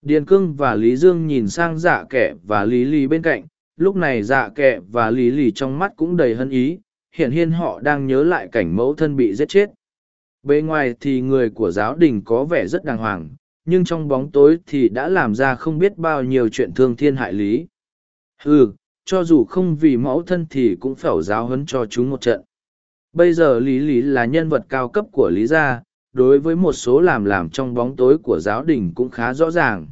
Điền Cương và Lý Dương nhìn sang dạ kẻ và Lý Lý bên cạnh, lúc này dạ kẻ và Lý Lý trong mắt cũng đầy hân ý, hiện hiên họ đang nhớ lại cảnh mẫu thân bị giết chết. Bề ngoài thì người của giáo đình có vẻ rất đàng hoàng, nhưng trong bóng tối thì đã làm ra không biết bao nhiêu chuyện thương thiên hại lý. Ừ, cho dù không vì mẫu thân thì cũng phải giáo huấn cho chúng một trận. Bây giờ Lý Lý là nhân vật cao cấp của Lý gia, đối với một số làm làm trong bóng tối của giáo đình cũng khá rõ ràng.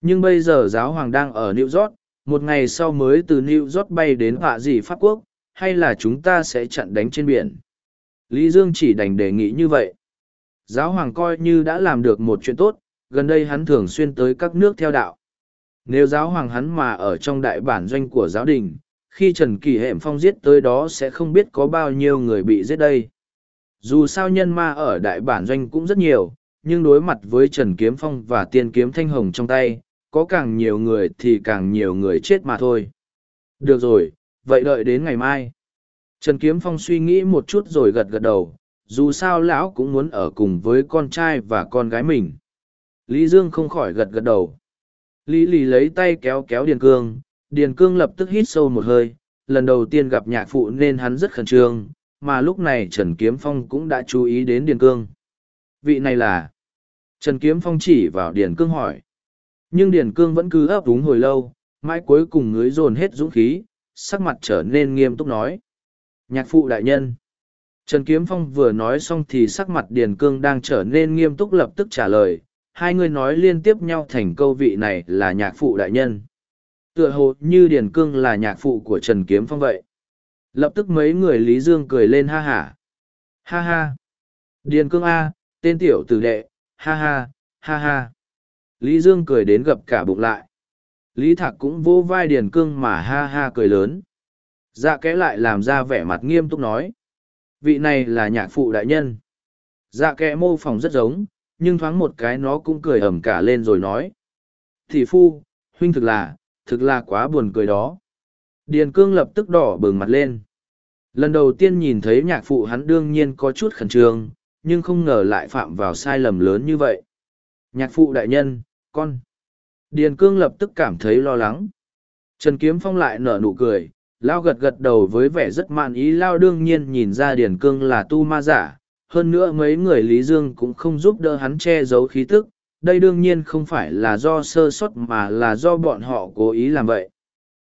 Nhưng bây giờ giáo hoàng đang ở New York, một ngày sau mới từ New York bay đến họa gì Pháp Quốc, hay là chúng ta sẽ chặn đánh trên biển. Lý Dương chỉ đành đề nghị như vậy. Giáo hoàng coi như đã làm được một chuyện tốt, gần đây hắn thường xuyên tới các nước theo đạo. Nếu giáo hoàng hắn mà ở trong đại bản doanh của giáo đình, khi Trần Kỳ Hệm Phong giết tới đó sẽ không biết có bao nhiêu người bị giết đây. Dù sao nhân ma ở đại bản doanh cũng rất nhiều, nhưng đối mặt với Trần Kiếm Phong và tiên kiếm thanh hồng trong tay, có càng nhiều người thì càng nhiều người chết mà thôi. Được rồi, vậy đợi đến ngày mai. Trần Kiếm Phong suy nghĩ một chút rồi gật gật đầu, dù sao lão cũng muốn ở cùng với con trai và con gái mình. Lý Dương không khỏi gật gật đầu. Lý lì lấy tay kéo kéo Điền Cương, Điền Cương lập tức hít sâu một hơi, lần đầu tiên gặp nhạc phụ nên hắn rất khẩn trương, mà lúc này Trần Kiếm Phong cũng đã chú ý đến Điền Cương. Vị này là... Trần Kiếm Phong chỉ vào Điền Cương hỏi. Nhưng Điền Cương vẫn cứ ấp úng hồi lâu, mãi cuối cùng ngưới dồn hết dũng khí, sắc mặt trở nên nghiêm túc nói. Nhạc phụ đại nhân. Trần Kiếm Phong vừa nói xong thì sắc mặt Điền Cương đang trở nên nghiêm túc lập tức trả lời, hai người nói liên tiếp nhau thành câu vị này là nhạc phụ đại nhân. Tựa hồ như Điền Cương là nhạc phụ của Trần Kiếm Phong vậy. Lập tức mấy người Lý Dương cười lên ha hả. Ha ha. Điền Cương A, tên tiểu tử đệ, ha ha, ha ha. Lý Dương cười đến gập cả bụng lại. Lý Thạc cũng vỗ vai Điền Cương mà ha ha cười lớn. Dạ kẽ lại làm ra vẻ mặt nghiêm túc nói. Vị này là nhạc phụ đại nhân. Dạ kẽ mô phỏng rất giống, nhưng thoáng một cái nó cũng cười ẩm cả lên rồi nói. Thị phu, huynh thực là, thực là quá buồn cười đó. Điền cương lập tức đỏ bừng mặt lên. Lần đầu tiên nhìn thấy nhạc phụ hắn đương nhiên có chút khẩn trương, nhưng không ngờ lại phạm vào sai lầm lớn như vậy. Nhạc phụ đại nhân, con. Điền cương lập tức cảm thấy lo lắng. Trần Kiếm Phong lại nở nụ cười, Lao gật gật đầu với vẻ rất mạn ý Lao đương nhiên nhìn ra Điền cương là tu ma giả. Hơn nữa mấy người Lý Dương cũng không giúp đỡ hắn che giấu khí tức, đây đương nhiên không phải là do sơ sót mà là do bọn họ cố ý làm vậy.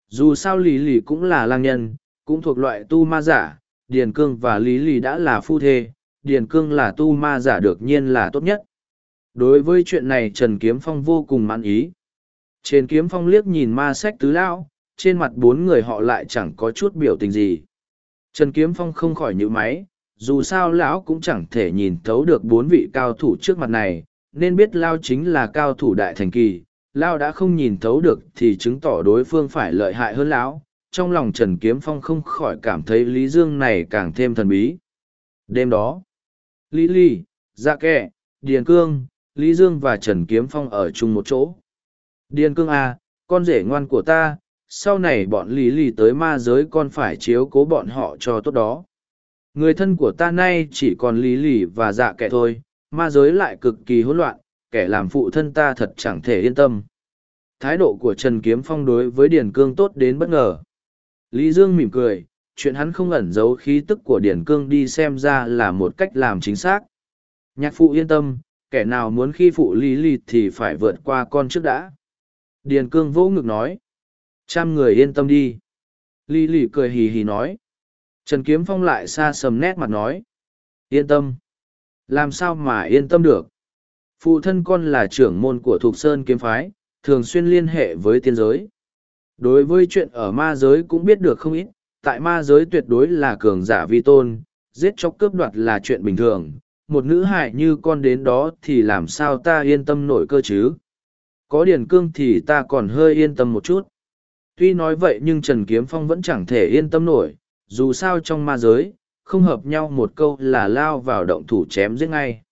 Dù sao Lý Lì cũng là lang nhân, cũng thuộc loại tu ma giả, Điền Cương và Lý Lì đã là phu thê, Điền Cương là tu ma giả được nhiên là tốt nhất. Đối với chuyện này Trần Kiếm Phong vô cùng mãn ý. Trên Kiếm Phong liếc nhìn ma sách tứ lão, trên mặt bốn người họ lại chẳng có chút biểu tình gì. Trần Kiếm Phong không khỏi nhữ máy, dù sao lão cũng chẳng thể nhìn thấu được bốn vị cao thủ trước mặt này, nên biết Lao chính là cao thủ đại thành kỳ. Lao đã không nhìn thấu được thì chứng tỏ đối phương phải lợi hại hơn lão. Trong lòng Trần Kiếm Phong không khỏi cảm thấy Lý Dương này càng thêm thần bí. Đêm đó, Lý Ly, Dạ kẹ Điền Cương, Lý Dương và Trần Kiếm Phong ở chung một chỗ. Điền Cương à, con rể ngoan của ta, sau này bọn Lý Lì tới ma giới con phải chiếu cố bọn họ cho tốt đó. Người thân của ta nay chỉ còn Lý Lì và Dạ Kẻ thôi, ma giới lại cực kỳ hỗn loạn, kẻ làm phụ thân ta thật chẳng thể yên tâm. Thái độ của Trần Kiếm Phong đối với Điền Cương tốt đến bất ngờ. Lý Dương mỉm cười, chuyện hắn không ẩn giấu khí tức của Điền Cương đi xem ra là một cách làm chính xác. Nhạc phụ yên tâm, kẻ nào muốn khi phụ Lý Lì thì phải vượt qua con trước đã. Điền Cương vỗ ngực nói. Trăm người yên tâm đi. Lý Lý cười hì hì nói. Trần Kiếm Phong lại xa sầm nét mặt nói. Yên tâm. Làm sao mà yên tâm được? Phụ thân con là trưởng môn của Thục Sơn Kiếm Phái, thường xuyên liên hệ với tiên giới. Đối với chuyện ở ma giới cũng biết được không ít, tại ma giới tuyệt đối là cường giả vi tôn, giết chóc cướp đoạt là chuyện bình thường. Một nữ hại như con đến đó thì làm sao ta yên tâm nổi cơ chứ? Có điển cương thì ta còn hơi yên tâm một chút. Tuy nói vậy nhưng Trần Kiếm Phong vẫn chẳng thể yên tâm nổi, dù sao trong ma giới, không hợp nhau một câu là lao vào động thủ chém giết ngay.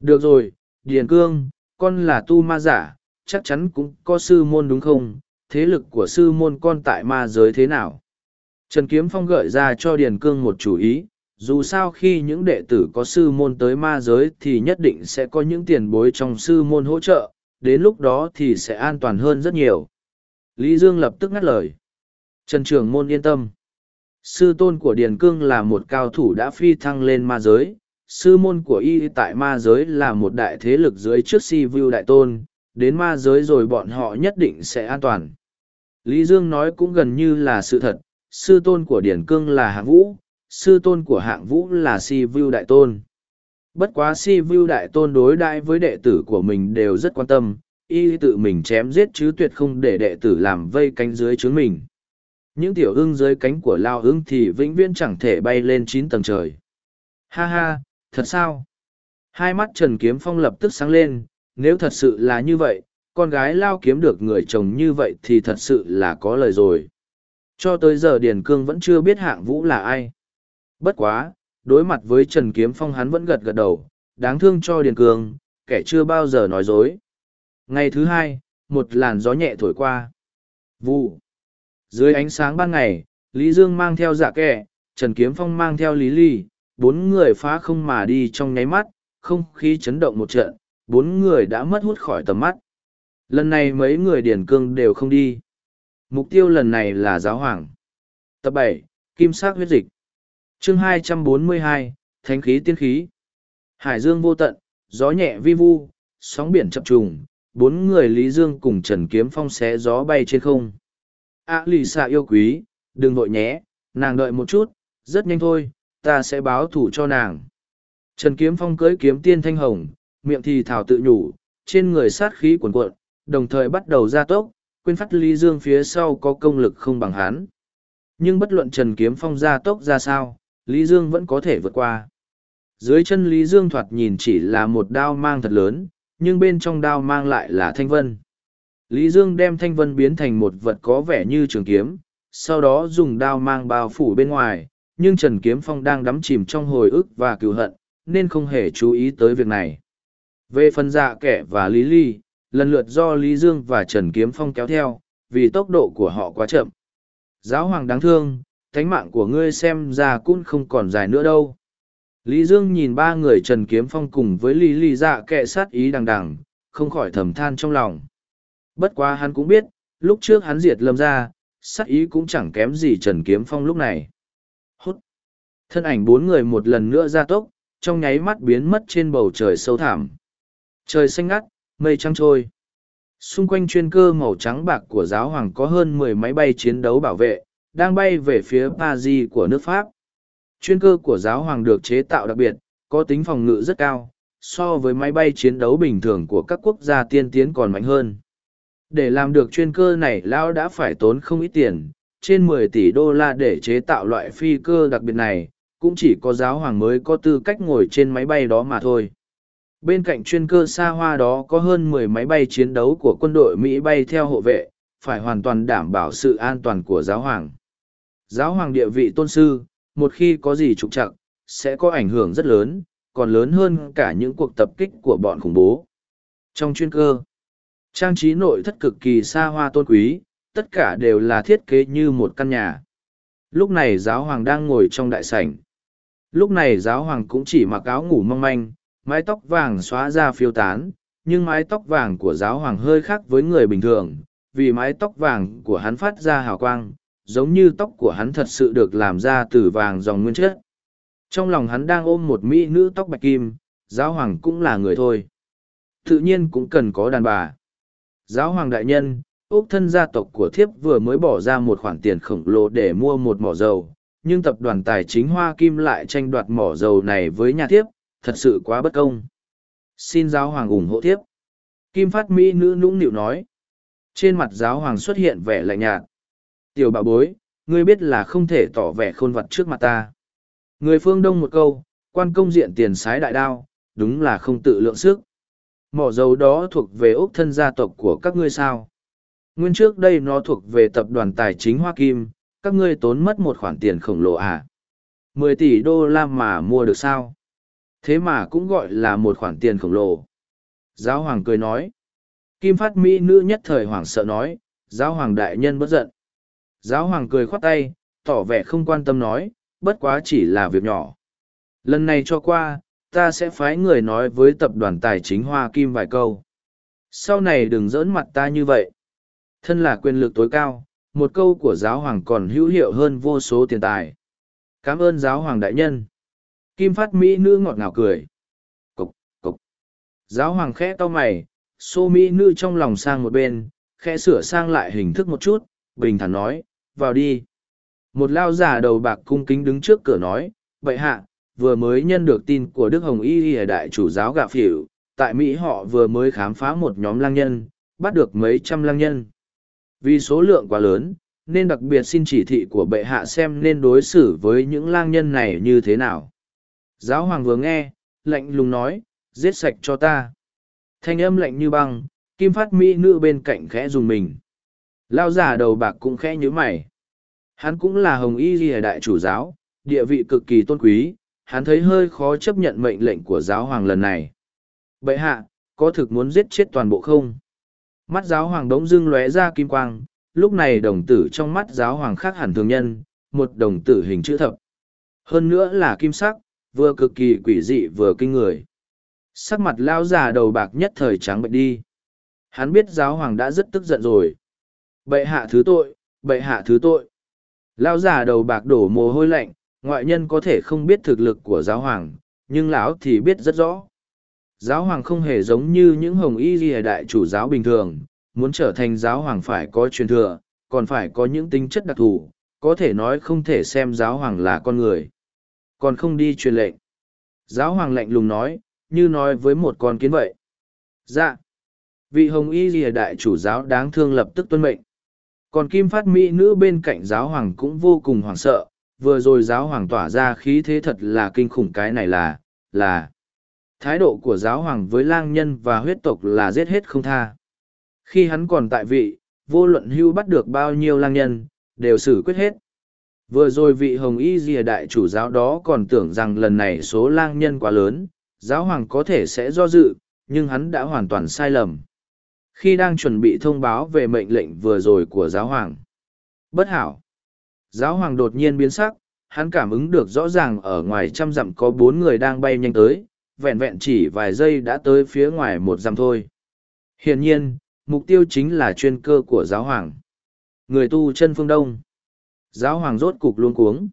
Được rồi, Điền Cương, con là tu ma giả, chắc chắn cũng có sư môn đúng không? Thế lực của sư môn con tại ma giới thế nào? Trần Kiếm Phong gợi ra cho Điền Cương một chủ ý, dù sao khi những đệ tử có sư môn tới ma giới thì nhất định sẽ có những tiền bối trong sư môn hỗ trợ, đến lúc đó thì sẽ an toàn hơn rất nhiều. Lý Dương lập tức ngắt lời. Trần Trường Môn yên tâm. Sư tôn của Điền Cương là một cao thủ đã phi thăng lên ma giới, sư môn của y tại ma giới là một đại thế lực dưới trước si view đại tôn, đến ma giới rồi bọn họ nhất định sẽ an toàn. Lý Dương nói cũng gần như là sự thật, sư tôn của Điền Cương là hạng vũ, sư tôn của hạng vũ là si view đại tôn. Bất quá si view đại tôn đối đãi với đệ tử của mình đều rất quan tâm, y tự mình chém giết chứ tuyệt không để đệ tử làm vây cánh dưới chướng mình. Những tiểu ưng dưới cánh của lao ưng thì vĩnh viễn chẳng thể bay lên chín tầng trời. Ha ha, thật sao? Hai mắt trần kiếm phong lập tức sáng lên, nếu thật sự là như vậy, con gái lao kiếm được người chồng như vậy thì thật sự là có lời rồi. Cho tới giờ điền cương vẫn chưa biết hạng vũ là ai. Bất quá, đối mặt với trần kiếm phong hắn vẫn gật gật đầu, đáng thương cho điền cương, kẻ chưa bao giờ nói dối ngày thứ hai một làn gió nhẹ thổi qua vụ dưới ánh sáng ban ngày, Lý Dương mang theo dạ kẻ, Trần Kiếm Phong mang theo Lý Ly, bốn người phá không mà đi trong nháy mắt, không khí chấn động một trận, bốn người đã mất hút khỏi tầm mắt. Lần này mấy người điển cương đều không đi. Mục tiêu lần này là giáo hoàng. Tập bảy Kim sắc huyết dịch. chương hai trăm bốn mươi hai Thánh khí tiên khí. Hải dương vô tận, gió nhẹ vi vu, sóng biển chập trùng, bốn người Lý Dương cùng Trần Kiếm Phong xé gió bay trên không a lì xạ yêu quý đừng vội nhé nàng đợi một chút rất nhanh thôi, ta sẽ báo thủ cho nàng. Trần Kiếm Phong cưới kiếm tiên thanh hồng, miệng thì thảo tự nhủ, trên người sát khí cuồn cuộn, đồng thời bắt đầu ra tốc, quên phát Lý Dương phía sau có công lực không bằng hắn. Nhưng bất luận Trần Kiếm Phong ra tốc ra sao, Lý Dương vẫn có thể vượt qua. Dưới chân Lý Dương thoạt nhìn chỉ là một đao mang thật lớn, nhưng bên trong đao mang lại là thanh vân. Lý Dương đem thanh vân biến thành một vật có vẻ như trường kiếm, sau đó dùng đao mang bao phủ bên ngoài, nhưng Trần Kiếm Phong đang đắm chìm trong hồi ức và cựu hận, nên không hề chú ý tới việc này. Về phần dạ kẻ và Lý Ly, lần lượt do Lý Dương và Trần Kiếm Phong kéo theo, vì tốc độ của họ quá chậm. Giáo hoàng đáng thương, thánh mạng của ngươi xem ra cũng không còn dài nữa đâu. Lý Dương nhìn ba người Trần Kiếm Phong cùng với Lý Lý dạ kệ sát ý đằng đằng, không khỏi thầm than trong lòng. Bất quá hắn cũng biết, lúc trước hắn diệt lâm ra, sát ý cũng chẳng kém gì Trần Kiếm Phong lúc này. Hút! Thân ảnh bốn người một lần nữa ra tốc, trong nháy mắt biến mất trên bầu trời sâu thẳm. Trời xanh ngắt, mây trăng trôi. Xung quanh chuyên cơ màu trắng bạc của giáo hoàng có hơn mười máy bay chiến đấu bảo vệ, đang bay về phía Paris của nước Pháp. Chuyên cơ của giáo hoàng được chế tạo đặc biệt, có tính phòng ngự rất cao, so với máy bay chiến đấu bình thường của các quốc gia tiên tiến còn mạnh hơn. Để làm được chuyên cơ này Lão đã phải tốn không ít tiền, trên mười tỷ đô la để chế tạo loại phi cơ đặc biệt này, cũng chỉ có giáo hoàng mới có tư cách ngồi trên máy bay đó mà thôi. Bên cạnh chuyên cơ xa hoa đó có hơn mười máy bay chiến đấu của quân đội Mỹ bay theo hộ vệ, phải hoàn toàn đảm bảo sự an toàn của giáo hoàng. Giáo hoàng địa vị tôn sư, một khi có gì trục trặc, sẽ có ảnh hưởng rất lớn, còn lớn hơn cả những cuộc tập kích của bọn khủng bố. Trong chuyên cơ, trang trí nội thất cực kỳ xa hoa tôn quý, tất cả đều là thiết kế như một căn nhà. Lúc này giáo hoàng đang ngồi trong đại sảnh. Lúc này giáo hoàng cũng chỉ mặc áo ngủ mong manh, mái tóc vàng xóa ra phiêu tán, nhưng mái tóc vàng của giáo hoàng hơi khác với người bình thường, vì mái tóc vàng của hắn phát ra hào quang, giống như tóc của hắn thật sự được làm ra từ vàng dòng nguyên chất. Trong lòng hắn đang ôm một mỹ nữ tóc bạch kim, giáo hoàng cũng là người thôi. Tự nhiên cũng cần có đàn bà. Giáo hoàng đại nhân, Úc thân gia tộc của thiếp vừa mới bỏ ra một khoản tiền khổng lồ để mua một mỏ dầu, nhưng tập đoàn tài chính Hoa Kim lại tranh đoạt mỏ dầu này với nhà thiếp, thật sự quá bất công. Xin giáo hoàng ủng hộ thiếp. Kim Phát Mỹ nữ nũng nịu nói. Trên mặt giáo hoàng xuất hiện vẻ lạnh nhạt. Tiểu bà bối, ngươi biết là không thể tỏ vẻ khôn vật trước mặt ta. Người phương đông một câu, quan công diện tiền sái đại đao, đúng là không tự lượng sức. Mỏ dầu đó thuộc về ốc thân gia tộc của các ngươi sao. Nguyên trước đây nó thuộc về tập đoàn tài chính Hoa Kim, các ngươi tốn mất một khoản tiền khổng lồ à. Mười tỷ đô la mà mua được sao? Thế mà cũng gọi là một khoản tiền khổng lồ. Giáo hoàng cười nói. Kim phát Mỹ nữ nhất thời hoàng sợ nói, giáo hoàng đại nhân bất giận. Giáo hoàng cười khoát tay, tỏ vẻ không quan tâm nói, bất quá chỉ là việc nhỏ. Lần này cho qua, ta sẽ phái người nói với tập đoàn tài chính Hoa Kim vài câu. Sau này đừng giỡn mặt ta như vậy. Thân là quyền lực tối cao, một câu của giáo hoàng còn hữu hiệu hơn vô số tiền tài. Cảm ơn giáo hoàng đại nhân. Kim phát Mỹ nữ ngọt ngào cười. Cục, cục. Giáo hoàng khẽ to mày, xô Mỹ nữ trong lòng sang một bên, khẽ sửa sang lại hình thức một chút, bình thản nói, vào đi. Một lao giả đầu bạc cung kính đứng trước cửa nói, vậy hạ, vừa mới nhân được tin của Đức Hồng Y ở đại chủ giáo gạ phỉu, tại Mỹ họ vừa mới khám phá một nhóm lang nhân, bắt được mấy trăm lang nhân. Vì số lượng quá lớn, nên đặc biệt xin chỉ thị của bệ hạ xem nên đối xử với những lang nhân này như thế nào. Giáo hoàng vừa nghe, lạnh lùng nói, giết sạch cho ta. Thanh âm lạnh như băng, kim phát mỹ nữ bên cạnh khẽ dùng mình. Lao giả đầu bạc cũng khẽ nhíu mày. Hắn cũng là hồng y ghi đại chủ giáo, địa vị cực kỳ tôn quý, hắn thấy hơi khó chấp nhận mệnh lệnh của giáo hoàng lần này. Bệ hạ, có thực muốn giết chết toàn bộ không? Mắt giáo hoàng đống dưng lóe ra kim quang, lúc này đồng tử trong mắt giáo hoàng khác hẳn thường nhân, một đồng tử hình chữ thập. Hơn nữa là kim sắc, vừa cực kỳ quỷ dị vừa kinh người. Sắc mặt lao già đầu bạc nhất thời trắng bệnh đi. Hắn biết giáo hoàng đã rất tức giận rồi. Bệ hạ thứ tội, bệ hạ thứ tội. lão già đầu bạc đổ mồ hôi lạnh, ngoại nhân có thể không biết thực lực của giáo hoàng, nhưng lão thì biết rất rõ. Giáo hoàng không hề giống như những hồng y ghi đại chủ giáo bình thường, muốn trở thành giáo hoàng phải có truyền thừa, còn phải có những tính chất đặc thù, có thể nói không thể xem giáo hoàng là con người. Còn không đi truyền lệnh. Giáo hoàng lạnh lùng nói, như nói với một con kiến vậy. Dạ. Vị hồng y lìa đại chủ giáo đáng thương lập tức tuân mệnh. Còn kim phát mỹ nữ bên cạnh giáo hoàng cũng vô cùng hoảng sợ, vừa rồi giáo hoàng tỏa ra khí thế thật là kinh khủng cái này là, là. Thái độ của giáo hoàng với lang nhân và huyết tộc là giết hết không tha. Khi hắn còn tại vị, vô luận hưu bắt được bao nhiêu lang nhân, đều xử quyết hết. Vừa rồi vị hồng y rìa đại chủ giáo đó còn tưởng rằng lần này số lang nhân quá lớn, giáo hoàng có thể sẽ do dự, nhưng hắn đã hoàn toàn sai lầm. Khi đang chuẩn bị thông báo về mệnh lệnh vừa rồi của giáo hoàng. Bất hảo. Giáo hoàng đột nhiên biến sắc, hắn cảm ứng được rõ ràng ở ngoài trăm dặm có bốn người đang bay nhanh tới, vẹn vẹn chỉ vài giây đã tới phía ngoài một dặm thôi. Hiển nhiên, mục tiêu chính là chuyên cơ của giáo hoàng. Người tu chân phương Đông. Giáo hoàng rốt cục luôn cuống.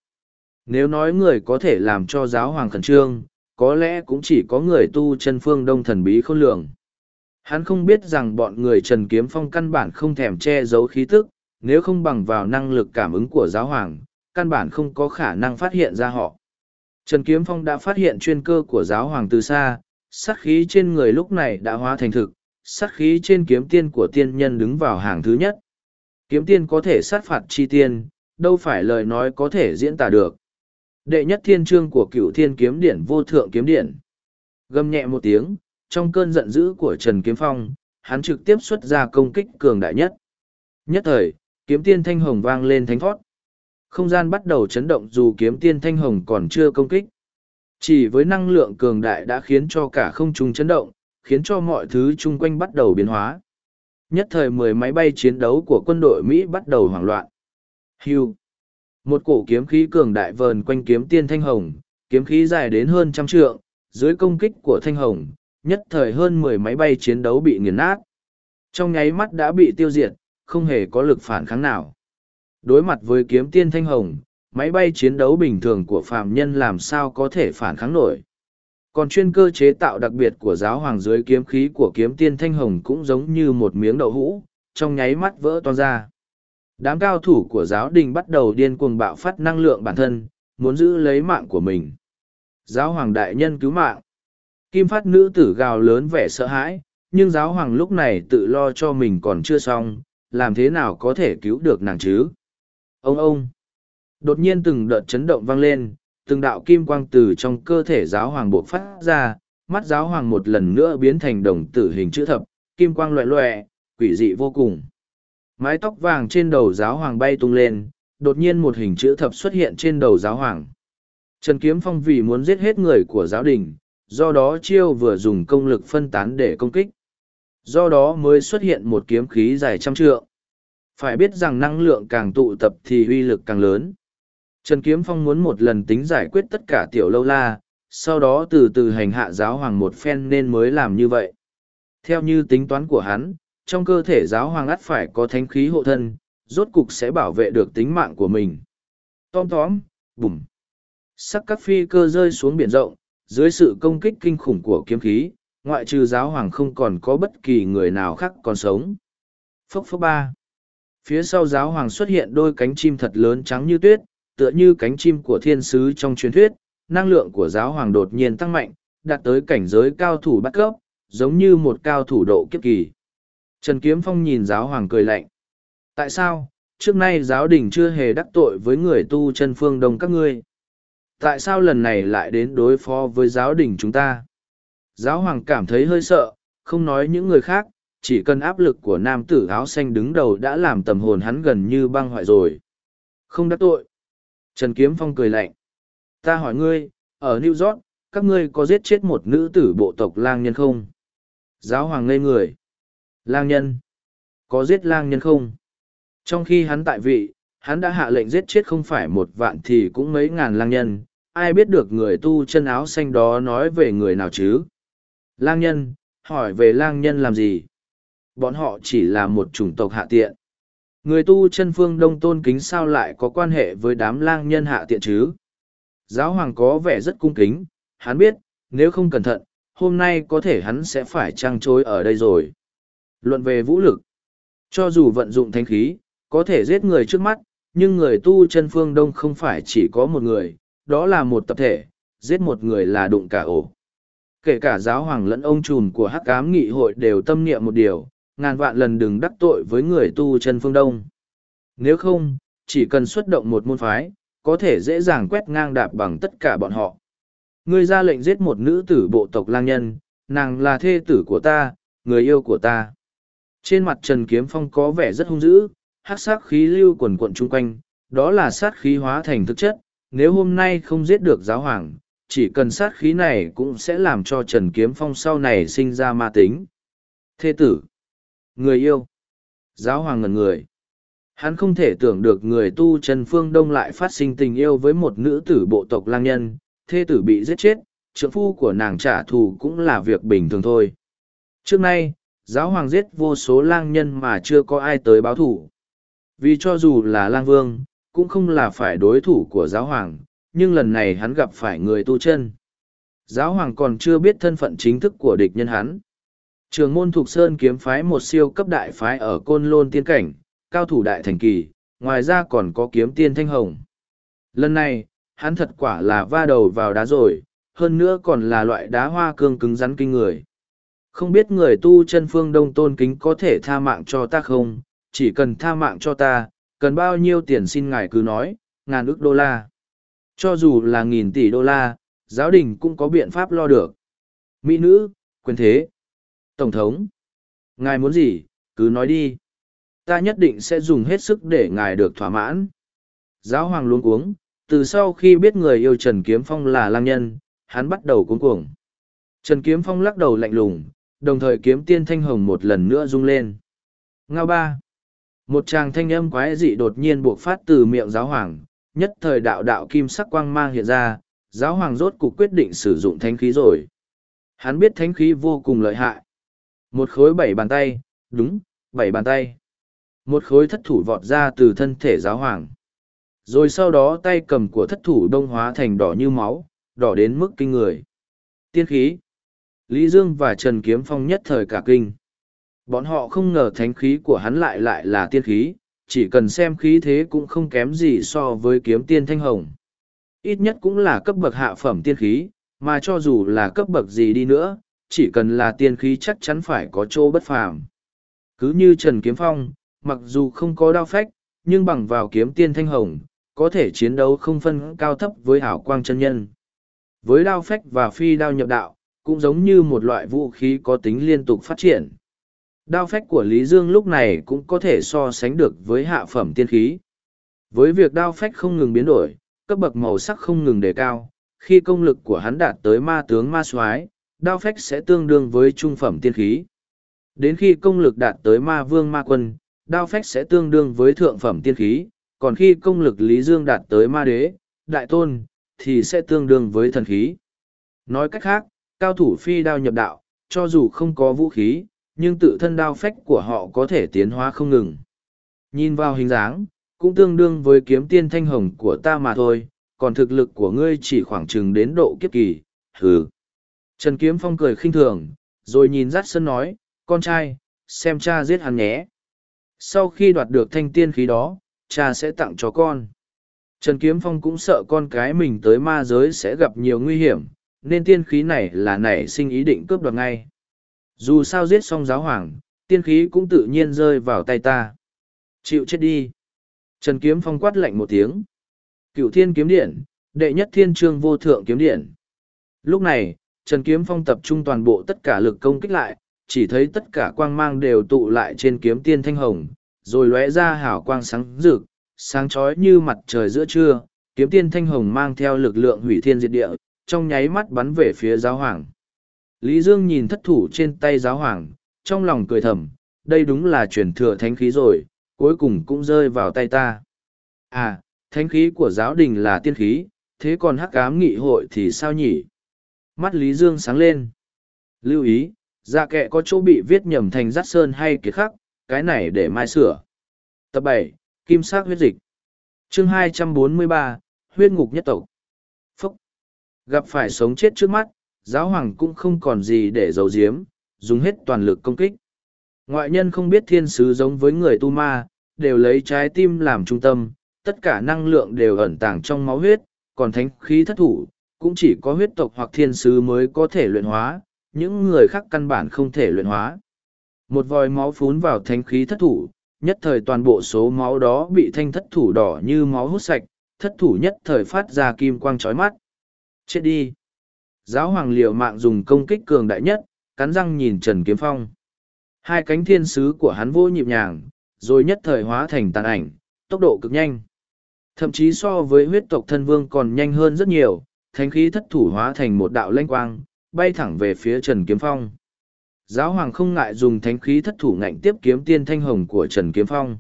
Nếu nói người có thể làm cho giáo hoàng khẩn trương, có lẽ cũng chỉ có người tu chân phương Đông thần bí khôn lường. Hắn không biết rằng bọn người Trần Kiếm Phong căn bản không thèm che giấu khí tức, nếu không bằng vào năng lực cảm ứng của giáo hoàng, căn bản không có khả năng phát hiện ra họ. Trần Kiếm Phong đã phát hiện chuyên cơ của giáo hoàng từ xa, sát khí trên người lúc này đã hóa thành thực, sát khí trên kiếm tiên của tiên nhân đứng vào hàng thứ nhất. Kiếm tiên có thể sát phạt chi tiên, đâu phải lời nói có thể diễn tả được. Đệ nhất thiên trương của cựu thiên kiếm điển vô thượng kiếm điển. Gầm nhẹ một tiếng, trong cơn giận dữ của Trần Kiếm Phong, hắn trực tiếp xuất ra công kích cường đại nhất. Nhất thời, kiếm tiên thanh hồng vang lên thánh thoát. Không gian bắt đầu chấn động dù kiếm tiên thanh hồng còn chưa công kích. Chỉ với năng lượng cường đại đã khiến cho cả không trung chấn động, khiến cho mọi thứ chung quanh bắt đầu biến hóa. Nhất thời mười máy bay chiến đấu của quân đội Mỹ bắt đầu hoảng loạn. Hưu. Một cổ kiếm khí cường đại vờn quanh kiếm tiên thanh hồng, kiếm khí dài đến hơn trăm trượng, dưới công kích của thanh hồng, nhất thời hơn mười máy bay chiến đấu bị nghiền nát. Trong nháy mắt đã bị tiêu diệt, không hề có lực phản kháng nào. Đối mặt với kiếm tiên thanh hồng, máy bay chiến đấu bình thường của phạm nhân làm sao có thể phản kháng nổi. Còn chuyên cơ chế tạo đặc biệt của giáo hoàng dưới kiếm khí của kiếm tiên thanh hồng cũng giống như một miếng đậu hũ, trong nháy mắt vỡ toan ra. Đám cao thủ của giáo đình bắt đầu điên cuồng bạo phát năng lượng bản thân, muốn giữ lấy mạng của mình. Giáo hoàng đại nhân cứu mạng. Kim phát nữ tử gào lớn vẻ sợ hãi, nhưng giáo hoàng lúc này tự lo cho mình còn chưa xong, làm thế nào có thể cứu được nàng chứ? Ông ông! Đột nhiên từng đợt chấn động vang lên, từng đạo kim quang từ trong cơ thể giáo hoàng buộc phát ra, mắt giáo hoàng một lần nữa biến thành đồng tử hình chữ thập, kim quang loẹ loẹ, quỷ dị vô cùng. Mái tóc vàng trên đầu giáo hoàng bay tung lên, đột nhiên một hình chữ thập xuất hiện trên đầu giáo hoàng. Trần Kiếm Phong vì muốn giết hết người của giáo đình, do đó chiêu vừa dùng công lực phân tán để công kích. Do đó mới xuất hiện một kiếm khí dài trăm trượng. Phải biết rằng năng lượng càng tụ tập thì uy lực càng lớn. Trần Kiếm Phong muốn một lần tính giải quyết tất cả tiểu lâu la, sau đó từ từ hành hạ giáo hoàng một phen nên mới làm như vậy. Theo như tính toán của hắn, trong cơ thể giáo hoàng ắt phải có thánh khí hộ thân, rốt cục sẽ bảo vệ được tính mạng của mình. Tom tóm, bùm. Sắc các phi cơ rơi xuống biển rộng, dưới sự công kích kinh khủng của kiếm khí, ngoại trừ giáo hoàng không còn có bất kỳ người nào khác còn sống. Phốc phốc ba. Phía sau giáo hoàng xuất hiện đôi cánh chim thật lớn trắng như tuyết, tựa như cánh chim của thiên sứ trong truyền thuyết, năng lượng của giáo hoàng đột nhiên tăng mạnh, đạt tới cảnh giới cao thủ bắt cấp, giống như một cao thủ độ kiếp kỳ. Trần Kiếm Phong nhìn giáo hoàng cười lạnh. Tại sao, trước nay giáo đình chưa hề đắc tội với người tu chân phương đông các ngươi? Tại sao lần này lại đến đối phó với giáo đình chúng ta? Giáo hoàng cảm thấy hơi sợ, không nói những người khác, chỉ cần áp lực của nam tử áo xanh đứng đầu đã làm tầm hồn hắn gần như băng hoại rồi. Không đắc tội. Trần Kiếm Phong cười lạnh. Ta hỏi ngươi, ở New York, các ngươi có giết chết một nữ tử bộ tộc lang nhân không? Giáo hoàng ngây người. Lang nhân. Có giết lang nhân không? Trong khi hắn tại vị, hắn đã hạ lệnh giết chết không phải một vạn thì cũng mấy ngàn lang nhân. Ai biết được người tu chân áo xanh đó nói về người nào chứ? Lang nhân, hỏi về lang nhân làm gì? Bọn họ chỉ là một chủng tộc hạ tiện. Người tu chân phương đông tôn kính sao lại có quan hệ với đám lang nhân hạ tiện chứ? Giáo hoàng có vẻ rất cung kính, hắn biết, nếu không cẩn thận, hôm nay có thể hắn sẽ phải trăng trối ở đây rồi. Luận về vũ lực. Cho dù vận dụng thanh khí, có thể giết người trước mắt, nhưng người tu chân phương đông không phải chỉ có một người, đó là một tập thể, giết một người là đụng cả ổ. Kể cả giáo hoàng lẫn ông trùm của hắc ám nghị hội đều tâm niệm một điều, ngàn vạn lần đừng đắc tội với người tu chân phương đông. Nếu không, chỉ cần xuất động một môn phái, có thể dễ dàng quét ngang đạp bằng tất cả bọn họ. Ngươi ra lệnh giết một nữ tử bộ tộc lang nhân, nàng là thê tử của ta, người yêu của ta. Trên mặt Trần Kiếm Phong có vẻ rất hung dữ, hát sát khí lưu quần quận chung quanh, đó là sát khí hóa thành thực chất. Nếu hôm nay không giết được giáo hoàng, chỉ cần sát khí này cũng sẽ làm cho Trần Kiếm Phong sau này sinh ra ma tính. Thê tử, người yêu, giáo hoàng ngần người. Hắn không thể tưởng được người tu Trần Phương Đông lại phát sinh tình yêu với một nữ tử bộ tộc lang nhân, thê tử bị giết chết, trượng phu của nàng trả thù cũng là việc bình thường thôi. Trước nay, giáo hoàng giết vô số lang nhân mà chưa có ai tới báo thủ. Vì cho dù là lang vương, cũng không là phải đối thủ của giáo hoàng, nhưng lần này hắn gặp phải người tu chân. Giáo hoàng còn chưa biết thân phận chính thức của địch nhân hắn. Trường môn Thục Sơn kiếm phái một siêu cấp đại phái ở Côn Lôn Tiên Cảnh, cao thủ đại thành kỳ, ngoài ra còn có kiếm tiên thanh hồng. Lần này, hắn thật quả là va đầu vào đá rồi, hơn nữa còn là loại đá hoa cương cứng rắn kinh người. Không biết người tu chân phương đông tôn kính có thể tha mạng cho ta không, chỉ cần tha mạng cho ta, cần bao nhiêu tiền xin ngài cứ nói, ngàn ức đô la. Cho dù là nghìn tỷ đô la, giáo đình cũng có biện pháp lo được. Mỹ nữ, quyền thế, tổng thống, ngài muốn gì, cứ nói đi. Ta nhất định sẽ dùng hết sức để ngài được thỏa mãn. Giáo hoàng luôn cuống, từ sau khi biết người yêu Trần Kiếm Phong là lang nhân, hắn bắt đầu cuống cuồng. Trần Kiếm Phong lắc đầu lạnh lùng, đồng thời kiếm tiên thanh hồng một lần nữa rung lên. Ngao ba. Một tràng thanh âm quái dị đột nhiên buộc phát từ miệng giáo hoàng, nhất thời đạo đạo kim sắc quang mang hiện ra, giáo hoàng rốt cục quyết định sử dụng thánh khí rồi. Hắn biết thánh khí vô cùng lợi hại. Một khối bảy bàn tay, đúng, bảy bàn tay. Một khối thất thủ vọt ra từ thân thể giáo hoàng. Rồi sau đó tay cầm của thất thủ đông hóa thành đỏ như máu, đỏ đến mức kinh người. Tiên khí. Lý Dương và Trần Kiếm Phong nhất thời cả kinh. Bọn họ không ngờ thánh khí của hắn lại lại là tiên khí, chỉ cần xem khí thế cũng không kém gì so với kiếm tiên thanh hồng. Ít nhất cũng là cấp bậc hạ phẩm tiên khí, mà cho dù là cấp bậc gì đi nữa, chỉ cần là tiên khí chắc chắn phải có chỗ bất phàm. Cứ như Trần Kiếm Phong, mặc dù không có đao phách, nhưng bằng vào kiếm tiên thanh hồng, có thể chiến đấu không phân cao thấp với hảo quang chân nhân. Với đao phách và phi đao nhập đạo, cũng giống như một loại vũ khí có tính liên tục phát triển. Đao phách của Lý Dương lúc này cũng có thể so sánh được với hạ phẩm tiên khí. Với việc đao phách không ngừng biến đổi, cấp bậc màu sắc không ngừng đề cao, khi công lực của hắn đạt tới ma tướng ma soái đao phách sẽ tương đương với trung phẩm tiên khí. Đến khi công lực đạt tới ma vương ma quân, đao phách sẽ tương đương với thượng phẩm tiên khí, còn khi công lực Lý Dương đạt tới ma đế, đại tôn, thì sẽ tương đương với thần khí. Nói cách khác, cao thủ phi đao nhập đạo, cho dù không có vũ khí, nhưng tự thân đao phách của họ có thể tiến hóa không ngừng. Nhìn vào hình dáng, cũng tương đương với kiếm tiên thanh hồng của ta mà thôi, còn thực lực của ngươi chỉ khoảng chừng đến độ kiếp kỳ, hừ. Trần Kiếm Phong cười khinh thường, rồi nhìn dắt sân nói, con trai, xem cha giết hắn nhé. Sau khi đoạt được thanh tiên khí đó, cha sẽ tặng cho con. Trần Kiếm Phong cũng sợ con cái mình tới ma giới sẽ gặp nhiều nguy hiểm, nên tiên khí này là nảy sinh ý định cướp đoạt ngay. Dù sao giết xong giáo hoàng, tiên khí cũng tự nhiên rơi vào tay ta. Chịu chết đi. Trần Kiếm Phong quát lạnh một tiếng. Cựu thiên kiếm điện, đệ nhất thiên trương vô thượng kiếm điện. Lúc này, Trần Kiếm Phong tập trung toàn bộ tất cả lực công kích lại, chỉ thấy tất cả quang mang đều tụ lại trên kiếm tiên thanh hồng, rồi lóe ra hào quang sáng rực, sáng chói như mặt trời giữa trưa, kiếm tiên thanh hồng mang theo lực lượng hủy thiên diệt địa, trong nháy mắt bắn về phía giáo hoàng. Lý Dương nhìn thất thủ trên tay giáo hoàng, trong lòng cười thầm, đây đúng là truyền thừa thánh khí rồi, cuối cùng cũng rơi vào tay ta. À, thánh khí của giáo đình là tiên khí, thế còn hắc ám nghị hội thì sao nhỉ? Mắt Lý Dương sáng lên. Lưu ý, dạ kệ có chỗ bị viết nhầm thành rắt sơn hay kiệt khắc, cái này để mai sửa. Tập bảy Kim sắc huyết dịch. chương hai trăm bốn mươi ba huyết ngục nhất tộc. Phúc. Gặp phải sống chết trước mắt, giáo hoàng cũng không còn gì để giấu giếm, dùng hết toàn lực công kích. Ngoại nhân không biết thiên sứ giống với người tu ma, đều lấy trái tim làm trung tâm, tất cả năng lượng đều ẩn tàng trong máu huyết, còn thánh khí thất thủ, cũng chỉ có huyết tộc hoặc thiên sứ mới có thể luyện hóa, những người khác căn bản không thể luyện hóa. Một vòi máu phún vào thánh khí thất thủ, nhất thời toàn bộ số máu đó bị thanh thất thủ đỏ như máu hút sạch, thất thủ nhất thời phát ra kim quang trói mắt. Chết đi! Giáo hoàng liều mạng dùng công kích cường đại nhất, cắn răng nhìn Trần Kiếm Phong. Hai cánh thiên sứ của hắn vô nhịp nhàng, rồi nhất thời hóa thành tàn ảnh, tốc độ cực nhanh. Thậm chí so với huyết tộc thân vương còn nhanh hơn rất nhiều, thánh khí thất thủ hóa thành một đạo lanh quang, bay thẳng về phía Trần Kiếm Phong. Giáo hoàng không ngại dùng thánh khí thất thủ ngạnh tiếp kiếm tiên thanh hồng của Trần Kiếm Phong.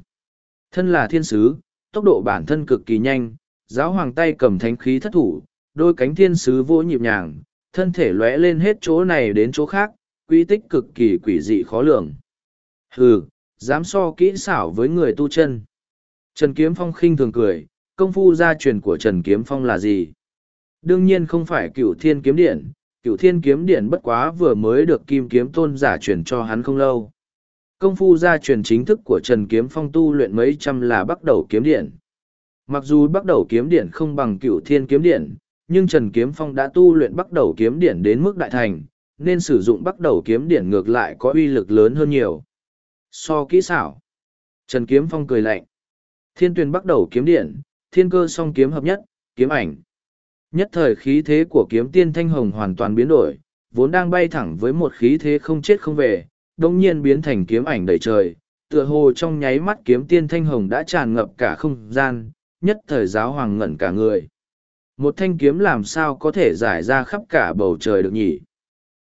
Thân là thiên sứ, tốc độ bản thân cực kỳ nhanh, giáo hoàng tay cầm thánh khí thất thủ, đôi cánh thiên sứ vô nhịp nhàng, thân thể lóe lên hết chỗ này đến chỗ khác, quy tích cực kỳ quỷ dị khó lường. Hừ, dám so kỹ xảo với người tu chân. Trần Kiếm Phong khinh thường cười, công phu gia truyền của Trần Kiếm Phong là gì? Đương nhiên không phải cựu thiên kiếm điện, cựu thiên kiếm điện bất quá vừa mới được kim kiếm tôn giả truyền cho hắn không lâu. Công phu gia truyền chính thức của Trần Kiếm Phong tu luyện mấy trăm là bắt đầu kiếm điện. Mặc dù bắt đầu kiếm điện không bằng cựu thiên kiếm điện, nhưng Trần Kiếm Phong đã tu luyện bắt đầu kiếm điển đến mức đại thành, nên sử dụng bắt đầu kiếm điển ngược lại có uy lực lớn hơn nhiều. So kỹ xảo. Trần Kiếm Phong cười lạnh. Thiên tuyển bắt đầu kiếm điển thiên cơ song kiếm hợp nhất, kiếm ảnh. Nhất thời khí thế của kiếm tiên thanh hồng hoàn toàn biến đổi, vốn đang bay thẳng với một khí thế không chết không về, đồng nhiên biến thành kiếm ảnh đầy trời, tựa hồ trong nháy mắt kiếm tiên thanh hồng đã tràn ngập cả không gian, nhất thời giáo hoàng ngẩn cả người. Một thanh kiếm làm sao có thể giải ra khắp cả bầu trời được nhỉ?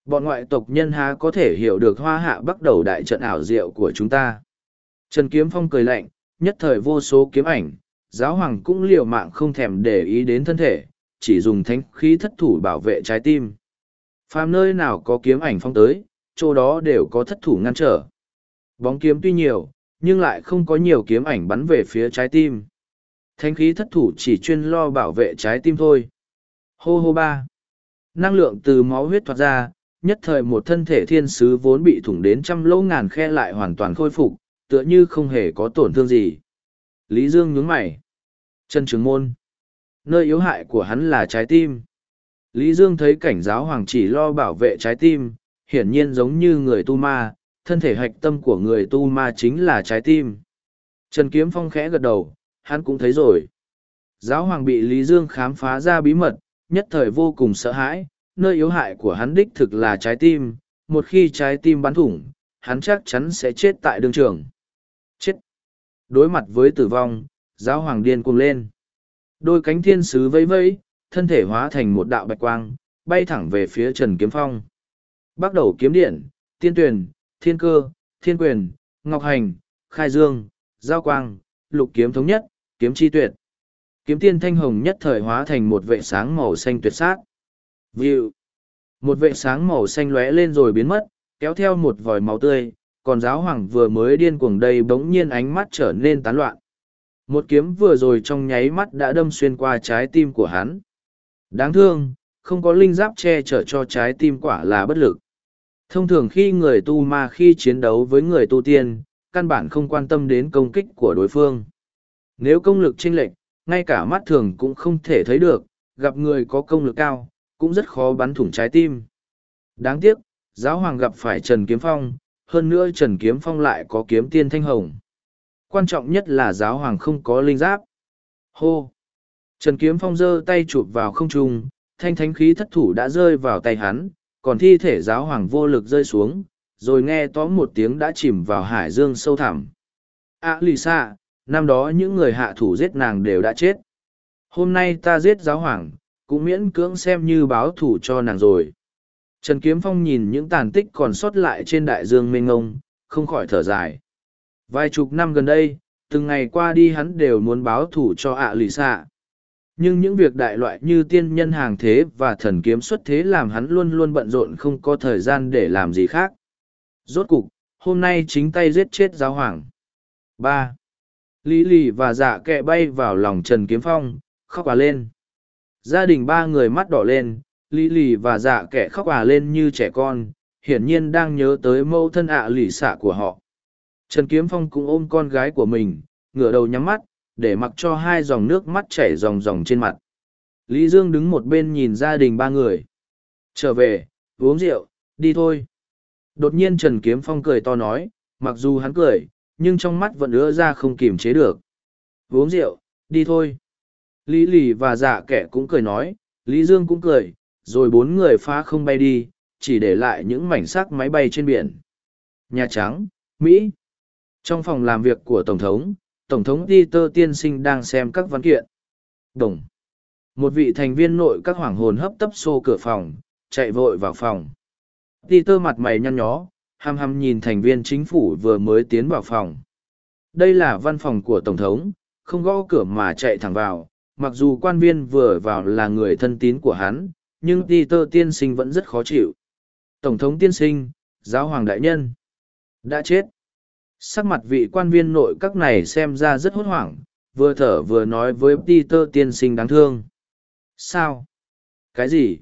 Bọn ngoại tộc nhân há có thể hiểu được hoa hạ bắt đầu đại trận ảo diệu của chúng ta. Trần Kiếm Phong cười lạnh, nhất thời vô số kiếm ảnh, giáo hoàng cũng liều mạng không thèm để ý đến thân thể, chỉ dùng thánh khí thất thủ bảo vệ trái tim. Phàm nơi nào có kiếm ảnh phong tới, chỗ đó đều có thất thủ ngăn trở. Bóng kiếm tuy nhiều, nhưng lại không có nhiều kiếm ảnh bắn về phía trái tim. Thánh khí thất thủ chỉ chuyên lo bảo vệ trái tim thôi. Hô hô ba. Năng lượng từ máu huyết thoát ra, nhất thời một thân thể thiên sứ vốn bị thủng đến trăm lỗ ngàn khe lại hoàn toàn khôi phục, tựa như không hề có tổn thương gì. Lý Dương nhướng mày. Chân trường môn. Nơi yếu hại của hắn là trái tim. Lý Dương thấy cảnh giáo hoàng chỉ lo bảo vệ trái tim, hiển nhiên giống như người tu ma, thân thể hạch tâm của người tu ma chính là trái tim. Trần Kiếm Phong khẽ gật đầu, hắn cũng thấy rồi. Giáo hoàng bị Lý Dương khám phá ra bí mật, nhất thời vô cùng sợ hãi, nơi yếu hại của hắn đích thực là trái tim, một khi trái tim bắn thủng, hắn chắc chắn sẽ chết tại đường trường. Chết! Đối mặt với tử vong, giáo hoàng điên cuồng lên. Đôi cánh thiên sứ vẫy vẫy, thân thể hóa thành một đạo bạch quang, bay thẳng về phía Trần Kiếm Phong. Bắt đầu kiếm điện, tiên tuyển, thiên cơ, thiên quyền, ngọc hành, khai dương, giao quang, lục kiếm thống nhất, kiếm chi tuyệt. Kiếm tiên thanh hồng nhất thời hóa thành một vệ sáng màu xanh tuyệt sát. View. Một vệ sáng màu xanh lóe lên rồi biến mất, kéo theo một vòi máu tươi, còn giáo hoàng vừa mới điên cuồng đây bỗng nhiên ánh mắt trở nên tán loạn. Một kiếm vừa rồi trong nháy mắt đã đâm xuyên qua trái tim của hắn. Đáng thương, không có linh giáp che chở cho trái tim quả là bất lực. Thông thường khi người tu ma khi chiến đấu với người tu tiên, căn bản không quan tâm đến công kích của đối phương. Nếu công lực chênh lệch, ngay cả mắt thường cũng không thể thấy được, gặp người có công lực cao, cũng rất khó bắn thủng trái tim. Đáng tiếc, giáo hoàng gặp phải Trần Kiếm Phong, hơn nữa Trần Kiếm Phong lại có kiếm tiên thanh hồng. Quan trọng nhất là giáo hoàng không có linh giáp. Hô! Trần Kiếm Phong giơ tay chụp vào không trung, thanh thánh khí thất thủ đã rơi vào tay hắn, còn thi thể giáo hoàng vô lực rơi xuống, rồi nghe tóm một tiếng đã chìm vào hải dương sâu thẳm. À lì xa, năm đó những người hạ thủ giết nàng đều đã chết. Hôm nay ta giết giáo hoàng, cũng miễn cưỡng xem như báo thủ cho nàng rồi. Trần Kiếm Phong nhìn những tàn tích còn sót lại trên đại dương mênh ngông, không khỏi thở dài. Vài chục năm gần đây, từng ngày qua đi hắn đều muốn báo thủ cho ạ lì xạ. Nhưng những việc đại loại như tiên nhân hàng thế và thần kiếm xuất thế làm hắn luôn luôn bận rộn không có thời gian để làm gì khác. Rốt cục, hôm nay chính tay giết chết giáo hoàng. ba Lý lì và dạ kẹ bay vào lòng Trần Kiếm Phong, khóc à lên. Gia đình ba người mắt đỏ lên, Lý lì và dạ kẹ khóc à lên như trẻ con, hiển nhiên đang nhớ tới mẫu thân ạ lì xạ của họ. Trần Kiếm Phong cũng ôm con gái của mình, ngửa đầu nhắm mắt, để mặc cho hai dòng nước mắt chảy ròng ròng trên mặt. Lý Dương đứng một bên nhìn gia đình ba người. Trở về, uống rượu, đi thôi. Đột nhiên Trần Kiếm Phong cười to nói, mặc dù hắn cười, nhưng trong mắt vẫn ứa ra không kiềm chế được. Uống rượu, đi thôi. Lý lì và dạ kẻ cũng cười nói, Lý Dương cũng cười, rồi bốn người phá không bay đi, chỉ để lại những mảnh xác máy bay trên biển. Nhà Trắng, Mỹ. Trong phòng làm việc của Tổng thống, Tổng thống Peter tiên sinh đang xem các văn kiện. Đồng. Một vị thành viên nội các hoàng hồn hấp tấp xô cửa phòng, chạy vội vào phòng. Peter mặt mày nhăn nhó, hăm hăm nhìn thành viên chính phủ vừa mới tiến vào phòng. Đây là văn phòng của Tổng thống, không gõ cửa mà chạy thẳng vào, mặc dù quan viên vừa vào là người thân tín của hắn, nhưng Peter tiên sinh vẫn rất khó chịu. Tổng thống tiên sinh, giáo hoàng đại nhân, đã chết. Sắc mặt vị quan viên nội các này xem ra rất hốt hoảng, vừa thở vừa nói với Peter tiên sinh đáng thương. Sao? Cái gì?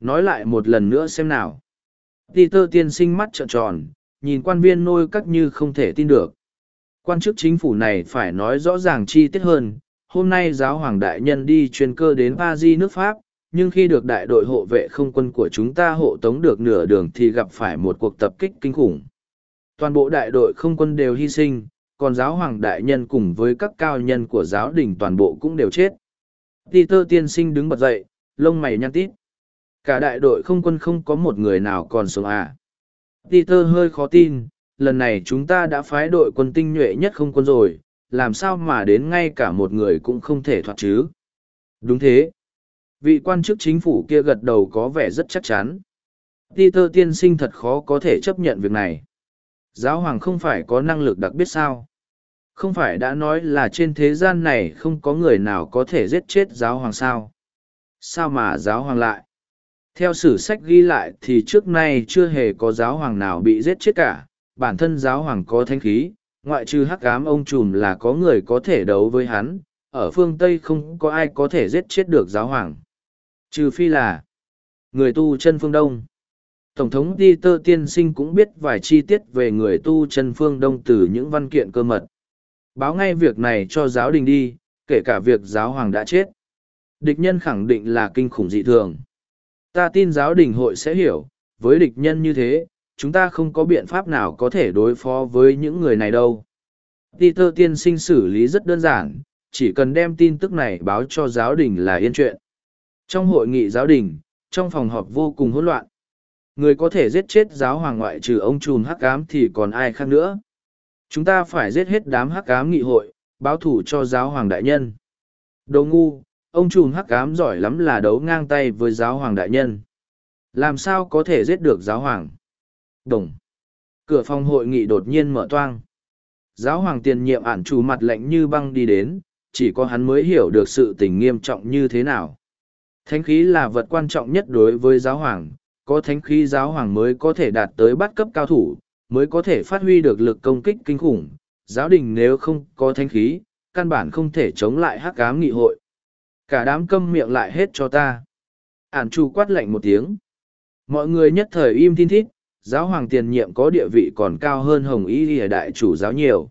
Nói lại một lần nữa xem nào. Peter tiên sinh mắt trợn tròn, nhìn quan viên nôi các như không thể tin được. Quan chức chính phủ này phải nói rõ ràng chi tiết hơn. Hôm nay giáo hoàng đại nhân đi chuyên cơ đến Paris nước Pháp, nhưng khi được đại đội hộ vệ không quân của chúng ta hộ tống được nửa đường thì gặp phải một cuộc tập kích kinh khủng. Toàn bộ đại đội không quân đều hy sinh, còn giáo hoàng đại nhân cùng với các cao nhân của giáo đình toàn bộ cũng đều chết. Peter tiên sinh đứng bật dậy, lông mày nhăn tít. Cả đại đội không quân không có một người nào còn sống à. Peter hơi khó tin, lần này chúng ta đã phái đội quân tinh nhuệ nhất không quân rồi, làm sao mà đến ngay cả một người cũng không thể thoát chứ. Đúng thế. Vị quan chức chính phủ kia gật đầu có vẻ rất chắc chắn. Peter tiên sinh thật khó có thể chấp nhận việc này. Giáo hoàng không phải có năng lực đặc biệt sao? Không phải đã nói là trên thế gian này không có người nào có thể giết chết giáo hoàng sao? Sao mà giáo hoàng lại? Theo sử sách ghi lại thì trước nay chưa hề có giáo hoàng nào bị giết chết cả, bản thân giáo hoàng có thanh khí, ngoại trừ hắc ám ông trùm là có người có thể đấu với hắn, ở phương Tây không có ai có thể giết chết được giáo hoàng. Trừ phi là người tu chân phương Đông. Tổng thống Peter tiên sinh cũng biết vài chi tiết về người tu chân phương Đông từ những văn kiện cơ mật. Báo ngay việc này cho giáo đình đi, kể cả việc giáo hoàng đã chết. Địch nhân khẳng định là kinh khủng dị thường. Ta tin giáo đình hội sẽ hiểu, với địch nhân như thế, chúng ta không có biện pháp nào có thể đối phó với những người này đâu. Peter tiên sinh xử lý rất đơn giản, chỉ cần đem tin tức này báo cho giáo đình là yên chuyện. Trong hội nghị giáo đình, trong phòng họp vô cùng hỗn loạn. Người có thể giết chết giáo hoàng ngoại trừ ông trùm hắc ám thì còn ai khác nữa. Chúng ta phải giết hết đám hắc ám nghị hội, báo thủ cho giáo hoàng đại nhân. Đồ ngu, ông trùm hắc ám giỏi lắm là đấu ngang tay với giáo hoàng đại nhân. Làm sao có thể giết được giáo hoàng? Đồng. Cửa phòng hội nghị đột nhiên mở toang. Giáo hoàng tiền nhiệm ản chủ mặt lạnh như băng đi đến, chỉ có hắn mới hiểu được sự tình nghiêm trọng như thế nào. Thánh khí là vật quan trọng nhất đối với giáo hoàng, có thánh khí giáo hoàng mới có thể đạt tới bắt cấp cao thủ, mới có thể phát huy được lực công kích kinh khủng. Giáo đình nếu không có thánh khí, căn bản không thể chống lại hắc ám nghị hội. Cả đám câm miệng lại hết cho ta. Ản chủ quát lạnh một tiếng. Mọi người nhất thời im tin thít, giáo hoàng tiền nhiệm có địa vị còn cao hơn hồng y lìa đại chủ giáo nhiều.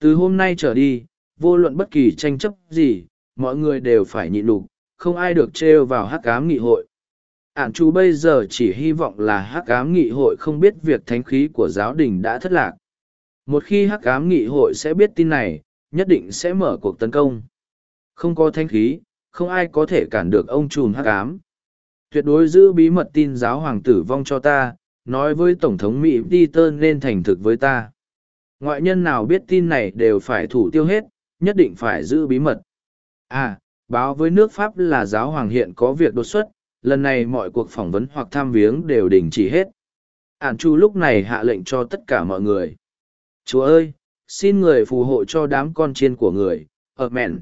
Từ hôm nay trở đi, vô luận bất kỳ tranh chấp gì, mọi người đều phải nhịn đục, không ai được trêu vào hắc cám nghị hội ản chu bây giờ chỉ hy vọng là hắc cám nghị hội không biết việc thánh khí của giáo đình đã thất lạc một khi hắc cám nghị hội sẽ biết tin này nhất định sẽ mở cuộc tấn công không có thánh khí không ai có thể cản được ông trùm hắc ám. Tuyệt đối giữ bí mật tin giáo hoàng tử vong cho ta, nói với tổng thống mỹ peter nên thành thực với ta. Ngoại nhân nào biết tin này đều phải thủ tiêu hết, nhất định phải giữ bí mật. À báo với nước pháp là giáo hoàng hiện có việc đột xuất, lần này mọi cuộc phỏng vấn hoặc tham viếng đều đình chỉ hết. Ản chu lúc này hạ lệnh cho tất cả mọi người. Chúa ơi, xin người phù hộ cho đám con chiên của người, ở mẹn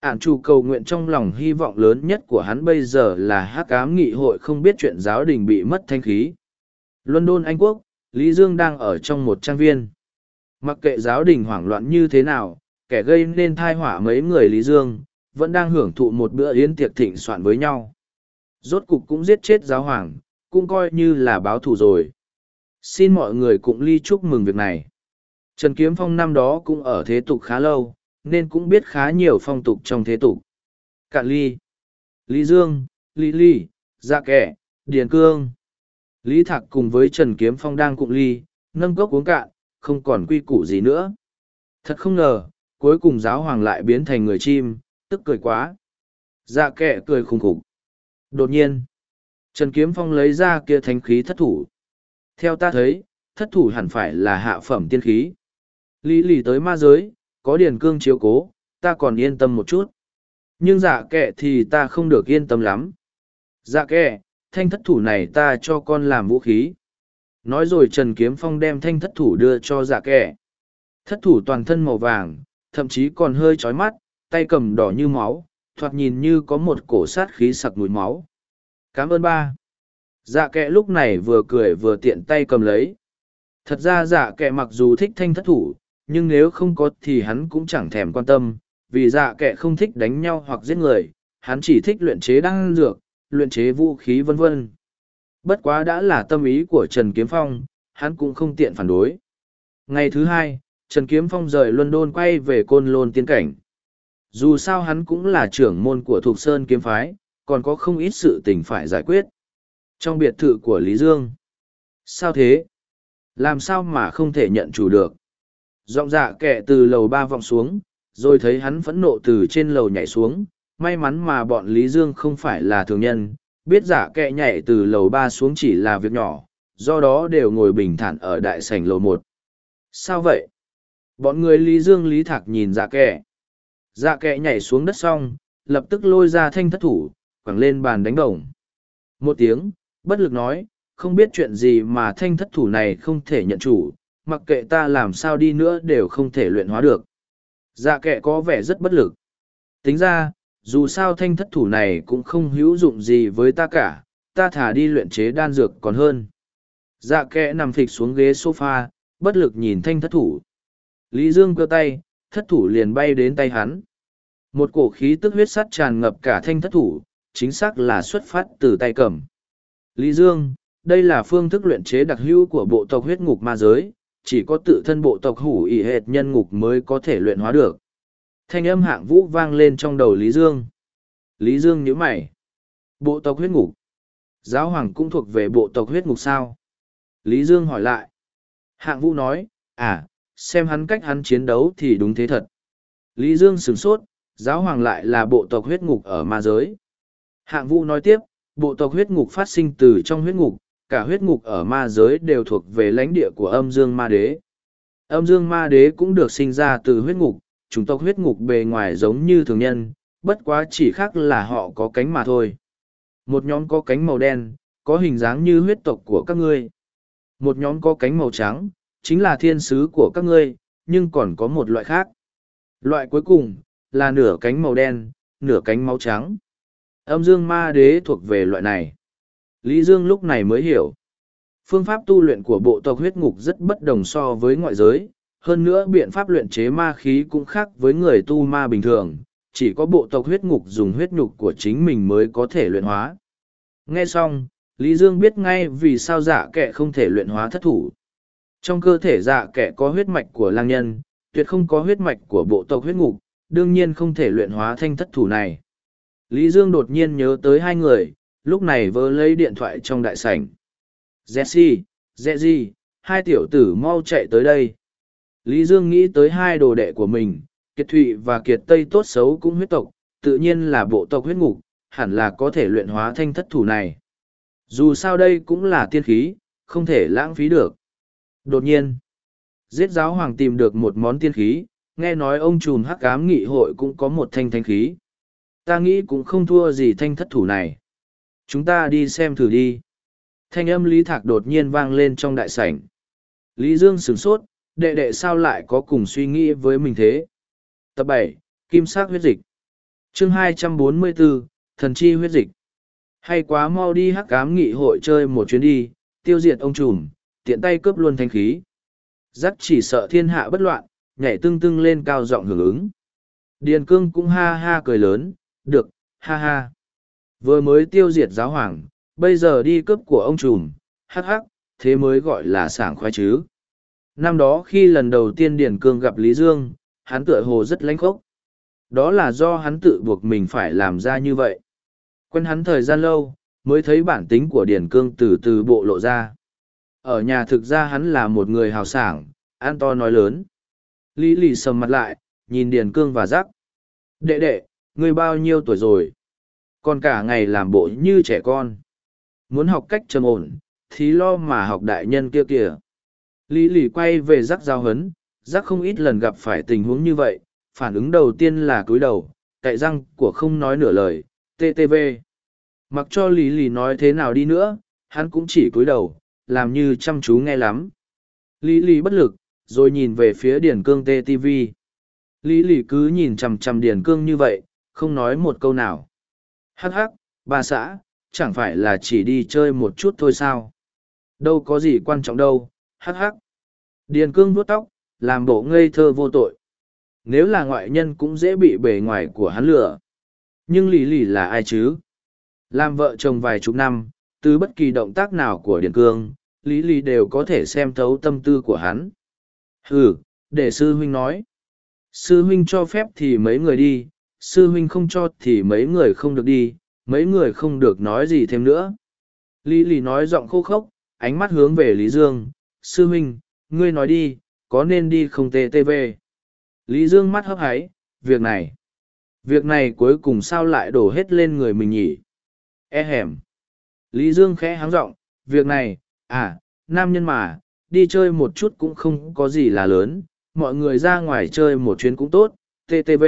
ản chủ cầu nguyện trong lòng hy vọng lớn nhất của hắn bây giờ là hắc ám nghị hội không biết chuyện giáo đình bị mất thanh khí london anh quốc lý dương đang ở trong một trang viên mặc kệ giáo đình hoảng loạn như thế nào kẻ gây nên thai họa mấy người lý dương vẫn đang hưởng thụ một bữa yến tiệc thịnh soạn với nhau Rốt cục cũng giết chết giáo hoàng, cũng coi như là báo thù rồi. Xin mọi người cũng ly chúc mừng việc này. Trần Kiếm Phong năm đó cũng ở thế tục khá lâu, nên cũng biết khá nhiều phong tục trong thế tục. Cạn ly, Lý Dương, Lý Ly, Dạ Kẻ, Điền Cương. Lý Thạc cùng với Trần Kiếm Phong đang cụng ly, nâng cốc uống cạn, không còn quy củ gì nữa. Thật không ngờ, cuối cùng giáo hoàng lại biến thành người chim, tức cười quá. Dạ kệ cười khùng khục. Đột nhiên, Trần Kiếm Phong lấy ra kia thánh khí thất thủ. Theo ta thấy, thất thủ hẳn phải là hạ phẩm tiên khí. Lý lì tới ma giới, có điền cương chiếu cố, ta còn yên tâm một chút. Nhưng dạ kệ thì ta không được yên tâm lắm. Dạ kệ, thanh thất thủ này ta cho con làm vũ khí. Nói rồi Trần Kiếm Phong đem thanh thất thủ đưa cho dạ kệ. Thất thủ toàn thân màu vàng, thậm chí còn hơi chói mắt, tay cầm đỏ như máu, thoạt nhìn như có một cổ sát khí sặc mùi máu. Cảm ơn ba. Dạ kệ lúc này vừa cười vừa tiện tay cầm lấy. Thật ra dạ kệ mặc dù thích thanh thất thủ, nhưng nếu không có thì hắn cũng chẳng thèm quan tâm, vì dạ kệ không thích đánh nhau hoặc giết người, hắn chỉ thích luyện chế đan dược, luyện chế vũ khí vân vân. Bất quá đã là tâm ý của Trần Kiếm Phong, hắn cũng không tiện phản đối. Ngày thứ hai, Trần Kiếm Phong rời London quay về Côn Lôn Tiên Cảnh. Dù sao hắn cũng là trưởng môn của Thục Sơn Kiếm Phái, còn có không ít sự tình phải giải quyết. Trong biệt thự của Lý Dương. Sao thế? Làm sao mà không thể nhận chủ được? Giọng dạ kẻ từ lầu ba vọng xuống, rồi thấy hắn phẫn nộ từ trên lầu nhảy xuống. May mắn mà bọn Lý Dương không phải là thường nhân, biết giả kẻ nhảy từ lầu ba xuống chỉ là việc nhỏ, do đó đều ngồi bình thản ở đại sảnh lầu một. Sao vậy? Bọn người Lý Dương Lý Thạc nhìn dạ kẻ. Dạ kẻ nhảy xuống đất xong, lập tức lôi ra thanh thất thủ, quẳng lên bàn đánh đồng. Một tiếng, bất lực nói, không biết chuyện gì mà thanh thất thủ này không thể nhận chủ, mặc kệ ta làm sao đi nữa đều không thể luyện hóa được. Dạ kệ có vẻ rất bất lực. Tính ra, dù sao thanh thất thủ này cũng không hữu dụng gì với ta cả, ta thả đi luyện chế đan dược còn hơn. Dạ kệ nằm phịch xuống ghế sofa, bất lực nhìn thanh thất thủ. Lý Dương cơ tay, thất thủ liền bay đến tay hắn. Một cổ khí tức huyết sắt tràn ngập cả thanh thất thủ, chính xác là xuất phát từ tay cầm. Lý Dương, đây là phương thức luyện chế đặc hữu của bộ tộc huyết ngục ma giới, chỉ có tự thân bộ tộc hủ ỉ hệt nhân ngục mới có thể luyện hóa được. Thanh âm hạng vũ vang lên trong đầu Lý Dương. Lý Dương nhíu mày. Bộ tộc huyết ngục. Giáo hoàng cũng thuộc về bộ tộc huyết ngục sao? Lý Dương hỏi lại. Hạng vũ nói, à, xem hắn cách hắn chiến đấu thì đúng thế thật. Lý Dương sửng sốt, giáo hoàng lại là bộ tộc huyết ngục ở ma giới. Hạng vũ nói tiếp, bộ tộc huyết ngục phát sinh từ trong huyết ngục, cả huyết ngục ở ma giới đều thuộc về lãnh địa của âm dương ma đế. Âm dương ma đế cũng được sinh ra từ huyết ngục, chủng tộc huyết ngục bề ngoài giống như thường nhân, bất quá chỉ khác là họ có cánh mà thôi. Một nhóm có cánh màu đen, có hình dáng như huyết tộc của các ngươi. Một nhóm có cánh màu trắng, chính là thiên sứ của các ngươi, nhưng còn có một loại khác. Loại cuối cùng, là nửa cánh màu đen, nửa cánh máu trắng. Âm dương ma đế thuộc về loại này. Lý Dương lúc này mới hiểu. Phương pháp tu luyện của bộ tộc huyết ngục rất bất đồng so với ngoại giới, hơn nữa biện pháp luyện chế ma khí cũng khác với người tu ma bình thường, chỉ có bộ tộc huyết ngục dùng huyết nhục của chính mình mới có thể luyện hóa. Nghe xong, Lý Dương biết ngay vì sao dạ kẻ không thể luyện hóa thất thủ. Trong cơ thể dạ kẻ có huyết mạch của lang nhân, tuyệt không có huyết mạch của bộ tộc huyết ngục, đương nhiên không thể luyện hóa thanh thất thủ này. Lý Dương đột nhiên nhớ tới hai người, lúc này vơ lấy điện thoại trong đại sảnh. Jesse, Jesse, hai tiểu tử mau chạy tới đây. Lý Dương nghĩ tới hai đồ đệ của mình, Kiệt Thụy và Kiệt Tây tốt xấu cũng huyết tộc, tự nhiên là bộ tộc huyết ngục, hẳn là có thể luyện hóa thanh thất thủ này. Dù sao đây cũng là tiên khí, không thể lãng phí được. Đột nhiên, giết giáo hoàng tìm được một món tiên khí, nghe nói ông trùm hắc ám nghị hội cũng có một thanh thanh khí. Ta nghĩ cũng không thua gì thanh thất thủ này. Chúng ta đi xem thử đi. Thanh âm Lý Thạc đột nhiên vang lên trong đại sảnh. Lý Dương sửng sốt, đệ đệ sao lại có cùng suy nghĩ với mình thế. Tập bảy Kim sắc huyết dịch. chương hai trăm bốn mươi bốn Thần chi huyết dịch. Hay quá mau đi hắc cám nghị hội chơi một chuyến đi, tiêu diệt ông trùm, tiện tay cướp luôn thanh khí. Dắt chỉ sợ thiên hạ bất loạn, nhảy tưng tưng lên cao giọng hưởng ứng. Điền cương cũng ha ha cười lớn, được, ha ha. Vừa mới tiêu diệt giáo hoàng, bây giờ đi cướp của ông trùm, hắc hắc, thế mới gọi là sảng khoái chứ. Năm đó khi lần đầu tiên Điền Cương gặp Lý Dương, hắn tựa hồ rất lãnh khốc. Đó là do hắn tự buộc mình phải làm ra như vậy. Quen hắn thời gian lâu, mới thấy bản tính của Điền Cương từ từ bộ lộ ra. Ở nhà thực ra hắn là một người hào sảng, an to nói lớn. Lý lì sầm mặt lại, nhìn Điền Cương và rắc. Đệ đệ, ngươi bao nhiêu tuổi rồi? Còn cả ngày làm bộ như trẻ con. Muốn học cách trầm ổn, thì lo mà học đại nhân kia kìa. Lý lì quay về rắc giao hấn, rắc không ít lần gặp phải tình huống như vậy, phản ứng đầu tiên là cúi đầu, cậy răng của không nói nửa lời, TTV. Mặc cho Lý lì nói thế nào đi nữa, hắn cũng chỉ cúi đầu, làm như chăm chú nghe lắm. Lý lì bất lực, rồi nhìn về phía điển Cương TTV. Lý lì cứ nhìn chằm chằm điển Cương như vậy, không nói một câu nào. Hắc hắc, bà xã, chẳng phải là chỉ đi chơi một chút thôi sao? Đâu có gì quan trọng đâu, hắc hắc. Điền Cương vuốt tóc, làm bộ ngây thơ vô tội. Nếu là ngoại nhân cũng dễ bị bề ngoài của hắn lừa. Nhưng Lý lì là ai chứ? Làm vợ chồng vài chục năm, từ bất kỳ động tác nào của Điền Cương, Lý Lý đều có thể xem thấu tâm tư của hắn. Ừ, để sư huynh nói. Sư huynh cho phép thì mấy người đi, sư huynh không cho thì mấy người không được đi, mấy người không được nói gì thêm nữa. Lý Lý nói giọng khô khốc, ánh mắt hướng về Lý Dương. Sư huynh, ngươi nói đi, có nên đi không TTV? Lý Dương mắt hấp háy, việc này. Việc này cuối cùng sao lại đổ hết lên người mình nhỉ? E hẻm. Lý Dương khẽ háng giọng việc này, à, nam nhân mà, đi chơi một chút cũng không có gì là lớn, mọi người ra ngoài chơi một chuyến cũng tốt, TTV.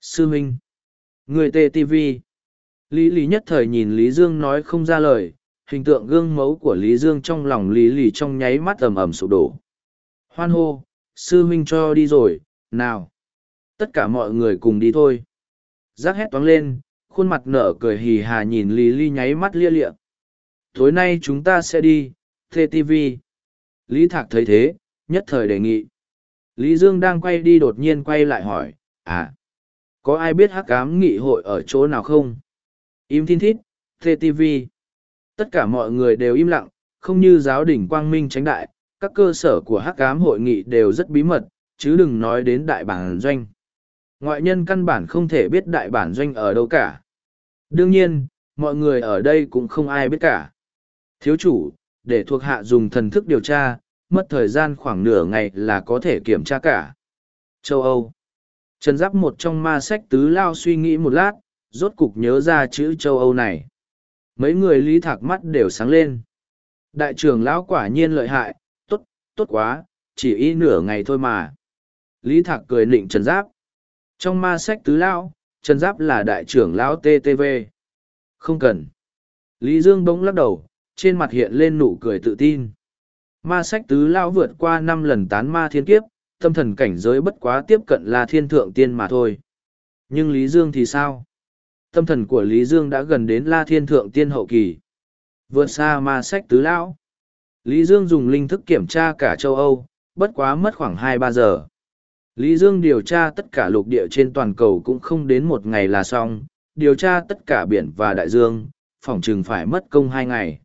Sư Minh. Người TTV. Lý Lý nhất thời nhìn Lý Dương nói không ra lời, hình tượng gương mẫu của Lý Dương trong lòng Lý Lý trong nháy mắt ầm ầm sụp đổ. Hoan hô, sư Minh cho đi rồi, nào. Tất cả mọi người cùng đi thôi. Giác hét toáng lên, khuôn mặt nở cười hì hà nhìn Lý Lý nháy mắt lia lịa. Tối nay chúng ta sẽ đi, TTV. Lý Thạc thấy thế, nhất thời đề nghị. Lý Dương đang quay đi đột nhiên quay lại hỏi, à, có ai biết hắc ám nghị hội ở chỗ nào không? Im thiên thít, TTV. Tất cả mọi người đều im lặng, không như giáo đỉnh quang minh tránh đại, các cơ sở của hắc ám hội nghị đều rất bí mật, chứ đừng nói đến đại bản doanh. Ngoại nhân căn bản không thể biết đại bản doanh ở đâu cả. Đương nhiên, mọi người ở đây cũng không ai biết cả. Thiếu chủ, để thuộc hạ dùng thần thức điều tra, mất thời gian khoảng nửa ngày là có thể kiểm tra cả. Châu Âu Trần Giáp một trong ma sách tứ lao suy nghĩ một lát, rốt cục nhớ ra chữ châu Âu này. Mấy người lý thạc mắt đều sáng lên. Đại trưởng lão quả nhiên lợi hại, tốt, tốt quá, chỉ y nửa ngày thôi mà. Lý thạc cười nịnh Trần Giáp. Trong ma sách tứ lao, Trần Giáp là đại trưởng lão TTV. Không cần. Lý Dương bỗng lắc đầu, trên mặt hiện lên nụ cười tự tin. Ma sách tứ lao vượt qua năm lần tán ma thiên kiếp, tâm thần cảnh giới bất quá tiếp cận là thiên thượng tiên mà thôi. Nhưng Lý Dương thì sao? Tâm thần của Lý Dương đã gần đến la thiên thượng tiên hậu kỳ. Vượt xa ma sách tứ lão. Lý Dương dùng linh thức kiểm tra cả châu Âu, bất quá mất khoảng hai ba giờ. Lý Dương điều tra tất cả lục địa trên toàn cầu cũng không đến một ngày là xong, điều tra tất cả biển và đại dương, phỏng chừng phải mất công hai ngày.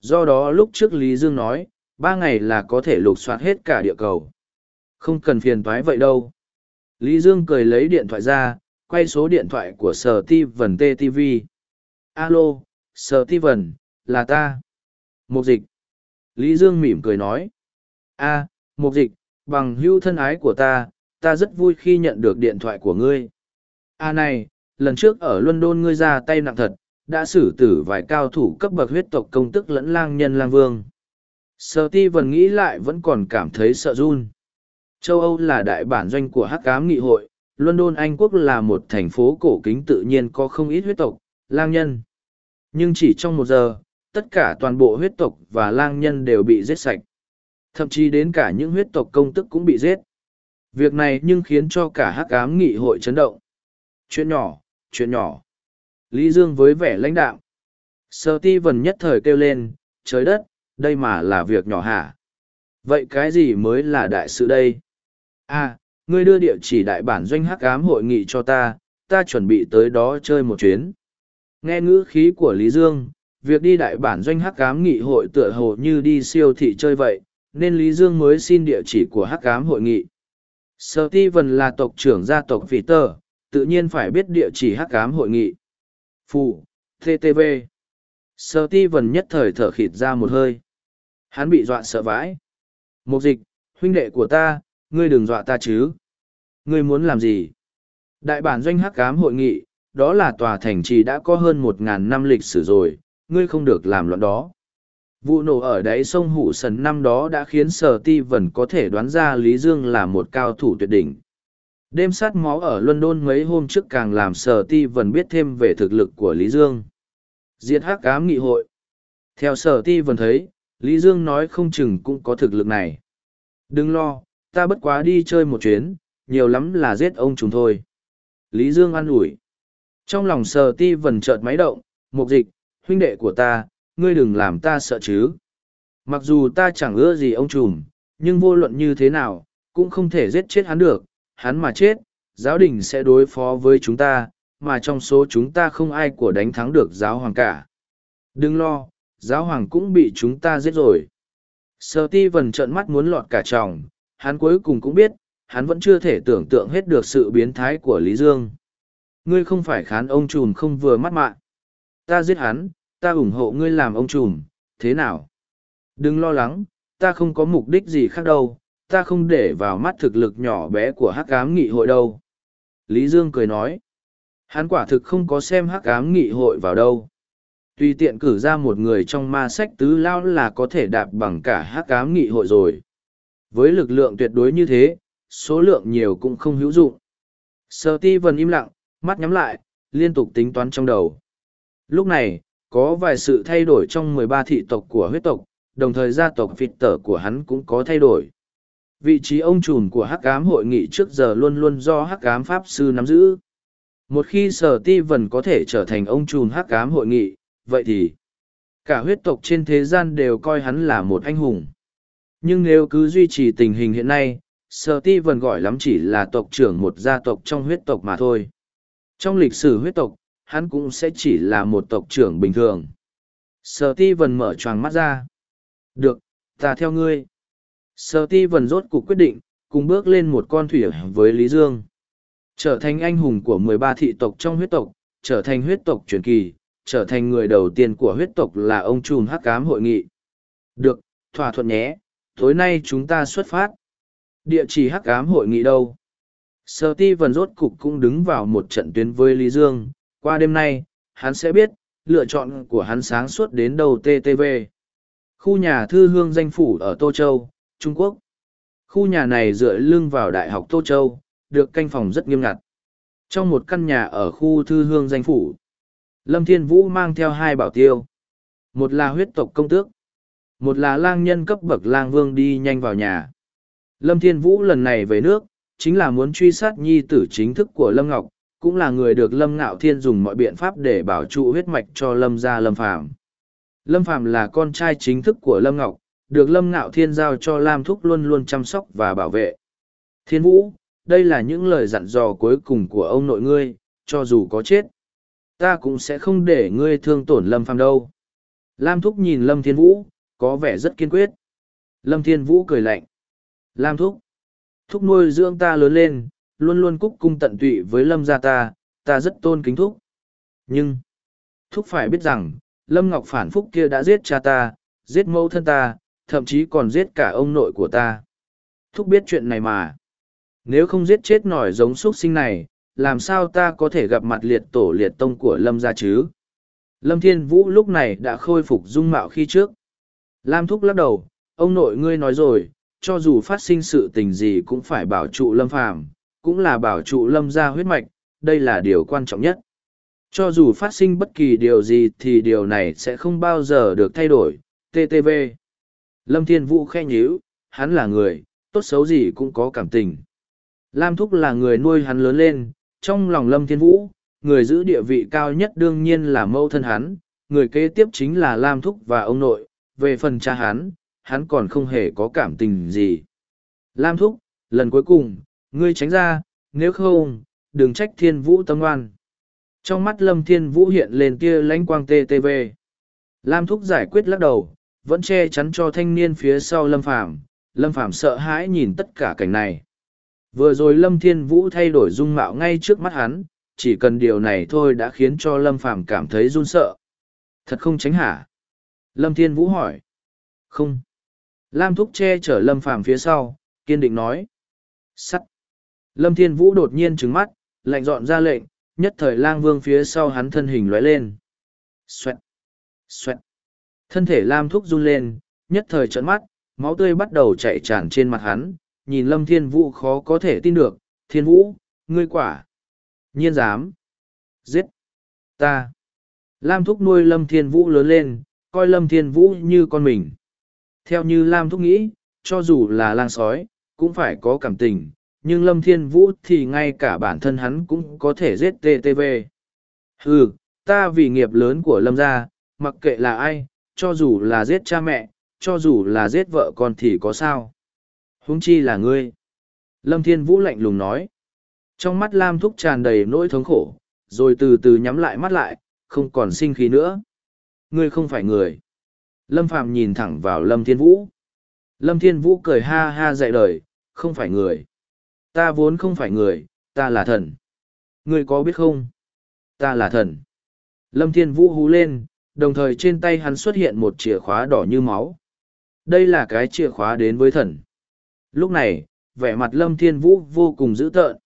Do đó lúc trước Lý Dương nói, ba ngày là có thể lục soát hết cả địa cầu. Không cần phiền toái vậy đâu. Lý Dương cười lấy điện thoại ra, quay số điện thoại của Sở Ti Vân TTV. Alo, Sở Ti Vân, là ta. Mục dịch. Lý Dương mỉm cười nói. a à, mục dịch, bằng hưu thân ái của ta, ta rất vui khi nhận được điện thoại của ngươi. a à này, lần trước ở London ngươi ra tay nặng thật, đã xử tử vài cao thủ cấp bậc huyết tộc công tức lẫn lang nhân lang vương. Sở ti vần nghĩ lại vẫn còn cảm thấy sợ run. Châu Âu là đại bản doanh của hắc ám nghị hội, London Anh quốc là một thành phố cổ kính tự nhiên có không ít huyết tộc, lang nhân. Nhưng chỉ trong một giờ, tất cả toàn bộ huyết tộc và lang nhân đều bị giết sạch. Thậm chí đến cả những huyết tộc công tức cũng bị giết. Việc này nhưng khiến cho cả hắc ám nghị hội chấn động. Chuyện nhỏ, chuyện nhỏ. Lý Dương với vẻ lãnh đạo. Sơ ti vần nhất thời kêu lên, trời đất, đây mà là việc nhỏ hả? Vậy cái gì mới là đại sự đây? À, ngươi đưa địa chỉ đại bản doanh hắc ám hội nghị cho ta, ta chuẩn bị tới đó chơi một chuyến. Nghe ngữ khí của Lý Dương, việc đi đại bản doanh hắc ám nghị hội tựa hồ như đi siêu thị chơi vậy, nên Lý Dương mới xin địa chỉ của hắc ám hội nghị. Sở Ti Vân là tộc trưởng gia tộc Phỉ Tờ, tự nhiên phải biết địa chỉ hắc ám hội nghị. Phụ, TTV. Sở Ti Vân nhất thời thở khịt ra một hơi. Hắn bị dọa sợ vãi. Mục dịch, huynh đệ của ta, ngươi đừng dọa ta chứ. Ngươi muốn làm gì? Đại bản doanh hắc ám hội nghị, đó là tòa thành trì đã có hơn một ngàn năm lịch sử rồi, ngươi không được làm loạn đó. Vụ nổ ở đáy sông Hủ Sần năm đó đã khiến Sở Ti Vân có thể đoán ra Lý Dương là một cao thủ tuyệt đỉnh. Đêm sát máu ở London mấy hôm trước càng làm Sở Ti Vân biết thêm về thực lực của Lý Dương. Diệt hắc ám nghị hội. Theo Sở Ti Vân thấy, Lý Dương nói không chừng cũng có thực lực này. Đừng lo, ta bất quá đi chơi một chuyến, nhiều lắm là giết ông chúng thôi. Lý Dương an ủi. Trong lòng sờ Ti vần chợt máy động, mục dịch, huynh đệ của ta, ngươi đừng làm ta sợ chứ. Mặc dù ta chẳng ưa gì ông trùm, nhưng vô luận như thế nào, cũng không thể giết chết hắn được, hắn mà chết, giáo đình sẽ đối phó với chúng ta, mà trong số chúng ta không ai của đánh thắng được giáo hoàng cả. Đừng lo, giáo hoàng cũng bị chúng ta giết rồi. Sơ ti vần trợn mắt muốn lọt cả tròng, hắn cuối cùng cũng biết, hắn vẫn chưa thể tưởng tượng hết được sự biến thái của Lý Dương. Ngươi không phải khán ông trùm không vừa mắt mạng. Ta giết hắn, ta ủng hộ ngươi làm ông trùm, thế nào? Đừng lo lắng, ta không có mục đích gì khác đâu, ta không để vào mắt thực lực nhỏ bé của hắc ám nghị hội đâu. Lý Dương cười nói, hắn quả thực không có xem hắc ám nghị hội vào đâu. Tùy tiện cử ra một người trong ma sách tứ lao là có thể đạp bằng cả hắc ám nghị hội rồi. Với lực lượng tuyệt đối như thế, số lượng nhiều cũng không hữu dụng. sợ ti vần im lặng, mắt nhắm lại, liên tục tính toán trong đầu. Lúc này, có vài sự thay đổi trong mười ba thị tộc của huyết tộc, đồng thời gia tộc phịt tở của hắn cũng có thay đổi. Vị trí ông trùm của hắc cám hội nghị trước giờ luôn luôn do hắc cám pháp sư nắm giữ. Một khi sở ti vần có thể trở thành ông trùm hắc cám hội nghị, vậy thì cả huyết tộc trên thế gian đều coi hắn là một anh hùng. Nhưng nếu cứ duy trì tình hình hiện nay, sở ti vần gọi lắm chỉ là tộc trưởng một gia tộc trong huyết tộc mà thôi. Trong lịch sử huyết tộc, hắn cũng sẽ chỉ là một tộc trưởng bình thường. Sở ti vần mở choàng mắt ra. Được, ta theo ngươi. Sở ti vần rốt cuộc quyết định, cùng bước lên một con thủy với Lý Dương. Trở thành anh hùng của mười ba thị tộc trong huyết tộc, trở thành huyết tộc truyền kỳ, trở thành người đầu tiên của huyết tộc là ông trùm hắc cám hội nghị. Được, thỏa thuận nhé, tối nay chúng ta xuất phát. Địa chỉ hắc ám hội nghị đâu? Sơ ti vần rốt cục cũng đứng vào một trận tuyến với Lý Dương, qua đêm nay, hắn sẽ biết, lựa chọn của hắn sáng suốt đến đầu TTV. Khu nhà thư hương danh phủ ở Tô Châu, Trung Quốc. Khu nhà này dựa lưng vào Đại học Tô Châu, được canh phòng rất nghiêm ngặt. Trong một căn nhà ở khu thư hương danh phủ, Lâm Thiên Vũ mang theo hai bảo tiêu. Một là huyết tộc công tước, một là lang nhân cấp bậc lang vương đi nhanh vào nhà. Lâm Thiên Vũ lần này về nước, chính là muốn truy sát nhi tử chính thức của Lâm Ngọc, cũng là người được lâm ngạo thiên dùng mọi biện pháp để bảo trụ huyết mạch cho lâm gia lâm phàm. Lâm phàm là con trai chính thức của lâm ngọc được lâm ngạo thiên giao cho lam thúc luôn luôn chăm sóc và bảo vệ. Thiên vũ đây là những lời dặn dò cuối cùng của ông nội ngươi cho dù có chết ta cũng sẽ không để ngươi thương tổn lâm phàm đâu. Lam thúc nhìn lâm thiên vũ có vẻ rất kiên quyết lâm thiên vũ cười lạnh lam thúc thúc nuôi dưỡng ta lớn lên luôn luôn cúc cung tận tụy với lâm gia ta, ta rất tôn kính thúc. Nhưng, thúc phải biết rằng, lâm ngọc phản phúc kia đã giết cha ta, giết mẫu thân ta, thậm chí còn giết cả ông nội của ta. Thúc biết chuyện này mà. Nếu không giết chết nổi giống xuất sinh này, làm sao ta có thể gặp mặt liệt tổ liệt tông của lâm gia chứ? Lâm Thiên Vũ lúc này đã khôi phục dung mạo khi trước. Lam Thúc lắc đầu, ông nội ngươi nói rồi, cho dù phát sinh sự tình gì cũng phải bảo trụ Lâm Phàm cũng là bảo trụ lâm gia huyết mạch, đây là điều quan trọng nhất. Cho dù phát sinh bất kỳ điều gì thì điều này sẽ không bao giờ được thay đổi. TTV Lâm Thiên Vũ khe nhíu, hắn là người, tốt xấu gì cũng có cảm tình. Lam Thúc là người nuôi hắn lớn lên, trong lòng Lâm Thiên Vũ, người giữ địa vị cao nhất đương nhiên là mâu thân hắn, người kế tiếp chính là Lam Thúc và ông nội, về phần cha hắn, hắn còn không hề có cảm tình gì. Lam Thúc, lần cuối cùng, Ngươi tránh ra, nếu không, đừng trách thiên vũ tâm oan. Trong mắt lâm thiên vũ hiện lên tia lánh quang TTV. Lam thúc giải quyết lắc đầu, vẫn che chắn cho thanh niên phía sau lâm phàm. Lâm phàm sợ hãi nhìn tất cả cảnh này. Vừa rồi Lâm Thiên Vũ thay đổi dung mạo ngay trước mắt hắn, chỉ cần điều này thôi đã khiến cho Lâm Phàm cảm thấy run sợ. Thật không tránh hả? Lâm Thiên Vũ hỏi. Không. Lam Thúc che chở Lâm Phàm phía sau, kiên định nói. Sắt. Lâm Thiên Vũ đột nhiên trừng mắt, lạnh dọn ra lệnh, nhất thời lang vương phía sau hắn thân hình lóe lên. Xoẹt. Xoẹt. Thân thể Lam Thúc run lên, nhất thời trợn mắt, máu tươi bắt đầu chảy tràn trên mặt hắn, nhìn Lâm Thiên Vũ khó có thể tin được, Thiên Vũ, ngươi quả. Nhiên dám. Giết. Ta. Lam Thúc nuôi Lâm Thiên Vũ lớn lên, coi Lâm Thiên Vũ như con mình. Theo như Lam Thúc nghĩ, cho dù là lang sói, cũng phải có cảm tình, nhưng Lâm Thiên Vũ thì ngay cả bản thân hắn cũng có thể giết TTV. Ừ, ta vì nghiệp lớn của Lâm gia, mặc kệ là ai, cho dù là giết cha mẹ, cho dù là giết vợ con thì có sao. Huống chi là ngươi. Lâm Thiên Vũ lạnh lùng nói. Trong mắt Lam Thúc tràn đầy nỗi thống khổ, rồi từ từ nhắm lại mắt lại, không còn sinh khí nữa. Ngươi không phải người. Lâm Phàm nhìn thẳng vào Lâm Thiên Vũ. Lâm Thiên Vũ cười ha ha dạy đời, không phải người. Ta vốn không phải người, ta là thần. Ngươi có biết không? Ta là thần. Lâm Thiên Vũ hú lên, đồng thời trên tay hắn xuất hiện một chìa khóa đỏ như máu. Đây là cái chìa khóa đến với thần. Lúc này, vẻ mặt Lâm Thiên Vũ vô cùng dữ tợn.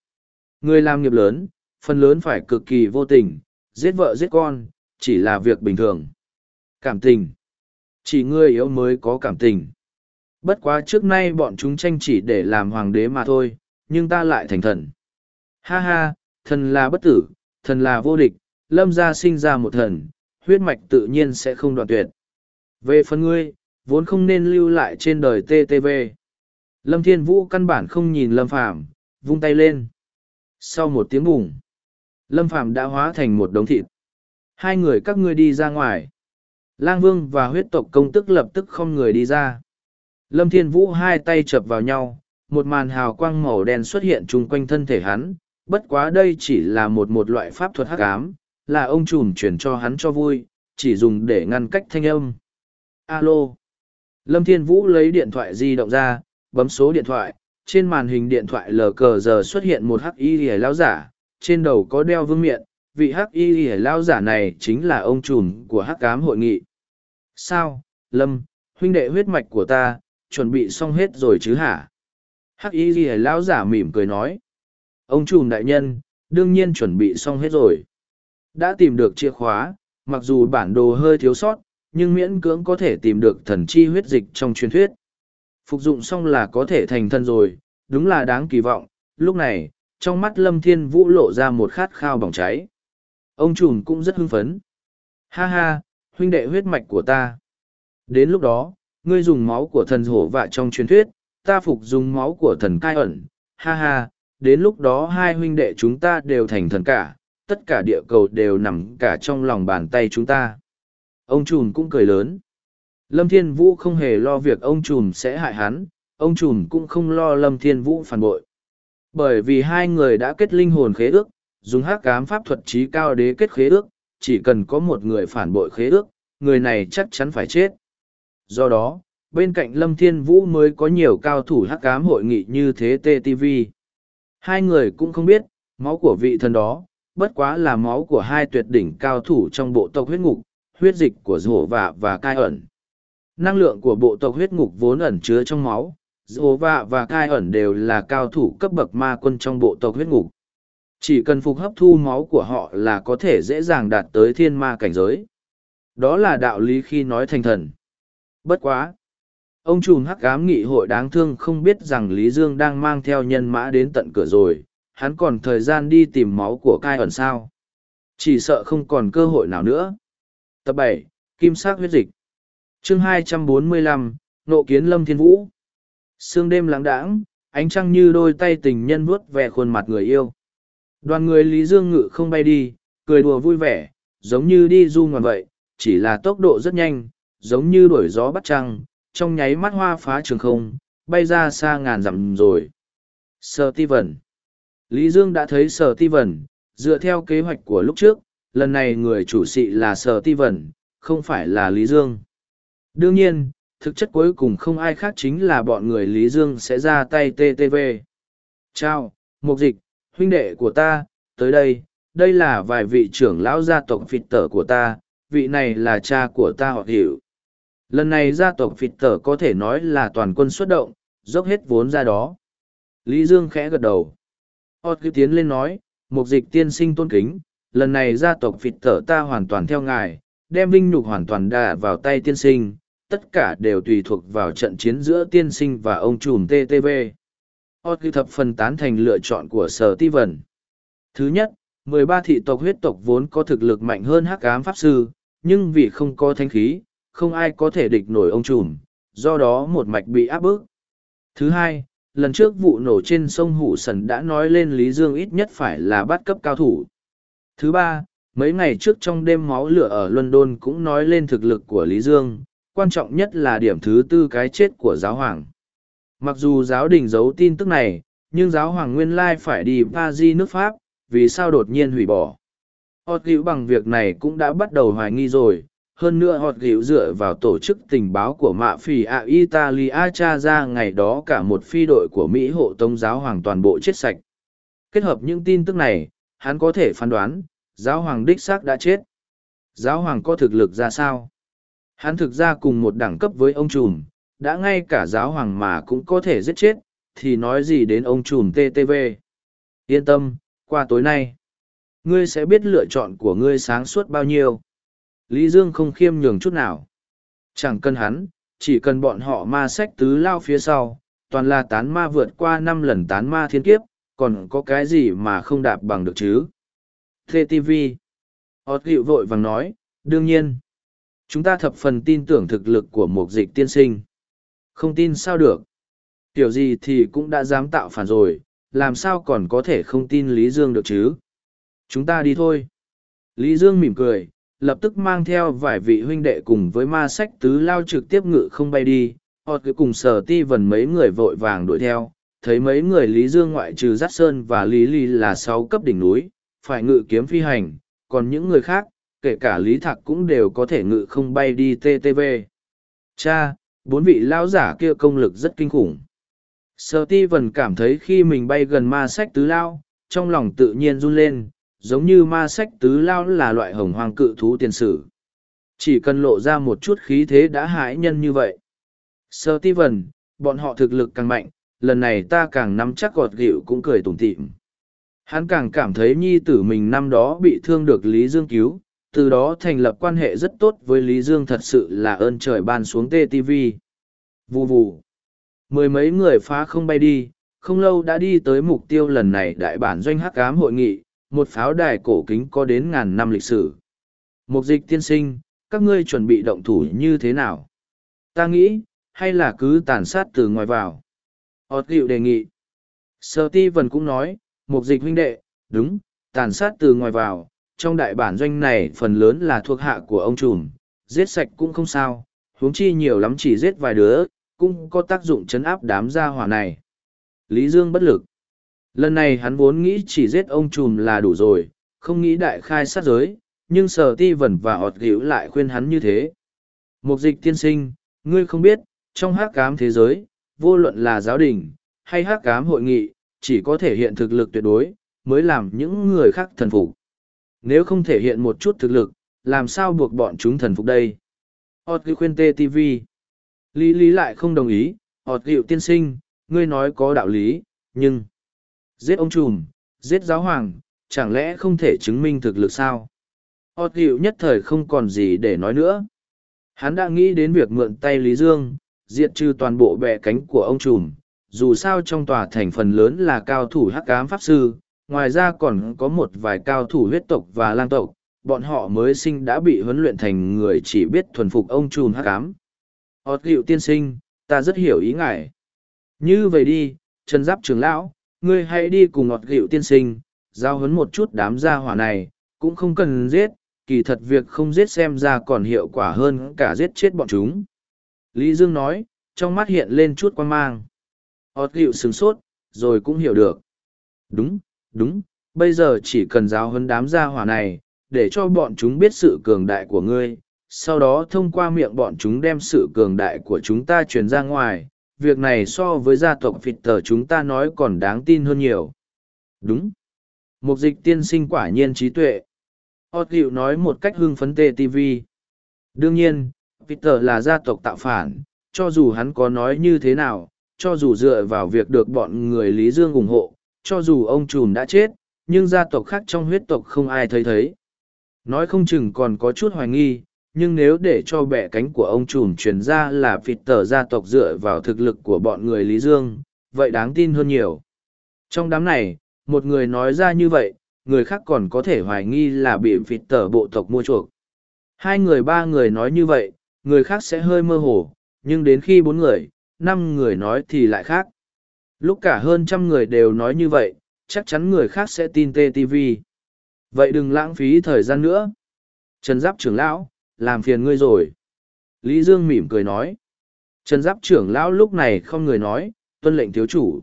Người làm nghiệp lớn, phần lớn phải cực kỳ vô tình, giết vợ giết con, chỉ là việc bình thường. Cảm tình. Chỉ người yếu mới có cảm tình. Bất quá trước nay bọn chúng tranh chỉ để làm hoàng đế mà thôi, nhưng ta lại thành thần. Ha ha, thần là bất tử, thần là vô địch, lâm gia sinh ra một thần, huyết mạch tự nhiên sẽ không đoạn tuyệt. Về phần ngươi, vốn không nên lưu lại trên đời TTV. Lâm Thiên Vũ căn bản không nhìn Lâm Phàm vung tay lên. Sau một tiếng bùng, Lâm Phàm đã hóa thành một đống thịt. Hai người các ngươi đi ra ngoài. Lang Vương và huyết tộc công tức lập tức không người đi ra. Lâm Thiên Vũ hai tay chập vào nhau, một màn hào quang màu đen xuất hiện chung quanh thân thể hắn, bất quá đây chỉ là một một loại pháp thuật hắc ám, là ông trùm chuyển cho hắn cho vui, chỉ dùng để ngăn cách thanh âm. Alo. Lâm Thiên Vũ lấy điện thoại di động ra, bấm số điện thoại, trên màn hình điện thoại lờ cờ giờ xuất hiện một hắc y lìa lao giả, trên đầu có đeo vương miện, vị hắc y lìa lao giả này chính là ông trùm của hắc cám hội nghị. Sao, Lâm, huynh đệ huyết mạch của ta, chuẩn bị xong hết rồi chứ hả? Hắc y ghi lão giả mỉm cười nói. Ông trùm đại nhân, đương nhiên chuẩn bị xong hết rồi. Đã tìm được chìa khóa, mặc dù bản đồ hơi thiếu sót, nhưng miễn cưỡng có thể tìm được thần chi huyết dịch trong truyền thuyết. Phục dụng xong là có thể thành thân rồi, đúng là đáng kỳ vọng. Lúc này, trong mắt Lâm Thiên Vũ lộ ra một khát khao bỏng cháy. Ông trùm cũng rất hưng phấn. Ha ha, huynh đệ huyết mạch của ta. Đến lúc đó, ngươi dùng máu của thần hổ vạ trong truyền thuyết, ta phục dùng máu của thần cai ẩn. Ha ha, đến lúc đó hai huynh đệ chúng ta đều thành thần cả, tất cả địa cầu đều nằm cả trong lòng bàn tay chúng ta. Ông trùm cũng cười lớn. Lâm Thiên Vũ không hề lo việc ông trùm sẽ hại hắn, ông trùm cũng không lo Lâm Thiên Vũ phản bội. Bởi vì hai người đã kết linh hồn khế ước, dùng hắc ám pháp thuật trí cao đế kết khế ước, chỉ cần có một người phản bội khế ước, người này chắc chắn phải chết. Do đó, bên cạnh Lâm Thiên Vũ mới có nhiều cao thủ hắc ám hội nghị như thế TTV. Hai người cũng không biết, máu của vị thần đó, bất quá là máu của hai tuyệt đỉnh cao thủ trong bộ tộc huyết ngục, huyết dịch của rổ vạ và cai ẩn. Năng lượng của bộ tộc huyết ngục vốn ẩn chứa trong máu, rổ vạ và cai ẩn đều là cao thủ cấp bậc ma quân trong bộ tộc huyết ngục. Chỉ cần phục hấp thu máu của họ là có thể dễ dàng đạt tới thiên ma cảnh giới. Đó là đạo lý khi nói thành thần. Bất quá. Ông trùm hắc ám nghị hội đáng thương không biết rằng Lý Dương đang mang theo nhân mã đến tận cửa rồi, hắn còn thời gian đi tìm máu của cai ẩn sao. Chỉ sợ không còn cơ hội nào nữa. Tập bảy Kim sắc huyết dịch chương 245, Nộ kiến Lâm Thiên Vũ Sương đêm lãng đãng, ánh trăng như đôi tay tình nhân vuốt về khuôn mặt người yêu. Đoàn người Lý Dương Ngự không bay đi, cười đùa vui vẻ, giống như đi du ngoạn vậy, chỉ là tốc độ rất nhanh, giống như đuổi gió bắt trăng, trong nháy mắt hoa phá trường không, bay ra xa ngàn dặm rồi. Sở Ti Vân Lý Dương đã thấy Sở Ti Vân, dựa theo kế hoạch của lúc trước, lần này người chủ sĩ là Sở Ti Vân, không phải là Lý Dương. Đương nhiên, thực chất cuối cùng không ai khác chính là bọn người Lý Dương sẽ ra tay TTV. Chào, mục dịch, huynh đệ của ta, tới đây, đây là vài vị trưởng lão gia tộc phịt tở của ta, vị này là cha của ta họ hiểu. Lần này gia tộc phịt tở có thể nói là toàn quân xuất động, dốc hết vốn ra đó. Lý Dương khẽ gật đầu. Họ cứ tiến lên nói, mục dịch tiên sinh tôn kính, lần này gia tộc phịt tở ta hoàn toàn theo ngài, đem vinh nhục hoàn toàn đà vào tay tiên sinh, tất cả đều tùy thuộc vào trận chiến giữa tiên sinh và ông trùm TTV. Ot thập phần tán thành lựa chọn của sở ti vần. Thứ nhất, 13 thị tộc huyết tộc vốn có thực lực mạnh hơn hắc ám pháp sư, nhưng vì không có thanh khí, không ai có thể địch nổi ông trùm, do đó một mạch bị áp bức. Thứ hai, lần trước vụ nổ trên sông Hủ Sần đã nói lên Lý Dương ít nhất phải là bắt cấp cao thủ. Thứ ba, mấy ngày trước trong đêm máu lửa ở London cũng nói lên thực lực của Lý Dương, quan trọng nhất là điểm thứ tư cái chết của giáo hoàng. Mặc dù giáo đình giấu tin tức này, nhưng giáo hoàng nguyên lai phải đi Paris nước Pháp, vì sao đột nhiên hủy bỏ. Họt gịu bằng việc này cũng đã bắt đầu hoài nghi rồi, hơn nữa họt gịu dựa vào tổ chức tình báo của mạ phì ạ Italia tra ra ngày đó cả một phi đội của Mỹ hộ tông giáo hoàng toàn bộ chết sạch. Kết hợp những tin tức này, hắn có thể phán đoán, giáo hoàng đích xác đã chết. Giáo hoàng có thực lực ra sao? Hắn thực ra cùng một đẳng cấp với ông trùm, đã ngay cả giáo hoàng mà cũng có thể giết chết, thì nói gì đến ông trùm TTV. Yên tâm, qua tối nay, ngươi sẽ biết lựa chọn của ngươi sáng suốt bao nhiêu. Lý Dương không khiêm nhường chút nào. Chẳng cần hắn, chỉ cần bọn họ ma sách tứ lao phía sau, toàn là tán ma vượt qua năm lần tán ma thiên kiếp, còn có cái gì mà không đạp bằng được chứ. TTV. Họt hiệu vội vàng nói, đương nhiên. Chúng ta thập phần tin tưởng thực lực của một dịch tiên sinh. Không tin sao được. Kiểu gì thì cũng đã dám tạo phản rồi, làm sao còn có thể không tin Lý Dương được chứ? Chúng ta đi thôi. Lý Dương mỉm cười, lập tức mang theo vài vị huynh đệ cùng với ma sách tứ lao trực tiếp ngự không bay đi. Họ cứ cùng sở ti vần mấy người vội vàng đuổi theo, thấy mấy người Lý Dương ngoại trừ Giác Sơn và Lý Lý là sáu cấp đỉnh núi, phải ngự kiếm phi hành, còn những người khác, kể cả Lý Thạc cũng đều có thể ngự không bay đi TTV. Cha, bốn vị lão giả kia công lực rất kinh khủng. sơ ti vần cảm thấy khi mình bay gần ma sách tứ lao, trong lòng tự nhiên run lên, giống như ma sách tứ lao là loại hồng hoàng cự thú tiền sử. Chỉ cần lộ ra một chút khí thế đã hãi nhân như vậy. sơ ti vần, bọn họ thực lực càng mạnh, lần này ta càng nắm chắc gọt gịu cũng cười tủm tỉm. Hắn càng cảm thấy nhi tử mình năm đó bị thương được Lý Dương cứu, từ đó thành lập quan hệ rất tốt với Lý Dương thật sự là ơn trời ban xuống TTV. Vù vù. Mười mấy người phá không bay đi, không lâu đã đi tới mục tiêu lần này đại bản doanh hắc ám hội nghị, một pháo đài cổ kính có đến ngàn năm lịch sử. Mục dịch tiên sinh, các ngươi chuẩn bị động thủ như thế nào? Ta nghĩ, hay là cứ tàn sát từ ngoài vào? Họt hiệu đề nghị. Sở ti vần cũng nói, mục dịch huynh đệ, đúng, tàn sát từ ngoài vào, trong đại bản doanh này phần lớn là thuộc hạ của ông trùm, giết sạch cũng không sao, huống chi nhiều lắm chỉ giết vài đứa, cũng có tác dụng chấn áp đám gia hỏa này. Lý Dương bất lực. Lần này hắn vốn nghĩ chỉ giết ông trùm là đủ rồi, không nghĩ đại khai sát giới, nhưng sở ti vẩn và ọt gữu lại khuyên hắn như thế. Mục dịch tiên sinh, ngươi không biết, trong hát cám thế giới, vô luận là giáo đình, hay hát cám hội nghị, chỉ có thể hiện thực lực tuyệt đối, mới làm những người khác thần phục. Nếu không thể hiện một chút thực lực, làm sao buộc bọn chúng thần phục đây? Hot khuyên TV. Lý lý lại không đồng ý, họt hiệu tiên sinh, ngươi nói có đạo lý, nhưng... Giết ông trùm, giết giáo hoàng, chẳng lẽ không thể chứng minh thực lực sao? Họt hiệu nhất thời không còn gì để nói nữa. Hắn đã nghĩ đến việc mượn tay Lý Dương, diệt trừ toàn bộ bè cánh của ông trùm. Dù sao trong tòa thành phần lớn là cao thủ hắc ám pháp sư, ngoài ra còn có một vài cao thủ huyết tộc và lang tộc, bọn họ mới sinh đã bị huấn luyện thành người chỉ biết thuần phục ông trùm hắc ám. Họt hiệu tiên sinh, ta rất hiểu ý ngài. Như vậy đi, Trần Giáp trưởng lão, ngươi hãy đi cùng ngọt hiệu tiên sinh, giao huấn một chút đám gia hỏa này, cũng không cần giết, kỳ thật việc không giết xem ra còn hiệu quả hơn cả giết chết bọn chúng. Lý Dương nói, trong mắt hiện lên chút quan mang. Họt hiệu sửng sốt, rồi cũng hiểu được. Đúng, đúng, bây giờ chỉ cần giáo huấn đám gia hỏa này, để cho bọn chúng biết sự cường đại của ngươi, sau đó thông qua miệng bọn chúng đem sự cường đại của chúng ta truyền ra ngoài, việc này so với gia tộc phịt tờ chúng ta nói còn đáng tin hơn nhiều. Đúng. Mục dịch tiên sinh quả nhiên trí tuệ. Ot hiệu nói một cách hưng phấn tê TV. Đương nhiên, Peter là gia tộc tạo phản, cho dù hắn có nói như thế nào, cho dù dựa vào việc được bọn người Lý Dương ủng hộ, cho dù ông trùm đã chết, nhưng gia tộc khác trong huyết tộc không ai thấy thấy. Nói không chừng còn có chút hoài nghi, nhưng nếu để cho bẻ cánh của ông trùm truyền ra là phịt tờ gia tộc dựa vào thực lực của bọn người Lý Dương, vậy đáng tin hơn nhiều. Trong đám này, một người nói ra như vậy, người khác còn có thể hoài nghi là bị phịt tờ bộ tộc mua chuộc. Hai người ba người nói như vậy, người khác sẽ hơi mơ hồ, nhưng đến khi bốn người, năm người nói thì lại khác. Lúc cả hơn trăm người đều nói như vậy, chắc chắn người khác sẽ tin TTV. Vậy đừng lãng phí thời gian nữa. Trần Giáp trưởng lão, làm phiền ngươi rồi. Lý Dương mỉm cười nói. Trần Giáp trưởng lão lúc này không người nói, tuân lệnh thiếu chủ.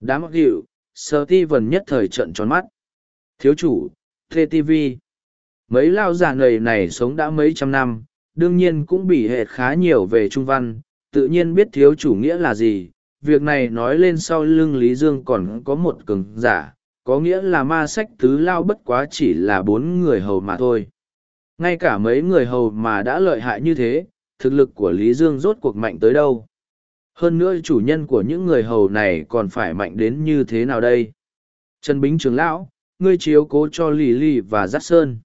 Đám mặc hiệu, sơ ti vần nhất thời trận tròn mắt. Thiếu chủ, TTV. Mấy lao giả nầy này sống đã mấy trăm năm, đương nhiên cũng bị hệ khá nhiều về trung văn, tự nhiên biết thiếu chủ nghĩa là gì. Việc này nói lên sau lưng Lý Dương còn có một cường giả, có nghĩa là ma sách tứ lao bất quá chỉ là bốn người hầu mà thôi. Ngay cả mấy người hầu mà đã lợi hại như thế, thực lực của Lý Dương rốt cuộc mạnh tới đâu. Hơn nữa chủ nhân của những người hầu này còn phải mạnh đến như thế nào đây? Trần Bính trưởng lão, ngươi chiếu cố cho Lì Lì và Giác Sơn.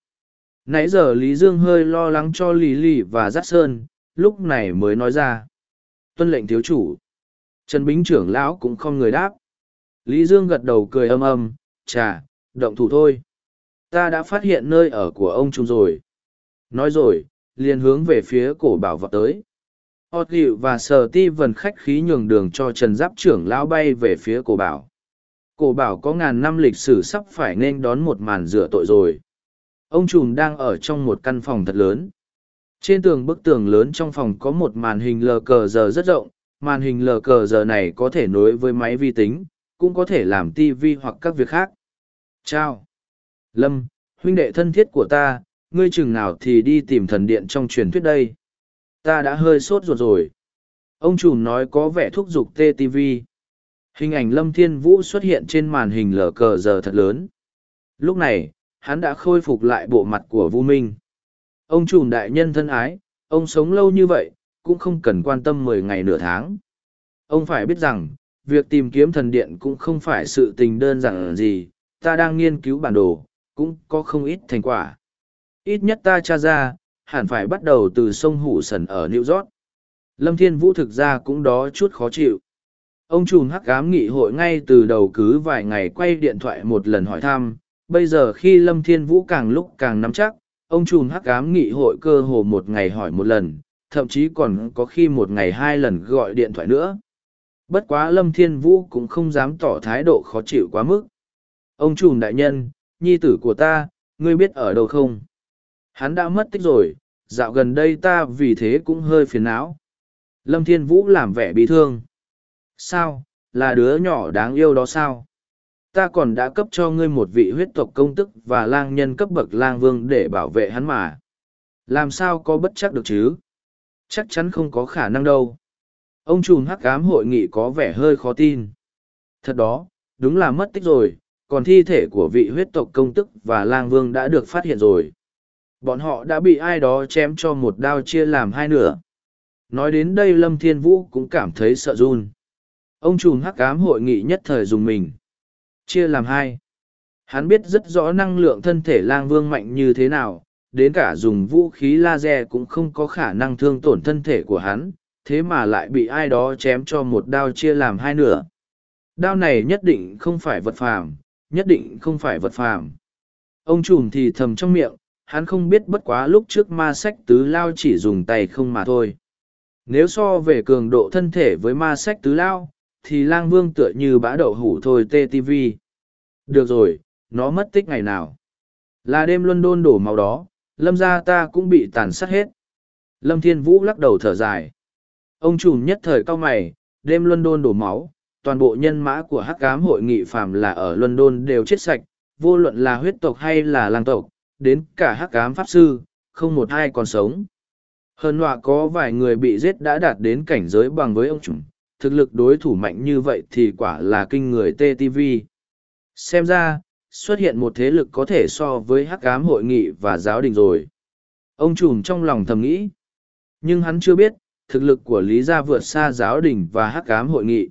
Nãy giờ Lý Dương hơi lo lắng cho Lì Lì và Giác Sơn, lúc này mới nói ra. Tuân lệnh thiếu chủ. Trần Bính trưởng lão cũng không người đáp. Lý Dương gật đầu cười âm âm, chà, động thủ thôi. Ta đã phát hiện nơi ở của ông chúng rồi. Nói rồi, liền hướng về phía cổ bảo vọt tới. Họt hiệu và sờ ti vần khách khí nhường đường cho Trần Giáp trưởng lão bay về phía cổ bảo. Cổ bảo có ngàn năm lịch sử sắp phải nên đón một màn rửa tội rồi. Ông trùm đang ở trong một căn phòng thật lớn. Trên tường bức tường lớn trong phòng có một màn hình lờ cờ giờ rất rộng, màn hình lờ cờ giờ này có thể nối với máy vi tính, cũng có thể làm tivi hoặc các việc khác. Chào! Lâm, huynh đệ thân thiết của ta, ngươi chừng nào thì đi tìm thần điện trong truyền thuyết đây. Ta đã hơi sốt ruột rồi. Ông trùm nói có vẻ thúc giục TTV. Hình ảnh Lâm Thiên Vũ xuất hiện trên màn hình lờ cờ giờ thật lớn. Lúc này, hắn đã khôi phục lại bộ mặt của Vu Minh. Ông trùm đại nhân thân ái, ông sống lâu như vậy, cũng không cần quan tâm mười ngày nửa tháng. Ông phải biết rằng, việc tìm kiếm thần điện cũng không phải sự tình đơn giản gì, ta đang nghiên cứu bản đồ, cũng có không ít thành quả. Ít nhất ta tra ra, hẳn phải bắt đầu từ sông Hủ Sần ở New York. Lâm Thiên Vũ thực ra cũng đó chút khó chịu. Ông trùm hắc ám nghị hội ngay từ đầu cứ vài ngày quay điện thoại một lần hỏi thăm, bây giờ khi Lâm Thiên Vũ càng lúc càng nắm chắc, ông trùm hắc ám nghị hội cơ hồ một ngày hỏi một lần, thậm chí còn có khi một ngày hai lần gọi điện thoại nữa. Bất quá Lâm Thiên Vũ cũng không dám tỏ thái độ khó chịu quá mức. Ông trùm đại nhân, nhi tử của ta, ngươi biết ở đâu không? Hắn đã mất tích rồi, dạo gần đây ta vì thế cũng hơi phiền não. Lâm Thiên Vũ làm vẻ bị thương. Sao, là đứa nhỏ đáng yêu đó sao? Ta còn đã cấp cho ngươi một vị huyết tộc công tức và lang nhân cấp bậc lang vương để bảo vệ hắn mà. Làm sao có bất chắc được chứ? Chắc chắn không có khả năng đâu. Ông trùm hắc ám hội nghị có vẻ hơi khó tin. Thật đó, đúng là mất tích rồi, còn thi thể của vị huyết tộc công tức và lang vương đã được phát hiện rồi. Bọn họ đã bị ai đó chém cho một đao chia làm hai nửa. Nói đến đây lâm thiên vũ cũng cảm thấy sợ run. Ông trùm hắc cám hội nghị nhất thời dùng mình. Chia làm hai. Hắn biết rất rõ năng lượng thân thể lang vương mạnh như thế nào đến cả dùng vũ khí laser cũng không có khả năng thương tổn thân thể của hắn thế mà lại bị ai đó chém cho một đao chia làm hai nửa đao này nhất định không phải vật phàm nhất định không phải vật phàm ông trùm thì thầm trong miệng hắn không biết bất quá lúc trước ma sách tứ lao chỉ dùng tay không mà thôi. Nếu so về cường độ thân thể với ma sách tứ lao, thì lang vương tựa như bã đậu hủ thôi TTV. Được rồi, nó mất tích ngày nào. Là đêm London đổ màu đó, lâm gia ta cũng bị tàn sát hết. Lâm Thiên Vũ lắc đầu thở dài. Ông trùm nhất thời cao mày, đêm London đổ máu, toàn bộ nhân mã của hắc cám hội nghị phàm là ở London đều chết sạch, vô luận là huyết tộc hay là lang tộc, đến cả hắc ám pháp sư, không một ai còn sống. Hơn họa có vài người bị giết đã đạt đến cảnh giới bằng với ông chủ, thực lực đối thủ mạnh như vậy thì quả là kinh người TTV. Xem ra, xuất hiện một thế lực có thể so với hắc cám hội nghị và giáo đình rồi. Ông trùm trong lòng thầm nghĩ. Nhưng hắn chưa biết, thực lực của Lý Gia vượt xa giáo đình và hắc cám hội nghị.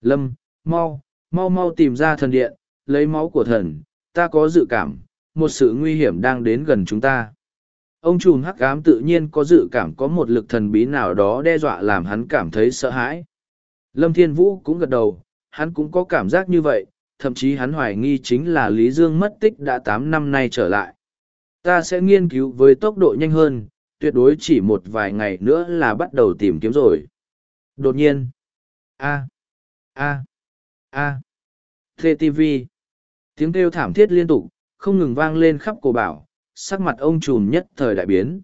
Lâm, mau, mau mau tìm ra thần điện, lấy máu của thần, ta có dự cảm, một sự nguy hiểm đang đến gần chúng ta. Ông trùm hắc cám tự nhiên có dự cảm có một lực thần bí nào đó đe dọa làm hắn cảm thấy sợ hãi. Lâm Thiên Vũ cũng gật đầu, hắn cũng có cảm giác như vậy, thậm chí hắn hoài nghi chính là Lý Dương mất tích đã tám năm nay trở lại. Ta sẽ nghiên cứu với tốc độ nhanh hơn, tuyệt đối chỉ một vài ngày nữa là bắt đầu tìm kiếm rồi. Đột nhiên. A. A. A. TTV. Tiếng kêu thảm thiết liên tục, không ngừng vang lên khắp cổ bảo, sắc mặt ông trùm nhất thời đại biến.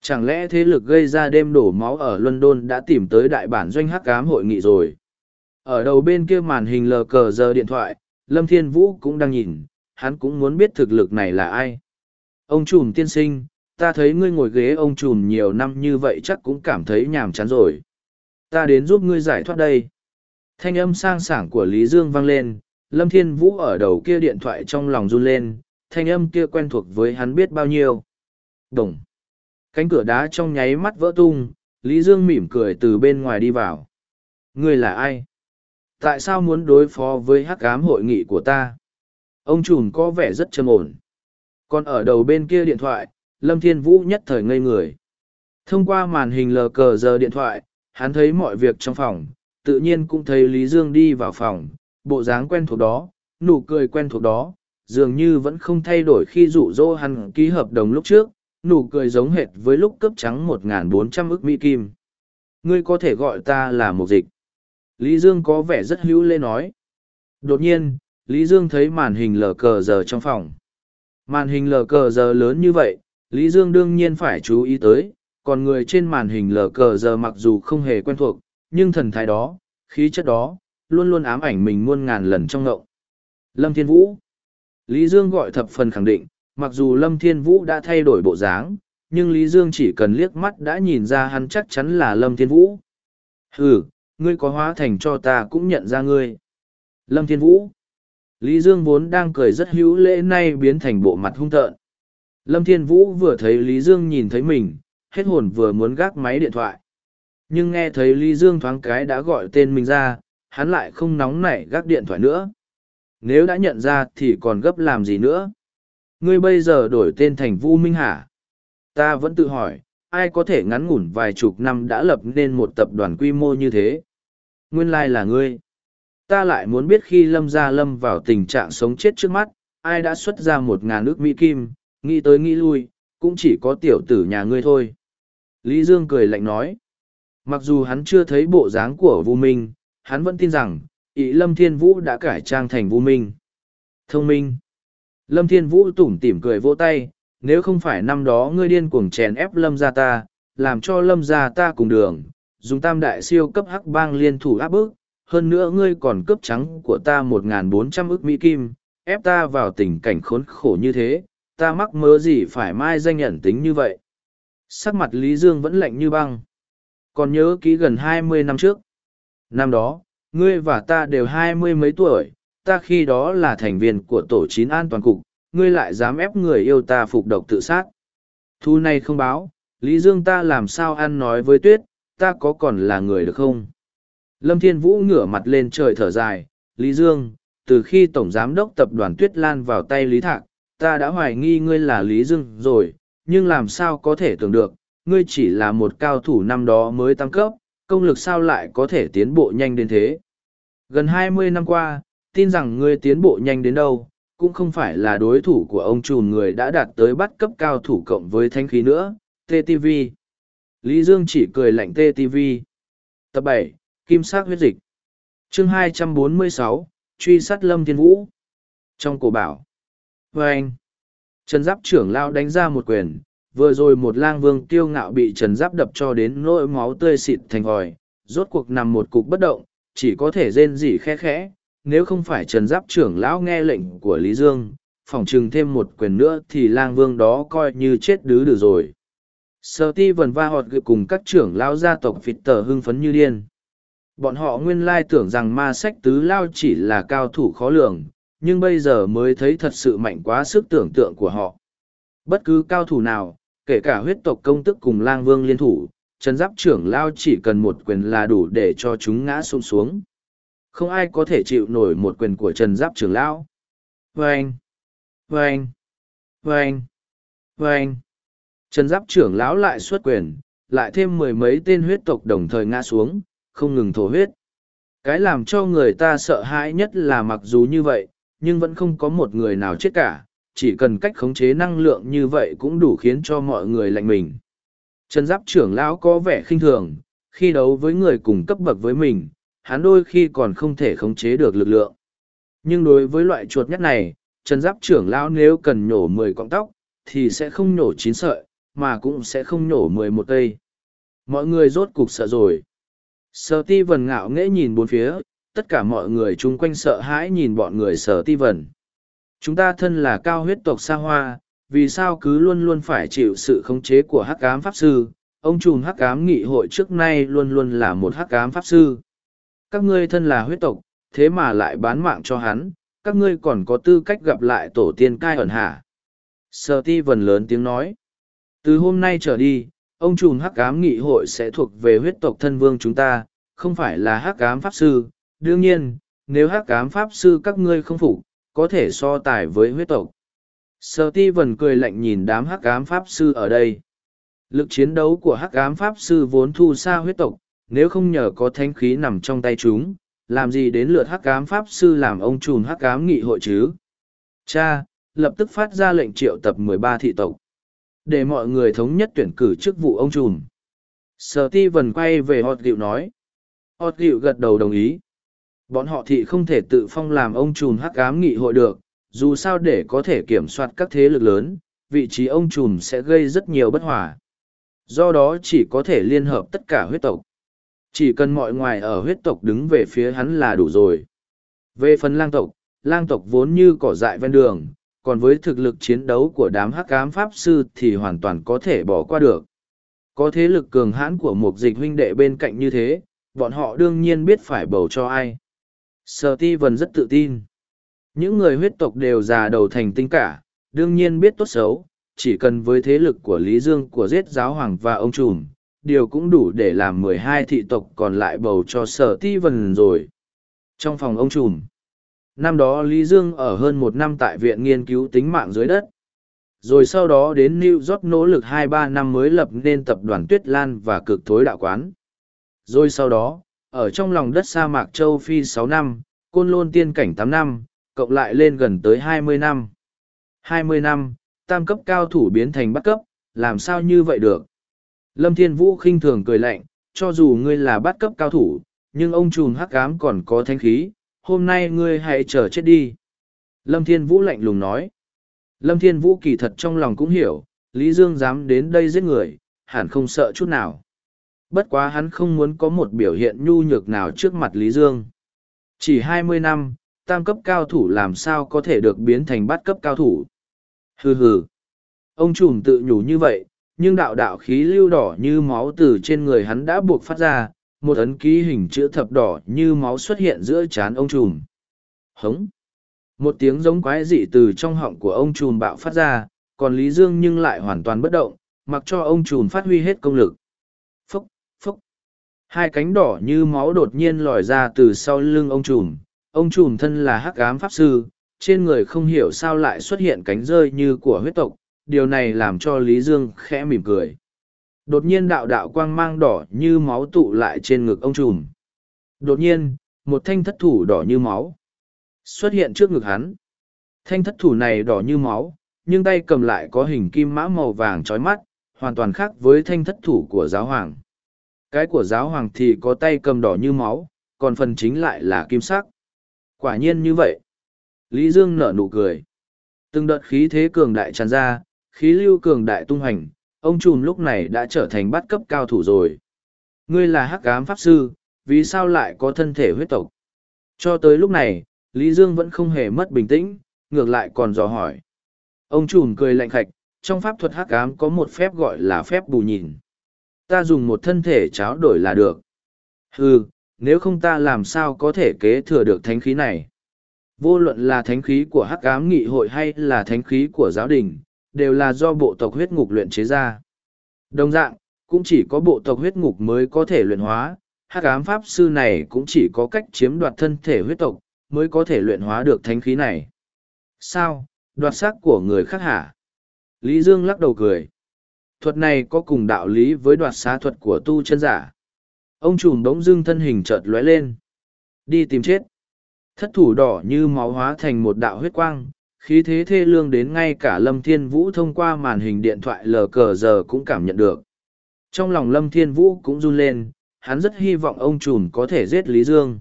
Chẳng lẽ thế lực gây ra đêm đổ máu ở London đã tìm tới đại bản doanh hắc cám hội nghị rồi? Ở đầu bên kia màn hình lờ cờ giờ điện thoại, Lâm Thiên Vũ cũng đang nhìn, hắn cũng muốn biết thực lực này là ai. Ông trùm tiên sinh, ta thấy ngươi ngồi ghế ông trùm nhiều năm như vậy chắc cũng cảm thấy nhàm chán rồi. Ta đến giúp ngươi giải thoát đây. Thanh âm sang sảng của Lý Dương vang lên, Lâm Thiên Vũ ở đầu kia điện thoại trong lòng run lên, thanh âm kia quen thuộc với hắn biết bao nhiêu. Đồng. Cánh cửa đá trong nháy mắt vỡ tung, Lý Dương mỉm cười từ bên ngoài đi vào. Ngươi là ai? Tại sao muốn đối phó với hắc ám hội nghị của ta? Ông trùm có vẻ rất trầm ổn. Còn ở đầu bên kia điện thoại, Lâm Thiên Vũ nhất thời ngây người. Thông qua màn hình lờ cờ giờ điện thoại, hắn thấy mọi việc trong phòng, tự nhiên cũng thấy Lý Dương đi vào phòng, bộ dáng quen thuộc đó, nụ cười quen thuộc đó, dường như vẫn không thay đổi khi rụ rỗ hắn ký hợp đồng lúc trước, nụ cười giống hệt với lúc cấp trắng 1.400 ức Mỹ Kim. Ngươi có thể gọi ta là một dịch. Lý Dương có vẻ rất hữu lê nói. Đột nhiên, Lý Dương thấy màn hình lờ cờ giờ trong phòng. Màn hình lờ cờ giờ lớn như vậy, Lý Dương đương nhiên phải chú ý tới, còn người trên màn hình lờ cờ giờ mặc dù không hề quen thuộc, nhưng thần thái đó, khí chất đó, luôn luôn ám ảnh mình muôn ngàn lần trong ngậu. Lâm Thiên Vũ Lý Dương gọi thập phần khẳng định, mặc dù Lâm Thiên Vũ đã thay đổi bộ dáng, nhưng Lý Dương chỉ cần liếc mắt đã nhìn ra hắn chắc chắn là Lâm Thiên Vũ. Ừ, ngươi có hóa thành cho ta cũng nhận ra ngươi. Lâm Thiên Vũ Lý Dương vốn đang cười rất hữu lễ nay biến thành bộ mặt hung tợn. Lâm Thiên Vũ vừa thấy Lý Dương nhìn thấy mình, hết hồn vừa muốn gác máy điện thoại. Nhưng nghe thấy Lý Dương thoáng cái đã gọi tên mình ra, hắn lại không nóng nảy gác điện thoại nữa. Nếu đã nhận ra thì còn gấp làm gì nữa? Ngươi bây giờ đổi tên thành Vu Minh hả? Ta vẫn tự hỏi, ai có thể ngắn ngủn vài chục năm đã lập nên một tập đoàn quy mô như thế? Nguyên lai là ngươi. Ta lại muốn biết khi Lâm Gia Lâm vào tình trạng sống chết trước mắt, ai đã xuất ra một ngàn ước Mỹ Kim, nghĩ tới nghĩ lui, cũng chỉ có tiểu tử nhà ngươi thôi. Lý Dương cười lạnh nói. Mặc dù hắn chưa thấy bộ dáng của Vu Minh, hắn vẫn tin rằng, ý Lâm Thiên Vũ đã cải trang thành Vu Minh. Thông minh. Lâm Thiên Vũ tủm tỉm cười vỗ tay, nếu không phải năm đó ngươi điên cuồng chèn ép Lâm gia ta, làm cho Lâm gia ta cùng đường, dùng tam đại siêu cấp hắc bang liên thủ áp bức, hơn nữa ngươi còn cướp trắng của ta một bốn trăm ức Mỹ Kim, ép ta vào tình cảnh khốn khổ như thế, ta mắc mớ gì phải mai danh nhận tính như vậy. Sắc mặt Lý Dương vẫn lạnh như băng. Còn nhớ kỹ gần hai mươi năm trước. Năm đó, ngươi và ta đều hai mươi mấy tuổi, ta khi đó là thành viên của tổ chín an toàn cục, ngươi lại dám ép người yêu ta phục độc tự sát. Thu này không báo, Lý Dương ta làm sao ăn nói với tuyết, ta có còn là người được không? Lâm Thiên Vũ ngửa mặt lên trời thở dài, Lý Dương, từ khi Tổng Giám đốc Tập đoàn Tuyết Lan vào tay Lý Thạc, ta đã hoài nghi ngươi là Lý Dương rồi, nhưng làm sao có thể tưởng được, ngươi chỉ là một cao thủ năm đó mới tăng cấp, công lực sao lại có thể tiến bộ nhanh đến thế. Gần hai mươi năm qua, tin rằng ngươi tiến bộ nhanh đến đâu, cũng không phải là đối thủ của ông trùn người đã đạt tới bắt cấp cao thủ cộng với thanh khí nữa, TTV. Lý Dương chỉ cười lạnh TTV. Tập bảy Kim sắc huyết dịch. chương hai trăm bốn mươi sáu truy sát Lâm Thiên Vũ. Trong cổ bảo. vê anh. Trần Giáp trưởng lao đánh ra một quyền, vừa rồi một lang vương tiêu ngạo bị Trần Giáp đập cho đến nỗi máu tươi xịt thành vòi, rốt cuộc nằm một cục bất động, chỉ có thể rên rỉ khẽ khẽ, nếu không phải Trần Giáp trưởng lão nghe lệnh của Lý Dương, phỏng chừng thêm một quyền nữa thì lang vương đó coi như chết đứ được rồi. Sở ti vần va họt cùng các trưởng lão gia tộc phịt tờ hưng phấn như điên. Bọn họ nguyên lai tưởng rằng ma sách tứ lao chỉ là cao thủ khó lường, nhưng bây giờ mới thấy thật sự mạnh quá sức tưởng tượng của họ. Bất cứ cao thủ nào, kể cả huyết tộc công tức cùng lang vương liên thủ, Trần giáp trưởng lao chỉ cần một quyền là đủ để cho chúng ngã xuống xuống. Không ai có thể chịu nổi một quyền của Trần Giáp trưởng lão. Vâng! Vâng! Vâng! Vâng! Trần Giáp trưởng lão lại xuất quyền, lại thêm mười mấy tên huyết tộc đồng thời ngã xuống, không ngừng thổ huyết. Cái làm cho người ta sợ hãi nhất là mặc dù như vậy, nhưng vẫn không có một người nào chết cả, chỉ cần cách khống chế năng lượng như vậy cũng đủ khiến cho mọi người lạnh mình. Trần Giáp trưởng lão có vẻ khinh thường, khi đấu với người cùng cấp bậc với mình, hắn đôi khi còn không thể khống chế được lực lượng. Nhưng đối với loại chuột nhất này, Trần Giáp trưởng lão nếu cần nhổ mười cọng tóc, thì sẽ không nhổ chín sợi, mà cũng sẽ không nhổ mười một cây. Mọi người rốt cục sợ rồi. Sở ti vần ngạo nghễ nhìn bốn phía, tất cả mọi người chung quanh sợ hãi nhìn bọn người sở ti vần. Chúng ta thân là cao huyết tộc xa hoa, vì sao cứ luôn luôn phải chịu sự khống chế của hắc ám pháp sư ông trùm hắc ám nghị hội trước nay luôn luôn là một hắc ám pháp sư các ngươi thân là huyết tộc thế mà lại bán mạng cho hắn các ngươi còn có tư cách gặp lại tổ tiên cai ẩn hả? Sơ ti vần lớn tiếng nói. Từ hôm nay trở đi ông trùm hắc ám nghị hội sẽ thuộc về huyết tộc thân vương chúng ta không phải là hắc ám pháp sư. Đương nhiên nếu hắc ám pháp sư các ngươi không phục có thể so tài với huyết tộc. Sở ti vần cười lạnh nhìn đám hắc ám pháp sư ở đây. Lực chiến đấu của hắc ám pháp sư vốn thu xa huyết tộc, nếu không nhờ có thanh khí nằm trong tay chúng, làm gì đến lượt hắc ám pháp sư làm ông trùn hắc ám nghị hội chứ? Cha, lập tức phát ra lệnh triệu tập mười ba thị tộc. Để mọi người thống nhất tuyển cử chức vụ ông trùn Sở ti vần quay về Hot Gịu nói. Hot Gịu gật đầu đồng ý. Bọn họ thị không thể tự phong làm ông trùn hắc ám nghị hội được, dù sao để có thể kiểm soát các thế lực lớn vị trí ông trùm sẽ gây rất nhiều bất hòa do đó chỉ có thể liên hợp tất cả huyết tộc chỉ cần mọi ngoài ở huyết tộc đứng về phía hắn là đủ rồi. Về phần lang tộc lang tộc vốn như cỏ dại ven đường còn với thực lực chiến đấu của đám hắc cám pháp sư thì hoàn toàn có thể bỏ qua được. Có thế lực cường hãn của một dịch huynh đệ bên cạnh như thế bọn họ đương nhiên biết phải bầu cho ai. Sờ ti vần rất tự tin. Những người huyết tộc đều già đầu thành tinh cả, đương nhiên biết tốt xấu, chỉ cần với thế lực của Lý Dương của giết giáo hoàng và ông trùm, điều cũng đủ để làm mười hai thị tộc còn lại bầu cho sở ti vần rồi. Trong phòng ông trùm, năm đó Lý Dương ở hơn một năm tại viện nghiên cứu tính mạng dưới đất. Rồi sau đó đến New York nỗ lực hai ba năm mới lập nên tập đoàn Tuyết Lan và cực thối đạo quán. Rồi sau đó, ở trong lòng đất sa mạc châu Phi sáu năm, côn lôn tiên cảnh tám năm, cộng lại lên gần tới hai mươi năm. hai mươi năm, tam cấp cao thủ biến thành bắt cấp, làm sao như vậy được? Lâm Thiên Vũ khinh thường cười lạnh, cho dù ngươi là bát cấp cao thủ, nhưng ông trùn hắc ám còn có thanh khí, hôm nay ngươi hãy chờ chết đi. Lâm Thiên Vũ lạnh lùng nói. Lâm Thiên Vũ kỳ thật trong lòng cũng hiểu, Lý Dương dám đến đây giết người, hẳn không sợ chút nào. Bất quá hắn không muốn có một biểu hiện nhu nhược nào trước mặt Lý Dương. Chỉ hai mươi năm, tam cấp cao thủ làm sao có thể được biến thành bát cấp cao thủ. Hừ hừ. Ông trùm tự nhủ như vậy, nhưng đạo đạo khí lưu đỏ như máu từ trên người hắn đã buộc phát ra, một ấn ký hình chữ thập đỏ như máu xuất hiện giữa trán ông trùm. Hống. Một tiếng giống quái dị từ trong họng của ông trùm bạo phát ra, còn Lý Dương nhưng lại hoàn toàn bất động, mặc cho ông trùm phát huy hết công lực. Phúc, phúc. Hai cánh đỏ như máu đột nhiên lòi ra từ sau lưng ông trùm, ông trùm thân là hắc ám pháp sư trên người không hiểu sao lại xuất hiện cánh rơi như của huyết tộc điều này làm cho lý dương khẽ mỉm cười. Đột nhiên đạo đạo quang mang đỏ như máu tụ lại trên ngực ông trùm. Đột nhiên một thanh thất thủ đỏ như máu xuất hiện trước ngực hắn. Thanh thất thủ này đỏ như máu nhưng tay cầm lại có hình kim mã màu vàng trói mắt hoàn toàn khác với thanh thất thủ của giáo hoàng. Cái của giáo hoàng thì có tay cầm đỏ như máu còn phần chính lại là kim sắc. Quả nhiên như vậy. Lý Dương nở nụ cười. Từng đợt khí thế cường đại tràn ra, khí lưu cường đại tung hành, ông trùm lúc này đã trở thành bắt cấp cao thủ rồi. Ngươi là hắc ám pháp sư, vì sao lại có thân thể huyết tộc? Cho tới lúc này, Lý Dương vẫn không hề mất bình tĩnh, ngược lại còn dò hỏi. Ông trùm cười lạnh khạch, trong pháp thuật hắc ám có một phép gọi là phép bù nhìn. Ta dùng một thân thể cháo đổi là được. Hừ, nếu không ta làm sao có thể kế thừa được thánh khí này. Vô luận là thánh khí của hắc ám nghị hội hay là thánh khí của giáo đình, đều là do bộ tộc huyết ngục luyện chế ra. Đồng dạng, cũng chỉ có bộ tộc huyết ngục mới có thể luyện hóa, hắc ám pháp sư này cũng chỉ có cách chiếm đoạt thân thể huyết tộc, mới có thể luyện hóa được thánh khí này. Sao, đoạt xác của người khác hả? Lý Dương lắc đầu cười. Thuật này có cùng đạo lý với đoạt xá thuật của tu chân giả. Ông trùm đống dưng thân hình chợt lóe lên. Đi tìm chết. Thất thủ đỏ như máu hóa thành một đạo huyết quang, khí thế thê lương đến ngay cả Lâm Thiên Vũ thông qua màn hình điện thoại lờ cờ giờ cũng cảm nhận được. Trong lòng Lâm Thiên Vũ cũng run lên, hắn rất hy vọng ông trùm có thể giết Lý Dương.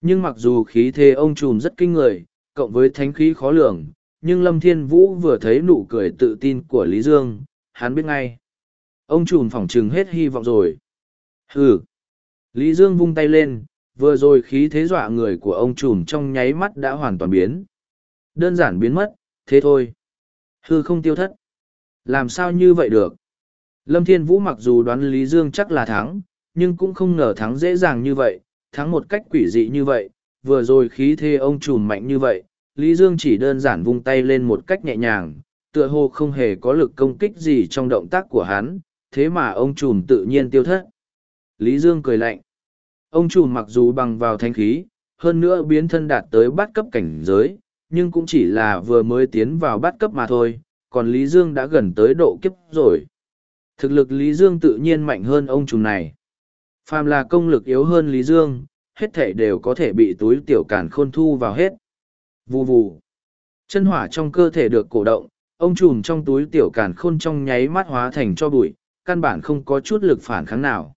Nhưng mặc dù khí thế ông trùm rất kinh người, cộng với thánh khí khó lường, nhưng Lâm Thiên Vũ vừa thấy nụ cười tự tin của Lý Dương, hắn biết ngay. Ông trùm phỏng chừng hết hy vọng rồi. Hừ. Lý Dương vung tay lên, vừa rồi khí thế dọa người của ông trùm trong nháy mắt đã hoàn toàn biến. Đơn giản biến mất, thế thôi. Hư không tiêu thất. Làm sao như vậy được? Lâm Thiên Vũ mặc dù đoán Lý Dương chắc là thắng, nhưng cũng không ngờ thắng dễ dàng như vậy, thắng một cách quỷ dị như vậy, vừa rồi khí thế ông trùm mạnh như vậy, Lý Dương chỉ đơn giản vung tay lên một cách nhẹ nhàng, tựa hồ không hề có lực công kích gì trong động tác của hắn, thế mà ông trùm tự nhiên tiêu thất. Lý Dương cười lạnh. Ông trùm mặc dù bằng vào thanh khí, hơn nữa biến thân đạt tới bát cấp cảnh giới, nhưng cũng chỉ là vừa mới tiến vào bát cấp mà thôi, còn Lý Dương đã gần tới độ kiếp rồi. Thực lực Lý Dương tự nhiên mạnh hơn ông trùm này. Phàm là công lực yếu hơn Lý Dương, hết thể đều có thể bị túi tiểu cản khôn thu vào hết. Vù vù. Chân hỏa trong cơ thể được cổ động, ông trùm trong túi tiểu cản khôn trong nháy mắt hóa thành cho bụi, căn bản không có chút lực phản kháng nào.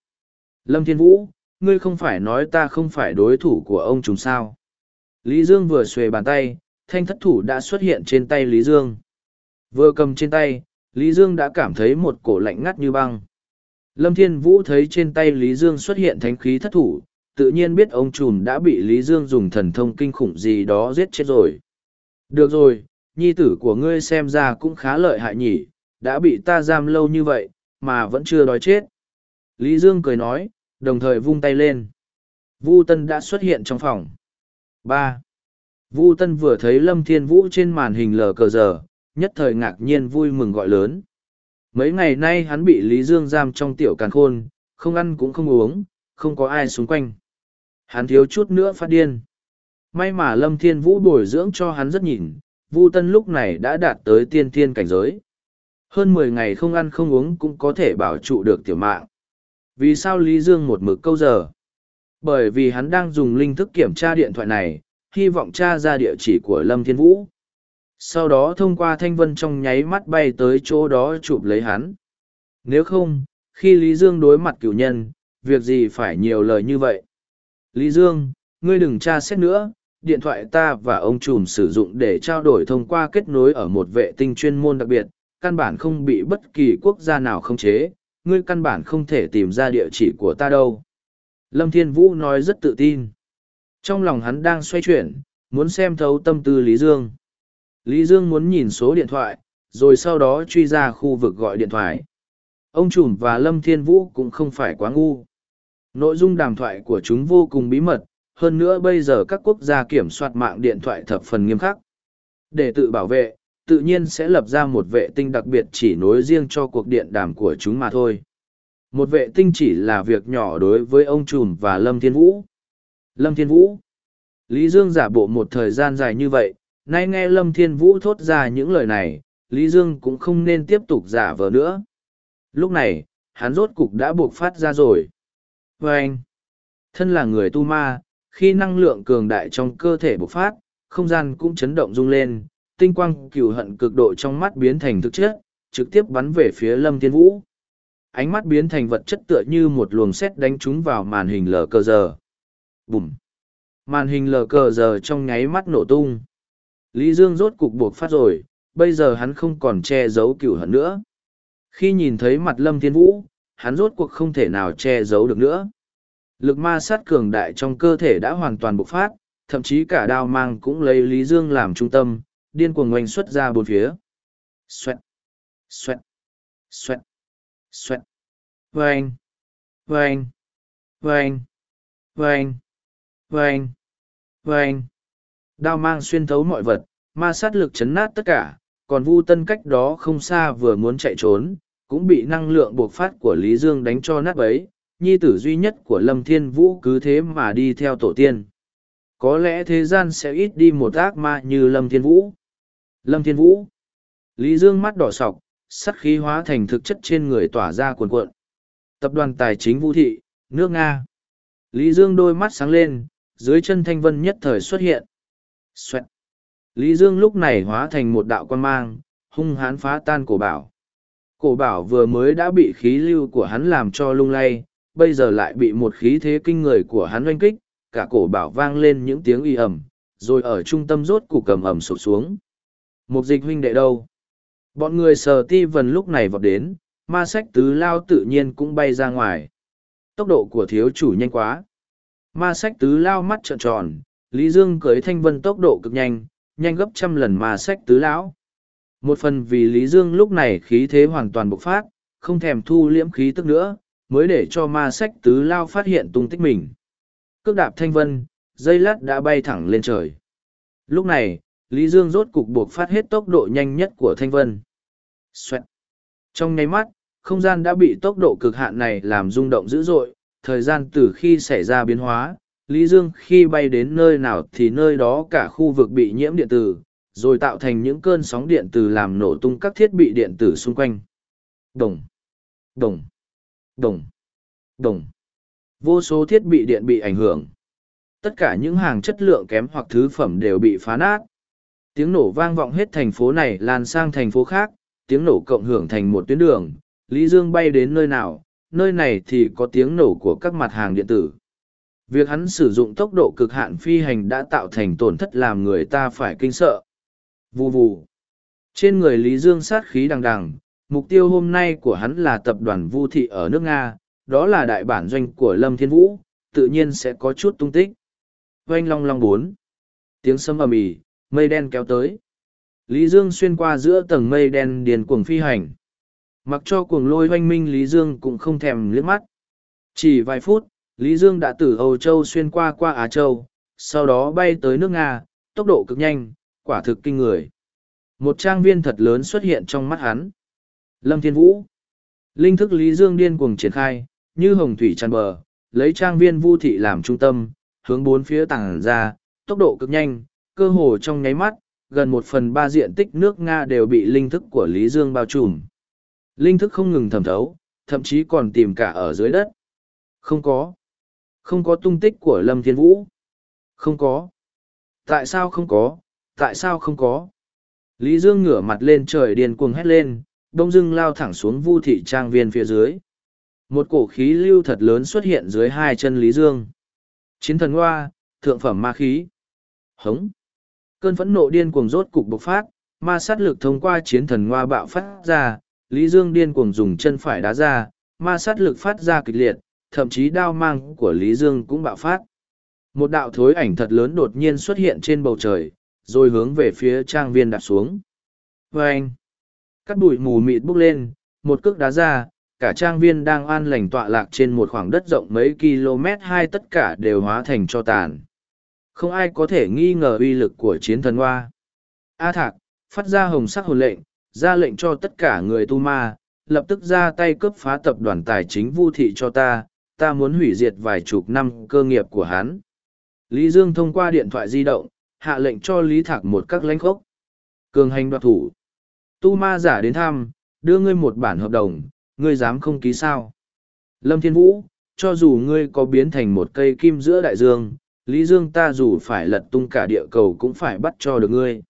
Lâm Thiên Vũ, ngươi không phải nói ta không phải đối thủ của ông trùm sao. Lý Dương vừa xuề bàn tay, thanh thất thủ đã xuất hiện trên tay Lý Dương. Vừa cầm trên tay, Lý Dương đã cảm thấy một cổ lạnh ngắt như băng. Lâm Thiên Vũ thấy trên tay Lý Dương xuất hiện thánh khí thất thủ, tự nhiên biết ông trùm đã bị Lý Dương dùng thần thông kinh khủng gì đó giết chết rồi. Được rồi, nhi tử của ngươi xem ra cũng khá lợi hại nhỉ, đã bị ta giam lâu như vậy, mà vẫn chưa đói chết. Lý Dương cười nói, đồng thời vung tay lên. Vu Tân đã xuất hiện trong phòng. ba Vu Tân vừa thấy Lâm Thiên Vũ trên màn hình lờ cờ giờ, nhất thời ngạc nhiên vui mừng gọi lớn. Mấy ngày nay hắn bị Lý Dương giam trong tiểu càn khôn, không ăn cũng không uống, không có ai xung quanh. Hắn thiếu chút nữa phát điên. May mà Lâm Thiên Vũ bồi dưỡng cho hắn rất nhìn, Vu Tân lúc này đã đạt tới tiên thiên cảnh giới. Hơn mười ngày không ăn không uống cũng có thể bảo trụ được tiểu mạng. Vì sao Lý Dương một mực câu giờ? Bởi vì hắn đang dùng linh thức kiểm tra điện thoại này, hy vọng tra ra địa chỉ của Lâm Thiên Vũ. Sau đó thông qua thanh vân trong nháy mắt bay tới chỗ đó chụp lấy hắn. Nếu không, khi Lý Dương đối mặt cửu nhân, việc gì phải nhiều lời như vậy? Lý Dương, ngươi đừng tra xét nữa, điện thoại ta và ông trùm sử dụng để trao đổi thông qua kết nối ở một vệ tinh chuyên môn đặc biệt, căn bản không bị bất kỳ quốc gia nào khống chế, ngươi căn bản không thể tìm ra địa chỉ của ta đâu. Lâm Thiên Vũ nói rất tự tin. Trong lòng hắn đang xoay chuyển, muốn xem thấu tâm tư Lý Dương. Lý Dương muốn nhìn số điện thoại, rồi sau đó truy ra khu vực gọi điện thoại. Ông Trùm và Lâm Thiên Vũ cũng không phải quá ngu. Nội dung đàm thoại của chúng vô cùng bí mật, hơn nữa bây giờ các quốc gia kiểm soát mạng điện thoại thập phần nghiêm khắc. Để tự bảo vệ, tự nhiên sẽ lập ra một vệ tinh đặc biệt chỉ nối riêng cho cuộc điện đàm của chúng mà thôi. Một vệ tinh chỉ là việc nhỏ đối với ông Trùm và Lâm Thiên Vũ. Lâm Thiên Vũ Lý Dương giả bộ một thời gian dài như vậy, nay nghe Lâm Thiên Vũ thốt ra những lời này, Lý Dương cũng không nên tiếp tục giả vờ nữa. Lúc này, hắn rốt cục đã buộc phát ra rồi. Và anh, thân là người tu ma, khi năng lượng cường đại trong cơ thể bộc phát, không gian cũng chấn động rung lên, tinh quang cửu hận cực độ trong mắt biến thành thực chất, trực tiếp bắn về phía Lâm Thiên Vũ. Ánh mắt biến thành vật chất tựa như một luồng sét đánh trúng vào màn hình lờ cờ giờ. Bùm! Màn hình lờ cờ giờ trong nháy mắt nổ tung. Lý Dương rốt cục buộc phát rồi, bây giờ hắn không còn che giấu cựu hận nữa. Khi nhìn thấy mặt Lâm Thiên Vũ, hắn rốt cuộc không thể nào che giấu được nữa. Lực ma sát cường đại trong cơ thể đã hoàn toàn bộc phát, thậm chí cả đao mang cũng lấy Lý Dương làm trung tâm, điên cuồng oanh xuất ra bốn phía. Xoẹt, xoẹt, xoẹt, xoẹt, vâng, vâng, vâng. Vâng! Vâng! Vâng! Đao mang xuyên thấu mọi vật, ma sát lực chấn nát tất cả, còn Vu Tân cách đó không xa vừa muốn chạy trốn, cũng bị năng lượng buộc phát của Lý Dương đánh cho nát bấy, nhi tử duy nhất của Lâm Thiên Vũ cứ thế mà đi theo tổ tiên. Có lẽ thế gian sẽ ít đi một ác ma như Lâm Thiên Vũ. Lâm Thiên Vũ. Lý Dương mắt đỏ sọc, sắt khí hóa thành thực chất trên người tỏa ra cuồn cuộn. Tập đoàn Tài chính Vũ Thị, nước Nga. Lý Dương đôi mắt sáng lên, dưới chân thanh vân nhất thời xuất hiện. Xoẹt. Lý Dương lúc này hóa thành một đạo quan mang, hung hãn phá tan cổ bảo. Cổ bảo vừa mới đã bị khí lưu của hắn làm cho lung lay, bây giờ lại bị một khí thế kinh người của hắn oanh kích, cả cổ bảo vang lên những tiếng y ẩm, rồi ở trung tâm rốt củ cầm ẩm sụp xuống. Một dịch huynh đệ đâu? Bọn người sờ ti vần lúc này vọt đến, ma sách tứ lao tự nhiên cũng bay ra ngoài. Tốc độ của thiếu chủ nhanh quá. Ma sách tứ lao mắt trợn tròn, Lý Dương cưới thanh vân tốc độ cực nhanh, nhanh gấp trăm lần ma sách tứ lão. Một phần vì Lý Dương lúc này khí thế hoàn toàn bộc phát, không thèm thu liễm khí tức nữa, mới để cho ma sách tứ lao phát hiện tung tích mình. Cước đạp thanh vân, dây lát đã bay thẳng lên trời. Lúc này, Lý Dương rốt cục buộc phát hết tốc độ nhanh nhất của thanh vân. Xoẹt. Trong nháy mắt, không gian đã bị tốc độ cực hạn này làm rung động dữ dội, thời gian từ khi xảy ra biến hóa, Lý Dương khi bay đến nơi nào thì nơi đó cả khu vực bị nhiễm điện tử, rồi tạo thành những cơn sóng điện tử làm nổ tung các thiết bị điện tử xung quanh. Đồng, đồng, đồng, đồng. Vô số thiết bị điện bị ảnh hưởng. Tất cả những hàng chất lượng kém hoặc thứ phẩm đều bị phá nát. Tiếng nổ vang vọng hết thành phố này lan sang thành phố khác, tiếng nổ cộng hưởng thành một tuyến đường. Lý Dương bay đến nơi nào, nơi này thì có tiếng nổ của các mặt hàng điện tử. Việc hắn sử dụng tốc độ cực hạn phi hành đã tạo thành tổn thất làm người ta phải kinh sợ. Vù vù. Trên người Lý Dương sát khí đằng đằng, mục tiêu hôm nay của hắn là tập đoàn Vu Thị ở nước Nga, đó là đại bản doanh của Lâm Thiên Vũ, tự nhiên sẽ có chút tung tích. Oanh long long bốn. Tiếng sấm ầm ĩ, mây đen kéo tới. Lý Dương xuyên qua giữa tầng mây đen điền cuồng phi hành. Mặc cho cuồng lôi hoanh minh Lý Dương cũng không thèm liếc mắt. Chỉ vài phút, Lý Dương đã từ Âu Châu xuyên qua qua Á Châu, sau đó bay tới nước Nga, tốc độ cực nhanh, quả thực kinh người. Một trang viên thật lớn xuất hiện trong mắt hắn. Lâm Thiên Vũ. Linh thức Lý Dương điên cuồng triển khai, như hồng thủy tràn bờ, lấy trang viên vu thị làm trung tâm, hướng bốn phía tảng ra, tốc độ cực nhanh, cơ hồ trong nháy mắt, gần một phần ba diện tích nước Nga đều bị linh thức của Lý Dương bao trùm. Linh thức không ngừng thẩm thấu, thậm chí còn tìm cả ở dưới đất. Không có. Không có tung tích của Lâm Thiên Vũ. Không có. Tại sao không có? Tại sao không có? Lý Dương ngửa mặt lên trời điên cuồng hét lên, đông dưng lao thẳng xuống vu thị trang viên phía dưới. Một cổ khí lưu thật lớn xuất hiện dưới hai chân Lý Dương. Chiến thần hoa, thượng phẩm ma khí. Hống. Cơn phẫn nộ điên cuồng rốt cục bộc phát, ma sát lực thông qua chiến thần hoa bạo phát ra, Lý Dương điên cuồng dùng chân phải đá ra, ma sát lực phát ra kịch liệt, thậm chí đao mang của Lý Dương cũng bạo phát. Một đạo thối ảnh thật lớn đột nhiên xuất hiện trên bầu trời, rồi hướng về phía trang viên đạp xuống. Vâng! anh, cắt bụi mù mịt bốc lên, một cước đá ra, cả trang viên đang an lành tọa lạc trên một khoảng đất rộng mấy km hai tất cả đều hóa thành cho tàn. Không ai có thể nghi ngờ uy lực của chiến thần hoa. A Thạc, phát ra hồng sắc hồn lệnh, ra lệnh cho tất cả người tu ma, lập tức ra tay cướp phá tập đoàn tài chính vu thị cho ta, ta muốn hủy diệt vài chục năm cơ nghiệp của hắn. Lý Dương thông qua điện thoại di động, hạ lệnh cho Lý Thạc một các lãnh khốc. Cường hành đoạt thủ. Tu ma giả đến thăm, đưa ngươi một bản hợp đồng, ngươi dám không ký sao. Lâm Thiên Vũ, cho dù ngươi có biến thành một cây kim giữa đại dương, Lý Dương ta dù phải lật tung cả địa cầu cũng phải bắt cho được ngươi.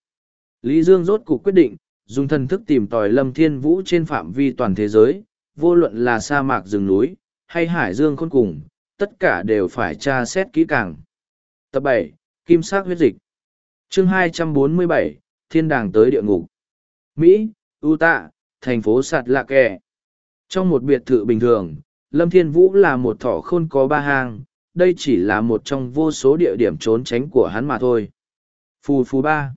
Lý Dương rốt cuộc quyết định, dùng thần thức tìm tòi Lâm Thiên Vũ trên phạm vi toàn thế giới, vô luận là sa mạc rừng núi, hay hải dương khôn cùng, tất cả đều phải tra xét kỹ càng. Tập bảy Kim sắc huyết dịch chương 247, Thiên đàng tới địa ngục Mỹ, U Tạ, thành phố Sạt Lạc Kè Trong một biệt thự bình thường, Lâm Thiên Vũ là một thỏ khôn có ba hang, đây chỉ là một trong vô số địa điểm trốn tránh của hắn mà thôi. Phù phù ba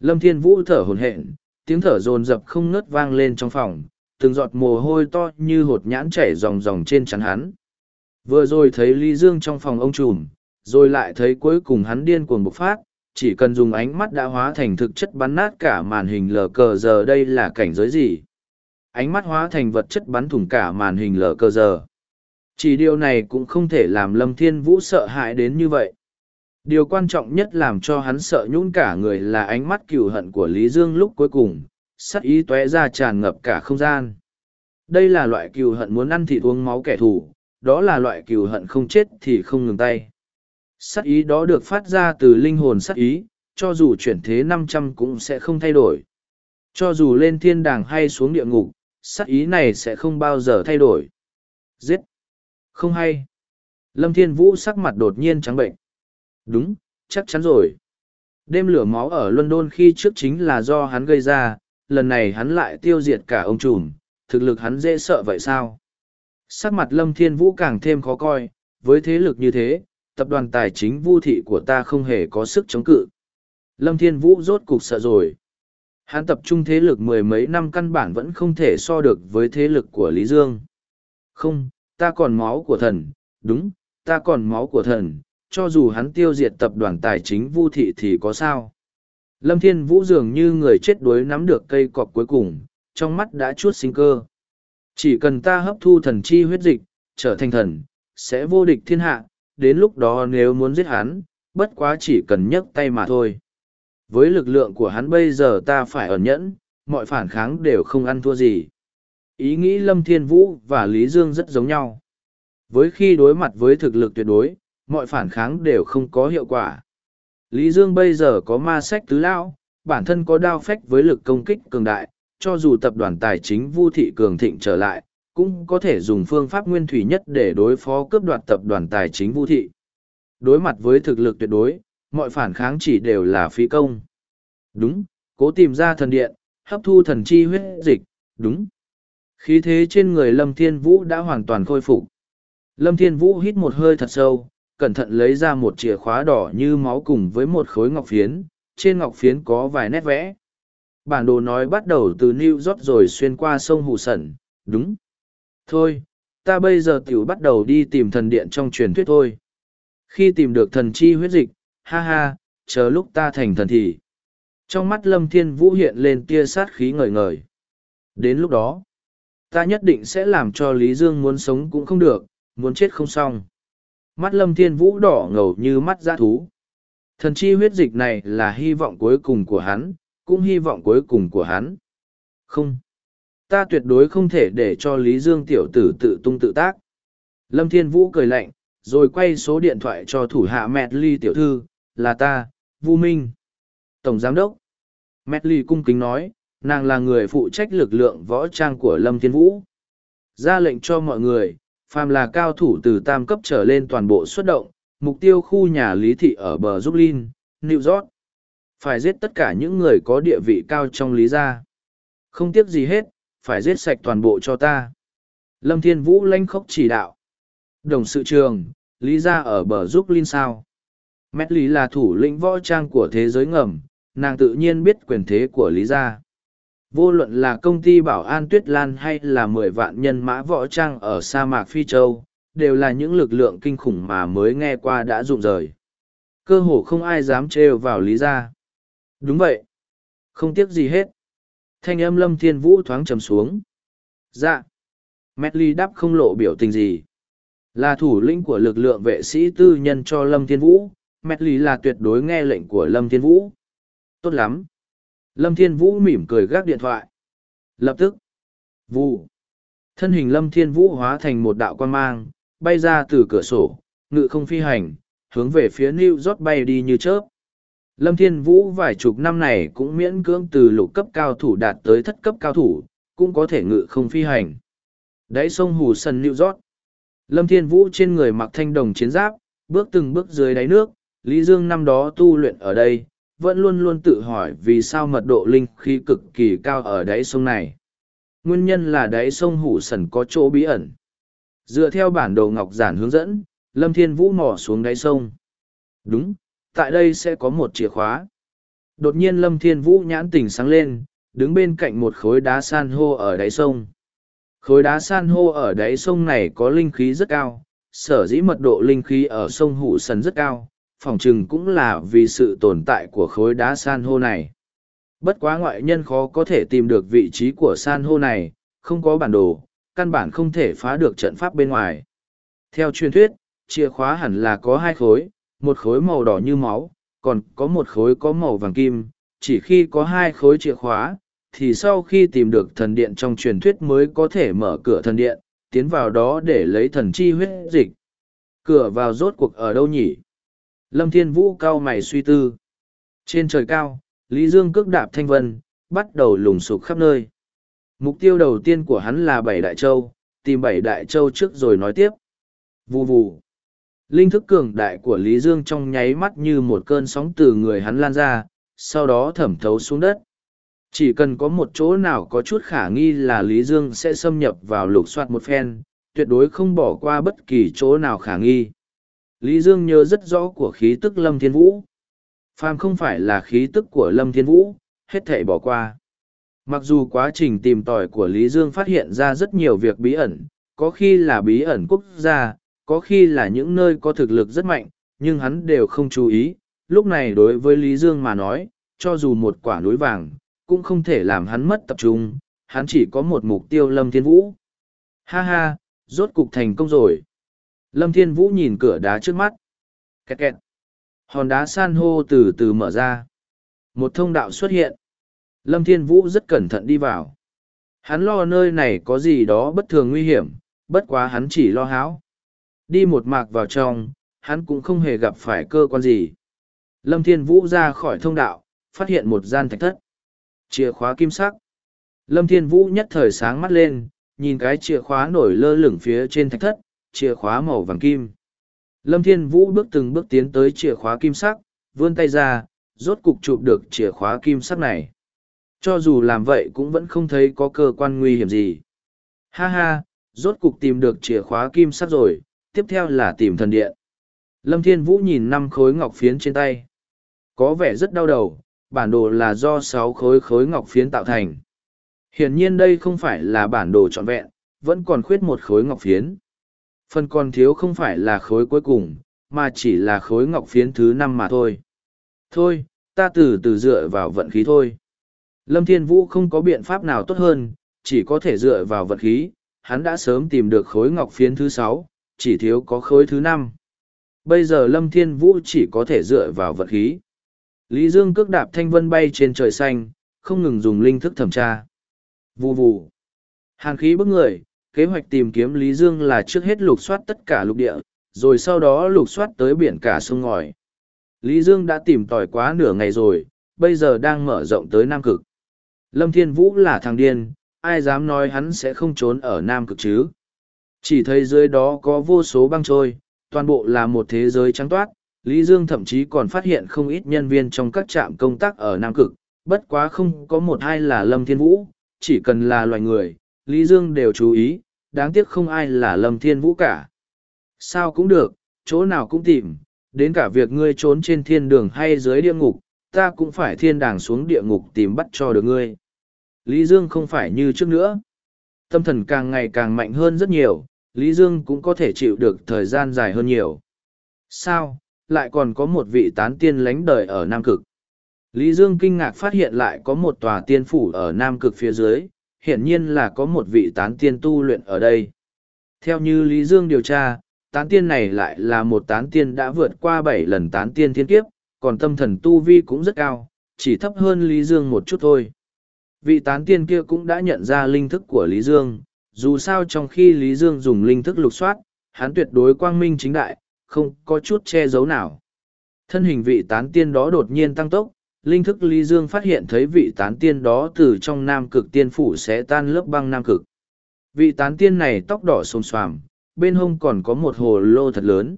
Lâm Thiên Vũ thở hồn hện, tiếng thở dồn dập không ngớt vang lên trong phòng, từng giọt mồ hôi to như hột nhãn chảy ròng ròng trên chắn hắn. Vừa rồi thấy Lý Dương trong phòng ông trùm, rồi lại thấy cuối cùng hắn điên cuồng bộc phát, chỉ cần dùng ánh mắt đã hóa thành thực chất bắn nát cả màn hình lờ cờ giờ đây là cảnh giới gì. Ánh mắt hóa thành vật chất bắn thủng cả màn hình lờ cờ giờ. Chỉ điều này cũng không thể làm Lâm Thiên Vũ sợ hãi đến như vậy. Điều quan trọng nhất làm cho hắn sợ nhũn cả người là ánh mắt cừu hận của Lý Dương lúc cuối cùng, sắc ý tóe ra tràn ngập cả không gian. Đây là loại cừu hận muốn ăn thịt uống máu kẻ thù, đó là loại cừu hận không chết thì không ngừng tay. Sắc ý đó được phát ra từ linh hồn sắc ý, cho dù chuyển thế năm trăm cũng sẽ không thay đổi. Cho dù lên thiên đàng hay xuống địa ngục, sắc ý này sẽ không bao giờ thay đổi. Giết! Không hay! Lâm Thiên Vũ sắc mặt đột nhiên trắng bệnh. Đúng, chắc chắn rồi. Đêm lửa máu ở London khi trước chính là do hắn gây ra, lần này hắn lại tiêu diệt cả ông trùm, thực lực hắn dễ sợ vậy sao? Sắc mặt Lâm Thiên Vũ càng thêm khó coi, với thế lực như thế, tập đoàn tài chính vu thị của ta không hề có sức chống cự. Lâm Thiên Vũ rốt cục sợ rồi. Hắn tập trung thế lực mười mấy năm căn bản vẫn không thể so được với thế lực của Lý Dương. Không, ta còn máu của thần, đúng, ta còn máu của thần, cho dù hắn tiêu diệt tập đoàn tài chính vu thị thì có sao. Lâm Thiên Vũ dường như người chết đuối nắm được cây cọp cuối cùng, trong mắt đã chút sinh cơ. Chỉ cần ta hấp thu thần chi huyết dịch, trở thành thần, sẽ vô địch thiên hạ, đến lúc đó nếu muốn giết hắn, bất quá chỉ cần nhấc tay mà thôi. Với lực lượng của hắn bây giờ ta phải ẩn nhẫn, mọi phản kháng đều không ăn thua gì. Ý nghĩ Lâm Thiên Vũ và Lý Dương rất giống nhau. Với khi đối mặt với thực lực tuyệt đối, mọi phản kháng đều không có hiệu quả. Lý Dương bây giờ có ma sách tứ lão, bản thân có đao phách với lực công kích cường đại, cho dù tập đoàn tài chính Vu thị cường thịnh trở lại, cũng có thể dùng phương pháp nguyên thủy nhất để đối phó cướp đoạt tập đoàn tài chính Vu thị. Đối mặt với thực lực tuyệt đối, mọi phản kháng chỉ đều là phí công. Đúng, cố tìm ra thần điện, hấp thu thần chi huyết dịch, đúng. Khí thế trên người Lâm Thiên Vũ đã hoàn toàn khôi phục. Lâm Thiên Vũ hít một hơi thật sâu, cẩn thận lấy ra một chìa khóa đỏ như máu cùng với một khối ngọc phiến, trên ngọc phiến có vài nét vẽ. Bản đồ nói bắt đầu từ New York rồi xuyên qua sông Hù Sẩn, đúng. Thôi, ta bây giờ tiểu bắt đầu đi tìm thần điện trong truyền thuyết thôi. Khi tìm được thần chi huyết dịch, ha ha, chờ lúc ta thành thần thì. Trong mắt Lâm Thiên Vũ hiện lên tia sát khí ngời ngời. Đến lúc đó, ta nhất định sẽ làm cho Lý Dương muốn sống cũng không được, muốn chết không xong. Mắt Lâm Thiên Vũ đỏ ngầu như mắt dã thú. Thần chi huyết dịch này là hy vọng cuối cùng của hắn, cũng hy vọng cuối cùng của hắn. Không. Ta tuyệt đối không thể để cho Lý Dương tiểu tử tự tung tự tác. Lâm Thiên Vũ cười lạnh, rồi quay số điện thoại cho thủ hạ Mẹt Ly tiểu thư, là ta, Vu Minh. Tổng Giám đốc. Mẹt Ly cung kính nói, nàng là người phụ trách lực lượng võ trang của Lâm Thiên Vũ. Ra lệnh cho mọi người, phàm là cao thủ từ tam cấp trở lên toàn bộ xuất động, mục tiêu khu nhà lý thị ở bờ Dublin, New York. Phải giết tất cả những người có địa vị cao trong lý gia. Không tiếc gì hết, phải giết sạch toàn bộ cho ta. Lâm Thiên Vũ lanh khốc chỉ đạo. Đồng sự trường, lý gia ở bờ Dublin sao. Mét lý là thủ lĩnh võ trang của thế giới ngầm, nàng tự nhiên biết quyền thế của lý gia. Vô luận là công ty bảo an Tuyết Lan hay là mười vạn nhân mã võ trang ở sa mạc Phi Châu, đều là những lực lượng kinh khủng mà mới nghe qua đã rụng rời. Cơ hồ không ai dám trêu vào lý ra. Đúng vậy. Không tiếc gì hết. Thanh âm lâm thiên vũ thoáng trầm xuống. Dạ. Medley đáp không lộ biểu tình gì. Là thủ lĩnh của lực lượng vệ sĩ tư nhân cho lâm thiên vũ. Medley là tuyệt đối nghe lệnh của lâm thiên vũ. Tốt lắm. Lâm Thiên Vũ mỉm cười gác điện thoại. Lập tức, vụ. Thân hình Lâm Thiên Vũ hóa thành một đạo quan mang, bay ra từ cửa sổ, ngự không phi hành, hướng về phía New York bay đi như chớp. Lâm Thiên Vũ vài chục năm này cũng miễn cưỡng từ lục cấp cao thủ đạt tới thất cấp cao thủ, cũng có thể ngự không phi hành. Đáy sông Hù Sân New York. Lâm Thiên Vũ trên người mặc thanh đồng chiến giáp, bước từng bước dưới đáy nước, Lý Dương năm đó tu luyện ở đây, vẫn luôn luôn tự hỏi vì sao mật độ linh khí cực kỳ cao ở đáy sông này. Nguyên nhân là đáy sông Hủ Sần có chỗ bí ẩn. Dựa theo bản đồ ngọc giản hướng dẫn, Lâm Thiên Vũ mò xuống đáy sông. Đúng, tại đây sẽ có một chìa khóa. Đột nhiên Lâm Thiên Vũ nhãn tỉnh sáng lên, đứng bên cạnh một khối đá san hô ở đáy sông. Khối đá san hô ở đáy sông này có linh khí rất cao, sở dĩ mật độ linh khí ở sông Hủ Sần rất cao, phòng chừng cũng là vì sự tồn tại của khối đá san hô này. Bất quá ngoại nhân khó có thể tìm được vị trí của san hô này, không có bản đồ, căn bản không thể phá được trận pháp bên ngoài. Theo truyền thuyết, chìa khóa hẳn là có hai khối, một khối màu đỏ như máu, còn có một khối có màu vàng kim, chỉ khi có hai khối chìa khóa, thì sau khi tìm được thần điện trong truyền thuyết mới có thể mở cửa thần điện, tiến vào đó để lấy thần chi huyết dịch. Cửa vào rốt cuộc ở đâu nhỉ? Lâm Thiên Vũ cao mày suy tư. Trên trời cao, Lý Dương cước đạp thanh vân, bắt đầu lùng sục khắp nơi. Mục tiêu đầu tiên của hắn là bảy đại châu, tìm bảy đại châu trước rồi nói tiếp. Vù vù. Linh thức cường đại của Lý Dương trong nháy mắt như một cơn sóng từ người hắn lan ra, sau đó thẩm thấu xuống đất. Chỉ cần có một chỗ nào có chút khả nghi là Lý Dương sẽ xâm nhập vào lục soát một phen, tuyệt đối không bỏ qua bất kỳ chỗ nào khả nghi. Lý Dương nhớ rất rõ của khí tức Lâm Thiên Vũ. Phàm không phải là khí tức của Lâm Thiên Vũ, hết thể bỏ qua. Mặc dù quá trình tìm tòi của Lý Dương phát hiện ra rất nhiều việc bí ẩn, có khi là bí ẩn quốc gia, có khi là những nơi có thực lực rất mạnh, nhưng hắn đều không chú ý. Lúc này đối với Lý Dương mà nói, cho dù một quả núi vàng, cũng không thể làm hắn mất tập trung, hắn chỉ có một mục tiêu Lâm Thiên Vũ. Ha ha, rốt cục thành công rồi. Lâm Thiên Vũ nhìn cửa đá trước mắt. Kẹt kẹt. Hòn đá san hô từ từ mở ra. Một thông đạo xuất hiện. Lâm Thiên Vũ rất cẩn thận đi vào. Hắn lo nơi này có gì đó bất thường nguy hiểm, bất quá hắn chỉ lo háo. Đi một mạc vào trong, hắn cũng không hề gặp phải cơ quan gì. Lâm Thiên Vũ ra khỏi thông đạo, phát hiện một gian thạch thất. Chìa khóa kim sắc. Lâm Thiên Vũ nhất thời sáng mắt lên, nhìn cái chìa khóa nổi lơ lửng phía trên thạch thất, chìa khóa màu vàng kim. Lâm Thiên Vũ bước từng bước tiến tới chìa khóa kim sắc, vươn tay ra, rốt cục chụp được chìa khóa kim sắc này. Cho dù làm vậy cũng vẫn không thấy có cơ quan nguy hiểm gì. Ha ha, rốt cục tìm được chìa khóa kim sắc rồi, tiếp theo là tìm thần điện. Lâm Thiên Vũ nhìn năm khối ngọc phiến trên tay. Có vẻ rất đau đầu, bản đồ là do sáu khối khối ngọc phiến tạo thành. Hiển nhiên đây không phải là bản đồ trọn vẹn, vẫn còn khuyết một khối ngọc phiến. Phần còn thiếu không phải là khối cuối cùng, mà chỉ là khối ngọc phiến thứ năm mà thôi. Thôi, ta từ từ dựa vào vận khí thôi. Lâm Thiên Vũ không có biện pháp nào tốt hơn, chỉ có thể dựa vào vận khí, hắn đã sớm tìm được khối ngọc phiến thứ sáu, chỉ thiếu có khối thứ năm. Bây giờ Lâm Thiên Vũ chỉ có thể dựa vào vận khí. Lý Dương cước đạp thanh vân bay trên trời xanh, không ngừng dùng linh thức thẩm tra. Vù vù. Hàn khí bức người, kế hoạch tìm kiếm Lý Dương là trước hết lục soát tất cả lục địa, rồi sau đó lục soát tới biển cả sông ngòi. Lý Dương đã tìm tòi quá nửa ngày rồi, bây giờ đang mở rộng tới Nam Cực. Lâm Thiên Vũ là thằng điên, ai dám nói hắn sẽ không trốn ở Nam Cực chứ? Chỉ thấy dưới đó có vô số băng trôi, toàn bộ là một thế giới trắng toát. Lý Dương thậm chí còn phát hiện không ít nhân viên trong các trạm công tác ở Nam Cực, bất quá không có một hai là Lâm Thiên Vũ, chỉ cần là loài người, Lý Dương đều chú ý, đáng tiếc không ai là Lâm Thiên Vũ cả. Sao cũng được, chỗ nào cũng tìm, đến cả việc ngươi trốn trên thiên đường hay dưới địa ngục, ta cũng phải thiên đàng xuống địa ngục tìm bắt cho được ngươi. Lý Dương không phải như trước nữa. Tâm thần càng ngày càng mạnh hơn rất nhiều, Lý Dương cũng có thể chịu được thời gian dài hơn nhiều. Sao, lại còn có một vị tán tiên lánh đời ở Nam Cực? Lý Dương kinh ngạc phát hiện lại có một tòa tiên phủ ở Nam Cực phía dưới, hiển nhiên là có một vị tán tiên tu luyện ở đây. Theo như Lý Dương điều tra, tán tiên này lại là một tán tiên đã vượt qua bảy lần tán tiên thiên kiếp, còn tâm thần tu vi cũng rất cao, chỉ thấp hơn Lý Dương một chút thôi. Vị tán tiên kia cũng đã nhận ra linh thức của Lý Dương, dù sao trong khi Lý Dương dùng linh thức lục soát, hắn tuyệt đối quang minh chính đại, không có chút che giấu nào. Thân hình vị tán tiên đó đột nhiên tăng tốc, linh thức Lý Dương phát hiện thấy vị tán tiên đó từ trong nam cực tiên phủ sẽ tan lớp băng nam cực. Vị tán tiên này tóc đỏ xồm xoàm, bên hông còn có một hồ lô thật lớn.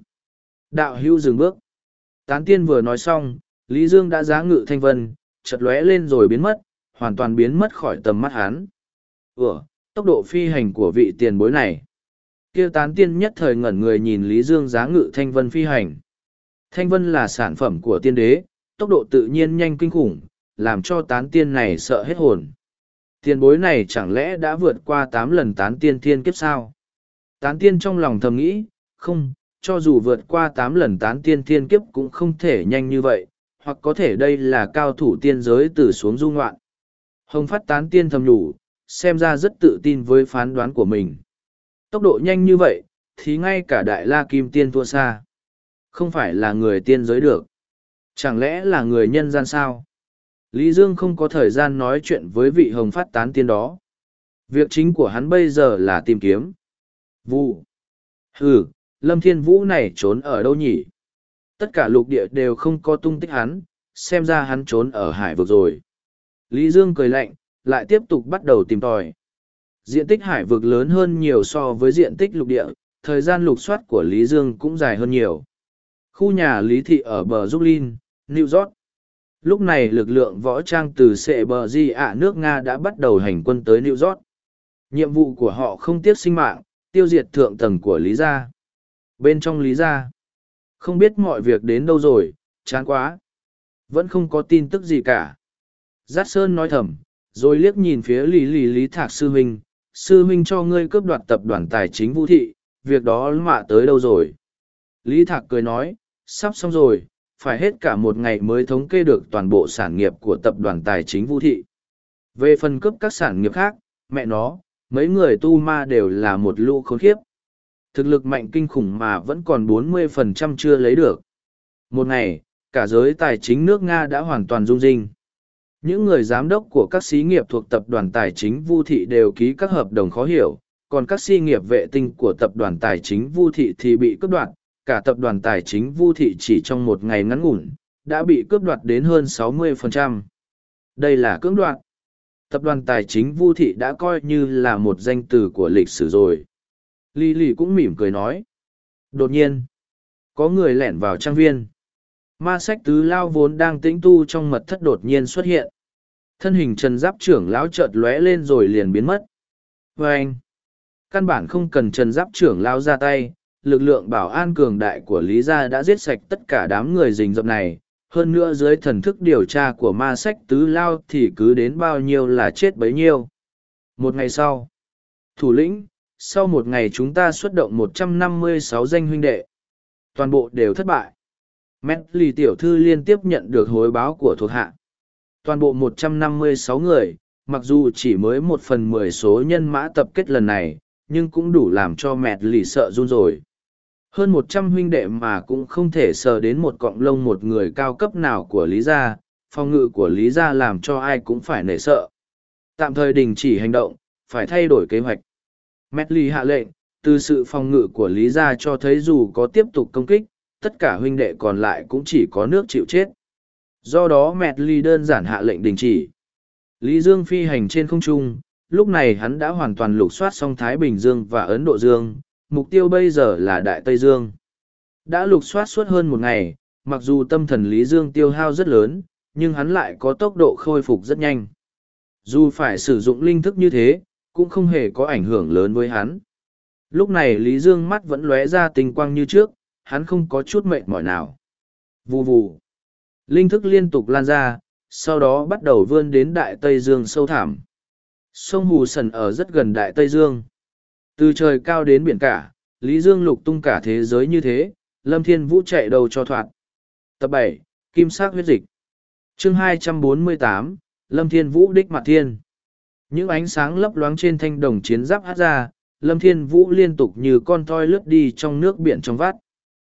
Đạo hưu dừng bước. Tán tiên vừa nói xong, Lý Dương đã giá ngự thanh vân, chật lóe lên rồi biến mất, hoàn toàn biến mất khỏi tầm mắt hắn. Ủa, tốc độ phi hành của vị tiền bối này. Kêu tán tiên nhất thời ngẩn người nhìn Lý Dương giá ngự thanh vân phi hành. Thanh vân là sản phẩm của tiên đế, tốc độ tự nhiên nhanh kinh khủng, làm cho tán tiên này sợ hết hồn. Tiền bối này chẳng lẽ đã vượt qua tám lần tán tiên thiên kiếp sao? Tán tiên trong lòng thầm nghĩ, Không, cho dù vượt qua tám lần tán tiên thiên kiếp cũng không thể nhanh như vậy, hoặc có thể đây là cao thủ tiên giới từ xuống du ngoạn. Hồng phát tán tiên thầm nhủ, xem ra rất tự tin với phán đoán của mình. Tốc độ nhanh như vậy, thì ngay cả đại la kim tiên thua xa. Không phải là người tiên giới được. Chẳng lẽ là người nhân gian sao? Lý Dương không có thời gian nói chuyện với vị hồng phát tán tiên đó. Việc chính của hắn bây giờ là tìm kiếm. Vụ. Hừ, Lâm Thiên Vũ này trốn ở đâu nhỉ? Tất cả lục địa đều không có tung tích hắn, xem ra hắn trốn ở hải vực rồi. Lý Dương cười lạnh, lại tiếp tục bắt đầu tìm tòi. Diện tích hải vực lớn hơn nhiều so với diện tích lục địa, thời gian lục soát của Lý Dương cũng dài hơn nhiều. Khu nhà Lý Thị ở bờ Brooklyn, New York. Lúc này lực lượng võ trang từ sệ bờ di ạ nước Nga đã bắt đầu hành quân tới New York. Nhiệm vụ của họ không tiếc sinh mạng, tiêu diệt thượng tầng của Lý Gia. Bên trong Lý Gia, không biết mọi việc đến đâu rồi, chán quá. Vẫn không có tin tức gì cả. Giác Sơn nói thầm, rồi liếc nhìn phía Lý Lý Lý Thạc Sư Huynh. Sư Huynh cho ngươi cướp đoạt tập đoàn tài chính vũ thị, việc đó mạ tới đâu rồi? Lý Thạc cười nói, sắp xong rồi, phải hết cả một ngày mới thống kê được toàn bộ sản nghiệp của tập đoàn tài chính vũ thị. Về phần cấp các sản nghiệp khác, mẹ nó, mấy người tu ma đều là một lũ khốn khiếp. Thực lực mạnh kinh khủng mà vẫn còn 40% chưa lấy được. Một ngày, cả giới tài chính nước Nga đã hoàn toàn rung rinh. Những người giám đốc của các xí nghiệp thuộc tập đoàn tài chính Vu Thị đều ký các hợp đồng khó hiểu, còn các xí nghiệp vệ tinh của tập đoàn tài chính Vu Thị thì bị cướp đoạt, cả tập đoàn tài chính Vu Thị chỉ trong một ngày ngắn ngủn, đã bị cướp đoạt đến hơn 60%. Đây là cưỡng đoạt. Tập đoàn tài chính Vu Thị đã coi như là một danh từ của lịch sử rồi. Lý Lý cũng mỉm cười nói. Đột nhiên, có người lẻn vào trang viên. Ma sách tứ lao vốn đang tĩnh tu trong mật thất đột nhiên xuất hiện. Thân hình trần giáp trưởng lão chợt lóe lên rồi liền biến mất. Và anh, căn bản không cần trần giáp trưởng lão ra tay, lực lượng bảo an cường đại của Lý Gia đã giết sạch tất cả đám người rình rập này. Hơn nữa dưới thần thức điều tra của ma sách tứ lao thì cứ đến bao nhiêu là chết bấy nhiêu. Một ngày sau, thủ lĩnh, sau một ngày chúng ta xuất động 156 danh huynh đệ. Toàn bộ đều thất bại. Mét lì tiểu thư liên tiếp nhận được hối báo của thuộc hạ. Toàn bộ 156 người, mặc dù chỉ mới một phần mười số nhân mã tập kết lần này, nhưng cũng đủ làm cho mẹt lì sợ run rồi. Hơn một trăm huynh đệ mà cũng không thể sờ đến một cọng lông một người cao cấp nào của Lý Gia, phong ngự của Lý Gia làm cho ai cũng phải nể sợ. Tạm thời đình chỉ hành động, phải thay đổi kế hoạch. Mét ly hạ lệnh, từ sự phòng ngự của Lý Gia cho thấy dù có tiếp tục công kích, tất cả huynh đệ còn lại cũng chỉ có nước chịu chết. Do đó Mẹt Ly đơn giản hạ lệnh đình chỉ. Lý Dương phi hành trên không trung, lúc này hắn đã hoàn toàn lục soát xong Thái Bình Dương và Ấn Độ Dương, mục tiêu bây giờ là Đại Tây Dương. Đã lục soát suốt hơn một ngày, mặc dù tâm thần Lý Dương tiêu hao rất lớn, nhưng hắn lại có tốc độ khôi phục rất nhanh. Dù phải sử dụng linh thức như thế, cũng không hề có ảnh hưởng lớn với hắn. Lúc này Lý Dương mắt vẫn lóe ra tinh quang như trước, hắn không có chút mệt mỏi nào. Vù vù. Linh thức liên tục lan ra, sau đó bắt đầu vươn đến Đại Tây Dương sâu thẳm. Sông Hù Sần ở rất gần Đại Tây Dương. Từ trời cao đến biển cả, Lý Dương lục tung cả thế giới như thế, Lâm Thiên Vũ chạy đầu cho thoạt. Tập bảy Kim sắc huyết dịch. chương hai trăm bốn mươi tám Lâm Thiên Vũ đích mặt thiên. Những ánh sáng lấp loáng trên thanh đồng chiến giáp hát ra, Lâm Thiên Vũ liên tục như con toi lướt đi trong nước biển trong vắt.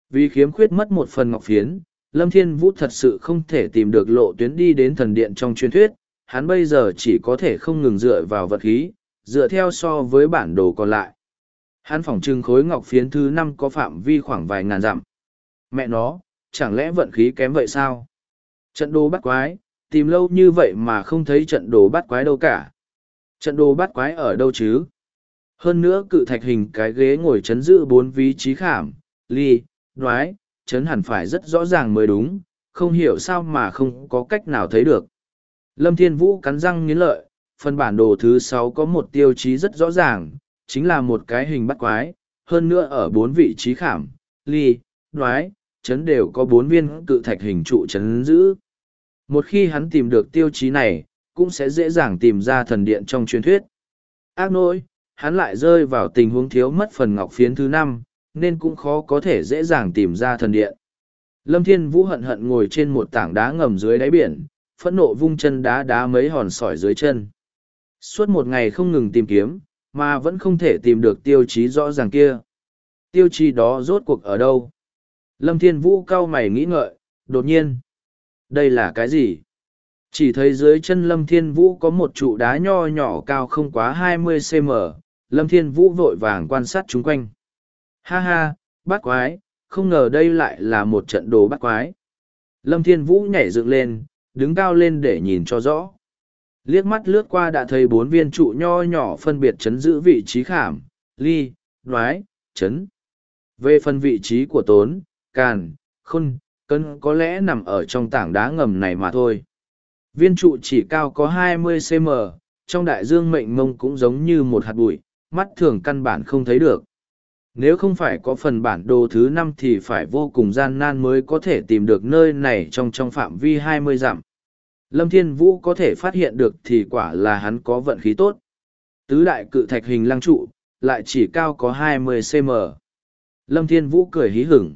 Vì khiếm khuyết mất một phần ngọc phiến, Lâm Thiên Vũ thật sự không thể tìm được lộ tuyến đi đến thần điện trong truyền thuyết, hắn bây giờ chỉ có thể không ngừng dựa vào vật khí, dựa theo so với bản đồ còn lại. Hắn phỏng trưng khối ngọc phiến thứ năm có phạm vi khoảng vài ngàn dặm. Mẹ nó, chẳng lẽ vận khí kém vậy sao? Trận đồ bắt quái, tìm lâu như vậy mà không thấy trận đồ bắt quái đâu cả. Trận đồ bắt quái ở đâu chứ? Hơn nữa cự thạch hình cái ghế ngồi chấn giữ bốn vị trí khảm, ly, đoái, chấn hẳn phải rất rõ ràng mới đúng, không hiểu sao mà không có cách nào thấy được. Lâm Thiên Vũ cắn răng nghiến lợi, phần bản đồ thứ sáu có một tiêu chí rất rõ ràng, chính là một cái hình bắt quái, hơn nữa ở bốn vị trí khảm, ly, đoái, chấn đều có bốn viên cự thạch hình trụ chấn giữ. Một khi hắn tìm được tiêu chí này, cũng sẽ dễ dàng tìm ra thần điện trong truyền thuyết. Ác nỗi, hắn lại rơi vào tình huống thiếu mất phần ngọc phiến thứ năm, nên cũng khó có thể dễ dàng tìm ra thần điện. Lâm Thiên Vũ hận hận ngồi trên một tảng đá ngầm dưới đáy biển, phẫn nộ vung chân đá đá mấy hòn sỏi dưới chân. Suốt một ngày không ngừng tìm kiếm, mà vẫn không thể tìm được tiêu chí rõ ràng kia. Tiêu chí đó rốt cuộc ở đâu? Lâm Thiên Vũ cau mày nghĩ ngợi, đột nhiên. Đây là cái gì? Chỉ thấy dưới chân Lâm Thiên Vũ có một trụ đá nho nhỏ cao không quá hai mươi cm, Lâm Thiên Vũ vội vàng quan sát chung quanh. Ha ha, bát quái, không ngờ đây lại là một trận đồ bát quái. Lâm Thiên Vũ nhảy dựng lên, đứng cao lên để nhìn cho rõ. Liếc mắt lướt qua đã thấy bốn viên trụ nho nhỏ phân biệt chấn giữ vị trí khảm, ly, đoái, chấn. Về phần vị trí của tốn, càn, khôn, cân có lẽ nằm ở trong tảng đá ngầm này mà thôi. Viên trụ chỉ cao có 20 cm, trong đại dương mệnh mông cũng giống như một hạt bụi, mắt thường căn bản không thấy được. Nếu không phải có phần bản đồ thứ năm thì phải vô cùng gian nan mới có thể tìm được nơi này trong trong phạm vi 20 dặm. Lâm Thiên Vũ có thể phát hiện được thì quả là hắn có vận khí tốt. Tứ đại cự thạch hình lăng trụ, lại chỉ cao có 20 cm. Lâm Thiên Vũ cười hí hửng.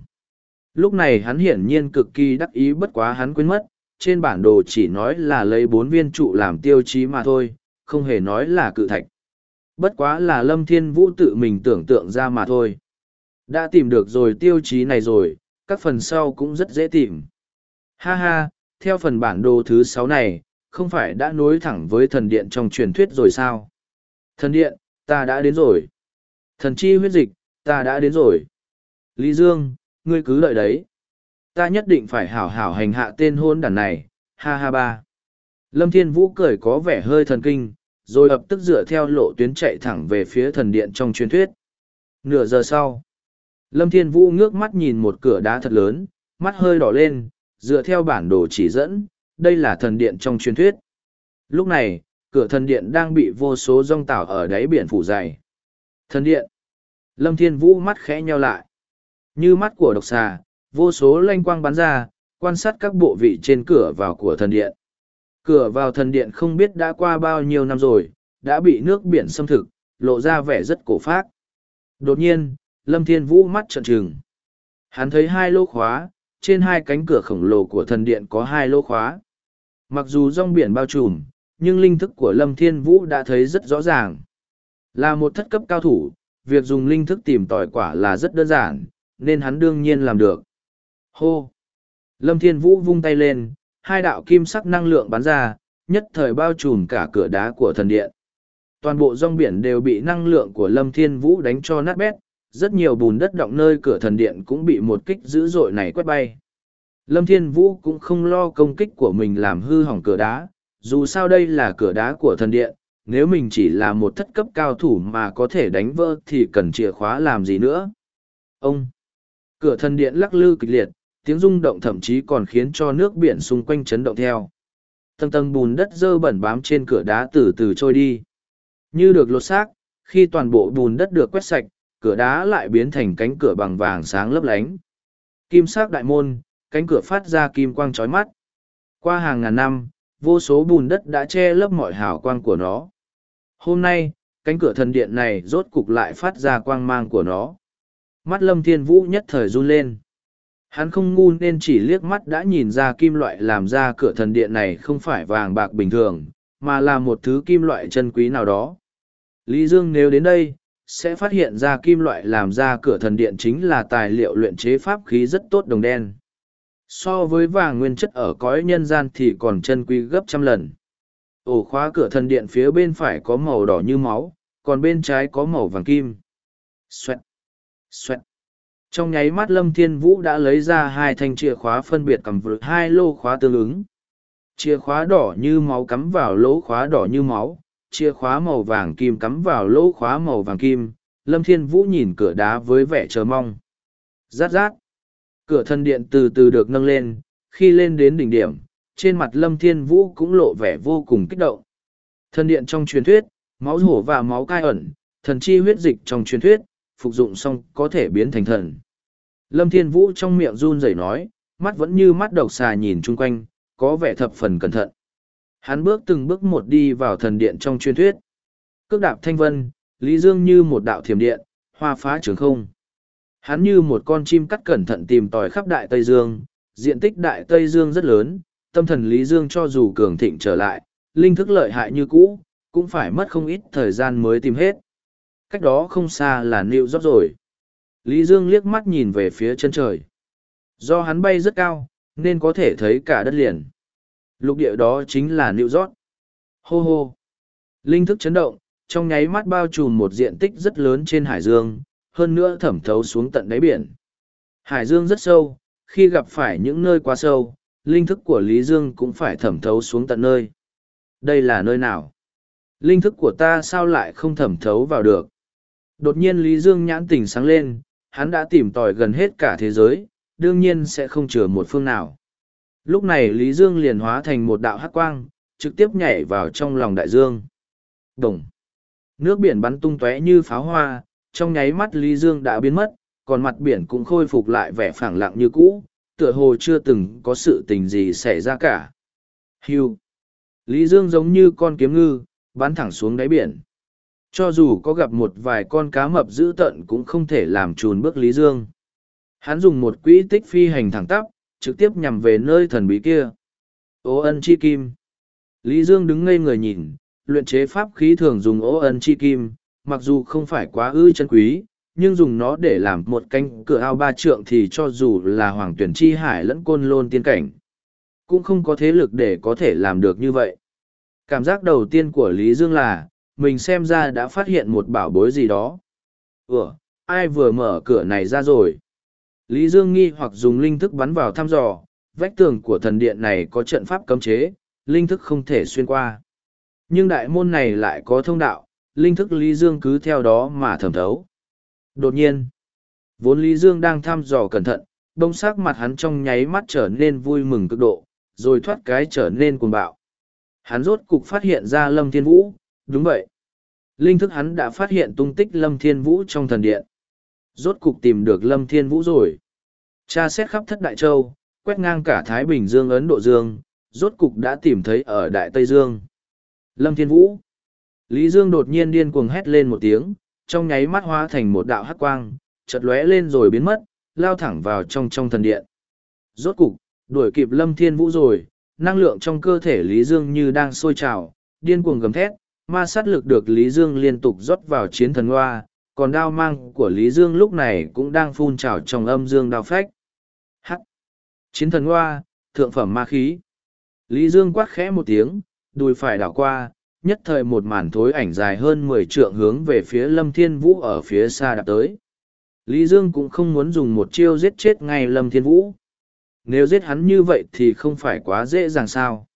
Lúc này hắn hiển nhiên cực kỳ đắc ý bất quá hắn quên mất, trên bản đồ chỉ nói là lấy bốn viên trụ làm tiêu chí mà thôi, không hề nói là cự thạch. Bất quá là Lâm Thiên Vũ tự mình tưởng tượng ra mà thôi. Đã tìm được rồi tiêu chí này rồi, các phần sau cũng rất dễ tìm. Ha ha, theo phần bản đồ thứ sáu này, không phải đã nối thẳng với thần điện trong truyền thuyết rồi sao? Thần điện, ta đã đến rồi. Thần chi huyết dịch, ta đã đến rồi. Lý Dương, ngươi cứ lợi đấy. Ta nhất định phải hảo hảo hành hạ tên hôn đàn này, ha ha ba. Lâm Thiên Vũ cười có vẻ hơi thần kinh, rồi ập tức dựa theo lộ tuyến chạy thẳng về phía thần điện trong truyền thuyết. Nửa giờ sau, Lâm Thiên Vũ ngước mắt nhìn một cửa đá thật lớn, mắt hơi đỏ lên, dựa theo bản đồ chỉ dẫn, đây là thần điện trong truyền thuyết. Lúc này, cửa thần điện đang bị vô số rong tảo ở đáy biển phủ dày. Thần điện. Lâm Thiên Vũ mắt khẽ nheo lại. Như mắt của độc xà, vô số lanh quang bắn ra, quan sát các bộ vị trên cửa vào của thần điện. Cửa vào thần điện không biết đã qua bao nhiêu năm rồi, đã bị nước biển xâm thực, lộ ra vẻ rất cổ phác. Đột nhiên, Lâm Thiên Vũ mắt trợn trừng. Hắn thấy hai lỗ khóa, trên hai cánh cửa khổng lồ của thần điện có hai lỗ khóa. Mặc dù rong biển bao trùm, nhưng linh thức của Lâm Thiên Vũ đã thấy rất rõ ràng. Là một thất cấp cao thủ, việc dùng linh thức tìm tòi quả là rất đơn giản, nên hắn đương nhiên làm được. Hô! Lâm Thiên Vũ vung tay lên, hai đạo kim sắc năng lượng bắn ra, nhất thời bao trùm cả cửa đá của thần điện. Toàn bộ rong biển đều bị năng lượng của Lâm Thiên Vũ đánh cho nát bét, rất nhiều bùn đất động nơi cửa thần điện cũng bị một kích dữ dội này quét bay. Lâm Thiên Vũ cũng không lo công kích của mình làm hư hỏng cửa đá, dù sao đây là cửa đá của thần điện, nếu mình chỉ là một thất cấp cao thủ mà có thể đánh vỡ thì cần chìa khóa làm gì nữa. Ông! Cửa thần điện lắc lư kịch liệt, tiếng rung động thậm chí còn khiến cho nước biển xung quanh chấn động theo. Tầng tầng bùn đất dơ bẩn bám trên cửa đá từ từ trôi đi. Như được lột xác, khi toàn bộ bùn đất được quét sạch, cửa đá lại biến thành cánh cửa bằng vàng sáng lấp lánh. Kim sắc đại môn, cánh cửa phát ra kim quang chói mắt. Qua hàng ngàn năm, vô số bùn đất đã che lấp mọi hào quang của nó. Hôm nay, cánh cửa thần điện này rốt cục lại phát ra quang mang của nó. Mắt lâm thiên vũ nhất thời run lên. Hắn không ngu nên chỉ liếc mắt đã nhìn ra kim loại làm ra cửa thần điện này không phải vàng bạc bình thường, mà là một thứ kim loại chân quý nào đó. Lý Dương nếu đến đây, sẽ phát hiện ra kim loại làm ra cửa thần điện chính là tài liệu luyện chế pháp khí rất tốt đồng đen. So với vàng nguyên chất ở cõi nhân gian thì còn chân quý gấp trăm lần. Ổ khóa cửa thần điện phía bên phải có màu đỏ như máu, còn bên trái có màu vàng kim. Xoẹt, xoẹt. Trong nháy mắt Lâm Thiên Vũ đã lấy ra hai thanh chìa khóa phân biệt cầm vượt hai lô khóa tương ứng. Chìa khóa đỏ như máu cắm vào lỗ khóa đỏ như máu, chìa khóa màu vàng kim cắm vào lỗ khóa màu vàng kim. Lâm Thiên Vũ nhìn cửa đá với vẻ chờ mong. Rát rát. Cửa thân điện từ từ được nâng lên, khi lên đến đỉnh điểm, trên mặt Lâm Thiên Vũ cũng lộ vẻ vô cùng kích động. Thân điện trong truyền thuyết, máu hổ và máu cai ẩn, thần chi huyết dịch trong truyền thuyết, phục dụng xong có thể biến thành thần. Lâm Thiên Vũ trong miệng run rẩy nói, mắt vẫn như mắt độc xà nhìn chung quanh, có vẻ thập phần cẩn thận. Hắn bước từng bước một đi vào thần điện trong truyền thuyết. Cước đạp thanh vân, Lý Dương như một đạo thiểm điện, hoa phá trường không. Hắn như một con chim cắt cẩn thận tìm tòi khắp Đại Tây Dương, diện tích Đại Tây Dương rất lớn, tâm thần Lý Dương cho dù cường thịnh trở lại, linh thức lợi hại như cũ, cũng phải mất không ít thời gian mới tìm hết. Cách đó không xa là Nịu Rót rồi. Lý Dương liếc mắt nhìn về phía chân trời. Do hắn bay rất cao, nên có thể thấy cả đất liền. Lục địa đó chính là Nịu Rót. Hô hô. Linh thức chấn động, trong nháy mắt bao trùm một diện tích rất lớn trên hải dương, hơn nữa thẩm thấu xuống tận đáy biển. Hải dương rất sâu, khi gặp phải những nơi quá sâu, linh thức của Lý Dương cũng phải thẩm thấu xuống tận nơi. Đây là nơi nào? Linh thức của ta sao lại không thẩm thấu vào được? Đột nhiên Lý Dương nhãn tỉnh sáng lên, hắn đã tìm tòi gần hết cả thế giới, đương nhiên sẽ không chừa một phương nào. Lúc này Lý Dương liền hóa thành một đạo hắc quang, trực tiếp nhảy vào trong lòng đại dương. Đồng. Nước biển bắn tung tóe như pháo hoa, trong nháy mắt Lý Dương đã biến mất, còn mặt biển cũng khôi phục lại vẻ phẳng lặng như cũ, tựa hồ chưa từng có sự tình gì xảy ra cả. Hưu. Lý Dương giống như con kiếm ngư, bắn thẳng xuống đáy biển. Cho dù có gặp một vài con cá mập dữ tận cũng không thể làm trùn bước Lý Dương. Hắn dùng một quỹ tích phi hành thẳng tắp, trực tiếp nhằm về nơi thần bí kia. Ô ân chi kim. Lý Dương đứng ngây người nhìn, luyện chế pháp khí thường dùng ô ân chi kim, mặc dù không phải quá ư chân quý, nhưng dùng nó để làm một canh cửa ao ba trượng thì cho dù là hoàng tuyển chi hải lẫn côn lôn tiên cảnh. Cũng không có thế lực để có thể làm được như vậy. Cảm giác đầu tiên của Lý Dương là, mình xem ra đã phát hiện một bảo bối gì đó. Ủa, ai vừa mở cửa này ra rồi? Lý Dương nghi hoặc dùng linh thức bắn vào thăm dò, vách tường của thần điện này có trận pháp cấm chế, linh thức không thể xuyên qua. Nhưng đại môn này lại có thông đạo, linh thức Lý Dương cứ theo đó mà thẩm thấu. Đột nhiên, vốn Lý Dương đang thăm dò cẩn thận, bông sắc mặt hắn trong nháy mắt trở nên vui mừng cực độ, rồi thoát cái trở nên cuồng bạo. Hắn rốt cục phát hiện ra Lâm Thiên Vũ, đúng vậy. Linh thức hắn đã phát hiện tung tích Lâm Thiên Vũ trong thần điện. Rốt cục tìm được Lâm Thiên Vũ rồi. Cha xét khắp thất Đại Châu, quét ngang cả Thái Bình Dương Ấn Độ Dương, rốt cục đã tìm thấy ở Đại Tây Dương. Lâm Thiên Vũ. Lý Dương đột nhiên điên cuồng hét lên một tiếng, trong nháy mắt hóa thành một đạo hắc quang, chợt lóe lên rồi biến mất, lao thẳng vào trong trong thần điện. Rốt cục, đuổi kịp Lâm Thiên Vũ rồi, năng lượng trong cơ thể Lý Dương như đang sôi trào, điên cuồng gầm thét, ma sát lực được Lý Dương liên tục rót vào chiến thần hoa, còn đao mang của Lý Dương lúc này cũng đang phun trào trong âm dương đao phách. Hắc! Chiến thần hoa, thượng phẩm ma khí. Lý Dương quát khẽ một tiếng, đùi phải đảo qua, nhất thời một màn thối ảnh dài hơn mười trượng hướng về phía Lâm Thiên Vũ ở phía xa đạp tới. Lý Dương cũng không muốn dùng một chiêu giết chết ngay Lâm Thiên Vũ. Nếu giết hắn như vậy thì không phải quá dễ dàng sao.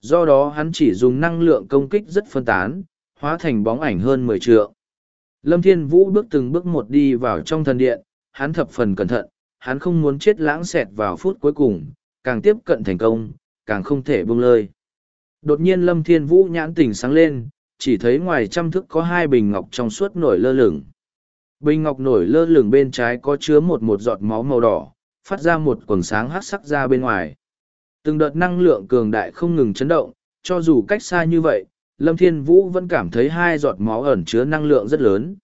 Do đó hắn chỉ dùng năng lượng công kích rất phân tán, hóa thành bóng ảnh hơn mười trượng. Lâm Thiên Vũ bước từng bước một đi vào trong thần điện, hắn thập phần cẩn thận, hắn không muốn chết lãng xẹt vào phút cuối cùng, càng tiếp cận thành công, càng không thể buông lơi. Đột nhiên Lâm Thiên Vũ nhãn tỉnh sáng lên, chỉ thấy ngoài trăm thức có hai bình ngọc trong suốt nổi lơ lửng. Bình ngọc nổi lơ lửng bên trái có chứa một một giọt máu màu đỏ, phát ra một quần sáng hát sắc ra bên ngoài. Từng đợt năng lượng cường đại không ngừng chấn động, cho dù cách xa như vậy, Lâm Thiên Vũ vẫn cảm thấy hai giọt máu ẩn chứa năng lượng rất lớn.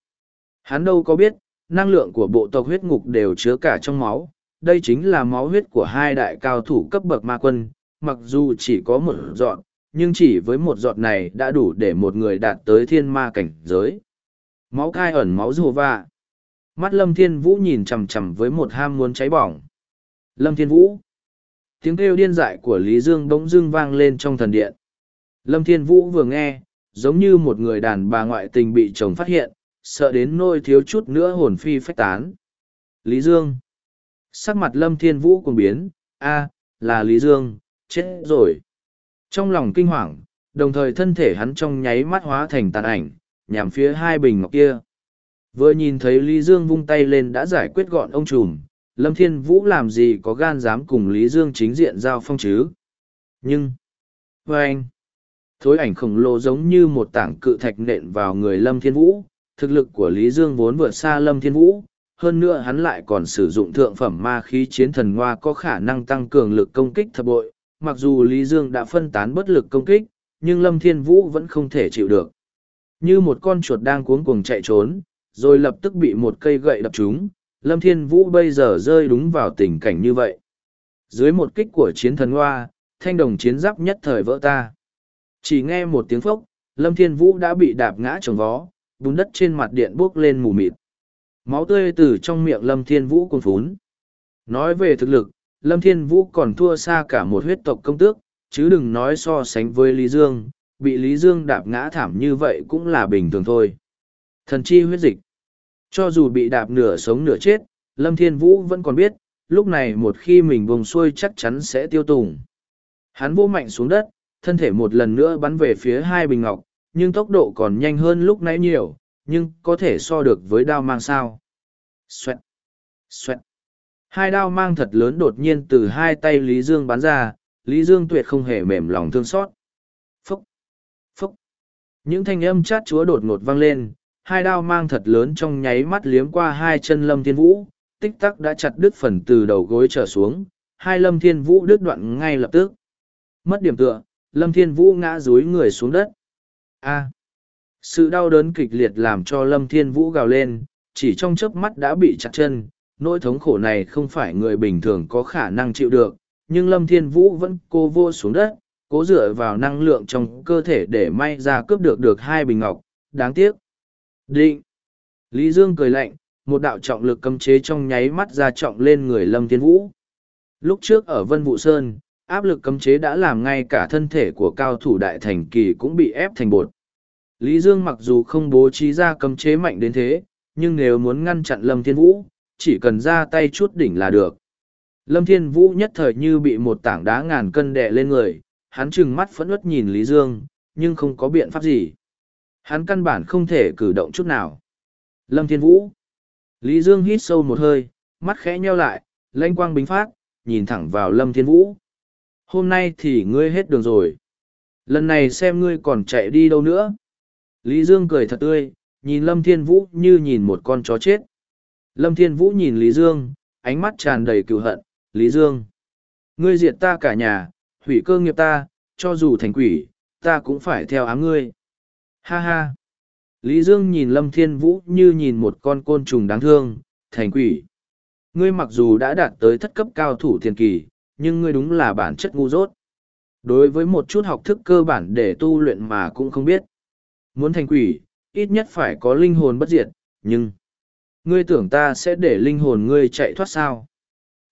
Hắn đâu có biết, năng lượng của bộ tộc huyết ngục đều chứa cả trong máu, đây chính là máu huyết của hai đại cao thủ cấp bậc ma quân, mặc dù chỉ có một giọt, nhưng chỉ với một giọt này đã đủ để một người đạt tới thiên ma cảnh giới. Máu cai ẩn máu rùa va. Mắt Lâm Thiên Vũ nhìn chằm chằm với một ham muốn cháy bỏng. Lâm Thiên Vũ. Tiếng kêu điên dại của Lý Dương bỗng dưng vang lên trong thần điện. Lâm Thiên Vũ vừa nghe, giống như một người đàn bà ngoại tình bị chồng phát hiện, sợ đến nôi thiếu chút nữa hồn phi phách tán. Lý Dương. Sắc mặt Lâm Thiên Vũ cùng biến, a là Lý Dương, chết rồi. Trong lòng kinh hoàng, đồng thời thân thể hắn trong nháy mắt hóa thành tàn ảnh, nhằm phía hai bình ngọc kia. Vừa nhìn thấy Lý Dương vung tay lên đã giải quyết gọn ông trùm, Lâm Thiên Vũ làm gì có gan dám cùng Lý Dương chính diện giao phong chứ. Nhưng, với anh, thối ảnh khổng lồ giống như một tảng cự thạch nện vào người Lâm Thiên Vũ, thực lực của Lý Dương vốn vượt xa Lâm Thiên Vũ, hơn nữa hắn lại còn sử dụng thượng phẩm ma khí chiến thần hoa có khả năng tăng cường lực công kích thập bội, mặc dù Lý Dương đã phân tán bất lực công kích, nhưng Lâm Thiên Vũ vẫn không thể chịu được. Như một con chuột đang cuống cuồng chạy trốn, rồi lập tức bị một cây gậy đập trúng, Lâm Thiên Vũ bây giờ rơi đúng vào tình cảnh như vậy. Dưới một kích của chiến thần hoa, thanh đồng chiến giáp nhất thời vỡ ta. Chỉ nghe một tiếng phốc, Lâm Thiên Vũ đã bị đạp ngã trồng vó, bùn đất trên mặt điện bốc lên mù mịt. Máu tươi từ trong miệng Lâm Thiên Vũ cuồn phún. Nói về thực lực, Lâm Thiên Vũ còn thua xa cả một huyết tộc công tước, chứ đừng nói so sánh với Lý Dương, bị Lý Dương đạp ngã thảm như vậy cũng là bình thường thôi. Thần chi huyết dịch. Cho dù bị đạp nửa sống nửa chết, Lâm Thiên Vũ vẫn còn biết, lúc này một khi mình bùng xuôi chắc chắn sẽ tiêu tùng. Hắn vô mạnh xuống đất, thân thể một lần nữa bắn về phía hai bình ngọc, nhưng tốc độ còn nhanh hơn lúc nãy nhiều, nhưng có thể so được với đao mang sao. Xoẹt! Xoẹt! Hai đao mang thật lớn đột nhiên từ hai tay Lý Dương bắn ra, Lý Dương tuyệt không hề mềm lòng thương xót. Phúc! Phúc! Những thanh âm chát chúa đột ngột vang lên, hai đao mang thật lớn trong nháy mắt liếm qua hai chân Lâm Thiên Vũ, tích tắc đã chặt đứt phần từ đầu gối trở xuống, hai Lâm Thiên Vũ đứt đoạn ngay lập tức. Mất điểm tựa, Lâm Thiên Vũ ngã dúi người xuống đất. A. Sự đau đớn kịch liệt làm cho Lâm Thiên Vũ gào lên, chỉ trong chớp mắt đã bị chặt chân, nỗi thống khổ này không phải người bình thường có khả năng chịu được, nhưng Lâm Thiên Vũ vẫn cô vô xuống đất, cố dựa vào năng lượng trong cơ thể để may ra cướp được được hai bình ngọc, đáng tiếc. Định! Lý Dương cười lạnh, một đạo trọng lực cấm chế trong nháy mắt ra trọng lên người Lâm Thiên Vũ. Lúc trước ở Vân Vũ Sơn, áp lực cấm chế đã làm ngay cả thân thể của cao thủ đại thành kỳ cũng bị ép thành bột. Lý Dương mặc dù không bố trí ra cấm chế mạnh đến thế, nhưng nếu muốn ngăn chặn Lâm Thiên Vũ, chỉ cần ra tay chút đỉnh là được. Lâm Thiên Vũ nhất thời như bị một tảng đá ngàn cân đè lên người, hắn trừng mắt phẫn uất nhìn Lý Dương, nhưng không có biện pháp gì. Hắn căn bản không thể cử động chút nào. Lâm Thiên Vũ. Lý Dương hít sâu một hơi, mắt khẽ nheo lại, lanh quang bính phát, nhìn thẳng vào Lâm Thiên Vũ. Hôm nay thì ngươi hết đường rồi. Lần này xem ngươi còn chạy đi đâu nữa. Lý Dương cười thật tươi, nhìn Lâm Thiên Vũ như nhìn một con chó chết. Lâm Thiên Vũ nhìn Lý Dương, ánh mắt tràn đầy cựu hận. Lý Dương, ngươi diệt ta cả nhà, hủy cơ nghiệp ta, cho dù thành quỷ, ta cũng phải theo ám ngươi. Ha ha! Lý Dương nhìn Lâm Thiên Vũ như nhìn một con côn trùng đáng thương, thành quỷ. Ngươi mặc dù đã đạt tới thất cấp cao thủ thiên kỳ, nhưng ngươi đúng là bản chất ngu dốt. Đối với một chút học thức cơ bản để tu luyện mà cũng không biết. Muốn thành quỷ, ít nhất phải có linh hồn bất diệt, nhưng... Ngươi tưởng ta sẽ để linh hồn ngươi chạy thoát sao?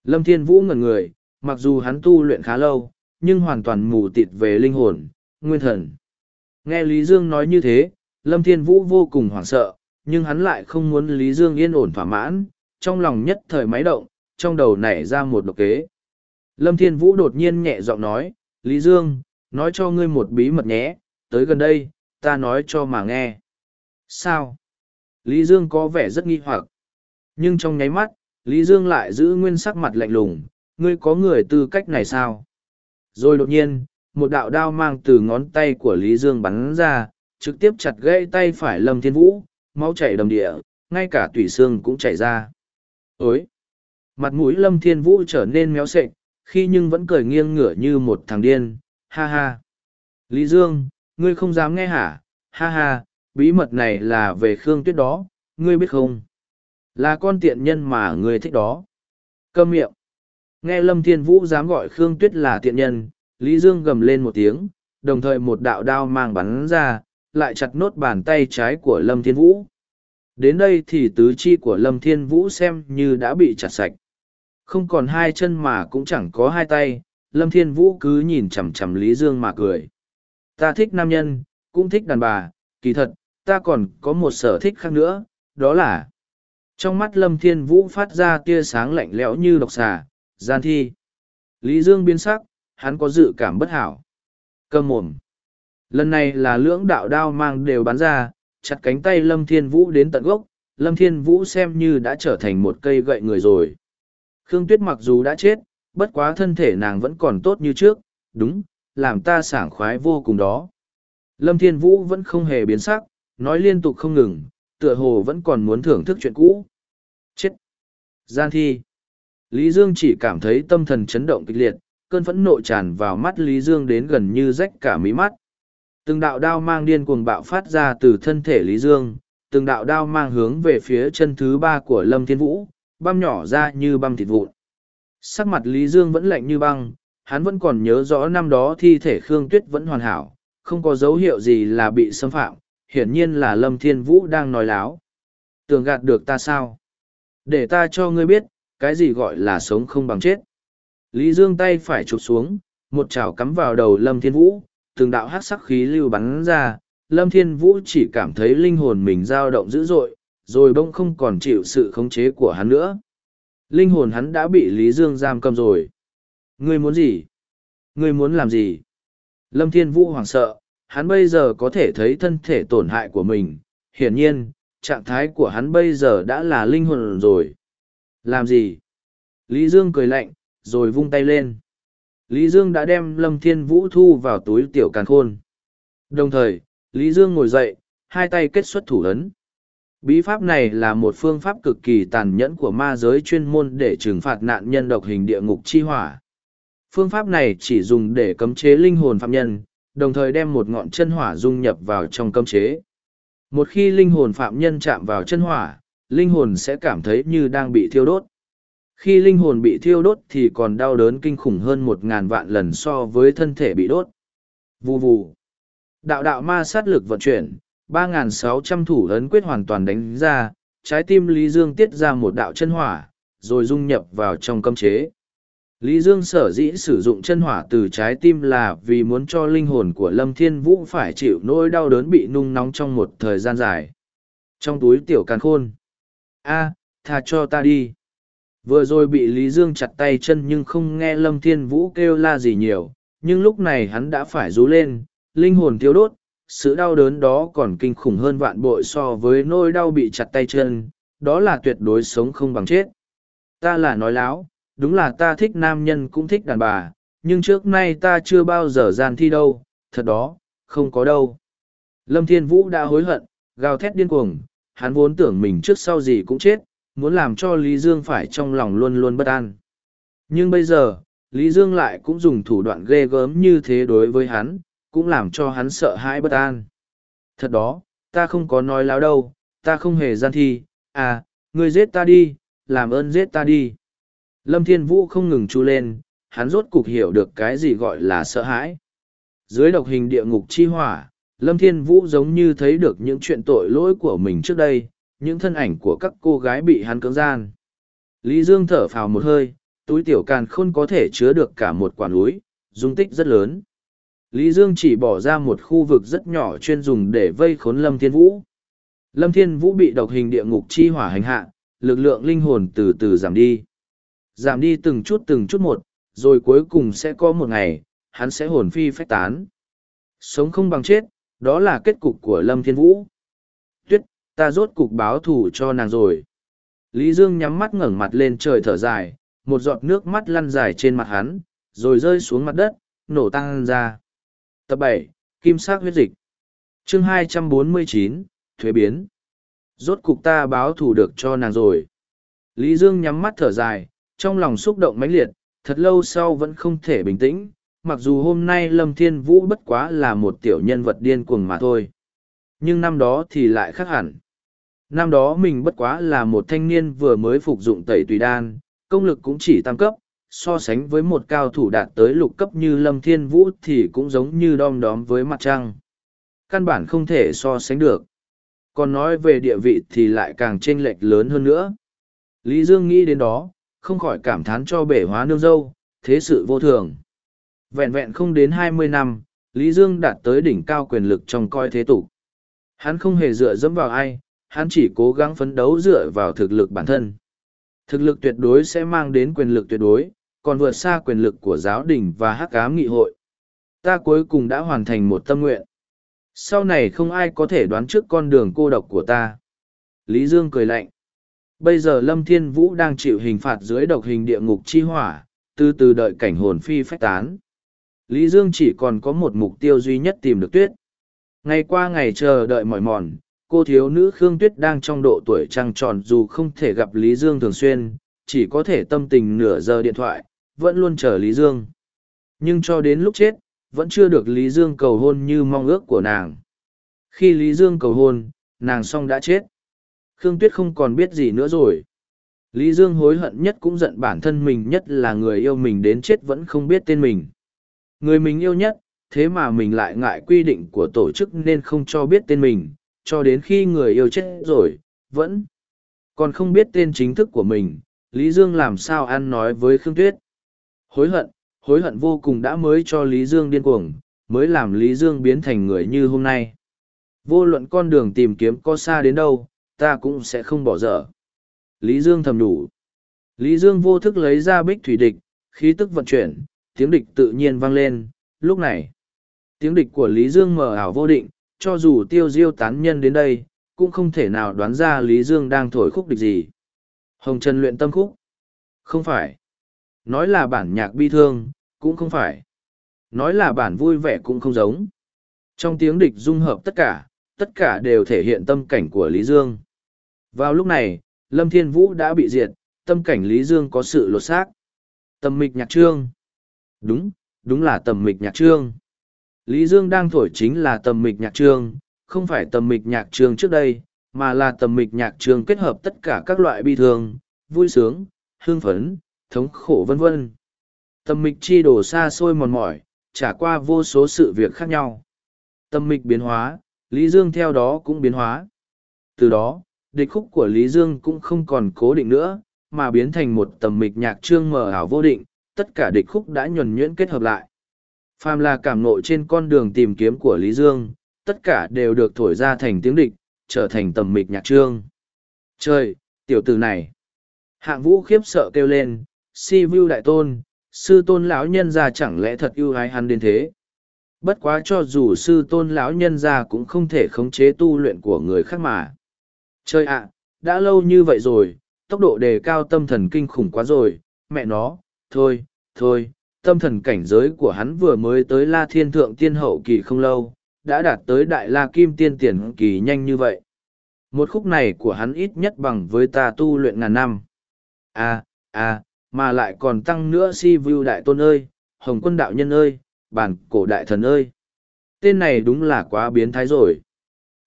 Lâm Thiên Vũ ngẩn người, mặc dù hắn tu luyện khá lâu, nhưng hoàn toàn mù tịt về linh hồn, nguyên thần. Nghe Lý Dương nói như thế, Lâm Thiên Vũ vô cùng hoảng sợ, nhưng hắn lại không muốn Lý Dương yên ổn thỏa mãn, trong lòng nhất thời máy động, trong đầu nảy ra một độc kế. Lâm Thiên Vũ đột nhiên nhẹ giọng nói, Lý Dương, nói cho ngươi một bí mật nhé, tới gần đây, ta nói cho mà nghe. Sao? Lý Dương có vẻ rất nghi hoặc. Nhưng trong nháy mắt, Lý Dương lại giữ nguyên sắc mặt lạnh lùng, ngươi có người tư cách này sao? Rồi đột nhiên, một đạo đao mang từ ngón tay của Lý Dương bắn ra, trực tiếp chặt gãy tay phải Lâm Thiên Vũ, máu chảy đầm địa, ngay cả tủy xương cũng chảy ra. Ối! Mặt mũi Lâm Thiên Vũ trở nên méo sệch, khi nhưng vẫn cười nghiêng ngửa như một thằng điên, ha ha. Lý Dương, ngươi không dám nghe hả, ha ha, bí mật này là về Khương Tuyết đó, ngươi biết không? Là con tiện nhân mà ngươi thích đó. Câm miệng. Nghe Lâm Thiên Vũ dám gọi Khương Tuyết là tiện nhân, Lý Dương gầm lên một tiếng, đồng thời một đạo đao mang bắn ra, lại chặt nốt bàn tay trái của Lâm Thiên Vũ. Đến đây thì tứ chi của Lâm Thiên Vũ xem như đã bị chặt sạch. Không còn hai chân mà cũng chẳng có hai tay, Lâm Thiên Vũ cứ nhìn chằm chằm Lý Dương mà cười. Ta thích nam nhân, cũng thích đàn bà, kỳ thật, ta còn có một sở thích khác nữa, đó là... Trong mắt Lâm Thiên Vũ phát ra tia sáng lạnh lẽo như độc xà, gian thi. Lý Dương biến sắc, hắn có dự cảm bất hảo. Cầm mồm. Lần này là lưỡng đạo đao mang đều bắn ra, chặt cánh tay Lâm Thiên Vũ đến tận gốc, Lâm Thiên Vũ xem như đã trở thành một cây gậy người rồi. Khương Tuyết mặc dù đã chết, bất quá thân thể nàng vẫn còn tốt như trước, đúng, làm ta sảng khoái vô cùng đó. Lâm Thiên Vũ vẫn không hề biến sắc, nói liên tục không ngừng, tựa hồ vẫn còn muốn thưởng thức chuyện cũ. Chết! Gian thi! Lý Dương chỉ cảm thấy tâm thần chấn động kịch liệt, cơn phẫn nộ tràn vào mắt Lý Dương đến gần như rách cả mí mắt. Từng đạo đao mang điên cuồng bạo phát ra từ thân thể Lý Dương, từng đạo đao mang hướng về phía chân thứ ba của Lâm Thiên Vũ, băm nhỏ ra như băm thịt vụn. Sắc mặt Lý Dương vẫn lạnh như băng, hắn vẫn còn nhớ rõ năm đó thi thể Khương Tuyết vẫn hoàn hảo, không có dấu hiệu gì là bị xâm phạm, hiển nhiên là Lâm Thiên Vũ đang nói láo. Tưởng gạt được ta sao? Để ta cho ngươi biết, cái gì gọi là sống không bằng chết. Lý Dương tay phải chụp xuống, một chảo cắm vào đầu Lâm Thiên Vũ, từng đạo hát sắc khí lưu bắn ra, Lâm Thiên Vũ chỉ cảm thấy linh hồn mình dao động dữ dội, rồi bỗng không còn chịu sự khống chế của hắn nữa. Linh hồn hắn đã bị Lý Dương giam cầm rồi. Ngươi muốn gì? Ngươi muốn làm gì? Lâm Thiên Vũ hoảng sợ, hắn bây giờ có thể thấy thân thể tổn hại của mình. Hiển nhiên, trạng thái của hắn bây giờ đã là linh hồn rồi. Làm gì? Lý Dương cười lạnh, rồi vung tay lên. Lý Dương đã đem Lâm Thiên Vũ thu vào túi tiểu càn khôn. Đồng thời, Lý Dương ngồi dậy, hai tay kết xuất thủ ấn. Bí pháp này là một phương pháp cực kỳ tàn nhẫn của ma giới chuyên môn để trừng phạt nạn nhân độc hình địa ngục chi hỏa. Phương pháp này chỉ dùng để cấm chế linh hồn phạm nhân, đồng thời đem một ngọn chân hỏa dung nhập vào trong cấm chế. Một khi linh hồn phạm nhân chạm vào chân hỏa, linh hồn sẽ cảm thấy như đang bị thiêu đốt. Khi linh hồn bị thiêu đốt thì còn đau đớn kinh khủng hơn một ngàn vạn lần so với thân thể bị đốt. Vù vù. Đạo đạo ma sát lực vận chuyển, 3.600 thủ ấn quyết hoàn toàn đánh ra, trái tim Lý Dương tiết ra một đạo chân hỏa, rồi dung nhập vào trong cấm chế. Lý Dương sở dĩ sử dụng chân hỏa từ trái tim là vì muốn cho linh hồn của Lâm Thiên Vũ phải chịu nỗi đau đớn bị nung nóng trong một thời gian dài. Trong túi tiểu càn khôn. a tha cho ta đi. Vừa rồi bị Lý Dương chặt tay chân nhưng không nghe Lâm Thiên Vũ kêu la gì nhiều, nhưng lúc này hắn đã phải rú lên, linh hồn thiếu đốt, sự đau đớn đó còn kinh khủng hơn vạn bội so với nỗi đau bị chặt tay chân, đó là tuyệt đối sống không bằng chết. Ta là nói láo, đúng là ta thích nam nhân cũng thích đàn bà, nhưng trước nay ta chưa bao giờ gian thi đâu, thật đó, không có đâu. Lâm Thiên Vũ đã hối hận, gào thét điên cuồng, hắn vốn tưởng mình trước sau gì cũng chết, muốn làm cho Lý Dương phải trong lòng luôn luôn bất an. Nhưng bây giờ, Lý Dương lại cũng dùng thủ đoạn ghê gớm như thế đối với hắn, cũng làm cho hắn sợ hãi bất an. Thật đó, ta không có nói láo đâu, ta không hề gian thi, à, ngươi giết ta đi, làm ơn giết ta đi. Lâm Thiên Vũ không ngừng chu lên, hắn rốt cục hiểu được cái gì gọi là sợ hãi. Dưới độc hình địa ngục chi hỏa, Lâm Thiên Vũ giống như thấy được những chuyện tội lỗi của mình trước đây, những thân ảnh của các cô gái bị hắn cưỡng gian. Lý Dương thở phào một hơi, túi tiểu càn khôn có thể chứa được cả một quả núi, dung tích rất lớn. Lý Dương chỉ bỏ ra một khu vực rất nhỏ chuyên dùng để vây khốn Lâm Thiên Vũ. Lâm Thiên Vũ bị độc hình địa ngục chi hỏa hành hạ, lực lượng linh hồn từ từ giảm đi. Giảm đi từng chút từng chút một, rồi cuối cùng sẽ có một ngày, hắn sẽ hồn phi phách tán. Sống không bằng chết, đó là kết cục của Lâm Thiên Vũ. Tuyết, ta rốt cục báo thù cho nàng rồi. Lý Dương nhắm mắt ngẩng mặt lên trời thở dài, một giọt nước mắt lăn dài trên mặt hắn, rồi rơi xuống mặt đất, nổ tăng ra. Tập bảy Kim sắc huyết dịch chương hai trăm bốn mươi chín Thuế biến Rốt cục ta báo thù được cho nàng rồi. Lý Dương nhắm mắt thở dài, trong lòng xúc động mãnh liệt, thật lâu sau vẫn không thể bình tĩnh, mặc dù hôm nay Lâm Thiên Vũ bất quá là một tiểu nhân vật điên cuồng mà thôi. Nhưng năm đó thì lại khác hẳn. Năm đó mình bất quá là một thanh niên vừa mới phục dụng tẩy tùy đan, công lực cũng chỉ tăng cấp, so sánh với một cao thủ đạt tới lục cấp như Lâm Thiên Vũ thì cũng giống như đom đóm với mặt trăng. Căn bản không thể so sánh được. Còn nói về địa vị thì lại càng chênh lệch lớn hơn nữa. Lý Dương nghĩ đến đó, không khỏi cảm thán cho bể hóa nương dâu, thế sự vô thường. Vẹn vẹn không đến hai mươi năm, Lý Dương đạt tới đỉnh cao quyền lực trong coi thế tục. Hắn không hề dựa dẫm vào ai, hắn chỉ cố gắng phấn đấu dựa vào thực lực bản thân. Thực lực tuyệt đối sẽ mang đến quyền lực tuyệt đối, còn vượt xa quyền lực của giáo đình và hắc ám nghị hội. Ta cuối cùng đã hoàn thành một tâm nguyện. Sau này không ai có thể đoán trước con đường cô độc của ta. Lý Dương cười lạnh. Bây giờ Lâm Thiên Vũ đang chịu hình phạt dưới độc hình địa ngục chi hỏa, từ từ đợi cảnh hồn phi phách tán. Lý Dương chỉ còn có một mục tiêu duy nhất tìm được tuyết. Ngày qua ngày chờ đợi mỏi mòn, cô thiếu nữ Khương Tuyết đang trong độ tuổi trăng tròn dù không thể gặp Lý Dương thường xuyên, chỉ có thể tâm tình nửa giờ điện thoại, vẫn luôn chờ Lý Dương. Nhưng cho đến lúc chết, vẫn chưa được Lý Dương cầu hôn như mong ước của nàng. Khi Lý Dương cầu hôn, nàng xong đã chết. Khương Tuyết không còn biết gì nữa rồi. Lý Dương hối hận nhất cũng giận bản thân mình nhất là người yêu mình đến chết vẫn không biết tên mình. Người mình yêu nhất, thế mà mình lại ngại quy định của tổ chức nên không cho biết tên mình, cho đến khi người yêu chết rồi, vẫn còn không biết tên chính thức của mình, Lý Dương làm sao ăn nói với Khương Tuyết. Hối hận, hối hận vô cùng đã mới cho Lý Dương điên cuồng, mới làm Lý Dương biến thành người như hôm nay. Vô luận con đường tìm kiếm có xa đến đâu, ta cũng sẽ không bỏ dở. Lý Dương thầm đủ. Lý Dương vô thức lấy ra bích thủy địch, khí tức vận chuyển, tiếng địch tự nhiên vang lên, lúc này. Tiếng địch của Lý Dương mở ảo vô định, cho dù tiêu diêu tán nhân đến đây, cũng không thể nào đoán ra Lý Dương đang thổi khúc địch gì. Hồng Trần luyện tâm khúc? Không phải. Nói là bản nhạc bi thương, cũng không phải. Nói là bản vui vẻ cũng không giống. Trong tiếng địch dung hợp tất cả, tất cả đều thể hiện tâm cảnh của Lý Dương. Vào lúc này, Lâm Thiên Vũ đã bị diệt, tâm cảnh Lý Dương có sự lột xác. Tầm mịch nhạc trương. Đúng, đúng là tầm mịch nhạc trương. Lý Dương đang thổi chính là tầm mịch nhạc trương, không phải tầm mịch nhạc trương trước đây, mà là tầm mịch nhạc trương kết hợp tất cả các loại bi thương, vui sướng, hương phấn, thống khổ vân vân. tâm mịch chi đổ xa xôi mòn mỏi, trả qua vô số sự việc khác nhau. Tâm mịch biến hóa, Lý Dương theo đó cũng biến hóa. Từ đó, địch khúc của Lý Dương cũng không còn cố định nữa, mà biến thành một tầm mịch nhạc trương mờ ảo vô định, tất cả địch khúc đã nhuần nhuyễn kết hợp lại. Phàm là cảm nộ trên con đường tìm kiếm của Lý Dương, tất cả đều được thổi ra thành tiếng địch, trở thành tầm mịch nhạc trương. Trời, tiểu tử này! Hạng vũ khiếp sợ kêu lên, si vu đại tôn, sư tôn lão nhân ra chẳng lẽ thật ưu ái hắn đến thế. Bất quá cho dù sư tôn lão nhân ra cũng không thể khống chế tu luyện của người khác mà. Trời ạ, đã lâu như vậy rồi, tốc độ đề cao tâm thần kinh khủng quá rồi, mẹ nó, thôi, thôi, tâm thần cảnh giới của hắn vừa mới tới la thiên thượng tiên hậu kỳ không lâu, đã đạt tới đại la kim tiên tiền kỳ nhanh như vậy. Một khúc này của hắn ít nhất bằng với ta tu luyện ngàn năm. À, à, mà lại còn tăng nữa si vu đại tôn ơi, hồng quân đạo nhân ơi, bản cổ đại thần ơi. Tên này đúng là quá biến thái rồi.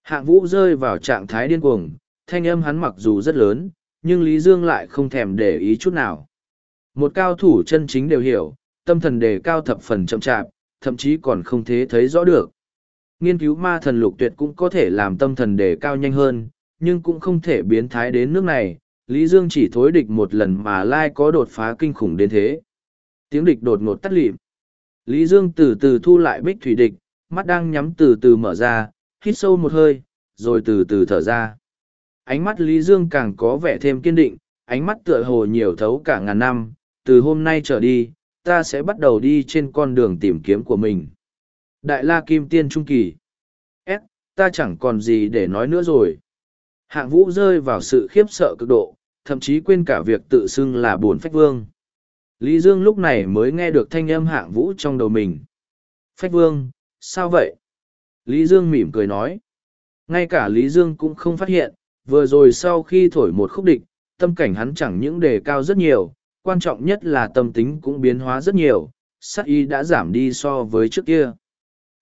Hạng vũ rơi vào trạng thái điên cuồng, thanh âm hắn mặc dù rất lớn, nhưng Lý Dương lại không thèm để ý chút nào. Một cao thủ chân chính đều hiểu, tâm thần đề cao thập phần chậm chạp, thậm chí còn không thế thấy rõ được. Nghiên cứu ma thần lục tuyệt cũng có thể làm tâm thần đề cao nhanh hơn, nhưng cũng không thể biến thái đến nước này. Lý Dương chỉ thối địch một lần mà lai có đột phá kinh khủng đến thế. Tiếng địch đột ngột tắt lịm. Lý Dương từ từ thu lại bích thủy địch, mắt đang nhắm từ từ mở ra, hít sâu một hơi, rồi từ từ thở ra. Ánh mắt Lý Dương càng có vẻ thêm kiên định, ánh mắt tựa hồ nhiều thấu cả ngàn năm, từ hôm nay trở đi, ta sẽ bắt đầu đi trên con đường tìm kiếm của mình. Đại la kim tiên trung kỳ. S, ta chẳng còn gì để nói nữa rồi. Hạng vũ rơi vào sự khiếp sợ cực độ, thậm chí quên cả việc tự xưng là buồn phách vương. Lý Dương lúc này mới nghe được thanh âm hạng vũ trong đầu mình. Phách vương, sao vậy? Lý Dương mỉm cười nói. Ngay cả Lý Dương cũng không phát hiện, vừa rồi sau khi thổi một khúc địch, tâm cảnh hắn chẳng những đề cao rất nhiều, quan trọng nhất là tâm tính cũng biến hóa rất nhiều, sát y đã giảm đi so với trước kia.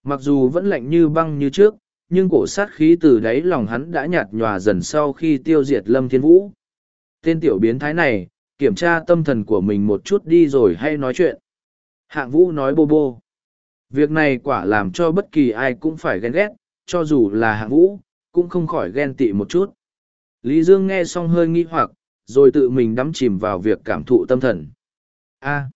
Mặc dù vẫn lạnh như băng như trước, nhưng cổ sát khí từ đáy lòng hắn đã nhạt nhòa dần sau khi tiêu diệt Lâm Thiên Vũ. Tên tiểu biến thái này, kiểm tra tâm thần của mình một chút đi rồi hay nói chuyện. Hạng Vũ nói bô bô. Việc này quả làm cho bất kỳ ai cũng phải ghen ghét, cho dù là hạng Vũ, cũng không khỏi ghen tị một chút. Lý Dương nghe xong hơi nghi hoặc, rồi tự mình đắm chìm vào việc cảm thụ tâm thần. A.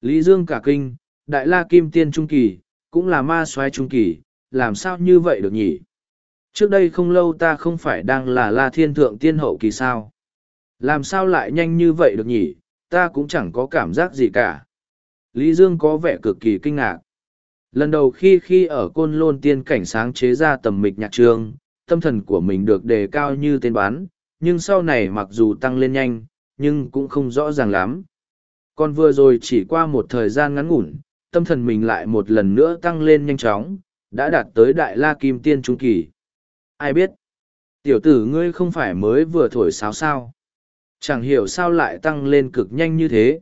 Lý Dương cả kinh, Đại La Kim Tiên Trung Kỳ, cũng là ma soái Trung Kỳ, làm sao như vậy được nhỉ? Trước đây không lâu ta không phải đang là La Thiên Thượng Tiên Hậu Kỳ sao? Làm sao lại nhanh như vậy được nhỉ? Ta cũng chẳng có cảm giác gì cả. Lý Dương có vẻ cực kỳ kinh ngạc. Lần đầu khi khi ở côn lôn tiên cảnh sáng chế ra tầm mịch nhạc trường, tâm thần của mình được đề cao như tên bán, nhưng sau này mặc dù tăng lên nhanh, nhưng cũng không rõ ràng lắm. Còn vừa rồi chỉ qua một thời gian ngắn ngủn, tâm thần mình lại một lần nữa tăng lên nhanh chóng, đã đạt tới đại la kim tiên trung kỳ. Ai biết? Tiểu tử ngươi không phải mới vừa thổi sáo sao? Chẳng hiểu sao lại tăng lên cực nhanh như thế.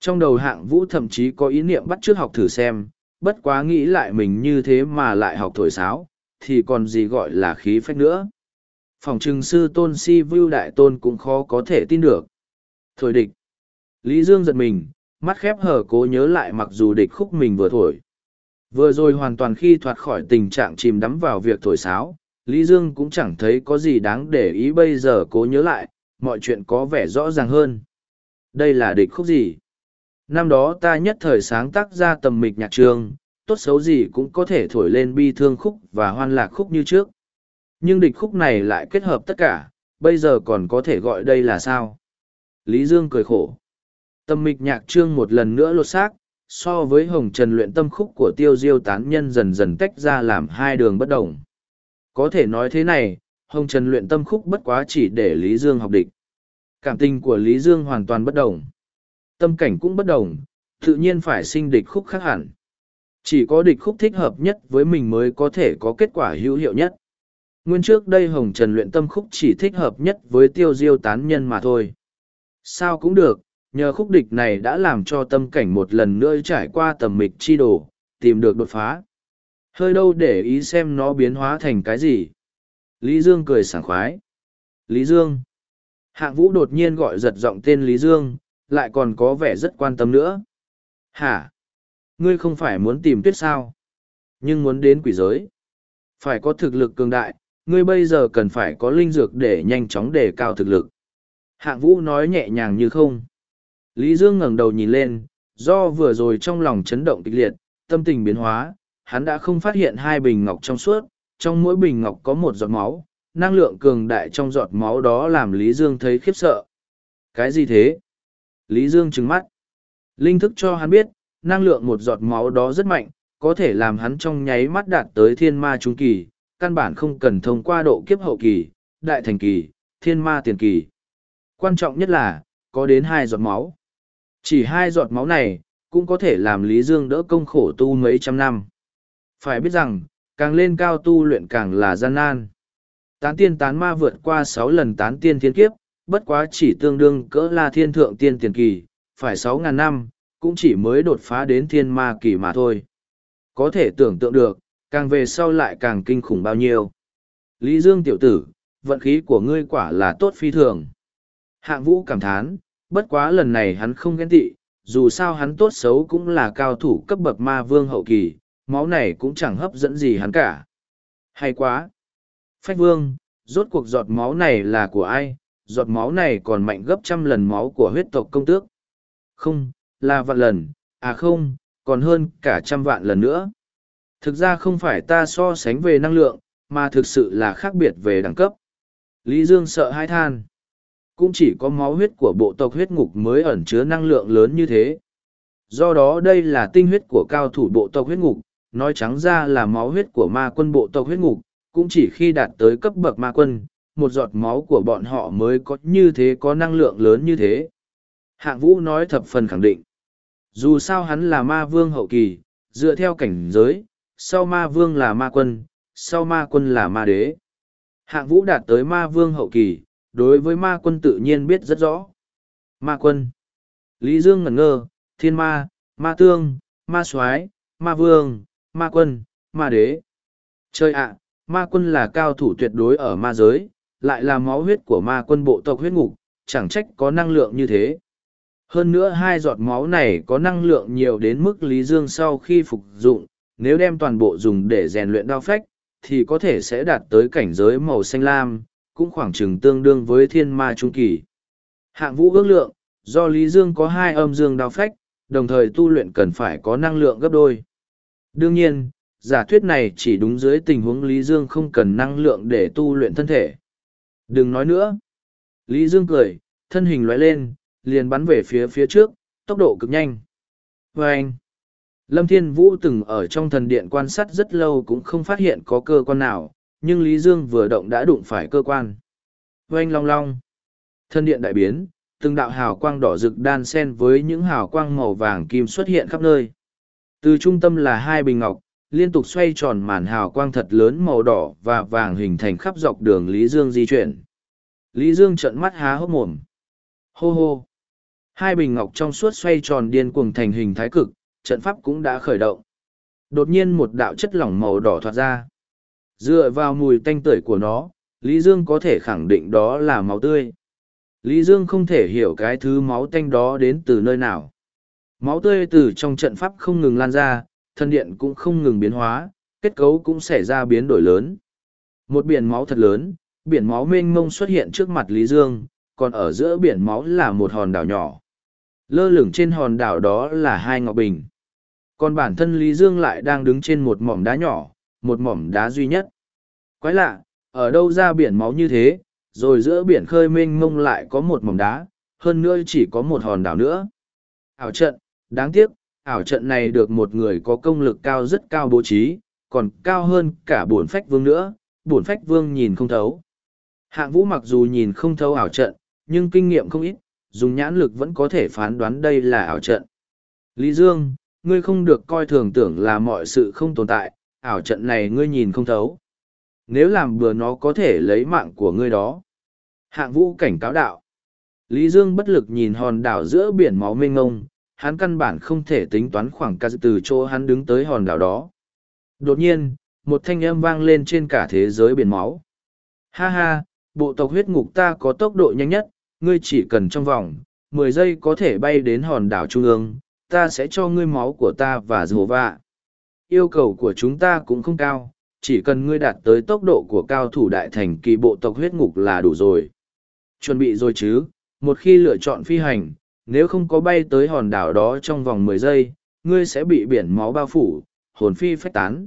Trong đầu hạng vũ thậm chí có ý niệm bắt trước học thử xem, bất quá nghĩ lại mình như thế mà lại học thổi sáo, thì còn gì gọi là khí phách nữa. Phòng trừng sư tôn si vưu đại tôn cũng khó có thể tin được. Thổi địch. Lý Dương giật mình, mắt khép hở cố nhớ lại mặc dù địch khúc mình vừa thổi. Vừa rồi hoàn toàn khi thoát khỏi tình trạng chìm đắm vào việc thổi sáo, Lý Dương cũng chẳng thấy có gì đáng để ý bây giờ cố nhớ lại, mọi chuyện có vẻ rõ ràng hơn. Đây là địch khúc gì? Năm đó ta nhất thời sáng tác ra tầm mịch nhạc trường, tốt xấu gì cũng có thể thổi lên bi thương khúc và hoan lạc khúc như trước. Nhưng địch khúc này lại kết hợp tất cả, bây giờ còn có thể gọi đây là sao? Lý Dương cười khổ. tầm mịch nhạc trương một lần nữa lột xác, so với hồng trần luyện tâm khúc của tiêu diêu tán nhân dần dần tách ra làm hai đường bất đồng. Có thể nói thế này, hồng trần luyện tâm khúc bất quá chỉ để Lý Dương học địch. Cảm tình của Lý Dương hoàn toàn bất đồng. Tâm cảnh cũng bất đồng, tự nhiên phải sinh địch khúc khác hẳn. Chỉ có địch khúc thích hợp nhất với mình mới có thể có kết quả hữu hiệu nhất. Nguyên trước đây Hồng Trần luyện tâm khúc chỉ thích hợp nhất với tiêu diêu tán nhân mà thôi. Sao cũng được, nhờ khúc địch này đã làm cho tâm cảnh một lần nữa trải qua tầm mịch chi đồ, tìm được đột phá. Hơi đâu để ý xem nó biến hóa thành cái gì. Lý Dương cười sảng khoái. Lý Dương. Hạng vũ đột nhiên gọi giật giọng tên Lý Dương, lại còn có vẻ rất quan tâm nữa. Hả? Ngươi không phải muốn tìm tuyết sao? Nhưng muốn đến quỷ giới. Phải có thực lực cường đại, ngươi bây giờ cần phải có linh dược để nhanh chóng đề cao thực lực. Hạng vũ nói nhẹ nhàng như không. Lý Dương ngẩng đầu nhìn lên, do vừa rồi trong lòng chấn động kịch liệt, tâm tình biến hóa, hắn đã không phát hiện hai bình ngọc trong suốt, trong mỗi bình ngọc có một giọt máu, năng lượng cường đại trong giọt máu đó làm Lý Dương thấy khiếp sợ. Cái gì thế? Lý Dương trừng mắt. Linh thức cho hắn biết, năng lượng một giọt máu đó rất mạnh, có thể làm hắn trong nháy mắt đạt tới thiên ma trung kỳ, căn bản không cần thông qua độ kiếp hậu kỳ, đại thành kỳ, thiên ma tiền kỳ. Quan trọng nhất là, có đến hai giọt máu. Chỉ hai giọt máu này, cũng có thể làm Lý Dương đỡ công khổ tu mấy trăm năm. Phải biết rằng, càng lên cao tu luyện càng là gian nan. Tán tiên tán ma vượt qua sáu lần tán tiên thiên kiếp, bất quá chỉ tương đương cỡ là thiên thượng tiên tiền kỳ, phải sáu ngàn năm, cũng chỉ mới đột phá đến thiên ma kỳ mà thôi. Có thể tưởng tượng được, càng về sau lại càng kinh khủng bao nhiêu. Lý Dương tiểu tử, vận khí của ngươi quả là tốt phi thường. Hạng vũ cảm thán, bất quá lần này hắn không ghen tị, dù sao hắn tốt xấu cũng là cao thủ cấp bậc ma vương hậu kỳ, máu này cũng chẳng hấp dẫn gì hắn cả. Hay quá! Phách vương, rốt cuộc giọt máu này là của ai? Giọt máu này còn mạnh gấp trăm lần máu của huyết tộc công tước. Không, là vạn lần, à không, còn hơn cả trăm vạn lần nữa. Thực ra không phải ta so sánh về năng lượng, mà thực sự là khác biệt về đẳng cấp. Lý Dương sợ hai than. Cũng chỉ có máu huyết của bộ tộc huyết ngục mới ẩn chứa năng lượng lớn như thế. Do đó đây là tinh huyết của cao thủ bộ tộc huyết ngục, nói trắng ra là máu huyết của ma quân bộ tộc huyết ngục, cũng chỉ khi đạt tới cấp bậc ma quân, một giọt máu của bọn họ mới có như thế có năng lượng lớn như thế. Hạng vũ nói thập phần khẳng định. Dù sao hắn là ma vương hậu kỳ, dựa theo cảnh giới, sau ma vương là ma quân, sau ma quân là ma đế. Hạng vũ đạt tới ma vương hậu kỳ, đối với ma quân tự nhiên biết rất rõ. Ma quân. Lý Dương ngẩn ngơ, thiên ma, ma tương, ma soái ma vương, ma quân, ma đế. Chơi ạ, ma quân là cao thủ tuyệt đối ở ma giới, lại là máu huyết của ma quân bộ tộc huyết ngục, chẳng trách có năng lượng như thế. Hơn nữa hai giọt máu này có năng lượng nhiều đến mức Lý Dương sau khi phục dụng, nếu đem toàn bộ dùng để rèn luyện đao phách, thì có thể sẽ đạt tới cảnh giới màu xanh lam, cũng khoảng chừng tương đương với thiên ma trung kỳ. Hạng vũ ước lượng, do Lý Dương có hai âm dương đao phách, đồng thời tu luyện cần phải có năng lượng gấp đôi. Đương nhiên, giả thuyết này chỉ đúng dưới tình huống Lý Dương không cần năng lượng để tu luyện thân thể. Đừng nói nữa. Lý Dương cười, thân hình lóe lên, liền bắn về phía phía trước, tốc độ cực nhanh. Và anh, Lâm Thiên Vũ từng ở trong thần điện quan sát rất lâu cũng không phát hiện có cơ quan nào, nhưng Lý Dương vừa động đã đụng phải cơ quan. Oanh long long. Thân điện đại biến, từng đạo hào quang đỏ rực đan xen với những hào quang màu vàng kim xuất hiện khắp nơi. Từ trung tâm là hai bình ngọc, liên tục xoay tròn màn hào quang thật lớn màu đỏ và vàng hình thành khắp dọc đường Lý Dương di chuyển. Lý Dương trợn mắt há hốc mồm. Hô hô. Hai bình ngọc trong suốt xoay tròn điên cuồng thành hình thái cực, trận pháp cũng đã khởi động. Đột nhiên một đạo chất lỏng màu đỏ thoát ra. Dựa vào mùi tanh tưởi của nó, Lý Dương có thể khẳng định đó là máu tươi. Lý Dương không thể hiểu cái thứ máu tanh đó đến từ nơi nào. Máu tươi từ trong trận pháp không ngừng lan ra, thân điện cũng không ngừng biến hóa, kết cấu cũng xảy ra biến đổi lớn. Một biển máu thật lớn, biển máu mênh mông xuất hiện trước mặt Lý Dương, còn ở giữa biển máu là một hòn đảo nhỏ. Lơ lửng trên hòn đảo đó là hai ngọc bình. Còn bản thân Lý Dương lại đang đứng trên một mỏm đá nhỏ, một mỏm đá duy nhất. Quái lạ, ở đâu ra biển máu như thế, rồi giữa biển khơi mênh mông lại có một mỏm đá, hơn nữa chỉ có một hòn đảo nữa. Ảo trận, đáng tiếc, ảo trận này được một người có công lực cao rất cao bố trí, còn cao hơn cả bổn phách vương nữa, bổn phách vương nhìn không thấu. Hạng vũ mặc dù nhìn không thấu ảo trận, nhưng kinh nghiệm không ít, dùng nhãn lực vẫn có thể phán đoán đây là ảo trận. Lý Dương, ngươi không được coi thường tưởng là mọi sự không tồn tại, ảo trận này ngươi nhìn không thấu. Nếu làm bừa nó có thể lấy mạng của ngươi đó. Hạng vũ cảnh cáo đạo. Lý Dương bất lực nhìn hòn đảo giữa biển máu mênh ngông, hắn căn bản không thể tính toán khoảng cách từ chỗ hắn đứng tới hòn đảo đó. Đột nhiên, một thanh âm vang lên trên cả thế giới biển máu. Ha ha, bộ tộc huyết ngục ta có tốc độ nhanh nhất, ngươi chỉ cần trong vòng, mười giây có thể bay đến hòn đảo trung ương, ta sẽ cho ngươi máu của ta và dồ vạ. Yêu cầu của chúng ta cũng không cao, chỉ cần ngươi đạt tới tốc độ của cao thủ đại thành kỳ bộ tộc huyết ngục là đủ rồi. Chuẩn bị rồi chứ, một khi lựa chọn phi hành, nếu không có bay tới hòn đảo đó trong vòng mười giây, ngươi sẽ bị biển máu bao phủ, hồn phi phách tán.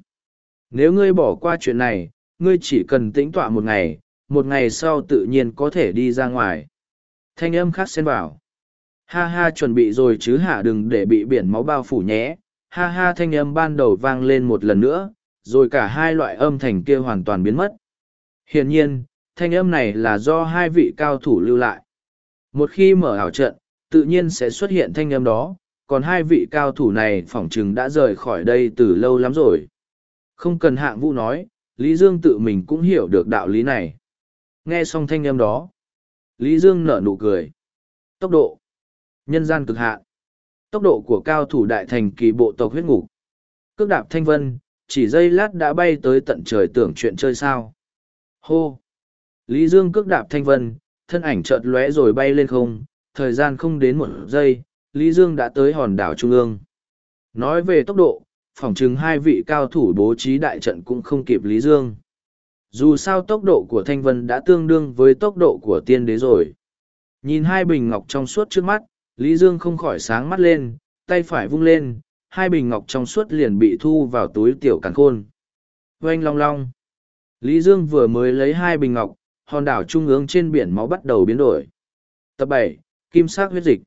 Nếu ngươi bỏ qua chuyện này, ngươi chỉ cần tĩnh tọa một ngày, một ngày sau tự nhiên có thể đi ra ngoài. Thanh âm khác xen vào. Ha ha chuẩn bị rồi chứ hả đừng để bị biển máu bao phủ nhé. Ha ha thanh âm ban đầu vang lên một lần nữa, rồi cả hai loại âm thanh kia hoàn toàn biến mất. Hiển nhiên, thanh âm này là do hai vị cao thủ lưu lại. Một khi mở ảo trận, tự nhiên sẽ xuất hiện thanh âm đó, còn hai vị cao thủ này phỏng chừng đã rời khỏi đây từ lâu lắm rồi. Không cần hạng vũ nói, Lý Dương tự mình cũng hiểu được đạo lý này. Nghe xong thanh âm đó, Lý Dương nở nụ cười. Tốc độ. Nhân gian cực hạn. Tốc độ của cao thủ đại thành kỳ bộ tộc huyết ngục. Cước đạp thanh vân, chỉ giây lát đã bay tới tận trời tưởng chuyện chơi sao. Hô. Lý Dương cước đạp thanh vân, thân ảnh chợt lóe rồi bay lên không, thời gian không đến một giây, Lý Dương đã tới hòn đảo Trung ương. Nói về tốc độ, phỏng chừng hai vị cao thủ bố trí đại trận cũng không kịp Lý Dương. Dù sao tốc độ của Thanh Vân đã tương đương với tốc độ của tiên đế rồi. Nhìn hai bình ngọc trong suốt trước mắt, Lý Dương không khỏi sáng mắt lên, tay phải vung lên, hai bình ngọc trong suốt liền bị thu vào túi tiểu càn khôn. Oanh long long. Lý Dương vừa mới lấy hai bình ngọc, hòn đảo trung ương trên biển máu bắt đầu biến đổi. Tập bảy Kim sắc huyết dịch.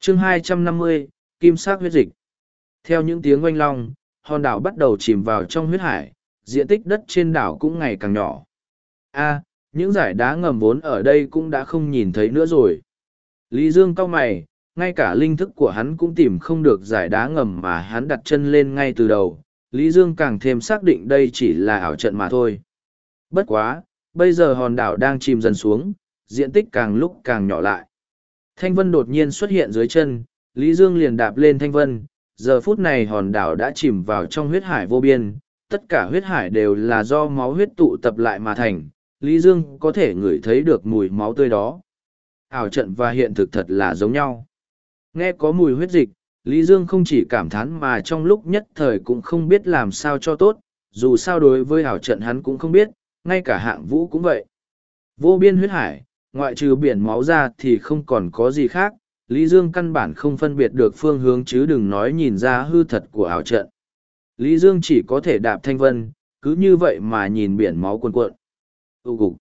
chương hai trăm năm mươi Kim sắc huyết dịch. Theo những tiếng oanh long, hòn đảo bắt đầu chìm vào trong huyết hải, diện tích đất trên đảo cũng ngày càng nhỏ. A, những giải đá ngầm vốn ở đây cũng đã không nhìn thấy nữa rồi. Lý Dương cao mày, ngay cả linh thức của hắn cũng tìm không được giải đá ngầm mà hắn đặt chân lên ngay từ đầu. Lý Dương càng thêm xác định đây chỉ là ảo trận mà thôi. Bất quá, bây giờ hòn đảo đang chìm dần xuống, diện tích càng lúc càng nhỏ lại. Thanh Vân đột nhiên xuất hiện dưới chân, Lý Dương liền đạp lên Thanh Vân, giờ phút này hòn đảo đã chìm vào trong huyết hải vô biên, tất cả huyết hải đều là do máu huyết tụ tập lại mà thành, Lý Dương có thể ngửi thấy được mùi máu tươi đó. Ảo trận và hiện thực thật là giống nhau. Nghe có mùi huyết dịch, Lý Dương không chỉ cảm thán mà trong lúc nhất thời cũng không biết làm sao cho tốt, dù sao đối với hảo trận hắn cũng không biết, ngay cả hạng vũ cũng vậy. Vô biên huyết hải, ngoại trừ biển máu ra thì không còn có gì khác, Lý Dương căn bản không phân biệt được phương hướng chứ đừng nói nhìn ra hư thật của ảo trận. Lý Dương chỉ có thể đạp thanh vân, cứ như vậy mà nhìn biển máu cuồn cuộn. Ú cục.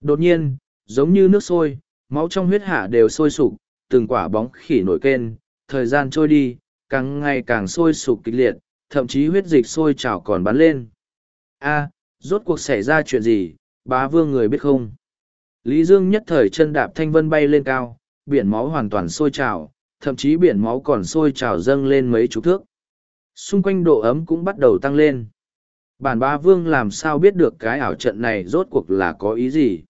Đột nhiên, giống như nước sôi, máu trong huyết hạ đều sôi sục, từng quả bóng khỉ nổi kên, thời gian trôi đi, càng ngày càng sôi sục kịch liệt, thậm chí huyết dịch sôi trào còn bắn lên. A, rốt cuộc xảy ra chuyện gì, bá vương người biết không? Lý Dương nhất thời chân đạp thanh vân bay lên cao, biển máu hoàn toàn sôi trào, thậm chí biển máu còn sôi trào dâng lên mấy chục thước. Xung quanh độ ấm cũng bắt đầu tăng lên. Bản ba vương làm sao biết được cái ảo trận này rốt cuộc là có ý gì.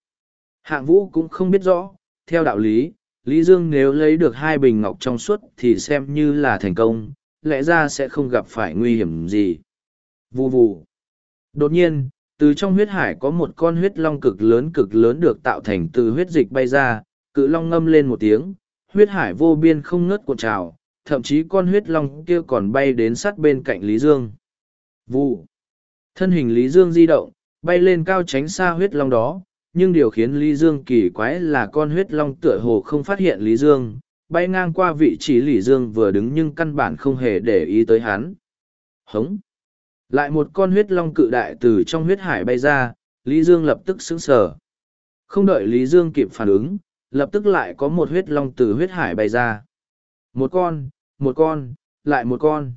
Hạng vũ cũng không biết rõ, theo đạo lý, Lý Dương nếu lấy được hai bình ngọc trong suốt thì xem như là thành công, lẽ ra sẽ không gặp phải nguy hiểm gì. Vù vù. Đột nhiên, từ trong huyết hải có một con huyết long cực lớn cực lớn được tạo thành từ huyết dịch bay ra, Cự long ngâm lên một tiếng, huyết hải vô biên không ngớt cuộn trào, thậm chí con huyết long kia còn bay đến sát bên cạnh Lý Dương. Vụ. Thân hình Lý Dương di động, bay lên cao tránh xa huyết long đó, nhưng điều khiến Lý Dương kỳ quái là con huyết long tựa hồ không phát hiện Lý Dương, bay ngang qua vị trí Lý Dương vừa đứng nhưng căn bản không hề để ý tới hắn. Hống! Lại một con huyết long cự đại từ trong huyết hải bay ra, Lý Dương lập tức sững sờ. Không đợi Lý Dương kịp phản ứng, lập tức lại có một huyết long từ huyết hải bay ra. Một con, một con, lại một con.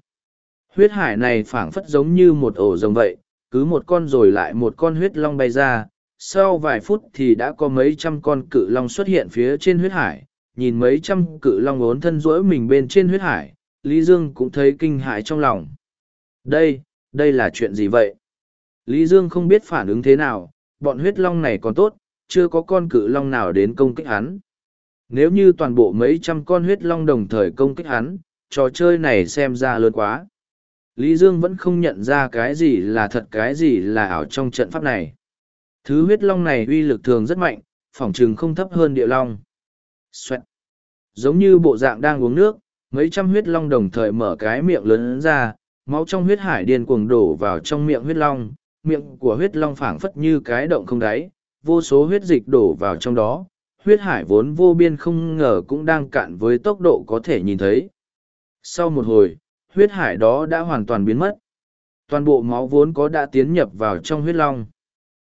Huyết hải này phảng phất giống như một ổ rồng vậy, cứ một con rồi lại một con huyết long bay ra. Sau vài phút thì đã có mấy trăm con cự long xuất hiện phía trên huyết hải, nhìn mấy trăm cự long ốn thân rỗi mình bên trên huyết hải, Lý Dương cũng thấy kinh hại trong lòng. Đây, đây là chuyện gì vậy? Lý Dương không biết phản ứng thế nào, bọn huyết long này còn tốt, chưa có con cự long nào đến công kích hắn. Nếu như toàn bộ mấy trăm con huyết long đồng thời công kích hắn, trò chơi này xem ra lớn quá. Lý Dương vẫn không nhận ra cái gì là thật cái gì là ảo trong trận pháp này. Thứ huyết long này uy lực thường rất mạnh, phỏng chừng không thấp hơn địa long. Xoẹt. Giống như bộ dạng đang uống nước, mấy trăm huyết long đồng thời mở cái miệng lớn ra, máu trong huyết hải điên cuồng đổ vào trong miệng huyết long, miệng của huyết long phảng phất như cái động không đáy, vô số huyết dịch đổ vào trong đó, huyết hải vốn vô biên không ngờ cũng đang cạn với tốc độ có thể nhìn thấy. Sau một hồi, huyết hải đó đã hoàn toàn biến mất. Toàn bộ máu vốn có đã tiến nhập vào trong huyết long.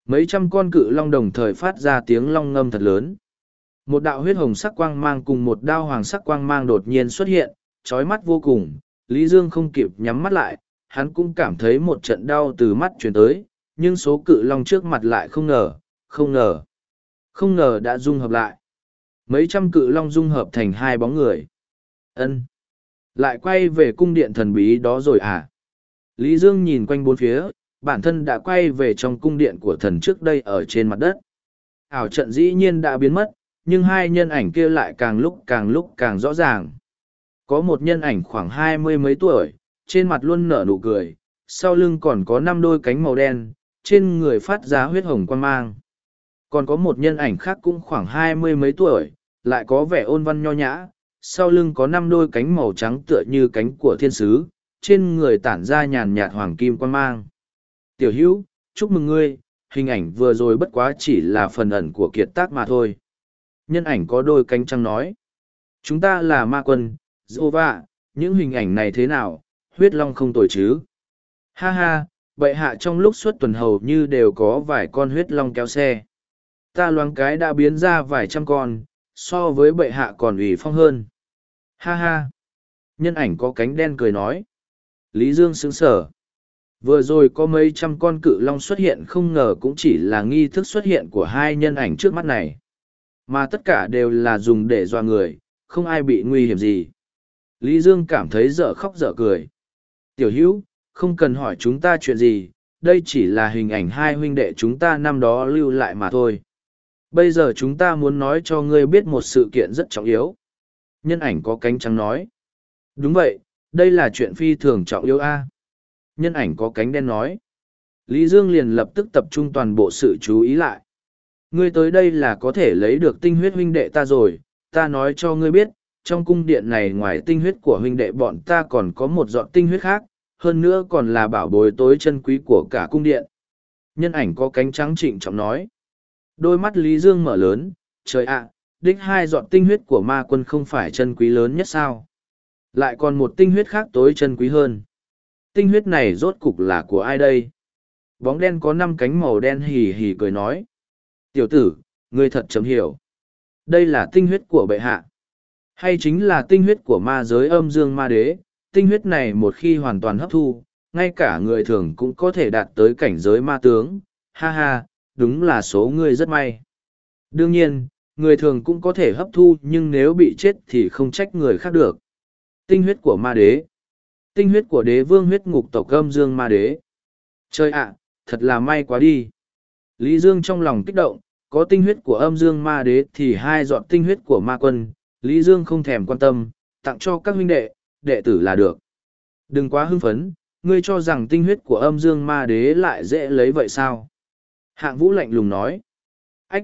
Mấy trăm con cự long đồng thời phát ra tiếng long ngâm thật lớn. Một đạo huyết hồng sắc quang mang cùng một đao hoàng sắc quang mang đột nhiên xuất hiện, trói mắt vô cùng. Lý Dương không kịp nhắm mắt lại, hắn cũng cảm thấy một trận đau từ mắt chuyển tới, nhưng số cự long trước mặt lại không ngờ, không ngờ, không ngờ đã dung hợp lại. Mấy trăm cự long dung hợp thành hai bóng người. ân Lại quay về cung điện thần bí đó rồi à? Lý Dương nhìn quanh bốn phía, bản thân đã quay về trong cung điện của thần trước đây ở trên mặt đất. Ảo trận dĩ nhiên đã biến mất, nhưng hai nhân ảnh kia lại càng lúc càng lúc càng rõ ràng. Có một nhân ảnh khoảng hai mươi mấy tuổi, trên mặt luôn nở nụ cười, sau lưng còn có năm đôi cánh màu đen, trên người phát ra huyết hồng quan mang. Còn có một nhân ảnh khác cũng khoảng hai mươi mấy tuổi, lại có vẻ ôn văn nho nhã, sau lưng có năm đôi cánh màu trắng tựa như cánh của thiên sứ, trên người tản ra nhàn nhạt hoàng kim quan mang. Tiểu hữu, chúc mừng ngươi, hình ảnh vừa rồi bất quá chỉ là phần ẩn của kiệt tác mà thôi. Nhân ảnh có đôi cánh trăng nói. Chúng ta là ma quân, Zova, những hình ảnh này thế nào, huyết long không tồi chứ. Ha ha, bệ hạ trong lúc suốt tuần hầu như đều có vài con huyết long kéo xe. Ta loáng cái đã biến ra vài trăm con, so với bệ hạ còn ủy phong hơn. Ha ha. Nhân ảnh có cánh đen cười nói. Lý Dương sững sở. Vừa rồi có mấy trăm con cự long xuất hiện không ngờ cũng chỉ là nghi thức xuất hiện của hai nhân ảnh trước mắt này. Mà tất cả đều là dùng để dọa người, không ai bị nguy hiểm gì. Lý Dương cảm thấy dở khóc dở cười. Tiểu hữu, không cần hỏi chúng ta chuyện gì, đây chỉ là hình ảnh hai huynh đệ chúng ta năm đó lưu lại mà thôi. Bây giờ chúng ta muốn nói cho ngươi biết một sự kiện rất trọng yếu. Nhân ảnh có cánh trắng nói. Đúng vậy, đây là chuyện phi thường trọng yếu a. Nhân ảnh có cánh đen nói. Lý Dương liền lập tức tập trung toàn bộ sự chú ý lại. Ngươi tới đây là có thể lấy được tinh huyết huynh đệ ta rồi, ta nói cho ngươi biết, trong cung điện này ngoài tinh huyết của huynh đệ bọn ta còn có một dọn tinh huyết khác, hơn nữa còn là bảo bối tối chân quý của cả cung điện. Nhân ảnh có cánh trắng trịnh trọng nói. Đôi mắt Lý Dương mở lớn, trời ạ, đích hai dọn tinh huyết của ma quân không phải chân quý lớn nhất sao. Lại còn một tinh huyết khác tối chân quý hơn. Tinh huyết này rốt cục là của ai đây? Bóng đen có năm cánh màu đen hì hì cười nói. Tiểu tử, ngươi thật chấm hiểu. Đây là tinh huyết của bệ hạ. Hay chính là tinh huyết của ma giới âm dương ma đế, tinh huyết này một khi hoàn toàn hấp thu, ngay cả người thường cũng có thể đạt tới cảnh giới ma tướng. Ha ha, đúng là số ngươi rất may. Đương nhiên, người thường cũng có thể hấp thu nhưng nếu bị chết thì không trách người khác được. Tinh huyết của ma đế. Tinh huyết của đế vương huyết ngục tộc âm dương ma đế. Trời ạ, thật là may quá đi. Lý Dương trong lòng kích động, có tinh huyết của âm dương ma đế thì hai dọn tinh huyết của ma quân, Lý Dương không thèm quan tâm, tặng cho các huynh đệ, đệ tử là được. Đừng quá hưng phấn, ngươi cho rằng tinh huyết của âm dương ma đế lại dễ lấy vậy sao? Hạng vũ lạnh lùng nói. Ách!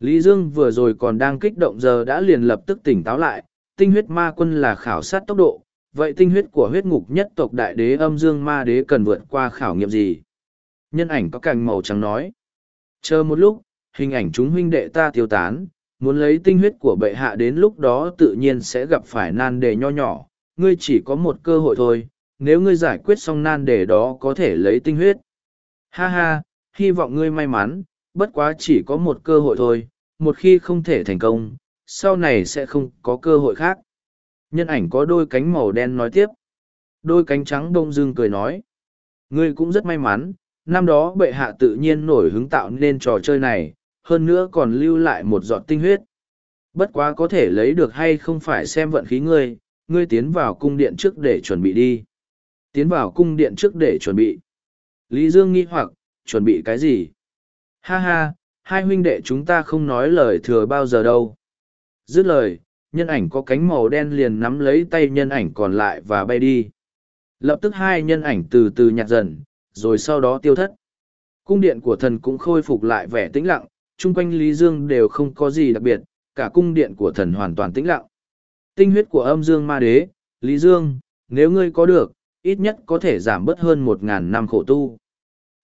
Lý Dương vừa rồi còn đang kích động giờ đã liền lập tức tỉnh táo lại, tinh huyết ma quân là khảo sát tốc độ, vậy tinh huyết của huyết ngục nhất tộc đại đế âm dương ma đế cần vượt qua khảo nghiệm gì? Nhân ảnh có cành màu trắng nói. Chờ một lúc, hình ảnh chúng huynh đệ ta tiêu tán, muốn lấy tinh huyết của bệ hạ đến lúc đó tự nhiên sẽ gặp phải nan đề nho nhỏ, ngươi chỉ có một cơ hội thôi, nếu ngươi giải quyết xong nan đề đó có thể lấy tinh huyết. Ha ha, hy vọng ngươi may mắn, bất quá chỉ có một cơ hội thôi, một khi không thể thành công, sau này sẽ không có cơ hội khác. Nhân ảnh có đôi cánh màu đen nói tiếp. Đôi cánh trắng đông dương cười nói. Ngươi cũng rất may mắn, năm đó bệ hạ tự nhiên nổi hứng tạo nên trò chơi này, hơn nữa còn lưu lại một giọt tinh huyết. Bất quá có thể lấy được hay không phải xem vận khí ngươi, ngươi tiến vào cung điện trước để chuẩn bị đi. Tiến vào cung điện trước để chuẩn bị. Lý Dương nghi hoặc, chuẩn bị cái gì? Ha ha, hai huynh đệ chúng ta không nói lời thừa bao giờ đâu. Dứt lời, nhân ảnh có cánh màu đen liền nắm lấy tay nhân ảnh còn lại và bay đi. Lập tức hai nhân ảnh từ từ nhạt dần, rồi sau đó tiêu thất. Cung điện của thần cũng khôi phục lại vẻ tĩnh lặng, chung quanh Lý Dương đều không có gì đặc biệt, cả cung điện của thần hoàn toàn tĩnh lặng. Tinh huyết của âm dương ma đế, Lý Dương, nếu ngươi có được, ít nhất có thể giảm bớt hơn một ngàn năm khổ tu.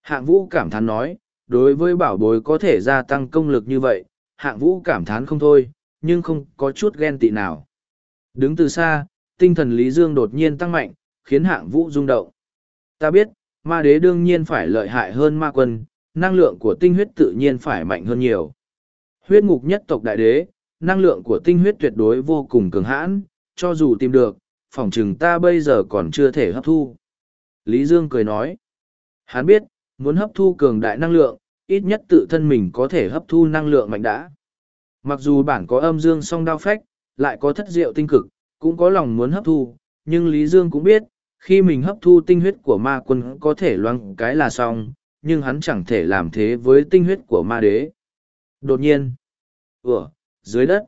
Hạng vũ cảm thán nói, đối với bảo bối có thể gia tăng công lực như vậy, hạng vũ cảm thán không thôi, nhưng không có chút ghen tị nào. Đứng từ xa, tinh thần Lý Dương đột nhiên tăng mạnh, khiến hạng vũ rung động. Ta biết, ma đế đương nhiên phải lợi hại hơn ma quân, năng lượng của tinh huyết tự nhiên phải mạnh hơn nhiều. Huyết ngục nhất tộc đại đế, năng lượng của tinh huyết tuyệt đối vô cùng cường hãn, cho dù tìm được, phỏng chừng ta bây giờ còn chưa thể hấp thu. Lý Dương cười nói, hắn biết, muốn hấp thu cường đại năng lượng, ít nhất tự thân mình có thể hấp thu năng lượng mạnh đã. Mặc dù bản có âm dương song đao phách, lại có thất diệu tinh cực, cũng có lòng muốn hấp thu, nhưng Lý Dương cũng biết, khi mình hấp thu tinh huyết của ma quân có thể loang cái là xong, nhưng hắn chẳng thể làm thế với tinh huyết của ma đế. Đột nhiên, ủa, dưới đất,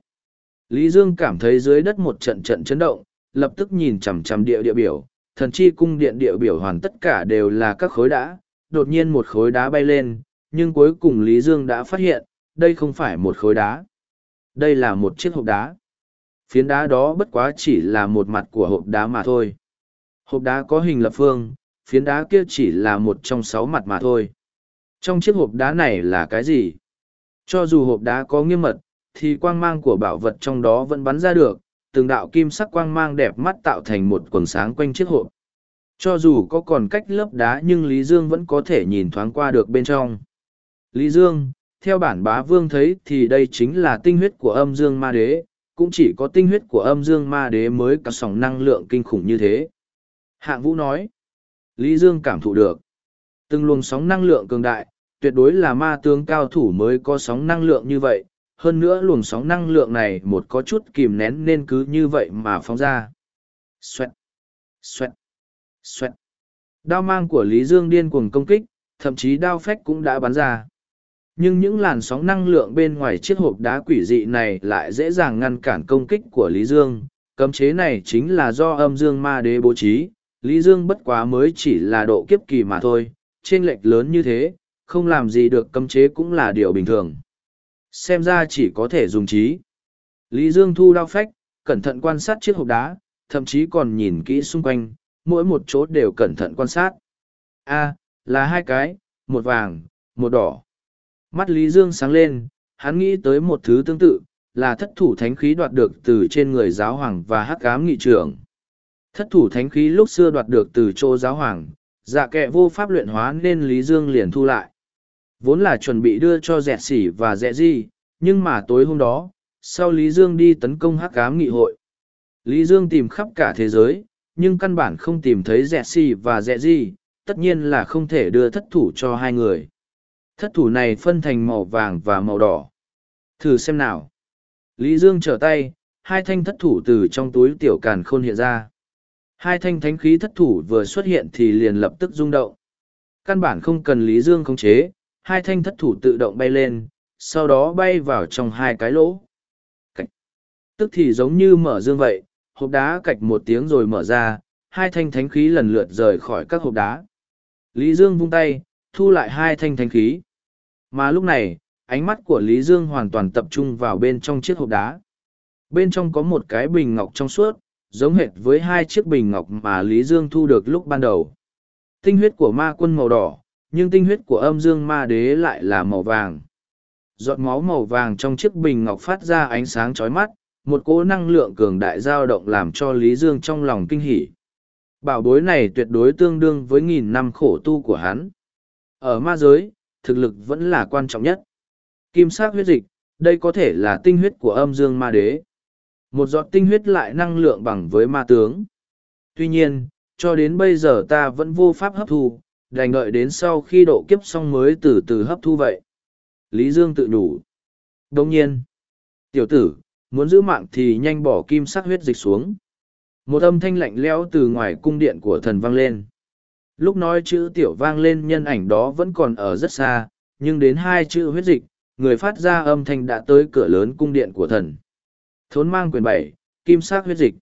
Lý Dương cảm thấy dưới đất một trận trận chấn động, lập tức nhìn chằm chằm địa địa biểu, thần chi cung điện địa biểu hoàn tất cả đều là các khối đá, đột nhiên một khối đá bay lên, nhưng cuối cùng Lý Dương đã phát hiện, đây không phải một khối đá. Đây là một chiếc hộp đá. Phiến đá đó bất quá chỉ là một mặt của hộp đá mà thôi. Hộp đá có hình lập phương, phiến đá kia chỉ là một trong sáu mặt mà thôi. Trong chiếc hộp đá này là cái gì? Cho dù hộp đá có nghiêm mật, thì quang mang của bảo vật trong đó vẫn bắn ra được, từng đạo kim sắc quang mang đẹp mắt tạo thành một quần sáng quanh chiếc hộp. Cho dù có còn cách lớp đá nhưng Lý Dương vẫn có thể nhìn thoáng qua được bên trong. Lý Dương, theo bản bá vương thấy thì đây chính là tinh huyết của âm dương ma đế, cũng chỉ có tinh huyết của âm dương ma đế mới có sòng năng lượng kinh khủng như thế. Hạng vũ nói, Lý Dương cảm thụ được. Từng luồng sóng năng lượng cường đại, tuyệt đối là ma tướng cao thủ mới có sóng năng lượng như vậy. Hơn nữa luồng sóng năng lượng này một có chút kìm nén nên cứ như vậy mà phóng ra. Xoẹt, xoẹt, xoẹt. Đao mang của Lý Dương điên cuồng công kích, thậm chí đao phách cũng đã bắn ra. Nhưng những làn sóng năng lượng bên ngoài chiếc hộp đá quỷ dị này lại dễ dàng ngăn cản công kích của Lý Dương. Cấm chế này chính là do âm dương ma đế bố trí, Lý Dương bất quá mới chỉ là độ kiếp kỳ mà thôi, trên lệch lớn như thế, không làm gì được cấm chế cũng là điều bình thường. Xem ra chỉ có thể dùng trí. Lý Dương thu đao phách, cẩn thận quan sát chiếc hộp đá, thậm chí còn nhìn kỹ xung quanh, mỗi một chỗ đều cẩn thận quan sát. A, là hai cái, một vàng, một đỏ. Mắt Lý Dương sáng lên, hắn nghĩ tới một thứ tương tự, là thất thủ thánh khí đoạt được từ trên người giáo hoàng và hắc ám nghị trưởng. Thất thủ thánh khí lúc xưa đoạt được từ chỗ giáo hoàng, dạ kệ vô pháp luyện hóa nên Lý Dương liền thu lại. Vốn là chuẩn bị đưa cho dẹt Sỉ và dẹ di, nhưng mà tối hôm đó, sau Lý Dương đi tấn công hắc ám nghị hội. Lý Dương tìm khắp cả thế giới, nhưng căn bản không tìm thấy dẹt Sỉ và dẹ di, tất nhiên là không thể đưa thất thủ cho hai người. Thất thủ này phân thành màu vàng và màu đỏ. Thử xem nào. Lý Dương trở tay, hai thanh thất thủ từ trong túi tiểu càn khôn hiện ra. Hai thanh thánh khí thất thủ vừa xuất hiện thì liền lập tức rung động. Căn bản không cần Lý Dương khống chế, hai thanh thất thủ tự động bay lên, sau đó bay vào trong hai cái lỗ. Cạch. Tức thì giống như mở dương vậy, hộp đá cạch một tiếng rồi mở ra, hai thanh thánh khí lần lượt rời khỏi các hộp đá. Lý Dương vung tay, thu lại hai thanh thanh khí. Mà lúc này, ánh mắt của Lý Dương hoàn toàn tập trung vào bên trong chiếc hộp đá. Bên trong có một cái bình ngọc trong suốt, giống hệt với hai chiếc bình ngọc mà Lý Dương thu được lúc ban đầu. Tinh huyết của ma quân màu đỏ, nhưng tinh huyết của âm dương ma đế lại là màu vàng. Giọt máu màu vàng trong chiếc bình ngọc phát ra ánh sáng chói mắt, một cỗ năng lượng cường đại dao động làm cho Lý Dương trong lòng kinh hỉ. Bảo bối này tuyệt đối tương đương với nghìn năm khổ tu của hắn. Ở ma giới, thực lực vẫn là quan trọng nhất. Kim sắc huyết dịch, đây có thể là tinh huyết của âm dương ma đế. Một giọt tinh huyết lại năng lượng bằng với ma tướng. Tuy nhiên, cho đến bây giờ ta vẫn vô pháp hấp thu, đành đợi đến sau khi độ kiếp xong mới từ từ hấp thu vậy. Lý Dương tự đủ. Đồng nhiên, tiểu tử, muốn giữ mạng thì nhanh bỏ kim sắc huyết dịch xuống. Một âm thanh lạnh lẽo từ ngoài cung điện của thần vang lên. Lúc nói chữ tiểu vang lên nhân ảnh đó vẫn còn ở rất xa, nhưng đến hai chữ huyết dịch, người phát ra âm thanh đã tới cửa lớn cung điện của thần. Thốn mang quyền bảy, kim sắc huyết dịch.